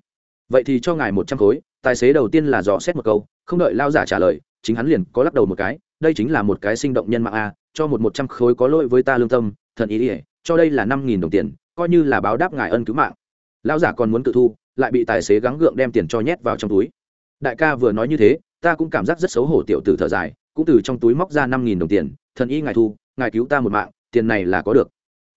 Vậy thì cho ngài một trăm khối, tài xế đầu tiên là dò xét một câu, không đợi lão giả trả lời, chính hắn liền có lắc đầu một cái, đây chính là một cái sinh động nhân mạng a cho một một trăm khối có lỗi với ta lương tâm, thần ý ỉa cho đây là năm nghìn đồng tiền, coi như là báo đáp ngài ân cứu mạng. Lão giả còn muốn tự thu, lại bị tài xế gắng gượng đem tiền cho nhét vào trong túi. Đại ca vừa nói như thế ta cũng cảm giác rất xấu hổ tiểu tử thở dài, cũng từ trong túi móc ra năm nghìn đồng tiền, thần y ngài thu, ngài cứu ta một mạng, tiền này là có được.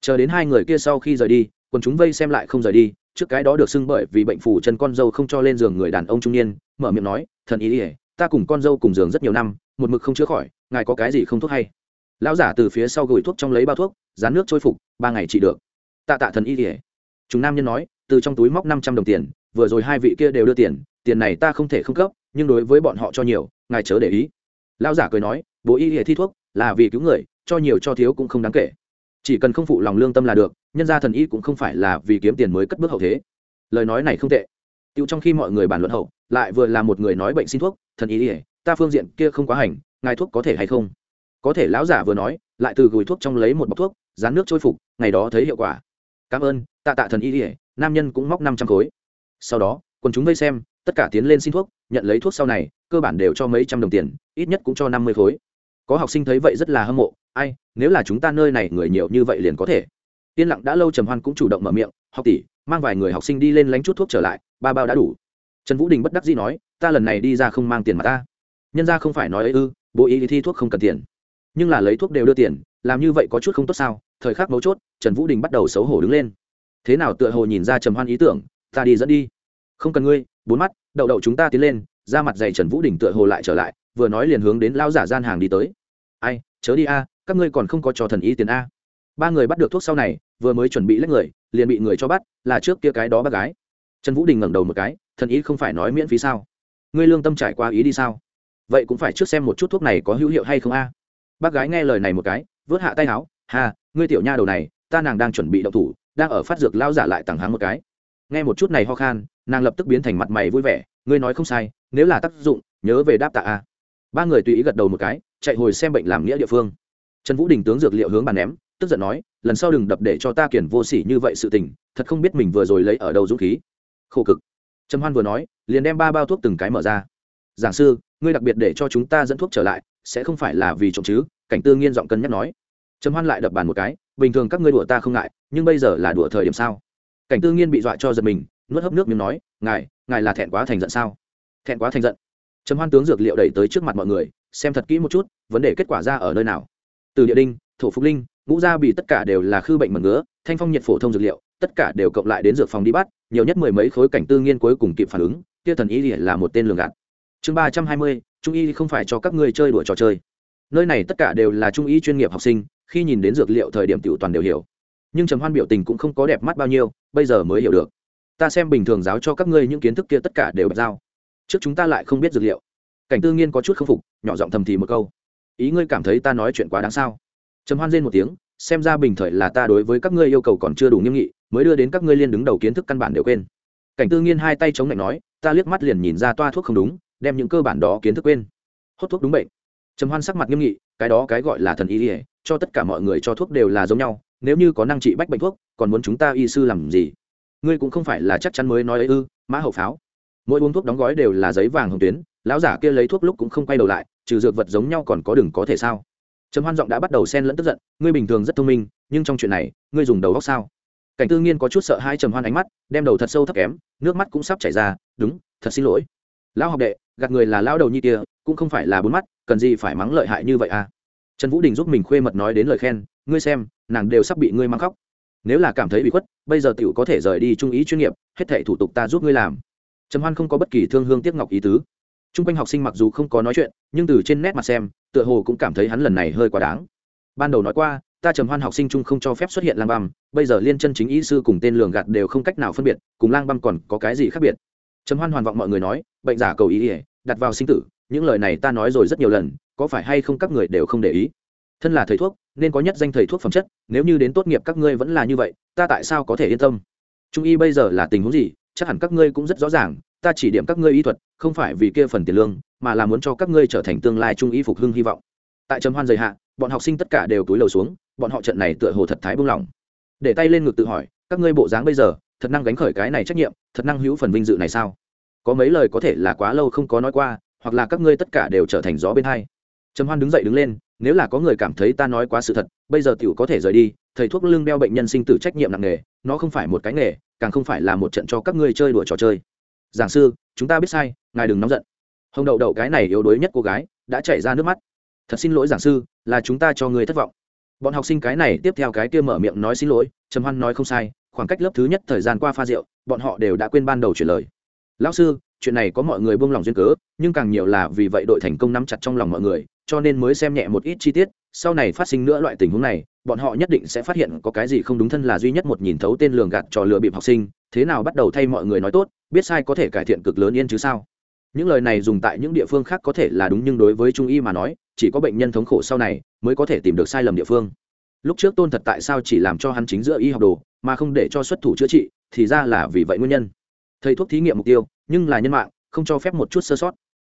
Chờ đến hai người kia sau khi rời đi còn chúng vây xem lại không rời đi, trước cái đó được xưng bởi vì bệnh phủ chân con dâu không cho lên giường người đàn ông trung niên, mở miệng nói, thần y ỉa ta cùng con dâu cùng giường rất nhiều năm, một mực không chữa khỏi, ngài có cái gì không thuốc hay? Lão giả từ phía sau gửi thuốc trong lấy bao thuốc, dán nước trôi phục, ba ngày trị được. Tạ tạ thần y ỉa chúng nam nhân nói, từ trong túi móc năm trăm đồng tiền, vừa rồi hai vị kia đều đưa tiền tiền này ta không thể không cấp nhưng đối với bọn họ cho nhiều, ngài chớ để ý. Lão giả cười nói, bố y hệ thi thuốc, là vì cứu người, cho nhiều cho thiếu cũng không đáng kể. Chỉ cần không phụ lòng lương tâm là được, nhân gia thần y cũng không phải là vì kiếm tiền mới cất bước hậu thế. Lời nói này không tệ. Tiêu trong khi mọi người bàn luận hậu, lại vừa là một người nói bệnh xin thuốc, thần y ỉa ta phương diện kia không quá hành, ngài thuốc có thể hay không? Có thể lão giả vừa nói, lại từ gửi thuốc trong lấy một bọc thuốc, dán nước trôi phục, ngày đó thấy hiệu quả. Cảm ơn, tạ tạ thần y ỉa nam nhân cũng móc năm trăm khối. Sau đó, quần chúng vây xem tất cả tiến lên xin thuốc, nhận lấy thuốc sau này, cơ bản đều cho mấy trăm đồng tiền, ít nhất cũng cho năm mươi khối. Có học sinh thấy vậy rất là hâm mộ, ai, nếu là chúng ta nơi này người nhiều như vậy liền có thể. Yên lặng đã lâu trầm hoan cũng chủ động mở miệng, học tỷ, mang vài người học sinh đi lên lánh chút thuốc trở lại, ba bao đã đủ. Trần vũ đình bất đắc dĩ nói, ta lần này đi ra không mang tiền mà ta. Nhân ra không phải nói ấy ư, bố ý thi thuốc không cần tiền. Nhưng là lấy thuốc đều đưa tiền, làm như vậy có chút không tốt sao? Thời khắc mấu chốt, trần vũ đình bắt đầu xấu hổ đứng lên. Thế nào tựa hồ nhìn ra trầm hoan ý tưởng, ta đi dẫn đi. Không cần ngươi bốn mắt, đậu đậu chúng ta tiến lên, ra mặt dày trần vũ đình tựa hồ lại trở lại, vừa nói liền hướng đến lao giả gian hàng đi tới. Ai, chớ đi a à, các ngươi còn không có cho thần ý tiền a. Ba người bắt được thuốc sau này, vừa mới chuẩn bị lấy người, liền bị người cho bắt, là trước kia cái đó bác gái. Trần vũ đình ngẩng đầu một cái, thần ý không phải nói miễn phí sao? Ngươi lương tâm trải qua ý đi sao? Vậy cũng phải trước xem một chút thuốc này có hữu hiệu hay không a. Bác gái nghe lời này một cái, vớt hạ tay áo hà ngươi tiểu nha đầu này, ta nàng đang chuẩn bị động thủ, đang ở phát dược lao giả lại tặng hắn một cái nghe một chút này ho khan, nàng lập tức biến thành mặt mày vui vẻ, ngươi nói không sai, nếu là tác dụng, nhớ về đáp tạ a. Ba người tùy ý gật đầu một cái, chạy hồi xem bệnh làm nghĩa địa phương. Trần vũ đình tướng dược liệu hướng bàn ném, tức giận nói, lần sau đừng đập để cho ta kiển vô sỉ như vậy sự tình, thật không biết mình vừa rồi lấy ở đâu dũng khí. Khổ cực. Trầm hoan vừa nói, liền đem ba bao thuốc từng cái mở ra. Giảng sư, ngươi đặc biệt để cho chúng ta dẫn thuốc trở lại, sẽ không phải là vì trộm chứ? Cảnh tư nghiên giọng cân nhắc nói. Trầm hoan lại đập bàn một cái, bình thường các ngươi đùa ta không ngại, nhưng bây giờ là đùa thời điểm sao? Cảnh tư nghiên bị dọa cho giật mình, nuốt hấp nước miếng nói, ngài ngài là thẹn quá thành giận sao? Thẹn quá thành giận. Chấm hoan tướng dược liệu đẩy tới trước mặt mọi người, xem thật kỹ một chút, vấn đề kết quả ra ở nơi nào. Từ địa đinh, thổ phúc linh, ngũ gia bị tất cả đều là khư bệnh mật ngứa, thanh phong nhiệt phổ thông dược liệu, tất cả đều cộng lại đến dược phòng đi bắt, nhiều nhất mười mấy khối cảnh tư nghiên cuối cùng kịp phản ứng, kia thần y là một tên lường gạt. Chương ba trăm hai mươi, trung y không phải cho các ngươi chơi đùa trò chơi. Nơi này tất cả đều là trung y chuyên nghiệp học sinh, khi nhìn đến dược liệu thời điểm tiểu toàn đều hiểu nhưng trầm hoan biểu tình cũng không có đẹp mắt bao nhiêu, bây giờ mới hiểu được. Ta xem bình thường giáo cho các ngươi những kiến thức kia tất cả đều bật giao. Trước chúng ta lại không biết dược liệu. Cảnh tư nghiên có chút k phục, nhỏ giọng thầm thì một câu. Ý ngươi cảm thấy ta nói chuyện quá đáng sao? Trầm hoan lên một tiếng, xem ra bình thời là ta đối với các ngươi yêu cầu còn chưa đủ nghiêm nghị, mới đưa đến các ngươi liên đứng đầu kiến thức căn bản đều quên. Cảnh tư nghiên hai tay chống lạnh nói, ta liếc mắt liền nhìn ra toa thuốc không đúng, đem những cơ bản đó kiến thức quên. Hốt thuốc đúng bệnh. Trầm hoan sắc mặt nghiêm nghị, cái đó cái gọi là thần ý ỉa cho tất cả mọi người cho thuốc đều là giống nhau nếu như có năng trị bách bệnh thuốc, còn muốn chúng ta y sư làm gì? Ngươi cũng không phải là chắc chắn mới nói ấy ư, mã hậu pháo. Mỗi uống thuốc đóng gói đều là giấy vàng hồng tuyến, lão giả kia lấy thuốc lúc cũng không quay đầu lại, trừ dược vật giống nhau còn có đừng có thể sao? Trầm hoan giọng đã bắt đầu xen lẫn tức giận, ngươi bình thường rất thông minh, nhưng trong chuyện này, ngươi dùng đầu góc sao? Cảnh tư nghiên có chút sợ hai trầm hoan ánh mắt, đem đầu thật sâu thấp kém, nước mắt cũng sắp chảy ra, đúng, thật xin lỗi. Lão học đệ, gạt người là lão đầu nhi kia, cũng không phải là bốn mắt, cần gì phải mắng lợi hại như vậy à? Trần vũ đình giúp mình khuê mật nói đến lời khen ngươi xem nàng đều sắp bị ngươi mang khóc nếu là cảm thấy bị khuất bây giờ tiểu có thể rời đi trung ý chuyên nghiệp hết thệ thủ tục ta giúp ngươi làm trầm hoan không có bất kỳ thương hương tiếc ngọc ý tứ Trung quanh học sinh mặc dù không có nói chuyện, nhưng từ trên nét mặt xem, tựa hồ cũng cảm thấy hắn lần này hơi quá đáng. Ban đầu nói qua, ta trầm hoan học sinh trung không cho phép xuất hiện lang băm, bây giờ liên chân chính ý sư cùng tên lường gạt đều không cách nào phân biệt, cùng lang băm còn có cái gì khác biệt. Trầm hoan hoàn vọng mọi người nói, bệnh giả cầu ý, ỉa đặt vào sinh tử, những lời này ta nói rồi rất nhiều lần, có phải hay không các người đều không để ý. Thân là thầy thuốc, nên có nhất danh thầy thuốc phẩm chất, nếu như đến tốt nghiệp các ngươi vẫn là như vậy, ta tại sao có thể yên tâm? Trung y bây giờ là tình huống gì, chắc hẳn các ngươi cũng rất rõ ràng, ta chỉ điểm các ngươi y thuật không phải vì kia phần tiền lương mà là muốn cho các ngươi trở thành tương lai trung y phục hưng hy vọng. Tại trầm hoan dày hạ bọn học sinh tất cả đều túi lầu xuống bọn họ trận này tựa hồ thật thái buông lỏng để tay lên ngực tự hỏi các ngươi bộ dáng bây giờ thật năng gánh khởi cái này trách nhiệm thật năng hữu phần vinh dự này sao? Có mấy lời có thể là quá lâu không có nói qua hoặc là các ngươi tất cả đều trở thành gió bên hai. Trầm hoan đứng dậy đứng lên nếu là có người cảm thấy ta nói quá sự thật, bây giờ tiểu có thể rời đi, thầy thuốc lưng đeo bệnh nhân sinh tử trách nhiệm nặng nghề nó không phải một cái nghề, càng không phải là một trận cho các ngươi chơi đùa trò chơi. Giảng sư, chúng ta biết sai, ngài đừng nóng giận. Hồng đậu đậu cái này yếu đuối nhất cô gái, đã chảy ra nước mắt. Thật xin lỗi giảng sư, là chúng ta cho người thất vọng. Bọn học sinh cái này tiếp theo cái kia mở miệng nói xin lỗi, trầm hoan nói không sai, khoảng cách lớp thứ nhất thời gian qua pha rượu, bọn họ đều đã quên ban đầu chuyển lời. Lão sư chuyện này có mọi người buông lòng duyên cớ, nhưng càng nhiều là vì vậy đội thành công nắm chặt trong lòng mọi người, cho nên mới xem nhẹ một ít chi tiết, sau này phát sinh nữa loại tình huống này, bọn họ nhất định sẽ phát hiện có cái gì không đúng thân là duy nhất một nhìn thấu tên lường gạt trò lừa bịp học sinh, thế nào bắt đầu thay mọi người nói tốt, biết sai có thể cải thiện cực lớn yên chứ sao. Những lời này dùng tại những địa phương khác có thể là đúng nhưng đối với trung y mà nói, chỉ có bệnh nhân thống khổ sau này mới có thể tìm được sai lầm địa phương. Lúc trước tôn thật tại sao chỉ làm cho hắn chính giữa y học đồ, mà không để cho xuất thủ chữa trị, thì ra là vì vậy nguyên nhân. Thầy thuốc thí nghiệm mục tiêu nhưng là nhân mạng, không cho phép một chút sơ sót.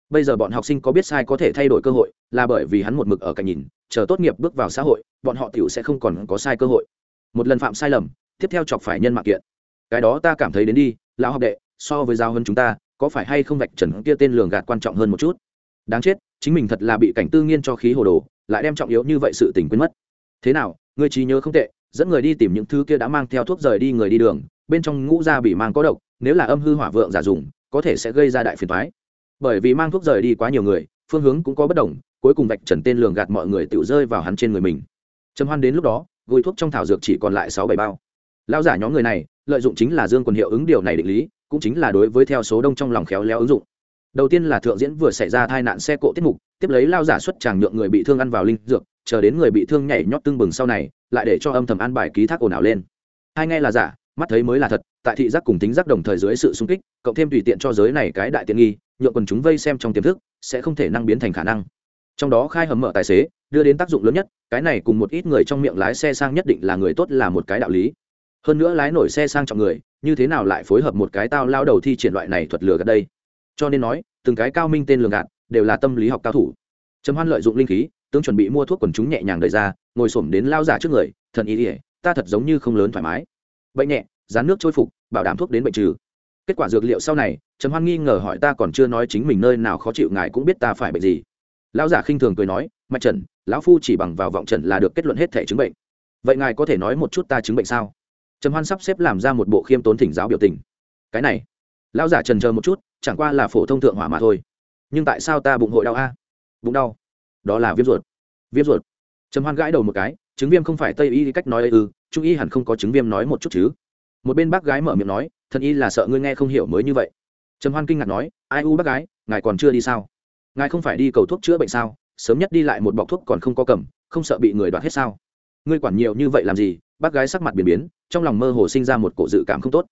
Bây giờ bọn học sinh có biết sai có thể thay đổi cơ hội, là bởi vì hắn một mực ở cạnh nhìn, chờ tốt nghiệp bước vào xã hội, bọn họ tiểu sẽ không còn có sai cơ hội. Một lần phạm sai lầm, tiếp theo chọc phải nhân mạng kiện. Cái đó ta cảm thấy đến đi, lão học đệ, so với giao hơn chúng ta, có phải hay không vạch trần kia tên lường gạt quan trọng hơn một chút? Đáng chết, chính mình thật là bị cảnh tư nghiên cho khí hồ đồ, lại đem trọng yếu như vậy sự tình quên mất. Thế nào người trí nhớ không tệ, dẫn người đi tìm những thứ kia đã mang theo thuốc rời đi người đi đường, bên trong ngũ ra bị mang có độc, nếu là âm hư hỏa vượng giả dùng có thể sẽ gây ra đại phiền toái. Bởi vì mang thuốc rời đi quá nhiều người, phương hướng cũng có bất đồng, cuối cùng vạch trần tên lường gạt mọi người tự rơi vào hắn trên người mình. Trầm hoan đến lúc đó gùi thuốc trong thảo dược chỉ còn lại sáu bảy bao. Lao giả nhóm người này, lợi dụng chính là dương quần hiệu ứng điều này định lý, cũng chính là đối với theo số đông trong lòng khéo léo ứng dụng. Đầu tiên là thượng diễn vừa xảy ra tai nạn xe cộ tiết mục, tiếp lấy lao giả xuất tràng nhượng người bị thương ăn vào linh dược, chờ đến người bị thương nhảy nhót tưng bừng sau này, lại để cho âm thầm an bài ký thác ồn ào lên. Hai nghe là giả, mắt thấy mới là thật tại thị giác cùng tính giác đồng thời dưới sự sung kích, cộng thêm tùy tiện cho giới này cái đại tiện nghi, nhượng quần chúng vây xem trong tiềm thức, sẽ không thể năng biến thành khả năng. Trong đó khai hầm mở tài xế, đưa đến tác dụng lớn nhất, cái này cùng một ít người trong miệng lái xe sang nhất định là người tốt là một cái đạo lý. Hơn nữa lái nổi xe sang trọng người, như thế nào lại phối hợp một cái tao lao đầu thi triển loại này thuật lừa gạt đây? Cho nên nói, từng cái cao minh tên lường gạt, đều là tâm lý học cao thủ. Trầm hoan lợi dụng linh khí, tướng chuẩn bị mua thuốc quần chúng nhẹ nhàng đợi ra, ngồi xổm đến lao giả trước người, thần ý ỉa ta thật giống như không lớn thoải mái. Bệnh nhẹ rán nước trôi phục, bảo đảm thuốc đến bệnh trừ. Kết quả dược liệu sau này, trầm hoan nghi ngờ hỏi ta còn chưa nói chính mình nơi nào khó chịu, ngài cũng biết ta phải bệnh gì. Lão giả khinh thường cười nói, mạch trần, lão phu chỉ bằng vào vọng trần là được kết luận hết thể chứng bệnh. Vậy ngài có thể nói một chút ta chứng bệnh sao? Trầm hoan sắp xếp làm ra một bộ khiêm tốn thỉnh giáo biểu tình. Cái này. Lão giả trần chờ một chút, chẳng qua là phổ thông thượng hỏa mà thôi. Nhưng tại sao ta bụng hội đau a? Bụng đau. Đó là viêm ruột. Viêm ruột? Trầm hoan gãi đầu một cái chứng viêm không phải tây y cách nói ư, trung y hẳn không có chứng viêm nói một chút chứ một bên bác gái mở miệng nói, thần y là sợ ngươi nghe không hiểu mới như vậy. Trầm hoan kinh ngạc nói, ai u bác gái, ngài còn chưa đi sao? Ngài không phải đi cầu thuốc chữa bệnh sao? Sớm nhất đi lại một bọc thuốc còn không có cầm, không sợ bị người đoạt hết sao? Ngươi quản nhiều như vậy làm gì? Bác gái sắc mặt biến biến, trong lòng mơ hồ sinh ra một cổ dự cảm không tốt.